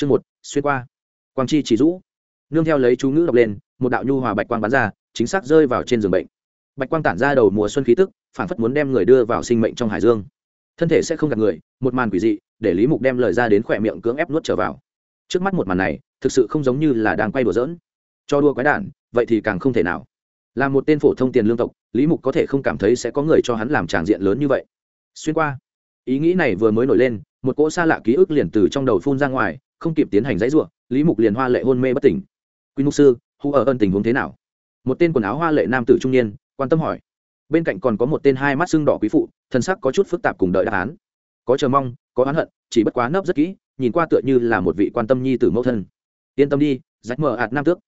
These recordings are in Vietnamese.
chương một, xuyên qua. Quang chi chỉ rũ. Nương theo lấy chú ngữ đọc lên, một đạo nhu hòa bạch quang bắn ra, chính xác rơi vào trên giường bệnh. Bạch quang tản ra đầu mùa xuân khí tức, phản phất muốn đem người đưa vào sinh mệnh trong hải dương. Thân thể sẽ không gặp người, một màn quỷ dị, để lý mục đem lời ra đến khỏe miệng cưỡng ép nuốt trở vào. Trước mắt một màn này, thực sự không giống như là đang quay đùa dỡn cho đua quái đản, vậy thì càng không thể nào. Là một tên phổ thông tiền lương tộc, lý mục có thể không cảm thấy sẽ có người cho hắn làm tràng diện lớn như vậy. Xuyên qua. Ý nghĩ này vừa mới nổi lên, một cỗ xa lạ ký ức liền từ trong đầu phun ra ngoài không kịp tiến hành dãy ruộng lý mục liền hoa lệ hôn mê bất tỉnh. Quy mục sư hu ở ân tình huống thế nào? Một tên quần áo hoa lệ nam tử trung niên, quan tâm hỏi. Bên cạnh còn có một tên hai mắt xương đỏ quý phụ, thân sắc có chút phức tạp cùng đợi đáp án. Có chờ mong, có oán hận, chỉ bất quá nấp rất kỹ, nhìn qua tựa như là một vị quan tâm nhi tử mẫu thân. Yên tâm đi, rách mờ ạt nam tước,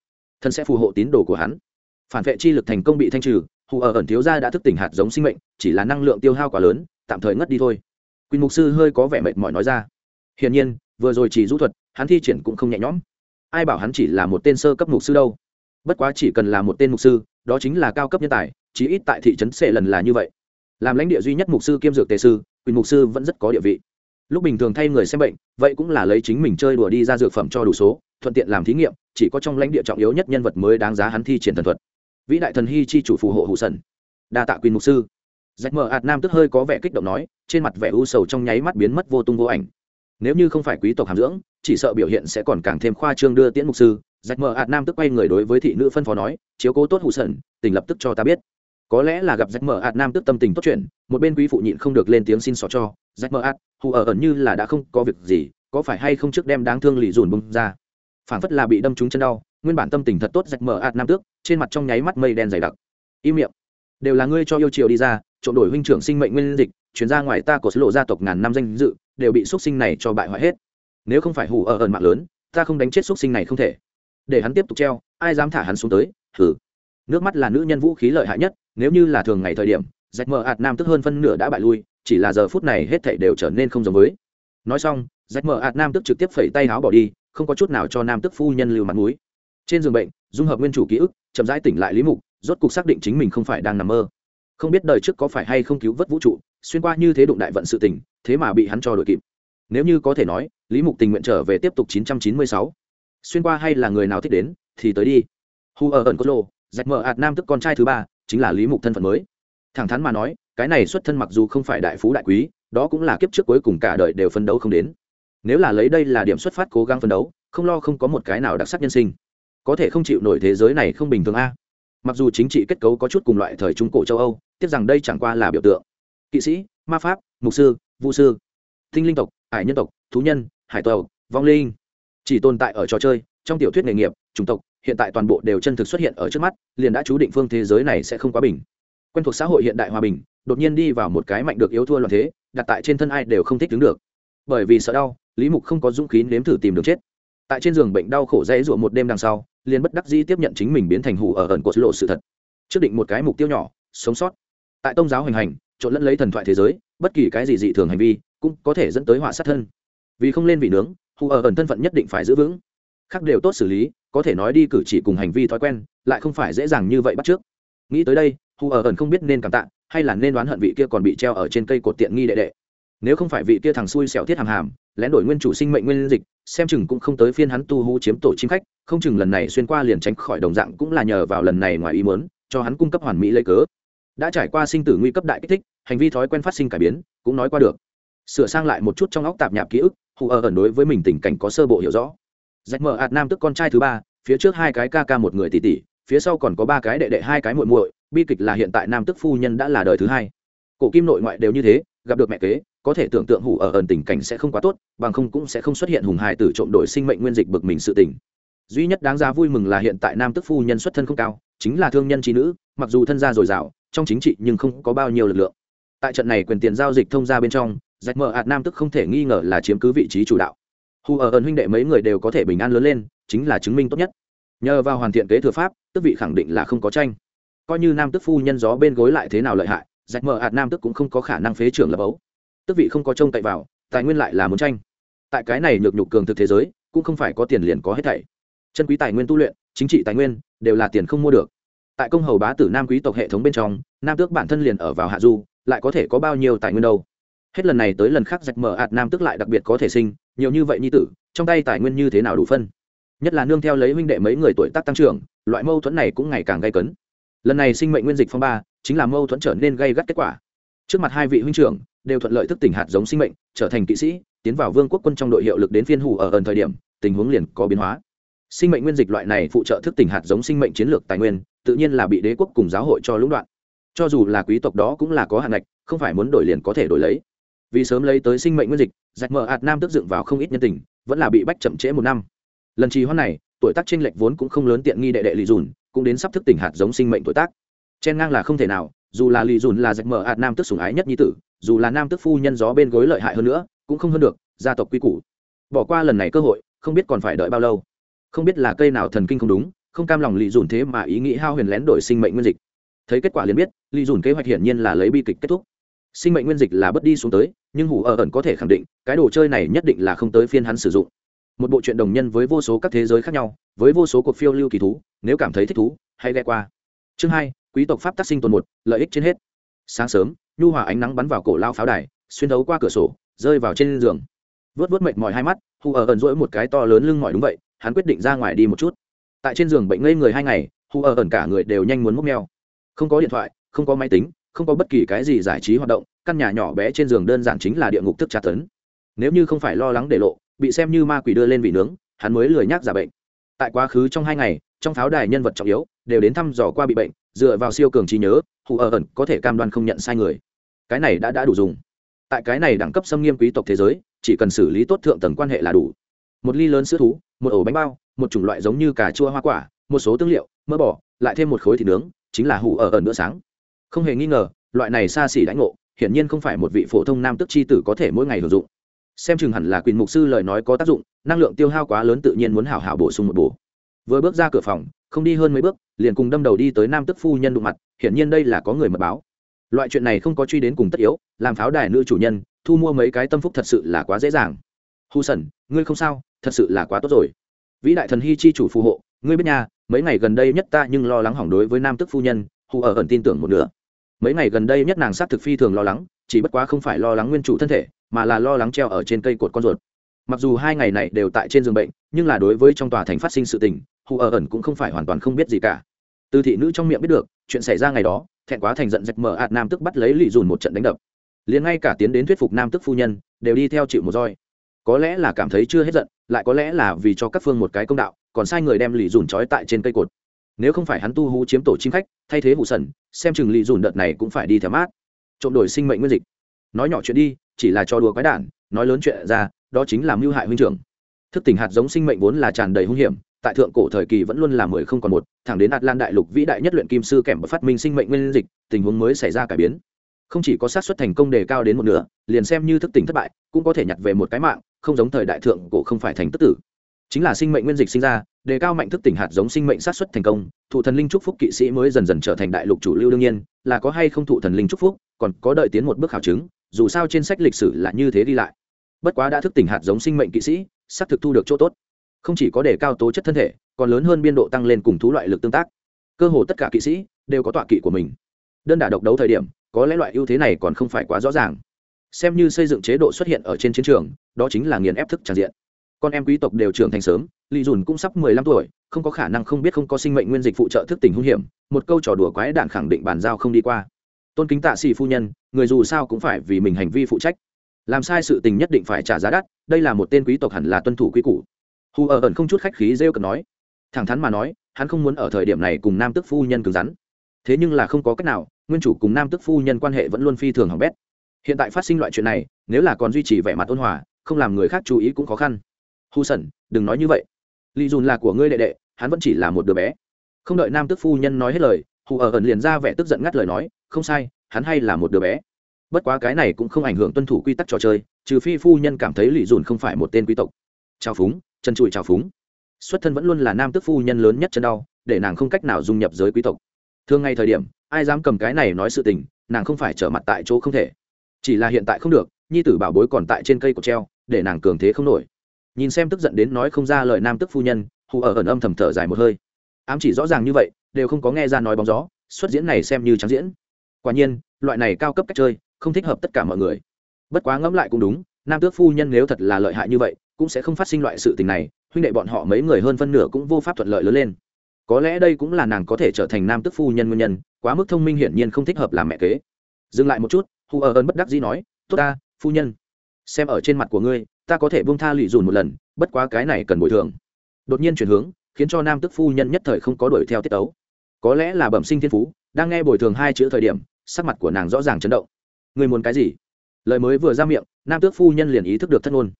thân sẽ phù hộ tín đồ của hắn. Phản vệ chi lực thành công bị thanh trừ, hù ở ẩn thiếu gia đã thức tỉnh hạt giống sinh mệnh, chỉ là năng lượng tiêu hao quá lớn, tạm thời ngất đi thôi. Quyền mục sư hơi có vẻ mệt mỏi nói ra. Hiển nhiên vừa rồi chỉ du thuật, hắn thi triển cũng không nhẹ nhõm. Ai bảo hắn chỉ là một tên sơ cấp mục sư đâu? Bất quá chỉ cần là một tên mục sư, đó chính là cao cấp nhân tài, chí ít tại thị trấn sệ lần là như vậy. Làm lãnh địa duy nhất mục sư kiêm dược tề sư, quyền mục sư vẫn rất có địa vị. Lúc bình thường thay người xem bệnh, vậy cũng là lấy chính mình chơi đùa đi ra dược phẩm cho đủ số, thuận tiện làm thí nghiệm, chỉ có trong lãnh địa trọng yếu nhất nhân vật mới đáng giá hắn thi triển thần thuật. Vĩ đại thần hy chi chủ phù hộ hụ sần. Đa tạ quyền mục sư. Rách mờ ạt nam tức hơi có vẻ kích động nói, trên mặt vẻ u sầu trong nháy mắt biến mất vô tung vô ảnh nếu như không phải quý tộc hàm dưỡng, chỉ sợ biểu hiện sẽ còn càng thêm khoa trương đưa tiễn mục sư. Rạch mờ ạt nam tức quay người đối với thị nữ phân phó nói, chiếu cố tốt hụ sẩn, tình lập tức cho ta biết. Có lẽ là gặp rạch mờ ạt nam tức tâm tình tốt chuyện, một bên quý phụ nhịn không được lên tiếng xin xỏ cho, rạch mờ ạt, hù ở ẩn như là đã không có việc gì, có phải hay không trước đem đáng thương lì dùn bung ra? Phản phất là bị đâm trúng chân đau, nguyên bản tâm tình thật tốt rạch mở ạt nam tước trên mặt trong nháy mắt mây đen dày đặc. Im miệng. Đều là ngươi cho yêu triều đi ra, trộm đổi huynh trưởng sinh mệnh nguyên dịch, chuyển ra ngoài ta của sứ lộ gia tộc ngàn năm danh dự đều bị xuất sinh này cho bại hoại hết. Nếu không phải hủ ở ẩn mạng lớn, ta không đánh chết xuất sinh này không thể. Để hắn tiếp tục treo, ai dám thả hắn xuống tới thử nước mắt là nữ nhân vũ khí lợi hại nhất, nếu như là thường ngày thời điểm rạch mờ ạt nam tức hơn phân nửa đã bại lui, chỉ là giờ phút này hết thảy đều trở nên không giống với. Nói xong rạch mờ ạt nam tức trực tiếp phẩy tay áo bỏ đi, không có chút nào cho nam tức phu nhân lưu mặt mũi. Trên giường bệnh, dung hợp nguyên chủ ký ức, chậm rãi tỉnh lại lý mục, rốt cục xác định chính mình không phải đang nằm mơ. Không biết đời trước có phải hay không cứu vớt vũ trụ xuyên qua như thế đụng đại vận sự tình, thế mà bị hắn cho đội kịp. Nếu như có thể nói lý mục tình nguyện trở về tiếp tục 996. xuyên qua hay là người nào thích đến thì tới đi. Hu ở ẩn cốt lộ, rạch mở ạt nam tức con trai thứ ba chính là lý mục thân phận mới. Thẳng thắn mà nói cái này xuất thân mặc dù không phải đại phú đại quý đó cũng là kiếp trước cuối cùng cả đời đều phân đấu không đến. Nếu là lấy đây là điểm xuất phát cố gắng phân đấu không lo không có một cái nào đặc sắc nhân sinh. Có thể không chịu nổi thế giới này không bình thường a. Mặc dù chính trị kết cấu có chút cùng loại thời trung cổ châu âu tiếc rằng đây chẳng qua là biểu tượng kỵ sĩ, ma pháp, mục sư vũ sư, thinh linh tộc hải nhân tộc, thú nhân, hải tàu vong linh. Chỉ tồn tại ở trò chơi, trong tiểu thuyết nghề nghiệp, chủng tộc, hiện tại toàn bộ đều chân thực xuất hiện ở trước mắt, liền đã chú định phương thế giới này sẽ không quá bình. Quen thuộc xã hội hiện đại hòa bình, đột nhiên đi vào một cái mạnh được yếu thua loạn thế, đặt tại trên thân ai đều không thích đứng được. Bởi vì sợ đau, lý mục không có dũng khí nếm thử tìm đường chết. Tại trên giường bệnh đau khổ dãy ruộng một đêm đằng sau, liền bất đắc dĩ tiếp nhận chính mình biến thành hủ ở ẩn cột lộ sự thật. Trước định một cái mục tiêu nhỏ, sống sót. Tại tôn giáo hoành hành trộn lẫn lấy thần thoại thế giới, bất kỳ cái gì dị thường hành vi cũng có thể dẫn tới họa sát thân. Vì không lên vị nướng, hù ở ẩn thân phận nhất định phải giữ vững. Khác đều tốt xử lý, có thể nói đi cử chỉ cùng hành vi thói quen, lại không phải dễ dàng như vậy bắt trước nghĩ tới đây, hù ở ẩn không biết nên cảm tạ, hay là nên đoán hận vị kia còn bị treo ở trên cây cột tiện nghi đệ đệ. Nếu không phải vị kia thằng xui xẻo thiết hàm hàm, lén đổi nguyên chủ sinh mệnh nguyên dịch, xem chừng cũng không tới phiên hắn tu hú chiếm tổ chim khách, không chừng lần này xuyên qua liền tránh khỏi đồng dạng cũng là nhờ vào lần này ngoài ý mớn cho hắn cung cấp hoàn mỹ lấy cớ đã trải qua sinh tử nguy cấp đại kích thích, hành vi thói quen phát sinh cải biến, cũng nói qua được. Sửa sang lại một chút trong óc tạp nhạp ký ức, hù ở ẩn đối với mình tình cảnh có sơ bộ hiểu rõ. Rạch mở ạt nam tức con trai thứ ba, phía trước hai cái ca ca một người tỷ tỷ, phía sau còn có ba cái đệ đệ hai cái muội muội, bi kịch là hiện tại nam tức phu nhân đã là đời thứ hai. Cổ kim nội ngoại đều như thế, gặp được mẹ kế, có thể tưởng tượng hủ ở ẩn tình cảnh sẽ không quá tốt, bằng không cũng sẽ không xuất hiện hùng hài tử trộm đổi sinh mệnh nguyên dịch bực mình sự tình. Duy nhất đáng ra vui mừng là hiện tại nam tức phu nhân xuất thân không cao, chính là thương nhân trí nữ, mặc dù thân gia dồi dào trong chính trị nhưng không có bao nhiêu lực lượng. Tại trận này quyền tiền giao dịch thông ra bên trong, rạch mở hạt nam tức không thể nghi ngờ là chiếm cứ vị trí chủ đạo. Hù ở ẩn huynh đệ mấy người đều có thể bình an lớn lên, chính là chứng minh tốt nhất. Nhờ vào hoàn thiện kế thừa pháp, tức vị khẳng định là không có tranh. Coi như nam tức phu nhân gió bên gối lại thế nào lợi hại, rạch mở hạt nam tức cũng không có khả năng phế trưởng lập ấu. Tức vị không có trông cậy vào, tài nguyên lại là muốn tranh. Tại cái này nhược nhục cường thực thế giới, cũng không phải có tiền liền có hết thảy. Chân quý tài nguyên tu luyện, chính trị tài nguyên, đều là tiền không mua được tại công hầu bá tử nam quý tộc hệ thống bên trong, nam tước bản thân liền ở vào hạ du, lại có thể có bao nhiêu tài nguyên đâu? Hết lần này tới lần khác rạch mở ạt nam tước lại đặc biệt có thể sinh, nhiều như vậy nhi tử, trong tay tài nguyên như thế nào đủ phân? Nhất là nương theo lấy huynh đệ mấy người tuổi tác tăng trưởng, loại mâu thuẫn này cũng ngày càng gây cấn. Lần này sinh mệnh nguyên dịch phong ba, chính là mâu thuẫn trở nên gây gắt kết quả. Trước mặt hai vị huynh trưởng, đều thuận lợi thức tỉnh hạt giống sinh mệnh, trở thành kỵ sĩ, tiến vào vương quốc quân trong đội hiệu lực đến phiên hủ ở ẩn thời điểm, tình huống liền có biến hóa. Sinh mệnh nguyên dịch loại này phụ trợ thức tỉnh hạt giống sinh mệnh chiến lược tài nguyên tự nhiên là bị đế quốc cùng giáo hội cho lũng đoạn. Cho dù là quý tộc đó cũng là có hạn ngạch, không phải muốn đổi liền có thể đổi lấy. Vì sớm lấy tới sinh mệnh nguyên dịch giặc mờ hạt nam tức dựng vào không ít nhân tình, vẫn là bị bách chậm trễ một năm. Lần trì hoãn này, tuổi tác tranh lệch vốn cũng không lớn tiện nghi đệ đệ lì dùn, cũng đến sắp thức tỉnh hạt giống sinh mệnh tuổi tác. Chen ngang là không thể nào, dù là lì dùn là giặc mờ hạt nam tức sủng ái nhất nhi tử, dù là nam tức phu nhân gió bên gối lợi hại hơn nữa, cũng không hơn được, gia tộc quy củ. Bỏ qua lần này cơ hội, không biết còn phải đợi bao lâu. Không biết là cây nào thần kinh không đúng không cam lòng lì dùn thế mà ý nghĩ hao huyền lén đổi sinh mệnh nguyên dịch. Thấy kết quả liền biết lì dùn kế hoạch hiển nhiên là lấy bi kịch kết thúc. Sinh mệnh nguyên dịch là bất đi xuống tới, nhưng hủ ở ẩn có thể khẳng định, cái đồ chơi này nhất định là không tới phiên hắn sử dụng. Một bộ truyện đồng nhân với vô số các thế giới khác nhau, với vô số cuộc phiêu lưu kỳ thú, nếu cảm thấy thích thú, hãy ghe qua. Chương hai, quý tộc pháp tác sinh tồn một, lợi ích trên hết. Sáng sớm, nhu hòa ánh nắng bắn vào cổ lao pháo đài, xuyên thấu qua cửa sổ, rơi vào trên giường. Vớt vớt mệt mỏi hai mắt hù ở ẩn rỗi một cái to lớn lưng mỏi đúng vậy, hắn quyết định ra ngoài đi một chút tại trên giường bệnh ngây người hai ngày, hù ở ẩn cả người đều nhanh muốn múc neo không có điện thoại, không có máy tính, không có bất kỳ cái gì giải trí hoạt động, căn nhà nhỏ bé trên giường đơn giản chính là địa ngục thức tra tấn. Nếu như không phải lo lắng để lộ, bị xem như ma quỷ đưa lên vị nướng, hắn mới lười nhác giả bệnh. Tại quá khứ trong hai ngày, trong pháo đài nhân vật trọng yếu đều đến thăm dò qua bị bệnh, dựa vào siêu cường trí nhớ, hù ở ẩn có thể cam đoan không nhận sai người. Cái này đã đã đủ dùng. Tại cái này đẳng cấp xâm nghiêm quý tộc thế giới, chỉ cần xử lý tốt thượng tầng quan hệ là đủ. Một ly lớn sữa thú, một ổ bánh bao một chủng loại giống như cà chua hoa quả, một số tương liệu, mỡ bỏ lại thêm một khối thịt nướng, chính là hủ ở ẩn bữa sáng. Không hề nghi ngờ, loại này xa xỉ đánh ngộ, hiển nhiên không phải một vị phổ thông nam tức chi tử có thể mỗi ngày hưởng dụng. Xem chừng hẳn là quyền mục sư lời nói có tác dụng, năng lượng tiêu hao quá lớn tự nhiên muốn hảo hảo bổ sung một bổ. Vừa bước ra cửa phòng, không đi hơn mấy bước, liền cùng đâm đầu đi tới nam tức phu nhân đụng mặt, hiển nhiên đây là có người mật báo. Loại chuyện này không có truy đến cùng tất yếu, làm pháo đài nữ chủ nhân, thu mua mấy cái tâm phúc thật sự là quá dễ dàng. Hù sẩn, ngươi không sao, thật sự là quá tốt rồi vĩ đại thần hy chi chủ phù hộ, ngươi biết nhà mấy ngày gần đây nhất ta nhưng lo lắng hỏng đối với nam tức phu nhân, hù ở ẩn tin tưởng một nửa. Mấy ngày gần đây nhất nàng sát thực phi thường lo lắng, chỉ bất quá không phải lo lắng nguyên chủ thân thể, mà là lo lắng treo ở trên cây cột con ruột. Mặc dù hai ngày này đều tại trên giường bệnh, nhưng là đối với trong tòa thành phát sinh sự tình, hù ở ẩn cũng không phải hoàn toàn không biết gì cả. Từ thị nữ trong miệng biết được, chuyện xảy ra ngày đó, thẹn quá thành giận rạch mở ạt nam tức bắt lấy lì dùn một trận đánh đập. Liền ngay cả tiến đến thuyết phục nam tức phu nhân, đều đi theo chịu một roi. Có lẽ là cảm thấy chưa hết giận lại có lẽ là vì cho các phương một cái công đạo, còn sai người đem lì dùn trói tại trên cây cột. Nếu không phải hắn tu hú chiếm tổ chim khách, thay thế hụ sần, xem chừng lì dùn đợt này cũng phải đi theo mát. Trộm đổi sinh mệnh nguyên dịch. Nói nhỏ chuyện đi, chỉ là cho đùa quái đản, nói lớn chuyện ra, đó chính là mưu hại huynh trưởng. Thức tỉnh hạt giống sinh mệnh vốn là tràn đầy hung hiểm, tại thượng cổ thời kỳ vẫn luôn là mười không còn một, thẳng đến atlan đại lục vĩ đại nhất luyện kim sư kèm và phát minh sinh mệnh nguyên dịch, tình huống mới xảy ra cải biến. Không chỉ có xác suất thành công đề cao đến một nửa, liền xem như thức tỉnh thất bại, cũng có thể nhặt về một cái mạng không giống thời đại thượng cổ không phải thành tức tử. Chính là sinh mệnh nguyên dịch sinh ra, đề cao mạnh thức tỉnh hạt giống sinh mệnh sát xuất thành công, thụ thần linh trúc phúc kỵ sĩ mới dần dần trở thành đại lục chủ lưu đương nhiên, là có hay không thụ thần linh trúc phúc, còn có đợi tiến một bước khảo chứng, dù sao trên sách lịch sử là như thế đi lại. Bất quá đã thức tỉnh hạt giống sinh mệnh kỵ sĩ, xác thực thu được chỗ tốt. Không chỉ có đề cao tố chất thân thể, còn lớn hơn biên độ tăng lên cùng thú loại lực tương tác. Cơ hồ tất cả kỵ sĩ đều có tọa kỵ của mình. Đơn đả độc đấu thời điểm, có lẽ loại ưu thế này còn không phải quá rõ ràng xem như xây dựng chế độ xuất hiện ở trên chiến trường, đó chính là nghiền ép thức tràn diện. Con em quý tộc đều trưởng thành sớm lì dùn cũng sắp mười lăm tuổi, không có khả năng không biết không có sinh mệnh nguyên dịch phụ trợ thức tỉnh hung hiểm, một câu trò đùa quái đạn khẳng định bàn giao không đi qua. Tôn kính tạ xì phu nhân, người dù sao cũng phải vì mình hành vi phụ trách. Làm sai sự tình nhất định phải trả giá đắt, đây là một tên quý tộc hẳn là tuân thủ quý củ. Hù ở ẩn không chút khách khí rêu cần nói. Thẳng thắn mà nói, hắn không muốn ở thời điểm này cùng nam tức phu nhân cứng rắn. Thế nhưng là không có cách nào, nguyên chủ cùng nam tức phu nhân quan hệ vẫn luôn phi thường hỏng bét hiện tại phát sinh loại chuyện này, nếu là còn duy trì vẻ mặt ôn hòa, không làm người khác chú ý cũng khó khăn. Hù sẩn, đừng nói như vậy. Lì dùn là của ngươi đệ đệ, hắn vẫn chỉ là một đứa bé. Không đợi nam tức phu nhân nói hết lời hù ở ẩn liền ra vẻ tức giận ngắt lời nói, không sai, hắn hay là một đứa bé. Bất quá cái này cũng không ảnh hưởng tuân thủ quy tắc trò chơi, trừ phi phu nhân cảm thấy lì dùn không phải một tên quý tộc. Chào phúng, chân trụi chào phúng. Xuất thân vẫn luôn là nam tức phu nhân lớn nhất chân đau, để nàng không cách nào dung nhập giới quý tộc. Thường ngay thời điểm, ai dám cầm cái này nói sự tình, nàng không phải trở mặt tại chỗ không thể chỉ là hiện tại không được, nhi tử bảo bối còn tại trên cây cột treo, để nàng cường thế không nổi. Nhìn xem tức giận đến nói không ra lời nam tức phu nhân, hù ở ẩn âm thầm thở dài một hơi. Ám chỉ rõ ràng như vậy, đều không có nghe ra nói bóng gió, xuất diễn này xem như trắng diễn. Quả nhiên, loại này cao cấp cách chơi, không thích hợp tất cả mọi người. Bất quá ngẫm lại cũng đúng, nam tước phu nhân nếu thật là lợi hại như vậy, cũng sẽ không phát sinh loại sự tình này, huynh đệ bọn họ mấy người hơn phân nửa cũng vô pháp thuận lợi lớn lên. Có lẽ đây cũng là nàng có thể trở thành nam tước phu nhân nguyên nhân, quá mức thông minh hiển nhiên không thích hợp làm mẹ kế. Dừng lại một chút hù ở ơn bất đắc dĩ nói, tốt ta, phu nhân. Xem ở trên mặt của ngươi, ta có thể buông tha lụy dùn một lần, bất quá cái này cần bồi thường. Đột nhiên chuyển hướng, khiến cho nam tức phu nhân nhất thời không có đuổi theo tiết tấu. Có lẽ là bẩm sinh thiên phú, đang nghe bồi thường hai chữ thời điểm, sắc mặt của nàng rõ ràng chấn động. Ngươi muốn cái gì? Lời mới vừa ra miệng, nam tước phu nhân liền ý thức được thất ngôn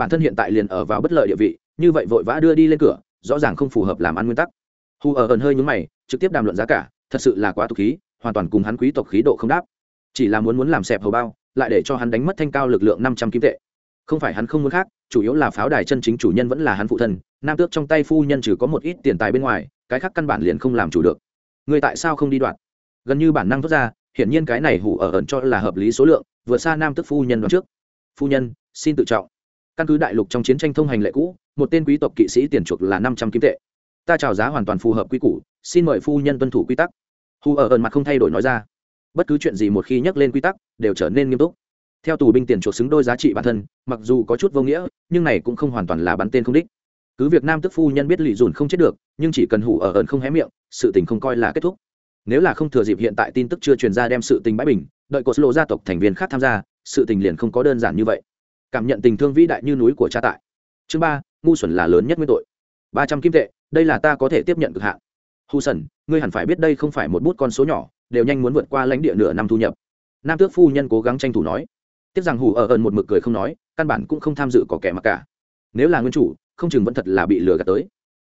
bản thân hiện tại liền ở vào bất lợi địa vị, như vậy vội vã đưa đi lên cửa, rõ ràng không phù hợp làm ăn nguyên tắc. Hù ở ẩn hơi nhúng mày, trực tiếp đàm luận giá cả, thật sự là quá tục khí, hoàn toàn cùng hắn quý tộc khí độ không đáp chỉ là muốn muốn làm xẹp hầu bao, lại để cho hắn đánh mất thanh cao lực lượng năm trăm kim tệ. Không phải hắn không muốn khác, chủ yếu là pháo đài chân chính chủ nhân vẫn là hắn phụ thân, nam tước trong tay phu nhân chỉ có một ít tiền tài bên ngoài, cái khác căn bản liền không làm chủ được. Người tại sao không đi đoạn? Gần như bản năng thoát ra, hiển nhiên cái này hủ ở ẩn cho là hợp lý số lượng, vượt xa nam tước phu nhân đoạn trước. Phu nhân, xin tự trọng. Căn cứ đại lục trong chiến tranh thông hành lệ cũ, một tên quý tộc kỵ sĩ tiền chuộc là năm trăm kim tệ. Ta chào giá hoàn toàn phù hợp quy củ, xin mời phu nhân tuân thủ quy tắc. Hù ở ẩn mặt không thay đổi nói ra bất cứ chuyện gì một khi nhắc lên quy tắc, đều trở nên nghiêm túc. Theo tù binh tiền chuộc xứng đôi giá trị bản thân, mặc dù có chút vô nghĩa, nhưng này cũng không hoàn toàn là bắn tên không đích. Cứ việc nam tức phu nhân biết lì dùn không chết được, nhưng chỉ cần hủ ở ẩn không hé miệng, sự tình không coi là kết thúc. Nếu là không thừa dịp hiện tại tin tức chưa truyền ra đem sự tình bãi bình, đợi cột lộ gia tộc thành viên khác tham gia, sự tình liền không có đơn giản như vậy. Cảm nhận tình thương vĩ đại như núi của cha tại. Chương ba, ngu xuẩn là lớn nhất nguyên tội. Ba trăm kim tệ, đây là ta có thể tiếp nhận cực hạn hù sần, ngươi hẳn phải biết đây không phải một bút con số nhỏ, đều nhanh muốn vượt qua lãnh địa nửa năm thu nhập. Nam tước phu nhân cố gắng tranh thủ nói. Tiếc rằng hù ở ẩn một mực cười không nói, căn bản cũng không tham dự có kẻ mặc cả. Nếu là nguyên chủ, không chừng vẫn thật là bị lừa gạt tới.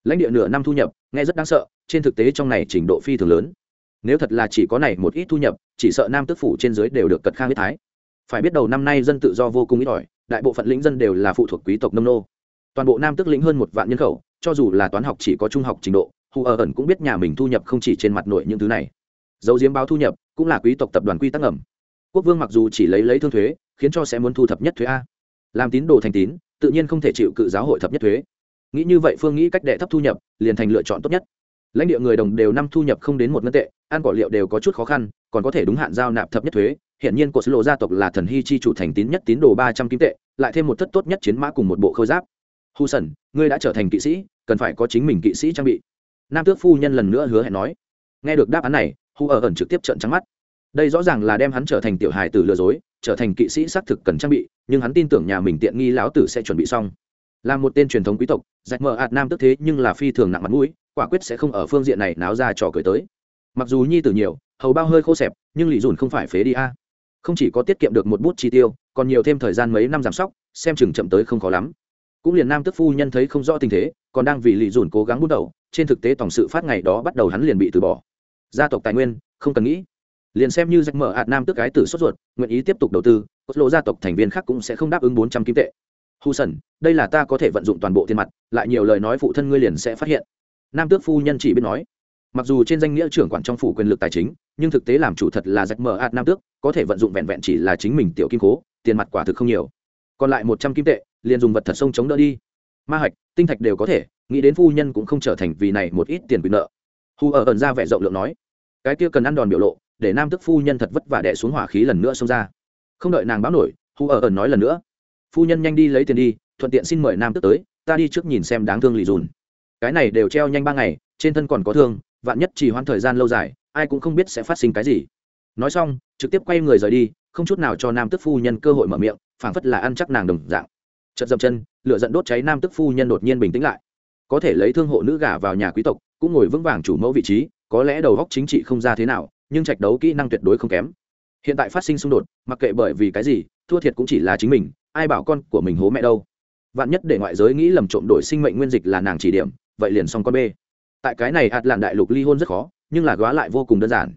Lãnh địa nửa năm thu nhập, nghe rất đáng sợ, trên thực tế trong này trình độ phi thường lớn. Nếu thật là chỉ có này một ít thu nhập, chỉ sợ nam tước phủ trên dưới đều được cật khang huyết thái. Phải biết đầu năm nay dân tự do vô cùng ít ỏi, đại bộ phận lĩnh dân đều là phụ thuộc quý tộc nông nô. Toàn bộ nam tước lĩnh hơn một vạn nhân khẩu, cho dù là toán học chỉ có trung học trình độ hù ở ẩn cũng biết nhà mình thu nhập không chỉ trên mặt nội những thứ này. Dấu diếm báo thu nhập cũng là quý tộc tập đoàn quy tắc ẩm quốc vương mặc dù chỉ lấy lấy thương thuế, khiến cho sẽ muốn thu thập nhất thuế a. Làm tín đồ thành tín, tự nhiên không thể chịu cự giáo hội thập nhất thuế. Nghĩ như vậy phương nghĩ cách đệ thấp thu nhập, liền thành lựa chọn tốt nhất. Lãnh địa người đồng đều năm thu nhập không đến một ngân tệ, ăn cỏ liệu đều có chút khó khăn, còn có thể đúng hạn giao nạp thập nhất thuế. Hiện nhiên của sứ lộ gia tộc là thần hy chi chủ thành tín nhất tín đồ ba trăm kim tệ, lại thêm một thất tốt nhất chiến mã cùng một bộ khôi giáp. Hu sần, ngươi đã trở thành kỵ sĩ, cần phải có chính mình kỵ sĩ trang bị nam tước phu nhân lần nữa hứa hẹn nói. Nghe được đáp án này, hu ở ẩn trực tiếp trợn trắng mắt. Đây rõ ràng là đem hắn trở thành tiểu hài tử lừa dối, trở thành kỵ sĩ xác thực cần trang bị, nhưng hắn tin tưởng nhà mình tiện nghi lão tử sẽ chuẩn bị xong. Là một tên truyền thống quý tộc, dạch mờ ạt nam tức thế nhưng là phi thường nặng mặt mũi, quả quyết sẽ không ở phương diện này náo ra trò cười tới. Mặc dù nhi tử nhiều, hầu bao hơi khô xẹp, nhưng lì dùn không phải phế đi a. Không chỉ có tiết kiệm được một bút chi tiêu, còn nhiều thêm thời gian mấy năm giảm sóc, xem chừng chậm tới không khó lắm cũng liền nam tức phu nhân thấy không rõ tình thế, còn đang vì lì dùn cố gắng bút đầu, trên thực tế tổng sự phát ngày đó bắt đầu hắn liền bị từ bỏ. Gia tộc tài nguyên, không cần nghĩ. Liền xem như giặc mở hạt nam tức cái tử sốt ruột, nguyện ý tiếp tục đầu tư cốt lộ gia tộc thành viên khác cũng sẽ không đáp ứng bốn trăm kim tệ. Hù sần, đây là ta có thể vận dụng toàn bộ tiền mặt, lại nhiều lời nói phụ thân ngươi liền sẽ phát hiện. Nam tước phu nhân chỉ biết nói. Mặc dù trên danh nghĩa trưởng quản trong phủ quyền lực tài chính, nhưng thực tế làm chủ thật là giặc mở hạt nam tước, có thể vận dụng vẹn vẹn chỉ là chính mình tiểu kim cố, tiền mặt quả thực không nhiều. Còn lại một trăm kim tệ liền dùng vật thật sông chống đỡ đi. Ma hạch, tinh thạch đều có thể, nghĩ đến phu nhân cũng không trở thành vì này một ít tiền quyền nợ. Hù ở ẩn ra vẻ rộng lượng nói, cái kia cần ăn đòn biểu lộ, để nam tức phu nhân thật vất vả đẻ xuống hỏa khí lần nữa xông ra. Không đợi nàng báo nổi hù ở ẩn nói lần nữa, phu nhân nhanh đi lấy tiền đi, thuận tiện xin mời nam tức tới, ta đi trước nhìn xem đáng thương lì dùn. Cái này đều treo nhanh ba ngày, trên thân còn có thương, vạn nhất chỉ hoãn thời gian lâu dài, ai cũng không biết sẽ phát sinh cái gì. Nói xong, trực tiếp quay người rời đi, không chút nào cho nam tức phu nhân cơ hội mở miệng, phảng phất là ăn chắc nàng đồng dạng chật dậm chân, lửa giận đốt cháy nam tức phu nhân đột nhiên bình tĩnh lại. Có thể lấy thương hộ nữ gả vào nhà quý tộc, cũng ngồi vững vàng chủ mẫu vị trí, có lẽ đầu góc chính trị không ra thế nào, nhưng trạch đấu kỹ năng tuyệt đối không kém. Hiện tại phát sinh xung đột, mặc kệ bởi vì cái gì, thua thiệt cũng chỉ là chính mình, ai bảo con của mình hố mẹ đâu. Vạn nhất để ngoại giới nghĩ lầm trộm đổi sinh mệnh nguyên dịch là nàng chỉ điểm, vậy liền xong con b tại cái này ạt làn đại lục ly hôn rất khó, nhưng là góa lại vô cùng đơn giản.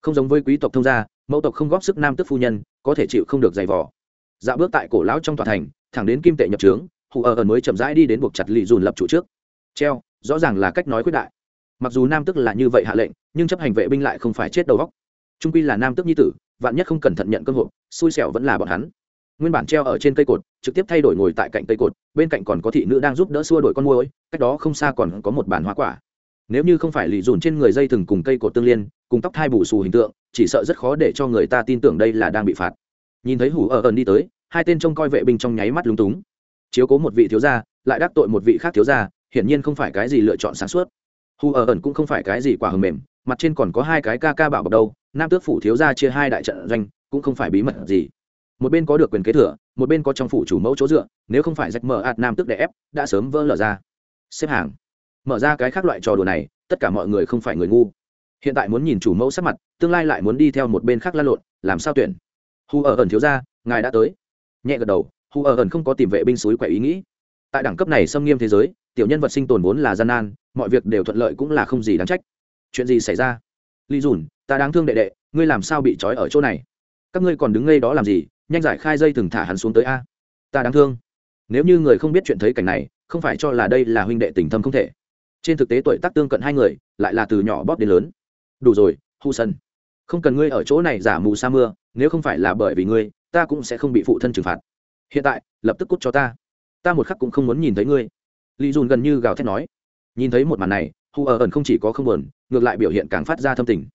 Không giống với quý tộc thông gia, mẫu tộc không góp sức nam tức phu nhân, có thể chịu không được giày vò. Dạo bước tại cổ lão trong tòa thành thẳng đến kim tệ nhập trướng, hù ở ẩn mới chậm rãi đi đến buộc chặt lì dùn lập trụ trước. Treo, rõ ràng là cách nói quyết đại. Mặc dù nam tức là như vậy hạ lệnh, nhưng chấp hành vệ binh lại không phải chết đầu góc trung quy là nam tức nhi tử, vạn nhất không cẩn thận nhận cơ hội xui xẻo vẫn là bọn hắn. Nguyên bản treo ở trên cây cột, trực tiếp thay đổi ngồi tại cạnh cây cột, bên cạnh còn có thị nữ đang giúp đỡ xua đổi con môi cách đó không xa còn có một bàn hoa quả. Nếu như không phải lì dùn trên người dây thừng cùng cây cột tương liên, cùng tóc thai bù xù hình tượng, chỉ sợ rất khó để cho người ta tin tưởng đây là đang bị phạt. Nhìn thấy hủ ở ẩn đi tới hai tên trông coi vệ binh trong nháy mắt lúng túng. Chiếu cố một vị thiếu gia, lại đắc tội một vị khác thiếu gia, hiển nhiên không phải cái gì lựa chọn sáng suốt. Hù ở ẩn cũng không phải cái gì quả hầm mềm, mặt trên còn có hai cái ca ca bảo bọc đâu, nam tước phủ thiếu gia chia hai đại trận doanh, cũng không phải bí mật gì. Một bên có được quyền kế thừa, một bên có trong phủ chủ mẫu chỗ dựa, nếu không phải rách mở ạt nam tước đẻ ép, đã sớm vỡ lở ra. Xếp hàng. Mở ra cái khác loại trò đùa này, tất cả mọi người không phải người ngu. Hiện tại muốn nhìn chủ mẫu sắc mặt, tương lai lại muốn đi theo một bên khác lăn lộn, làm sao tuyển? Hù ở ẩn thiếu gia, ngài đã tới nhẹ gật đầu, hù ở ẩn không có tìm vệ binh suối quẻ ý nghĩ. Tại đẳng cấp này xâm nghiêm thế giới, tiểu nhân vật sinh tồn vốn là gian nan, mọi việc đều thuận lợi cũng là không gì đáng trách. Chuyện gì xảy ra? Lý dùn, ta đáng thương đệ đệ, ngươi làm sao bị trói ở chỗ này? Các ngươi còn đứng ngay đó làm gì? Nhanh giải khai dây thừng thả hắn xuống tới a. Ta đáng thương. Nếu như người không biết chuyện thấy cảnh này, không phải cho là đây là huynh đệ tình thâm không thể. Trên thực tế tuổi tác tương cận hai người, lại là từ nhỏ bóp đến lớn. Đủ rồi, hu sân. Không cần ngươi ở chỗ này giả mù sa mưa, nếu không phải là bởi vì ngươi ta cũng sẽ không bị phụ thân trừng phạt. Hiện tại, lập tức cút cho ta. Ta một khắc cũng không muốn nhìn thấy ngươi. Lý dùn gần như gào thét nói. Nhìn thấy một màn này hù ở ẩn không chỉ có không buồn, ngược lại biểu hiện càng phát ra thâm tình.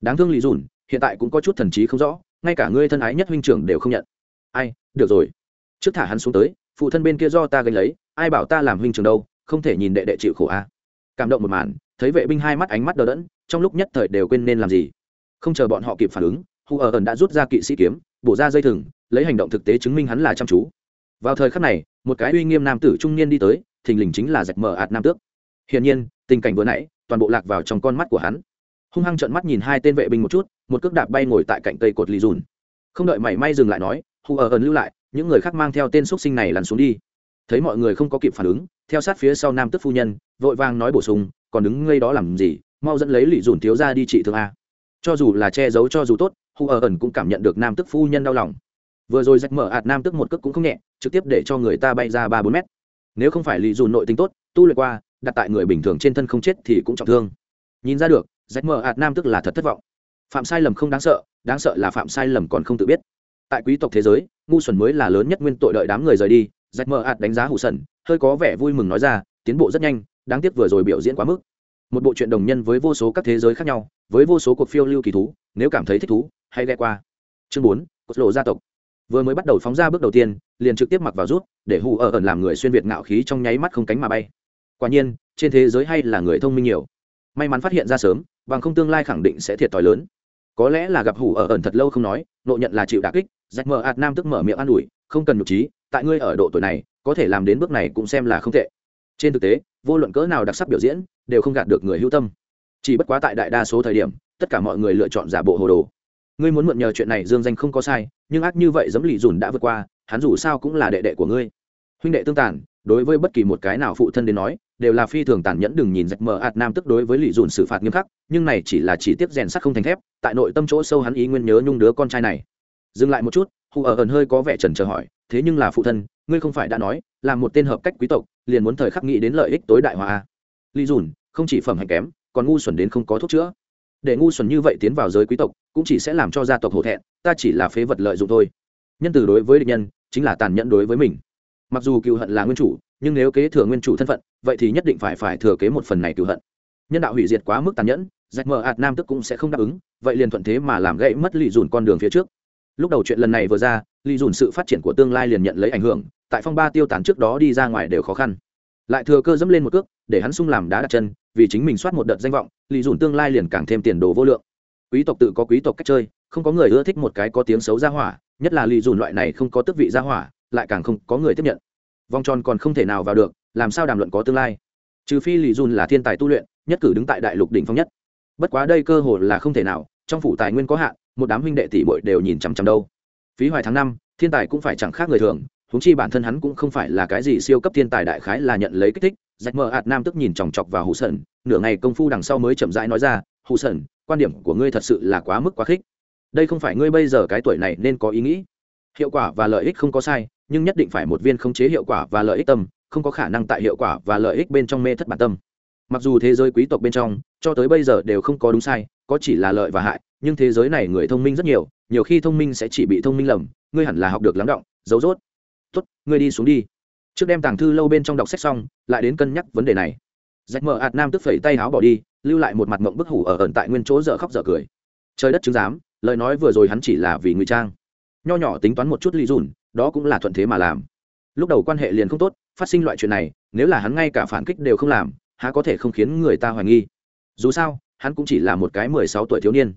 Đáng thương lý dùn, hiện tại cũng có chút thần trí không rõ, ngay cả ngươi thân ái nhất huynh trưởng đều không nhận. Ai, được rồi. Trước thả hắn xuống tới, phụ thân bên kia do ta gánh lấy, ai bảo ta làm huynh trưởng đâu, không thể nhìn đệ đệ chịu khổ a. À. cảm động một màn, thấy vệ binh hai mắt ánh mắt đờ đẫn, trong lúc nhất thời đều quên nên làm gì. Không chờ bọn họ kịp phản ứng hù ở ẩn đã rút ra kỵ sĩ kiếm, bổ ra dây thừng, lấy hành động thực tế chứng minh hắn là chăm chú. Vào thời khắc này, một cái uy nghiêm nam tử trung niên đi tới, thình lình chính là rạch mở ạt nam tước. Hiển nhiên, tình cảnh vừa nãy, toàn bộ lạc vào trong con mắt của hắn. Hung hăng trợn mắt nhìn hai tên vệ binh một chút, một cước đạp bay ngồi tại cạnh cây cột lì dùn. Không đợi mảy may dừng lại nói, hù ở ẩn lưu lại, những người khác mang theo tên x sinh này lăn xuống đi. Thấy mọi người không có kịp phản ứng, theo sát phía sau nam tức phu nhân, vội vàng nói bổ sung, còn đứng ngây đó làm gì? Mau dẫn lấy lì dùn thiếu ra đi trị thương a. Cho dù là che giấu cho dù tốt hù ở ẩn cũng cảm nhận được nam tức phu nhân đau lòng. Vừa rồi rách mở ạt nam tức một cước cũng không nhẹ, trực tiếp để cho người ta bay ra ba bốn mét. Nếu không phải lì dù nội tính tốt, tu luyện qua, đặt tại người bình thường trên thân không chết thì cũng trọng thương. Nhìn ra được rách mở ạt nam tức là thật thất vọng. Phạm sai lầm không đáng sợ đáng sợ là phạm sai lầm còn không tự biết. Tại quý tộc thế giới, ngu xuẩn mới là lớn nhất nguyên tội đợi đám người rời đi Rách mở ạt đánh giá hủ sần hơi có vẻ vui mừng nói ra, tiến bộ rất nhanh, đáng tiếc vừa rồi biểu diễn quá mức một bộ truyện đồng nhân với vô số các thế giới khác nhau, với vô số cuộc phiêu lưu kỳ thú, nếu cảm thấy thích thú, hãy ghe qua. Chương bốn cột lộ gia tộc. Vừa mới bắt đầu phóng ra bước đầu tiên, liền trực tiếp mặc vào rút, để hù ở ẩn làm người xuyên việt ngạo khí trong nháy mắt không cánh mà bay. Quả nhiên, trên thế giới hay là người thông minh nhiều. May mắn phát hiện ra sớm, bằng không tương lai khẳng định sẽ thiệt thòi lớn. Có lẽ là gặp hủ ở ẩn thật lâu không nói nộ nhận là chịu đà kích rách mờ ạt nam tức mở miệng an ủi, không cần nhục trí, tại ngươi ở độ tuổi này, có thể làm đến bước này cũng xem là không tệ trên thực tế, vô luận cỡ nào đặc sắc biểu diễn, đều không gạt được người hữu tâm. Chỉ bất quá tại đại đa số thời điểm, tất cả mọi người lựa chọn giả bộ hồ đồ. Ngươi muốn mượn nhờ chuyện này dương danh không có sai, nhưng ác như vậy giấm lì dùn đã vượt qua, hắn dù sao cũng là đệ đệ của ngươi. Huynh đệ tương tàn, đối với bất kỳ một cái nào phụ thân đến nói, đều là phi thường tàn nhẫn đừng nhìn rạch mờ ạt nam tức đối với lì dùn xử phạt nghiêm khắc, nhưng này chỉ là chỉ tiếp rèn sắt không thành thép, tại nội tâm chỗ sâu hắn ý nguyên nhớ nhung đứa con trai này. Dừng lại một chút, hù ở ẩn hơi có vẻ trần chờ hỏi, thế nhưng là phụ thân, ngươi không phải đã nói là một tên hợp cách quý tộc, liền muốn thời khắc nghĩ đến lợi ích tối đại hòa Lý dùn, không chỉ phẩm hạnh kém, còn ngu xuẩn đến không có thuốc chữa. Để ngu xuẩn như vậy tiến vào giới quý tộc, cũng chỉ sẽ làm cho gia tộc hổ thẹn, ta chỉ là phế vật lợi dụng thôi. Nhân từ đối với địch nhân, chính là tàn nhẫn đối với mình. Mặc dù cựu hận là nguyên chủ, nhưng nếu kế thừa nguyên chủ thân phận, vậy thì nhất định phải phải thừa kế một phần này cựu hận. Nhân đạo hủy diệt quá mức tàn nhẫn rạch mờ ạt nam tức cũng sẽ không đáp ứng, vậy liền thuận thế mà làm gãy mất lì dùn con đường phía trước. Lúc đầu chuyện lần này vừa ra lì dùn sự phát triển của tương lai liền nhận lấy ảnh hưởng tại phong ba tiêu tán trước đó đi ra ngoài đều khó khăn. Lại thừa cơ dẫm lên một cước, để hắn sung làm đá đặt chân, vì chính mình soát một đợt danh vọng lì dùn tương lai liền càng thêm tiền đồ vô lượng. Quý tộc tự có quý tộc cách chơi, không có người ưa thích một cái có tiếng xấu ra hỏa, nhất là lì dùn loại này không có tước vị ra hỏa, lại càng không có người tiếp nhận. Vòng tròn còn không thể nào vào được, làm sao đàm luận có tương lai? Trừ phi lì dùn là thiên tài tu luyện, nhất cử đứng tại đại lục đỉnh phong nhất. Bất quá đây cơ hội là không thể nào, trong phủ tài nguyên có hạn, một đám huynh đệ tỷ bội đều nhìn chằm chằm đâu. Phí hoài tháng năm, thiên tài cũng phải chẳng khác người thường huống chi bản thân hắn cũng không phải là cái gì siêu cấp thiên tài đại khái là nhận lấy kích thích, rạch mờ ạt nam tức nhìn chòng chọc vào hụ sần nửa ngày công phu đằng sau mới chậm rãi nói ra hụ sần quan điểm của ngươi thật sự là quá mức quá khích. Đây không phải ngươi bây giờ cái tuổi này nên có ý nghĩ. Hiệu quả và lợi ích không có sai, nhưng nhất định phải một viên khống chế hiệu quả và lợi ích tâm, không có khả năng tại hiệu quả và lợi ích bên trong mê thất bản tâm. Mặc dù thế giới quý tộc bên trong, cho tới bây giờ đều không có đúng sai, có chỉ là lợi và hại, nhưng thế giới này người thông minh rất nhiều nhiều khi thông minh sẽ chỉ bị thông minh lầm, ngươi hẳn là học được lắng động, giấu dốt tốt, ngươi đi xuống đi. Trước đem tàng thư lâu bên trong đọc sách xong, lại đến cân nhắc vấn đề này. Rách mở ạt nam tức phẩy tay áo bỏ đi, lưu lại một mặt mộng bức hủ ở ẩn tại nguyên chỗ dở khóc dở cười. Trời đất chứng giám, lời nói vừa rồi hắn chỉ là vì ngụy trang. Nho nhỏ tính toán một chút ly dùn, đó cũng là thuận thế mà làm. Lúc đầu quan hệ liền không tốt, phát sinh loại chuyện này, nếu là hắn ngay cả phản kích đều không làm, há có thể không khiến người ta hoài nghi. Dù sao, hắn cũng chỉ là một cái mười sáu tuổi thiếu niên.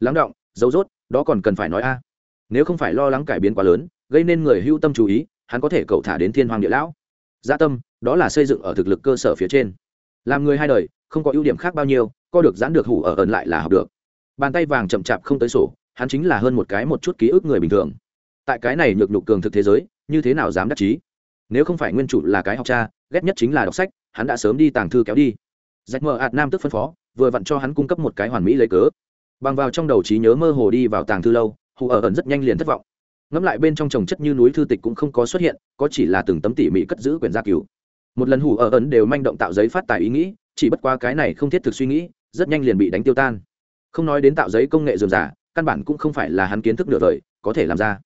Lắng động dấu dốt đó còn cần phải nói a. Nếu không phải lo lắng cải biến quá lớn, gây nên người hưu tâm chú ý hắn có thể cậu thả đến thiên hoàng địa lão. Gia tâm, đó là xây dựng ở thực lực cơ sở phía trên. Làm người hai đời, không có ưu điểm khác bao nhiêu, co được giãn được hủ ở ẩn lại là học được. Bàn tay vàng chậm chạp không tới sổ, hắn chính là hơn một cái một chút ký ức người bình thường. Tại cái này nhược nhục cường thực thế giới, như thế nào dám đắc chí? Nếu không phải nguyên chủ là cái học cha, ghét nhất chính là đọc sách, hắn đã sớm đi tàng thư kéo đi. Rách mờ ạt nam tức phân phó, vừa vặn cho hắn cung cấp một cái hoàn mỹ lấy cớ. Bằng vào trong đầu trí nhớ mơ hồ đi vào tàng thư lâu hù ở ẩn rất nhanh liền thất vọng ngẫm lại bên trong trồng chất như núi thư tịch cũng không có xuất hiện, có chỉ là từng tấm tỉ mỉ cất giữ quyển gia cứu một lần hủ ở ấn đều manh động tạo giấy phát tài ý nghĩ, chỉ bất qua cái này không thiết thực suy nghĩ, rất nhanh liền bị đánh tiêu tan. Không nói đến tạo giấy công nghệ dườm giả căn bản cũng không phải là hắn kiến thức nửa đời, có thể làm ra.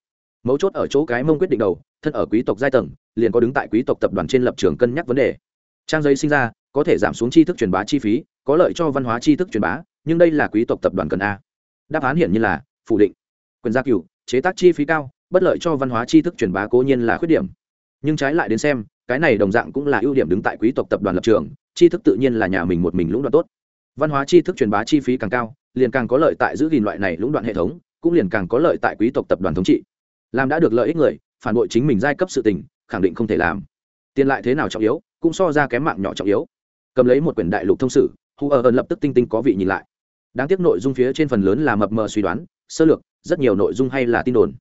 Mấu chốt ở chỗ cái mông quyết định đầu, thân ở quý tộc giai tầng, liền có đứng tại quý tộc tập đoàn trên lập trường cân nhắc vấn đề. Trang giấy sinh ra, có thể giảm xuống chi thức truyền bá chi phí, có lợi cho văn hóa chi thức truyền bá, nhưng đây là quý tộc tập đoàn cần a. Đáp án hiển nhiên là phủ định. Quyền gia cựu chế tác chi phí cao, bất lợi cho văn hóa tri thức truyền bá cố nhiên là khuyết điểm. Nhưng trái lại đến xem, cái này đồng dạng cũng là ưu điểm đứng tại quý tộc tập đoàn lập trường, tri thức tự nhiên là nhà mình một mình lũng đoạn tốt. Văn hóa tri thức truyền bá chi phí càng cao, liền càng có lợi tại giữ gìn loại này lũng đoạn hệ thống, cũng liền càng có lợi tại quý tộc tập đoàn thống trị. Làm đã được lợi ích người, phản bội chính mình giai cấp sự tình, khẳng định không thể làm. Tiền lại thế nào trọng yếu, cũng so ra kém mạng nhỏ trọng yếu. Cầm lấy một quyển đại lục thông sử, hu ở ơn lập tức tinh tinh có vị nhìn lại. Đáng tiếc nội dung phía trên phần lớn là mập mờ suy đoán, sơ lược rất nhiều nội dung hay là tin đồn.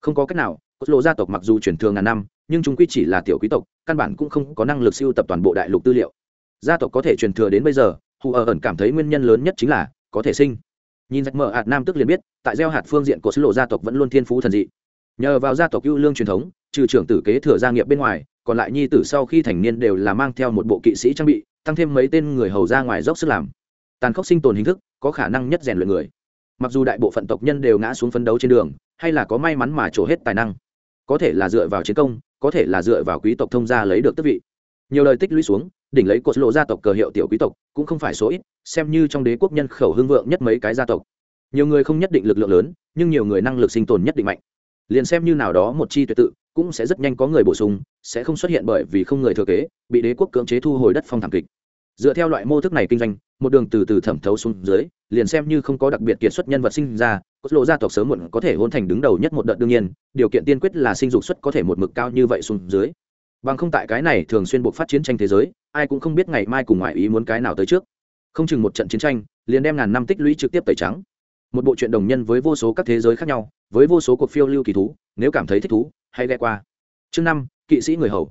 Không có cách nào cốt lộ gia tộc mặc dù chuyển thường ngàn năm, nhưng chúng quy chỉ là tiểu quý tộc, căn bản cũng không có năng lực siêu tập toàn bộ đại lục tư liệu. Gia tộc có thể truyền thừa đến bây giờ, hù ở ẩn cảm thấy nguyên nhân lớn nhất chính là có thể sinh. Nhìn rạch mở hạt nam tức liền biết, tại gieo hạt phương diện của sứ lộ gia tộc vẫn luôn thiên phú thần dị. Nhờ vào gia tộc ưu lương truyền thống, trừ trưởng tử kế thừa gia nghiệp bên ngoài, còn lại nhi tử sau khi thành niên đều là mang theo một bộ kỵ sĩ trang bị, tăng thêm mấy tên người hầu ra ngoài dốc sức làm. Tàn khốc sinh tồn hình thức, có khả năng nhất rèn luyện người mặc dù đại bộ phận tộc nhân đều ngã xuống phấn đấu trên đường, hay là có may mắn mà trổ hết tài năng. Có thể là dựa vào chiến công, có thể là dựa vào quý tộc thông gia lấy được tước vị. Nhiều lời tích lũy xuống, đỉnh lấy cột lộ gia tộc cờ hiệu tiểu quý tộc, cũng không phải số ít, xem như trong đế quốc nhân khẩu hương vượng nhất mấy cái gia tộc. Nhiều người không nhất định lực lượng lớn, nhưng nhiều người năng lực sinh tồn nhất định mạnh. Liền xem như nào đó một chi tuyệt tự, cũng sẽ rất nhanh có người bổ sung, sẽ không xuất hiện bởi vì không người thừa kế, bị đế quốc cưỡng chế thu hồi đất phong thảm kịch dựa theo loại mô thức này kinh doanh, một đường từ từ thẩm thấu xuống dưới, liền xem như không có đặc biệt kiệt xuất nhân vật sinh ra cốt lộ gia tộc sớm muộn có thể hôn thành đứng đầu nhất một đợt đương nhiên, điều kiện tiên quyết là sinh dục xuất có thể một mực cao như vậy xuống dưới. Bằng không tại cái này thường xuyên buộc phát chiến tranh thế giới, ai cũng không biết ngày mai cùng ngoại ý muốn cái nào tới trước. Không chừng một trận chiến tranh, liền đem ngàn năm tích lũy trực tiếp tẩy trắng. Một bộ truyện đồng nhân với vô số các thế giới khác nhau, với vô số cuộc phiêu lưu kỳ thú, nếu cảm thấy thích thú, hãy ghe qua. Chương năm, kỵ sĩ người hầu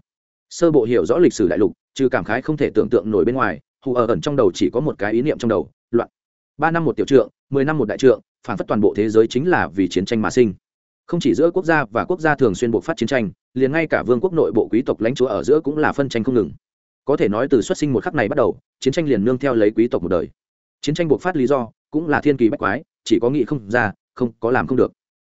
sơ bộ hiểu rõ lịch sử đại lục, trừ cảm khái không thể tưởng tượng nổi bên ngoài, hù ở ẩn trong đầu chỉ có một cái ý niệm trong đầu, loạn. Ba năm một tiểu trượng, mười năm một đại trượng, phản phất toàn bộ thế giới chính là vì chiến tranh mà sinh. Không chỉ giữa quốc gia và quốc gia thường xuyên buộc phát chiến tranh, liền ngay cả vương quốc nội bộ quý tộc lãnh chúa ở giữa cũng là phân tranh không ngừng. Có thể nói từ xuất sinh một khắc này bắt đầu, chiến tranh liền nương theo lấy quý tộc một đời. Chiến tranh buộc phát lý do, cũng là thiên kỳ bách quái, chỉ có nghị không ra, không có làm không được.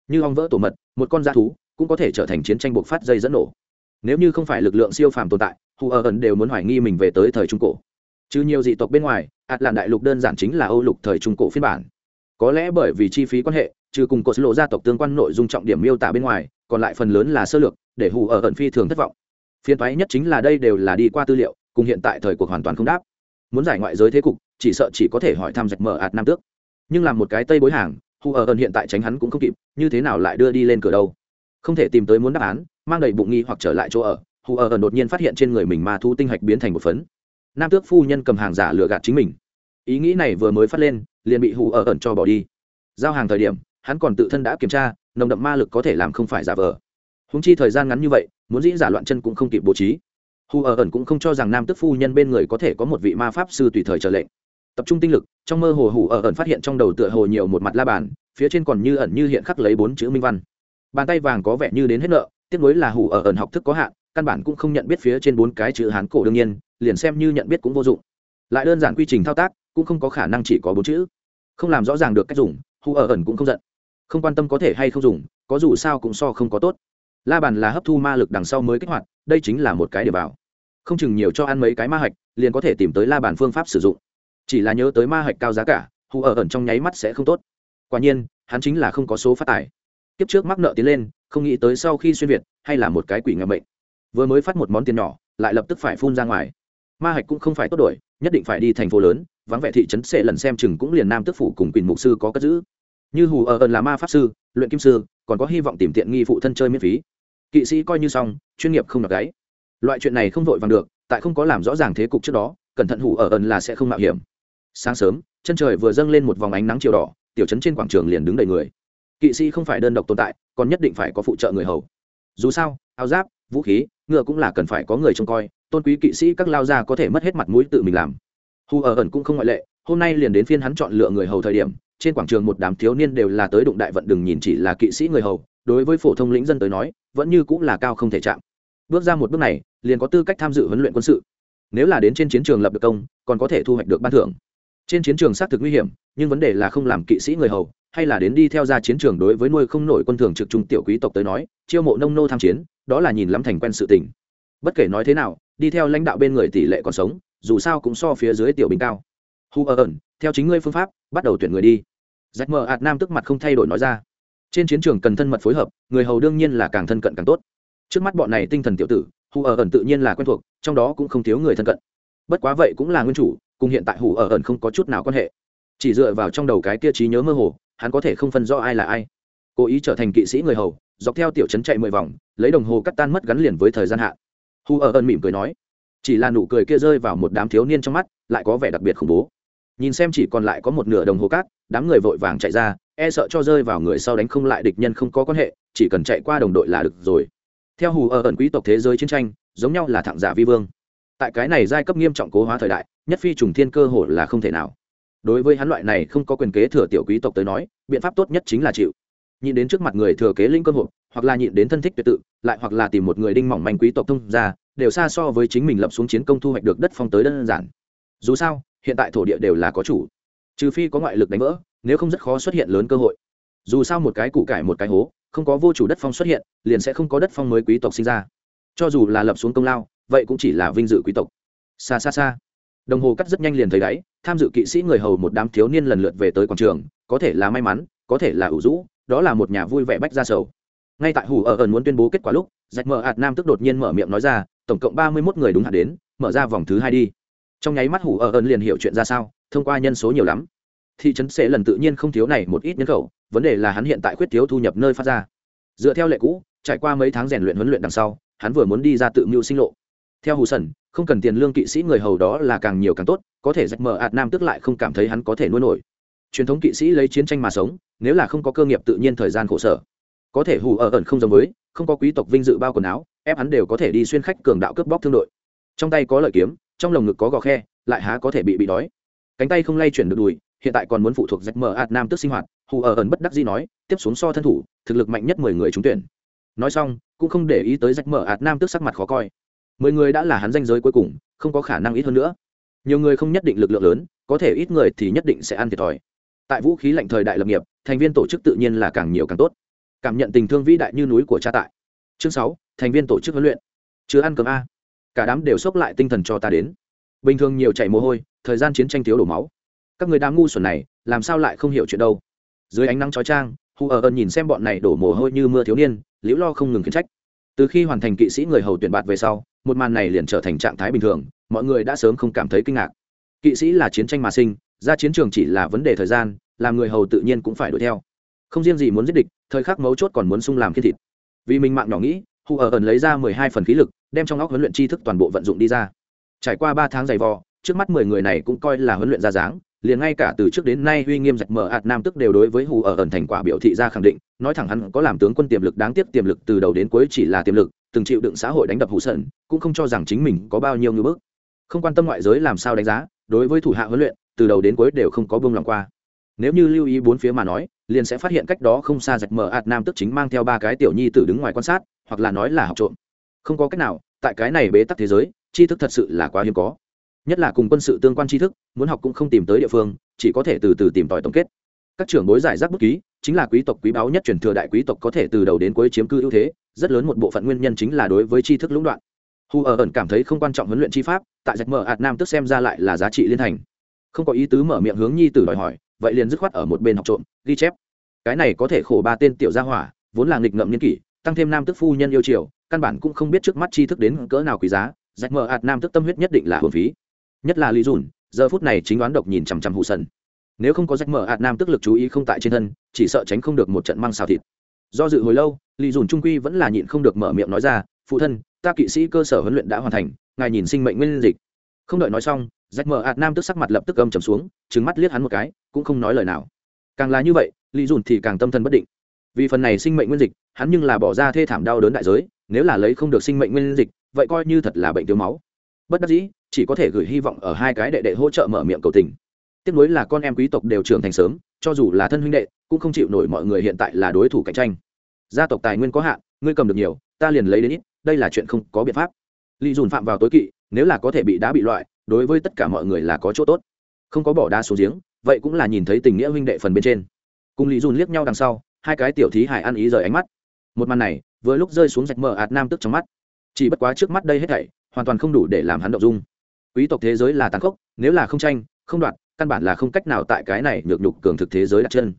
Như ong vỡ tổ mật, một con da thú, cũng có thể trở thành chiến tranh buộc phát dây dẫn nổ nếu như không phải lực lượng siêu phàm tồn tại, hù ở ẩn đều muốn hoài nghi mình về tới thời trung cổ. Chứ nhiều dị tộc bên ngoài ạt làn đại lục đơn giản chính là âu lục thời trung cổ phiên bản. Có lẽ bởi vì chi phí quan hệ, trừ cùng cột lộ gia tộc tương quan nội dung trọng điểm miêu tả bên ngoài, còn lại phần lớn là sơ lược, để hù ở ẩn phi thường thất vọng. Phiên thoái nhất chính là đây đều là đi qua tư liệu, cùng hiện tại thời cuộc hoàn toàn không đáp. Muốn giải ngoại giới thế cục, chỉ sợ chỉ có thể hỏi thăm rạch mở ạt nam tước. Nhưng làm một cái tây bối hàng, hù ở ẩn hiện tại tránh hắn cũng không kịp, như thế nào lại đưa đi lên cửa đâu? Không thể tìm tới muốn đáp án mang đầy bụng nghi hoặc trở lại chỗ ở, hù ở ẩn đột nhiên phát hiện trên người mình ma thu tinh hạch biến thành một phấn. Nam tước phu nhân cầm hàng giả lừa gạt chính mình. Ý nghĩ này vừa mới phát lên, liền bị hù ở ẩn cho bỏ đi. Giao hàng thời điểm, hắn còn tự thân đã kiểm tra, nồng đậm ma lực có thể làm không phải giả vờ. Húng chi thời gian ngắn như vậy, muốn dĩ giả loạn chân cũng không kịp bố trí. Hù ở ẩn cũng không cho rằng nam tức phu nhân bên người có thể có một vị ma pháp sư tùy thời trở lệnh. Tập trung tinh lực, trong mơ hồ hù ở ẩn phát hiện trong đầu tựa hồ nhiều một mặt la bàn, phía trên còn như ẩn như hiện khắc lấy bốn chữ minh văn. Bàn tay vàng có vẻ như đến hết nợ tiếp nối là hủ ở ẩn học thức có hạn, căn bản cũng không nhận biết phía trên bốn cái chữ hán cổ đương nhiên, liền xem như nhận biết cũng vô dụng. Lại đơn giản quy trình thao tác, cũng không có khả năng chỉ có bốn chữ. Không làm rõ ràng được cách dùng hù ở ẩn cũng không giận. Không quan tâm có thể hay không dùng, có dù sao cũng so không có tốt. La bàn là hấp thu ma lực đằng sau mới kích hoạt, đây chính là một cái để vào. Không chừng nhiều cho ăn mấy cái ma hạch, liền có thể tìm tới la bàn phương pháp sử dụng. Chỉ là nhớ tới ma hạch cao giá cả hù ở ẩn trong nháy mắt sẽ không tốt. Quả nhiên, hắn chính là không có số phát tài kiếp trước mắc nợ tiến lên, không nghĩ tới sau khi xuyên việt, hay là một cái quỷ ngầm bệnh vừa mới phát một món tiền nhỏ, lại lập tức phải phun ra ngoài. Ma hạch cũng không phải tốt đổi, nhất định phải đi thành phố lớn, vắng vẻ thị trấn sẽ lần xem chừng cũng liền nam tức phủ cùng quyền mục sư có cất giữ. Như hù ở ẩn là ma pháp sư, luyện kim sư, còn có hy vọng tìm tiện nghi phụ thân chơi miễn phí. Kỵ sĩ coi như xong, chuyên nghiệp không đọc gáy. Loại chuyện này không vội vàng được, tại không có làm rõ ràng thế cục trước đó, cẩn thận hủ ở ẩn là sẽ không mạo hiểm. Sáng sớm, chân trời vừa dâng lên một vòng ánh nắng chiều đỏ, tiểu trấn trên quảng trường liền đứng đầy người kỵ sĩ không phải đơn độc tồn tại, còn nhất định phải có phụ trợ người hầu. Dù sao, áo giáp, vũ khí, ngựa cũng là cần phải có người trông coi, tôn quý kỵ sĩ các lao gia có thể mất hết mặt mũi tự mình làm. Hù ở ẩn cũng không ngoại lệ, hôm nay liền đến phiên hắn chọn lựa người hầu thời điểm, trên quảng trường một đám thiếu niên đều là tới đụng đại vận đừng nhìn chỉ là kỵ sĩ người hầu, đối với phổ thông lĩnh dân tới nói, vẫn như cũng là cao không thể chạm. Bước ra một bước này, liền có tư cách tham dự huấn luyện quân sự. Nếu là đến trên chiến trường lập được công, còn có thể thu hoạch được ban thưởng trên chiến trường xác thực nguy hiểm, nhưng vấn đề là không làm kỵ sĩ người hầu, hay là đến đi theo ra chiến trường đối với nuôi không nổi quân thường trực trung tiểu quý tộc tới nói, chiêu mộ nông nô tham chiến, đó là nhìn lắm thành quen sự tình. Bất kể nói thế nào, đi theo lãnh đạo bên người tỷ lệ còn sống, dù sao cũng so phía dưới tiểu bình cao. Hu ở ẩn, theo chính ngươi phương pháp, bắt đầu tuyển người đi. Rách mờ ạt nam tức mặt không thay đổi nói ra. Trên chiến trường cần thân mật phối hợp, người hầu đương nhiên là càng thân cận càng tốt. Trước mắt bọn này tinh thần tiểu tử, Hu ở ẩn tự nhiên là quen thuộc, trong đó cũng không thiếu người thân cận. Bất quá vậy cũng là nguyên chủ cùng hiện tại hù ở ẩn không có chút nào quan hệ. Chỉ dựa vào trong đầu cái kia trí nhớ mơ hồ, hắn có thể không phân rõ ai là ai. Cố ý trở thành kỵ sĩ người hầu, dọc theo tiểu trấn chạy mười vòng, lấy đồng hồ cắt tan mất gắn liền với thời gian hạn. Hù ở ẩn mỉm cười nói, chỉ là nụ cười kia rơi vào một đám thiếu niên trong mắt, lại có vẻ đặc biệt khủng bố. Nhìn xem chỉ còn lại có một nửa đồng hồ cát, đám người vội vàng chạy ra e sợ cho rơi vào người sau đánh không lại địch nhân không có quan hệ, chỉ cần chạy qua đồng đội là được rồi. Theo hù ở ẩn quý tộc thế giới chiến tranh, giống nhau là thẳng giả vi vương tại cái này giai cấp nghiêm trọng cố hóa thời đại, nhất phi trùng thiên cơ hội là không thể nào. Đối với hắn loại này không có quyền kế thừa tiểu quý tộc tới nói, biện pháp tốt nhất chính là chịu. Nhịn đến trước mặt người thừa kế linh cơ hội, hoặc là nhịn đến thân thích tuyệt tự, lại hoặc là tìm một người đinh mỏng manh quý tộc thông ra đều xa so với chính mình lập xuống chiến công thu hoạch được đất phong tới đơn giản. Dù sao, hiện tại thổ địa đều là có chủ. Trừ phi có ngoại lực đánh vỡ, nếu không rất khó xuất hiện lớn cơ hội. Dù sao một cái củ cải một cái hố, không có vô chủ đất phong xuất hiện, liền sẽ không có đất phong mới quý tộc sinh ra. Cho dù là lập xuống công lao vậy cũng chỉ là vinh dự quý tộc. Xa xa xa. Đồng hồ cắt rất nhanh liền thấy đáy, tham dự kỵ sĩ người hầu một đám thiếu niên lần lượt về tới quảng trường, có thể là may mắn, có thể là ủ rũ, đó là một nhà vui vẻ bách ra sầu. Ngay tại hủ ở ẩn muốn tuyên bố kết quả lúc rạch mở ạt nam tức đột nhiên mở miệng nói ra, tổng cộng ba mươi mốt người đúng hạn đến, mở ra vòng thứ hai đi. Trong nháy mắt hủ ở ẩn liền hiểu chuyện ra sao, thông qua nhân số nhiều lắm. Thị trấn sẽ lần tự nhiên không thiếu này một ít nhân khẩu, vấn đề là hắn hiện tại khuyết thiếu thu nhập nơi phát ra. Dựa theo lệ cũ, trải qua mấy tháng rèn luyện huấn luyện đằng sau, hắn vừa muốn đi ra tự mưu sinh lộ theo hù sần, không cần tiền lương kỵ sĩ người hầu đó là càng nhiều càng tốt, có thể rách mở ạt nam tức lại không cảm thấy hắn có thể nuôi nổi. Truyền thống kỵ sĩ lấy chiến tranh mà sống, nếu là không có cơ nghiệp tự nhiên thời gian khổ sở. Có thể hù ở ẩn không giống với, không có quý tộc vinh dự bao quần áo, ép hắn đều có thể đi xuyên khách cường đạo cướp bóc thương đội. Trong tay có lợi kiếm, trong lồng ngực có gò khe, lại há có thể bị bị đói. Cánh tay không lay chuyển được đùi, hiện tại còn muốn phụ thuộc rách mở ạt nam tức sinh hoạt, hù ở ẩn bất đắc dĩ nói, tiếp xuống so thân thủ, thực lực mạnh nhất mười người trúng tuyển. Nói xong, cũng không để ý tới rách mở ạt nam tức sắc mặt khó coi mười người đã là hắn danh giới cuối cùng, không có khả năng ít hơn nữa. Nhiều người không nhất định lực lượng lớn, có thể ít người thì nhất định sẽ ăn thiệt thòi. Tại vũ khí lạnh thời đại lập nghiệp, thành viên tổ chức tự nhiên là càng nhiều càng tốt. Cảm nhận tình thương vĩ đại như núi của cha tại. Chương sáu, thành viên tổ chức huấn luyện. Chưa ăn cơm a. Cả đám đều xốc lại tinh thần cho ta đến. Bình thường nhiều chảy mồ hôi, thời gian chiến tranh thiếu đổ máu. Các người đám ngu xuẩn này, làm sao lại không hiểu chuyện đâu? Dưới ánh nắng chói trang hù ở ơn nhìn xem bọn này đổ mồ hôi như mưa thiếu niên, liễu lo không ngừng khiển trách từ khi hoàn thành kỵ sĩ người hầu tuyển bạt về sau, một màn này liền trở thành trạng thái bình thường, mọi người đã sớm không cảm thấy kinh ngạc. Kỵ sĩ là chiến tranh mà sinh, ra chiến trường chỉ là vấn đề thời gian, làm người hầu tự nhiên cũng phải đuổi theo. Không riêng gì muốn giết địch, thời khắc mấu chốt còn muốn sung làm khiên thịt. Vì mình mạng nhỏ nghĩ, hù ở ẩn lấy ra mười hai phần khí lực, đem trong óc huấn luyện tri thức toàn bộ vận dụng đi ra. Trải qua ba tháng dày vò, trước mắt mười người này cũng coi là huấn luyện ra dáng liền ngay cả từ trước đến nay uy nghiêm giặc mở ạt nam tức đều đối với hù ở ẩn thành quả biểu thị ra khẳng định, nói thẳng hắn có làm tướng quân tiềm lực đáng tiếc tiềm lực từ đầu đến cuối chỉ là tiềm lực, từng chịu đựng xã hội đánh đập hù sần, cũng không cho rằng chính mình có bao nhiêu ngưỡng bước không quan tâm ngoại giới làm sao đánh giá, đối với thủ hạ huấn luyện, từ đầu đến cuối đều không có buông lòng qua. Nếu như lưu ý bốn phía mà nói, liền sẽ phát hiện cách đó không xa giặc mở ạt nam tức chính mang theo ba cái tiểu nhi tử đứng ngoài quan sát, hoặc là nói là học trộm. Không có cách nào, tại cái này bế tắc thế giới, tri thức thật sự là quá hiếm có nhất là cùng quân sự tương quan tri thức, muốn học cũng không tìm tới địa phương, chỉ có thể từ từ tìm tòi tổng kết. Các trưởng bối giải rác bút ký, chính là quý tộc quý báu nhất truyền thừa đại quý tộc có thể từ đầu đến cuối chiếm cư ưu thế, rất lớn một bộ phận nguyên nhân chính là đối với tri thức lũng đoạn. Hu ở ẩn cảm thấy không quan trọng huấn luyện chi pháp, tại giặc mở ạt nam tức xem ra lại là giá trị liên thành. Không có ý tứ mở miệng hướng nhi tử đòi hỏi, vậy liền dứt khoát ở một bên học trộm, ghi chép. Cái này có thể khổ ba tên tiểu gia hỏa, vốn là nghịch ngợm niên kỷ, tăng thêm nam tức phu nhân yêu chiều căn bản cũng không biết trước mắt tri thức đến cỡ nào quý giá rạch mở ạt nam tức tâm huyết nhất định là hồn phí nhất là lý dùn giờ phút này chính đoán độc nhìn chằm chằm hụ sần nếu không có rạch mở hạt nam tức lực chú ý không tại trên thân chỉ sợ tránh không được một trận măng xào thịt do dự hồi lâu lý dùn trung quy vẫn là nhịn không được mở miệng nói ra phụ thân ta kỵ sĩ cơ sở huấn luyện đã hoàn thành ngài nhìn sinh mệnh nguyên dịch không đợi nói xong rạch mở hạt nam tức sắc mặt lập tức âm trầm xuống trứng mắt liếc hắn một cái cũng không nói lời nào càng là như vậy lý dùn thì càng tâm thần bất định vì phần này sinh mệnh nguyên dịch hắn nhưng là bỏ ra thê thảm đau đớn đại giới nếu là lấy không được sinh mệnh nguyên dịch vậy coi như thật là bệnh thiếu máu bất đắc dĩ, chỉ có thể gửi hy vọng ở hai cái đệ đệ hỗ trợ mở miệng cầu tình. Tiếc nuối là con em quý tộc đều trưởng thành sớm, cho dù là thân huynh đệ, cũng không chịu nổi mọi người hiện tại là đối thủ cạnh tranh. Gia tộc tài nguyên có hạn, ngươi cầm được nhiều, ta liền lấy đến ít, đây là chuyện không có biện pháp. Lý dùn phạm vào tối kỵ, nếu là có thể bị đá bị loại, đối với tất cả mọi người là có chỗ tốt. Không có bỏ đá xuống giếng, vậy cũng là nhìn thấy tình nghĩa huynh đệ phần bên trên. Cùng lý dùn liếc nhau đằng sau, hai cái tiểu thí hải ăn ý rời ánh mắt. Một màn này, vừa lúc rơi xuống rạch mờ ạt nam tức trong mắt. Chỉ bất quá trước mắt đây hết thảy hoàn toàn không đủ để làm hắn động dung. Quý tộc thế giới là tàn khốc, nếu là không tranh, không đoạt, căn bản là không cách nào tại cái này nhược nhục cường thực thế giới đặt chân.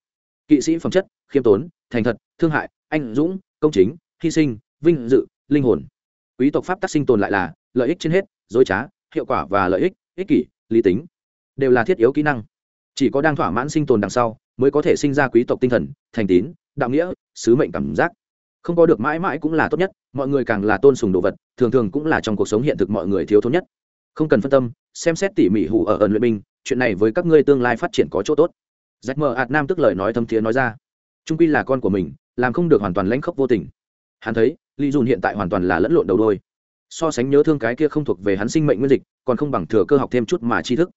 Kỵ sĩ phẩm chất, khiêm tốn, thành thật, thương hại, anh dũng, công chính, hy sinh, vinh dự, linh hồn. Quý tộc pháp tác sinh tồn lại là lợi ích trên hết, dối trá, hiệu quả và lợi ích ích kỷ, lý tính, đều là thiết yếu kỹ năng. Chỉ có đang thỏa mãn sinh tồn đằng sau, mới có thể sinh ra quý tộc tinh thần, thành tín, đạo nghĩa, sứ mệnh cảm giác không có được mãi mãi cũng là tốt nhất, mọi người càng là tôn sùng đồ vật, thường thường cũng là trong cuộc sống hiện thực mọi người thiếu thốn nhất. Không cần phân tâm, xem xét tỉ mỉ hủ ở ẩn luyện binh, chuyện này với các ngươi tương lai phát triển có chỗ tốt. Rách mờ ạt nam tức lời nói thâm thiế nói ra. Trung quy là con của mình, làm không được hoàn toàn lãnh khốc vô tình. Hắn thấy, lý dùn hiện tại hoàn toàn là lẫn lộn đầu đôi so sánh nhớ thương cái kia không thuộc về hắn sinh mệnh nguyên dịch, còn không bằng thừa cơ học thêm chút mà tri thức.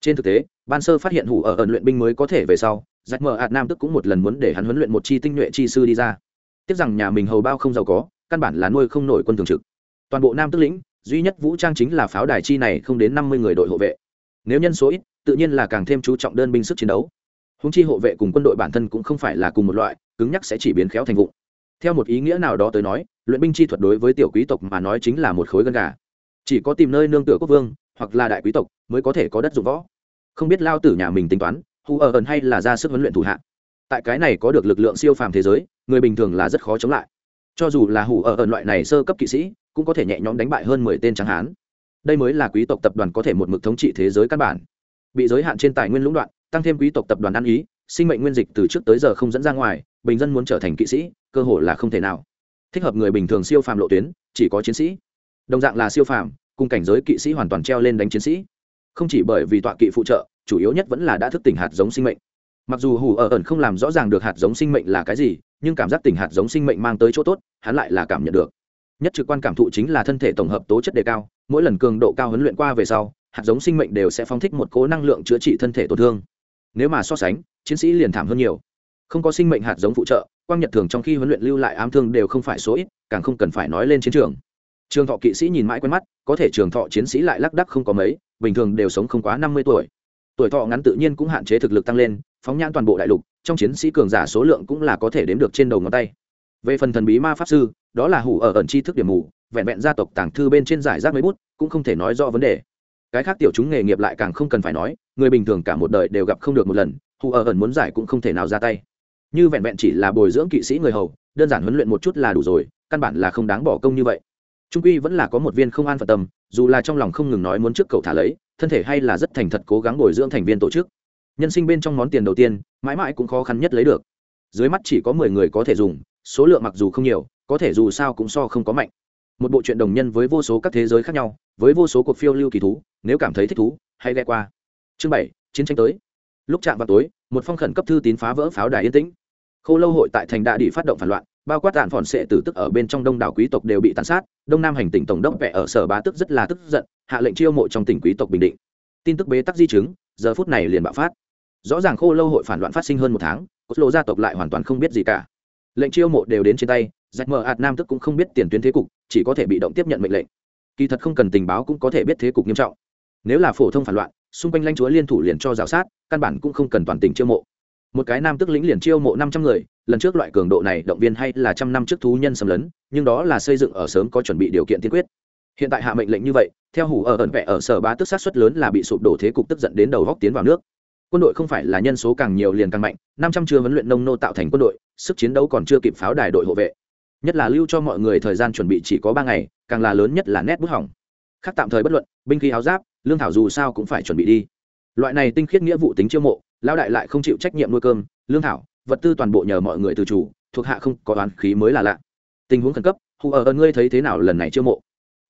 Trên thực tế, ban sơ phát hiện hủ ở ẩn luyện binh mới có thể về sau, rách mờ ạt nam tức cũng một lần muốn để hắn huấn luyện một chi tinh nhuệ chi sư đi ra tiếc rằng nhà mình hầu bao không giàu có, căn bản là nuôi không nổi quân thường trực. Toàn bộ nam tức lĩnh, duy nhất vũ trang chính là pháo đài chi này không đến năm mươi người đội hộ vệ. Nếu nhân số ít, tự nhiên là càng thêm chú trọng đơn binh sức chiến đấu. Húng chi hộ vệ cùng quân đội bản thân cũng không phải là cùng một loại, cứng nhắc sẽ chỉ biến khéo thành vụ. Theo một ý nghĩa nào đó tới nói, luyện binh chi thuật đối với tiểu quý tộc mà nói chính là một khối gân gà. Chỉ có tìm nơi nương tựa quốc vương, hoặc là đại quý tộc, mới có thể có đất dụng võ. Không biết lao tử nhà mình tính toán hù ở ẩn hay là ra sức huấn luyện thủ hạ. Tại cái này có được lực lượng siêu phàm thế giới người bình thường là rất khó chống lại. Cho dù là hủ ở ẩn loại này sơ cấp kỵ sĩ, cũng có thể nhẹ nhõm đánh bại hơn mười tên tráng hán. Đây mới là quý tộc tập đoàn có thể một mực thống trị thế giới căn bản. Bị giới hạn trên tài nguyên lũng đoạn, tăng thêm quý tộc tập đoàn ăn ý, sinh mệnh nguyên dịch từ trước tới giờ không dẫn ra ngoài, bình dân muốn trở thành kỵ sĩ, cơ hội là không thể nào. Thích hợp người bình thường siêu phàm lộ tuyến, chỉ có chiến sĩ. Đồng dạng là siêu phàm, cùng cảnh giới kỵ sĩ hoàn toàn treo lên đánh chiến sĩ. Không chỉ bởi vì tọa kỵ phụ trợ, chủ yếu nhất vẫn là đã thức tỉnh hạt giống sinh mệnh. Mặc dù hủ ở ẩn không làm rõ ràng được hạt giống sinh mệnh là cái gì nhưng cảm giác tỉnh hạt giống sinh mệnh mang tới chỗ tốt, hắn lại là cảm nhận được. Nhất trực quan cảm thụ chính là thân thể tổng hợp tố chất đề cao, mỗi lần cường độ cao huấn luyện qua về sau, hạt giống sinh mệnh đều sẽ phóng thích một cố năng lượng chữa trị thân thể tổn thương. Nếu mà so sánh, chiến sĩ liền thảm hơn nhiều. Không có sinh mệnh hạt giống phụ trợ, quang nhật thường trong khi huấn luyện lưu lại ám thương đều không phải số ít, càng không cần phải nói lên chiến trường. Trường thọ kỵ sĩ nhìn mãi quen mắt, có thể trường thọ chiến sĩ lại lác đắc không có mấy, bình thường đều sống không quá năm mươi tuổi. Tuổi thọ ngắn tự nhiên cũng hạn chế thực lực tăng lên, phóng nhãn toàn bộ đại lục trong chiến sĩ cường giả số lượng cũng là có thể đếm được trên đầu ngón tay. Về phần thần bí ma pháp sư, đó là hủ ở ẩn tri thức điểm mù, vẹn vẹn gia tộc tàng thư bên trên giải rác mấy bút, cũng không thể nói rõ vấn đề. Cái khác tiểu chúng nghề nghiệp lại càng không cần phải nói, người bình thường cả một đời đều gặp không được một lần, hủ ở ẩn muốn giải cũng không thể nào ra tay. Như vẹn vẹn chỉ là bồi dưỡng kỵ sĩ người hầu, đơn giản huấn luyện một chút là đủ rồi, căn bản là không đáng bỏ công như vậy. Trung quy vẫn là có một viên không an phận tâm, dù là trong lòng không ngừng nói muốn trước cậu thả lấy, thân thể hay là rất thành thật cố gắng bồi dưỡng thành viên tổ chức nhân sinh bên trong món tiền đầu tiên, mãi mãi cũng khó khăn nhất lấy được. Dưới mắt chỉ có mười người có thể dùng, số lượng mặc dù không nhiều, có thể dù sao cũng so không có mạnh. Một bộ truyện đồng nhân với vô số các thế giới khác nhau, với vô số cuộc phiêu lưu kỳ thú, nếu cảm thấy thích thú, hãy ghe qua. Chương bảy, chiến tranh tới. Lúc chạm vào tối, một phong khẩn cấp thư tín phá vỡ pháo đài yên tĩnh. Khô lâu hội tại thành đạ đi phát động phản loạn, bao quát tàn phòn sệ tử tức ở bên trong đông đảo quý tộc đều bị tàn sát, đông nam hành tỉnh tổng đốc vẽ ở sở bá tức rất là tức giận, hạ lệnh chiêu mộ trong tỉnh quý tộc bình định. Tin tức bế tắc di chứng, giờ phút này liền bạo phát rõ ràng khô lâu hội phản loạn phát sinh hơn một tháng, cốt lộ gia tộc lại hoàn toàn không biết gì cả. Lệnh chiêu mộ đều đến trên tay giặc mờ ạt nam tức cũng không biết tiền tuyến thế cục, chỉ có thể bị động tiếp nhận mệnh lệnh. Kỳ thật không cần tình báo cũng có thể biết thế cục nghiêm trọng. Nếu là phổ thông phản loạn, xung quanh lãnh chúa liên thủ liền cho rào sát, căn bản cũng không cần toàn tình chiêu mộ. Một cái nam tức lĩnh liền chiêu mộ năm trăm người, lần trước loại cường độ này động viên hay là trăm năm trước thú nhân xâm lấn, nhưng đó là xây dựng ở sớm có chuẩn bị điều kiện tiên quyết. Hiện tại hạ mệnh lệnh như vậy, theo hủ ở ẩn vẽ ở sở bá tức sát xuất lớn là bị sụp đổ thế cục tức giận đến đầu góc tiến vào nước quân đội không phải là nhân số càng nhiều liền càng mạnh, năm trăm chưa huấn luyện nông nô tạo thành quân đội, sức chiến đấu còn chưa kịp pháo đài đội hộ vệ. Nhất là lưu cho mọi người thời gian chuẩn bị chỉ có ba ngày, càng là lớn nhất là nét bút hỏng. Khác tạm thời bất luận, binh khí áo giáp, lương thảo dù sao cũng phải chuẩn bị đi. Loại này tinh khiết nghĩa vụ tính chiêu mộ lao đại lại không chịu trách nhiệm nuôi cơm, lương thảo, vật tư toàn bộ nhờ mọi người từ chủ, thuộc hạ không có đoán khí mới là lạ. Tình huống khẩn cấp, hù ở ơn ngươi thấy thế nào lần này chiêu mộ?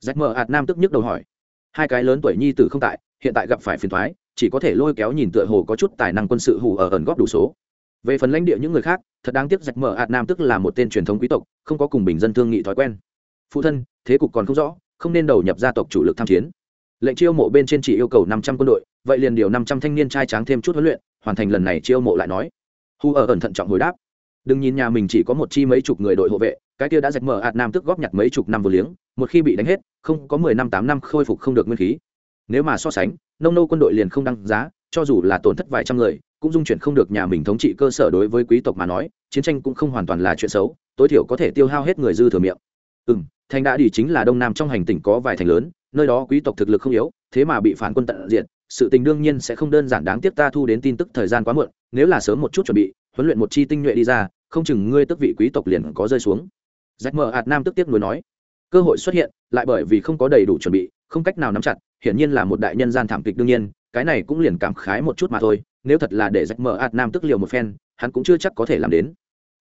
Rách mờ hạt nam tức nhức đầu hỏi. Hai cái lớn tuổi nhi tử không tại, hiện tại gặp phải phiền thoái chỉ có thể lôi kéo nhìn tựa hồ có chút tài năng quân sự hù ở ẩn góp đủ số. Về phần lãnh địa những người khác, thật đáng tiếc rạch mở hạt nam tức là một tên truyền thống quý tộc, không có cùng bình dân thương nghị thói quen. Phụ thân, thế cục còn không rõ, không nên đầu nhập gia tộc chủ lực tham chiến. Lệnh chiêu mộ bên trên chỉ yêu cầu năm trăm quân đội, vậy liền điều năm trăm thanh niên trai tráng thêm chút huấn luyện, hoàn thành lần này chiêu mộ lại nói. Hù ở ẩn thận trọng hồi đáp. Đừng nhìn nhà mình chỉ có một chi mấy chục người đội hộ vệ, cái kia đã rạch mở hạt nam tức góp nhặt mấy chục năm vừa liếng, một khi bị đánh hết, không có mười năm tám năm khôi phục không được nguyên khí. Nếu mà so sánh nông nô quân đội liền không đăng giá, cho dù là tổn thất vài trăm người, cũng dung chuyển không được nhà mình thống trị cơ sở đối với quý tộc mà nói, chiến tranh cũng không hoàn toàn là chuyện xấu, tối thiểu có thể tiêu hao hết người dư thừa miệng. Ừ m thành đã đi chính là đông nam trong hành tỉnh có vài thành lớn, nơi đó quý tộc thực lực không yếu, thế mà bị phản quân tận diện sự tình đương nhiên sẽ không đơn giản đáng tiếc ta thu đến tin tức thời gian quá muộn, nếu là sớm một chút chuẩn bị, huấn luyện một chi tinh nhuệ đi ra, không chừng ngươi tức vị quý tộc liền có rơi xuống. Rách mờ hạt nam tức tiếc nuối nói. Cơ hội xuất hiện, lại bởi vì không có đầy đủ chuẩn bị không cách nào nắm chặt, hiển nhiên là một đại nhân gian thảm kịch đương nhiên, cái này cũng liền cảm khái một chút mà thôi, nếu thật là để rách mở ạt nam tức liều một phen, hắn cũng chưa chắc có thể làm đến.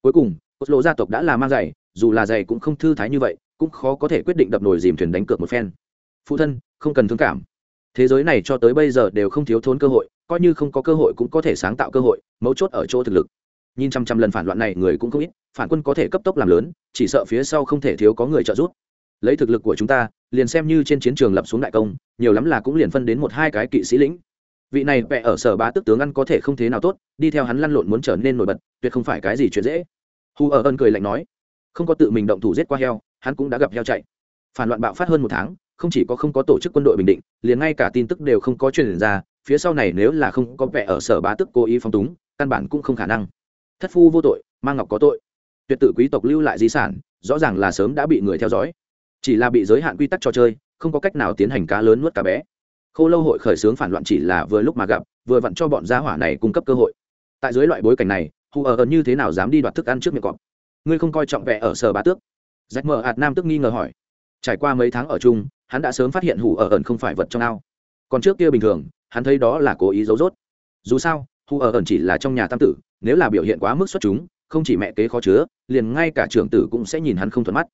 Cuối cùng, cốt lộ gia tộc đã là mang giày, dù là giày cũng không thư thái như vậy, cũng khó có thể quyết định đập nồi dìm thuyền đánh cược một phen. Phụ thân, không cần thương cảm. Thế giới này cho tới bây giờ đều không thiếu thốn cơ hội, coi như không có cơ hội cũng có thể sáng tạo cơ hội, mấu chốt ở chỗ thực lực. Nhìn trăm trăm lần phản loạn này người cũng không ít, phản quân có thể cấp tốc làm lớn, chỉ sợ phía sau không thể thiếu có người trợ giúp lấy thực lực của chúng ta, liền xem như trên chiến trường lập xuống đại công, nhiều lắm là cũng liền phân đến một hai cái kỵ sĩ lĩnh. Vị này vẽ ở sở bá tức tướng ăn có thể không thế nào tốt, đi theo hắn lăn lộn muốn trở nên nổi bật, tuyệt không phải cái gì chuyện dễ. Hù ở ân cười lạnh nói, không có tự mình động thủ giết qua heo, hắn cũng đã gặp heo chạy. Phản loạn bạo phát hơn một tháng, không chỉ có không có tổ chức quân đội bình định, liền ngay cả tin tức đều không có truyền ra, phía sau này nếu là không có vẻ ở sở bá tức cố ý phong túng, căn bản cũng không khả năng. Thất phu vô tội mang ngọc có tội. Tuyệt tự quý tộc lưu lại di sản, rõ ràng là sớm đã bị người theo dõi chỉ là bị giới hạn quy tắc trò chơi, không có cách nào tiến hành cá lớn nuốt cá bé. Khô lâu hội khởi xướng phản loạn chỉ là vừa lúc mà gặp, vừa vặn cho bọn gia hỏa này cung cấp cơ hội. Tại dưới loại bối cảnh này hù ở ẩn như thế nào dám đi đoạt thức ăn trước miệng cọp? Ngươi không coi trọng vẻ ở sở bá tước? Rách mờ hạt nam tức nghi ngờ hỏi. Trải qua mấy tháng ở chung, hắn đã sớm phát hiện hù ở ẩn không phải vật trong ao. Còn trước kia bình thường, hắn thấy đó là cố ý giấu dốt dù sao hù ở ẩn chỉ là trong nhà tam tử, nếu là biểu hiện quá mức xuất chúng, không chỉ mẹ kế khó chứa, liền ngay cả trưởng tử cũng sẽ nhìn hắn không thuận mắt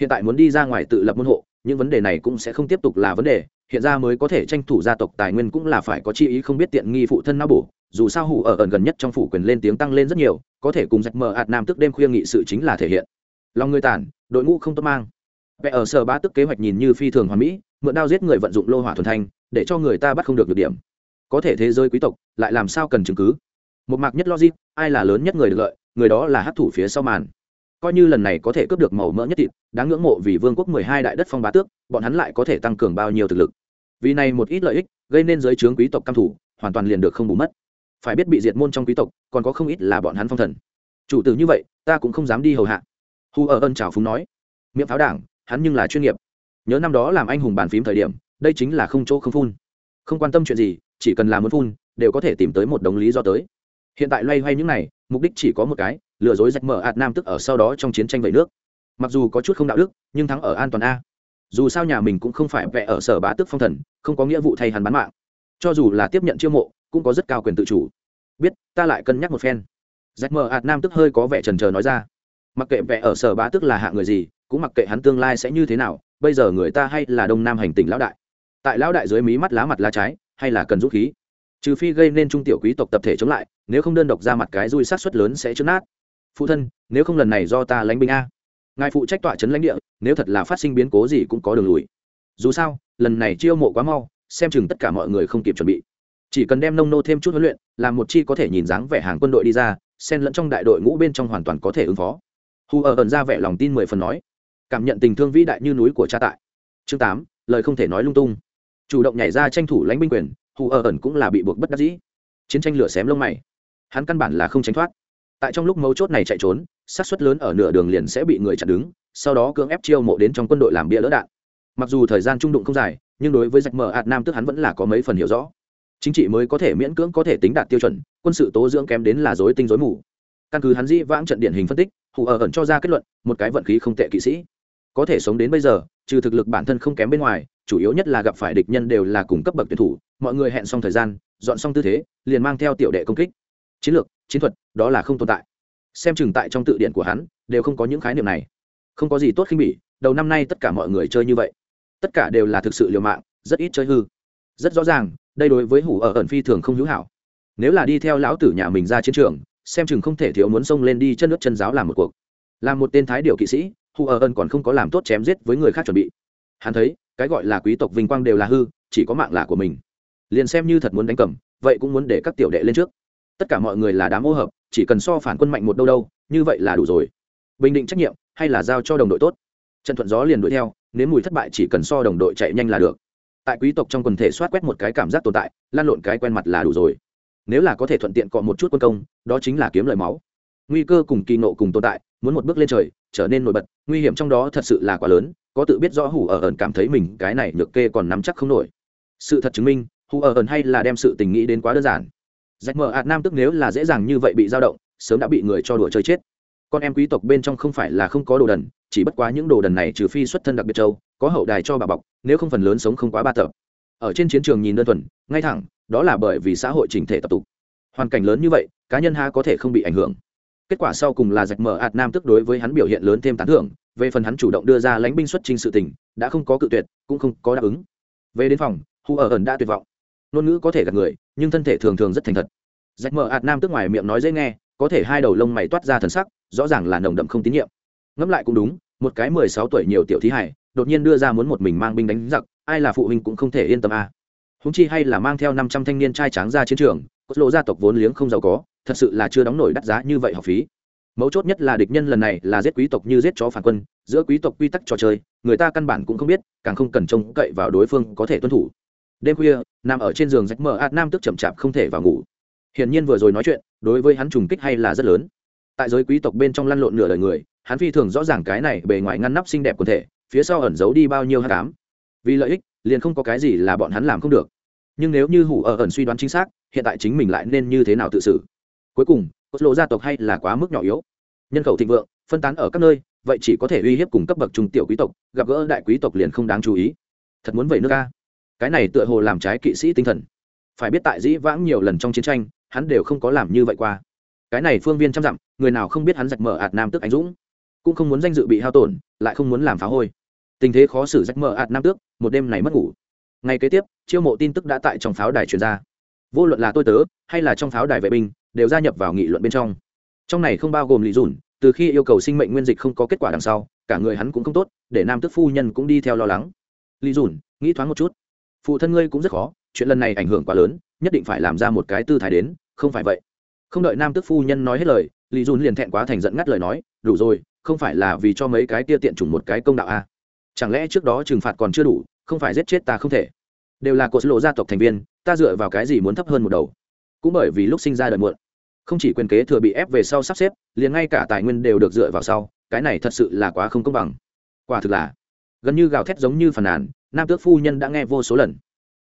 hiện tại muốn đi ra ngoài tự lập môn hộ, những vấn đề này cũng sẽ không tiếp tục là vấn đề. Hiện ra mới có thể tranh thủ gia tộc tài nguyên cũng là phải có chi ý không biết tiện nghi phụ thân não bổ. Dù sao hủ ở ẩn gần nhất trong phủ quyền lên tiếng tăng lên rất nhiều, có thể cùng rạch mờ ạt nam tức đêm khuya nghị sự chính là thể hiện. Lòng người tản đội ngũ không tốt mang. Vẽ ở sở ba tức kế hoạch nhìn như phi thường hoàn mỹ, mượn đao giết người vận dụng lô hỏa thuần thanh, để cho người ta bắt không được được điểm. Có thể thế giới quý tộc, lại làm sao cần chứng cứ? Một mạc nhất logic, ai là lớn nhất người được lợi, người đó là hát thủ phía sau màn coi như lần này có thể cướp được màu mỡ nhất thịt, đáng ngưỡng mộ vì vương quốc mười hai đại đất phong bá tước, bọn hắn lại có thể tăng cường bao nhiêu thực lực. Vì này một ít lợi ích, gây nên giới trướng quý tộc căm thủ, hoàn toàn liền được không bù mất. Phải biết bị diệt môn trong quý tộc, còn có không ít là bọn hắn phong thần. Chủ tử như vậy, ta cũng không dám đi hầu hạ. Hù ở ân trào phúng nói. Miệng pháo đảng, hắn nhưng là chuyên nghiệp. Nhớ năm đó làm anh hùng bàn phím thời điểm, đây chính là không chỗ không phun. Không quan tâm chuyện gì, chỉ cần làm muốn phun, đều có thể tìm tới một đồng lý do tới. Hiện tại loay hoay những này, mục đích chỉ có một cái lừa dối rạch mở ạt nam tức ở sau đó trong chiến tranh vậy nước. Mặc dù có chút không đạo đức, nhưng thắng ở an toàn a. Dù sao nhà mình cũng không phải vẽ ở sở bá tức phong thần, không có nghĩa vụ thay hắn bán mạng. Cho dù là tiếp nhận chiêu mộ, cũng có rất cao quyền tự chủ. Biết, ta lại cân nhắc một phen. Rạch mở ạt nam tức hơi có vẻ trần trờ nói ra. Mặc kệ vẽ ở sở bá tức là hạ người gì, cũng mặc kệ hắn tương lai sẽ như thế nào, bây giờ người ta hay là đông nam hành tỉnh lão đại. Tại lão đại dưới mí mắt lá mặt lá trái, hay là cần rút khí. Trừ phi gây nên trung tiểu quý tộc tập thể chống lại, nếu không đơn độc ra mặt cái rui sát xuất lớn sẽ chấn nát phụ thân, nếu không lần này do ta lãnh binh a. Ngài phụ trách tọa trấn lãnh địa, nếu thật là phát sinh biến cố gì cũng có đường lùi. Dù sao, lần này chiêu mộ quá mau, xem chừng tất cả mọi người không kịp chuẩn bị. Chỉ cần đem nông nô thêm chút huấn luyện, làm một chi có thể nhìn dáng vẻ hàng quân đội đi ra, xen lẫn trong đại đội ngũ bên trong hoàn toàn có thể ứng phó. Hù ở ẩn ra vẻ lòng tin mười phần nói. Cảm nhận tình thương vĩ đại như núi của cha tại. Chương tám, lời không thể nói lung tung. Chủ động nhảy ra tranh thủ lãnh binh quyền hù ở ẩn cũng là bị buộc bất đắc dĩ. Chiến tranh lửa xém lông mày. Hắn căn bản là không tránh thoát tại trong lúc mấu chốt này chạy trốn sát suất lớn ở nửa đường liền sẽ bị người chặn đứng, sau đó cưỡng ép chiêu mộ đến trong quân đội làm bia lỡ đạn. Mặc dù thời gian trung đụng không dài, nhưng đối với giặc mờ hạt nam tức hắn vẫn là có mấy phần hiểu rõ. Chính trị mới có thể miễn cưỡng có thể tính đạt tiêu chuẩn, quân sự tố dưỡng kém đến là dối tinh dối mù. Căn cứ hắn dĩ vãng trận điển hình phân tích, hù ở ẩn cho ra kết luận, một cái vận khí không tệ kỵ sĩ. Có thể sống đến bây giờ, trừ thực lực bản thân không kém bên ngoài, chủ yếu nhất là gặp phải địch nhân đều là cùng cấp bậc tuyển thủ, mọi người hẹn xong thời gian, dọn xong tư thế, liền mang theo tiểu đệ công kích. Chiến lược chiến thuật, đó là không tồn tại. Xem chừng tại trong tự điện của hắn, đều không có những khái niệm này. Không có gì tốt khinh bỉ, đầu năm nay tất cả mọi người chơi như vậy. Tất cả đều là thực sự liều mạng, rất ít chơi hư. Rất rõ ràng, đây đối với hủ ở ẩn phi thường không hữu hảo. Nếu là đi theo lão tử nhà mình ra chiến trường, xem chừng không thể thiếu muốn xông lên đi chân nước chân giáo làm một cuộc. Làm một tên thái điều kỵ sĩ hù ở ẩn còn không có làm tốt chém giết với người khác chuẩn bị. Hắn thấy, cái gọi là quý tộc vinh quang đều là hư, chỉ có mạng là của mình. Liền xem như thật muốn đánh cầm, vậy cũng muốn để các tiểu đệ lên trước tất cả mọi người là đám ô hợp, chỉ cần so phản quân mạnh một đâu đâu, như vậy là đủ rồi. Bình định trách nhiệm, hay là giao cho đồng đội tốt? Trần thuận gió liền đuổi theo, nếu mùi thất bại chỉ cần so đồng đội chạy nhanh là được. Tại quý tộc trong quần thể soát quét một cái cảm giác tồn tại, lan lộn cái quen mặt là đủ rồi. Nếu là có thể thuận tiện cọ một chút quân công, đó chính là kiếm lời máu. Nguy cơ cùng kỳ nộ cùng tồn tại, muốn một bước lên trời, trở nên nổi bật, nguy hiểm trong đó thật sự là quá lớn, có tự biết rõ hủ ở ẩn cảm thấy mình cái này được kê còn nắm chắc không nổi. Sự thật chứng minh, hủ ở ẩn hay là đem sự tình nghĩ đến quá đơn giản rách mờ ạt nam tức nếu là dễ dàng như vậy bị dao động, sớm đã bị người cho đùa chơi chết. Con em quý tộc bên trong không phải là không có đồ đần, chỉ bất quá những đồ đần này trừ phi xuất thân đặc biệt châu, có hậu đài cho bà bọc, nếu không phần lớn sống không quá ba tập ở trên chiến trường nhìn đơn thuần, ngay thẳng, đó là bởi vì xã hội chỉnh thể tập tục. Hoàn cảnh lớn như vậy, cá nhân ha có thể không bị ảnh hưởng. Kết quả sau cùng là rạch mở ạt nam tức đối với hắn biểu hiện lớn thêm tán thưởng, về phần hắn chủ động đưa ra lãnh binh xuất trình sự tình, đã không có cự tuyệt, cũng không có đáp ứng. Về đến phòng, hu ở ẩn đã tuyệt vọng ngôn ngữ có thể gạt người, nhưng thân thể thường thường rất thành thật. Rách mở ạt nam tức ngoài miệng nói dễ nghe, có thể hai đầu lông mày toát ra thần sắc, rõ ràng là nồng đậm không tín nhiệm. Ngẫm lại cũng đúng, một cái mười sáu tuổi nhiều tiểu thí hải đột nhiên đưa ra muốn một mình mang binh đánh giặc, ai là phụ huynh cũng không thể yên tâm a. À. húng chi hay là mang theo năm trăm thanh niên trai tráng ra chiến trường cốt lộ gia tộc vốn liếng không giàu có, thật sự là chưa đóng nổi đắt giá như vậy học phí. Mấu chốt nhất là địch nhân lần này là giết quý tộc như giết chó phản quân, giữa quý tộc quy tắc trò chơi, người ta căn bản cũng không biết, càng không cần trông cậy vào đối phương có thể tuân thủ đêm khuya, nằm ở trên giường rách mờ ạt nam tức chậm chạp không thể vào ngủ. Hiển nhiên vừa rồi nói chuyện, đối với hắn trùng kích hay là rất lớn. Tại giới quý tộc bên trong lăn lộn nửa đời người, hắn phi thường rõ ràng cái này bề ngoài ngăn nắp xinh đẹp quần thể, phía sau ẩn giấu đi bao nhiêu hát cám vì lợi ích, liền không có cái gì là bọn hắn làm không được. Nhưng nếu như hủ ở ẩn suy đoán chính xác, hiện tại chính mình lại nên như thế nào tự xử? Cuối cùng cốt lộ gia tộc hay là quá mức nhỏ yếu? Nhân khẩu thịnh vượng, phân tán ở các nơi, vậy chỉ có thể uy hiếp cùng cấp bậc trung tiểu quý tộc, gặp gỡ đại quý tộc liền không đáng chú ý. Thật muốn vậy nước ca cái này tựa hồ làm trái kỵ sĩ tinh thần. Phải biết tại dĩ vãng nhiều lần trong chiến tranh, hắn đều không có làm như vậy qua. Cái này phương viên trăm dặm, người nào không biết hắn rạch mở ạt nam tước anh dũng. Cũng không muốn danh dự bị hao tổn, lại không muốn làm phá hôi. Tình thế khó xử rách mở ạt nam tước, một đêm này mất ngủ. Ngày kế tiếp, chiêu mộ tin tức đã tại trong pháo đài truyền ra. Vô luận là tôi tớ, hay là trong pháo đài vệ binh, đều gia nhập vào nghị luận bên trong. Trong này không bao gồm lý dùn, từ khi yêu cầu sinh mệnh nguyên dịch không có kết quả đằng sau, cả người hắn cũng không tốt, để nam tước phu nhân cũng đi theo lo lắng. Lý dùn, nghĩ thoáng một chút phụ thân ngươi cũng rất khó, chuyện lần này ảnh hưởng quá lớn, nhất định phải làm ra một cái tư thái đến, không phải vậy. Không đợi nam tước phu nhân nói hết lời, lý dùn liền thẹn quá thành giận ngắt lời nói, đủ rồi, không phải là vì cho mấy cái tia tiện chủng một cái công đạo a à. chẳng lẽ trước đó trừng phạt còn chưa đủ, không phải giết chết ta không thể? Đều là cột lộ gia tộc thành viên, ta dựa vào cái gì muốn thấp hơn một đầu? Cũng bởi vì lúc sinh ra đời muộn. Không chỉ quyền kế thừa bị ép về sau sắp xếp, liền ngay cả tài nguyên đều được dựa vào sau, cái này thật sự là quá không công bằng. Quả thực là, gần như gào thét giống như phàn nàn nam tước phu nhân đã nghe vô số lần.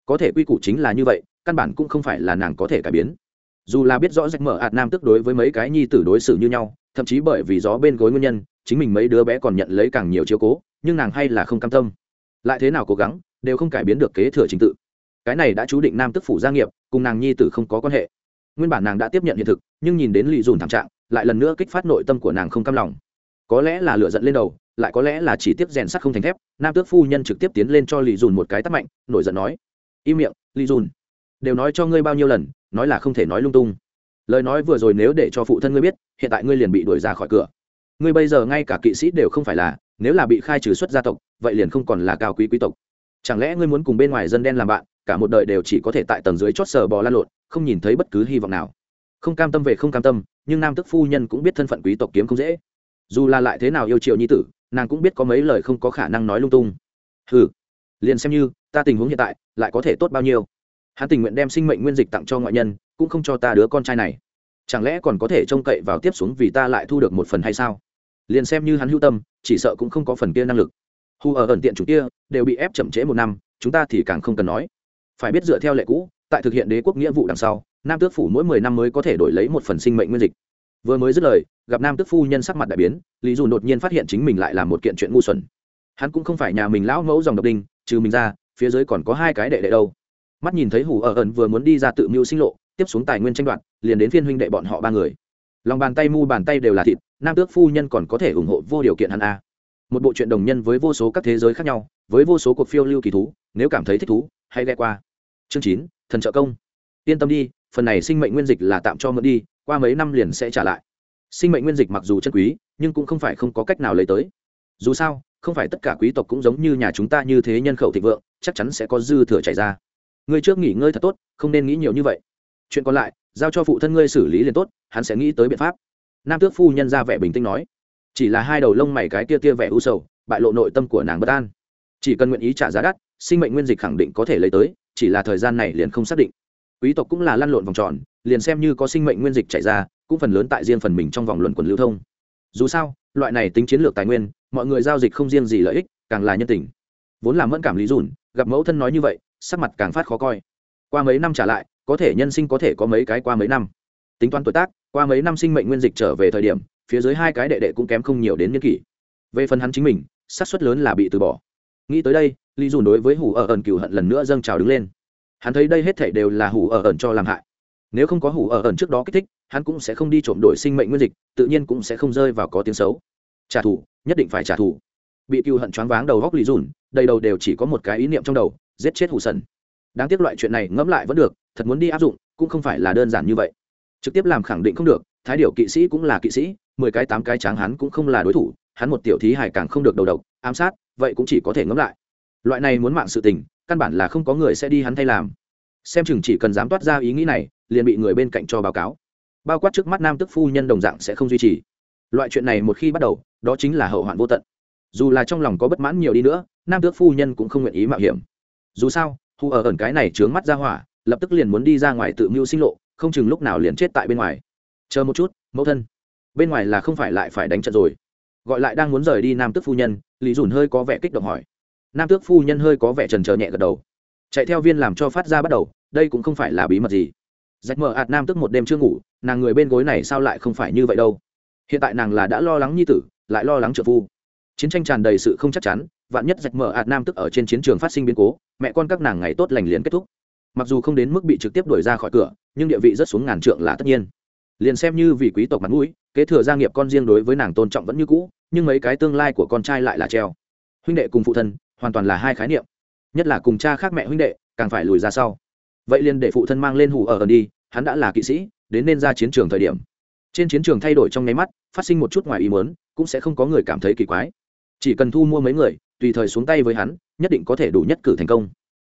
Có thể quy củ chính là như vậy, căn bản cũng không phải là nàng có thể cải biến. Dù là biết rõ rạch mở ạt nam tước đối với mấy cái nhi tử đối xử như nhau, thậm chí bởi vì gió bên gối nguyên nhân, chính mình mấy đứa bé còn nhận lấy càng nhiều chiếu cố, nhưng nàng hay là không cam tâm. Lại thế nào cố gắng, đều không cải biến được kế thừa trình tự. Cái này đã chú định nam tức phủ gia nghiệp, cùng nàng nhi tử không có quan hệ. Nguyên bản nàng đã tiếp nhận hiện thực, nhưng nhìn đến lì dùn thảm trạng, lại lần nữa kích phát nội tâm của nàng không cam lòng có lẽ là lửa giận lên đầu, lại có lẽ là chỉ tiếp rèn sắt không thành thép, nam tước phu nhân trực tiếp tiến lên cho lì dùn một cái tắt mạnh, nổi giận nói, im miệng, lì dùn, đều nói cho ngươi bao nhiêu lần, nói là không thể nói lung tung. Lời nói vừa rồi nếu để cho phụ thân ngươi biết, hiện tại ngươi liền bị đuổi ra khỏi cửa. Ngươi bây giờ ngay cả kỵ sĩ đều không phải là, nếu là bị khai trừ xuất gia tộc, vậy liền không còn là cao quý quý tộc. Chẳng lẽ ngươi muốn cùng bên ngoài dân đen làm bạn, cả một đời đều chỉ có thể tại tầng dưới chót sờ bò lan lộn, không nhìn thấy bất cứ hy vọng nào. Không cam tâm về không cam tâm, nhưng nam tức phu nhân cũng biết thân phận quý tộc kiếm không dễ dù là lại thế nào yêu triệu nhi tử, nàng cũng biết có mấy lời không có khả năng nói lung tung. Ừ liền xem như, ta tình huống hiện tại, lại có thể tốt bao nhiêu? Hắn tình nguyện đem sinh mệnh nguyên dịch tặng cho ngoại nhân, cũng không cho ta đứa con trai này. Chẳng lẽ còn có thể trông cậy vào tiếp xuống vì ta lại thu được một phần hay sao? Liền xem như hắn hữu tâm, chỉ sợ cũng không có phần kia năng lực. Hù ở ẩn tiện chủ kia, đều bị ép chậm trễ một năm, chúng ta thì càng không cần nói. Phải biết dựa theo lệ cũ, tại thực hiện đế quốc nghĩa vụ đằng sau, nam tước phủ mỗi mười năm mới có thể đổi lấy một phần sinh mệnh nguyên dịch vừa mới dứt lời, gặp nam tức phu nhân sắc mặt đại biến, lý dù đột nhiên phát hiện chính mình lại là một kiện chuyện ngu xuẩn. Hắn cũng không phải nhà mình lão mẫu dòng độc đinh, trừ mình ra, phía dưới còn có hai cái đệ đệ đâu. Mắt nhìn thấy hủ ở ẩn vừa muốn đi ra tự mưu sinh lộ, tiếp xuống tài nguyên tranh đoạt, liền đến phiên huynh đệ bọn họ ba người. Lòng bàn tay mu bàn tay đều là thịt, nam tước phu nhân còn có thể ủng hộ vô điều kiện hắn a. Một bộ chuyện đồng nhân với vô số các thế giới khác nhau, với vô số cuộc phiêu lưu kỳ thú, nếu cảm thấy thích thú, hãy ghé qua. Chương chín, thần trợ công. Yên tâm đi, phần này sinh mệnh nguyên dịch là tạm cho mượn đi qua mấy năm liền sẽ trả lại. Sinh mệnh nguyên dịch mặc dù chân quý, nhưng cũng không phải không có cách nào lấy tới. Dù sao, không phải tất cả quý tộc cũng giống như nhà chúng ta như thế nhân khẩu thịnh vượng, chắc chắn sẽ có dư thừa chảy ra. Ngươi trước nghỉ ngơi thật tốt, không nên nghĩ nhiều như vậy. Chuyện còn lại, giao cho phụ thân ngươi xử lý liền tốt, hắn sẽ nghĩ tới biện pháp. Nam tước phu nhân ra vẻ bình tĩnh nói. Chỉ là hai đầu lông mày cái tia tia vẻ u sầu, bại lộ nội tâm của nàng bất an. Chỉ cần nguyện ý trả giá đắt, sinh mệnh nguyên dịch khẳng định có thể lấy tới, chỉ là thời gian này liền không xác định quý tộc cũng là lăn lộn vòng tròn, liền xem như có sinh mệnh nguyên dịch chạy ra, cũng phần lớn tại riêng phần mình trong vòng luận quần lưu thông. Dù sao, loại này tính chiến lược tài nguyên, mọi người giao dịch không riêng gì lợi ích, càng là nhân tình. Vốn là mẫn cảm lý dùn, gặp mẫu thân nói như vậy, sắc mặt càng phát khó coi. Qua mấy năm trả lại, có thể nhân sinh có thể có mấy cái qua mấy năm. Tính toán tuổi tác, qua mấy năm sinh mệnh nguyên dịch trở về thời điểm, phía dưới hai cái đệ đệ cũng kém không nhiều đến nhân kỷ. Về phần hắn chính mình, xác suất lớn là bị từ bỏ. Nghĩ tới đây, lý dùn đối với hủ ở ẩn cựu hận lần nữa dâng trào đứng lên hắn thấy đây hết thể đều là hủ ở ẩn cho làm hại. Nếu không có hủ ở ẩn trước đó kích thích, hắn cũng sẽ không đi trộm đổi sinh mệnh nguyên dịch, tự nhiên cũng sẽ không rơi vào có tiếng xấu. Trả thù, nhất định phải trả thù. Bị cựu hận choáng váng đầu góc lì dùn đầy đầu đều chỉ có một cái ý niệm trong đầu, giết chết hủ sần. Đáng tiếc loại chuyện này ngẫm lại vẫn được, thật muốn đi áp dụng, cũng không phải là đơn giản như vậy. Trực tiếp làm khẳng định không được, thái điều kỵ sĩ cũng là kỵ sĩ, mười cái tám cái tráng hắn cũng không là đối thủ, hắn một tiểu thí hải càng không được đầu độc, ám sát, vậy cũng chỉ có thể ngẫm lại. Loại này muốn mạng sự tình căn bản là không có người sẽ đi hắn thay làm. Xem chừng chỉ cần dám toát ra ý nghĩ này, liền bị người bên cạnh cho báo cáo. Bao quát trước mắt nam tức phu nhân đồng dạng sẽ không duy trì. Loại chuyện này một khi bắt đầu, đó chính là hậu hoạn vô tận. Dù là trong lòng có bất mãn nhiều đi nữa, nam tước phu nhân cũng không nguyện ý mạo hiểm. Dù sao hù ở ẩn cái này trướng mắt ra hỏa, lập tức liền muốn đi ra ngoài tự mưu sinh lộ, không chừng lúc nào liền chết tại bên ngoài. Chờ một chút, mẫu thân. Bên ngoài là không phải lại phải đánh trận rồi. Gọi lại đang muốn rời đi nam tước phu nhân, lý dùn hơi có vẻ kích động hỏi nam tước phu nhân hơi có vẻ trần trờ nhẹ gật đầu. Chạy theo viên làm cho phát ra bắt đầu, đây cũng không phải là bí mật gì. Rách mở ạt nam tức một đêm chưa ngủ, nàng người bên gối này sao lại không phải như vậy đâu. Hiện tại nàng là đã lo lắng nhi tử, lại lo lắng trợ phu. Chiến tranh tràn đầy sự không chắc chắn, vạn nhất rạch mở ạt nam tức ở trên chiến trường phát sinh biến cố, mẹ con các nàng ngày tốt lành liền kết thúc. Mặc dù không đến mức bị trực tiếp đuổi ra khỏi cửa, nhưng địa vị rất xuống ngàn trượng là tất nhiên. Liền xem như vì quý tộc mặt mũi, kế thừa gia nghiệp con riêng đối với nàng tôn trọng vẫn như cũ, nhưng mấy cái tương lai của con trai lại là treo. Huynh đệ cùng phụ thân hoàn toàn là hai khái niệm. Nhất là cùng cha khác mẹ huynh đệ, càng phải lùi ra sau. Vậy liền để phụ thân mang lên hù ở ẩn đi, hắn đã là kỵ sĩ, đến nên ra chiến trường thời điểm. Trên chiến trường thay đổi trong nháy mắt, phát sinh một chút ngoài ý muốn, cũng sẽ không có người cảm thấy kỳ quái. Chỉ cần thu mua mấy người, tùy thời xuống tay với hắn, nhất định có thể đủ nhất cử thành công.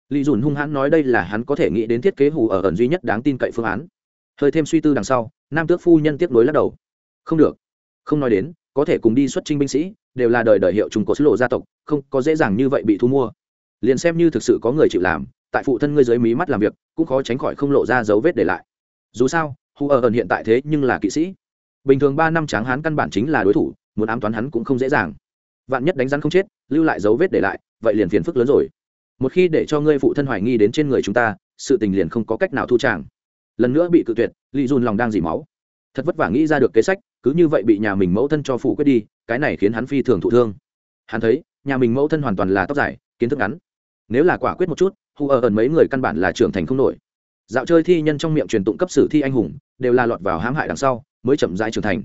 Lý dùn hung hãn nói đây là hắn có thể nghĩ đến thiết kế hù ở ẩn duy nhất đáng tin cậy phương án. Hơi thêm suy tư đằng sau, nam tước phu nhân tiếp nối lắc đầu. Không được. Không nói đến có thể cùng đi xuất trinh binh sĩ, đều là đời đời hiệu trùng của sứ lộ gia tộc, không có dễ dàng như vậy bị thu mua. Liền xem như thực sự có người chịu làm, tại phụ thân ngươi dưới mí mắt làm việc, cũng khó tránh khỏi không lộ ra dấu vết để lại. Dù sao hù ở ẩn hiện tại thế nhưng là kỵ sĩ. Bình thường ba năm tráng hán căn bản chính là đối thủ, muốn ám toán hắn cũng không dễ dàng. Vạn nhất đánh rắn không chết, lưu lại dấu vết để lại, vậy liền phiền phức lớn rồi. Một khi để cho ngươi phụ thân hoài nghi đến trên người chúng ta, sự tình liền không có cách nào thu tràng. Lần nữa bị cự tuyệt, lì dùn lòng đang dỉ máu. Thật vất vả nghĩ ra được kế sách cứ như vậy bị nhà mình mẫu thân cho phụ quyết đi, cái này khiến hắn phi thường thụ thương. Hắn thấy, nhà mình mẫu thân hoàn toàn là tóc dài, kiến thức ngắn. Nếu là quả quyết một chút, hù ở ẩn mấy người căn bản là trưởng thành không nổi. Dạo chơi thi nhân trong miệng truyền tụng cấp sử thi anh hùng, đều là lọt vào hãm hại đằng sau, mới chậm rãi trưởng thành.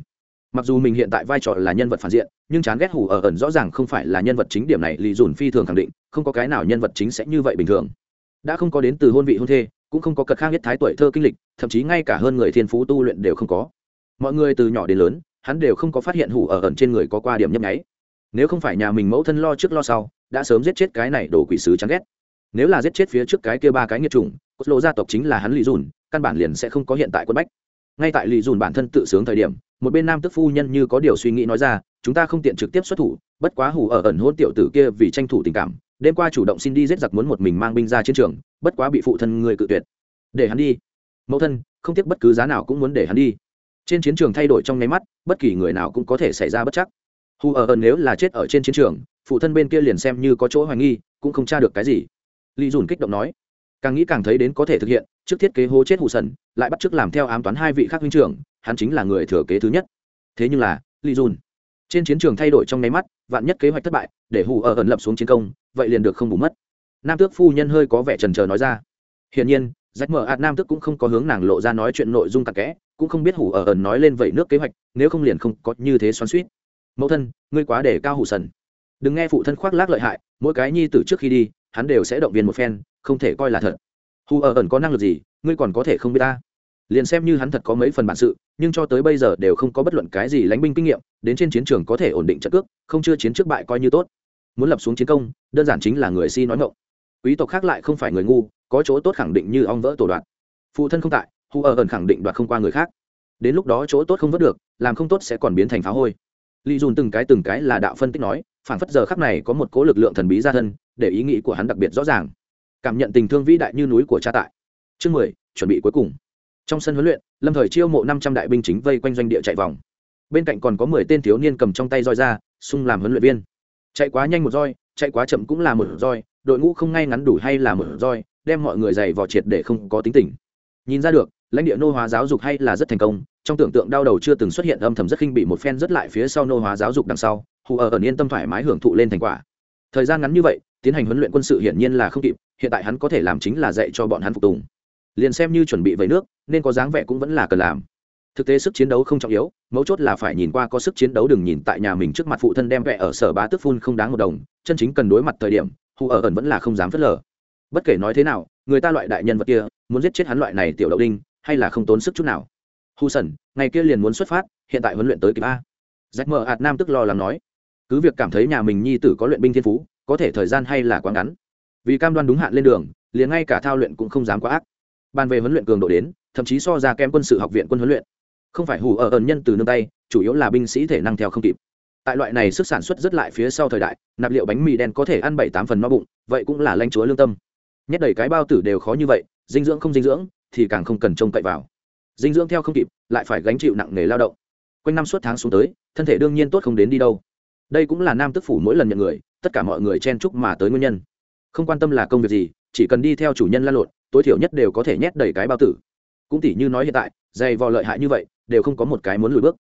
Mặc dù mình hiện tại vai trò là nhân vật phản diện, nhưng chán ghét hù ở ẩn rõ ràng không phải là nhân vật chính điểm này lì dùn phi thường khẳng định, không có cái nào nhân vật chính sẽ như vậy bình thường. Đã không có đến từ hôn vị hôn thê, cũng không có cật khang nhất thái tuổi thơ kinh lịch, thậm chí ngay cả hơn người thiên phú tu luyện đều không có mọi người từ nhỏ đến lớn, hắn đều không có phát hiện hủ ở ẩn trên người có qua điểm nhấp nháy. Nếu không phải nhà mình mẫu thân lo trước lo sau, đã sớm giết chết cái này đổ quỷ sứ chán ghét. Nếu là giết chết phía trước cái kia ba cái nghiệt chủng, cốt lộ gia tộc chính là hắn lì dùn, căn bản liền sẽ không có hiện tại quân bách. Ngay tại lì dùn bản thân tự sướng thời điểm, một bên nam tức phu nhân như có điều suy nghĩ nói ra, chúng ta không tiện trực tiếp xuất thủ, bất quá hủ ở ẩn hôn tiểu tử kia vì tranh thủ tình cảm, đêm qua chủ động xin đi giết giặc muốn một mình mang binh ra chiến trường, bất quá bị phụ thân người cự tuyệt. Để hắn đi. Mẫu thân, không tiếc bất cứ giá nào cũng muốn để hắn đi trên chiến trường thay đổi trong nháy mắt, bất kỳ người nào cũng có thể xảy ra bất chắc. Hù ở ẩn nếu là chết ở trên chiến trường, phụ thân bên kia liền xem như có chỗ hoài nghi, cũng không tra được cái gì. Lý dùn kích động nói, càng nghĩ càng thấy đến có thể thực hiện, trước thiết kế hố chết hù sần, lại bắt chước làm theo ám toán hai vị khác huynh trưởng, hắn chính là người thừa kế thứ nhất. Thế nhưng là, Lý dùn, trên chiến trường thay đổi trong nháy mắt, vạn nhất kế hoạch thất bại, để hù ở ẩn lập xuống chiến công, vậy liền được không bù mất. Nam tước phu nhân hơi có vẻ trần trờ nói ra. Hiển nhiên rách mở ạt nam tức cũng không có hướng nàng lộ ra nói chuyện nội dung tặc kẽ, cũng không biết hủ ở ẩn nói lên vậy nước kế hoạch, nếu không liền không có như thế xoắn suýt mẫu thân, ngươi quá để cao hủ sần. Đừng nghe phụ thân khoác lác lợi hại, mỗi cái nhi tử trước khi đi, hắn đều sẽ động viên một phen, không thể coi là thật. Hù ở ẩn có năng lực gì, ngươi còn có thể không biết ta. Liền xem như hắn thật có mấy phần bản sự, nhưng cho tới bây giờ đều không có bất luận cái gì lánh binh kinh nghiệm, đến trên chiến trường có thể ổn định trận cước, không chưa chiến trước bại coi như tốt. Muốn lập xuống chiến công, đơn giản chính là người si nói ngộng quý tộc khác lại không phải người ngu, có chỗ tốt khẳng định như ong vỡ tổ đoạn phụ thân không tại hù ở ẩn khẳng định đoạt không qua người khác. Đến lúc đó chỗ tốt không vớt được, làm không tốt sẽ còn biến thành phá hôi. Lý dùn từng cái từng cái là đạo phân tích nói phản phất giờ khắc này có một cố lực lượng thần bí ra thân, để ý nghĩ của hắn đặc biệt rõ ràng. Cảm nhận tình thương vĩ đại như núi của cha tại. Chương mười, chuẩn bị cuối cùng. Trong sân huấn luyện, lâm thời chiêu mộ năm trăm đại binh chính vây quanh doanh địa chạy vòng. Bên cạnh còn có mười tên thiếu niên cầm trong tay roi ra, sung làm huấn luyện viên. Chạy quá nhanh một roi chạy quá chậm cũng là một roi, đội ngũ không ngay ngắn đủ hay là một roi, đem mọi người dày vò triệt để không có tính tình. Nhìn ra được, lãnh địa nô hóa giáo dục hay là rất thành công, trong tưởng tượng đau đầu chưa từng xuất hiện âm thầm rất khinh bị một phen rất lại phía sau nô hóa giáo dục đằng sau, hù ở ẩn yên tâm thoải mái hưởng thụ lên thành quả. Thời gian ngắn như vậy, tiến hành huấn luyện quân sự hiển nhiên là không kịp, hiện tại hắn có thể làm chính là dạy cho bọn hắn phục tùng. Liền xem như chuẩn bị về nước, nên có dáng vẻ cũng vẫn là cần làm thực tế sức chiến đấu không trọng yếu, mấu chốt là phải nhìn qua có sức chiến đấu đừng nhìn tại nhà mình trước mặt phụ thân đem vẽ ở sở bá tức phun không đáng một đồng, chân chính cần đối mặt thời điểm, hù ở ẩn vẫn là không dám phớt lờ. Bất kể nói thế nào, người ta loại đại nhân vật kia, muốn giết chết hắn loại này tiểu đậu đinh, hay là không tốn sức chút nào. Hù sẩn ngày kia liền muốn xuất phát, hiện tại huấn luyện tới kịp a. Rách mờ hạt nam tức lo lắng nói, cứ việc cảm thấy nhà mình nhi tử có luyện binh thiên phú, có thể thời gian hay là quá ngắn. Vì cam đoan đúng hạn lên đường, liền ngay cả thao luyện cũng không dám quá ác. Bàn về huấn luyện cường độ đến, thậm chí so ra kém quân sự học viện quân huấn luyện không phải hủ ở ẩn nhân từ nương tay, chủ yếu là binh sĩ thể năng theo không kịp. Tại loại này sức sản xuất rất lại phía sau thời đại, nạp liệu bánh mì đen có thể ăn bảy tám phần no bụng, vậy cũng là lanh chúa lương tâm. Nhét đầy cái bao tử đều khó như vậy, dinh dưỡng không dinh dưỡng thì càng không cần trông cậy vào. Dinh dưỡng theo không kịp, lại phải gánh chịu nặng nề lao động. Quanh năm suốt tháng xuống tới, thân thể đương nhiên tốt không đến đi đâu. Đây cũng là nam tức phủ mỗi lần nhận người, tất cả mọi người chen chúc mà tới nguyên nhân. Không quan tâm là công việc gì, chỉ cần đi theo chủ nhân lan lộn, tối thiểu nhất đều có thể nhét đầy cái bao tử. Cũng tỉ như nói hiện tại, dày vò lợi hại như vậy đều không có một cái muốn lùi bước.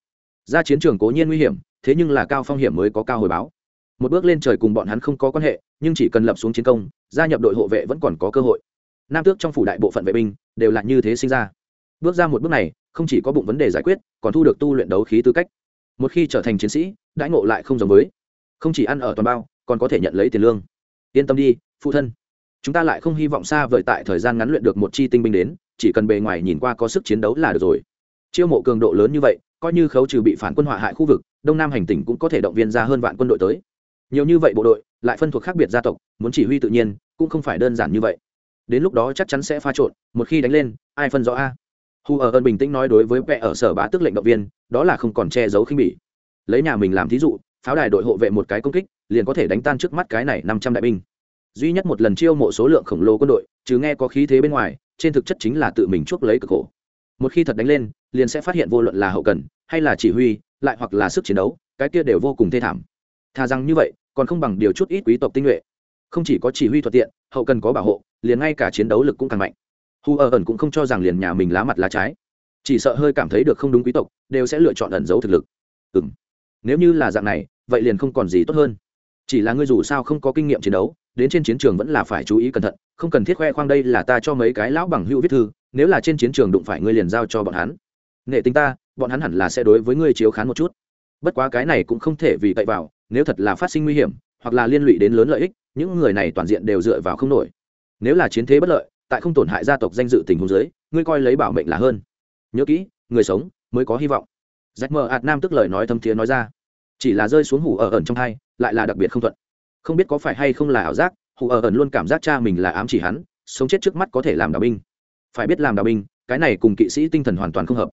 Ra chiến trường cố nhiên nguy hiểm, thế nhưng là cao phong hiểm mới có cao hồi báo. Một bước lên trời cùng bọn hắn không có quan hệ, nhưng chỉ cần lập xuống chiến công, gia nhập đội hộ vệ vẫn còn có cơ hội. Nam tước trong phủ đại bộ phận vệ binh đều là như thế sinh ra. Bước ra một bước này, không chỉ có bụng vấn đề giải quyết, còn thu được tu luyện đấu khí tư cách. Một khi trở thành chiến sĩ, đãi ngộ lại không giống với. Không chỉ ăn ở toàn bao, còn có thể nhận lấy tiền lương. Yên tâm đi, phụ thân. Chúng ta lại không hy vọng xa vời tại thời gian ngắn luyện được một chi tinh binh đến, chỉ cần bề ngoài nhìn qua có sức chiến đấu là được rồi chiêu mộ cường độ lớn như vậy, coi như khấu trừ bị phản quân hỏa hại khu vực, đông nam hành tỉnh cũng có thể động viên ra hơn vạn quân đội tới. Nhiều như vậy bộ đội, lại phân thuộc khác biệt gia tộc, muốn chỉ huy tự nhiên, cũng không phải đơn giản như vậy. Đến lúc đó chắc chắn sẽ pha trộn, một khi đánh lên, ai phân rõ a? Hù ở ơn bình tĩnh nói đối với vẽ ở sở bá tức lệnh động viên, đó là không còn che giấu khinh bỉ. Lấy nhà mình làm thí dụ, pháo đài đội hộ vệ một cái công kích, liền có thể đánh tan trước mắt cái này năm trăm đại binh. Duy nhất một lần chiêu mộ số lượng khổng lồ quân đội chứ nghe có khí thế bên ngoài, trên thực chất chính là tự mình chuốc lấy cực khổ một khi thật đánh lên, liền sẽ phát hiện vô luận là hậu cần, hay là chỉ huy, lại hoặc là sức chiến đấu, cái kia đều vô cùng thê thảm. Thà rằng như vậy, còn không bằng điều chút ít quý tộc tinh nhuệ. Không chỉ có chỉ huy thuận tiện, hậu cần có bảo hộ, liền ngay cả chiến đấu lực cũng càng mạnh. Hu ở ẩn cũng không cho rằng liền nhà mình lá mặt lá trái. Chỉ sợ hơi cảm thấy được không đúng quý tộc, đều sẽ lựa chọn ẩn giấu thực lực. Ừ m nếu như là dạng này, vậy liền không còn gì tốt hơn. Chỉ là ngươi dù sao không có kinh nghiệm chiến đấu, đến trên chiến trường vẫn là phải chú ý cẩn thận, không cần thiết khoe khoang đây là ta cho mấy cái lão bằng hữu viết thư nếu là trên chiến trường đụng phải ngươi liền giao cho bọn hắn. Nghệ tính ta, bọn hắn hẳn là sẽ đối với ngươi chiếu khán một chút. Bất quá cái này cũng không thể vì cậy vào, nếu thật là phát sinh nguy hiểm, hoặc là liên lụy đến lớn lợi ích, những người này toàn diện đều dựa vào không nổi. Nếu là chiến thế bất lợi, tại không tổn hại gia tộc danh dự tình huống dưới, ngươi coi lấy bảo mệnh là hơn. Nhớ kỹ, người sống mới có hy vọng. Rách mờ ạt nam tức lời nói thâm thiế nói ra. Chỉ là rơi xuống hủ ở ẩn trong hai, lại là đặc biệt không thuận. Không biết có phải hay không là ảo giác, hủ ở ẩn luôn cảm giác cha mình là ám chỉ hắn, sống chết trước mắt có thể làm đạo binh phải biết làm đạo binh, cái này cùng kỵ sĩ tinh thần hoàn toàn không hợp.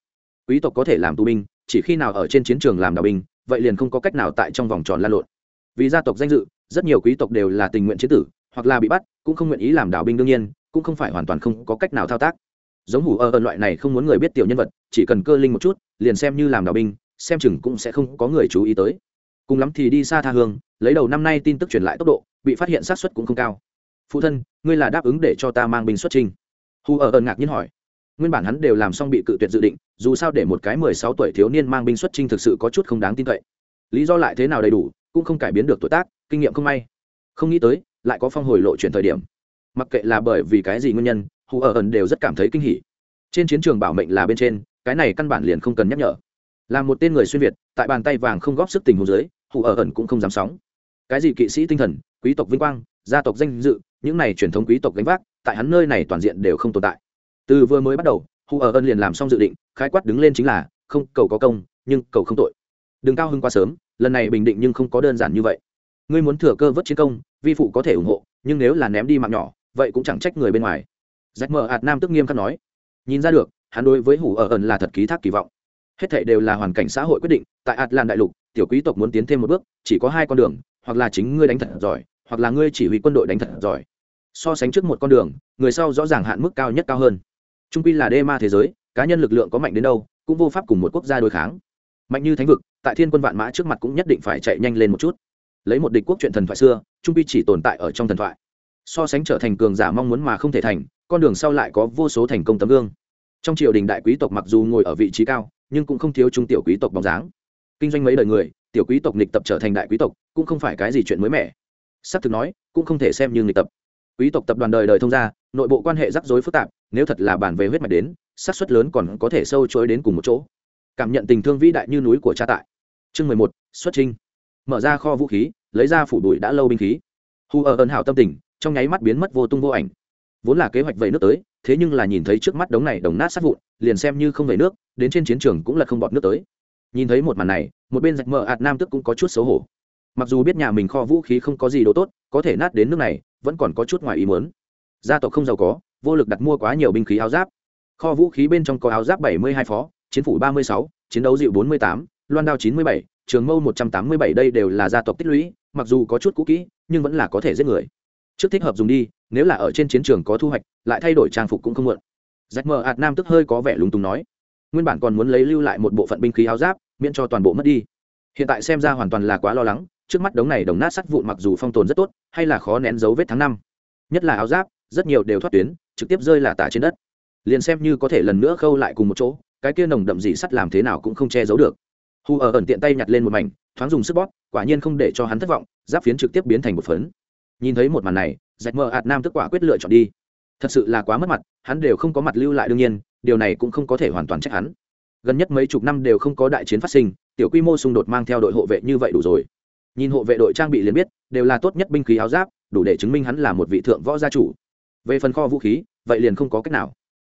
Quý tộc có thể làm tù binh, chỉ khi nào ở trên chiến trường làm đạo binh, vậy liền không có cách nào tại trong vòng tròn lan lộn. Vì gia tộc danh dự, rất nhiều quý tộc đều là tình nguyện chiến tử, hoặc là bị bắt, cũng không nguyện ý làm đạo binh đương nhiên, cũng không phải hoàn toàn không có cách nào thao tác. Giống hủ ở ẩn loại này không muốn người biết tiểu nhân vật, chỉ cần cơ linh một chút, liền xem như làm đạo binh, xem chừng cũng sẽ không có người chú ý tới. Cùng lắm thì đi xa tha hương, lấy đầu năm nay tin tức truyền lại tốc độ, bị phát hiện sát xuất cũng không cao. Phụ thân, ngươi là đáp ứng để cho ta mang binh xuất trình hù ở ẩn ngạc nhiên hỏi. Nguyên bản hắn đều làm xong bị cự tuyệt dự định, dù sao để một cái mười sáu tuổi thiếu niên mang binh xuất trinh thực sự có chút không đáng tin cậy. Lý do lại thế nào đầy đủ, cũng không cải biến được tuổi tác, kinh nghiệm không may. Không nghĩ tới, lại có phong hồi lộ chuyển thời điểm. Mặc kệ là bởi vì cái gì nguyên nhân hù ở ẩn đều rất cảm thấy kinh hỉ. Trên chiến trường bảo mệnh là bên trên, cái này căn bản liền không cần nhắc nhở. Là một tên người xuyên việt, tại bàn tay vàng không góp sức tình hồ dưới hù ở ẩn cũng không dám sóng. Cái gì kỵ sĩ tinh thần, quý tộc vinh quang, gia tộc danh dự, những này truyền thống quý tộc gánh vác tại hắn nơi này toàn diện đều không tồn tại. Từ vừa mới bắt đầu, hù ở ân liền làm xong dự định, khái quát đứng lên chính là, không, cầu có công, nhưng cầu không tội. Đừng cao hơn quá sớm, lần này bình định nhưng không có đơn giản như vậy. Ngươi muốn thừa cơ vớt chiến công, vi phụ có thể ủng hộ, nhưng nếu là ném đi mạng nhỏ, vậy cũng chẳng trách người bên ngoài. Rách mờ hạt nam tức nghiêm khắc nói. Nhìn ra được, hắn đối với hủ ở ẩn là thật ký thác kỳ vọng. Hết thệ đều là hoàn cảnh xã hội quyết định, tại ạt lan đại lục, tiểu quý tộc muốn tiến thêm một bước, chỉ có hai con đường, hoặc là chính ngươi đánh thật giỏi, hoặc là ngươi chỉ huy quân đội đánh thật giỏi so sánh trước một con đường, người sau rõ ràng hạn mức cao nhất cao hơn. Trung pi là đê ma thế giới, cá nhân lực lượng có mạnh đến đâu, cũng vô pháp cùng một quốc gia đối kháng. Mạnh như thánh vực, tại thiên quân vạn mã trước mặt cũng nhất định phải chạy nhanh lên một chút. Lấy một địch quốc chuyện thần thoại xưa, trung pi chỉ tồn tại ở trong thần thoại. So sánh trở thành cường giả mong muốn mà không thể thành, con đường sau lại có vô số thành công tấm gương. Trong triều đình đại quý tộc mặc dù ngồi ở vị trí cao, nhưng cũng không thiếu trung tiểu quý tộc bóng dáng. Kinh doanh mấy đời người, tiểu quý tộc nghịch tập trở thành đại quý tộc, cũng không phải cái gì chuyện mới mẻ. S ắ c thực nói, cũng không thể xem như nghịch tập quý tộc tập đoàn đời đời thông gia, nội bộ quan hệ rắc rối phức tạp nếu thật là bản về huyết mạch đến sát xuất lớn còn có thể sâu chối đến cùng một chỗ. Cảm nhận tình thương vĩ đại như núi của cha tại. Chương mười một xuất trinh mở ra kho vũ khí lấy ra phủ bụi đã lâu binh khí. Hù ở ơn hảo tâm tình trong nháy mắt biến mất vô tung vô ảnh. Vốn là kế hoạch vẩy nước tới thế nhưng là nhìn thấy trước mắt đống này đồng nát sát vụn liền xem như không vẩy nước đến trên chiến trường cũng là không bọt nước tới. Nhìn thấy một màn này một bên giặc mờ ạt nam tức cũng có chút xấu hổ. Mặc dù biết nhà mình kho vũ khí không có gì đồ tốt có thể nát đến nước này vẫn còn có chút ngoài ý muốn. Gia tộc không giàu có, vô lực đặt mua quá nhiều binh khí áo giáp. Kho vũ khí bên trong có áo giáp bảy mươi hai phó, chiến phủ ba mươi sáu, chiến đấu dịu bốn mươi tám, loan đao chín mươi bảy, trường mâu một trăm tám mươi bảy đây đều là gia tộc tích lũy, mặc dù có chút cũ kỹ, nhưng vẫn là có thể giết người. Trước thích hợp dùng đi, nếu là ở trên chiến trường có thu hoạch, lại thay đổi trang phục cũng không muộn. Rách mờ ạt nam tức hơi có vẻ lúng túng nói, nguyên bản còn muốn lấy lưu lại một bộ phận binh khí áo giáp, miễn cho toàn bộ mất đi. Hiện tại xem ra hoàn toàn là quá lo lắng trước mắt đống này đồng nát sắt vụn mặc dù phong tồn rất tốt, hay là khó nén dấu vết tháng năm. Nhất là áo giáp, rất nhiều đều thoát tuyến, trực tiếp rơi là tả trên đất. Liền xem như có thể lần nữa khâu lại cùng một chỗ, cái kia nồng đậm dị sắt làm thế nào cũng không che giấu được. Hù ở ẩn tiện tay nhặt lên một mảnh, thoáng dùng sức bóp, quả nhiên không để cho hắn thất vọng, giáp phiến trực tiếp biến thành một phấn. Nhìn thấy một màn này, dạch mờ ạt nam tức quả quyết lựa chọn đi. Thật sự là quá mất mặt, hắn đều không có mặt lưu lại đương nhiên, điều này cũng không có thể hoàn toàn trách hắn. Gần nhất mấy chục năm đều không có đại chiến phát sinh, tiểu quy mô xung đột mang theo đội hộ vệ như vậy đủ rồi nhìn hộ vệ đội trang bị liền biết, đều là tốt nhất binh khí áo giáp, đủ để chứng minh hắn là một vị thượng võ gia chủ. Về phần kho vũ khí, vậy liền không có cách nào.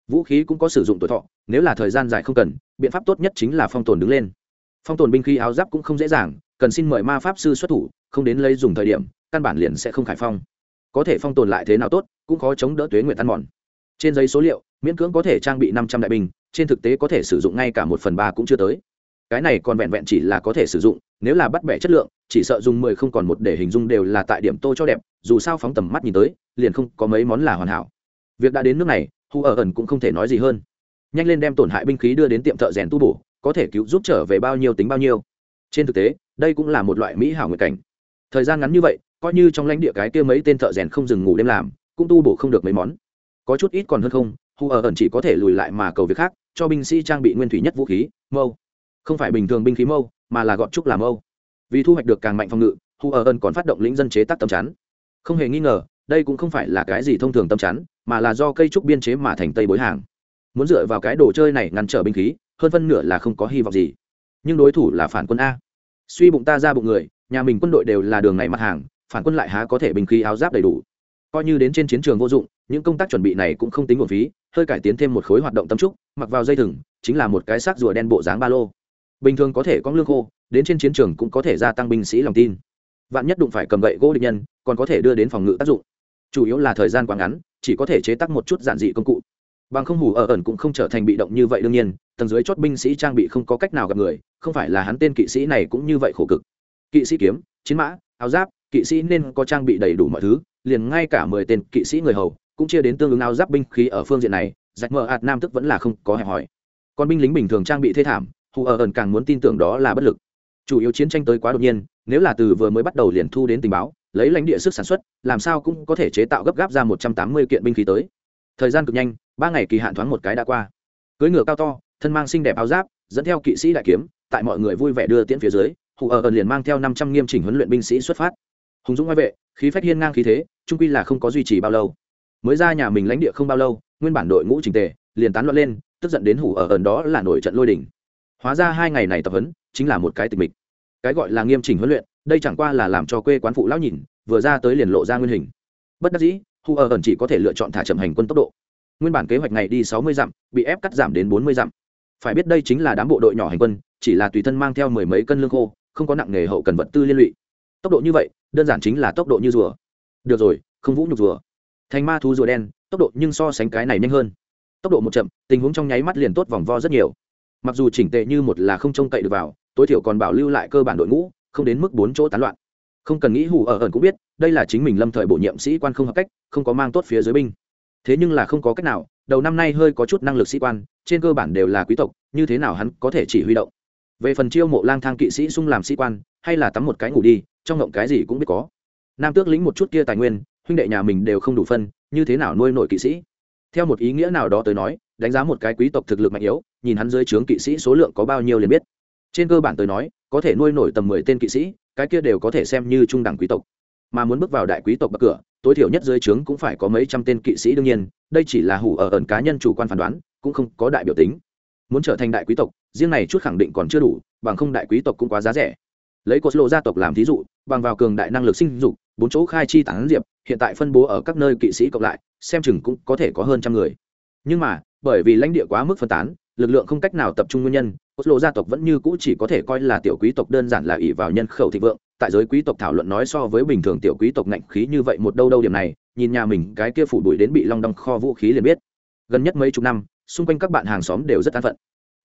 Vũ khí cũng có sử dụng tuổi thọ, nếu là thời gian dài không cần, biện pháp tốt nhất chính là phong tồn đứng lên. Phong tồn binh khí áo giáp cũng không dễ dàng, cần xin mời ma pháp sư xuất thủ, không đến lấy dùng thời điểm, căn bản liền sẽ không khải phong. Có thể phong tồn lại thế nào tốt, cũng khó chống đỡ tuế nguyện ăn mòn. Trên giấy số liệu, miễn cưỡng có thể trang bị năm trăm đại binh, trên thực tế có thể sử dụng ngay cả một phần ba cũng chưa tới cái này còn vẹn vẹn chỉ là có thể sử dụng, nếu là bắt bẻ chất lượng, chỉ sợ dùng mười không còn một để hình dung đều là tại điểm tô cho đẹp, dù sao phóng tầm mắt nhìn tới, liền không có mấy món là hoàn hảo. Việc đã đến nước này, hu ở ẩn cũng không thể nói gì hơn. Nhanh lên đem tổn hại binh khí đưa đến tiệm thợ rèn tu bổ, có thể cứu giúp trở về bao nhiêu tính bao nhiêu. Trên thực tế, đây cũng là một loại mỹ hảo nguyện cảnh. Thời gian ngắn như vậy, coi như trong lãnh địa cái kia mấy tên thợ rèn không dừng ngủ đêm làm, cũng tu bổ không được mấy món. Có chút ít còn hơn không, hu ở ẩn chỉ có thể lùi lại mà cầu việc khác, cho binh sĩ trang bị nguyên thủy nhất vũ khí, mâu không phải bình thường binh khí mâu, mà là gọt trúc làm mâu. Vì thu hoạch được càng mạnh phòng ngự, hu ở ân còn phát động lĩnh dân chế tác tâm chắn. Không hề nghi ngờ, đây cũng không phải là cái gì thông thường tâm chắn, mà là do cây trúc biên chế mà thành tây bối hàng. Muốn dựa vào cái đồ chơi này ngăn trở binh khí, hơn phân nửa là không có hy vọng gì. Nhưng đối thủ là phản quân a. Suy bụng ta ra bụng người, nhà mình quân đội đều là đường này mặt hàng, phản quân lại há có thể binh khí áo giáp đầy đủ. Coi như đến trên chiến trường vô dụng, những công tác chuẩn bị này cũng không tính nguồn phí, hơi cải tiến thêm một khối hoạt động tâm trúc, mặc vào dây thừng, chính là một cái xác rùa đen bộ dáng ba lô bình thường có thể có lương khô, đến trên chiến trường cũng có thể gia tăng binh sĩ lòng tin. Vạn nhất đụng phải cầm gậy gỗ địch nhân, còn có thể đưa đến phòng ngự tác dụng. Chủ yếu là thời gian quá ngắn, chỉ có thể chế tác một chút giản dị công cụ. Bằng không hủ ở ẩn cũng không trở thành bị động như vậy đương nhiên, tầng dưới chót binh sĩ trang bị không có cách nào gặp người, không phải là hắn tên kỵ sĩ này cũng như vậy khổ cực. Kỵ sĩ kiếm, chiến mã, áo giáp, kỵ sĩ nên có trang bị đầy đủ mọi thứ, liền ngay cả mười tên kỵ sĩ người hầu cũng chia đến tương ứng áo giáp binh khí ở phương diện này, rạch mờ ạt nam tức vẫn là không có hẹp hỏi còn binh lính bình thường trang bị thê thảm hù ở ẩn càng muốn tin tưởng đó là bất lực. Chủ yếu chiến tranh tới quá đột nhiên, nếu là từ vừa mới bắt đầu liền thu đến tình báo, lấy lãnh địa sức sản xuất, làm sao cũng có thể chế tạo gấp gáp ra một trăm tám mươi kiện binh khí tới. Thời gian cực nhanh, ba ngày kỳ hạn thoáng một cái đã qua. Cưỡi ngựa cao to, thân mang xinh đẹp áo giáp, dẫn theo kỵ sĩ đại kiếm, tại mọi người vui vẻ đưa tiễn phía dưới, hù ở ẩn liền mang theo năm trăm nghiêm chỉnh huấn luyện binh sĩ xuất phát. Hùng dũng ngoại vệ, khí phách hiên ngang khí thế, trung quy là không có duy trì bao lâu. Mới ra nhà mình lãnh địa không bao lâu, nguyên bản đội ngũ trình tề, liền tán loạn lên, tức giận đến hủ ở ẩn đó là nổi trận lôi đỉnh hóa ra hai ngày này tập huấn chính là một cái tịch mịch. Cái gọi là nghiêm chỉnh huấn luyện, đây chẳng qua là làm cho quê quán phụ lão nhìn, vừa ra tới liền lộ ra nguyên hình. Bất đắc dĩ hủ ở ẩn chỉ có thể lựa chọn thả chậm hành quân tốc độ. Nguyên bản kế hoạch ngày đi sáu mươi dặm, bị ép cắt giảm đến bốn mươi dặm. Phải biết đây chính là đám bộ đội nhỏ hành quân, chỉ là tùy thân mang theo mười mấy cân lương khô, không có nặng nghề hậu cần vật tư liên lụy. Tốc độ như vậy, đơn giản chính là tốc độ như rùa. Được rồi, không vũ nhục rùa. Thành ma thú rùa đen, tốc độ nhưng so sánh cái này nhanh hơn. Tốc độ một chậm, tình huống trong nháy mắt liền tốt vòng vo rất nhiều mặc dù chỉnh tệ như một là không trông cậy được vào, tối thiểu còn bảo lưu lại cơ bản đội ngũ, không đến mức bốn chỗ tán loạn. Không cần nghĩ hù ở ẩn cũng biết, đây là chính mình lâm thời bổ nhiệm sĩ quan không hợp cách, không có mang tốt phía dưới binh. Thế nhưng là không có cách nào, đầu năm nay hơi có chút năng lực sĩ quan, trên cơ bản đều là quý tộc, như thế nào hắn có thể chỉ huy động? Về phần chiêu mộ lang thang kỵ sĩ sung làm sĩ quan, hay là tắm một cái ngủ đi, trong ngộng cái gì cũng biết có. Nam tước lĩnh một chút kia tài nguyên, huynh đệ nhà mình đều không đủ phân, như thế nào nuôi nổi kỵ sĩ? Theo một ý nghĩa nào đó tới nói, đánh giá một cái quý tộc thực lực mạnh yếu nhìn hắn dưới trướng kỵ sĩ số lượng có bao nhiêu liền biết. Trên cơ bản tới nói, có thể nuôi nổi tầm mười tên kỵ sĩ, cái kia đều có thể xem như trung đẳng quý tộc. Mà muốn bước vào đại quý tộc bậc cửa, tối thiểu nhất dưới trướng cũng phải có mấy trăm tên kỵ sĩ đương nhiên, đây chỉ là hủ ở ẩn cá nhân chủ quan phán đoán, cũng không có đại biểu tính. Muốn trở thành đại quý tộc, riêng này chút khẳng định còn chưa đủ, bằng không đại quý tộc cũng quá giá rẻ. Lấy cột lộ gia tộc làm thí dụ, bằng vào cường đại năng lực sinh dục, bốn chỗ khai chi tán diệp, hiện tại phân bố ở các nơi kỵ sĩ cộng lại, xem chừng cũng có thể có hơn trăm người. Nhưng mà, bởi vì lãnh địa quá mức phân tán lực lượng không cách nào tập trung nguyên nhân quốc lộ gia tộc vẫn như cũ chỉ có thể coi là tiểu quý tộc đơn giản là ỷ vào nhân khẩu thịnh vượng, tại giới quý tộc thảo luận nói so với bình thường tiểu quý tộc ngạnh khí như vậy một đâu đâu điểm này, nhìn nhà mình cái kia phủ đuổi đến bị long đong kho vũ khí liền biết. Gần nhất mấy chục năm, xung quanh các bạn hàng xóm đều rất an phận.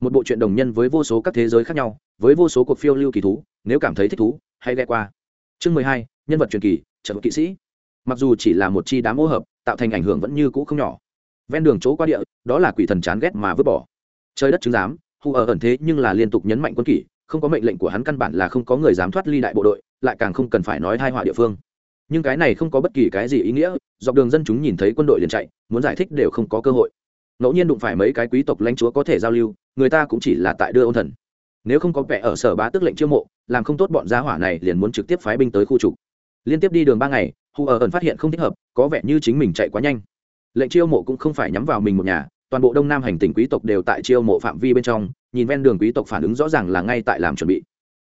Một bộ truyện đồng nhân với vô số các thế giới khác nhau, với vô số cuộc phiêu lưu kỳ thú, nếu cảm thấy thích thú, hãy ghé qua. Chương mười hai, nhân vật truyền kỳ trợ kỵ sĩ. Mặc dù chỉ là một chi đám ô hợp, tạo thành ảnh hưởng vẫn như cũ không nhỏ. Ven đường chỗ qua địa, đó là quỷ thần chán ghét mà vứt bỏ trời đất chứng giám hù ở ẩn thế nhưng là liên tục nhấn mạnh quân kỷ, không có mệnh lệnh của hắn căn bản là không có người dám thoát ly đại bộ đội, lại càng không cần phải nói hai họa địa phương. Nhưng cái này không có bất kỳ cái gì ý nghĩa, dọc đường dân chúng nhìn thấy quân đội liền chạy, muốn giải thích đều không có cơ hội. Ngẫu nhiên đụng phải mấy cái quý tộc lãnh chúa có thể giao lưu, người ta cũng chỉ là tại đưa ôn thần. Nếu không có vẻ ở sở bá tức lệnh chiêu mộ, làm không tốt bọn gia hỏa này liền muốn trực tiếp phái binh tới khu trục. Liên tiếp đi đường ba ngày hù ở ẩn phát hiện không thích hợp, có vẻ như chính mình chạy quá nhanh. Lệnh chiêu mộ cũng không phải nhắm vào mình một nhà toàn bộ đông nam hành tỉnh quý tộc đều tại chiêu mộ phạm vi bên trong, nhìn ven đường quý tộc phản ứng rõ ràng là ngay tại làm chuẩn bị.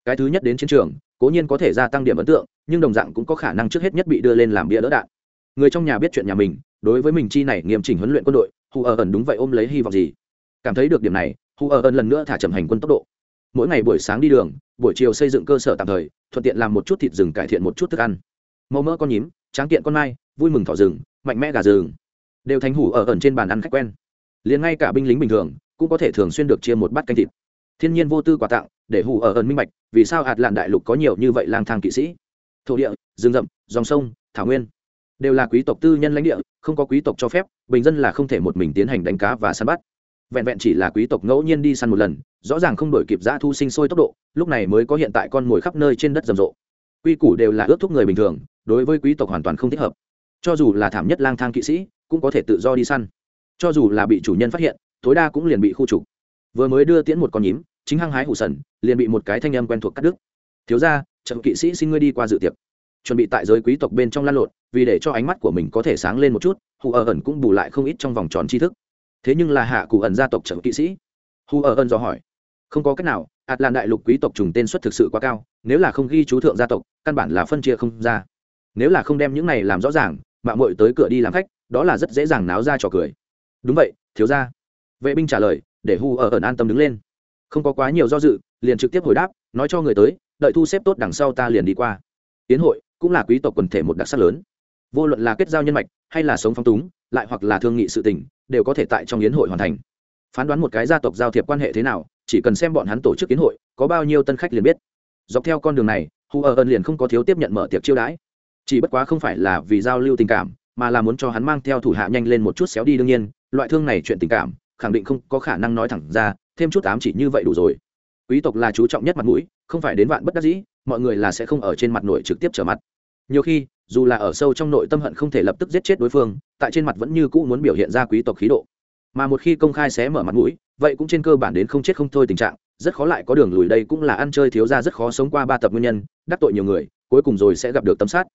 Cái thứ nhất đến chiến trường, cố nhiên có thể gia tăng điểm ấn tượng, nhưng đồng dạng cũng có khả năng trước hết nhất bị đưa lên làm bia đỡ đạn. Người trong nhà biết chuyện nhà mình, đối với mình chi này nghiêm chỉnh huấn luyện quân đội hù ở ẩn đúng vậy ôm lấy hy vọng gì? Cảm thấy được điểm này hù ở ẩn lần nữa thả chậm hành quân tốc độ. Mỗi ngày buổi sáng đi đường, buổi chiều xây dựng cơ sở tạm thời, thuận tiện làm một chút thịt rừng cải thiện một chút thức ăn. Màu mỡ con nhím, tráng kiện con mai, vui mừng thỏ rừng, mạnh mẽ gà rừng. Đều thành hủ ở ẩn trên bàn ăn khách quen liền ngay cả binh lính bình thường cũng có thể thường xuyên được chia một bát canh thịt. Thiên nhiên vô tư quà tặng, để hù ở ẩn minh bạch, vì sao hạt lạn đại lục có nhiều như vậy lang thang kỵ sĩ? Thổ địa, rừng rậm, dòng sông, thảo nguyên đều là quý tộc tư nhân lãnh địa, không có quý tộc cho phép, bình dân là không thể một mình tiến hành đánh cá và săn bắt. Vẹn vẹn chỉ là quý tộc ngẫu nhiên đi săn một lần, rõ ràng không đổi kịp giã thu sinh sôi tốc độ, lúc này mới có hiện tại con mồi khắp nơi trên đất rầm rộ. Quy củ đều là ước thúc người bình thường, đối với quý tộc hoàn toàn không thích hợp. Cho dù là thảm nhất lang thang kỵ sĩ, cũng có thể tự do đi săn cho dù là bị chủ nhân phát hiện, tối đa cũng liền bị khu trục. Vừa mới đưa tiễn một con nhím, chính hăng hái hủ sần, liền bị một cái thanh âm quen thuộc cắt đứt. Thiếu ra trận kỵ sĩ xin ngươi đi qua dự tiệc. Chuẩn bị tại giới quý tộc bên trong lan lộn, vì để cho ánh mắt của mình có thể sáng lên một chút, hù ở ẩn cũng bù lại không ít trong vòng tròn tri thức. Thế nhưng là hạ cụ ẩn gia tộc trận kỵ sĩ. Hù ở ẩn dò hỏi, không có cách nào ạt làn đại lục quý tộc trùng tên xuất thực sự quá cao, nếu là không ghi chú thượng gia tộc, căn bản là phân chia không ra. Nếu là không đem những này làm rõ ràng mạng mội tới cửa đi làm khách, đó là rất dễ dàng náo ra trò cười đúng vậy, thiếu ra vệ binh trả lời, để hu ở ẩn an tâm đứng lên. Không có quá nhiều do dự, liền trực tiếp hồi đáp, nói cho người tới, đợi thu xếp tốt đằng sau ta liền đi qua. Tiến hội cũng là quý tộc quần thể một đặc sắc lớn. Vô luận là kết giao nhân mạch, hay là sống phong túng, lại hoặc là thương nghị sự tình, đều có thể tại trong yến hội hoàn thành. Phán đoán một cái gia tộc giao thiệp quan hệ thế nào, chỉ cần xem bọn hắn tổ chức yến hội, có bao nhiêu tân khách liền biết. Dọc theo con đường này, hu ở ẩn liền không có thiếu tiếp nhận mở tiệc chiêu đãi. Chỉ bất quá không phải là vì giao lưu tình cảm, mà là muốn cho hắn mang theo thủ hạ nhanh lên một chút xéo đi đương nhiên loại thương này chuyện tình cảm, khẳng định không có khả năng nói thẳng ra, thêm chút ám chỉ như vậy đủ rồi. Quý tộc là chú trọng nhất mặt mũi, không phải đến vạn bất đắc dĩ, mọi người là sẽ không ở trên mặt nổi trực tiếp trở mặt. Nhiều khi, dù là ở sâu trong nội tâm hận không thể lập tức giết chết đối phương, tại trên mặt vẫn như cũ muốn biểu hiện ra quý tộc khí độ. Mà một khi công khai xé mở mặt mũi, vậy cũng trên cơ bản đến không chết không thôi tình trạng, rất khó lại có đường lùi đây cũng là ăn chơi thiếu ra rất khó sống qua ba tập nguyên nhân, đắc tội nhiều người, cuối cùng rồi sẽ gặp được tấm sát.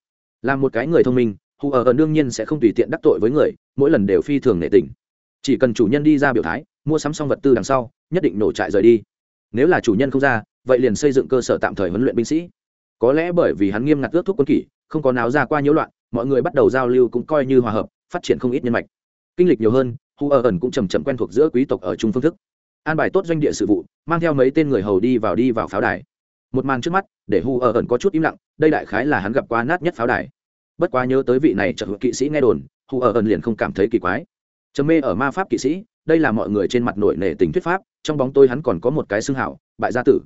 Là một cái người thông minh, hù ở đương nhiên sẽ không tùy tiện đắc tội với người, mỗi lần đều phi thường nệ tình chỉ cần chủ nhân đi ra biểu thái, mua sắm xong vật tư đằng sau, nhất định nổ trại rời đi. Nếu là chủ nhân không ra, vậy liền xây dựng cơ sở tạm thời huấn luyện binh sĩ. Có lẽ bởi vì hắn nghiêm ngặt ước thuốc quân kỷ, không có nào ra qua nhiễu loạn, mọi người bắt đầu giao lưu cũng coi như hòa hợp, phát triển không ít nhân mạch. Kinh lịch nhiều hơn, hu ở ẩn cũng chầm chậm quen thuộc giữa quý tộc ở chung phương thức. An bài tốt doanh địa sự vụ, mang theo mấy tên người hầu đi vào đi vào pháo đài. Một màn trước mắt, để hu ở ẩn có chút im lặng, đây đại khái là hắn gặp qua nát nhất pháo đài. Bất quá nhớ tới vị này trợ hữu kỵ sĩ nghe đồn, hu ở ẩn liền không cảm thấy kỳ quái trầm mê ở ma pháp kỵ sĩ, đây là mọi người trên mặt nổi nề tình thuyết pháp, trong bóng tôi hắn còn có một cái xương hảo, bại gia tử.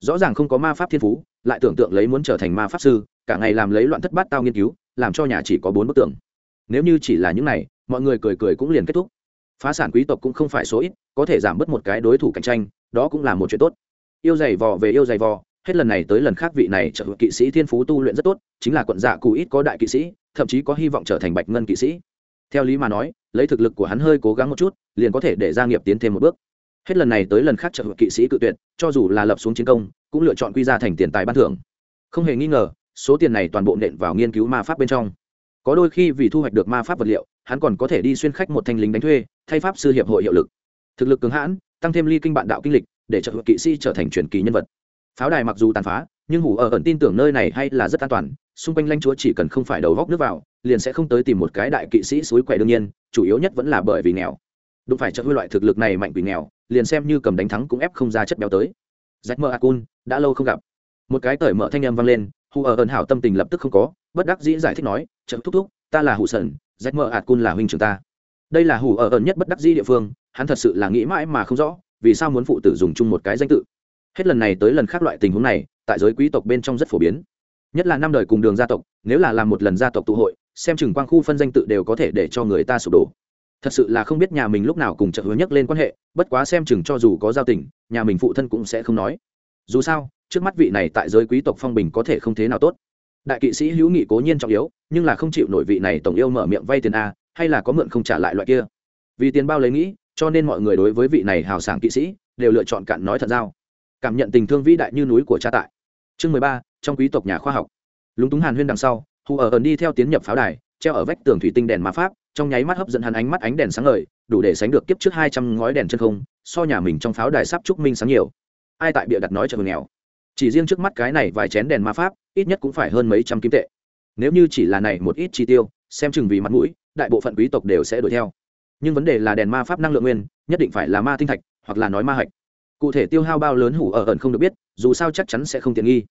Rõ ràng không có ma pháp thiên phú, lại tưởng tượng lấy muốn trở thành ma pháp sư, cả ngày làm lấy loạn thất bát tao nghiên cứu, làm cho nhà chỉ có bốn bức tượng nếu như chỉ là những này, mọi người cười cười cũng liền kết thúc. Phá sản quý tộc cũng không phải số ít, có thể giảm bớt một cái đối thủ cạnh tranh, đó cũng là một chuyện tốt. Yêu giày vò về yêu giày vò, hết lần này tới lần khác vị này trợ kỵ sĩ thiên phú tu luyện rất tốt, chính là quận dạ cụ ít có đại kỵ sĩ, thậm chí có hy vọng trở thành bạch ngân kỵ sĩ theo lý mà nói, lấy thực lực của hắn hơi cố gắng một chút, liền có thể để gia nghiệp tiến thêm một bước. Hết lần này tới lần khác trợ kỵ sĩ cự tuyệt, cho dù là lập xuống chiến công, cũng lựa chọn quy ra thành tiền tài ban thưởng. Không hề nghi ngờ, số tiền này toàn bộ nện vào nghiên cứu ma pháp bên trong. Có đôi khi vì thu hoạch được ma pháp vật liệu, hắn còn có thể đi xuyên khách một thanh lính đánh thuê, thay pháp sư hiệp hội hiệu lực. Thực lực cứng hãn, tăng thêm ly kinh bạn đạo kinh lịch, để trợ kỵ sĩ trở thành truyền kỳ nhân vật. Pháo đài mặc dù tàn phá, nhưng hủ ở ẩn tin tưởng nơi này hay là rất an toàn, xung quanh lãnh chúa chỉ cần không phải đầu góc nước vào liền sẽ không tới tìm một cái đại kỵ sĩ suối quẻ đương nhiên, chủ yếu nhất vẫn là bởi vì nghèo. Đúng phải cho huy loại thực lực này mạnh quỷ nghèo, liền xem như cầm đánh thắng cũng ép không ra chất béo tới. Rách mơ akun, đã lâu không gặp. Một cái cởi mở thanh em vang lên hù ở ẩn hảo tâm tình lập tức không có, bất đắc dĩ giải thích nói chậm thúc thúc, ta là hù sần rách mơ akun là huynh trưởng ta. Đây là hù ở ẩn nhất bất đắc dĩ địa phương, hắn thật sự là nghĩ mãi mà không rõ, vì sao muốn phụ tử dùng chung một cái danh tự. Hết lần này tới lần khác loại tình huống này, tại giới quý tộc bên trong rất phổ biến. Nhất là năm đời cùng đường gia tộc, nếu là làm một lần gia tộc tụ hội xem chừng quang khu phân danh tự đều có thể để cho người ta sụp đổ. Thật sự là không biết nhà mình lúc nào cùng trợ hứa nhắc lên quan hệ, bất quá xem chừng cho dù có giao tình, nhà mình phụ thân cũng sẽ không nói. Dù sao, trước mắt vị này tại giới quý tộc phong bình có thể không thế nào tốt. Đại kỵ sĩ hữu nghị cố nhiên trọng yếu, nhưng là không chịu nổi vị này tổng yêu mở miệng vay tiền a, hay là có mượn không trả lại loại kia. Vì tiền bao lấy nghĩ, cho nên mọi người đối với vị này hào sảng kỵ sĩ đều lựa chọn cạn nói thật giao. Cảm nhận tình thương vĩ đại như núi của cha tại. Chương mười ba, trong quý tộc nhà khoa học. Lúng túng hàn huyên đằng sau hù ở ẩn đi theo tiến nhập pháo đài, treo ở vách tường thủy tinh đèn ma pháp, trong nháy mắt hấp dẫn hắn ánh mắt ánh đèn sáng ngời, đủ để sánh được kiếp trước hai trăm ngói đèn chân không, so nhà mình trong pháo đài sắp trúc minh sáng nhiều. Ai tại bịa đặt nói cho người nghèo? Chỉ riêng trước mắt cái này vài chén đèn ma pháp, ít nhất cũng phải hơn mấy trăm kim tệ. Nếu như chỉ là này một ít chi tiêu, xem chừng vì mặt mũi, đại bộ phận quý tộc đều sẽ đuổi theo. Nhưng vấn đề là đèn ma pháp năng lượng nguyên, nhất định phải là ma tinh thạch, hoặc là nói ma hạch. Cụ thể tiêu hao bao lớn hủ ở ẩn không được biết, dù sao chắc chắn sẽ không tiện nghi.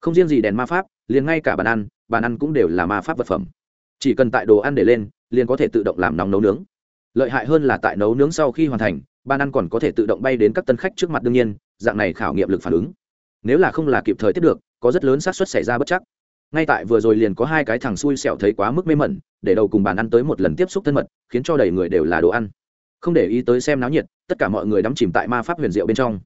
Không riêng gì đèn ma pháp, liền ngay cả bàn ăn bàn ăn cũng đều là ma pháp vật phẩm. Chỉ cần tại đồ ăn để lên, liền có thể tự động làm nóng nấu nướng. Lợi hại hơn là tại nấu nướng sau khi hoàn thành, bàn ăn còn có thể tự động bay đến các tân khách trước mặt đương nhiên, dạng này khảo nghiệm lực phản ứng. Nếu là không là kịp thời tiếp được, có rất lớn xác suất xảy ra bất chắc. Ngay tại vừa rồi liền có hai cái thằng xui xẻo thấy quá mức mê mẩn, để đầu cùng bàn ăn tới một lần tiếp xúc thân mật, khiến cho đầy người đều là đồ ăn. Không để ý tới xem náo nhiệt, tất cả mọi người đắm chìm tại ma pháp huyền diệu bên trong.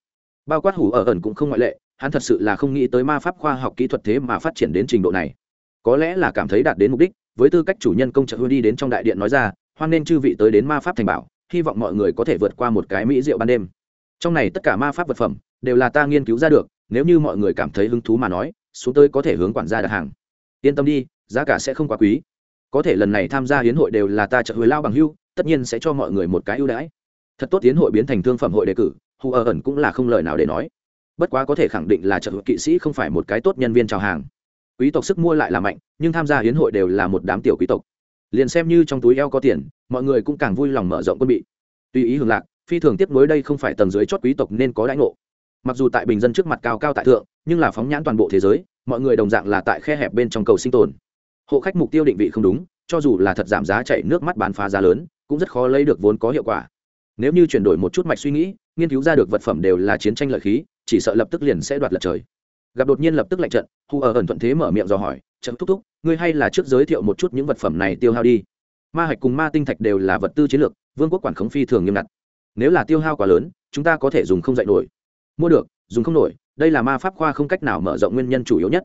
Bao quát hủ ở ẩn cũng không ngoại lệ, hắn thật sự là không nghĩ tới ma pháp khoa học kỹ thuật thế mà phát triển đến trình độ này có lẽ là cảm thấy đạt đến mục đích, với tư cách chủ nhân công trợ hư đi đến trong đại điện nói ra, hoan nên chư vị tới đến ma pháp thành bảo, hy vọng mọi người có thể vượt qua một cái mỹ rượu ban đêm. Trong này tất cả ma pháp vật phẩm đều là ta nghiên cứu ra được, nếu như mọi người cảm thấy hứng thú mà nói, xuống tới có thể hướng quản gia đặt hàng. Yên tâm đi, giá cả sẽ không quá quý. Có thể lần này tham gia hiến hội đều là ta trợ hồi lao bằng hưu, tất nhiên sẽ cho mọi người một cái ưu đãi. Thật tốt hiến hội biến thành thương phẩm hội đề cử, hù ở ẩn cũng là không lời nào để nói. Bất quá có thể khẳng định là trợ kỵ sĩ không phải một cái tốt nhân viên chào hàng quý tộc sức mua lại là mạnh, nhưng tham gia hiến hội đều là một đám tiểu quý tộc. Liền xem như trong túi eo có tiền, mọi người cũng càng vui lòng mở rộng quân bị. Tùy ý hưởng lạc, phi thường tiếp nối đây không phải tầng dưới chót quý tộc nên có đãi ngộ. Mặc dù tại bình dân trước mặt cao cao tại thượng, nhưng là phóng nhãn toàn bộ thế giới, mọi người đồng dạng là tại khe hẹp bên trong cầu sinh tồn. Hộ khách mục tiêu định vị không đúng, cho dù là thật giảm giá chạy nước mắt bán phá giá lớn, cũng rất khó lấy được vốn có hiệu quả. Nếu như chuyển đổi một chút mạch suy nghĩ, nghiên cứu ra được vật phẩm đều là chiến tranh lợi khí, chỉ sợ lập tức liền sẽ đoạt lật trời gặp đột nhiên lập tức lạnh trận hù ở ẩn thuận thế mở miệng dò hỏi chậm thúc thúc, ngươi hay là trước giới thiệu một chút những vật phẩm này tiêu hao đi? Ma hạch cùng ma tinh thạch đều là vật tư chiến lược, vương quốc quản khống phi thường nghiêm ngặt. Nếu là tiêu hao quá lớn, chúng ta có thể dùng không dạy nổi. Mua được, dùng không nổi, đây là ma pháp khoa không cách nào mở rộng nguyên nhân chủ yếu nhất.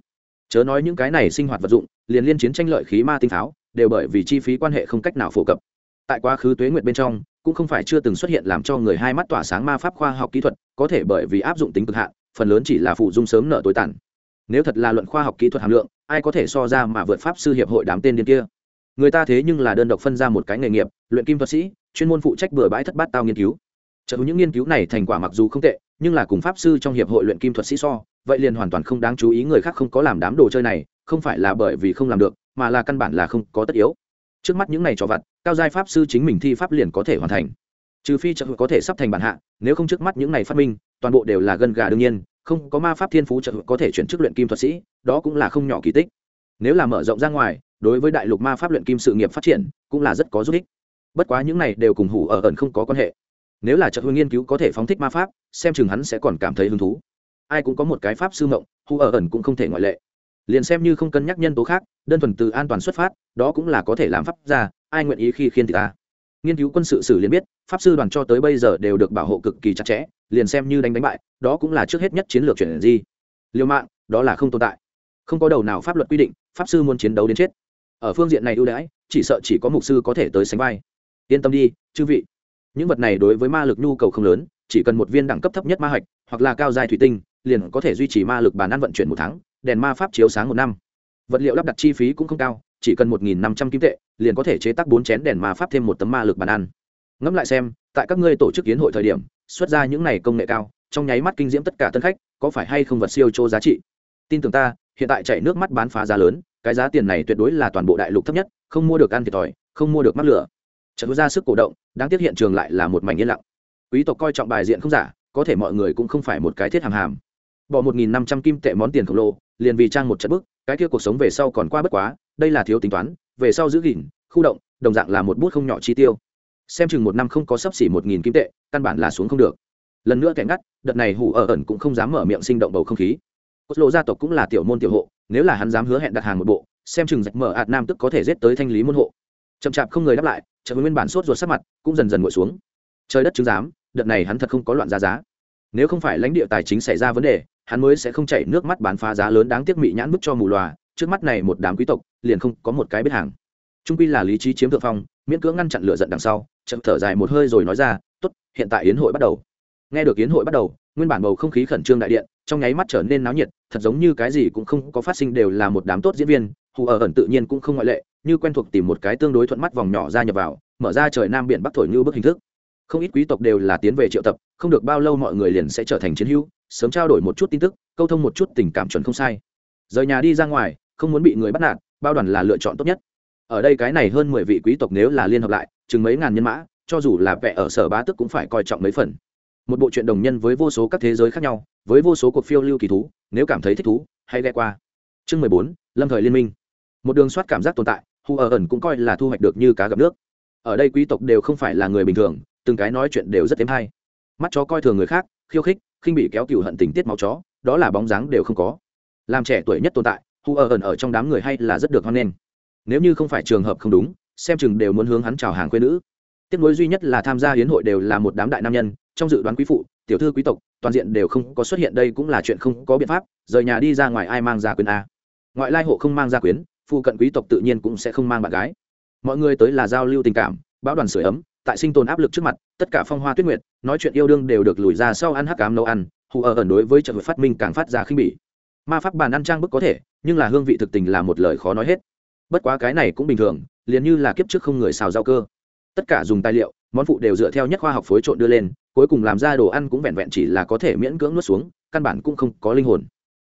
Chớ nói những cái này sinh hoạt vật dụng, liền liên chiến tranh lợi khí ma tinh pháo, đều bởi vì chi phí quan hệ không cách nào phổ cập. Tại quá khứ tuế nguyệt bên trong, cũng không phải chưa từng xuất hiện làm cho người hai mắt tỏa sáng ma pháp khoa học kỹ thuật, có thể bởi vì áp dụng tính cực hạn phần lớn chỉ là phụ dung sớm nợ tối tàn nếu thật là luận khoa học kỹ thuật hàm lượng, ai có thể so ra mà vượt pháp sư hiệp hội đám tên điên kia? Người ta thế nhưng là đơn độc phân ra một cái nghề nghiệp, luyện kim thuật sĩ, chuyên môn phụ trách bừa bãi thất bát tao nghiên cứu. Trợ những nghiên cứu này thành quả mặc dù không tệ, nhưng là cùng pháp sư trong hiệp hội luyện kim thuật sĩ so, vậy liền hoàn toàn không đáng chú ý người khác không có làm đám đồ chơi này, không phải là bởi vì không làm được, mà là căn bản là không có tất yếu. Trước mắt những này cho vặt, cao giai pháp sư chính mình thi pháp liền có thể hoàn thành trừ phi trợ có thể sắp thành bản hạ, nếu không trước mắt những này phát minh, toàn bộ đều là gân gà đương nhiên, không có ma pháp thiên phú trợ có thể chuyển chức luyện kim thuật sĩ, đó cũng là không nhỏ kỳ tích. Nếu là mở rộng ra ngoài, đối với đại lục ma pháp luyện kim sự nghiệp phát triển, cũng là rất có giúp ích. Bất quá những này đều cùng hủ ở ẩn không có quan hệ. Nếu là trợ hương nghiên cứu có thể phóng thích ma pháp, xem chừng hắn sẽ còn cảm thấy hứng thú. Ai cũng có một cái pháp sư mộng, hủ ở ẩn cũng không thể ngoại lệ. Liền xem như không cân nhắc nhân tố khác, đơn thuần từ an toàn xuất phát, đó cũng là có thể làm pháp ra ai nguyện ý khi khiên thì ta nghiên cứu quân sự sử liền biết, pháp sư đoàn cho tới bây giờ đều được bảo hộ cực kỳ chặt chẽ, liền xem như đánh đánh bại, đó cũng là trước hết nhất chiến lược chuyển di. Liêu mạng đó là không tồn tại. Không có đầu nào pháp luật quy định, pháp sư muốn chiến đấu đến chết. Ở phương diện này ưu đãi, chỉ sợ chỉ có mục sư có thể tới sánh vai. Yên tâm đi, chư vị. Những vật này đối với ma lực nhu cầu không lớn, chỉ cần một viên đẳng cấp thấp nhất ma hạch, hoặc là cao dài thủy tinh, liền có thể duy trì ma lực bàn ăn vận chuyển một tháng, đèn ma pháp chiếu sáng một năm. Vật liệu lắp đặt chi phí cũng không cao chỉ cần một nghìn năm trăm kim tệ, liền có thể chế tác bốn chén đèn ma pháp thêm một tấm ma lực bàn ăn. Ngẫm lại xem, tại các ngươi tổ chức kiến hội thời điểm, xuất ra những này công nghệ cao, trong nháy mắt kinh diễm tất cả tân khách, có phải hay không vật siêu chỗ giá trị? Tin tưởng ta, hiện tại chạy nước mắt bán phá giá lớn, cái giá tiền này tuyệt đối là toàn bộ đại lục thấp nhất, không mua được ăn thiệt thòi, không mua được mắc lửa. Trận ra sức cổ động, đáng tiếc hiện trường lại là một mảnh yên lặng. Quý tộc coi trọng bài diện không giả, có thể mọi người cũng không phải một cái thiết hàm hàm. Bỏ một nghìn năm trăm kim tệ món tiền khổng lồ, liền vì trang một trận bức, cái kia cuộc sống về sau còn qua bất quá đây là thiếu tính toán, về sau giữ gìn, khu động, đồng dạng là một bút không nhỏ chi tiêu. Xem chừng một năm không có sấp xỉ một nghìn kim tệ, căn bản là xuống không được. Lần nữa kẻ ngắt, đợt này hủ ở ẩn cũng không dám mở miệng sinh động bầu không khí. Cốt lộ gia tộc cũng là tiểu môn tiểu hộ, nếu là hắn dám hứa hẹn đặt hàng một bộ, xem chừng rạch mở ạt nam tức có thể giết tới thanh lý môn hộ. Chậm chạp không người đáp lại chợ nguyên bản sốt ruột sắc mặt, cũng dần dần ngồi xuống. Trời đất chứng giám, đợt này hắn thật không có loạn giá giá. Nếu không phải lãnh địa tài chính xảy ra vấn đề, hắn mới sẽ không chảy nước mắt bán phá giá lớn đáng tiếc mị nhãn bức cho mù lòa trước mắt này một đám quý tộc, liền không có một cái biết hàng. Trung quy là lý trí chiếm thượng phong, miễn cưỡng ngăn chặn lửa giận đằng sau chậm thở dài một hơi rồi nói ra, tốt, hiện tại yến hội bắt đầu. Nghe được yến hội bắt đầu, nguyên bản bầu không khí khẩn trương đại điện, trong nháy mắt trở nên náo nhiệt, thật giống như cái gì cũng không có phát sinh đều là một đám tốt diễn viên, hù ở ẩn tự nhiên cũng không ngoại lệ, như quen thuộc tìm một cái tương đối thuận mắt vòng nhỏ ra nhập vào, mở ra trời nam biển bắc thổi như bức hình thức. Không ít quý tộc đều là tiến về triệu tập, không được bao lâu mọi người liền sẽ trở thành chiến hữu, sớm trao đổi một chút tin tức, câu thông một chút tình cảm chuẩn không sai. Rời nhà đi ra ngoài không muốn bị người bắt nạt, bao đoàn là lựa chọn tốt nhất. Ở đây cái này hơn mười vị quý tộc nếu là liên hợp lại, chừng mấy ngàn nhân mã, cho dù là vẽ ở sở bá tức cũng phải coi trọng mấy phần. Một bộ truyện đồng nhân với vô số các thế giới khác nhau, với vô số cuộc phiêu lưu kỳ thú, nếu cảm thấy thích thú, hãy ghé qua. Chương mười bốn, lâm thời liên minh. Một đường soát cảm giác tồn tại, hu ở ẩn cũng coi là thu hoạch được như cá gặp nước. Ở đây quý tộc đều không phải là người bình thường, từng cái nói chuyện đều rất thêm hay. Mắt chó coi thường người khác, khiêu khích, khinh bị kéo cựu hận tình tiết máu chó, đó là bóng dáng đều không có. Làm trẻ tuổi nhất tồn tại hù ở ẩn ở trong đám người hay là rất được hoan nghênh. Nếu như không phải trường hợp không đúng, xem chừng đều muốn hướng hắn chào hàng quê nữ. Tiếc nối duy nhất là tham gia hiến hội đều là một đám đại nam nhân, trong dự đoán quý phụ, tiểu thư quý tộc, toàn diện đều không có xuất hiện, đây cũng là chuyện không có biện pháp, rời nhà đi ra ngoài ai mang ra quyến a. Ngoại lai hộ không mang ra quyến phụ cận quý tộc tự nhiên cũng sẽ không mang bạn gái. Mọi người tới là giao lưu tình cảm, bão đoàn sửa ấm, tại sinh tồn áp lực trước mặt, tất cả phong hoa tuyết nguyệt, nói chuyện yêu đương đều được lùi ra sau ăn hắc cám nấu ăn, hù ở ẩn đối với trợ phát minh càng phát ra khinh bỉ ma pháp bàn ăn trang bức có thể, nhưng là hương vị thực tình là một lời khó nói hết. Bất quá cái này cũng bình thường, liền như là kiếp trước không người xào rau cơ. Tất cả dùng tài liệu, món phụ đều dựa theo nhất khoa học phối trộn đưa lên, cuối cùng làm ra đồ ăn cũng vẹn vẹn chỉ là có thể miễn cưỡng nuốt xuống, căn bản cũng không có linh hồn.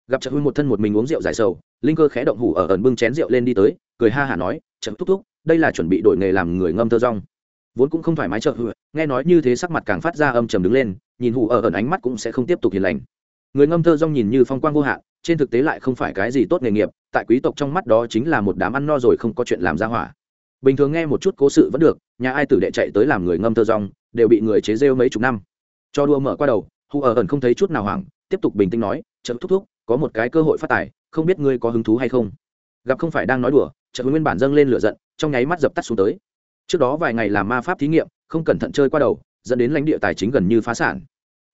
Gặp trợ huy một thân một mình uống rượu giải sầu, linh cơ khẽ động hủ ở ẩn bưng chén rượu lên đi tới, cười ha hả nói trợ thúc thúc, đây là chuẩn bị đổi nghề làm người ngâm thơ rong. Vốn cũng không thoải mái trợ huy nghe nói như thế sắc mặt càng phát ra âm trầm đứng lên, nhìn hủ ở ẩn ánh mắt cũng sẽ không tiếp tục hiền lành. Người ngâm thơ rong nhìn như phong quang vô hạn trên thực tế lại không phải cái gì tốt nghề nghiệp, tại quý tộc trong mắt đó chính là một đám ăn no rồi không có chuyện làm ra hỏa. Bình thường nghe một chút cố sự vẫn được, nhà ai tử đệ chạy tới làm người ngâm thơ rong, đều bị người chế rêu mấy chục năm. Cho đua mở qua đầu hù ở ẩn không thấy chút nào hoảng, tiếp tục bình tĩnh nói chậm thúc thúc, có một cái cơ hội phát tài, không biết ngươi có hứng thú hay không? Gặp không phải đang nói đùa chợt nguyên bản dâng lên lửa giận, trong nháy mắt dập tắt xuống tới. Trước đó vài ngày làm ma pháp thí nghiệm, không cẩn thận chơi qua đầu, dẫn đến lãnh địa tài chính gần như phá sản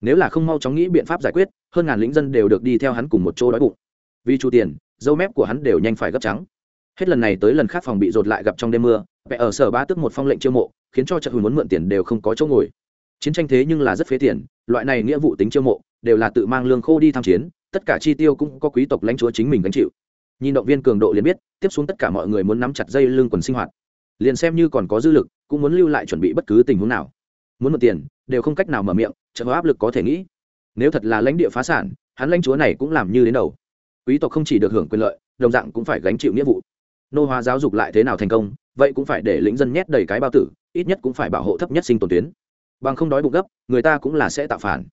nếu là không mau chóng nghĩ biện pháp giải quyết, hơn ngàn lính dân đều được đi theo hắn cùng một chỗ đói bụng. Vì chu tiền, dâu mép của hắn đều nhanh phải gấp trắng. Hết lần này tới lần khác phòng bị rột lại gặp trong đêm mưa vẽ ở sở ba tức một phong lệnh chiêu mộ, khiến cho trận hùn muốn mượn tiền đều không có chỗ ngồi. Chiến tranh thế nhưng là rất phế tiền, loại này nghĩa vụ tính chiêu mộ, đều là tự mang lương khô đi tham chiến, tất cả chi tiêu cũng có quý tộc lãnh chúa chính mình gánh chịu. Nhìn động viên cường độ liền biết, tiếp xuống tất cả mọi người muốn nắm chặt dây lương quần sinh hoạt. Liền xem như còn có dư lực, cũng muốn lưu lại chuẩn bị bất cứ tình huống nào. Muốn một tiền đều không cách nào mở miệng trợ áp lực có thể nghĩ. Nếu thật là lãnh địa phá sản, hắn lãnh chúa này cũng làm như đến đầu. Quý tộc không chỉ được hưởng quyền lợi, đồng dạng cũng phải gánh chịu nghĩa vụ. Nô hóa giáo dục lại thế nào thành công, vậy cũng phải để lĩnh dân nhét đầy cái bao tử, ít nhất cũng phải bảo hộ thấp nhất sinh tồn tuyến. Bằng không đói bụng gấp, người ta cũng là sẽ tạo phản.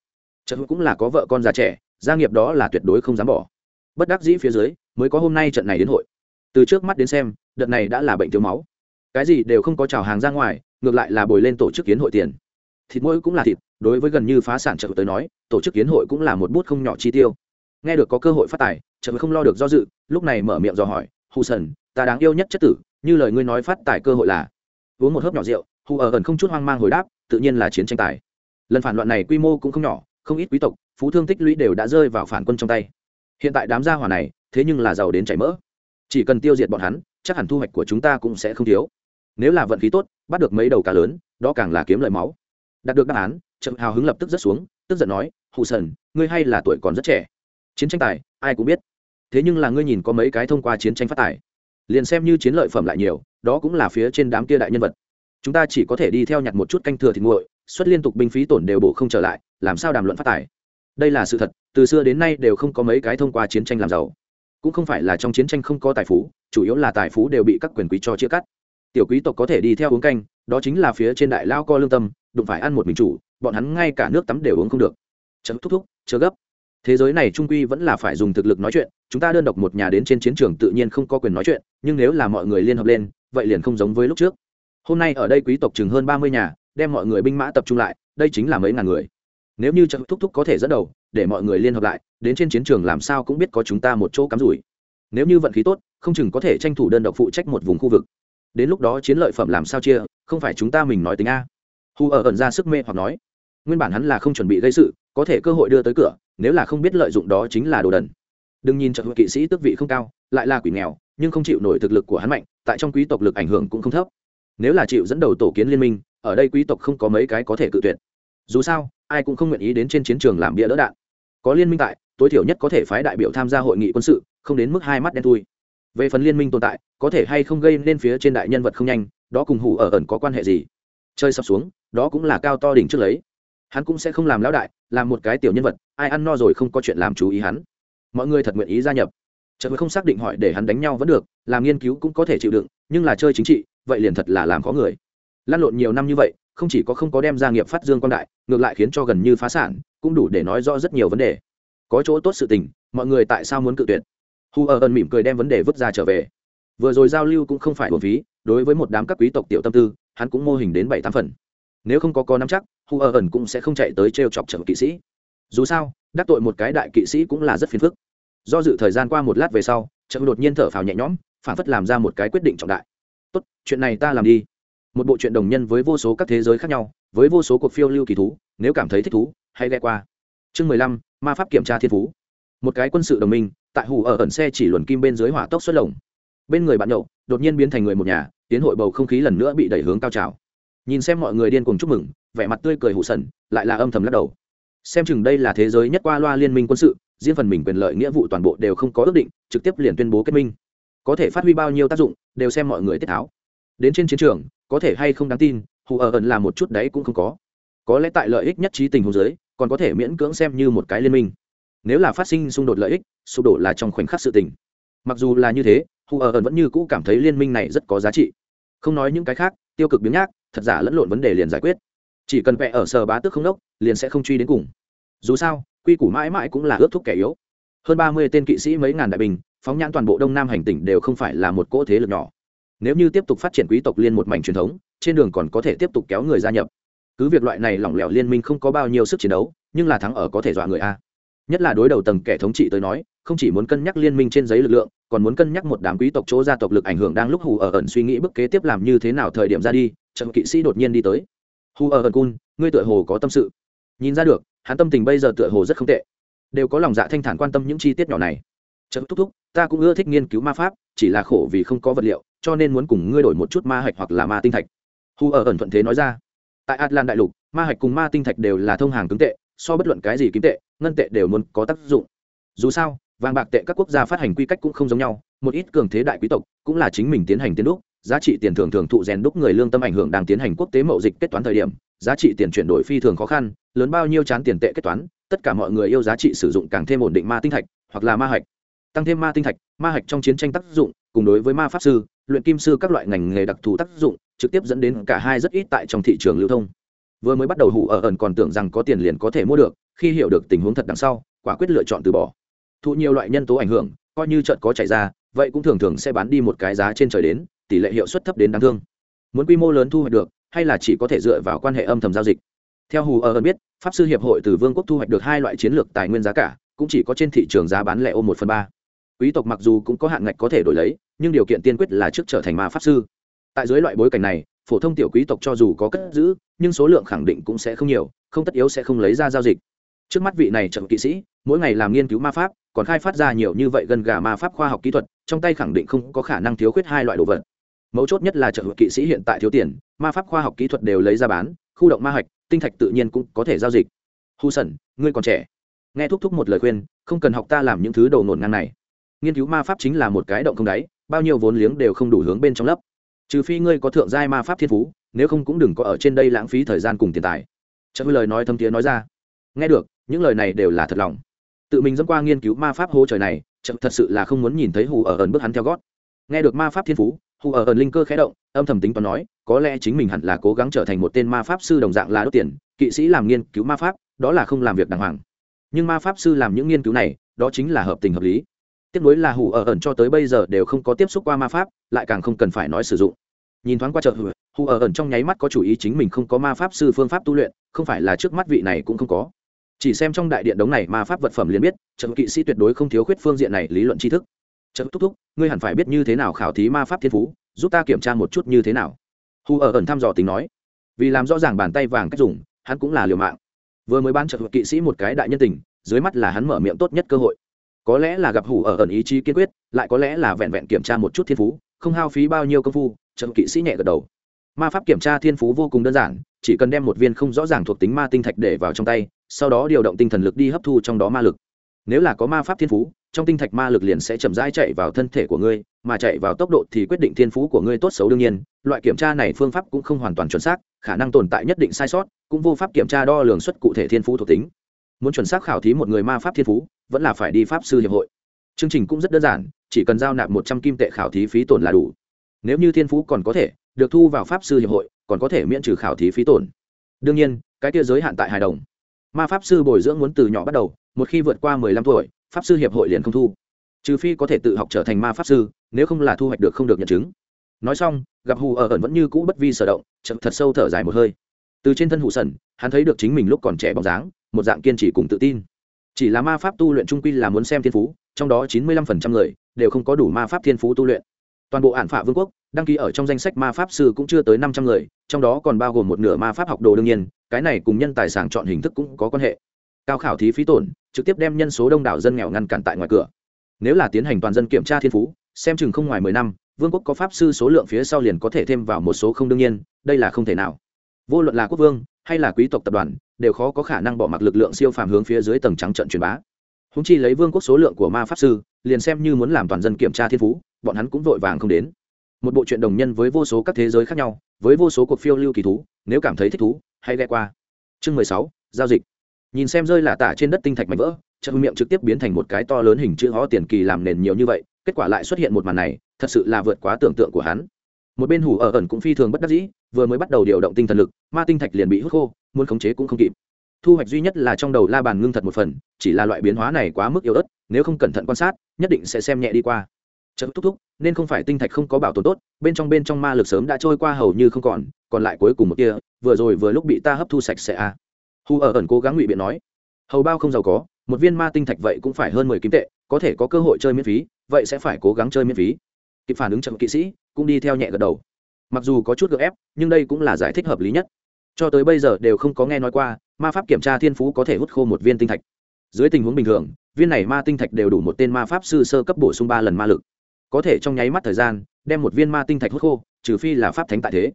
Trận cũng là có vợ con già trẻ, gia nghiệp đó là tuyệt đối không dám bỏ. Bất đắc dĩ phía dưới, mới có hôm nay trận này đến hội. Từ trước mắt đến xem, đợt này đã là bệnh thiếu máu. Cái gì đều không có trào hàng ra ngoài, ngược lại là bồi lên tổ chức kiến hội tiền thịt mỗi cũng là thịt, đối với gần như phá sản chợ tới nói, tổ chức kiến hội cũng là một bút không nhỏ chi tiêu. Nghe được có cơ hội phát tài, trợ không lo được do dự, lúc này mở miệng dò hỏi, hù sần, ta đáng yêu nhất chất tử, như lời ngươi nói phát tài cơ hội là uống một hớp nhỏ rượu. Hù ở gần không chút hoang mang hồi đáp, tự nhiên là chiến tranh tài. Lần phản loạn này quy mô cũng không nhỏ, không ít quý tộc, phú thương tích lũy đều đã rơi vào phản quân trong tay. Hiện tại đám gia hỏa này, thế nhưng là giàu đến chảy mỡ. Chỉ cần tiêu diệt bọn hắn, chắc hẳn thu hoạch của chúng ta cũng sẽ không thiếu. Nếu là vận khí tốt, bắt được mấy đầu cá lớn, đó càng là kiếm lợi máu đạt được đáp án, trầm hào hứng lập tức rất xuống, tức giận nói hụ sần, ngươi hay là tuổi còn rất trẻ. Chiến tranh tài, ai cũng biết. Thế nhưng là ngươi nhìn có mấy cái thông qua chiến tranh phát tài. Liền xem như chiến lợi phẩm lại nhiều, đó cũng là phía trên đám kia đại nhân vật. Chúng ta chỉ có thể đi theo nhặt một chút canh thừa thịt nguội, xuất liên tục binh phí tổn đều bổ không trở lại, làm sao đàm luận phát tài? Đây là sự thật, từ xưa đến nay đều không có mấy cái thông qua chiến tranh làm giàu. Cũng không phải là trong chiến tranh không có tài phú, chủ yếu là tài phú đều bị các quyền quý cho chia cắt. Tiểu quý tộc có thể đi theo uống canh đó chính là phía trên đại lao co lương tâm, đụng phải ăn một mình chủ, bọn hắn ngay cả nước tắm đều uống không được. Chấm thúc thúc, chớ gấp. Thế giới này trung quy vẫn là phải dùng thực lực nói chuyện, chúng ta đơn độc một nhà đến trên chiến trường tự nhiên không có quyền nói chuyện, nhưng nếu là mọi người liên hợp lên, vậy liền không giống với lúc trước. Hôm nay ở đây quý tộc chừng hơn ba mươi nhà, đem mọi người binh mã tập trung lại, đây chính là mấy ngàn người. Nếu như trận thúc thúc có thể dẫn đầu, để mọi người liên hợp lại, đến trên chiến trường làm sao cũng biết có chúng ta một chỗ cắm rủi. Nếu như vận khí tốt, không chừng có thể tranh thủ đơn độc phụ trách một vùng khu vực đến lúc đó chiến lợi phẩm làm sao chia, không phải chúng ta mình nói tính a. Hu ở ẩn ra sức mê hoặc nói, nguyên bản hắn là không chuẩn bị gây sự, có thể cơ hội đưa tới cửa, nếu là không biết lợi dụng đó chính là đồ đần. Đừng nhìn trận kỵ sĩ tước vị không cao, lại là quỷ nghèo, nhưng không chịu nổi thực lực của hắn mạnh, tại trong quý tộc lực ảnh hưởng cũng không thấp. Nếu là chịu dẫn đầu tổ kiến liên minh, ở đây quý tộc không có mấy cái có thể cự tuyệt. Dù sao, ai cũng không nguyện ý đến trên chiến trường làm bia đỡ đạn. Có liên minh tại, tối thiểu nhất có thể phái đại biểu tham gia hội nghị quân sự, không đến mức hai mắt đen thui về phần liên minh tồn tại, có thể hay không gây nên phía trên đại nhân vật không nhanh, đó cùng hủ ở ẩn có quan hệ gì? Chơi sập xuống, đó cũng là cao to đỉnh trước lấy. Hắn cũng sẽ không làm lão đại, làm một cái tiểu nhân vật, ai ăn no rồi không có chuyện làm chú ý hắn. Mọi người thật nguyện ý gia nhập. Chợt không xác định hỏi để hắn đánh nhau vẫn được, làm nghiên cứu cũng có thể chịu đựng, nhưng là chơi chính trị, vậy liền thật là làm khó người. Lan lộn nhiều năm như vậy, không chỉ có không có đem gia nghiệp phát dương quan đại, ngược lại khiến cho gần như phá sản, cũng đủ để nói rõ rất nhiều vấn đề. Có chỗ tốt sự tình, mọi người tại sao muốn cự tuyệt? Hu ở ẩn mỉm cười đem vấn đề vứt ra trở về. Vừa rồi giao lưu cũng không phải hồn phí, đối với một đám các quý tộc tiểu tâm tư, hắn cũng mô hình đến bảy tám phần. Nếu không có có nắm chắc, hu ở ẩn cũng sẽ không chạy tới t r e o chọc trầm kỵ sĩ. Dù sao, đắc tội một cái đại kỵ sĩ cũng là rất phiền phức. Do dự thời gian qua một lát về sau trận đột nhiên thở phào nhẹ nhõm, phản phất làm ra một cái quyết định trọng đại. Tốt, chuyện này ta làm đi. Một bộ chuyện đồng nhân với vô số các thế giới khác nhau, với vô số cuộc phiêu lưu kỳ thú, nếu cảm thấy thích thú, hãy ghe qua. Chương mười lăm, ma pháp kiểm tra thiên phú. Một cái quân sự đồng minh tại hủ ở ẩn xe chỉ luồn kim bên dưới hỏa tốc xuất lồng. Bên người bạn nhậu, đột nhiên biến thành người một nhà, tiến hội bầu không khí lần nữa bị đẩy hướng cao trào. Nhìn xem mọi người điên cuồng chúc mừng, vẻ mặt tươi cười hụ sần, lại là âm thầm lắc đầu. Xem chừng đây là thế giới nhất qua loa liên minh quân sự, riêng phần mình quyền lợi nghĩa vụ toàn bộ đều không có ước định, trực tiếp liền tuyên bố kết minh. Có thể phát huy bao nhiêu tác dụng, đều xem mọi người tiết tháo. Đến trên chiến trường, có thể hay không đáng tin hù ở ẩn là một chút đấy cũng không có. Có lẽ tại lợi ích nhất trí tình hồ giới còn có thể miễn cưỡng xem như một cái liên minh nếu là phát sinh xung đột lợi ích, sụp đổ là trong khoảnh khắc sự tình. Mặc dù là như thế hù ở ẩn vẫn như cũ cảm thấy liên minh này rất có giá trị. Không nói những cái khác, tiêu cực biến nhác, thật giả lẫn lộn vấn đề liền giải quyết. Chỉ cần vẽ ở sở bá tước không đốc, liền sẽ không truy đến cùng. Dù sao, quy củ mãi mãi cũng là ước thúc kẻ yếu. Hơn ba mươi tên kỵ sĩ mấy ngàn đại bình phóng nhãn toàn bộ đông nam hành tỉnh đều không phải là một cỗ thế lực nhỏ. Nếu như tiếp tục phát triển quý tộc liên một mảnh truyền thống, trên đường còn có thể tiếp tục kéo người gia nhập. Cứ việc loại này lỏng lẻo liên minh không có bao nhiêu sức chiến đấu, nhưng là thắng ở có thể dọa người a nhất là đối đầu tầng kẻ thống trị tới nói, không chỉ muốn cân nhắc liên minh trên giấy lực lượng, còn muốn cân nhắc một đám quý tộc chỗ gia tộc lực ảnh hưởng đang lúc hù ở ẩn suy nghĩ bức kế tiếp làm như thế nào thời điểm ra đi trận kỵ sĩ đột nhiên đi tới. Hù ở ẩn cun, ngươi tựa hồ có tâm sự. Nhìn ra được, hắn tâm tình bây giờ tựa hồ rất không tệ. Đều có lòng dạ thanh thản quan tâm những chi tiết nhỏ này. Trận thúc thúc, ta cũng ưa thích nghiên cứu ma pháp, chỉ là khổ vì không có vật liệu, cho nên muốn cùng ngươi đổi một chút ma hạch hoặc là ma tinh thạch. Hu ở ẩn thuận thế nói ra. Tại atlan đại lục, ma hạch cùng ma tinh thạch đều là thông hàng cứng tệ so bất luận cái gì kim tệ, ngân tệ đều muốn có tác dụng. Dù sao, vàng bạc tệ các quốc gia phát hành quy cách cũng không giống nhau, một ít cường thế đại quý tộc cũng là chính mình tiến hành tiến đúc, giá trị tiền thường thường thụ rèn đúc người lương tâm ảnh hưởng đang tiến hành quốc tế mậu dịch kết toán thời điểm, giá trị tiền chuyển đổi phi thường khó khăn, lớn bao nhiêu chán tiền tệ kết toán, tất cả mọi người yêu giá trị sử dụng càng thêm ổn định ma tinh thạch, hoặc là ma hạch. Tăng thêm ma tinh thạch, ma hạch trong chiến tranh tác dụng, cùng đối với ma pháp sư, luyện kim sư các loại ngành nghề đặc thù tác dụng, trực tiếp dẫn đến cả hai rất ít tại trong thị trường lưu thông vừa mới bắt đầu hủ ở ẩn còn tưởng rằng có tiền liền có thể mua được, khi hiểu được tình huống thật đằng sau, quả quyết lựa chọn từ bỏ. Thụ nhiều loại nhân tố ảnh hưởng, coi như trận có chạy ra, vậy cũng thường thường sẽ bán đi một cái giá trên trời đến, tỷ lệ hiệu suất thấp đến đáng thương. Muốn quy mô lớn thu hoạch được, hay là chỉ có thể dựa vào quan hệ âm thầm giao dịch? Theo hù ở ẩn biết, pháp sư hiệp hội từ vương quốc thu hoạch được hai loại chiến lược tài nguyên giá cả, cũng chỉ có trên thị trường giá bán lẻ ô một phần ba. Quý tộc mặc dù cũng có hạn ngạch có thể đổi lấy, nhưng điều kiện tiên quyết là trước trở thành ma pháp sư. Tại dưới loại bối cảnh này phổ thông tiểu quý tộc cho dù có cất giữ, nhưng số lượng khẳng định cũng sẽ không nhiều, không tất yếu sẽ không lấy ra giao dịch. Trước mắt vị này trận kỵ sĩ, mỗi ngày làm nghiên cứu ma pháp, còn khai phát ra nhiều như vậy gần gà ma pháp khoa học kỹ thuật, trong tay khẳng định không có khả năng thiếu khuyết hai loại đồ vật. Mấu chốt nhất là trợ hữu kỵ sĩ hiện tại thiếu tiền, ma pháp khoa học kỹ thuật đều lấy ra bán, khu động ma hạch, tinh thạch tự nhiên cũng có thể giao dịch. Hu sẩn, ngươi còn trẻ. Nghe thúc thúc một lời khuyên, không cần học ta làm những thứ đầu nổn ngang này. Nghiên cứu ma pháp chính là một cái động không đáy, bao nhiêu vốn liếng đều không đủ hướng bên trong lấp trừ phi ngươi có thượng giai ma pháp thiên phú, nếu không cũng đừng có ở trên đây lãng phí thời gian cùng tiền tài. Chợt lời nói thâm tiếng nói ra. Nghe được, những lời này đều là thật lòng. Tự mình dẫn qua nghiên cứu ma pháp hố trời này chậm thật sự là không muốn nhìn thấy hù ở ẩn bước hắn theo gót. Nghe được ma pháp thiên phú, hù ở ẩn linh cơ khé động, âm thầm tính toán nói, có lẽ chính mình hẳn là cố gắng trở thành một tên ma pháp sư đồng dạng là đốt tiền, kỵ sĩ làm nghiên cứu ma pháp, đó là không làm việc đàng hoàng. Nhưng ma pháp sư làm những nghiên cứu này, đó chính là hợp tình hợp lý. Tiếp nối là hù ở ẩn cho tới bây giờ đều không có tiếp xúc qua ma pháp, lại càng không cần phải nói sử dụng nhìn thoáng qua chợ hù ở ẩn trong nháy mắt có chủ ý chính mình không có ma pháp sư phương pháp tu luyện, không phải là trước mắt vị này cũng không có. Chỉ xem trong đại điện đống này ma pháp vật phẩm liền biết trận kỵ sĩ tuyệt đối không thiếu khuyết phương diện này lý luận tri thức. Trận thúc thúc, ngươi hẳn phải biết như thế nào khảo thí ma pháp thiên phú, giúp ta kiểm tra một chút như thế nào. Hù ở ẩn thăm dò tính nói. Vì làm rõ ràng bàn tay vàng cách dùng, hắn cũng là liều mạng. Vừa mới ban trận kỵ sĩ một cái đại nhân tình, dưới mắt là hắn mở miệng tốt nhất cơ hội. Có lẽ là gặp hủ ở ẩn ý chí kiên quyết, lại có lẽ là vẹn vẹn kiểm tra một chút thiên phú, không hao phí bao nhiêu công phu trận kỵ sĩ nhẹ gật đầu. Ma pháp kiểm tra thiên phú vô cùng đơn giản, chỉ cần đem một viên không rõ ràng thuộc tính ma tinh thạch để vào trong tay, sau đó điều động tinh thần lực đi hấp thu trong đó ma lực. Nếu là có ma pháp thiên phú, trong tinh thạch ma lực liền sẽ chậm rãi chạy vào thân thể của ngươi, mà chạy vào tốc độ thì quyết định thiên phú của ngươi tốt xấu đương nhiên. Loại kiểm tra này phương pháp cũng không hoàn toàn chuẩn xác, khả năng tồn tại nhất định sai sót, cũng vô pháp kiểm tra đo lường suất cụ thể thiên phú thuộc tính. Muốn chuẩn xác khảo thí một người ma pháp thiên phú, vẫn là phải đi pháp sư hiệp hội. Chương trình cũng rất đơn giản, chỉ cần giao nạp một trăm kim tệ khảo thí phí tổn là đủ nếu như thiên phú còn có thể được thu vào pháp sư hiệp hội, còn có thể miễn trừ khảo thí phí tổn. Đương nhiên, cái kia giới hạn tại hài đồng. Ma pháp sư bồi dưỡng muốn từ nhỏ bắt đầu, một khi vượt qua mười lăm tuổi, pháp sư hiệp hội liền không thu. Trừ phi có thể tự học trở thành ma pháp sư, nếu không là thu hoạch được không được nhận chứng. Nói xong, gặp hù ở ẩn vẫn như cũ bất vi sở động, chậm thật sâu thở dài một hơi. Từ trên thân hụ sần hắn thấy được chính mình lúc còn trẻ bóng dáng, một dạng kiên trì cùng tự tin. Chỉ là ma pháp tu luyện trung quy là muốn xem thiên phú, trong đó chín mươi lăm phần trăm người đều không có đủ ma pháp thiên phú tu luyện toàn bộ ản phả vương quốc, đăng ký ở trong danh sách ma pháp sư cũng chưa tới năm trăm người, trong đó còn bao gồm một nửa ma pháp học đồ đương nhiên, cái này cùng nhân tài sản chọn hình thức cũng có quan hệ. Cao khảo thí phí tổn, trực tiếp đem nhân số đông đảo dân nghèo ngăn cản tại ngoài cửa. Nếu là tiến hành toàn dân kiểm tra thiên phú, xem chừng không ngoài mười năm, vương quốc có pháp sư số lượng phía sau liền có thể thêm vào một số không đương nhiên, đây là không thể nào. Vô luận là quốc vương, hay là quý tộc tập đoàn, đều khó có khả năng bỏ mặc lực lượng siêu phàm hướng phía dưới tầng trắng trận truyền bá. Húng chi lấy vương quốc số lượng của ma pháp sư, liền xem như muốn làm toàn dân kiểm tra thiên phú bọn hắn cũng vội vàng không đến. Một bộ truyện đồng nhân với vô số các thế giới khác nhau, với vô số cuộc phiêu lưu kỳ thú, nếu cảm thấy thích thú, hãy ghé qua. Chương mười sáu, giao dịch. Nhìn xem rơi là tả trên đất tinh thạch mảnh vỡ chợ miệng trực tiếp biến thành một cái to lớn hình chữ ho tiền kỳ làm nền nhiều như vậy, kết quả lại xuất hiện một màn này, thật sự là vượt quá tưởng tượng của hắn. Một bên hủ ở ẩn cũng phi thường bất đắc dĩ, vừa mới bắt đầu điều động tinh thần lực, ma tinh thạch liền bị hút khô, muốn khống chế cũng không kịp. Thu hoạch duy nhất là trong đầu la bàn ngưng thật một phần, chỉ là loại biến hóa này quá mức yếu ớt, nếu không cẩn thận quan sát, nhất định sẽ xem nhẹ đi qua chấm thúc thúc, nên không phải tinh thạch không có bảo tồn tốt, bên trong bên trong ma lực sớm đã trôi qua hầu như không còn còn lại cuối cùng một kia, vừa rồi vừa lúc bị ta hấp thu sạch sẽ a à. hu ở ẩn cố gắng ngụy biện nói, hầu bao không giàu có, một viên ma tinh thạch vậy cũng phải hơn mười kim tệ, có thể có cơ hội chơi miễn phí, vậy sẽ phải cố gắng chơi miễn phí. Kịp phản ứng chậm kỵ sĩ, cũng đi theo nhẹ gật đầu. Mặc dù có chút gợ ép, nhưng đây cũng là giải thích hợp lý nhất. Cho tới bây giờ đều không có nghe nói qua, ma pháp kiểm tra thiên phú có thể hút khô một viên tinh thạch. Dưới tình huống bình thường, viên này ma tinh thạch đều đủ một tên ma pháp sư sơ cấp bổ sung ba lần ma lực có thể trong nháy mắt thời gian, đem một viên ma tinh thạch hút khô, trừ phi là pháp thánh tại thế.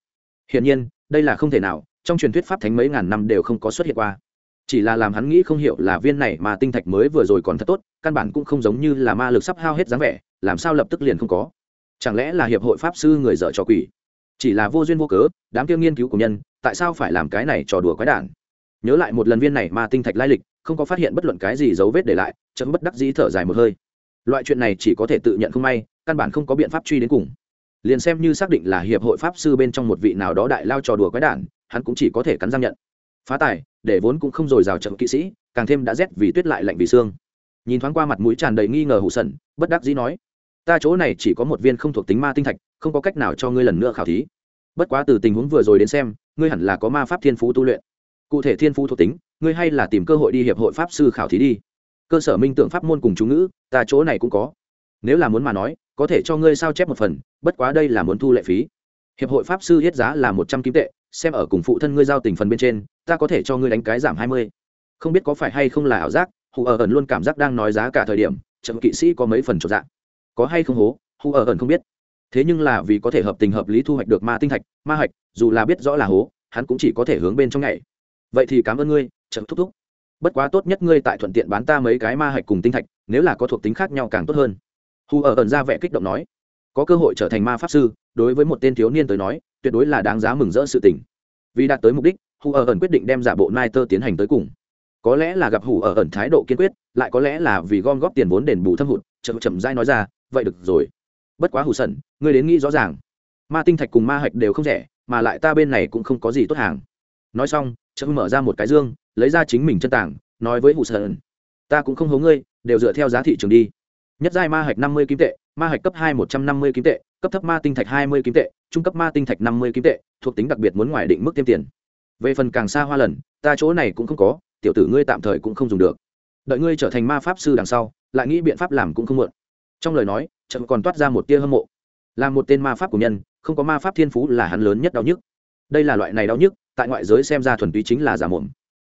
Hiển nhiên, đây là không thể nào, trong truyền thuyết pháp thánh mấy ngàn năm đều không có xuất hiện qua. Chỉ là làm hắn nghĩ không hiểu là viên này mà tinh thạch mới vừa rồi còn thật tốt, căn bản cũng không giống như là ma lực sắp hao hết dáng vẻ, làm sao lập tức liền không có. Chẳng lẽ là hiệp hội pháp sư người dở trò quỷ? Chỉ là vô duyên vô cớ, đám kia nghiên cứu của nhân, tại sao phải làm cái này trò đùa quái đản? Nhớ lại một lần viên này ma tinh thạch lai lịch, không có phát hiện bất luận cái gì dấu vết để lại, chấm bất đắc dĩ thở dài một hơi. Loại chuyện này chỉ có thể tự nhận không may căn bản không có biện pháp truy đến cùng. Liền xem như xác định là hiệp hội pháp sư bên trong một vị nào đó đại lao trò đùa quái đản, hắn cũng chỉ có thể cắn răng nhận. Phá tài, để vốn cũng không dồi dào chậm kỵ sĩ, càng thêm đã rét vì tuyết lại lạnh vì xương. Nhìn thoáng qua mặt mũi tràn đầy nghi ngờ hụ sần, bất đắc dĩ nói, ta chỗ này chỉ có một viên không thuộc tính ma tinh thạch, không có cách nào cho ngươi lần nữa khảo thí. Bất quá từ tình huống vừa rồi đến xem, ngươi hẳn là có ma pháp thiên phú tu luyện. Cụ thể thiên phú thuộc tính, ngươi hay là tìm cơ hội đi hiệp hội pháp sư khảo thí đi. Cơ sở minh tượng pháp môn cùng chú ngữ, ta chỗ này cũng có. Nếu là muốn mà nói có thể cho ngươi sao chép một phần, bất quá đây là muốn thu lệ phí. Hiệp hội pháp sư hết giá là một trăm kim tệ, xem ở cùng phụ thân ngươi giao tình phần bên trên, ta có thể cho ngươi đánh cái giảm hai mươi. Không biết có phải hay không là ảo giác, hù ở ẩn luôn cảm giác đang nói giá cả thời điểm trận kỵ sĩ có mấy phần trọn dạng có hay không hố, hù ở ẩn không biết. Thế nhưng là vì có thể hợp tình hợp lý thu hoạch được ma tinh thạch, ma hạch, dù là biết rõ là hố, hắn cũng chỉ có thể hướng bên trong ngày vậy thì cảm ơn ngươi trận thúc thúc. Bất quá tốt nhất ngươi tại thuận tiện bán ta mấy cái ma hạch cùng tinh thạch, nếu là có thuộc tính khác nhau càng tốt hơn hù ở ẩn ra vẻ kích động nói, có cơ hội trở thành ma pháp sư, đối với một tên thiếu niên tới nói, tuyệt đối là đáng giá mừng rỡ sự tình. Vì đạt tới mục đích, hù ở ẩn quyết định đem giả bộ nai tơ tiến hành tới cùng. Có lẽ là gặp hù ở ẩn thái độ kiên quyết, lại có lẽ là vì gom góp tiền vốn đền bù thâm hụt, chậm chậm dai nói ra, vậy được rồi. Bất quá hù sẩn, ngươi đến nghĩ rõ ràng. Ma tinh thạch cùng ma hạch đều không rẻ, mà lại ta bên này cũng không có gì tốt hàng. Nói xong chậm mở ra một cái dương, lấy ra chính mình chân tảng, nói với hù sẩn, ta cũng không hố ngươi, đều dựa theo giá thị trường đi nhất giai ma hạch năm mươi kim tệ, ma hạch cấp hai một trăm năm mươi kim tệ, cấp thấp ma tinh thạch hai mươi kim tệ, trung cấp ma tinh thạch năm mươi kim tệ, thuộc tính đặc biệt muốn ngoài định mức thêm tiền. Về phần càng xa hoa lần, ta chỗ này cũng không có, tiểu tử ngươi tạm thời cũng không dùng được. Đợi ngươi trở thành ma pháp sư đằng sau, lại nghĩ biện pháp làm cũng không muộn. Trong lời nói chậm còn toát ra một tia hâm mộ. Là một tên ma pháp của nhân, không có ma pháp thiên phú là hắn lớn nhất đau nhức. Đây là loại này đau nhức, tại ngoại giới xem ra thuần túy chính là giả mồm.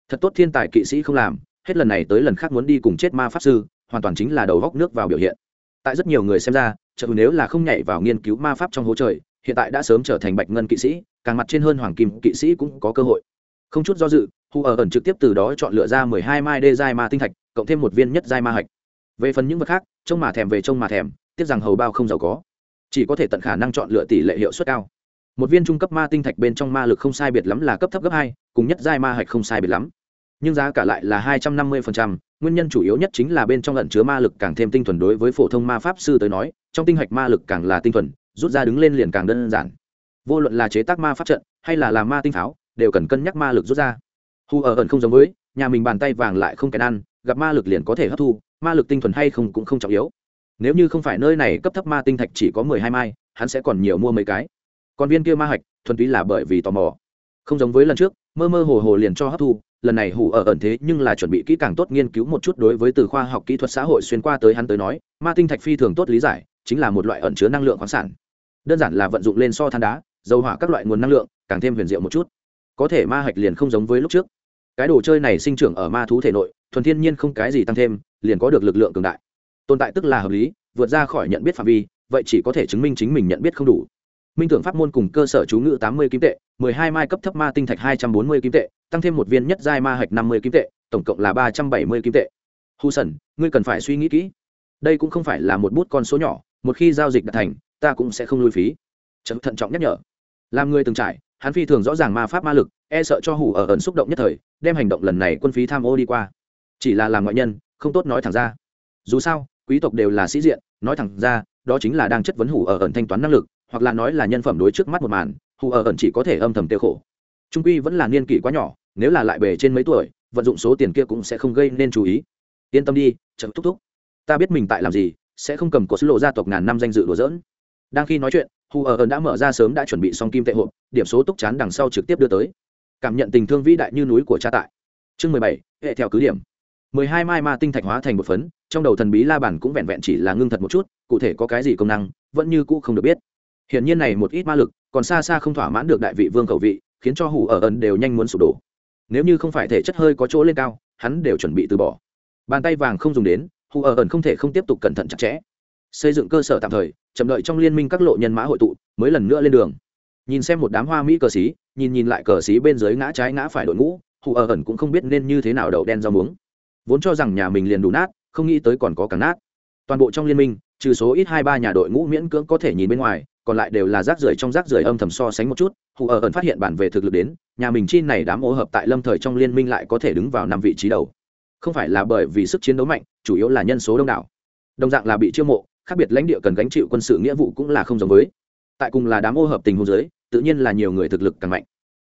Thật tốt thiên tài kỵ sĩ không làm, hết lần này tới lần khác muốn đi cùng chết ma pháp sư hoàn toàn chính là đầu góc nước vào biểu hiện. Tại rất nhiều người xem ra trợ nếu là không nhảy vào nghiên cứu ma pháp trong hố trời, hiện tại đã sớm trở thành bạch ngân kỵ sĩ, càng mặt trên hơn hoàng kim kỵ sĩ cũng có cơ hội. Không chút do dự hù ở ẩn trực tiếp từ đó chọn lựa ra mười hai mai đê giai ma tinh thạch, cộng thêm một viên nhất giai ma hạch. Về phần những vật khác, trông mà thèm về trông mà thèm, tiếc rằng hầu bao không giàu có. Chỉ có thể tận khả năng chọn lựa tỷ lệ hiệu suất cao. Một viên trung cấp ma tinh thạch bên trong ma lực không sai biệt lắm là cấp thấp gấp hai, cùng nhất giai ma hạch không sai biệt lắm. Nhưng giá cả lại là hai trăm năm mươi nguyên nhân chủ yếu nhất chính là bên trong lẫn chứa ma lực càng thêm tinh thuần đối với phổ thông ma pháp sư tới nói, trong tinh hạch ma lực càng là tinh thuần, rút ra đứng lên liền càng đơn giản. Vô luận là chế tác ma pháp trận, hay là làm ma tinh pháo đều cần cân nhắc ma lực rút ra. Hù ở ẩn không giống với, nhà mình bàn tay vàng lại không kèn ăn, gặp ma lực liền có thể hấp thu, ma lực tinh thuần hay không cũng không trọng yếu. Nếu như không phải nơi này cấp thấp ma tinh thạch chỉ có mười hai mai, hắn sẽ còn nhiều mua mấy cái. Còn viên kia ma hạch, thuần túy là bởi vì tò mò. Không giống với lần trước, mơ mơ hồ hồ liền cho hấp thu lần này hủ ở ẩn thế nhưng là chuẩn bị kỹ càng tốt nghiên cứu một chút đối với từ khoa học kỹ thuật xã hội xuyên qua tới hắn tới nói, ma tinh thạch phi thường tốt lý giải, chính là một loại ẩn chứa năng lượng khoáng sản. Đơn giản là vận dụng lên so than đá, dầu hỏa các loại nguồn năng lượng, càng thêm huyền diệu một chút. Có thể ma hạch liền không giống với lúc trước. Cái đồ chơi này sinh trưởng ở ma thú thể nội, thuần thiên nhiên không cái gì tăng thêm, liền có được lực lượng cường đại. Tồn tại tức là hợp lý, vượt ra khỏi nhận biết phạm vi, vậy chỉ có thể chứng minh chính mình nhận biết không đủ. Minh tưởng pháp môn cùng cơ sở chú ngữ tám mươi kim tệ mười hai mai cấp thấp ma tinh thạch hai trăm bốn mươi kim tệ, tăng thêm một viên nhất giai ma hạch năm mươi kim tệ, tổng cộng là ba trăm bảy mươi kim tệ. Hu sần, ngươi cần phải suy nghĩ kỹ. Đây cũng không phải là một bút con số nhỏ, một khi giao dịch đã thành, ta cũng sẽ không lui phí. Trần thận trọng nhắc nhở. Làm người từng trải, hắn phi thường rõ ràng ma pháp ma lực e sợ cho hủ ở ẩn xúc động nhất thời, đem hành động lần này quân phí tham ô đi qua. Chỉ là làm ngoại nhân, không tốt nói thẳng ra. Dù sao, quý tộc đều là sĩ diện, nói thẳng ra, đó chính là đang chất vấn hủ ở ẩn thanh toán năng lực hoặc là nói là nhân phẩm đối trước mắt một màn, Hù ở ẩn chỉ có thể âm thầm tiêu khổ. Trung quy vẫn là niên kỷ quá nhỏ, nếu là lại bề trên mấy tuổi, vận dụng số tiền kia cũng sẽ không gây nên chú ý. Yên tâm đi, chậm thúc thúc. Ta biết mình tại làm gì, sẽ không cầm cột lộ gia tộc ngàn năm danh dự đùa dỡn đang khi nói chuyện, hù ở ẩn đã mở ra sớm đã chuẩn bị xong kim tệ hộp, điểm số túc chán đằng sau trực tiếp đưa tới. Cảm nhận tình thương vĩ đại như núi của cha tại. Chương mười bảy, hệ theo cứ điểm. Mười hai mai ma tinh thạch hóa thành một phấn, trong đầu thần bí la bản cũng vẹn vẹn chỉ là ngưng thật một chút, cụ thể có cái gì công năng, vẫn như cũ không được biết hiển nhiên này một ít ma lực, còn xa xa không thỏa mãn được đại vị vương cầu vị, khiến cho hủ ở ẩn đều nhanh muốn sụp đổ. Nếu như không phải thể chất hơi có chỗ lên cao, hắn đều chuẩn bị từ bỏ. Bàn tay vàng không dùng đến, hủ ở ẩn không thể không tiếp tục cẩn thận chặt chẽ. Xây dựng cơ sở tạm thời, chậm đợi trong liên minh các lộ nhân mã hội tụ, mới lần nữa lên đường. Nhìn xem một đám hoa mỹ cờ xí nhìn nhìn lại cờ xí bên dưới ngã trái ngã phải đội ngũ hù ở ẩn cũng không biết nên như thế nào đậu đen rau muống. Vốn cho rằng nhà mình liền đủ nát, không nghĩ tới còn có càng nát. Toàn bộ trong liên minh, trừ số ít hai ba nhà đội ngũ miễn cưỡng có thể nhìn bên ngoài còn lại đều là rác rưởi trong rác rưởi âm thầm so sánh một chút, hù ở ẩn phát hiện bản về thực lực đến, nhà mình chi này đám ô hợp tại lâm thời trong liên minh lại có thể đứng vào năm vị trí đầu. Không phải là bởi vì sức chiến đấu mạnh, chủ yếu là nhân số đông đảo. Đồng dạng là bị chiêu mộ, khác biệt lãnh địa cần gánh chịu quân sự nghĩa vụ cũng là không giống với. Tại cùng là đám ô hợp tình hôn giới tự nhiên là nhiều người thực lực càng mạnh.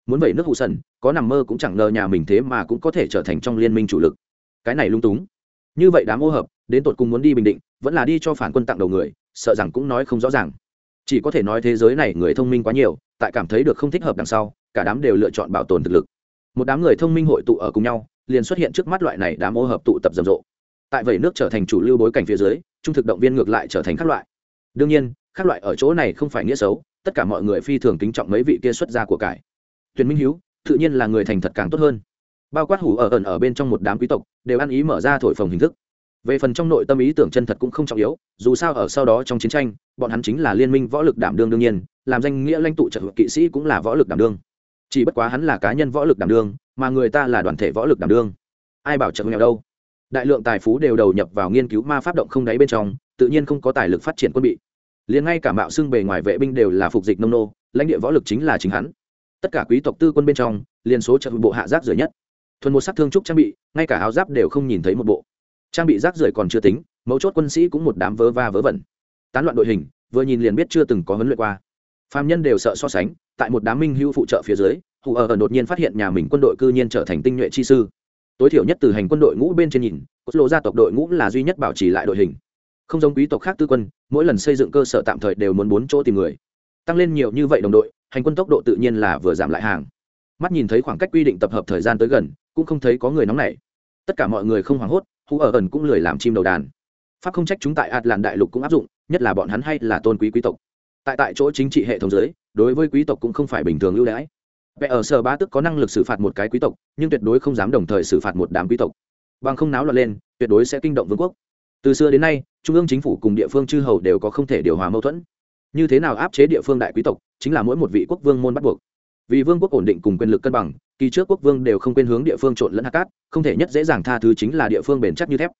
Muốn vẩy nước hụ sần, có nằm mơ cũng chẳng ngờ nhà mình thế mà cũng có thể trở thành trong liên minh chủ lực. Cái này lung túng. Như vậy đám ô hợp, đến tột cùng muốn đi bình định, vẫn là đi cho phản quân tặng đầu người, sợ rằng cũng nói không rõ ràng chỉ có thể nói thế giới này người thông minh quá nhiều, tại cảm thấy được không thích hợp đằng sau, cả đám đều lựa chọn bảo tồn thực lực. Một đám người thông minh hội tụ ở cùng nhau, liền xuất hiện trước mắt loại này đám ô hợp tụ tập rầm rộ. Tại vậy nước trở thành chủ lưu bối cảnh phía dưới, trung thực động viên ngược lại trở thành các loại. Đương nhiên, các loại ở chỗ này không phải nghĩa xấu, tất cả mọi người phi thường kính trọng mấy vị kia xuất gia của cải. Tuyền minh hiếu, tự nhiên là người thành thật càng tốt hơn. Bao quát hủ ở ẩn ở bên trong một đám quý tộc, đều ăn ý mở ra thổi phồng hình thức về phần trong nội tâm ý tưởng chân thật cũng không trọng yếu, dù sao ở sau đó trong chiến tranh, bọn hắn chính là liên minh võ lực đảm đương đương nhiên, làm danh nghĩa lãnh tụ trợ kỵ sĩ cũng là võ lực đảm đương. Chỉ bất quá hắn là cá nhân võ lực đảm đương, mà người ta là đoàn thể võ lực đảm đương. Ai bảo trợ nghèo đâu? Đại lượng tài phú đều đầu nhập vào nghiên cứu ma pháp động không đáy bên trong, tự nhiên không có tài lực phát triển quân bị. Liền ngay cả mạo xưng bề ngoài vệ binh đều là phục dịch nông nô, lãnh địa võ lực chính là chính hắn. Tất cả quý tộc tư quân bên trong, liền số trợ bộ hạ giáp rời nhất. Thuần một sắc thương trúc trang bị, ngay cả áo giáp đều không nhìn thấy một bộ trang bị rác rưởi còn chưa tính, mấu chốt quân sĩ cũng một đám vớ va vớ vẩn. Tán loạn đội hình, vừa nhìn liền biết chưa từng có huấn luyện qua. Phạm nhân đều sợ so sánh, tại một đám minh hưu phụ trợ phía dưới, hù ở đột nhiên phát hiện nhà mình quân đội cư nhiên trở thành tinh nhuệ chi sư. Tối thiểu nhất từ hành quân đội ngũ bên trên nhìn, cốt lộ gia tộc đội ngũ là duy nhất bảo trì lại đội hình. Không giống quý tộc khác tư quân, mỗi lần xây dựng cơ sở tạm thời đều muốn bốn chỗ tìm người. Tăng lên nhiều như vậy đồng đội, hành quân tốc độ tự nhiên là vừa giảm lại hàng. Mắt nhìn thấy khoảng cách quy định tập hợp thời gian tới gần, cũng không thấy có người nóng nảy. Tất cả mọi người không hoảng hốt hù ở ẩn cũng lười làm chim đầu đàn. Pháp không trách chúng tại ạt làn đại lục cũng áp dụng, nhất là bọn hắn hay là tôn quý quý tộc. Tại tại chỗ chính trị hệ thống giới đối với quý tộc cũng không phải bình thường ưu đãi. Vẽ ở sở ba tức có năng lực xử phạt một cái quý tộc, nhưng tuyệt đối không dám đồng thời xử phạt một đám quý tộc. Bằng không náo loạn lên, tuyệt đối sẽ kinh động vương quốc. Từ xưa đến nay, trung ương chính phủ cùng địa phương chư hầu đều có không thể điều hòa mâu thuẫn. Như thế nào áp chế địa phương đại quý tộc, chính là mỗi một vị quốc vương môn bắt buộc vì vương quốc ổn định cùng quyền lực cân bằng kỳ trước quốc vương đều không quên hướng địa phương trộn lẫn hạt cát không thể nhất dễ dàng tha thứ chính là địa phương bền chắc như thép.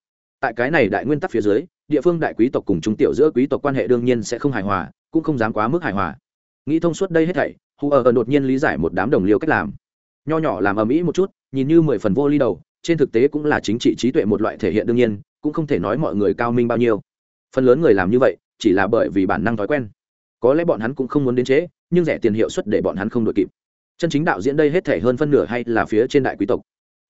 Tại cái này đại nguyên tắc phía dưới địa phương đại quý tộc cùng trung tiểu giữa quý tộc quan hệ đương nhiên sẽ không hài hòa cũng không dám quá mức hài hòa. Nghĩ thông suốt đây hết thảy hù ở đột nhiên lý giải một đám đồng liêu cách làm. Nho nhỏ làm ầm ĩ một chút nhìn như mười phần vô ly đầu trên thực tế cũng là chính trị trí tuệ một loại thể hiện đương nhiên cũng không thể nói mọi người cao minh bao nhiêu. Phần lớn người làm như vậy chỉ là bởi vì bản năng thói quen. Có lẽ bọn hắn cũng không muốn đến chế, nhưng rẻ tiền hiệu suất để bọn hắn không đội kịp. Chân chính đạo diễn đây hết thể hơn phân nửa hay là phía trên đại quý tộc.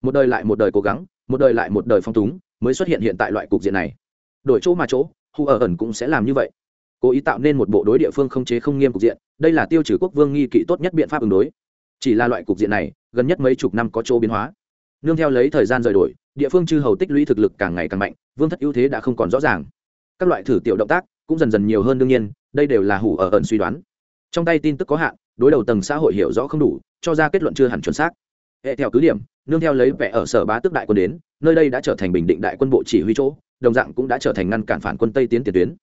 Một đời lại một đời cố gắng, một đời lại một đời phong túng, mới xuất hiện hiện tại loại cục diện này. Đổi chỗ mà chỗ hù ở ẩn cũng sẽ làm như vậy. Cố ý tạo nên một bộ đối địa phương không chế không nghiêm cục diện, đây là tiêu trừ quốc vương nghi kỵ tốt nhất biện pháp ứng đối. Chỉ là loại cục diện này, gần nhất mấy chục năm có chỗ biến hóa. Nương theo lấy thời gian rời đổi, địa phương chư hầu tích lũy thực lực càng ngày càng mạnh, vương thất ưu thế đã không còn rõ ràng. Các loại thử tiểu động tác cũng dần dần nhiều hơn đương nhiên, đây đều là hủ ở ẩn suy đoán trong tay tin tức có hạn, đối đầu tầng xã hội hiểu rõ không đủ, cho ra kết luận chưa hẳn chuẩn xác. Hệ theo cứ điểm, nương theo lấy vẻ ở sở bá tước đại quân đến, nơi đây đã trở thành bình định đại quân bộ chỉ huy chỗ, đồng dạng cũng đã trở thành ngăn cản phản quân tây tiến tiền tuyến.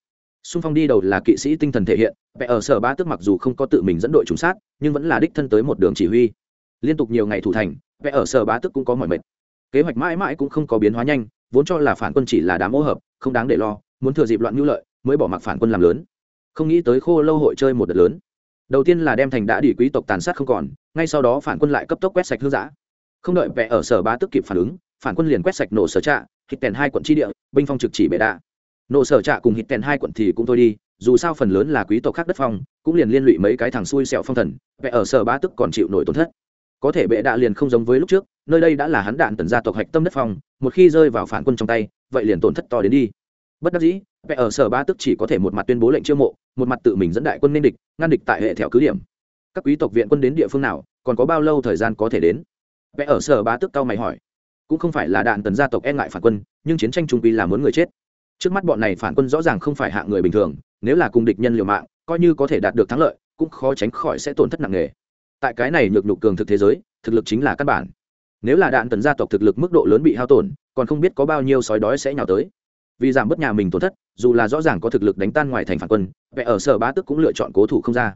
Xung phong đi đầu là kỵ sĩ tinh thần thể hiện, vẻ ở sở bá tước mặc dù không có tự mình dẫn đội trùng sát, nhưng vẫn là đích thân tới một đường chỉ huy. Liên tục nhiều ngày thủ thành, vẻ ở sở bá tước cũng có mọi mệt. Kế hoạch mãi mãi cũng không có biến hóa nhanh, vốn cho là phản quân chỉ là đám ô hợp, không đáng để lo, muốn thừa dịp loạn nhu lợi, mới bỏ mặc phản quân làm lớn. Không nghĩ tới khô lâu hội chơi một đợt lớn đầu tiên là đem thành đã đỉ quý tộc tàn sát không còn, ngay sau đó phản quân lại cấp tốc quét sạch hương giã. Không đợi vẽ ở sở bá tức kịp phản ứng, phản quân liền quét sạch nổ sở trạ, hít tèn hai quận tri địa, binh phong trực chỉ bệ đạ. Nổ sở trạ cùng hít tèn hai quận thì cũng thôi đi, dù sao phần lớn là quý tộc khác đất phong, cũng liền liên lụy mấy cái thằng xui xẹo phong thần vẽ ở sở bá tức còn chịu nổi tổn thất. Có thể bệ đạ liền không giống với lúc trước, nơi đây đã là hắn đạn tần gia tộc hạch tâm đất phong, một khi rơi vào phản quân trong tay, vậy liền tổn thất to đến đi. Bất đắc dĩ vẽ ở sở ba tức chỉ có thể một mặt tuyên bố lệnh chiêu mộ, một mặt tự mình dẫn đại quân nên địch, ngăn địch tại hệ theo cứ điểm. Các quý tộc viện quân đến địa phương nào, còn có bao lâu thời gian có thể đến? Vẽ ở sở ba tức cao mày hỏi. Cũng không phải là đạn tần gia tộc e ngại phản quân, nhưng chiến tranh trung quy là muốn người chết. Trước mắt bọn này phản quân rõ ràng không phải hạng người bình thường, nếu là cùng địch nhân liều mạng, coi như có thể đạt được thắng lợi, cũng khó tránh khỏi sẽ tổn thất nặng nề. Tại cái này nhược nhục cường thực thế giới, thực lực chính là căn bản. Nếu là đạn tần gia tộc thực lực mức độ lớn bị hao tổn, còn không biết có bao nhiêu sói đói sẽ nhào tới vì giảm bớt nhà mình tổn thất, dù là rõ ràng có thực lực đánh tan ngoài thành phản quân vẽ ở sở bá tức cũng lựa chọn cố thủ không ra.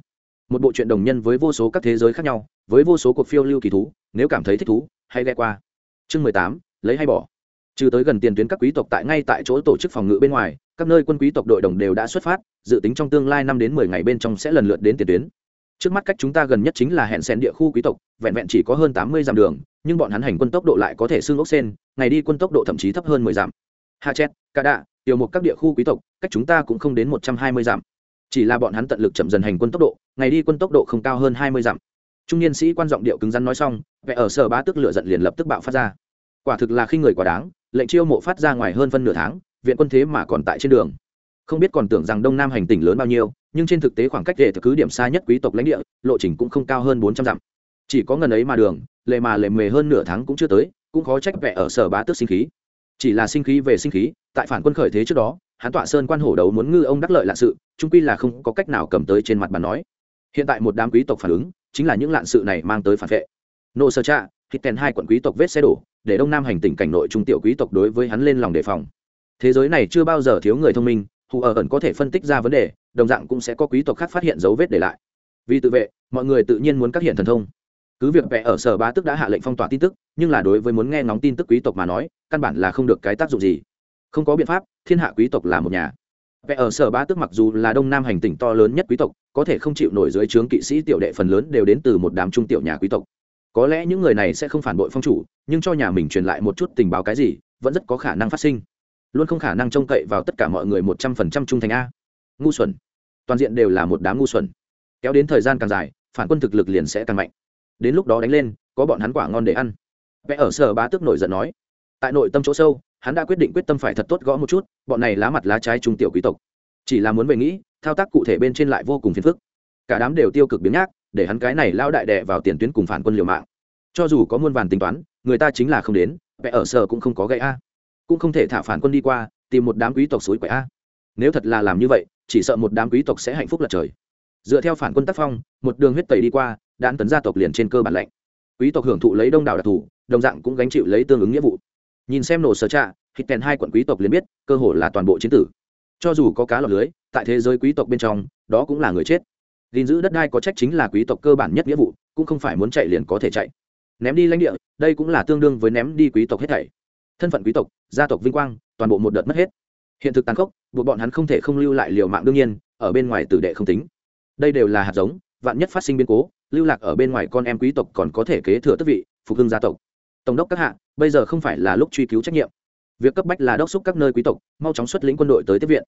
Một bộ truyện đồng nhân với vô số các thế giới khác nhau, với vô số cuộc phiêu lưu kỳ thú, nếu cảm thấy thích thú, hãy ghe qua. Chương mười tám, lấy hay bỏ. Trừ tới gần tiền tuyến các quý tộc tại ngay tại chỗ tổ chức phòng ngự bên ngoài, các nơi quân quý tộc đội đồng đều đã xuất phát, dự tính trong tương lai năm đến mười ngày bên trong sẽ lần lượt đến tiền tuyến. Trước mắt cách chúng ta gần nhất chính là hẹn sen địa khu quý tộc, vẹn vẹn chỉ có hơn tám mươi dặm đường, nhưng bọn hắn hành quân tốc độ lại có thể xương ốc sen ngày đi quân tốc độ thậm chí thấp hơn mười dặm ha chết Cả đạ, tiểu một các địa khu quý tộc, cách chúng ta cũng không đến một trăm hai mươi dặm. Chỉ là bọn hắn tận lực chậm dần hành quân tốc độ, ngày đi quân tốc độ không cao hơn hai mươi dặm. Trung niên sĩ quan giọng điệu cứng rắn nói xong vẽ ở sở bá tức lựa giận liền lập tức bạo phát ra. Quả thực là khi người quá đáng, lệnh chiêu mộ phát ra ngoài hơn phân nửa tháng, viện quân thế mà còn tại trên đường. Không biết còn tưởng rằng đông nam hành tỉnh lớn bao nhiêu, nhưng trên thực tế khoảng cách để cứ điểm xa nhất quý tộc lãnh địa, lộ trình cũng không cao hơn bốn trăm dặm. Chỉ có ngần ấy mà đường, lệ mà lệ mề hơn nửa tháng cũng chưa tới, cũng khó trách vẽ ở sở bá tước sinh khí chỉ là sinh khí về sinh khí, tại phản quân khởi thế trước đó, hắn tọa sơn quan hổ đấu muốn ngư ông đắc lợi lạ sự, trung quy là không có cách nào cầm tới trên mặt bàn nói. Hiện tại một đám quý tộc phản ứng, chính là những lạn sự này mang tới phản vệ. Nô sơ cha hít tèn hai quận quý tộc vết xe đổ, để đông nam hành tỉnh cảnh nội trung tiểu quý tộc đối với hắn lên lòng đề phòng. Thế giới này chưa bao giờ thiếu người thông minh, hù ở ẩn có thể phân tích ra vấn đề, đồng dạng cũng sẽ có quý tộc khác phát hiện dấu vết để lại. Vì tự vệ, mọi người tự nhiên muốn các hiện thần thông cứ việc vẽ ở sở bá tức đã hạ lệnh phong tỏa tin tức, nhưng là đối với muốn nghe ngóng tin tức quý tộc mà nói, căn bản là không được cái tác dụng gì. Không có biện pháp, thiên hạ quý tộc là một nhà. Vẽ ở sở bá tức mặc dù là đông nam hành tỉnh to lớn nhất quý tộc, có thể không chịu nổi dưới trướng kỵ sĩ tiểu đệ phần lớn đều đến từ một đám trung tiểu nhà quý tộc. Có lẽ những người này sẽ không phản bội phong chủ, nhưng cho nhà mình truyền lại một chút tình báo cái gì, vẫn rất có khả năng phát sinh. Luôn không khả năng trông cậy vào tất cả mọi người một trăm phần trăm trung thành a. Ngu xuẩn. Toàn diện đều là một đám ngu xuẩn. Kéo đến thời gian càng dài, phản quân thực lực liền sẽ càng mạnh đến lúc đó đánh lên, có bọn hắn quả ngon để ăn. Vẽ ở sở bá tước nổi giận nói, tại nội tâm chỗ sâu, hắn đã quyết định quyết tâm phải thật tốt gõ một chút, bọn này lá mặt lá trái trung tiểu quý tộc. Chỉ là muốn về nghĩ, thao tác cụ thể bên trên lại vô cùng phiền phức. Cả đám đều tiêu cực biến nhác, để hắn cái này lao đại đệ vào tiền tuyến cùng phản quân liều mạng. Cho dù có muôn vàn tính toán, người ta chính là không đến, vẽ ở sở cũng không có gậy a. Cũng không thể thả phản quân đi qua, tìm một đám quý tộc suối quậy a. Nếu thật là làm như vậy, chỉ sợ một đám quý tộc sẽ hạnh phúc lật trời. Dựa theo phản quân tác phong, một đường huyết tẩy đi qua đạn tấn gia tộc liền trên cơ bản lệnh quý tộc hưởng thụ lấy đông đảo đặc thù, đồng dạng cũng gánh chịu lấy tương ứng nghĩa vụ. Nhìn xem nổ sở trạ, hít kèn hai quận quý tộc liền biết, cơ hội là toàn bộ chiến tử. Cho dù có cá lọc lưới, tại thế giới quý tộc bên trong, đó cũng là người chết. Gìn giữ đất đai có trách chính là quý tộc cơ bản nhất nghĩa vụ, cũng không phải muốn chạy liền có thể chạy. Ném đi lãnh địa, đây cũng là tương đương với ném đi quý tộc hết thảy. Thân phận quý tộc, gia tộc vinh quang, toàn bộ một đợt mất hết. Hiện thực tàn khốc, buộc bọn hắn không thể không lưu lại liều mạng đương nhiên, ở bên ngoài tử đệ không tính. Đây đều là hạt giống, vạn nhất phát sinh biến cố lưu lạc ở bên ngoài con em quý tộc còn có thể kế thừa tước vị, phục hưng gia tộc. Tổng đốc các hạ, bây giờ không phải là lúc truy cứu trách nhiệm. Việc cấp bách là đốc xúc các nơi quý tộc, mau chóng xuất lĩnh quân đội tới tiếp viện.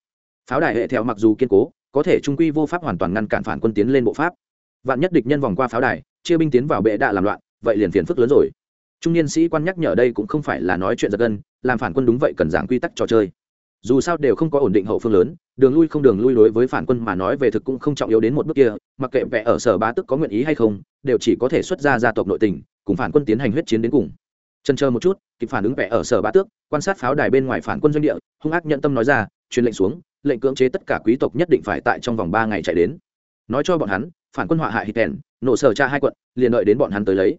Pháo đài hệ theo mặc dù kiên cố, có thể trung quy vô pháp hoàn toàn ngăn cản phản quân tiến lên bộ pháp. Vạn nhất địch nhân vòng qua pháo đài, chia binh tiến vào bệ đạ làm loạn, vậy liền phiền phức lớn rồi. Trung niên sĩ quan nhắc nhở đây cũng không phải là nói chuyện giật gân, làm phản quân đúng vậy cần giảng quy tắc trò chơi dù sao đều không có ổn định hậu phương lớn, đường lui không đường lui đối với phản quân mà nói về thực cũng không trọng yếu đến một bước kia, mặc kệ vẽ ở sở bá tức có nguyện ý hay không, đều chỉ có thể xuất ra gia tộc nội tình, cùng phản quân tiến hành huyết chiến đến cùng. Chân chờ một chút, kịp phản ứng vẽ ở sở bá tước, quan sát pháo đài bên ngoài phản quân doanh địa, hung ác nhận tâm nói ra, truyền lệnh xuống, lệnh cưỡng chế tất cả quý tộc nhất định phải tại trong vòng ba ngày chạy đến. Nói cho bọn hắn, phản quân họa hại hít kèn nổ sở cha hai quận, liền đợi đến bọn hắn tới lấy.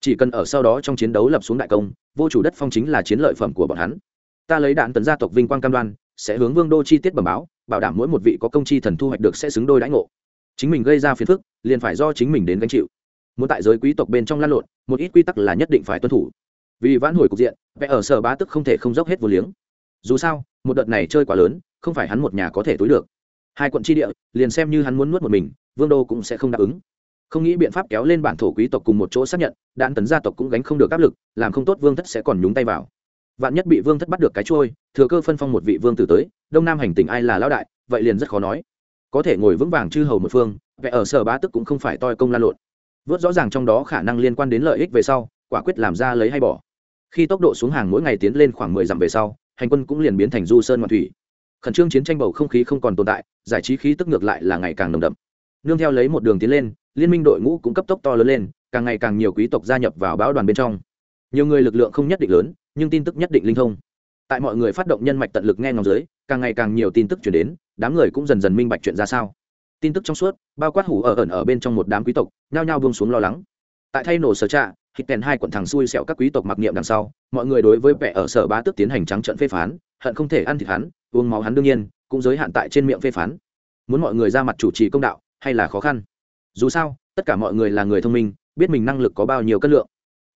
Chỉ cần ở sau đó trong chiến đấu lập xuống đại công, vô chủ đất phong chính là chiến lợi phẩm của bọn hắn ta lấy đạn tấn gia tộc vinh quang cam đoan, sẽ hướng vương đô chi tiết bẩm báo, bảo đảm mỗi một vị có công chi thần thu hoạch được sẽ xứng đôi đãi ngộ. Chính mình gây ra phiền phức, liền phải do chính mình đến gánh chịu. Muốn tại giới quý tộc bên trong lan lộn, một ít quy tắc là nhất định phải tuân thủ. Vì vãn hồi cục diện, vẽ ở sở bá tức không thể không dốc hết vô liếng. Dù sao, một đợt này chơi quá lớn, không phải hắn một nhà có thể túi được. Hai quận tri địa, liền xem như hắn muốn nuốt một mình, vương đô cũng sẽ không đáp ứng. Không nghĩ biện pháp kéo lên bản thổ quý tộc cùng một chỗ xác nhận, đạn tấn gia tộc cũng gánh không được áp lực, làm không tốt vương thất sẽ còn nhúng tay vào vạn nhất bị vương thất bắt được cái trôi, thừa cơ phân phong một vị vương tử tới, đông nam hành tình ai là lão đại, vậy liền rất khó nói. Có thể ngồi vững vàng chư hầu một phương vẽ ở sở bá tức cũng không phải toi công lan lộn. Vớt rõ ràng trong đó khả năng liên quan đến lợi ích về sau, quả quyết làm ra lấy hay bỏ. Khi tốc độ xuống hàng mỗi ngày tiến lên khoảng mười dặm về sau, hành quân cũng liền biến thành du sơn ngoạn thủy. Khẩn trương chiến tranh bầu không khí không còn tồn tại, giải trí khí tức ngược lại là ngày càng nồng đậm. Nương theo lấy một đường tiến lên, liên minh đội ngũ cũng cấp tốc to lớn lên, càng ngày càng nhiều quý tộc gia nhập vào báo đoàn bên trong nhiều người lực lượng không nhất định lớn, nhưng tin tức nhất định linh thông. Tại mọi người phát động nhân mạch tận lực nghe ngóng dưới, càng ngày càng nhiều tin tức chuyển đến, đám người cũng dần dần minh bạch chuyện ra sao. Tin tức trong suốt, bao quát hủ ở ẩn ở bên trong một đám quý tộc, nhao nhao buông xuống lo lắng. Tại thay nổ sở trạ, hít kèn hai quận thằng xui xẹo các quý tộc mặc niệm đằng sau, mọi người đối với vẻ ở sở bá tước tiến hành trắng trận phê phán, hận không thể ăn thịt hắn, uống máu hắn đương nhiên, cũng giới hạn tại trên miệng phê phán. Muốn mọi người ra mặt chủ trì công đạo, hay là khó khăn? Dù sao, tất cả mọi người là người thông minh, biết mình năng lực có bao nhiêu cân lượng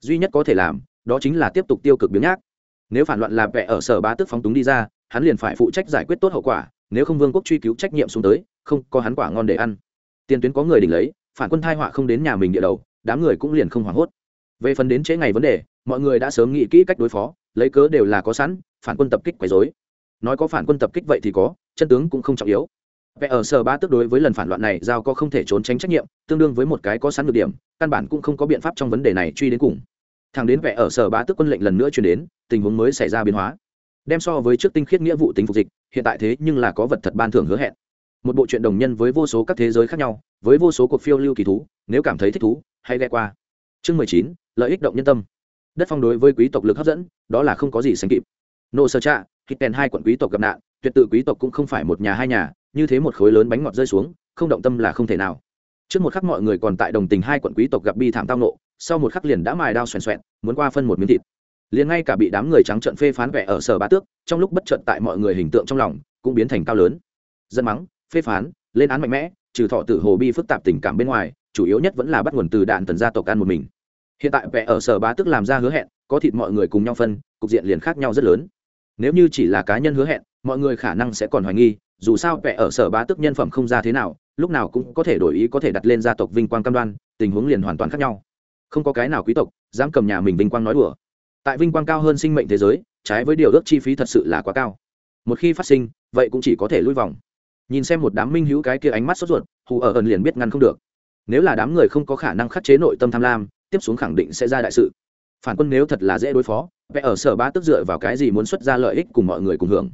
duy nhất có thể làm, đó chính là tiếp tục tiêu cực biếng nhác. Nếu phản loạn là vẻ ở sở bá tước phóng túng đi ra, hắn liền phải phụ trách giải quyết tốt hậu quả, nếu không vương quốc truy cứu trách nhiệm xuống tới, không có hắn quả ngon để ăn. Tiền tuyến có người đỉnh lấy, phản quân thai họa không đến nhà mình địa đầu, đám người cũng liền không hoảng hốt. Về phần đến chế ngày vấn đề, mọi người đã sớm nghĩ kỹ cách đối phó, lấy cớ đều là có sẵn, phản quân tập kích quấy dối nói có phản quân tập kích vậy thì có, chân tướng cũng không trọng yếu vẽ ở sở ba tức đối với lần phản loạn này, giao có không thể trốn tránh trách nhiệm, tương đương với một cái có sẵn được điểm, căn bản cũng không có biện pháp trong vấn đề này truy đến cùng. Thằng đến vẽ ở sở ba tức quân lệnh lần nữa chuyển đến, tình huống mới xảy ra biến hóa. Đem so với trước tinh khiết nghĩa vụ tính phục dịch, hiện tại thế nhưng là có vật thật ban thưởng hứa hẹn. Một bộ truyện đồng nhân với vô số các thế giới khác nhau, với vô số cuộc phiêu lưu kỳ thú, nếu cảm thấy thích thú, hãy ghe qua. Chương mười chín, lợi ích động nhân tâm. Đất phong đối với quý tộc lực hấp dẫn, đó là không có gì sánh kịp. Nô sơ trạ khi tèn hai quận quý tộc gặp nạn, tuyệt tự quý tộc cũng không phải một nhà hai nhà như thế một khối lớn bánh ngọt rơi xuống, không động tâm là không thể nào. Trước một khắc mọi người còn tại đồng tình hai quận quý tộc gặp bi thảm tang nộ sau một khắc liền đã mài đao xoèn xoẹn, muốn qua phân một miếng thịt. Liền ngay cả bị đám người trắng trợn phê phán vẻ ở sở bá tước, trong lúc bất trợn tại mọi người hình tượng trong lòng, cũng biến thành cao lớn. Dân mắng, phê phán, lên án mạnh mẽ, trừ thọ tử hồ bi phức tạp tình cảm bên ngoài, chủ yếu nhất vẫn là bắt nguồn từ đạn tần gia tộc ăn một mình. Hiện tại vẻ ở sở bá tước làm ra hứa hẹn, có thịt mọi người cùng nhau phân, cục diện liền khác nhau rất lớn. Nếu như chỉ là cá nhân hứa hẹn, mọi người khả năng sẽ còn hoài nghi dù sao vẻ ở sở bá tước nhân phẩm không ra thế nào, lúc nào cũng có thể đổi ý có thể đặt lên gia tộc vinh quang cam đoan, tình huống liền hoàn toàn khác nhau. Không có cái nào quý tộc dám cầm nhà mình vinh quang nói đùa. Tại vinh quang cao hơn sinh mệnh thế giới, trái với điều ước chi phí thật sự là quá cao. Một khi phát sinh, vậy cũng chỉ có thể lui vòng. Nhìn xem một đám minh hữu cái kia ánh mắt sốt ruột, hù ở ẩn liền biết ngăn không được. Nếu là đám người không có khả năng khắc chế nội tâm tham lam, tiếp xuống khẳng định sẽ ra đại sự. Phản quân nếu thật là dễ đối phó, vẽ ở sở ba tức dựa vào cái gì muốn xuất ra lợi ích cùng mọi người cùng hưởng?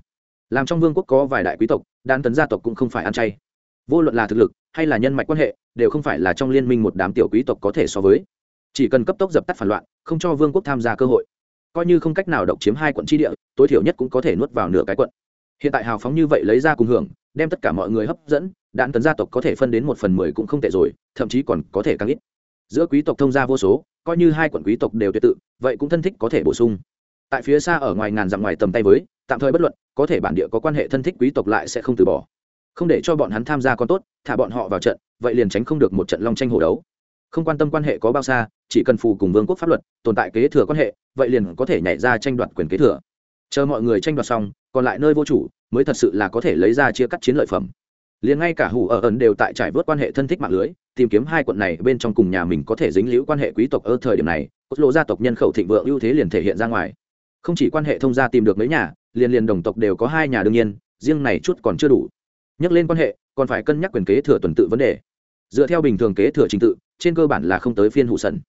Làm trong vương quốc có vài đại quý tộc, đan tấn gia tộc cũng không phải ăn chay. Vô luận là thực lực hay là nhân mạch quan hệ, đều không phải là trong liên minh một đám tiểu quý tộc có thể so với. Chỉ cần cấp tốc dập tắt phản loạn, không cho vương quốc tham gia cơ hội. Coi như không cách nào độc chiếm hai quận tri địa, tối thiểu nhất cũng có thể nuốt vào nửa cái quận. Hiện tại hào phóng như vậy lấy ra cùng hưởng, đem tất cả mọi người hấp dẫn đạn tấn gia tộc có thể phân đến một phần mười cũng không tệ rồi, thậm chí còn có thể càng ít. Giữa quý tộc thông gia vô số, coi như hai quận quý tộc đều tuyệt tự, vậy cũng thân thích có thể bổ sung. Tại phía xa ở ngoài ngàn dặm ngoài tầm tay với tạm thời bất luận, có thể bản địa có quan hệ thân thích quý tộc lại sẽ không từ bỏ. Không để cho bọn hắn tham gia con tốt, thả bọn họ vào trận, vậy liền tránh không được một trận long tranh hồ đấu. Không quan tâm quan hệ có bao xa, chỉ cần phù cùng vương quốc pháp luật, tồn tại kế thừa quan hệ, vậy liền có thể nhảy ra tranh đoạt quyền kế thừa. Chờ mọi người tranh đoạt xong, còn lại nơi vô chủ, mới thật sự là có thể lấy ra chia cắt chiến lợi phẩm. Liền ngay cả hủ ở ẩn đều tại trải vớt quan hệ thân thích mạng lưới, tìm kiếm hai quận này bên trong cùng nhà mình có thể dính liễu quan hệ quý tộc ở thời điểm này, cốt lộ gia tộc nhân khẩu thịnh vượng ưu thế liền thể hiện ra ngoài. Không chỉ quan hệ thông gia tìm được mấy nhà liền liền đồng tộc đều có hai nhà đương nhiên, riêng này chút còn chưa đủ. Nhắc lên quan hệ, còn phải cân nhắc quyền kế thừa tuần tự vấn đề. Dựa theo bình thường kế thừa trình tự, trên cơ bản là không tới phiên hụ sần.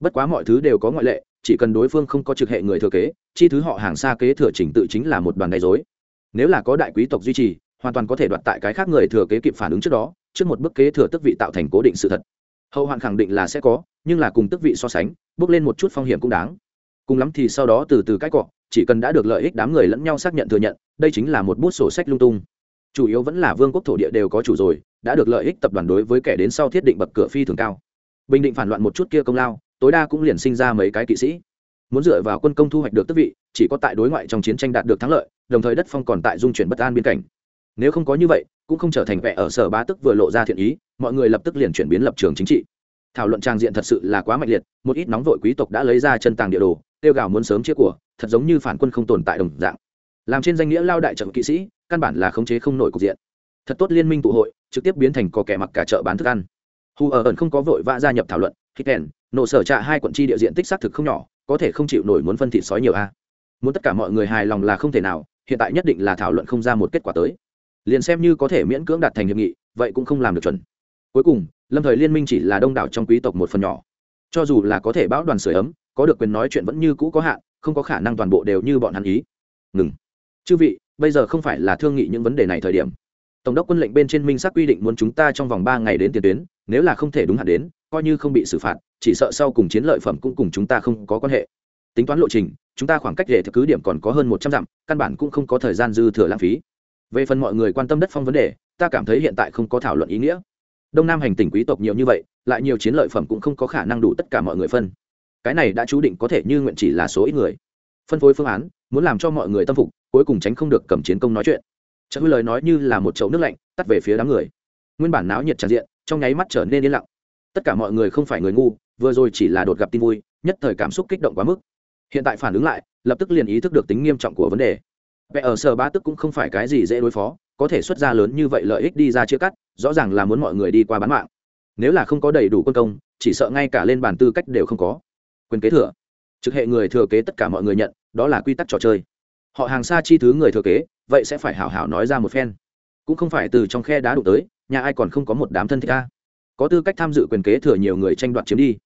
Bất quá mọi thứ đều có ngoại lệ, chỉ cần đối phương không có trực hệ người thừa kế, chi thứ họ hàng xa kế thừa trình tự chính là một đoàn gây dối nếu là có đại quý tộc duy trì, hoàn toàn có thể đoạt tại cái khác người thừa kế kịp phản ứng trước đó, trước một bước kế thừa tức vị tạo thành cố định sự thật. Hậu hoạn khẳng định là sẽ có, nhưng là cùng tức vị so sánh, bước lên một chút phong hiểm cũng đáng. Cùng lắm thì sau đó từ từ cái cọ chỉ cần đã được lợi ích đám người lẫn nhau xác nhận thừa nhận, đây chính là một bút sổ sách lung tung. Chủ yếu vẫn là vương quốc thổ địa đều có chủ rồi, đã được lợi ích tập đoàn đối với kẻ đến sau thiết định bậc cửa phi thường cao. Bình định phản loạn một chút kia công lao, tối đa cũng liền sinh ra mấy cái kỵ sĩ. Muốn dựa vào quân công thu hoạch được tước vị, chỉ có tại đối ngoại trong chiến tranh đạt được thắng lợi, đồng thời đất phong còn tại dung chuyển bất an biên cảnh. Nếu không có như vậy, cũng không trở thành vẻ ở sở bá tức vừa lộ ra thiện ý, mọi người lập tức liền chuyển biến lập trường chính trị. Thảo luận trang diện thật sự là quá mạnh liệt, một ít nóng vội quý tộc đã lấy ra chân tàng địa đồ, tiêu gào muốn sớm chia của thật giống như phản quân không tồn tại đồng dạng. Làm trên danh nghĩa lao đại trận kỵ sĩ, căn bản là khống chế không nổi cục diện. Thật tốt liên minh tụ hội, trực tiếp biến thành có kẻ mặc cả chợ bán thức ăn. Hù ở ẩn không có vội vã gia nhập thảo luận hít kèn nộ sở trạ hai quận chi địa diện tích xác thực không nhỏ, có thể không chịu nổi muốn phân thịt sói nhiều a. Muốn tất cả mọi người hài lòng là không thể nào, hiện tại nhất định là thảo luận không ra một kết quả tới. Liền xem như có thể miễn cưỡng đạt thành hiệp nghị, vậy cũng không làm được chuẩn. Cuối cùng, lâm thời liên minh chỉ là đông đảo trong quý tộc một phần nhỏ. Cho dù là có thể bão đoàn sửa ấm, có được quyền nói chuyện vẫn như cũ có hạn không có khả năng toàn bộ đều như bọn hắn ý. Ngừng. Chư vị, bây giờ không phải là thương nghị những vấn đề này thời điểm. Tổng đốc quân lệnh bên trên minh xác quy định muốn chúng ta trong vòng ba ngày đến tiền tuyến, nếu là không thể đúng hạn đến, coi như không bị xử phạt, chỉ sợ sau cùng chiến lợi phẩm cũng cùng chúng ta không có quan hệ. Tính toán lộ trình, chúng ta khoảng cách để thực cứ điểm còn có hơn một trăm dặm, căn bản cũng không có thời gian dư thừa lãng phí. Về phần mọi người quan tâm đất phong vấn đề, ta cảm thấy hiện tại không có thảo luận ý nghĩa. Đông nam hành tỉnh quý tộc nhiều như vậy, lại nhiều chiến lợi phẩm cũng không có khả năng đủ tất cả mọi người phân cái này đã chú định có thể như nguyện chỉ là số ít người. Phân phối phương án, muốn làm cho mọi người tâm phục, cuối cùng tránh không được cầm chiến công nói chuyện. Trợ huy lời nói như là một chậu nước lạnh, tắt về phía đám người. Nguyên bản náo nhiệt tràn diện, trong nháy mắt trở nên yên lặng. Tất cả mọi người không phải người ngu, vừa rồi chỉ là đột gặp tin vui, nhất thời cảm xúc kích động quá mức. Hiện tại phản ứng lại, lập tức liền ý thức được tính nghiêm trọng của vấn đề. Vẽ ở sở ba tức cũng không phải cái gì dễ đối phó, có thể xuất ra lớn như vậy lợi ích đi ra chia cắt, rõ ràng là muốn mọi người đi qua bán mạng. Nếu là không có đầy đủ quân công, chỉ sợ ngay cả lên bàn tư cách đều không có quyền kế thừa. Trực hệ người thừa kế tất cả mọi người nhận, đó là quy tắc trò chơi. Họ hàng xa chi thứ người thừa kế, vậy sẽ phải hảo hảo nói ra một phen. Cũng không phải từ trong khe đá đụng tới, nhà ai còn không có một đám thân thích ca có tư cách tham dự quyền kế thừa nhiều người tranh đoạt chiếm đi.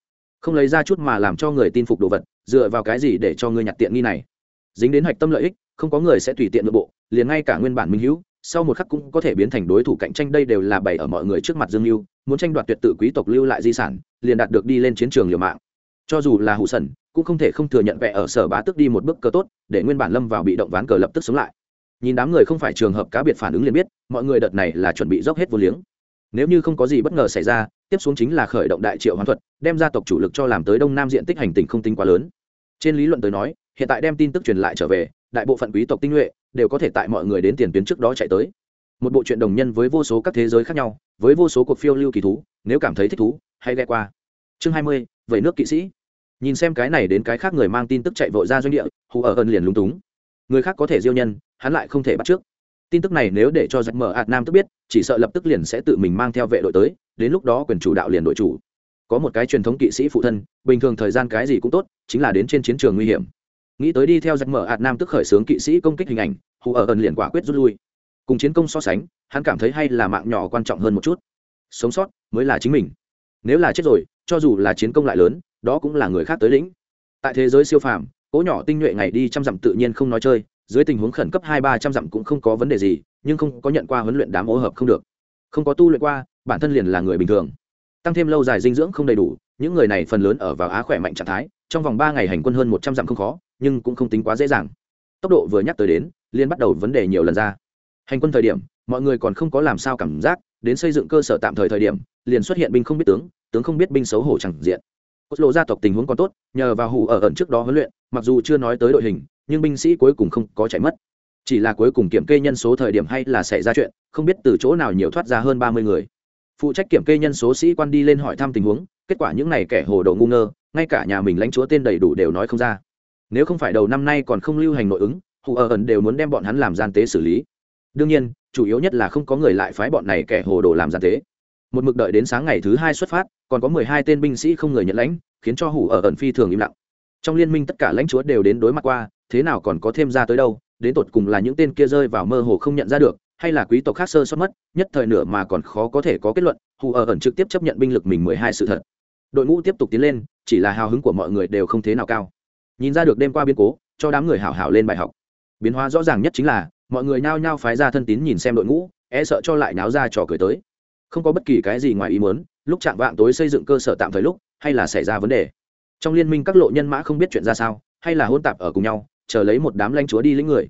Không lấy ra chút mà làm cho người tin phục đồ vật, dựa vào cái gì để cho ngươi nhặt tiện nghi này? Dính đến hạch tâm lợi ích, không có người sẽ tùy tiện nội bộ, liền ngay cả nguyên bản minh hữu, sau một khắc cũng có thể biến thành đối thủ cạnh tranh đây đều là bày ở mọi người trước mặt dương lưu muốn tranh đoạt tuyệt tự quý tộc lưu lại di sản, liền đạt được đi lên chiến trường liều mạng cho dù là hụ sần, cũng không thể không thừa nhận vẽ ở sở bá tức đi một bước cờ tốt, để nguyên bản lâm vào bị động ván cờ lập tức sống lại. Nhìn đám người không phải trường hợp cá biệt phản ứng liền biết, mọi người đợt này là chuẩn bị dốc hết vô liếng. Nếu như không có gì bất ngờ xảy ra, tiếp xuống chính là khởi động đại triệu hoàn thuật, đem gia tộc chủ lực cho làm tới đông nam diện tích hành tình không tính quá lớn. Trên lý luận tới nói, hiện tại đem tin tức truyền lại trở về, đại bộ phận quý tộc tinh nhuệ đều có thể tại mọi người đến tiền tuyến trước đó chạy tới. Một bộ truyện đồng nhân với vô số các thế giới khác nhau, với vô số cuộc phiêu lưu kỳ thú, nếu cảm thấy thích thú, hãy ghe qua. Chương hai mươi vậy nước kỵ sĩ. Nhìn xem cái này đến cái khác người mang tin tức chạy vội ra doanh địa, hù ở ơn liền lúng túng. Người khác có thể diêu nhân, hắn lại không thể bắt trước. Tin tức này nếu để cho giặc mở ạt nam tức biết, chỉ sợ lập tức liền sẽ tự mình mang theo vệ đội tới, đến lúc đó quyền chủ đạo liền đội chủ. Có một cái truyền thống kỵ sĩ phụ thân, bình thường thời gian cái gì cũng tốt, chính là đến trên chiến trường nguy hiểm. Nghĩ tới đi theo giặc mở ạt nam tức khởi xướng kỵ sĩ công kích hình ảnh, hù ở ẩn liền quả quyết rút lui. Cùng chiến công so sánh, hắn cảm thấy hay là mạng nhỏ quan trọng hơn một chút. Sống sót mới là chính mình. Nếu là chết rồi cho dù là chiến công lại lớn, đó cũng là người khác tới lĩnh. Tại thế giới siêu phàm, cỗ nhỏ tinh nhuệ ngày đi trăm dặm tự nhiên không nói chơi, dưới tình huống khẩn cấp hai ba trăm dặm cũng không có vấn đề gì, nhưng không có nhận qua huấn luyện đám ô hợp không được. Không có tu luyện qua, bản thân liền là người bình thường. Tăng thêm lâu dài dinh dưỡng không đầy đủ, những người này phần lớn ở vào á khỏe mạnh trạng thái, trong vòng ba ngày hành quân hơn một trăm dặm không khó, nhưng cũng không tính quá dễ dàng. Tốc độ vừa nhắc tới đến liên bắt đầu vấn đề nhiều lần ra. Hành quân thời điểm, mọi người còn không có làm sao cảm giác, đến xây dựng cơ sở tạm thời thời điểm liền xuất hiện binh không biết tướng tướng không biết binh xấu hổ chẳng diện. Cốt lộ gia tộc tình huống còn tốt, nhờ vào hủ ở ẩn trước đó huấn luyện, mặc dù chưa nói tới đội hình, nhưng binh sĩ cuối cùng không có chạy mất. Chỉ là cuối cùng kiểm kê nhân số thời điểm hay là xảy ra chuyện, không biết từ chỗ nào nhiều thoát ra hơn ba mươi người. Phụ trách kiểm kê nhân số sĩ quan đi lên hỏi thăm tình huống, kết quả những n à y kẻ hồ đồ ngu ngơ, ngay cả nhà mình lãnh chúa tên đầy đủ đều nói không ra. Nếu không phải đầu năm nay còn không lưu hành nội ứng, hù ở ẩn đều muốn đem bọn hắn làm gian tế xử lý. Đương nhiên, chủ yếu nhất là không có người lại phái bọn này kẻ hồ đồ làm gian tế một mực đợi đến sáng ngày thứ hai xuất phát, còn có mười hai tên binh sĩ không người nhận lãnh, khiến cho hủ ở ẩn phi thường im lặng. Trong liên minh tất cả lãnh chúa đều đến đối mặt qua, thế nào còn có thêm ra tới đâu, đến tột cùng là những tên kia rơi vào mơ hồ không nhận ra được, hay là quý tộc khác sơ sót mất, nhất thời nửa mà còn khó có thể có kết luận hù ở ẩn trực tiếp chấp nhận binh lực mình mười hai sự thật. Đội ngũ tiếp tục tiến lên, chỉ là hào hứng của mọi người đều không thế nào cao. Nhìn ra được đêm qua biến cố, cho đám người hảo hảo lên bài học. Biến hóa rõ ràng nhất chính là, mọi người nao nhao phái ra thân tín nhìn xem đội ngũ e sợ cho lại náo ra trò cười tới không có bất kỳ cái gì ngoài ý muốn, lúc chạm vạng tối xây dựng cơ sở tạm thời lúc, hay là xảy ra vấn đề. Trong liên minh các lộ nhân mã không biết chuyện ra sao, hay là hôn tạp ở cùng nhau, chờ lấy một đám lanh chúa đi lĩnh người.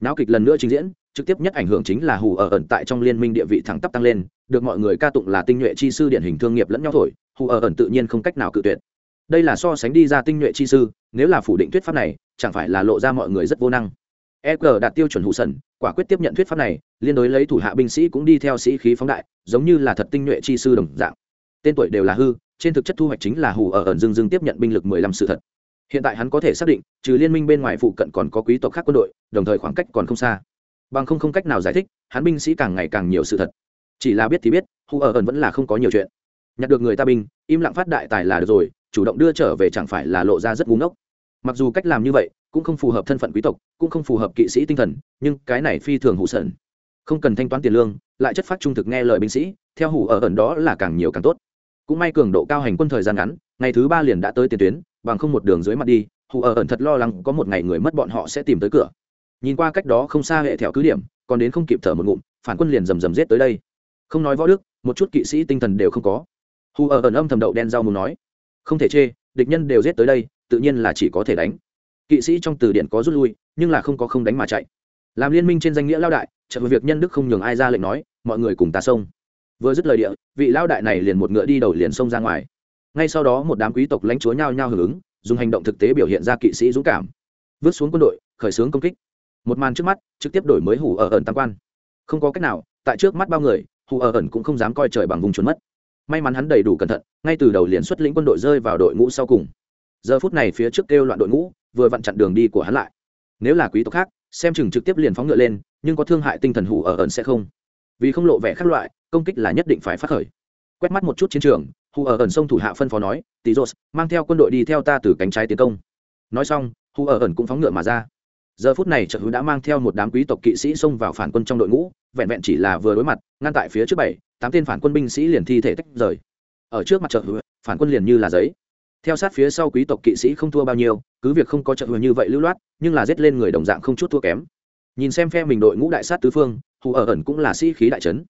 Náo kịch lần nữa trình diễn, trực tiếp nhất ảnh hưởng chính là hù ở ẩn tại trong liên minh địa vị thẳng tắp tăng lên, được mọi người ca tụng là tinh nhuệ chi sư điển hình thương nghiệp lẫn nhau thổi, hù ở ẩn tự nhiên không cách nào cự tuyệt. Đây là so sánh đi ra tinh nhuệ chi sư, nếu là phủ định thuyết pháp này, chẳng phải là lộ ra mọi người rất vô năng. Eg đạt tiêu chuẩn hụ sần quả quyết tiếp nhận thuyết pháp này, liên đối lấy thủ hạ binh sĩ cũng đi theo sĩ khí phóng đại, giống như là thật tinh nhuệ chi sư đồng dạng. Tên tuổi đều là hư, trên thực chất thu hoạch chính là hù ở ẩn dưng dưng tiếp nhận binh lực mười lăm sự thật. Hiện tại hắn có thể xác định, trừ liên minh bên ngoài phụ cận còn có quý tộc khác quân đội, đồng thời khoảng cách còn không xa. Bằng không không cách nào giải thích, hắn binh sĩ càng ngày càng nhiều sự thật. Chỉ là biết thì biết, hù ở ẩn vẫn là không có nhiều chuyện. Nhặt được người ta binh, im lặng phát đại tài là được rồi, chủ động đưa trở về chẳng phải là lộ ra rất ngu ngốc. Mặc dù cách làm như vậy cũng không phù hợp thân phận quý tộc, cũng không phù hợp kỵ sĩ tinh thần, nhưng cái này phi thường hụ sẩn không cần thanh toán tiền lương, lại chất phát trung thực nghe lời binh sĩ, theo hủ ở ẩn đó là càng nhiều càng tốt. Cũng may cường độ cao hành quân thời gian ngắn, ngày thứ ba liền đã tới tiền tuyến, bằng không một đường dưới mặt đi, hủ ở ẩn thật lo lắng có một ngày người mất bọn họ sẽ tìm tới cửa. Nhìn qua cách đó không xa hệ theo cứ điểm, còn đến không kịp thở một ngụm, phản quân liền rầm rầm rết tới đây. Không nói võ đức, một chút kỵ sĩ tinh thần đều không có. Hù ở ẩn âm thầm đậu đen rau mù nói, không thể chê, địch nhân đều giết tới đây, tự nhiên là chỉ có thể đánh kỵ sĩ trong từ điển có rút lui, nhưng là không có không đánh mà chạy. Làm liên minh trên danh nghĩa lao đại trợ việc nhân đức không nhường ai ra lệnh nói, mọi người cùng ta xông. Vừa dứt lời địa, vị lao đại này liền một ngựa đi đầu liền xông ra ngoài. Ngay sau đó một đám quý tộc lãnh chúa nhao nhao hưởng ứng, dùng hành động thực tế biểu hiện ra kỵ sĩ dũng cảm. Vứt xuống quân đội, khởi xướng công kích. Một màn trước mắt, trực tiếp đổi mới hủ ở ẩn tam quan. Không có cách nào, tại trước mắt bao người, hủ ở ẩn cũng không dám coi trời bằng vùng trốn mất. May mắn hắn đầy đủ cẩn thận, ngay từ đầu liền xuất lĩnh quân đội rơi vào đội ngũ sau cùng. Giờ phút này phía trước kêu loạn đội ngũ vừa vặn chặn đường đi của hắn lại. Nếu là quý tộc khác, xem chừng trực tiếp liền phóng ngựa lên, nhưng có thương hại tinh thần hủ ở ẩn sẽ không. Vì không lộ vẻ khác loại, công kích là nhất định phải phát khởi. Quét mắt một chút chiến trường hù ở ẩn sông thủ hạ phân phó nói tí rột mang theo quân đội đi theo ta từ cánh trái tiến công. Nói xong hù ở ẩn cũng phóng ngựa mà ra. Giờ phút này trợ hữu đã mang theo một đám quý tộc kỵ sĩ xông vào phản quân trong đội ngũ, vẹn vẹn chỉ là vừa đối mặt, ngăn tại phía trước bảy, tám tên phản quân binh sĩ liền thi thể tách rời. Ở trước mặt trợ hữu phản quân liền như là giấy theo sát phía sau quý tộc kỵ sĩ không thua bao nhiêu, cứ việc không có trợ hữu như vậy lưu loát, nhưng là giết lên người đồng dạng không chút thua kém. Nhìn xem phe mình đội ngũ đại sát tứ phương, hù ở ẩn cũng là sĩ khí đại trấn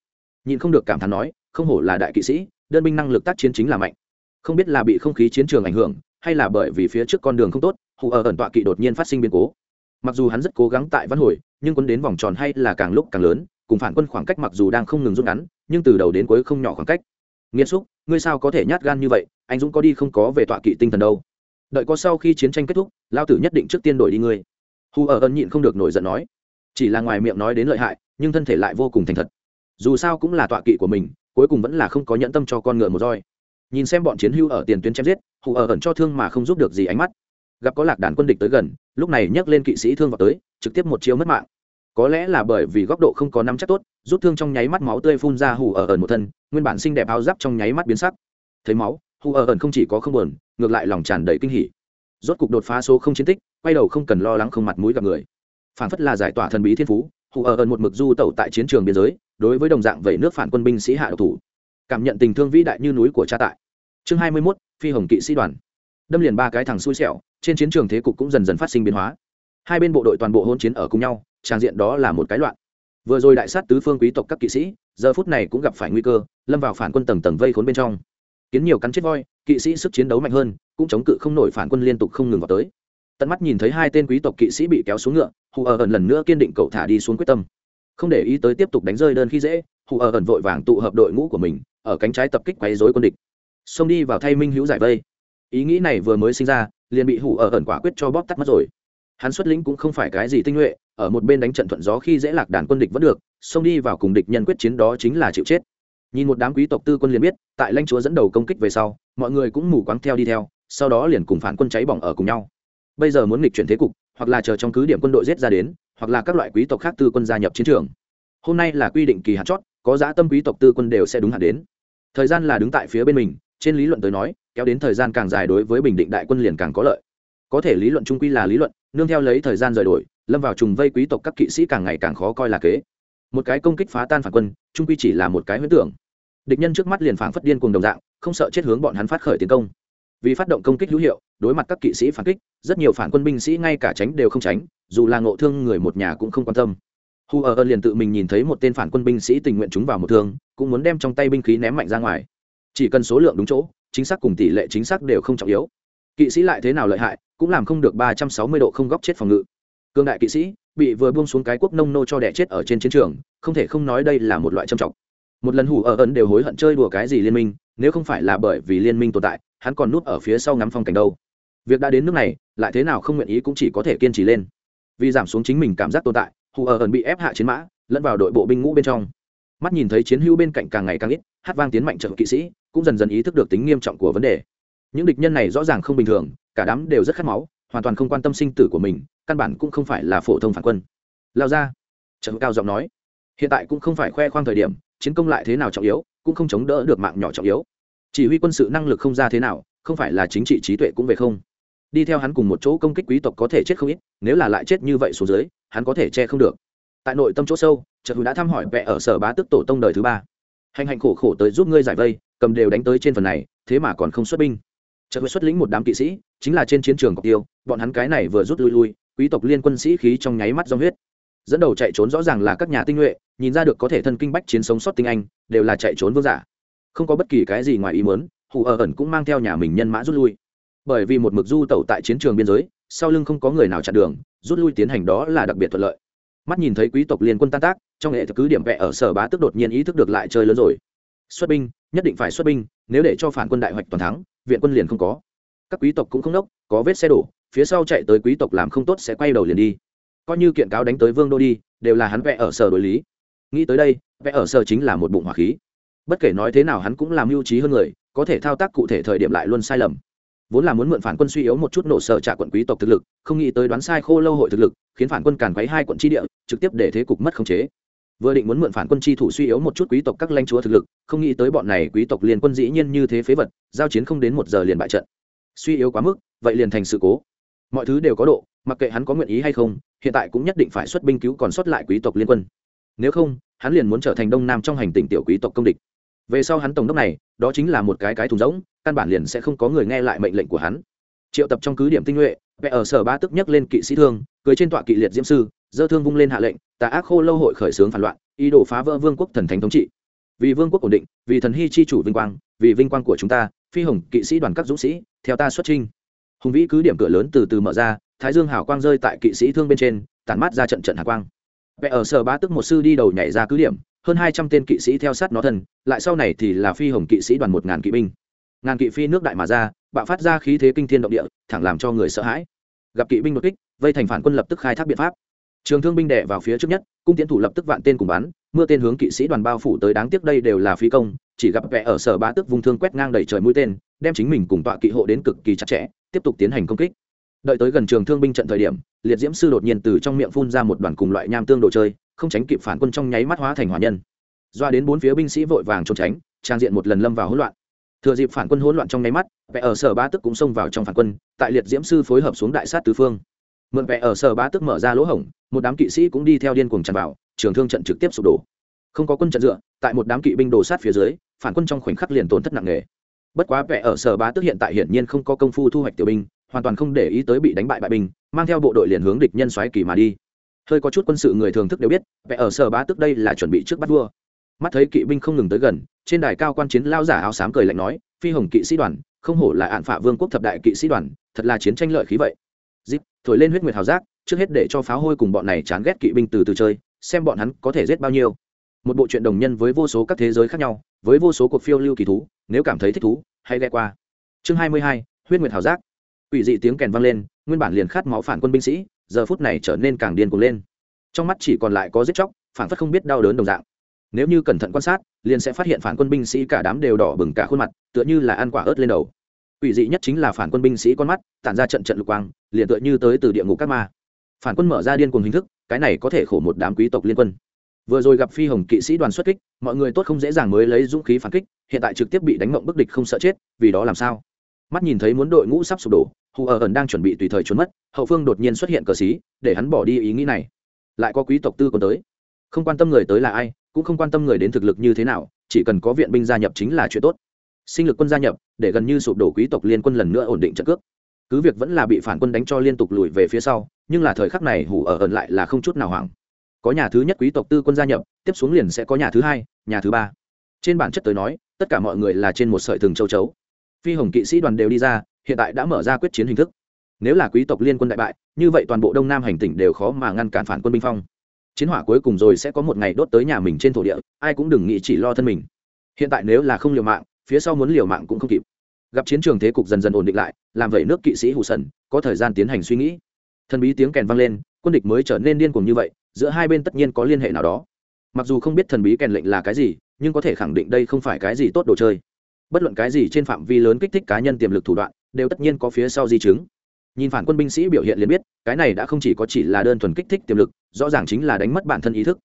nhìn không được cảm thán nói, không hổ là đại kỵ sĩ, đơn binh năng lực tác chiến chính là mạnh. Không biết là bị không khí chiến trường ảnh hưởng, hay là bởi vì phía trước con đường không tốt, hù ở ẩn tọa kỵ đột nhiên phát sinh biến cố. Mặc dù hắn rất cố gắng tại văn hồi, nhưng quân đến vòng tròn hay là càng lúc càng lớn, cùng phản quân khoảng cách mặc dù đang không ngừng rút ngắn, nhưng từ đầu đến cuối không nhỏ khoảng cách. Nghiêm xúc ngươi sao có thể nhát gan như vậy, anh dũng có đi không có về tọa kỵ tinh thần đâu. Đợi có sau khi chiến tranh kết thúc lao tử nhất định trước tiên đổi đi ngươi. Hù ở ân nhịn không được nổi giận nói. Chỉ là ngoài miệng nói đến lợi hại, nhưng thân thể lại vô cùng thành thật. Dù sao cũng là tọa kỵ của mình, cuối cùng vẫn là không có nhẫn tâm cho con ngựa một roi. Nhìn xem bọn chiến hưu ở tiền tuyến chém giết hù ở ẩn cho thương mà không giúp được gì ánh mắt. Gặp có lạc đàn quân địch tới gần, lúc này nhấc lên kỵ sĩ thương vào tới, trực tiếp một chiêu mất mạng có lẽ là bởi vì góc độ không có nắm chắc tốt rút thương trong nháy mắt máu tươi phun ra hù ở ẩn một thân nguyên bản xinh đẹp áo giáp trong nháy mắt biến sắc. Thấy máu hù ở ẩn không chỉ có không buồn ngược lại lòng tràn đầy kinh hỉ. Rốt cục đột phá số không chiến tích quay đầu không cần lo lắng không mặt mũi gặp người. Phản phất là giải tỏa thần bí thiên phú hù ở ẩn một mực du tẩu tại chiến trường biên giới đối với đồng dạng vẩy nước phản quân binh sĩ hạ độc thủ. Cảm nhận tình thương vĩ đại như núi của cha tại. Chương hai mươi 21, phi hồng kỵ sĩ đoàn. Đâm liền ba cái thằng xui xẻo trên chiến trường thế cục cũng dần dần phát sinh biến hóa. Hai bên bộ đội toàn bộ hôn chiến ở cùng nhau trang diện đó là một cái loạn. Vừa rồi đại sát tứ phương quý tộc các kỵ sĩ, giờ phút này cũng gặp phải nguy cơ, lâm vào phản quân tầng tầng vây khốn bên trong. Kiến nhiều cắn chết voi, kỵ sĩ sức chiến đấu mạnh hơn, cũng chống cự không nổi phản quân liên tục không ngừng vào tới. Tận mắt nhìn thấy hai tên quý tộc kỵ sĩ bị kéo xuống ngựa, hù ở ẩn lần nữa kiên định cậu thả đi xuống quyết tâm. Không để ý tới tiếp tục đánh rơi đơn khi dễ, hù ở ẩn vội vàng tụ hợp đội ngũ của mình, ở cánh trái tập kích quấy dối quân địch. Xông đi vào thay minh hữu giải vây. Ý nghĩ này vừa mới sinh ra, liền bị Hù ở ẩn quả quyết cho bóp tắt mất rồi. Hắn xuất lĩnh cũng không phải cái gì tinh nhuệ ở một bên đánh trận thuận gió khi dễ lạc đàn quân địch vẫn được, xông đi vào cùng địch nhân quyết chiến đó chính là chịu chết. Nhìn một đám quý tộc tư quân liền biết, tại lãnh chúa dẫn đầu công kích về sau, mọi người cũng mù quáng theo đi theo, sau đó liền cùng phản quân cháy bỏng ở cùng nhau. Bây giờ muốn nghịch chuyển thế cục, hoặc là chờ trong cứ điểm quân đội giết ra đến, hoặc là các loại quý tộc khác tư quân gia nhập chiến trường. Hôm nay là quy định kỳ hạn chót, có giá tâm quý tộc tư quân đều sẽ đúng hạn đến. Thời gian là đứng tại phía bên mình, trên lý luận tới nói, kéo đến thời gian càng dài đối với bình định đại quân liền càng có lợi. Có thể lý luận trung quy là lý luận nương theo lấy thời gian rời đổi, lâm vào trùng vây quý tộc các kỵ sĩ càng ngày càng khó coi là kế. Một cái công kích phá tan phản quân, trung quy chỉ là một cái huyết tưởng. Địch nhân trước mắt liền phảng phất điên cùng đồng dạng, không sợ chết hướng bọn hắn phát khởi tiến công. Vì phát động công kích hữu hiệu, đối mặt các kỵ sĩ phản kích, rất nhiều phản quân binh sĩ ngay cả tránh đều không tránh, dù là ngộ thương người một nhà cũng không quan tâm. Hu ở ơn liền tự mình nhìn thấy một tên phản quân binh sĩ tình nguyện chúng vào một thương, cũng muốn đem trong tay binh khí ném mạnh ra ngoài. Chỉ cần số lượng đúng chỗ, chính xác cùng tỷ lệ chính xác đều không trọng yếu kỵ sĩ lại thế nào lợi hại, cũng làm không được ba trăm sáu mươi độ không góc chết phòng ngự. Cương đại kỵ sĩ bị vừa buông xuống cái quốc nông nô cho đẻ chết ở trên chiến trường, không thể không nói đây là một loại trầm trọng. Một lần hủ ở ấn đều hối hận chơi đùa cái gì liên minh, nếu không phải là bởi vì liên minh tồn tại, hắn còn núp ở phía sau ngắm phong cảnh đâu. Việc đã đến nước này, lại thế nào không nguyện ý cũng chỉ có thể kiên trì lên. Vì giảm xuống chính mình cảm giác tồn tại hù ở ẩn bị ép hạ chiến mã, lẫn vào đội bộ binh ngũ bên trong. Mắt nhìn thấy chiến hữu bên cạnh càng ngày càng ít, hát vang tiến mạnh trợ kỵ sĩ, cũng dần dần ý thức được tính nghiêm trọng của vấn đề những địch nhân này rõ ràng không bình thường, cả đám đều rất khát máu, hoàn toàn không quan tâm sinh tử của mình, căn bản cũng không phải là phổ thông phản quân. Lao ra, trần cao giọng nói, hiện tại cũng không phải khoe khoang thời điểm, chiến công lại thế nào trọng yếu, cũng không chống đỡ được mạng nhỏ trọng yếu. Chỉ huy quân sự năng lực không ra thế nào, không phải là chính trị trí tuệ cũng về không. Đi theo hắn cùng một chỗ công kích quý tộc có thể chết không ít, nếu là lại chết như vậy xuống dưới, hắn có thể che không được. Tại nội tâm chỗ sâu trợ hữu đã thăm hỏi vẽ ở sở bá tức tổ tông đời thứ ba. Hành hành khổ khổ tới giúp ngươi giải vây, cầm đều đánh tới trên phần này, thế mà còn không xuất binh trợ huệ xuất lĩnh một đám kỵ sĩ, chính là trên chiến trường cọc tiêu, bọn hắn cái này vừa rút lui lui, quý tộc liên quân sĩ khí trong nháy mắt do huyết. Dẫn đầu chạy trốn rõ ràng là các nhà tinh nhuệ, nhìn ra được có thể thân kinh bách chiến sống sót tinh anh, đều là chạy trốn vương giả. Không có bất kỳ cái gì ngoài ý muốn, hù ở ẩn cũng mang theo nhà mình nhân mã rút lui. Bởi vì một mực du tẩu tại chiến trường biên giới, sau lưng không có người nào chặn đường, rút lui tiến hành đó là đặc biệt thuận lợi. Mắt nhìn thấy quý tộc liên quân tan tác, trong hệ cứ điểm vẽ ở sở bá tức đột nhiên ý thức được lại chơi lớn rồi. Xuất binh, nhất định phải xuất binh nếu để cho phản quân đại hoạch toàn thắng, viện quân liền không có. Các quý tộc cũng không đốc có vết xe đổ, phía sau chạy tới quý tộc làm không tốt sẽ quay đầu liền đi. Coi như kiện cáo đánh tới vương đô đi, đều là hắn vẽ ở sở đối lý. Nghĩ tới đây, vẽ ở sở chính là một bụng hỏa khí. Bất kể nói thế nào hắn cũng làm mưu trí hơn người, có thể thao tác cụ thể thời điểm lại luôn sai lầm. Vốn là muốn mượn phản quân suy yếu một chút nổ sở trả quận quý tộc thực lực, không nghĩ tới đoán sai khô lâu hội thực lực, khiến phản quân càn quấy hai quận tri địa, trực tiếp để thế cục mất khống chế vừa định muốn mượn phản quân chi thủ suy yếu một chút quý tộc các lãnh chúa thực lực, không nghĩ tới bọn này quý tộc liền quân dĩ nhiên như thế phế vật, giao chiến không đến một giờ liền bại trận. Suy yếu quá mức, vậy liền thành sự cố. Mọi thứ đều có độ, mặc kệ hắn có nguyện ý hay không, hiện tại cũng nhất định phải xuất binh cứu còn sót lại quý tộc liên quân. Nếu không, hắn liền muốn trở thành đông nam trong hành tỉnh tiểu quý tộc công địch. Về sau hắn tổng đốc này, đó chính là một cái cái thùng rỗng, căn bản liền sẽ không có người nghe lại mệnh lệnh của hắn. Triệu tập trong cứ điểm tinh nhuệ, vẽ ở sở ba tức nhấc lên kỵ sĩ thương, cưới trên tọa kỵ liệt diễm sư dơ thương vung lên hạ lệnh tà ác khô lâu hội khởi xướng phản loạn ý đồ phá vỡ vương quốc thần thánh thống trị. Vì vương quốc ổn định vì thần hy chi chủ vinh quang vì vinh quang của chúng ta phi hồng kỵ sĩ đoàn các dũng sĩ theo ta xuất trinh hùng vĩ cứ điểm cửa lớn từ từ mở ra thái dương hảo quang rơi tại kỵ sĩ thương bên trên tản mát ra trận trận hạ quang. Vẽ ở sở ba tức một sư đi đầu nhảy ra cứ điểm hơn hai trăm tên kỵ sĩ theo sát nó thần, lại sau này thì là phi hồng kỵ sĩ đoàn một ngàn kỵ binh. Ngàn kỵ phi nước đại mà ra bạo phát ra khí thế kinh thiên động địa thẳng làm cho người sợ hãi. Gặp kỵ binh đột kích vây thành phản quân lập tức khai thác biện pháp trường thương binh đệ vào phía trước nhất, cung tiến thủ lập tức vạn tên cùng bắn, mưa tên hướng kỵ sĩ đoàn bao phủ tới đáng tiếc đây đều là phí công, chỉ gặp vẽ ở sở ba tức vùng thương quét ngang đầy trời mũi tên, đem chính mình cùng tọa kỵ hộ đến cực kỳ chặt chẽ, tiếp tục tiến hành công kích. Đợi tới gần trường thương binh trận thời điểm, liệt diễm sư đột nhiên từ trong miệng phun ra một đoàn cùng loại nham tương đồ chơi, không tránh kịp phản quân trong nháy mắt hóa thành hỏa nhân. Doa đến bốn phía binh sĩ vội vàng trốn tránh, trang diện một lần lâm vào hỗn loạn. Thừa dịp phản quân hỗn loạn trong nháy mắt vẽ ở sở ba tức cũng xông vào trong phản quân, tại liệt diễm sư phối hợp xuống đại sát tứ phương mượn vẽ ở sở bá tức mở ra lỗ hổng, một đám kỵ sĩ cũng đi theo điên cuồng tràn vào, trường thương trận trực tiếp sụp đổ. Không có quân trận dựa, tại một đám kỵ binh đổ sát phía dưới, phản quân trong khoảnh khắc liền tổn thất nặng nề. Bất quá vẽ ở sở bá tức hiện tại hiển nhiên không có công phu thu hoạch tiểu binh, hoàn toàn không để ý tới bị đánh bại bại binh, mang theo bộ đội liền hướng địch nhân xoáy kỳ mà đi. Hơi có chút quân sự người thường thức đều biết vẽ ở sở bá tức đây là chuẩn bị trước bắt vua. Mắt thấy kỵ binh không ngừng tới gần, trên đài cao quan chiến lao giả áo xám cười lạnh nói, phi hồng kỵ sĩ đoàn, không hổ là ạn phả vương quốc thập đại kỵ sĩ đoàn, thật là chiến tranh lợi khí vậy dịp thổi lên huyết nguyệt hào giác, trước hết để cho pháo hôi cùng bọn này chán ghét kỵ binh từ từ chơi, xem bọn hắn có thể giết bao nhiêu. Một bộ truyện đồng nhân với vô số các thế giới khác nhau, với vô số cuộc phiêu lưu kỳ thú, nếu cảm thấy thích thú, hãy ghe qua. Chương hai mươi hai, huyết nguyệt hào giác. Ủy dị tiếng kèn vang lên, nguyên bản liền khát máu phản quân binh sĩ, giờ phút này trở nên càng điên cuồng lên. Trong mắt chỉ còn lại có giết chóc, phản phất không biết đau đớn đồng dạng. Nếu như cẩn thận quan sát, liền sẽ phát hiện phản quân binh sĩ cả đám đều đỏ bừng cả khuôn mặt, tựa như là ăn quả ớt lên đầu quỷ dị nhất chính là phản quân binh sĩ con mắt, tản ra trận trận lục quang, liền tựa như tới từ địa ngục các ma. Phản quân mở ra điên cuồng hình thức, cái này có thể khổ một đám quý tộc liên quân. Vừa rồi gặp phi hồng kỵ sĩ đoàn xuất kích, mọi người tốt không dễ dàng mới lấy dũng khí phản kích, hiện tại trực tiếp bị đánh mộng bức địch không sợ chết, vì đó làm sao? Mắt nhìn thấy muốn đội ngũ sắp sụp đổ, hù ở ẩn đang chuẩn bị tùy thời trốn mất, hậu phương đột nhiên xuất hiện cờ xí, để hắn bỏ đi ý nghĩ này. Lại có quý tộc tư còn tới. Không quan tâm người tới là ai, cũng không quan tâm người đến thực lực như thế nào, chỉ cần có viện binh gia nhập chính là chuyện tốt sinh lực quân gia nhập, để gần như sụp đổ quý tộc liên quân lần nữa ổn định trận cước. Cứ việc vẫn là bị phản quân đánh cho liên tục lùi về phía sau, nhưng là thời khắc này hủ ở ẩn lại là không chút nào hoảng. Có nhà thứ nhất quý tộc tư quân gia nhập, tiếp xuống liền sẽ có nhà thứ hai, nhà thứ ba. Trên bản chất tới nói, tất cả mọi người là trên một sợi thừng châu chấu. Phi hồng kỵ sĩ đoàn đều đi ra, hiện tại đã mở ra quyết chiến hình thức. Nếu là quý tộc liên quân đại bại, như vậy toàn bộ đông nam hành tỉnh đều khó mà ngăn cản phản quân binh phong. Chiến hỏa cuối cùng rồi sẽ có một ngày đốt tới nhà mình trên thổ địa, ai cũng đừng nghĩ chỉ lo thân mình. Hiện tại nếu là không liều mạng phía sau muốn liều mạng cũng không kịp. Gặp chiến trường thế cục dần dần ổn định lại, làm vậy nước kỵ sĩ hụ sần, có thời gian tiến hành suy nghĩ. Thần bí tiếng kèn vang lên, quân địch mới trở nên điên cuồng như vậy, giữa hai bên tất nhiên có liên hệ nào đó. Mặc dù không biết thần bí kèn lệnh là cái gì, nhưng có thể khẳng định đây không phải cái gì tốt đồ chơi. Bất luận cái gì trên phạm vi lớn kích thích cá nhân tiềm lực thủ đoạn, đều tất nhiên có phía sau di chứng. Nhìn phản quân binh sĩ biểu hiện liền biết, cái này đã không chỉ có chỉ là đơn thuần kích thích tiềm lực, rõ ràng chính là đánh mất bản thân ý thức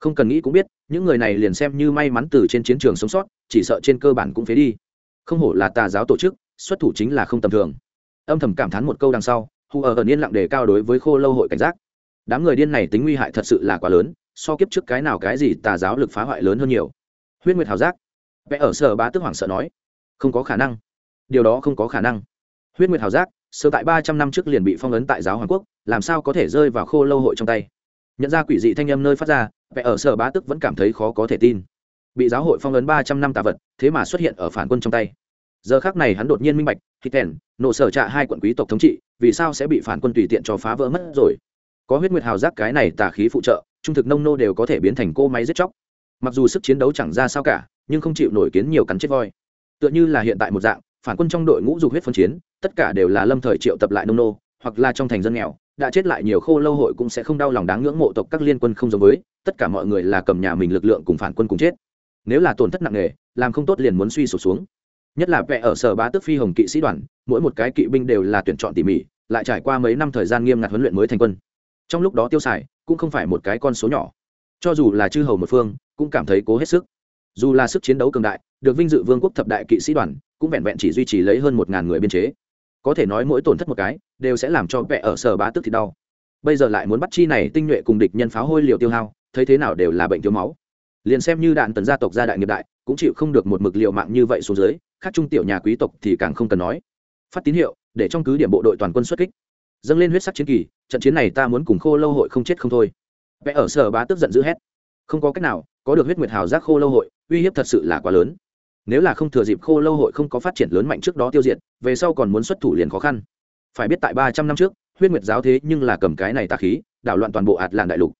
không cần nghĩ cũng biết, những người này liền xem như may mắn từ trên chiến trường sống sót, chỉ sợ trên cơ bản cũng phế đi. Không hổ là tà giáo tổ chức, xuất thủ chính là không tầm thường. Âm thầm cảm thán một câu đằng sau hù ở ẩn yên lặng đề cao đối với khô lâu hội cảnh giác. Đám người điên này tính nguy hại thật sự là quá lớn, so kiếp trước cái nào cái gì tà giáo lực phá hoại lớn hơn nhiều. Huyết nguyệt hào giác. Vẽ ở sở bá tức hoảng sợ nói, không có khả năng. Điều đó không có khả năng. Huyết nguyệt hào giác, sơ tại ba trăm năm trước liền bị phong ấn tại giáo hoàng quốc, làm sao có thể rơi vào khô lâu hội trong tay? Nhận ra quỷ dị thanh âm nơi phát ra vẽ ở sở bá tức vẫn cảm thấy khó có thể tin. Bị giáo hội phong ấn ba trăm năm tà vật, thế mà xuất hiện ở phản quân trong tay. Giờ khác này hắn đột nhiên minh bạch khi thèn nộ sở trạ hai quận quý tộc thống trị, vì sao sẽ bị phản quân tùy tiện cho phá vỡ mất rồi? Có huyết nguyệt hào giác cái này tà khí phụ trợ, trung thực nông nô đều có thể biến thành cô máy giết chóc. Mặc dù sức chiến đấu chẳng ra sao cả, nhưng không chịu nổi kiến nhiều cắn chết voi. Tựa như là hiện tại một dạng, phản quân trong đội ngũ dục huyết phân chiến, tất cả đều là lâm thời triệu tập lại nông nô, hoặc là trong thành dân nghèo đã chết lại nhiều khô lâu hội cũng sẽ không đau lòng đáng ngưỡng mộ tộc các liên quân không giống với, tất cả mọi người là cầm nhà mình lực lượng cùng phản quân cùng chết. Nếu là tổn thất nặng nề, làm không tốt liền muốn suy sụp xuống. Nhất là vẽ ở sở bá tước phi hồng kỵ sĩ đoàn, mỗi một cái kỵ binh đều là tuyển chọn tỉ mỉ, lại trải qua mấy năm thời gian nghiêm ngặt huấn luyện mới thành quân. Trong lúc đó tiêu xài, cũng không phải một cái con số nhỏ. Cho dù là chư hầu một phương, cũng cảm thấy cố hết sức. Dù là sức chiến đấu cường đại, được vinh dự vương quốc thập đại kỵ sĩ đoàn, cũng vẹn vẹn chỉ duy trì lấy hơn một ngàn người biên chế. Có thể nói mỗi tổn thất một cái đều sẽ làm cho vẽ ở sở bá tức thì đau. Bây giờ lại muốn bắt chi này tinh nhuệ cùng địch nhân pháo hôi liều tiêu hao, thấy thế nào đều là bệnh thiếu máu. Liền xem như đạn tần gia tộc gia đại nghiệp đại, cũng chịu không được một mực liều mạng như vậy xuống dưới, khác trung tiểu nhà quý tộc thì càng không cần nói. Phát tín hiệu, để trong cứ điểm bộ đội toàn quân xuất kích. Dâng lên huyết sắc chiến kỳ, trận chiến này ta muốn cùng khô lâu hội không chết không thôi. Vẽ ở sở bá tức giận dữ hét. Không có cách nào, có được huyết nguyệt hào giác khô lâu hội, uy hiếp thật sự là quá lớn. Nếu là không thừa dịp khô lâu hội không có phát triển lớn mạnh trước đó tiêu diệt, về sau còn muốn xuất thủ liền khó khăn phải biết tại ba trăm năm trước, huyết nguyệt giáo thế nhưng là cầm cái này tà khí, đảo loạn toàn bộ ạt làn đại lục.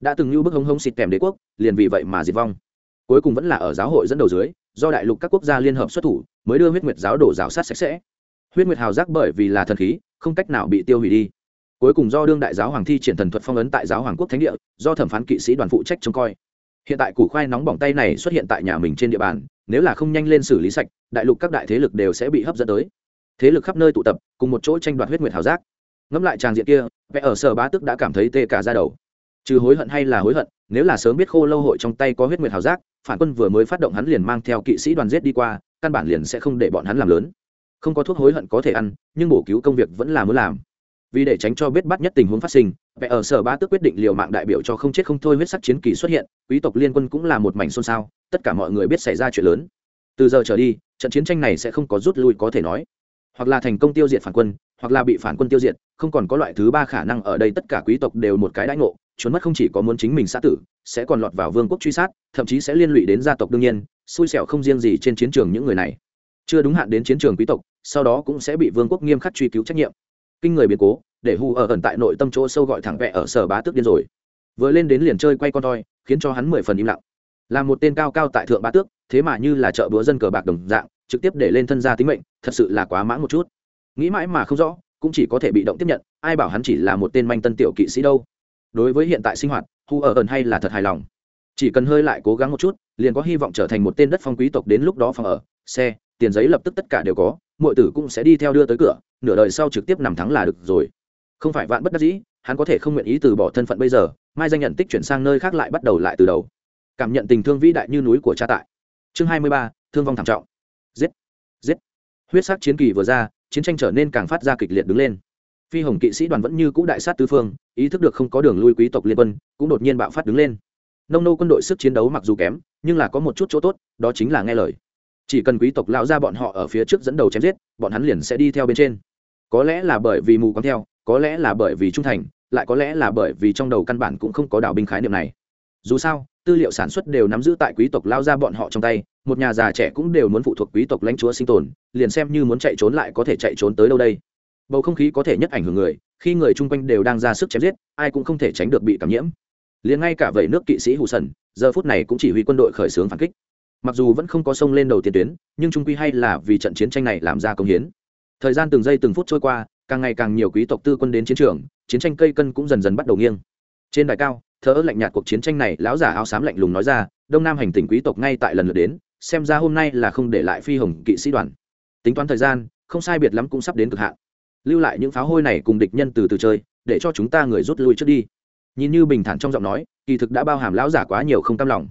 Đã từng như bức hống hống xịt kèm đế quốc, liền vì vậy mà diệt vong. Cuối cùng vẫn là ở giáo hội dẫn đầu dưới, do đại lục các quốc gia liên hợp xuất thủ, mới đưa huyết nguyệt giáo đổ rào sát sạch sẽ. Huyết nguyệt hào giác bởi vì là thần khí, không cách nào bị tiêu hủy đi. Cuối cùng do đương đại giáo hoàng thi triển thần thuật phong ấn tại giáo hoàng quốc thánh địa, do thẩm phán kỵ sĩ đoàn phụ trách trông coi. Hiện tại củ khoai nóng bỏng tay này xuất hiện tại nhà mình trên địa bàn, nếu là không nhanh lên xử lý sạch, đại lục các đại thế lực đều sẽ bị hấp dẫn tới thế lực khắp nơi tụ tập, cùng một chỗ tranh đoạt huyết nguyệt hào giác. Ngẫm lại tràng diện kia vẽ ở sở bá tức đã cảm thấy tê cả ra đầu. Trừ hối hận hay là hối hận, nếu là sớm biết khô lâu hội trong tay có huyết nguyệt hào giác, phản quân vừa mới phát động hắn liền mang theo kỵ sĩ đoàn giết đi qua, căn bản liền sẽ không để bọn hắn làm lớn. Không có thuốc hối hận có thể ăn, nhưng bổ cứu công việc vẫn là muốn làm. Vì để tránh cho biết bắt nhất tình huống phát sinh vẽ ở sở ba tước quyết định liều mạng đại biểu cho không chết không thôi huyết sắc chiến kỳ xuất hiện, quý tộc liên quân cũng là một mảnh xôn xao, tất cả mọi người biết xảy ra chuyện lớn. Từ giờ trở đi, trận chiến tranh này sẽ không có rút lui có thể nói hoặc là thành công tiêu diệt phản quân, hoặc là bị phản quân tiêu diệt, không còn có loại thứ ba khả năng ở đây tất cả quý tộc đều một cái đãi ngộ, trốn mất không chỉ có muốn chính mình xã tử, sẽ còn lọt vào vương quốc truy sát, thậm chí sẽ liên lụy đến gia tộc đương nhiên, xui xẻo không riêng gì trên chiến trường những người này. Chưa đúng hạn đến chiến trường quý tộc, sau đó cũng sẽ bị vương quốc nghiêm khắc truy cứu trách nhiệm. Kinh người biến cố, để hù ở ẩn tại nội tâm chỗ sâu gọi thẳng vẹ ở sở bá tước điên rồi. Vừa lên đến liền chơi quay con toi, khiến cho hắn mười phần im lặng. Là một tên cao cao tại thượng bá tước, thế mà như là chợ búa dân cờ bạc đồng dạng trực tiếp để lên thân gia tính mệnh, thật sự là quá mãn một chút. Nghĩ mãi mà không rõ, cũng chỉ có thể bị động tiếp nhận, ai bảo hắn chỉ là một tên manh tân tiểu kỵ sĩ đâu. Đối với hiện tại sinh hoạt, hu ở ẩn hay là thật hài lòng. Chỉ cần hơi lại cố gắng một chút, liền có hy vọng trở thành một tên đất phong quý tộc đến lúc đó phòng ở, xe, tiền giấy lập tức tất cả đều có mọi tử cũng sẽ đi theo đưa tới cửa, nửa đời sau trực tiếp nằm thắng là được rồi. Không phải vạn bất đắc dĩ, hắn có thể không nguyện ý từ bỏ thân phận bây giờ, mai danh nhận tích chuyển sang nơi khác lại bắt đầu lại từ đầu. Cảm nhận tình thương vĩ đại như núi của cha tại. Chương hai mươi ba, thương vong thảm trọng giết! Giết! Huyết sắc chiến kỳ vừa ra, chiến tranh trở nên càng phát ra kịch liệt đứng lên. Phi hồng kỵ sĩ đoàn vẫn như cũ đại sát tứ phương, ý thức được không có đường lui quý tộc liên quân, cũng đột nhiên bạo phát đứng lên. Nông nô quân đội sức chiến đấu mặc dù kém, nhưng là có một chút chỗ tốt, đó chính là nghe lời. Chỉ cần quý tộc lao ra bọn họ ở phía trước dẫn đầu chém giết, bọn hắn liền sẽ đi theo bên trên. Có lẽ là bởi vì mù quáng theo, có lẽ là bởi vì trung thành, lại có lẽ là bởi vì trong đầu căn bản cũng không có đảo binh khái niệm này. Dù sao tư liệu sản xuất đều nắm giữ tại quý tộc lao ra bọn họ trong tay, một nhà già trẻ cũng đều muốn phụ thuộc quý tộc lãnh chúa sinh tồn, liền xem như muốn chạy trốn lại có thể chạy trốn tới đâu đây. Bầu không khí có thể nhất ảnh hưởng người, khi người chung quanh đều đang ra sức chém giết, ai cũng không thể tránh được bị cảm nhiễm. Liền ngay cả vậy nước kỵ sĩ hù sần, giờ phút này cũng chỉ huy quân đội khởi xướng phản kích. Mặc dù vẫn không có sông lên đầu tiền tuyến, nhưng trung quy hay là vì trận chiến tranh này làm ra công hiến. Thời gian từng giây từng phút trôi qua, càng ngày càng nhiều quý tộc tư quân đến chiến trường, chiến tranh cây cân cũng dần dần bắt đầu nghiêng. Trên đài cao thỡ lạnh nhạt cuộc chiến tranh này, lão giả áo xám lạnh lùng nói ra, đông nam hành tỉnh quý tộc ngay tại lần lượt đến, xem ra hôm nay là không để lại phi hồng kỵ sĩ đoàn. Tính toán thời gian, không sai biệt lắm cũng sắp đến cực hạn. Lưu lại những pháo hôi này cùng địch nhân từ từ chơi, để cho chúng ta người rút lui trước đi. Nhìn như bình thản trong giọng nói, kỳ thực đã bao hàm lão giả quá nhiều không cam lòng.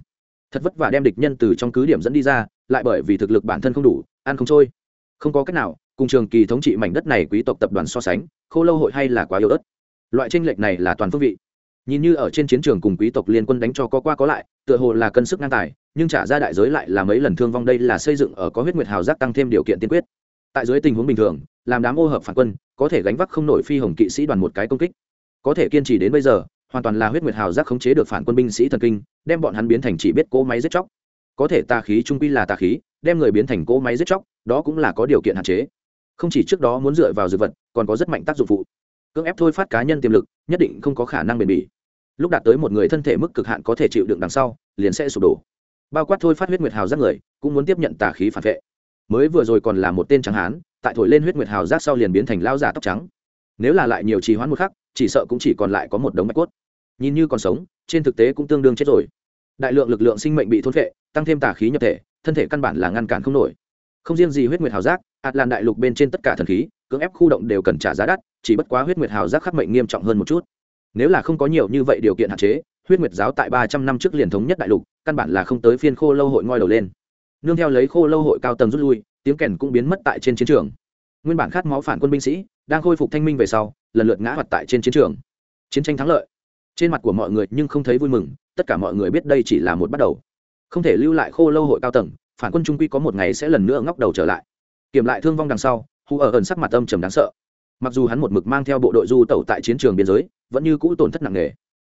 Thật vất vả đem địch nhân từ trong cứ điểm dẫn đi ra, lại bởi vì thực lực bản thân không đủ, ăn không trôi. Không có cách nào, cùng trường kỳ thống trị mảnh đất này quý tộc tập đoàn so sánh, khô lâu hội hay là quá yếu ớt. Loại tranh lệch này là toàn phương vị nhìn như ở trên chiến trường cùng quý tộc liên quân đánh cho có qua có lại, tựa hồ là cân sức ngang tài, nhưng trả ra đại giới lại là mấy lần thương vong đây là xây dựng ở có huyết nguyệt hào giác tăng thêm điều kiện tiên quyết. Tại dưới tình huống bình thường, làm đám ô hợp phản quân, có thể gánh vác không nổi phi hồng kỵ sĩ đoàn một cái công kích. Có thể kiên trì đến bây giờ, hoàn toàn là huyết nguyệt hào giác khống chế được phản quân binh sĩ thần kinh, đem bọn hắn biến thành chỉ biết cỗ máy giết chóc. Có thể tà khí trung quy là tà khí, đem người biến thành cỗ máy giết chóc, đó cũng là có điều kiện hạn chế. Không chỉ trước đó muốn dựa vào dược vật, còn có rất mạnh tác dụng phụ. Cưỡng ép thôi phát cá nhân tiềm lực, nhất định không có khả năng bền bỉ lúc đạt tới một người thân thể mức cực hạn có thể chịu đựng đằng sau, liền sẽ sụp đổ. Bao quát thôi phát huyết nguyệt hào giác người, cũng muốn tiếp nhận tà khí phản vệ. Mới vừa rồi còn là một tên trắng hán, tại thổi lên huyết nguyệt hào giác sau liền biến thành lao giả tóc trắng. Nếu là lại nhiều trì hoãn một khắc, chỉ sợ cũng chỉ còn lại có một đống bạch cốt. Nhìn như còn sống, trên thực tế cũng tương đương chết rồi. Đại lượng lực lượng sinh mệnh bị thôn vệ tăng thêm tà khí nhập thể, thân thể căn bản là ngăn cản không nổi. Không riêng gì huyết nguyệt hào giác ạt làn đại lục bên trên tất cả thần khí, cưỡng ép khu động đều cần trả giá đắt, chỉ bất quá huyết nguyệt hào giác khắc mệnh nghiêm trọng hơn một chút nếu là không có nhiều như vậy điều kiện hạn chế, huyết nguyệt giáo tại ba trăm năm trước liền thống nhất đại lục, căn bản là không tới phiên khô lâu hội ngoi đầu lên. Nương theo lấy khô lâu hội cao tầng rút lui, tiếng kèn cũng biến mất tại trên chiến trường. Nguyên bản khát máu phản quân binh sĩ, đang khôi phục thanh minh về sau, lần lượt ngã hoạt tại trên chiến trường. Chiến tranh thắng lợi. Trên mặt của mọi người nhưng không thấy vui mừng, tất cả mọi người biết đây chỉ là một bắt đầu. Không thể lưu lại khô lâu hội cao tầng, phản quân trung quy có một ngày sẽ lần nữa ngóc đầu trở lại. Kiểm lại thương vong đằng sau hù ở ẩn sắc mặt âm trầm đáng sợ. Mặc dù hắn một mực mang theo bộ đội du tẩu tại chiến trường biên giới vẫn như cũ tổn thất nặng nề.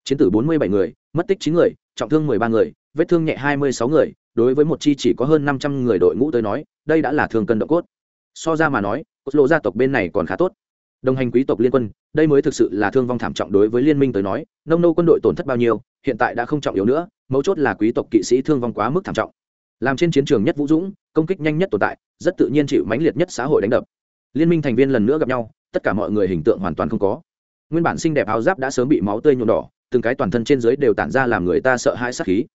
Chiến tử bốn mươi bảy người, mất tích chín người, trọng thương mười ba người, vết thương nhẹ hai mươi sáu người, đối với một chi chỉ có hơn năm trăm người đội ngũ tới nói, đây đã là thương cân độ cốt. So ra mà nói, cốt lộ gia tộc bên này còn khá tốt. Đồng hành quý tộc liên quân, đây mới thực sự là thương vong thảm trọng đối với liên minh tới nói, nông nô quân đội tổn thất bao nhiêu, hiện tại đã không trọng yếu nữa, mấu chốt là quý tộc kỵ sĩ thương vong quá mức thảm trọng. Làm trên chiến trường nhất vũ dũng, công kích nhanh nhất tồn tại, rất tự nhiên chịu mãnh liệt nhất xã hội đánh đập. Liên minh thành viên lần nữa gặp nhau, tất cả mọi người hình tượng hoàn toàn không có nguyên bản xinh đẹp áo giáp đã sớm bị máu tươi nhuộm đỏ, từng cái toàn thân trên dưới đều tản ra làm người ta sợ hãi sát khí.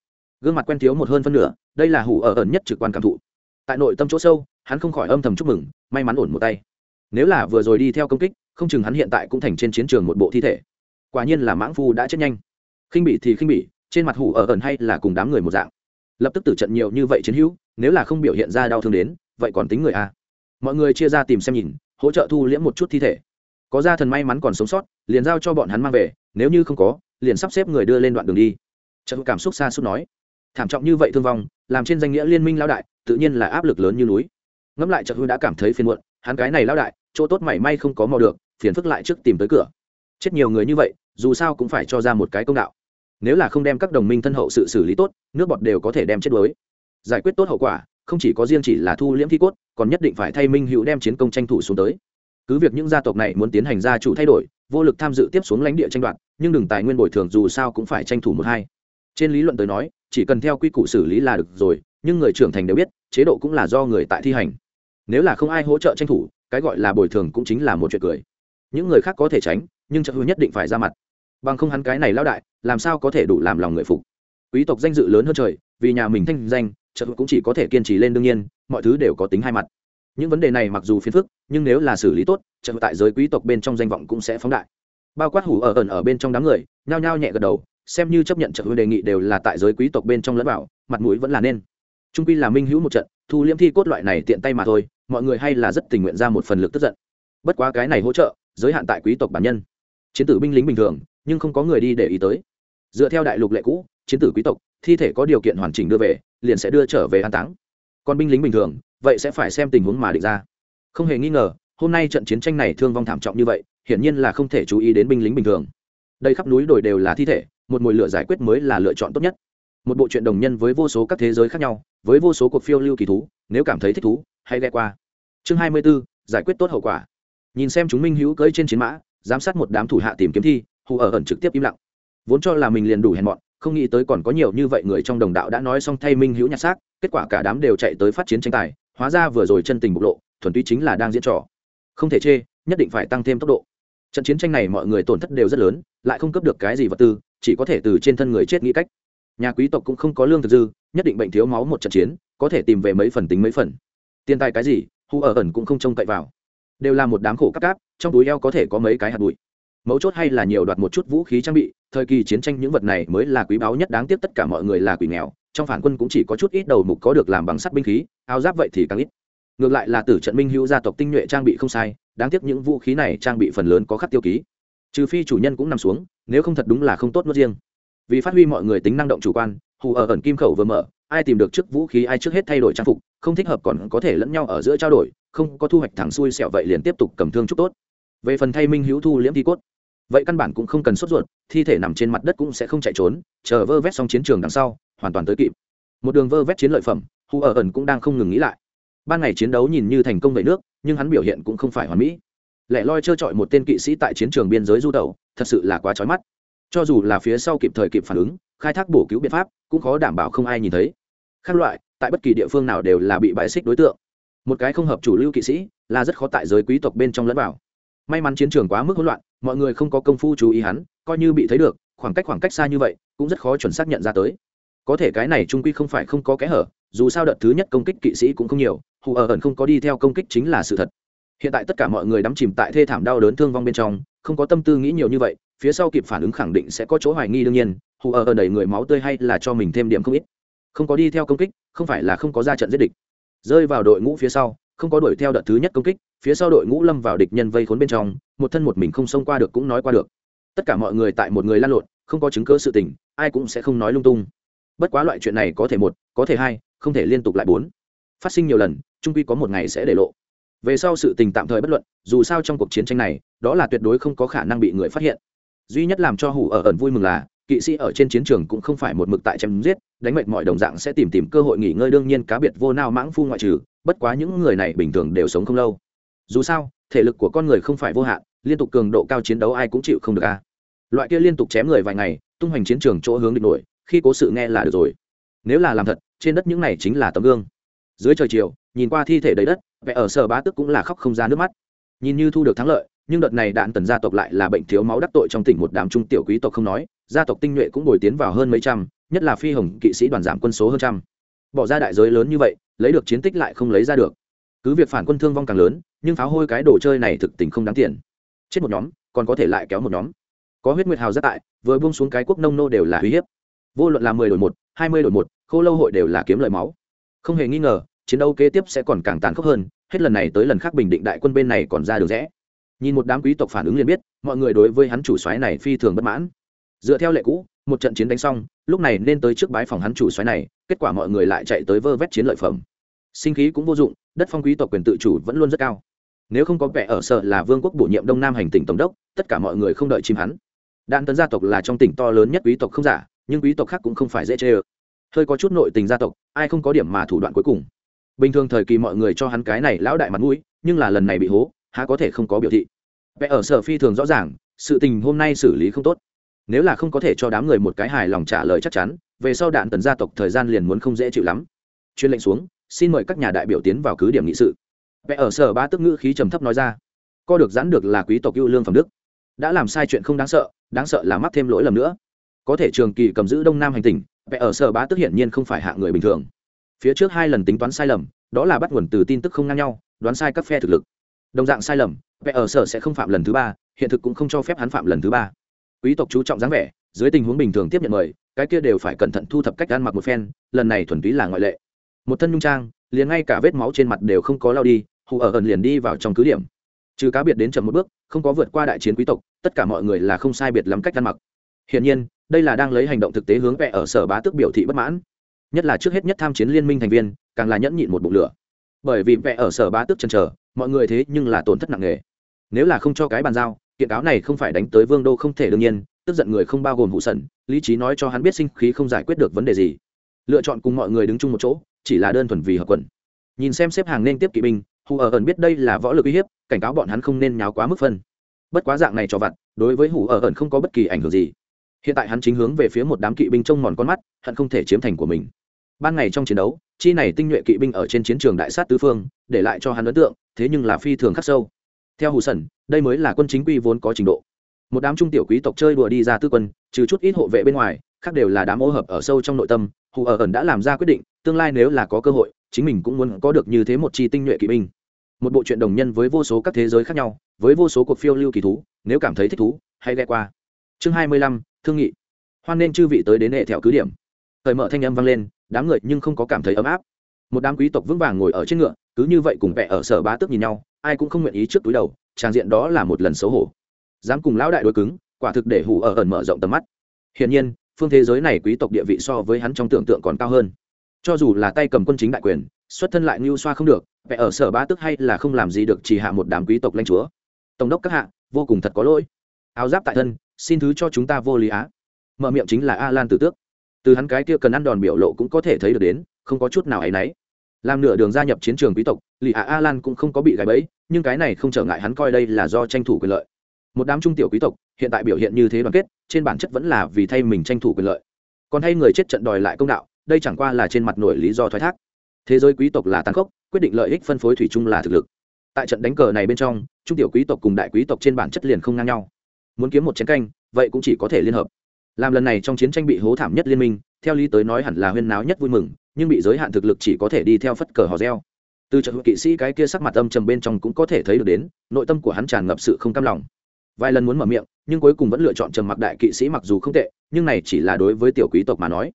Gương mặt quen thiếu một hơn phân nửa, đây là hủ ở ẩn nhất trực quan cảm thụ. Tại nội tâm chỗ sâu, hắn không khỏi âm thầm chúc mừng, may mắn ổn một tay. Nếu là vừa rồi đi theo công kích, không chừng hắn hiện tại cũng thành trên chiến trường một bộ thi thể. Quả nhiên là mãng phu đã chết nhanh. Khinh bị thì khinh bị trên mặt hủ ở ẩn hay là cùng đám người một dạng. Lập tức tử trận nhiều như vậy chiến hữu, nếu là không biểu hiện ra đau thương đến, vậy còn tính người a. Mọi người chia ra tìm xem nhìn, hỗ trợ thu liễm một chút thi thể có gia thần may mắn còn sống sót, liền giao cho bọn hắn mang về, nếu như không có, liền sắp xếp người đưa lên đoạn đường đi. Trận cảm xúc xa xúc nói. Thảm trọng như vậy thương vong, làm trên danh nghĩa liên minh lao đại, tự nhiên là áp lực lớn như núi. Ngẫm lại trận hư đã cảm thấy phiền muộn, hắn cái này lao đại, chỗ tốt mảy may không có mò được, phiền phức lại trước tìm tới cửa. Chết nhiều người như vậy, dù sao cũng phải cho ra một cái công đạo. Nếu là không đem các đồng minh thân hậu sự xử lý tốt, nước bọt đều có thể đem chết đuối. Giải quyết tốt hậu quả, không chỉ có riêng chỉ là thu liễm thi cốt, còn nhất định phải thay minh hữu đem chiến công tranh thủ xuống tới cứ việc những gia tộc này muốn tiến hành gia chủ thay đổi, vô lực tham dự tiếp xuống lãnh địa tranh đoạt, nhưng đừng tài nguyên bồi thường dù sao cũng phải tranh thủ một hai. Trên lý luận tới nói, chỉ cần theo quy củ xử lý là được rồi, nhưng người trưởng thành đều biết, chế độ cũng là do người tại thi hành. Nếu là không ai hỗ trợ tranh thủ, cái gọi là bồi thường cũng chính là một chuyện cười. Những người khác có thể tránh, nhưng trợ hư nhất định phải ra mặt. Bằng không hắn cái này lao đại, làm sao có thể đủ làm lòng người phục? Quý tộc danh dự lớn hơn trời, vì nhà mình thanh danh, trợ hư cũng chỉ có thể kiên trì lên đương nhiên, mọi thứ đều có tính hai mặt những vấn đề này mặc dù phiền phức, nhưng nếu là xử lý tốt, trợ tại giới quý tộc bên trong danh vọng cũng sẽ phóng đại. Bao quát hủ ở ẩn ở bên trong đám người, nhao nhao nhẹ gật đầu, xem như chấp nhận trợ hư đề nghị đều là tại giới quý tộc bên trong lẫn bảo mặt mũi vẫn là nên. Trung quy là minh hữu một trận, thu liễm thi cốt loại này tiện tay mà thôi, mọi người hay là rất tình nguyện ra một phần lực tức giận. Bất quá cái này hỗ trợ, giới hạn tại quý tộc bản nhân. Chiến tử binh lính bình thường, nhưng không có người đi để ý tới. Dựa theo đại lục lệ cũ, chiến tử quý tộc, thi thể có điều kiện hoàn chỉnh đưa về, liền sẽ đưa trở về an táng. Còn binh lính bình thường vậy sẽ phải xem tình huống mà định ra. Không hề nghi ngờ hôm nay trận chiến tranh này thương vong thảm trọng như vậy hiển nhiên là không thể chú ý đến binh lính bình thường. Đây khắp núi đồi đều là thi thể một mồi lửa giải quyết mới là lựa chọn tốt nhất. Một bộ truyện đồng nhân với vô số các thế giới khác nhau với vô số cuộc phiêu lưu kỳ thú nếu cảm thấy thích thú hãy ghe qua. Chương hai mươi 24, giải quyết tốt hậu quả. Nhìn xem chúng minh hữu cưỡi trên chiến mã giám sát một đám thủ hạ tìm kiếm thi hù ở ẩn trực tiếp im lặng. Vốn cho là mình liền đủ hèn mọn không nghĩ tới còn có nhiều như vậy người trong đồng đạo đã nói xong thay minh hữu nhặt xác kết quả cả đám đều chạy tới phát chiến tranh tài hóa ra vừa rồi chân tình bộc lộ, thuần túy chính là đang diễn trò. Không thể chê, nhất định phải tăng thêm tốc độ. Trận chiến tranh này mọi người tổn thất đều rất lớn, lại không cấp được cái gì vật tư, chỉ có thể từ trên thân người chết nghĩ cách. Nhà quý tộc cũng không có lương thực dư, nhất định bệnh thiếu máu một trận chiến, có thể tìm về mấy phần tính mấy phần. Tiền tài cái gì hù ở ẩn cũng không trông cậy vào. Đều là một đám khổ cắp cáp, trong túi eo có thể có mấy cái hạt bụi. Mấu chốt hay là nhiều đoạt một chút vũ khí trang bị, thời kỳ chiến tranh những vật này mới là quý báu nhất, đáng tiếc tất cả mọi người là quỷ nghèo trong phản quân cũng chỉ có chút ít đầu mục có được làm bằng sắt binh khí, áo giáp vậy thì càng ít. Ngược lại là tử trận minh hữu gia tộc tinh nhuệ trang bị không sai, đáng tiếc những vũ khí này trang bị phần lớn có khắc tiêu ký. Trừ phi chủ nhân cũng nằm xuống, nếu không thật đúng là không tốt nuốt riêng. Vì phát huy mọi người tính năng động chủ quan, hù ở ẩn kim khẩu vừa mở, ai tìm được trước vũ khí ai trước hết thay đổi trang phục, không thích hợp còn có thể lẫn nhau ở giữa trao đổi, không có thu hoạch thẳng xuôi sẹo vậy liền tiếp tục cầm thương chúc tốt. Về phần thay minh hữu thu liễm thi cốt vậy căn bản cũng không cần sốt ruột, thi thể nằm trên mặt đất cũng sẽ không chạy trốn, chờ vơ vét xong chiến trường đằng sau, hoàn toàn tới kịp. Một đường vơ vét chiến lợi phẩm hù ở ẩn cũng đang không ngừng nghĩ lại. Ban ngày chiến đấu nhìn như thành công về nước, nhưng hắn biểu hiện cũng không phải hoàn mỹ. Lẻ loi trơ trọi một tên kỵ sĩ tại chiến trường biên giới du tẩu, thật sự là quá trói mắt. Cho dù là phía sau kịp thời kịp phản ứng, khai thác bổ cứu biện pháp, cũng khó đảm bảo không ai nhìn thấy. Khác loại, tại bất kỳ địa phương nào đều là bị bãi xích đối tượng. Một cái không hợp chủ lưu kỵ sĩ, là rất khó tại giới quý tộc bên trong lẫn vào may mắn chiến trường quá mức hỗn loạn, mọi người không có công phu chú ý hắn, coi như bị thấy được, khoảng cách khoảng cách xa như vậy, cũng rất khó chuẩn xác nhận ra tới. Có thể cái này trung quy không phải không có kẽ hở, dù sao đợt thứ nhất công kích kỵ sĩ cũng không nhiều, hù ở ẩn không có đi theo công kích chính là sự thật. Hiện tại tất cả mọi người đắm chìm tại thê thảm đau đớn thương vong bên trong, không có tâm tư nghĩ nhiều như vậy, phía sau kịp phản ứng khẳng định sẽ có chỗ hoài nghi đương nhiên, hù ở ẩn đẩy người máu tươi hay là cho mình thêm điểm không ít. Không có đi theo công kích, không phải là không có ra trận giết địch. Rơi vào đội ngũ phía sau, không có đuổi theo đợt thứ nhất công kích phía sau đội ngũ lâm vào địch nhân vây khốn bên trong, một thân một mình không xông qua được cũng nói qua được. Tất cả mọi người tại một người lan lộn, không có chứng cơ sự tình, ai cũng sẽ không nói lung tung. Bất quá loại chuyện này có thể một, có thể hai, không thể liên tục lại bốn. Phát sinh nhiều lần trung quy có một ngày sẽ để lộ. Về sau sự tình tạm thời bất luận, dù sao trong cuộc chiến tranh này, đó là tuyệt đối không có khả năng bị người phát hiện. Duy nhất làm cho hủ ở ẩn vui mừng là, kỵ sĩ ở trên chiến trường cũng không phải một mực tại chém giết, đánh mệt mọi đồng dạng sẽ tìm tìm cơ hội nghỉ ngơi đương nhiên cá biệt vô nao mãng phu ngoại trừ, bất quá những người này bình thường đều sống không lâu dù sao, thể lực của con người không phải vô hạn, liên tục cường độ cao chiến đấu ai cũng chịu không được a. Loại kia liên tục chém người vài ngày, tung hoành chiến trường chỗ hướng địch nổi, khi cố sự nghe là được rồi. Nếu là làm thật, trên đất những này chính là tấm gương. Dưới trời chiều, nhìn qua thi thể đầy đất, vẻ ở sở bá tức cũng là khóc không ra nước mắt. Nhìn như thu được thắng lợi, nhưng đợt này đạn tần gia tộc lại là bệnh thiếu máu đắc tội trong tỉnh một đám trung tiểu quý tộc không nói, gia tộc tinh nhuệ cũng bồi tiến vào hơn mấy trăm, nhất là phi hồng kỵ sĩ đoàn giảm quân số hơn trăm. Bỏ ra đại giới lớn như vậy, lấy được chiến tích lại không lấy ra được. Cứ việc phản quân thương vong càng lớn nhưng pháo hôi cái đồ chơi này thực tình không đáng tiền. Chết một nhóm, còn có thể lại kéo một nhóm. Có huyết nguyệt hào rất tại, vừa buông xuống cái quốc nông nô đều là uy hiếp. Vô luận là mười đổi một, hai mươi đổi một, khô lâu hội đều là kiếm lời máu. Không hề nghi ngờ, chiến đấu kế tiếp sẽ còn càng tàn khốc hơn, hết lần này tới lần khác bình định đại quân bên này còn ra được rẽ. Nhìn một đám quý tộc phản ứng liền biết, mọi người đối với hắn chủ soái này phi thường bất mãn. Dựa theo lệ cũ, một trận chiến đánh xong, lúc này nên tới trước bái phòng hắn chủ soái này, kết quả mọi người lại chạy tới vơ vét chiến lợi phẩm. Sinh khí cũng vô dụng, đất phong quý tộc quyền tự chủ vẫn luôn rất cao nếu không có vẻ ở sở là vương quốc bổ nhiệm đông nam hành tỉnh tổng đốc, tất cả mọi người không đợi chim hắn. Đạn tấn gia tộc là trong tỉnh to lớn nhất quý tộc không giả, nhưng quý tộc khác cũng không phải dễ chê ơ. Hơi có chút nội tình gia tộc, ai không có điểm mà thủ đoạn cuối cùng. Bình thường thời kỳ mọi người cho hắn cái này lão đại mặt mũi, nhưng là lần này bị hố, há có thể không có biểu thị. Vẽ ở sở phi thường rõ ràng, sự tình hôm nay xử lý không tốt. Nếu là không có thể cho đám người một cái hài lòng trả lời chắc chắn, về sau đạn tần gia tộc thời gian liền muốn không dễ chịu lắm. Chuyên lệnh xuống, xin mời các nhà đại biểu tiến vào cứ điểm nghị sự vẽ ở sở ba tức ngữ khí trầm thấp nói ra. Co được giãn được là quý tộc ưu lương phẩm đức. Đã làm sai chuyện không đáng sợ đáng sợ là mắc thêm lỗi lầm nữa. Có thể trường kỳ cầm giữ đông nam hành tỉnh, vẽ ở sở bá tức hiển nhiên không phải hạ người bình thường. Phía trước hai lần tính toán sai lầm, đó là bắt nguồn từ tin tức không ngang nhau, đoán sai các phe thực lực. Đồng dạng sai lầm, vẽ ở sở sẽ không phạm lần thứ ba, hiện thực cũng không cho phép hắn phạm lần thứ ba. Quý tộc chú trọng dáng vẻ, dưới tình huống bình thường tiếp nhận mời, cái kia đều phải cẩn thận thu thập cách ăn mặc một phen, lần này thuần túy là ngoại lệ. Một thân nhung trang, liền ngay cả vết máu trên mặt đều không có lao đi hù ở ẩn liền đi vào trong cứ điểm. Trừ cá biệt đến chậm một bước, không có vượt qua đại chiến quý tộc, tất cả mọi người là không sai biệt lắm cách ăn mặc. Hiển nhiên, đây là đang lấy hành động thực tế hướng vẽ ở sở bá tước biểu thị bất mãn. Nhất là trước hết nhất tham chiến liên minh thành viên, càng là nhẫn nhịn một bụng lửa. Bởi vì vẽ ở sở bá tước chân chờ, mọi người thế nhưng là tổn thất nặng nề. Nếu là không cho cái bàn giao, kiện cáo này không phải đánh tới vương đô không thể đương nhiên, tức giận người không bao gồm hụ sẩn lý trí nói cho hắn biết sinh khí không giải quyết được vấn đề gì. Lựa chọn cùng mọi người đứng chung một chỗ, chỉ là đơn thuần vì hợp quần. Nhìn xem xếp hàng nên tiếp kỵ binh hù ở ẩn biết đây là võ lực uy hiếp, cảnh cáo bọn hắn không nên nháo quá mức phân. Bất quá dạng này cho vặt, đối với hủ ở ẩn không có bất kỳ ảnh hưởng gì. Hiện tại hắn chính hướng về phía một đám kỵ binh trông mòn con mắt, hận không thể chiếm thành của mình. Ban ngày trong chiến đấu, chi này tinh nhuệ kỵ binh ở trên chiến trường đại sát tứ phương, để lại cho hắn ấn tượng, thế nhưng là phi thường khắc sâu. Theo hù sẩn, đây mới là quân chính quy vốn có trình độ. Một đám trung tiểu quý tộc chơi đùa đi ra tư quân, trừ chút ít hộ vệ bên ngoài, khác đều là đám ô hợp ở sâu trong nội tâm, hù ở ẩn đã làm ra quyết định, tương lai nếu là có cơ hội chính mình cũng muốn có được như thế một chi tinh nhuệ kỵ binh. Một bộ truyện đồng nhân với vô số các thế giới khác nhau, với vô số cuộc phiêu lưu kỳ thú, nếu cảm thấy thích thú, hãy ghe qua. Chương hai mươi lăm, thương nghị. Hoan nên chư vị tới đến hệ thẹo cứ điểm. Thời mở thanh âm vang lên, đám người nhưng không có cảm thấy ấm áp. Một đám quý tộc vững vàng ngồi ở trên ngựa, cứ như vậy cùng vẽ ở sở bá tước nhìn nhau, ai cũng không nguyện ý trước túi đầu trang diện đó là một lần xấu hổ. Dám cùng lão đại đối cứng, quả thực để hủ ở ẩn mở rộng tầm mắt. Hiển nhiên, phương thế giới này quý tộc địa vị so với hắn trong tưởng tượng còn cao hơn cho dù là tay cầm quân chính đại quyền, xuất thân lại ngưu xoa không được vẽ ở sở bá tức hay là không làm gì được chỉ hạ một đám quý tộc lanh chúa. Tổng đốc các hạ, vô cùng thật có lỗi. Áo giáp tại thân, xin thứ cho chúng ta vô lý á. Mở miệng chính là a lan tử tước. Từ hắn cái kia cần ăn đòn biểu lộ cũng có thể thấy được đến, không có chút nào áy náy. Làm nửa đường gia nhập chiến trường quý tộc, lì ạ a lan cũng không có bị gáy bẫy, nhưng cái này không trở ngại hắn coi đây là do tranh thủ quyền lợi. Một đám trung tiểu quý tộc, hiện tại biểu hiện như thế đoàn kết, trên bản chất vẫn là vì thay mình tranh thủ quyền lợi. Còn thay người chết trận đòi lại công đạo đây chẳng qua là trên mặt nổi lý do thoái thác. Thế giới quý tộc là tàn khốc, quyết định lợi ích phân phối thủy chung là thực lực. Tại trận đánh cờ này bên trong, trung tiểu quý tộc cùng đại quý tộc trên bản chất liền không ngang nhau. Muốn kiếm một chiến canh, vậy cũng chỉ có thể liên hợp. Làm lần này trong chiến tranh bị hố thảm nhất liên minh, theo lý tới nói hẳn là huyên náo nhất vui mừng, nhưng bị giới hạn thực lực chỉ có thể đi theo phất cờ hò reo. Từ trận kỵ sĩ cái kia sắc mặt âm trầm bên trong cũng có thể thấy được đến, nội tâm của hắn tràn ngập sự không cam lòng. Vài lần muốn mở miệng, nhưng cuối cùng vẫn lựa chọn trầm mặc đại kỵ sĩ mặc dù không tệ, nhưng này chỉ là đối với tiểu quý tộc mà nói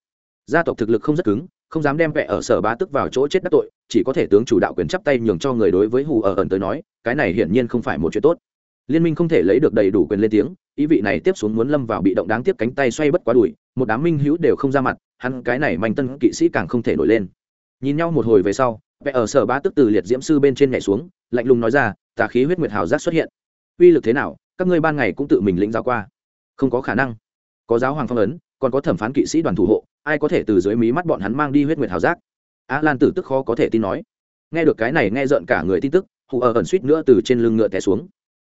gia tộc thực lực không rất cứng, không dám đem vẽ ở sở bá tức vào chỗ chết đắc tội, chỉ có thể tướng chủ đạo quyền chắp tay nhường cho người đối với hù ở ẩn tới nói, cái này hiển nhiên không phải một chuyện tốt. Liên minh không thể lấy được đầy đủ quyền lên tiếng, ý vị này tiếp xuống muốn lâm vào bị động đáng tiếc cánh tay xoay bất quá đùi, một đám minh hữu đều không ra mặt, hắn cái này manh tân kỵ sĩ càng không thể nổi lên. Nhìn nhau một hồi về sau vẽ ở sở bá tức từ liệt diễm sư bên trên nhảy xuống, lạnh lùng nói ra, tà khí huyết nguyệt hào giác xuất hiện. Uy lực thế nào, các ngươi ban ngày cũng tự mình lĩnh giáo qua. Không có khả năng. Có giáo hoàng phong ấn, còn có thẩm phán kỵ sĩ đoàn thủ hộ ai có thể từ dưới mí mắt bọn hắn mang đi huyết nguyệt hào giác? A lan tử tức khó có thể tin nói. Nghe được cái này, nghe rợn cả người tin tức, hù ở ẩn suýt nữa từ trên lưng ngựa té xuống.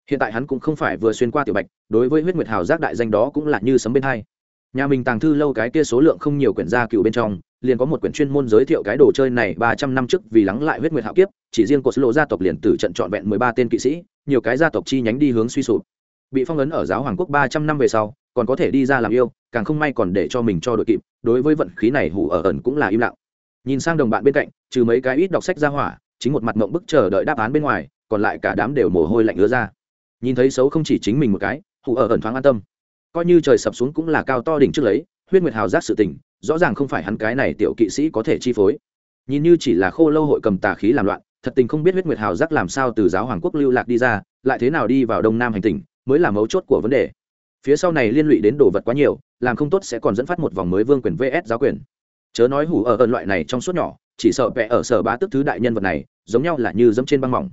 Hiện tại hắn cũng không phải vừa xuyên qua tiểu bạch, đối với huyết nguyệt hào giác đại danh đó cũng là như sấm bên hai. Nhà mình tàng thư lâu cái kia số lượng không nhiều quyển gia cựu bên trong, liền có một quyển chuyên môn giới thiệu cái đồ chơi này ba trăm năm trước vì lắng lại huyết nguyệt hạo kiếp, chỉ riêng cột lộ gia tộc liền tử trận trọn vẹn mười ba tên kỵ sĩ, nhiều cái gia tộc chi nhánh đi hướng suy sụp. Bị phong ấn ở giáo hoàng quốc ba trăm năm về sau còn có thể đi ra làm yêu, càng không may còn để cho mình cho đội kịp, đối với vận khí này hủ ở ẩn cũng là im lặng. Nhìn sang đồng bạn bên cạnh, trừ mấy cái ít đọc sách ra hỏa, chính một mặt mộng bức chờ đợi đáp án bên ngoài, còn lại cả đám đều mồ hôi lạnh ứa ra. Nhìn thấy xấu không chỉ chính mình một cái, hủ ở ẩn thoáng an tâm. Coi như trời sập xuống cũng là cao to đỉnh trước lấy, huyết nguyệt hào giác sự tình, rõ ràng không phải hắn cái này tiểu kỵ sĩ có thể chi phối. Nhìn như chỉ là khô lâu hội cầm tà khí làm loạn, thật tình không biết huyết nguyệt hào giác làm sao từ giáo hoàng quốc lưu lạc đi ra, lại thế nào đi vào đông nam hành tỉnh, mới là mấu chốt của vấn đề phía sau này liên lụy đến đồ vật quá nhiều, làm không tốt sẽ còn dẫn phát một vòng mới vương quyền vs giáo quyền. Chớ nói hủ ở ẩn loại này trong suốt nhỏ, chỉ sợ vẽ ở sở bá tức thứ đại nhân vật này, giống nhau là như dẫm trên băng mỏng.